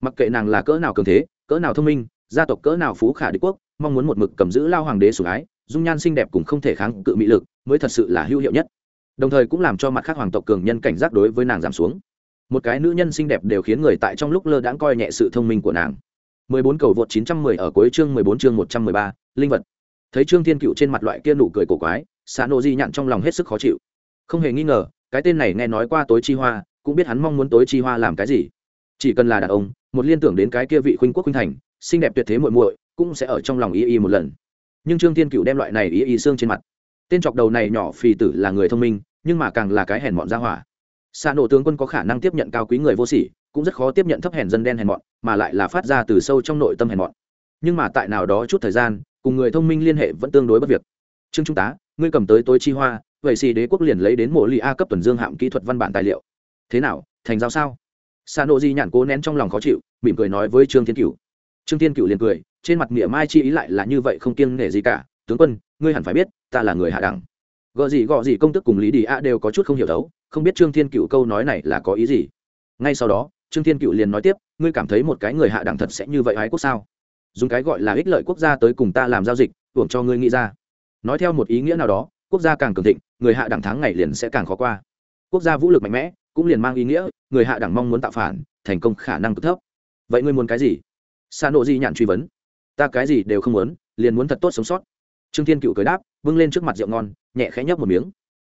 Mặc kệ nàng là cỡ nào cường thế, cỡ nào thông minh, gia tộc cỡ nào phú khả đế quốc, mong muốn một mực cầm giữ lao hoàng đế sủng ái, dung nhan xinh đẹp cũng không thể kháng cự mị lực, mới thật sự là hữu hiệu nhất. Đồng thời cũng làm cho mặt khác hoàng tộc cường nhân cảnh giác đối với nàng giảm xuống một cái nữ nhân xinh đẹp đều khiến người tại trong lúc lơ đãng coi nhẹ sự thông minh của nàng. 14 cầu vượt 910 ở cuối chương 14 chương 113, linh vật. Thấy trương thiên cựu trên mặt loại kia nụ cười cổ quái xã nô di nhặn trong lòng hết sức khó chịu. Không hề nghi ngờ cái tên này nghe nói qua tối chi hoa cũng biết hắn mong muốn tối chi hoa làm cái gì. Chỉ cần là đàn ông một liên tưởng đến cái kia vị khuynh quốc khuynh thành xinh đẹp tuyệt thế muội muội cũng sẽ ở trong lòng y y một lần. Nhưng trương thiên cựu đem loại này y y xương trên mặt. Tên chọc đầu này nhỏ phì tử là người thông minh nhưng mà càng là cái hèn mọn ra hỏa xa nổ tướng quân có khả năng tiếp nhận cao quý người vô sỉ, cũng rất khó tiếp nhận thấp hèn dân đen hèn mọn, mà lại là phát ra từ sâu trong nội tâm hèn mọn. Nhưng mà tại nào đó chút thời gian, cùng người thông minh liên hệ vẫn tương đối bất việc. Trương trung tá, ngươi cầm tới tối chi hoa, vậy xì đế quốc liền lấy đến mộ li a cấp tuần dương hạm kỹ thuật văn bản tài liệu. Thế nào, thành giao sao? Xa nổ di nhản cố nén trong lòng khó chịu, mỉm cười nói với trương thiên cửu. Trương thiên cửu liền cười, trên mặt mỉa mai chi ý lại là như vậy không kiêng nể gì cả. Tướng quân, ngươi hẳn phải biết, ta là người hạ đẳng gợ gì gọ gì công tức cùng lý đi a đều có chút không hiểu đấu không biết trương thiên cựu câu nói này là có ý gì. Ngay sau đó, trương thiên cựu liền nói tiếp, ngươi cảm thấy một cái người hạ đẳng thật sẽ như vậy ái quốc sao? Dùng cái gọi là ích lợi quốc gia tới cùng ta làm giao dịch, hưởng cho ngươi nghĩ ra. Nói theo một ý nghĩa nào đó, quốc gia càng cường thịnh, người hạ đẳng tháng ngày liền sẽ càng khó qua. Quốc gia vũ lực mạnh mẽ, cũng liền mang ý nghĩa, người hạ đẳng mong muốn tạo phản, thành công khả năng cực thấp. Vậy ngươi muốn cái gì? Xa nộ di nhạn truy vấn. Ta cái gì đều không muốn, liền muốn thật tốt sống sót. Trương thiên cựu cười đáp vâng lên trước mặt rượu ngon nhẹ khẽ nhấp một miếng.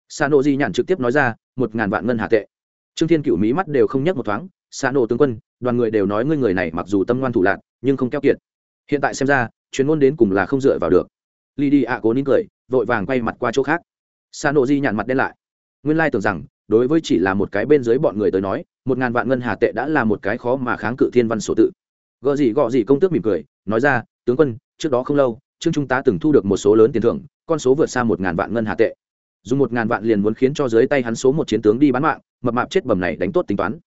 Sa nộ di nhàn trực tiếp nói ra, một ngàn vạn ngân hạ tệ. Trương thiên cựu mí mắt đều không nhấc một thoáng. Sa nộ tướng quân, đoàn người đều nói ngươi người này mặc dù tâm ngoan thủ lạc nhưng không keo kiệt. Hiện tại xem ra, chuyến ngôn đến cùng là không dựa vào được. Ly đi ạ cố nín cười, vội vàng quay mặt qua chỗ khác. Sa nộ di nhàn mặt đen lại. Nguyên lai tưởng rằng, đối với chỉ là một cái bên dưới bọn người tới nói, một ngàn vạn ngân hà tệ đã là một cái khó mà kháng cự thiên văn sổ tự. Gợ gì gọ gì công tước mỉm cười, nói ra, tướng quân, trước đó không lâu trương trung tá từng thu được một số lớn tiền thưởng, con số vượt xa một ngàn vạn ngân hà tệ. Dùng một ngàn vạn liền muốn khiến cho dưới tay hắn số một chiến tướng đi bán mạng, mập mạp chết bầm này đánh tốt tính toán.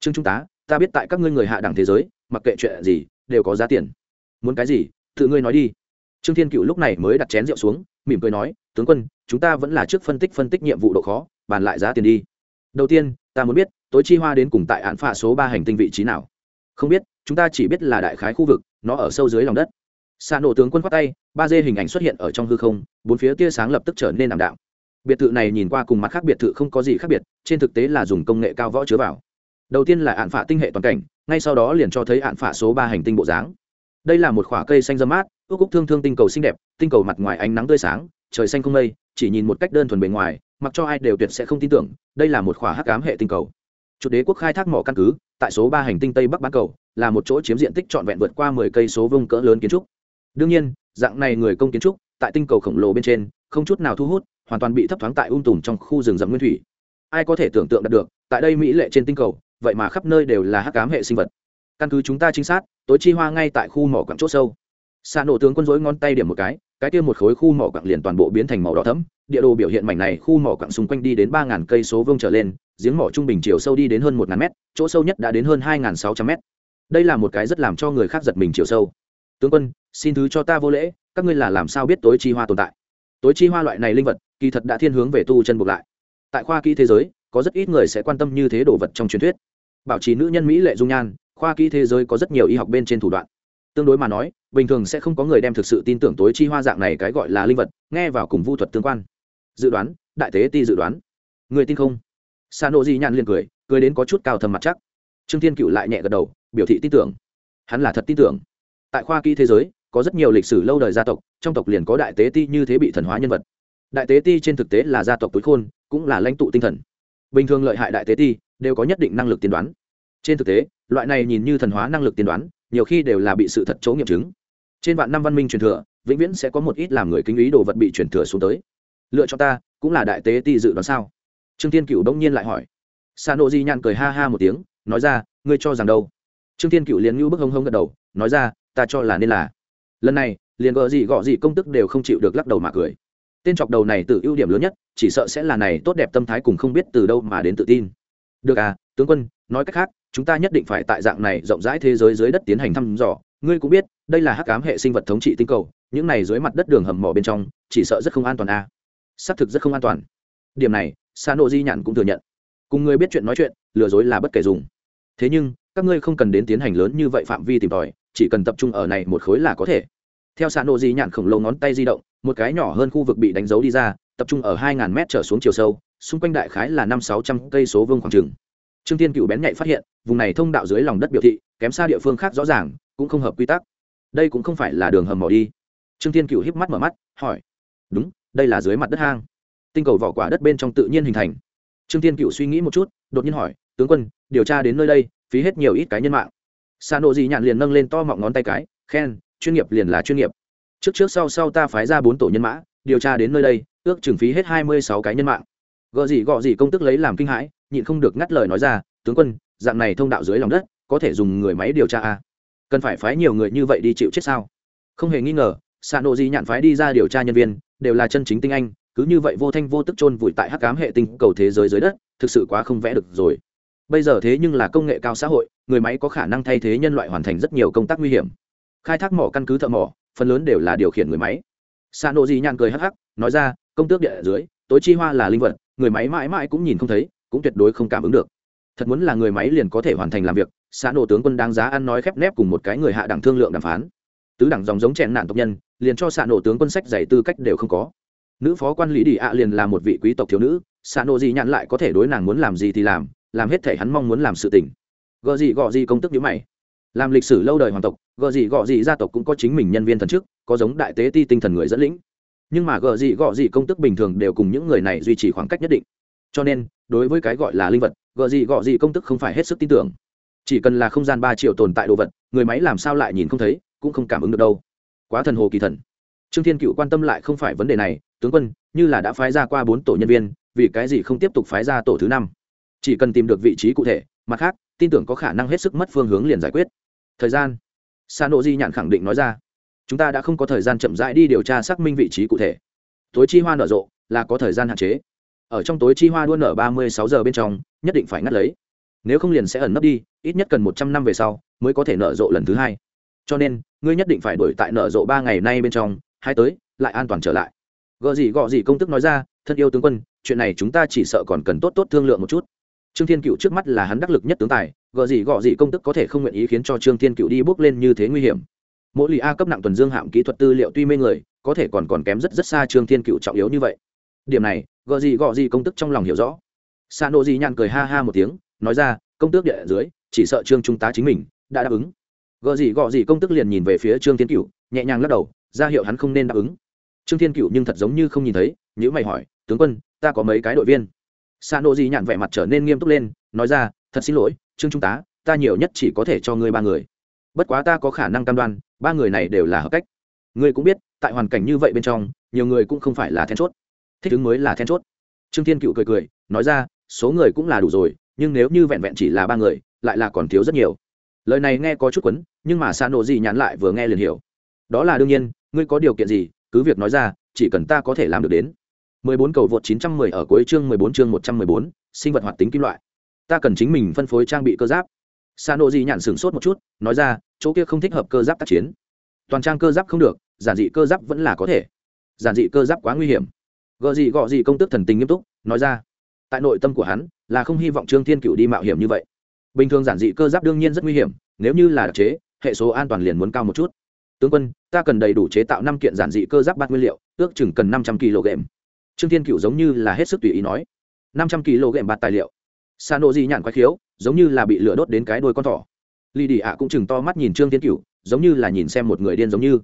Trương trung tá, ta biết tại các ngươi người hạ đẳng thế giới, mặc kệ chuyện gì, đều có giá tiền. Muốn cái gì, tự ngươi nói đi. Trương thiên cựu lúc này mới đặt chén rượu xuống, mỉm cười nói, tướng quân, chúng ta vẫn là trước phân tích phân tích nhiệm vụ độ khó, bàn lại giá tiền đi. Đầu tiên, ta muốn biết, tối chi hoa đến cùng tại án phạ số ba hành tinh vị trí nào. Không biết, chúng ta chỉ biết là đại khái khu vực, nó ở sâu dưới lòng đất xa nổ tướng quân khoát tay, ba d hình ảnh xuất hiện ở trong hư không, bốn phía tia sáng lập tức trở nên ảm đạm. Biệt thự này nhìn qua cùng mặt khác biệt thự không có gì khác biệt, trên thực tế là dùng công nghệ cao võ chứa vào. Đầu tiên là ạn phạ tinh hệ toàn cảnh, ngay sau đó liền cho thấy ạn phạ số ba hành tinh bộ dáng. Đây là một khoả cây xanh dâm mát, ước úc thương thương tinh cầu xinh đẹp, tinh cầu mặt ngoài ánh nắng tươi sáng, trời xanh không mây, chỉ nhìn một cách đơn thuần bề ngoài, mặc cho ai đều tuyệt sẽ không tin tưởng, đây là một khoả hắc ám hệ tinh cầu. Chủ đế quốc khai thác mỏ căn cứ, tại số ba hành tinh tây bắc bán cầu, là một chỗ chiếm diện tích trọn vẹn vượt qua mười cây số vông cỡ lớn kiến trúc đương nhiên, dạng này người công kiến trúc, tại tinh cầu khổng lồ bên trên, không chút nào thu hút, hoàn toàn bị thấp thoáng tại um tùm trong khu rừng rậm nguyên thủy. Ai có thể tưởng tượng được, tại đây mỹ lệ trên tinh cầu, vậy mà khắp nơi đều là hắc ám hệ sinh vật. Căn cứ chúng ta chính xác tối chi hoa ngay tại khu mỏ quặng chỗ sâu. Xa nổ tướng quân dối ngón tay điểm một cái cái kia một khối khu mỏ quặng liền toàn bộ biến thành màu đỏ thẫm, địa đồ biểu hiện mảnh này khu mỏ quặng xung quanh đi đến ba ngàn cây số vương trở lên, giếng mỏ trung bình chiều sâu đi đến hơn một ngàn mét, chỗ sâu nhất đã đến hơn hai ngàn sáu trăm mét. Đây là một cái rất làm cho người khác giật mình chiều sâu tướng quân, xin thứ cho ta vô lễ, các ngươi là làm sao biết tối chi hoa tồn tại? Tối chi hoa loại này linh vật, kỳ thật đã thiên hướng về tu chân buộc lại. Tại khoa kỹ thế giới, có rất ít người sẽ quan tâm như thế đồ vật trong truyền thuyết. Bảo trì nữ nhân mỹ lệ dung nhan, khoa kỹ thế giới có rất nhiều y học bên trên thủ đoạn. Tương đối mà nói, bình thường sẽ không có người đem thực sự tin tưởng tối chi hoa dạng này cái gọi là linh vật, nghe vào cùng vu thuật tương quan. Dự đoán, đại tế ti dự đoán. Người tin không? Sa nộ di nhàn liền cười cười đến có chút cao thầm mặt chắc. Trương thiên cựu lại nhẹ gật đầu, biểu thị tin tưởng. Hắn là thật tin tưởng tại khoa kỹ thế giới, có rất nhiều lịch sử lâu đời gia tộc, trong tộc liền có đại tế ti như thế bị thần hóa nhân vật. Đại tế ti trên thực tế là gia tộc túi khôn, cũng là lãnh tụ tinh thần. Bình thường lợi hại đại tế ti đều có nhất định năng lực tiên đoán. Trên thực tế, loại này nhìn như thần hóa năng lực tiên đoán, nhiều khi đều là bị sự thật chấu nghiệm chứng. Trên vạn năm văn minh truyền thừa, vĩnh viễn sẽ có một ít làm người kinh ý đồ vật bị truyền thừa xuống tới. Lựa cho ta, cũng là đại tế ti dự đoán sao? Trương tiên cựu đông nhiên lại hỏi. Sa nô di nhàn cười ha ha một tiếng, nói ra, ngươi cho rằng đâu? Trương tiên cựu liền ngưu bức hông hông gật đầu, nói ra ta cho là nên là. Lần này, liền gợ gì gọ gì công tức đều không chịu được lắc đầu mà cười. Tên chọc đầu này tự ưu điểm lớn nhất, chỉ sợ sẽ là này tốt đẹp tâm thái cùng không biết từ đâu mà đến tự tin. Được à tướng quân, nói cách khác, chúng ta nhất định phải tại dạng này rộng rãi thế giới dưới đất tiến hành thăm dò. Ngươi cũng biết, đây là hắc ám hệ sinh vật thống trị tinh cầu, những này dưới mặt đất đường hầm mỏ bên trong, chỉ sợ rất không an toàn a à. xác thực rất không an toàn. Điểm này sa nộ di nhạn cũng thừa nhận. Cùng ngươi biết chuyện nói chuyện, lừa dối là bất kể dùng. Thế nhưng, các ngươi không cần đến tiến hành lớn như vậy phạm vi tìm tòi chỉ cần tập trung ở này một khối là có thể. Theo sa nộ di nhạn khổng lồ ngón tay di động, một cái nhỏ hơn khu vực bị đánh dấu đi ra, tập trung ở hai ngàn mét trở xuống chiều sâu, xung quanh đại khái là năm sáu trăm cây số vương khoảng trừng trương tiên cựu bén nhạy phát hiện, vùng này thông đạo dưới lòng đất biểu thị, kém xa địa phương khác rõ ràng, cũng không hợp quy tắc. Đây cũng không phải là đường hầm mỏ đi. Trương tiên cựu híp mắt mở mắt, hỏi, đúng, đây là dưới mặt đất hang. Tinh cầu vỏ quả đất bên trong tự nhiên hình thành. Trương tiên cựu suy nghĩ một chút, đột nhiên hỏi, tướng quân, điều tra đến nơi đây, phí hết nhiều ít cái nhân mạng sa nộ dị nhạn liền nâng lên to mọng ngón tay cái, khen, chuyên nghiệp liền là chuyên nghiệp. Trước trước sau sau ta phái ra bốn tổ nhân mã, điều tra đến nơi đây, ước trừng phí hết hai mươi sáu cái nhân mạng. Gợ gì gọ gì công tức lấy làm kinh hãi, nhịn không được ngắt lời nói ra, tướng quân, dạng này thông đạo dưới lòng đất, có thể dùng người máy điều tra à? cần phải phái nhiều người như vậy đi chịu chết sao? Không hề nghi ngờ xạ nộ Dị nhạn phái đi ra điều tra nhân viên, đều là chân chính tinh anh, cứ như vậy vô thanh vô tức chôn vùi tại hắc cám hệ tinh cầu thế giới dưới đất, thực sự quá không vẽ được rồi bây giờ thế nhưng là công nghệ cao xã hội, người máy có khả năng thay thế nhân loại hoàn thành rất nhiều công tác nguy hiểm. Khai thác mỏ căn cứ thợ mỏ, phần lớn đều là điều khiển người máy. Xạ nộ di nhàn cười hắc hắc, nói ra, công tước địa ở dưới, tối chi hoa là linh vật, người máy mãi mãi cũng nhìn không thấy, cũng tuyệt đối không cảm ứng được. Thật muốn là người máy liền có thể hoàn thành làm việc. Xã nổ tướng quân đáng giá ăn nói khép nép cùng một cái người hạ đẳng thương lượng đàm phán. Tứ đẳng dòng giống chèn nạn tộc nhân, liền cho xã nổ tướng quân sách dạy tư cách đều không có. Nữ phó quan lý đi ạ liền là một vị quý tộc thiếu nữ xã nổ gì nhãn lại có thể đối nàng muốn làm gì thì làm làm hết thể hắn mong muốn làm sự tình. Gợ gì gọ gì công tức nhữ mày. Làm lịch sử lâu đời hoàng tộc gợ gì gọ gì gia tộc cũng có chính mình nhân viên thần chức, có giống đại tế ti tinh thần người dẫn lĩnh. Nhưng mà gợ gì gọ gì công tức bình thường đều cùng những người này duy trì khoảng cách nhất định. Cho nên, đối với cái gọi là linh vật gợ gì gọ gì công tức không phải hết sức tin tưởng. Chỉ cần là không gian ba triệu tồn tại đồ vật, người máy làm sao lại nhìn không thấy, cũng không cảm ứng được đâu. Quá thần hồ kỳ thần. Trương thiên cựu quan tâm lại không phải vấn đề này, tướng quân, như là đã phái ra qua bốn tổ nhân viên, vì cái gì không tiếp tục phái ra tổ thứ năm? Chỉ cần tìm được vị trí cụ thể, mặt khác, tin tưởng có khả năng hết sức mất phương hướng liền giải quyết. Thời gian. Sa nộ di nhạn khẳng định nói ra. Chúng ta đã không có thời gian chậm rãi đi điều tra xác minh vị trí cụ thể. Tối chi hoa nở rộ, là có thời gian hạn chế. Ở trong tối chi hoa đua nở ba mươi sáu giờ bên trong, nhất định phải ngắt lấy. Nếu không liền sẽ ẩn nấp đi, ít nhất cần một trăm năm về sau mới có thể nở rộ lần thứ hai. Cho nên, ngươi nhất định phải đổi tại nở rộ ba ngày nay bên trong, hai tới, lại an toàn trở lại. Gợ gì gọ gì công tức nói ra, thân yêu tướng quân, chuyện này chúng ta chỉ sợ còn cần tốt tốt thương lượng một chút trương thiên cựu trước mắt là hắn đắc lực nhất tướng tài gợ gì gọ gì công tức có thể không nguyện ý khiến cho trương thiên cựu đi bước lên như thế nguy hiểm. Mỗi lì a cấp nặng tuần dương hạm kỹ thuật tư liệu tuy mê người, có thể còn còn kém rất rất xa trương thiên cựu trọng yếu như vậy. Điểm này gợ gì gọ gì công tức trong lòng hiểu rõ. Sa nộ gì nhàn cười ha ha một tiếng, nói ra, công tước địa dưới, chỉ sợ trương trung tá chính mình đã đáp ứng. Gợ gì gọ gì công tức liền nhìn về phía trương thiên cựu nhẹ nhàng lắc đầu, ra hiệu hắn không nên đáp ứng. Trương thiên cựu nhưng thật giống như không nhìn thấy nhữ mày hỏi, tướng quân, ta có mấy cái đội viên? Sa nộ gì nhạn vẻ mặt trở nên nghiêm túc lên, nói ra, thật xin lỗi, trương trung tá, ta nhiều nhất chỉ có thể cho ngươi ba người. Bất quá ta có khả năng cam đoan, ba người này đều là hợp cách. Ngươi cũng biết, tại hoàn cảnh như vậy bên trong, nhiều người cũng không phải là then chốt. Thích ứng mới là then chốt. Trương thiên cựu cười cười, nói ra, số người cũng là đủ rồi, nhưng nếu như vẹn vẹn chỉ là ba người, lại là còn thiếu rất nhiều. Lời này nghe có chút quấn, nhưng mà sa nộ gì nhắn lại vừa nghe liền hiểu. Đó là đương nhiên, ngươi có điều kiện gì, cứ việc nói ra, chỉ cần ta có thể làm được đến. 14 cầu vượt 910 ở cuối chương 14 chương 114, sinh vật hoạt tính kim loại. Ta cần chính mình phân phối trang bị cơ giáp. Sano nộ gì nhản sửng sốt một chút nói ra chỗ kia không thích hợp cơ giáp tác chiến. Toàn trang cơ giáp không được giản dị cơ giáp vẫn là có thể. Giản dị cơ giáp quá nguy hiểm. Gở gì gọ gì công tước thần tình nghiêm túc nói ra tại nội tâm của hắn là không hy vọng trương thiên cựu đi mạo hiểm như vậy. Bình thường giản dị cơ giáp đương nhiên rất nguy hiểm nếu như là đặc chế hệ số an toàn liền muốn cao một chút. Tướng quân ta cần đầy đủ chế tạo năm kiện giản dị cơ giáp bát nguyên liệu ước chừng cần năm trăm kg trương thiên cựu giống như là hết sức tùy ý nói. năm trăm kg bạt tài liệu. Xa nộ di nhạn quái khiếu, giống như là bị lửa đốt đến cái đôi con thỏ. Lì đi ạ cũng chừng to mắt nhìn trương thiên cựu giống như là nhìn xem một người điên giống như.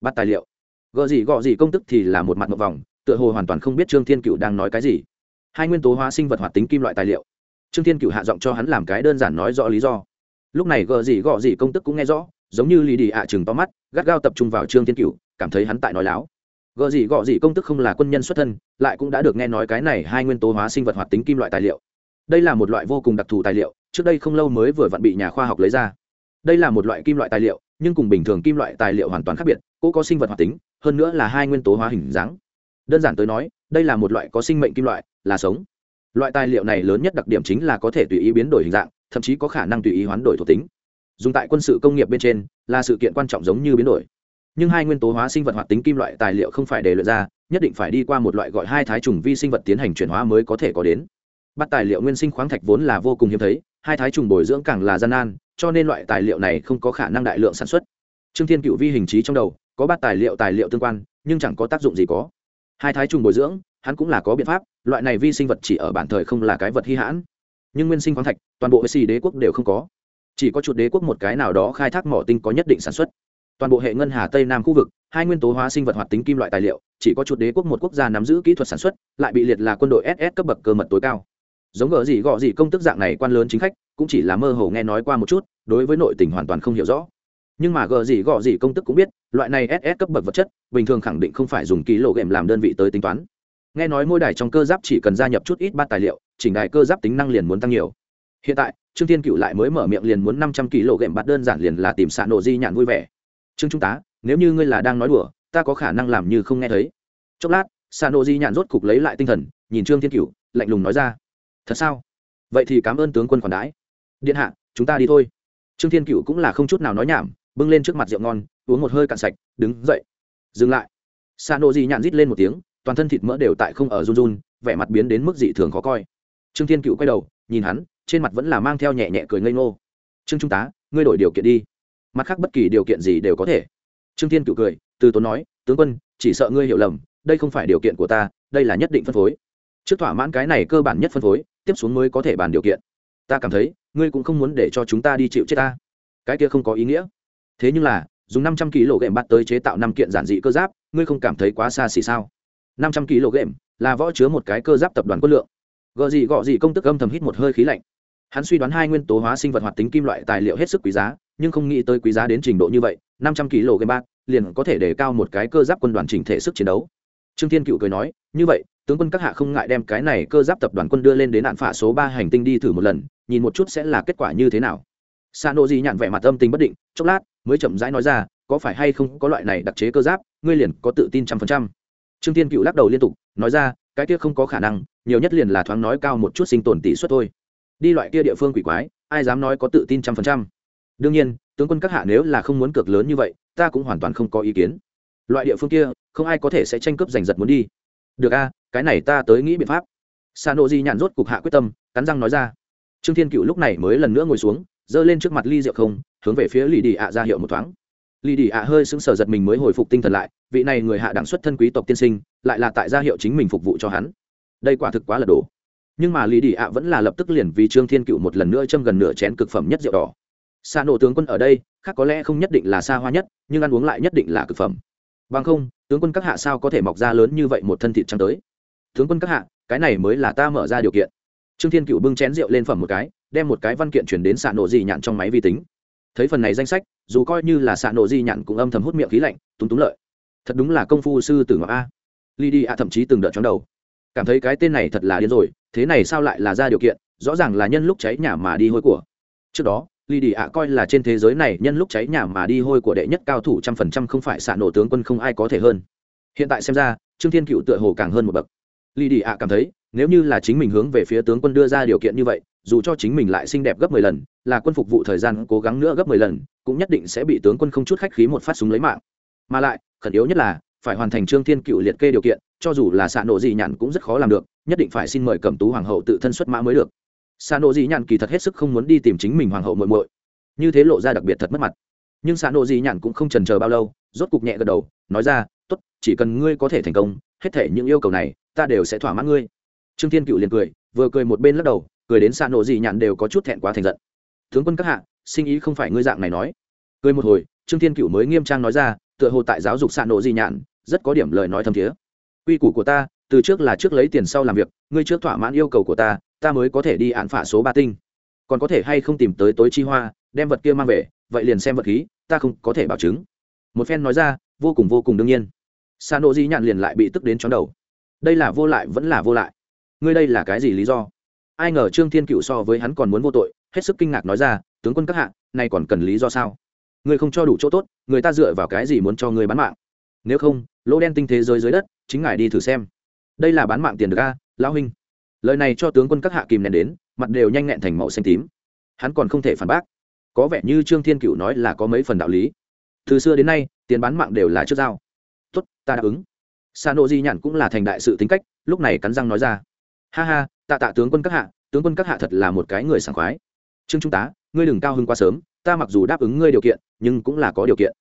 Bắt tài liệu. Gợ gì gọ gì công tức thì là một mặt một vòng, tựa hồ hoàn toàn không biết trương thiên cựu đang nói cái gì. Hai nguyên tố hóa sinh vật hoạt tính kim loại tài liệu. Trương thiên cựu hạ giọng cho hắn làm cái đơn giản nói rõ lý do. Lúc này gợ gì gọ gì công tức cũng nghe rõ, giống như lì đi ạ chừng to mắt, gắt gao tập trung vào trương thiên cựu cảm thấy hắn tại nói láo gợ gì gọ gì công tức không là quân nhân xuất thân, lại cũng đã được nghe nói cái này hai nguyên tố hóa sinh vật hoạt tính kim loại tài liệu. Đây là một loại vô cùng đặc thù tài liệu, trước đây không lâu mới vừa vặn bị nhà khoa học lấy ra. Đây là một loại kim loại tài liệu, nhưng cùng bình thường kim loại tài liệu hoàn toàn khác biệt cũng có sinh vật hoạt tính, hơn nữa là hai nguyên tố hóa hình dáng. Đơn giản tới nói, đây là một loại có sinh mệnh kim loại, là sống. Loại tài liệu này lớn nhất đặc điểm chính là có thể tùy ý biến đổi hình dạng, thậm chí có khả năng tùy ý hoán đổi thuộc tính. Dùng tại quân sự công nghiệp bên trên, là sự kiện quan trọng giống như biến đổi nhưng hai nguyên tố hóa sinh vật hoạt tính kim loại tài liệu không phải để luyện ra, nhất định phải đi qua một loại gọi hai thái trùng vi sinh vật tiến hành chuyển hóa mới có thể có đến. Bắt tài liệu nguyên sinh khoáng thạch vốn là vô cùng hiếm thấy, hai thái trùng bồi dưỡng càng là gian nan, cho nên loại tài liệu này không có khả năng đại lượng sản xuất. Trương thiên cựu vi hình trí trong đầu, có bắt tài liệu tài liệu tương quan, nhưng chẳng có tác dụng gì có. Hai thái trùng bồi dưỡng, hắn cũng là có biện pháp, loại này vi sinh vật chỉ ở bản thời không là cái vật hy hãn. Nhưng nguyên sinh khoáng thạch, toàn bộ xì đế quốc đều không có. Chỉ có chuột đế quốc một cái nào đó khai thác mỏ tinh có nhất định sản xuất toàn bộ hệ ngân hà tây nam khu vực, hai nguyên tố hóa sinh vật hoạt tính kim loại tài liệu, chỉ có chuột đế quốc một quốc gia nắm giữ kỹ thuật sản xuất, lại bị liệt là quân đội ss cấp bậc cơ mật tối cao. Giống gỡ gì gọ gì công tức dạng này quan lớn chính khách, cũng chỉ là mơ hồ nghe nói qua một chút, đối với nội tình hoàn toàn không hiểu rõ. Nhưng mà gờ gì gọ gì công tức cũng biết, loại này ss cấp bậc vật chất, bình thường khẳng định không phải dùng ký lộ ghệm làm đơn vị tới tính toán. Nghe nói mỗi đài trong cơ giáp chỉ cần gia nhập chút ít bát tài liệu, chỉnh đài cơ giáp tính năng liền muốn tăng nhiều. Hiện tại, trương thiên cựu lại mới mở miệng liền muốn năm trăm kg ghệm bát đơn giản liền là tìm xạ nổ di nhạn vui vẻ trương trung tá, nếu như ngươi là đang nói đùa, ta có khả năng làm như không nghe thấy. Chốc lát xạ nộ di nhạn rốt cục lấy lại tinh thần, nhìn trương thiên cựu lạnh lùng nói ra. Thật sao? Vậy thì cảm ơn tướng quân còn đãi. Điện hạ, chúng ta đi thôi. Trương thiên cựu cũng là không chút nào nói nhảm, bưng lên trước mặt rượu ngon, uống một hơi cạn sạch, đứng dậy. Dừng lại. Sa nộ di nhạn rít lên một tiếng, toàn thân thịt mỡ đều tại không ở run run, vẻ mặt biến đến mức dị thường khó coi. Trương thiên cựu quay đầu, nhìn hắn, trên mặt vẫn là mang theo nhẹ nhẹ cười ngây ngô. Trương trung tá, ngươi đổi điều kiện đi mặt khác bất kỳ điều kiện gì đều có thể. Trương thiên cựu cười, từ tốn nói, tướng quân, chỉ sợ ngươi hiểu lầm, đây không phải điều kiện của ta, đây là nhất định phân phối. Trước thỏa mãn cái này cơ bản nhất phân phối, tiếp xuống mới có thể bàn điều kiện. Ta cảm thấy, ngươi cũng không muốn để cho chúng ta đi chịu chết ta. Cái kia không có ý nghĩa. Thế nhưng là, dùng năm trăm kg gệm bắt tới chế tạo năm kiện giản dị cơ giáp, ngươi không cảm thấy quá xa xỉ sao? năm trăm kg gệm là võ chứa một cái cơ giáp tập đoàn quân lượng. Gợ gì gọ gì công tức âm thầm hít một hơi khí lạnh. Hắn suy đoán hai nguyên tố hóa sinh vật hoạt tính kim loại tài liệu hết sức quý giá nhưng không nghĩ tới quý giá đến trình độ như vậy, năm trăm kg ghệm bạc, liền có thể để cao một cái cơ giáp quân đoàn chỉnh thể sức chiến đấu. Trương thiên cựu cười nói, như vậy, tướng quân các hạ không ngại đem cái này cơ giáp tập đoàn quân đưa lên đến nạn phả số ba hành tinh đi thử một lần, nhìn một chút sẽ là kết quả như thế nào. Sa nô di nhạn vẻ mặt âm tình bất định, chốc lát, mới chậm rãi nói ra, có phải hay không có loại này đặc chế cơ giáp, ngươi liền có tự tin trăm phần trăm. Trương thiên cựu lắc đầu liên tục, nói ra, cái kia không có khả năng, nhiều nhất liền là thoáng nói cao một chút sinh tồn tỷ suất thôi. Đi loại kia địa phương quỷ quái, ai dám nói có tự tin trăm phần trăm? Đương nhiên, tướng quân các hạ nếu là không muốn cược lớn như vậy, ta cũng hoàn toàn không có ý kiến. Loại địa phương kia, không ai có thể sẽ tranh cướp giành giật muốn đi. Được a, cái này ta tới nghĩ biện pháp. Sa nô di nhạn rốt cục hạ quyết tâm, cắn răng nói ra. Trương thiên cựu lúc này mới lần nữa ngồi xuống, giơ lên trước mặt ly rượu không, hướng về phía lì đi ạ ra hiệu một thoáng. Lì đi ạ hơi sững sờ giật mình mới hồi phục tinh thần lại, vị này người hạ đẳng xuất thân quý tộc tiên sinh, lại là tại gia hiệu chính mình phục vụ cho hắn. Đây quả thực quá là đủ nhưng mà lì đi ạ vẫn là lập tức liền vì trương thiên cựu một lần nữa châm gần nửa chén cực phẩm nhất rượu đỏ xa nổ tướng quân ở đây, khác có lẽ không nhất định là xa hoa nhất, nhưng ăn uống lại nhất định là cực phẩm. Bằng không, tướng quân các hạ sao có thể mọc ra lớn như vậy một thân thịt trắng tới? Tướng quân các hạ, cái này mới là ta mở ra điều kiện. Trương thiên cựu bưng chén rượu lên phẩm một cái, đem một cái văn kiện chuyển đến xạ nổ di nhạn trong máy vi tính. Thấy phần này danh sách, dù coi như là xạ nổ di nhạn cũng âm thầm hút miệng khí lạnh, túng túng lợi. Thật đúng là công phu sư tử ngọc a. Li đi a thậm chí từng đợt chóng đầu. Cảm thấy cái tên này thật là điên rồi, thế này sao lại là ra điều kiện, rõ ràng là nhân lúc cháy nhà mà đi hôi của. Trước đó ly đi ạ coi là trên thế giới này nhân lúc cháy nhà mà đi hôi của đệ nhất cao thủ trăm phần trăm không phải xạ nổ tướng quân không ai có thể hơn. Hiện tại xem ra, trương thiên cựu tựa hồ càng hơn một bậc. Ly đi ạ cảm thấy, nếu như là chính mình hướng về phía tướng quân đưa ra điều kiện như vậy, dù cho chính mình lại xinh đẹp gấp mười lần, là quân phục vụ thời gian cố gắng nữa gấp mười lần, cũng nhất định sẽ bị tướng quân không chút khách khí một phát súng lấy mạng. Mà lại, khẩn yếu nhất là, phải hoàn thành trương thiên cựu liệt kê điều kiện, cho dù là xạ nổ gì nhạn cũng rất khó làm được, nhất định phải xin mời cẩm tú hoàng hậu tự thân xuất mã mới được xạ nộ dị nhạn kỳ thật hết sức không muốn đi tìm chính mình hoàng hậu muội muội. Như thế lộ ra đặc biệt thật mất mặt. Nhưng xạ nộ dị nhạn cũng không trần chờ bao lâu, rốt cục nhẹ gật đầu, nói ra, tốt, chỉ cần ngươi có thể thành công, hết thể những yêu cầu này, ta đều sẽ thỏa mãn ngươi. Trương thiên cựu liền cười, vừa cười một bên lắc đầu, cười đến xạ nộ dị nhạn đều có chút thẹn quá thành giận. Tướng quân các hạ, sinh ý không phải ngươi dạng này nói. Cười một hồi, trương thiên cựu mới nghiêm trang nói ra, tựa hồ tại giáo dục xạ nộ dị nhạn, rất có điểm lời nói thâm thiế. Quy củ của ta, từ trước là trước lấy tiền sau làm việc, ngươi trước thỏa mãn yêu cầu của ta ta mới có thể đi án phả số ba tinh. Còn có thể hay không tìm tới tối chi hoa, đem vật kia mang về, vậy liền xem vật khí, ta không có thể bảo chứng. Một phen nói ra, vô cùng vô cùng đương nhiên. Sa nộ di nhạn liền lại bị tức đến chóng đầu. Đây là vô lại vẫn là vô lại. Ngươi đây là cái gì lý do? Ai ngờ trương thiên cựu so với hắn còn muốn vô tội, hết sức kinh ngạc nói ra, tướng quân các hạ nay còn cần lý do sao? Ngươi không cho đủ chỗ tốt, người ta dựa vào cái gì muốn cho ngươi bán mạng? Nếu không, lỗ đen tinh thế giới dưới đất, chính ngài đi thử xem. Đây là bán mạng tiền được a, lão huynh lời này cho tướng quân các hạ kìm nén đến, mặt đều nhanh nghẹn thành màu xanh tím. Hắn còn không thể phản bác. Có vẻ như trương thiên cựu nói là có mấy phần đạo lý. Từ xưa đến nay, tiền bán mạng đều là trước dao. tốt, ta đáp ứng. Sa nô di nhản cũng là thành đại sự tính cách, lúc này cắn răng nói ra. Ha ha, tạ tạ tướng quân các hạ, tướng quân các hạ thật là một cái người sảng khoái. Trương trung tá, ngươi đừng cao hưng quá sớm, ta mặc dù đáp ứng ngươi điều kiện, nhưng cũng là có điều kiện.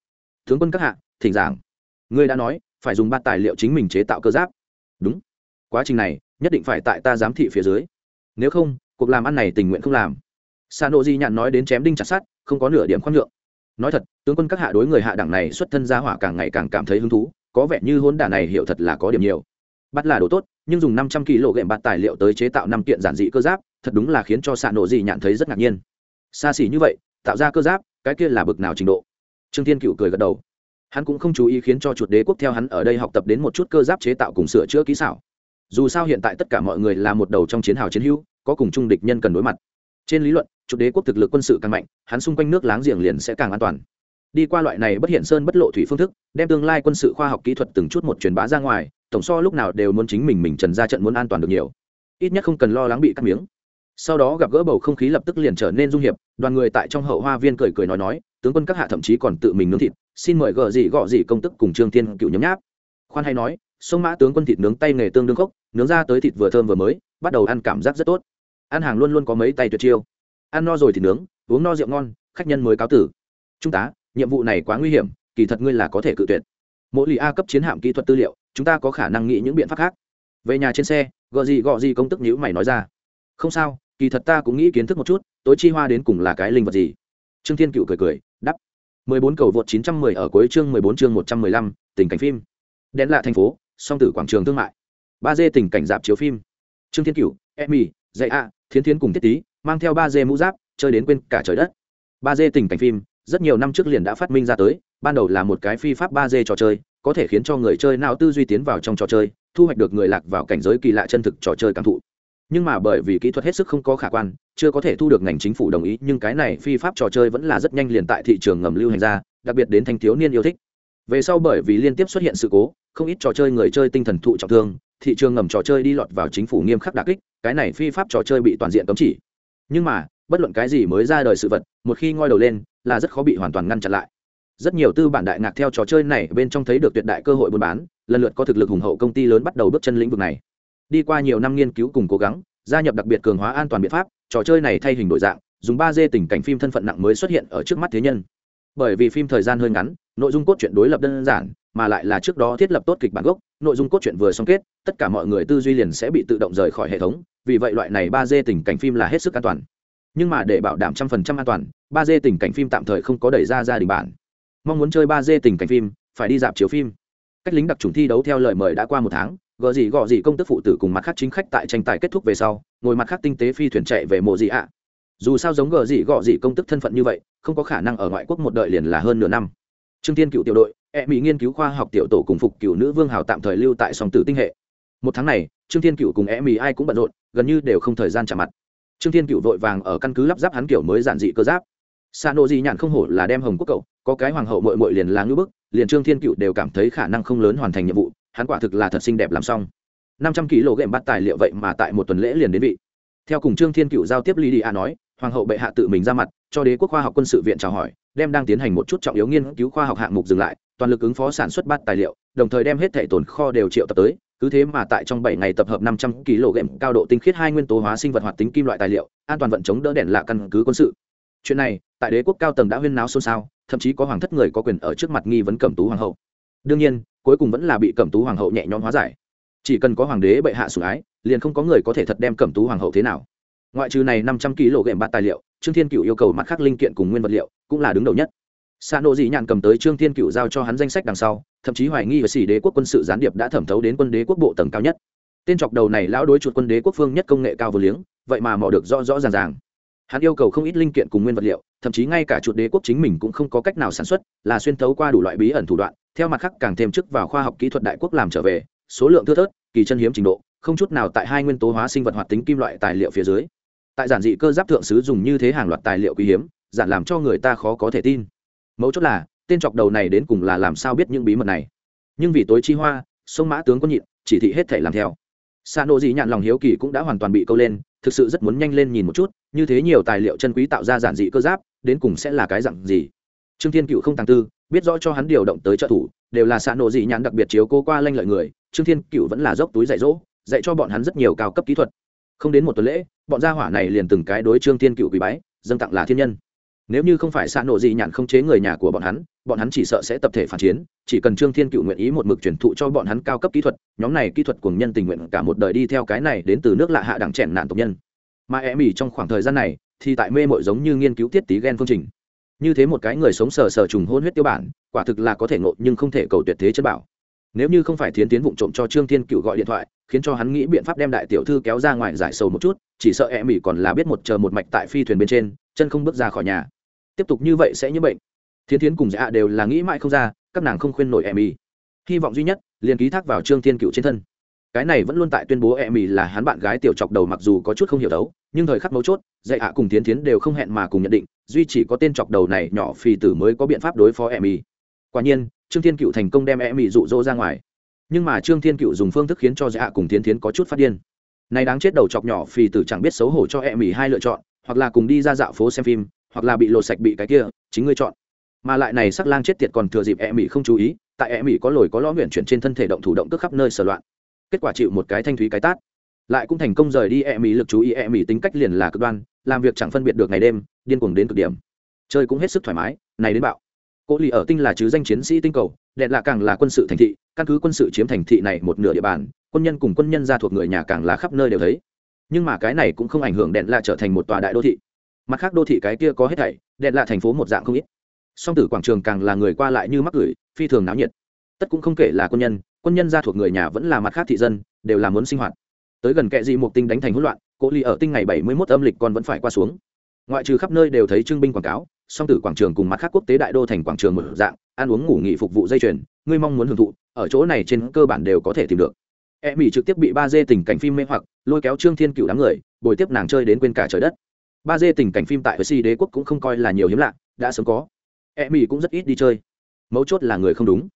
Tướng quân các hạ, thỉnh giảng. Ngươi đã nói, phải dùng ba tài liệu chính mình chế tạo cơ giáp. Đúng. Quá trình này nhất định phải tại ta giám thị phía dưới. Nếu không, cuộc làm ăn này tình nguyện không làm. Sa Nộ di nhạn nói đến chém đinh chặt sát không có nửa điểm khoan nhượng. Nói thật, tướng quân các hạ đối người hạ đẳng này xuất thân gia hỏa càng ngày càng cảm thấy hứng thú, có vẻ như hôn đả này hiểu thật là có điểm nhiều. Bắt là đồ tốt, nhưng dùng năm trăm kg ghệm bạt tài liệu tới chế tạo năm kiện giản dị cơ giáp, thật đúng là khiến cho xạ nổ gì nhạn thấy rất ngạc nhiên. Xa xỉ như vậy, tạo ra cơ giáp, cái kia là bực nào trình độ? Trương thiên cựu cười gật đầu. Hắn cũng không chú ý khiến cho chuột đế quốc theo hắn ở đây học tập đến một chút cơ giáp chế tạo cùng sửa chữa kỹ xảo dù sao hiện tại tất cả mọi người là một đầu trong chiến hào chiến hữu, có cùng chung địch nhân cần đối mặt. Trên lý luận, chủ đế quốc thực lực quân sự càng mạnh, hắn xung quanh nước láng giềng liền sẽ càng an toàn. Đi qua loại này bất hiện sơn bất lộ thủy phương thức, đem tương lai quân sự khoa học kỹ thuật từng chút một truyền bá ra ngoài, tổng so lúc nào đều muốn chính mình mình trần ra trận muốn an toàn được nhiều. Ít nhất không cần lo lắng bị cắt miếng. Sau đó gặp gỡ bầu không khí lập tức liền trở nên dung hiệp, đoàn người tại trong hậu hoa viên cười cười nói nói, tướng quân các hạ thậm chí còn tự mình nướng thịt, xin mời gợ gì gọ gì công tức cùng trương thiên cựu nhấm nháp. Khoan hay nói sông mã tướng quân thịt nướng tay nghề tương đương khốc nướng ra tới thịt vừa thơm vừa mới bắt đầu ăn cảm giác rất tốt. Ăn hàng luôn luôn có mấy tay tuyệt chiêu. Ăn no rồi thì nướng uống no rượu ngon khách nhân mới cáo tử. Trung tá nhiệm vụ này quá nguy hiểm kỳ thật ngươi là có thể cự tuyệt. Mỗi lì a cấp chiến hạm kỹ thuật tư liệu chúng ta có khả năng nghĩ những biện pháp khác. Về nhà trên xe gợ gì gọ gì công tức nhữ mày nói ra. Không sao kỳ thật ta cũng nghĩ kiến thức một chút tối chi hoa đến cùng là cái linh vật gì? Trương thiên cựu cười cười đắp 14 cầu vượt 910 ở cuối chương 14 chương 115, tình cảnh phim. Đen lạ thành phố song tử quảng trường thương mại. Ba d tình cảnh dạp chiếu phim. Trương thiên cửu, emmy, dạy a, thiến thiến cùng tiết tý, mang theo ba d mũ giáp, chơi đến quên cả trời đất. Ba d tình cảnh phim, rất nhiều năm trước liền đã phát minh ra tới, ban đầu là một cái phi pháp ba d trò chơi, có thể khiến cho người chơi nào tư duy tiến vào trong trò chơi, thu hoạch được người lạc vào cảnh giới kỳ lạ chân thực trò chơi cảm thụ. Nhưng mà bởi vì kỹ thuật hết sức không có khả quan, chưa có thể thu được ngành chính phủ đồng ý, nhưng cái này phi pháp trò chơi vẫn là rất nhanh liền tại thị trường ngầm lưu hành ra, đặc biệt đến thanh thiếu niên yêu thích về sau bởi vì liên tiếp xuất hiện sự cố, không ít trò chơi người chơi tinh thần thụ trọng thương, thị trường ngầm trò chơi đi lọt vào chính phủ nghiêm khắc đặc kích, cái này phi pháp trò chơi bị toàn diện cấm chỉ. Nhưng mà, bất luận cái gì mới ra đời sự vật, một khi ngoi đầu lên, là rất khó bị hoàn toàn ngăn chặn lại. Rất nhiều tư bản đại ngạc theo trò chơi này bên trong thấy được tuyệt đại cơ hội buôn bán, lần lượt có thực lực hùng hậu công ty lớn bắt đầu bước chân lĩnh vực này. Đi qua nhiều năm nghiên cứu cùng cố gắng, gia nhập đặc biệt cường hóa an toàn biện pháp, trò chơi này thay hình đổi dạng, dùng ba d tình cảnh phim thân phận nặng mới xuất hiện ở trước mắt thế nhân. Bởi vì phim thời gian hơi ngắn nội dung cốt truyện đối lập đơn giản, mà lại là trước đó thiết lập tốt kịch bản gốc, nội dung cốt truyện vừa xong kết, tất cả mọi người tư duy liền sẽ bị tự động rời khỏi hệ thống, vì vậy loại này ba d tình cảnh phim là hết sức an toàn. Nhưng mà để bảo đảm trăm phần trăm an toàn, ba d tình cảnh phim tạm thời không có đẩy ra gia đình bản. Mong muốn chơi ba d tình cảnh phim, phải đi dạp chiếu phim. Cách lính đặc trùng thi đấu theo lời mời đã qua một tháng gợ gì gọ gì công tức phụ tử cùng mặt khác chính khách tại tranh tài kết thúc về sau, ngồi mặt khác tinh tế phi thuyền chạy về mộ gì ạ. Dù sao giống gợ gì gọ gì công tức thân phận như vậy, không có khả năng ở ngoại quốc một đợi liền là hơn nửa năm trương tiên cựu tiểu đội e mỹ nghiên cứu khoa học tiểu tổ cùng phục cựu nữ vương hào tạm thời lưu tại song tử tinh hệ. Một tháng này, trương tiên cựu cùng e mỹ ai cũng bận rộn, gần như đều không thời gian chạm mặt. Trương tiên cựu vội vàng ở căn cứ lắp ráp hắn kiểu mới giản dị cơ giáp. Sa nô di nhạn không hổ là đem hồng quốc cậu, có cái hoàng hậu muội muội liền là ngưỡng bức, liền trương thiên cựu đều cảm thấy khả năng không lớn hoàn thành nhiệm vụ, hắn quả thực là thật xinh đẹp làm xong. Năm trăm kg gệm bắt tài liệu vậy mà tại một tuần lễ liền đến vị. Theo cùng trương thiên cựu giao tiếp lý đi a nói, hoàng hậu bệ hạ tự mình ra mặt, cho đế quốc khoa học quân sự viện chào hỏi đem đang tiến hành một chút trọng yếu nghiên cứu khoa học hạng mục dừng lại, toàn lực ứng phó sản xuất bát tài liệu, đồng thời đem hết thể tồn kho đều triệu tập tới. Cứ thế mà tại trong bảy ngày tập hợp năm trăm kg cao độ tinh khiết hai nguyên tố hóa sinh vật hoạt tính kim loại tài liệu, an toàn vận chống đỡ đèn lạ căn cứ quân sự. Chuyện này, tại đế quốc cao tầng đã huyên náo xôn xao, thậm chí có hoàng thất người có quyền ở trước mặt nghi vấn cẩm tú hoàng hậu. Đương nhiên, cuối cùng vẫn là bị cẩm tú hoàng hậu nhẹ nhõm hóa giải. Chỉ cần có hoàng đế bệ hạ sủng ái, liền không có người có thể thật đem cẩm tú hoàng hậu thế nào. Ngoại trừ này năm trăm kg bạt bát tài liệu trương thiên cựu yêu cầu mặt khác linh kiện cùng nguyên vật liệu cũng là đứng đầu nhất. Xa nộ dị nhàn cầm tới trương thiên cựu giao cho hắn danh sách đằng sau, thậm chí hoài nghi về xỉ đế quốc quân sự gián điệp đã thẩm thấu đến quân đế quốc bộ tầng cao nhất. Tên chọc đầu này lão đối chuột quân đế quốc phương nhất công nghệ cao vừa liếng, vậy mà mò được rõ rõ ràng ràng. Hắn yêu cầu không ít linh kiện cùng nguyên vật liệu, thậm chí ngay cả chuột đế quốc chính mình cũng không có cách nào sản xuất, là xuyên thấu qua đủ loại bí ẩn thủ đoạn, theo mặt khác càng thêm chức vào khoa học kỹ thuật đại quốc làm trở về, số lượng thưa thớt, kỳ chân hiếm trình độ, không chút nào tại hai nguyên tố hóa sinh vật hoạt tính kim loại tài liệu phía dưới tại giản dị cơ giáp thượng sứ dùng như thế hàng loạt tài liệu quý hiếm, giản làm cho người ta khó có thể tin. Mấu chốt là, tên chọc đầu này đến cùng là làm sao biết những bí mật này. Nhưng vì tối chi hoa, sông mã tướng có nhịn, chỉ thị hết thể làm theo. Xa nộ dị nhạn lòng hiếu kỳ cũng đã hoàn toàn bị câu lên, thực sự rất muốn nhanh lên nhìn một chút, như thế nhiều tài liệu chân quý tạo ra giản dị cơ giáp, đến cùng sẽ là cái dặn gì? Trương thiên cựu không tàng tư, biết rõ cho hắn điều động tới trợ thủ, đều là xa nộ dị nhạn đặc biệt chiếu cố qua lanh lợi người, trương thiên cựu vẫn là dốc túi dạy dỗ, dạy cho bọn hắn rất nhiều cao cấp kỹ thuật. Không đến một tuần lễ bọn gia hỏa này liền từng cái đối trương thiên cựu quý bái, dâng tặng là thiên nhân. Nếu như không phải xa nộ dị nhạn không chế người nhà của bọn hắn bọn hắn chỉ sợ sẽ tập thể phản chiến, chỉ cần trương thiên cựu nguyện ý một mực truyền thụ cho bọn hắn cao cấp kỹ thuật, nhóm này kỹ thuật cùng nhân tình nguyện cả một đời đi theo cái này đến từ nước lạ hạ đẳng trẻ nạn tộc nhân. Mà em ỉ trong khoảng thời gian này, thì tại mê mội giống như nghiên cứu tiết tí gen phương trình. Như thế một cái người sống sờ sờ trùng hôn huyết tiêu bản, quả thực là có thể ngộ nhưng không thể cầu tuyệt thế chất bảo nếu như không phải thiến tiến vụng trộm cho trương thiên cựu gọi điện thoại, khiến cho hắn nghĩ biện pháp đem đại tiểu thư kéo ra ngoài giải sầu một chút, chỉ sợ e mỹ còn là biết một chờ một mạch tại phi thuyền bên trên, chân không bước ra khỏi nhà. Tiếp tục như vậy sẽ như bệnh. Thiến thiến cùng dạ đều là nghĩ mãi không ra, các nàng không khuyên nổi e mỹ hy vọng duy nhất, liền ký thác vào trương thiên cựu trên thân. Cái này vẫn luôn tại tuyên bố e mỹ là hắn bạn gái tiểu chọc đầu mặc dù có chút không hiểu đấu, nhưng thời khắc mấu chốt dạy hạ cùng thiến thiến đều không hẹn mà cùng nhận định, duy chỉ có tên chọc đầu này nhỏ phì tử mới có biện pháp đối phó e mỹ quả nhiên trương thiên cựu thành công đem em mỹ rụ rỗ ra ngoài. Nhưng mà trương thiên cựu dùng phương thức khiến cho dạ cùng thiến thiến có chút phát điên. Này đáng chết đầu chọc nhỏ phì tử chẳng biết xấu hổ cho em mỹ hai lựa chọn, hoặc là cùng đi ra dạo phố xem phim, hoặc là bị lột sạch bị cái kia, chính ngươi chọn. Mà lại này sắc lang chết tiệt còn thừa dịp e mỹ không chú ý, tại e mỹ có lồi có lõ nguyện chuyển trên thân thể động thủ động tức khắp nơi sờ loạn. Kết quả chịu một cái thanh thúy cái tát. Lại cũng thành công rời đi e mỹ lực chú ý e mỹ tính cách liền là cực đoan, làm việc chẳng phân biệt được ngày đêm, điên cuồng đến cực điểm. Chơi cũng hết sức thoải mái, này đến bạo cỗ lì ở tinh là chứ danh chiến sĩ tinh cầu, đẹp là càng là quân sự thành thị, căn cứ quân sự chiếm thành thị này một nửa địa bàn, quân nhân cùng quân nhân ra thuộc người nhà càng là khắp nơi đều thấy. Nhưng mà cái này cũng không ảnh hưởng đèn là trở thành một tòa đại đô thị. Mặt khác đô thị cái kia có hết thảy đèn là thành phố một dạng không ít. Song tử quảng trường càng là người qua lại như mắc gửi, phi thường náo nhiệt. Tất cũng không kể là quân nhân quân nhân ra thuộc người nhà vẫn là mặt khác thị dân, đều là muốn sinh hoạt. Tới gần kệ gì một tinh đánh thành hỗn loạn cỗ lì ở tinh ngày bảy mươi 71 âm lịch còn vẫn phải qua xuống. Ngoại trừ khắp nơi đều thấy trưng binh quảng cáo song tử quảng trường cùng mặt khác quốc tế đại đô thành quảng trường một dạng, ăn uống ngủ nghỉ phục vụ dây chuyền, ngươi mong muốn hưởng thụ, ở chỗ này trên cơ bản đều có thể tìm được. E mỹ trực tiếp bị ba dê tình cảnh phim mê hoặc, lôi kéo trương thiên cựu đám người, bồi tiếp nàng chơi đến quên cả trời đất. Ba dê tình cảnh phim tại si đế quốc cũng không coi là nhiều hiếm lạ, đã sớm có. E mỹ cũng rất ít đi chơi. Mấu chốt là người không đúng.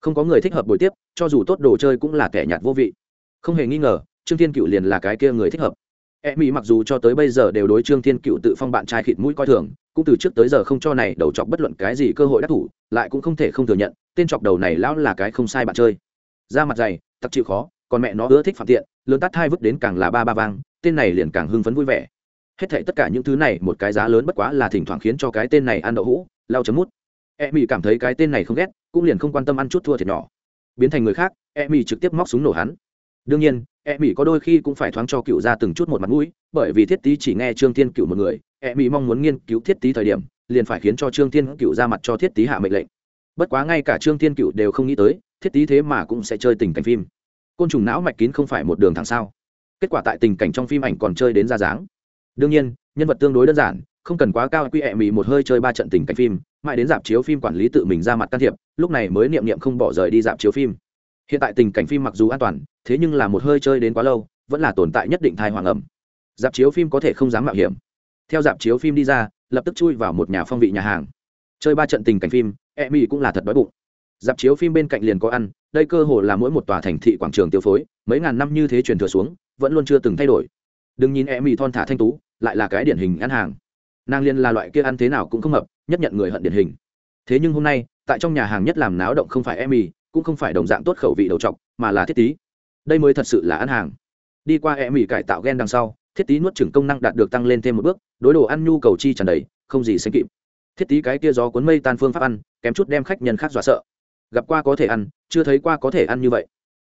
Không có người thích hợp bồi tiếp, cho dù tốt đồ chơi cũng là kẻ nhạt vô vị. Không hề nghi ngờ, trương thiên cựu liền là cái kia người thích hợp. E mỹ mặc dù cho tới bây giờ đều đối trương thiên cựu tự phong bạn trai khịt mũi coi thường cũng từ trước tới giờ không cho này đầu chọc bất luận cái gì cơ hội đắc thủ, lại cũng không thể không thừa nhận, tên chọc đầu này lão là cái không sai bạn chơi. Ra mặt dày tặc chịu khó, còn mẹ nó ưa thích phạm tiện, lớn tắt hai vứt đến càng là ba ba vang, tên này liền càng hưng phấn vui vẻ. Hết thảy tất cả những thứ này, một cái giá lớn bất quá là thỉnh thoảng khiến cho cái tên này ăn đậu hũ lao chấm mút. E mỹ cảm thấy cái tên này không ghét, cũng liền không quan tâm ăn chút thua thiệt nhỏ. Biến thành người khác e mỹ trực tiếp móc súng nổ hắn. Đương nhiên e mỹ có đôi khi cũng phải thoáng cho cựu ra từng chút một mặt mũi, bởi vì thiết tý chỉ nghe trương thiên cựu một người. E mỹ mong muốn nghiên cứu thiết tý thời điểm, liền phải khiến cho trương thiên cựu ra mặt cho thiết tý hạ mệnh lệnh. Bất quá ngay cả trương thiên cựu đều không nghĩ tới, thiết tý thế mà cũng sẽ chơi tình cảnh phim. Côn trùng não mạch kín không phải một đường thẳng sao? Kết quả tại tình cảnh trong phim ảnh còn chơi đến ra dáng. Đương nhiên, nhân vật tương đối đơn giản, không cần quá cao quy e ẹ mỹ một hơi chơi ba trận tình cảnh phim, mãi đến dạp chiếu phim quản lý tự mình ra mặt can thiệp, lúc này mới niệm niệm không bỏ rời đi dạp chiếu phim. Hiện tại tình cảnh phim mặc dù an toàn thế nhưng là một hơi chơi đến quá lâu, vẫn là tồn tại nhất định thai hoàng ẩm. Dạp chiếu phim có thể không dám mạo hiểm. Theo dạp chiếu phim đi ra, lập tức chui vào một nhà phong vị nhà hàng. Chơi ba trận tình cảnh phim e mỹ cũng là thật đói bụng. Dạp chiếu phim bên cạnh liền có ăn, đây cơ hồ là mỗi một tòa thành thị quảng trường tiêu phối, mấy ngàn năm như thế truyền thừa xuống, vẫn luôn chưa từng thay đổi. Đừng nhìn e mỹ thon thả thanh tú, lại là cái điển hình ăn hàng. Nàng liên là loại kia ăn thế nào cũng không hợp, nhất nhận người hận điển hình. Thế nhưng hôm nay, tại trong nhà hàng nhất làm náo động không phải e mỹ cũng không phải đồng dạng tốt khẩu vị đầu trọc, mà là thiết tí đây mới thật sự là ăn hàng. Đi qua e mỹ cải tạo gen đằng sau, thiết tý nuốt chửng công năng đạt được tăng lên thêm một bước, đối đồ ăn nhu cầu chi tràn đầy, không gì sánh kịp. Thiết tý cái kia gió cuốn mây tan phương pháp ăn, kém chút đem khách nhân khác dọa sợ. Gặp qua có thể ăn, chưa thấy qua có thể ăn như vậy.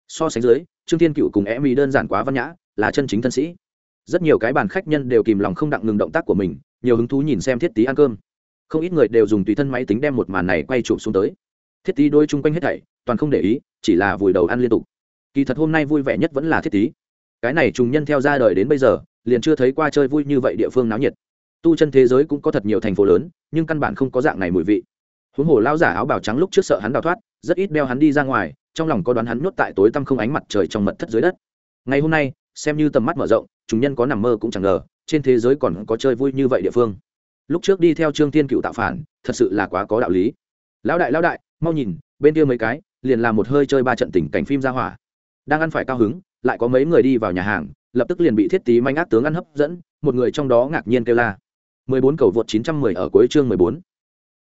So sánh dưới, trương thiên cựu cùng e mỹ đơn giản quá văn nhã, là chân chính thân sĩ. Rất nhiều cái bàn khách nhân đều kìm lòng không đặng ngừng động tác của mình, nhiều hứng thú nhìn xem thiết tý ăn cơm. Không ít người đều dùng tùy thân máy tính đem một màn này quay chụp xuống tới. Thiết tý đôi chung quanh hết thảy, toàn không để ý, chỉ là vùi đầu ăn liên tục kỳ thật hôm nay vui vẻ nhất vẫn là thiết tý cái này trùng nhân theo ra đời đến bây giờ, liền chưa thấy qua chơi vui như vậy địa phương náo nhiệt. Tu chân thế giới cũng có thật nhiều thành phố lớn, nhưng căn bản không có dạng này mùi vị. Huống hồ lao giả áo bào trắng lúc trước sợ hắn đào thoát, rất ít đeo hắn đi ra ngoài, trong lòng có đoán hắn nuốt tại tối tăm không ánh mặt trời trong mật thất dưới đất. Ngày hôm nay, xem như tầm mắt mở rộng chúng nhân có nằm mơ cũng chẳng ngờ, trên thế giới còn có chơi vui như vậy địa phương. Lúc trước đi theo trương tiên cựu tạo phản, thật sự là quá có đạo lý. Lão đại lão đại, mau nhìn, bên kia mấy cái, liền làm một hơi chơi ba trận tình cảnh phim ra hỏa đang ăn phải cao hứng, lại có mấy người đi vào nhà hàng, lập tức liền bị thiết tí manh ác tướng ăn hấp dẫn, một người trong đó ngạc nhiên kêu la 14 cầu vượt 910 ở cuối chương 14.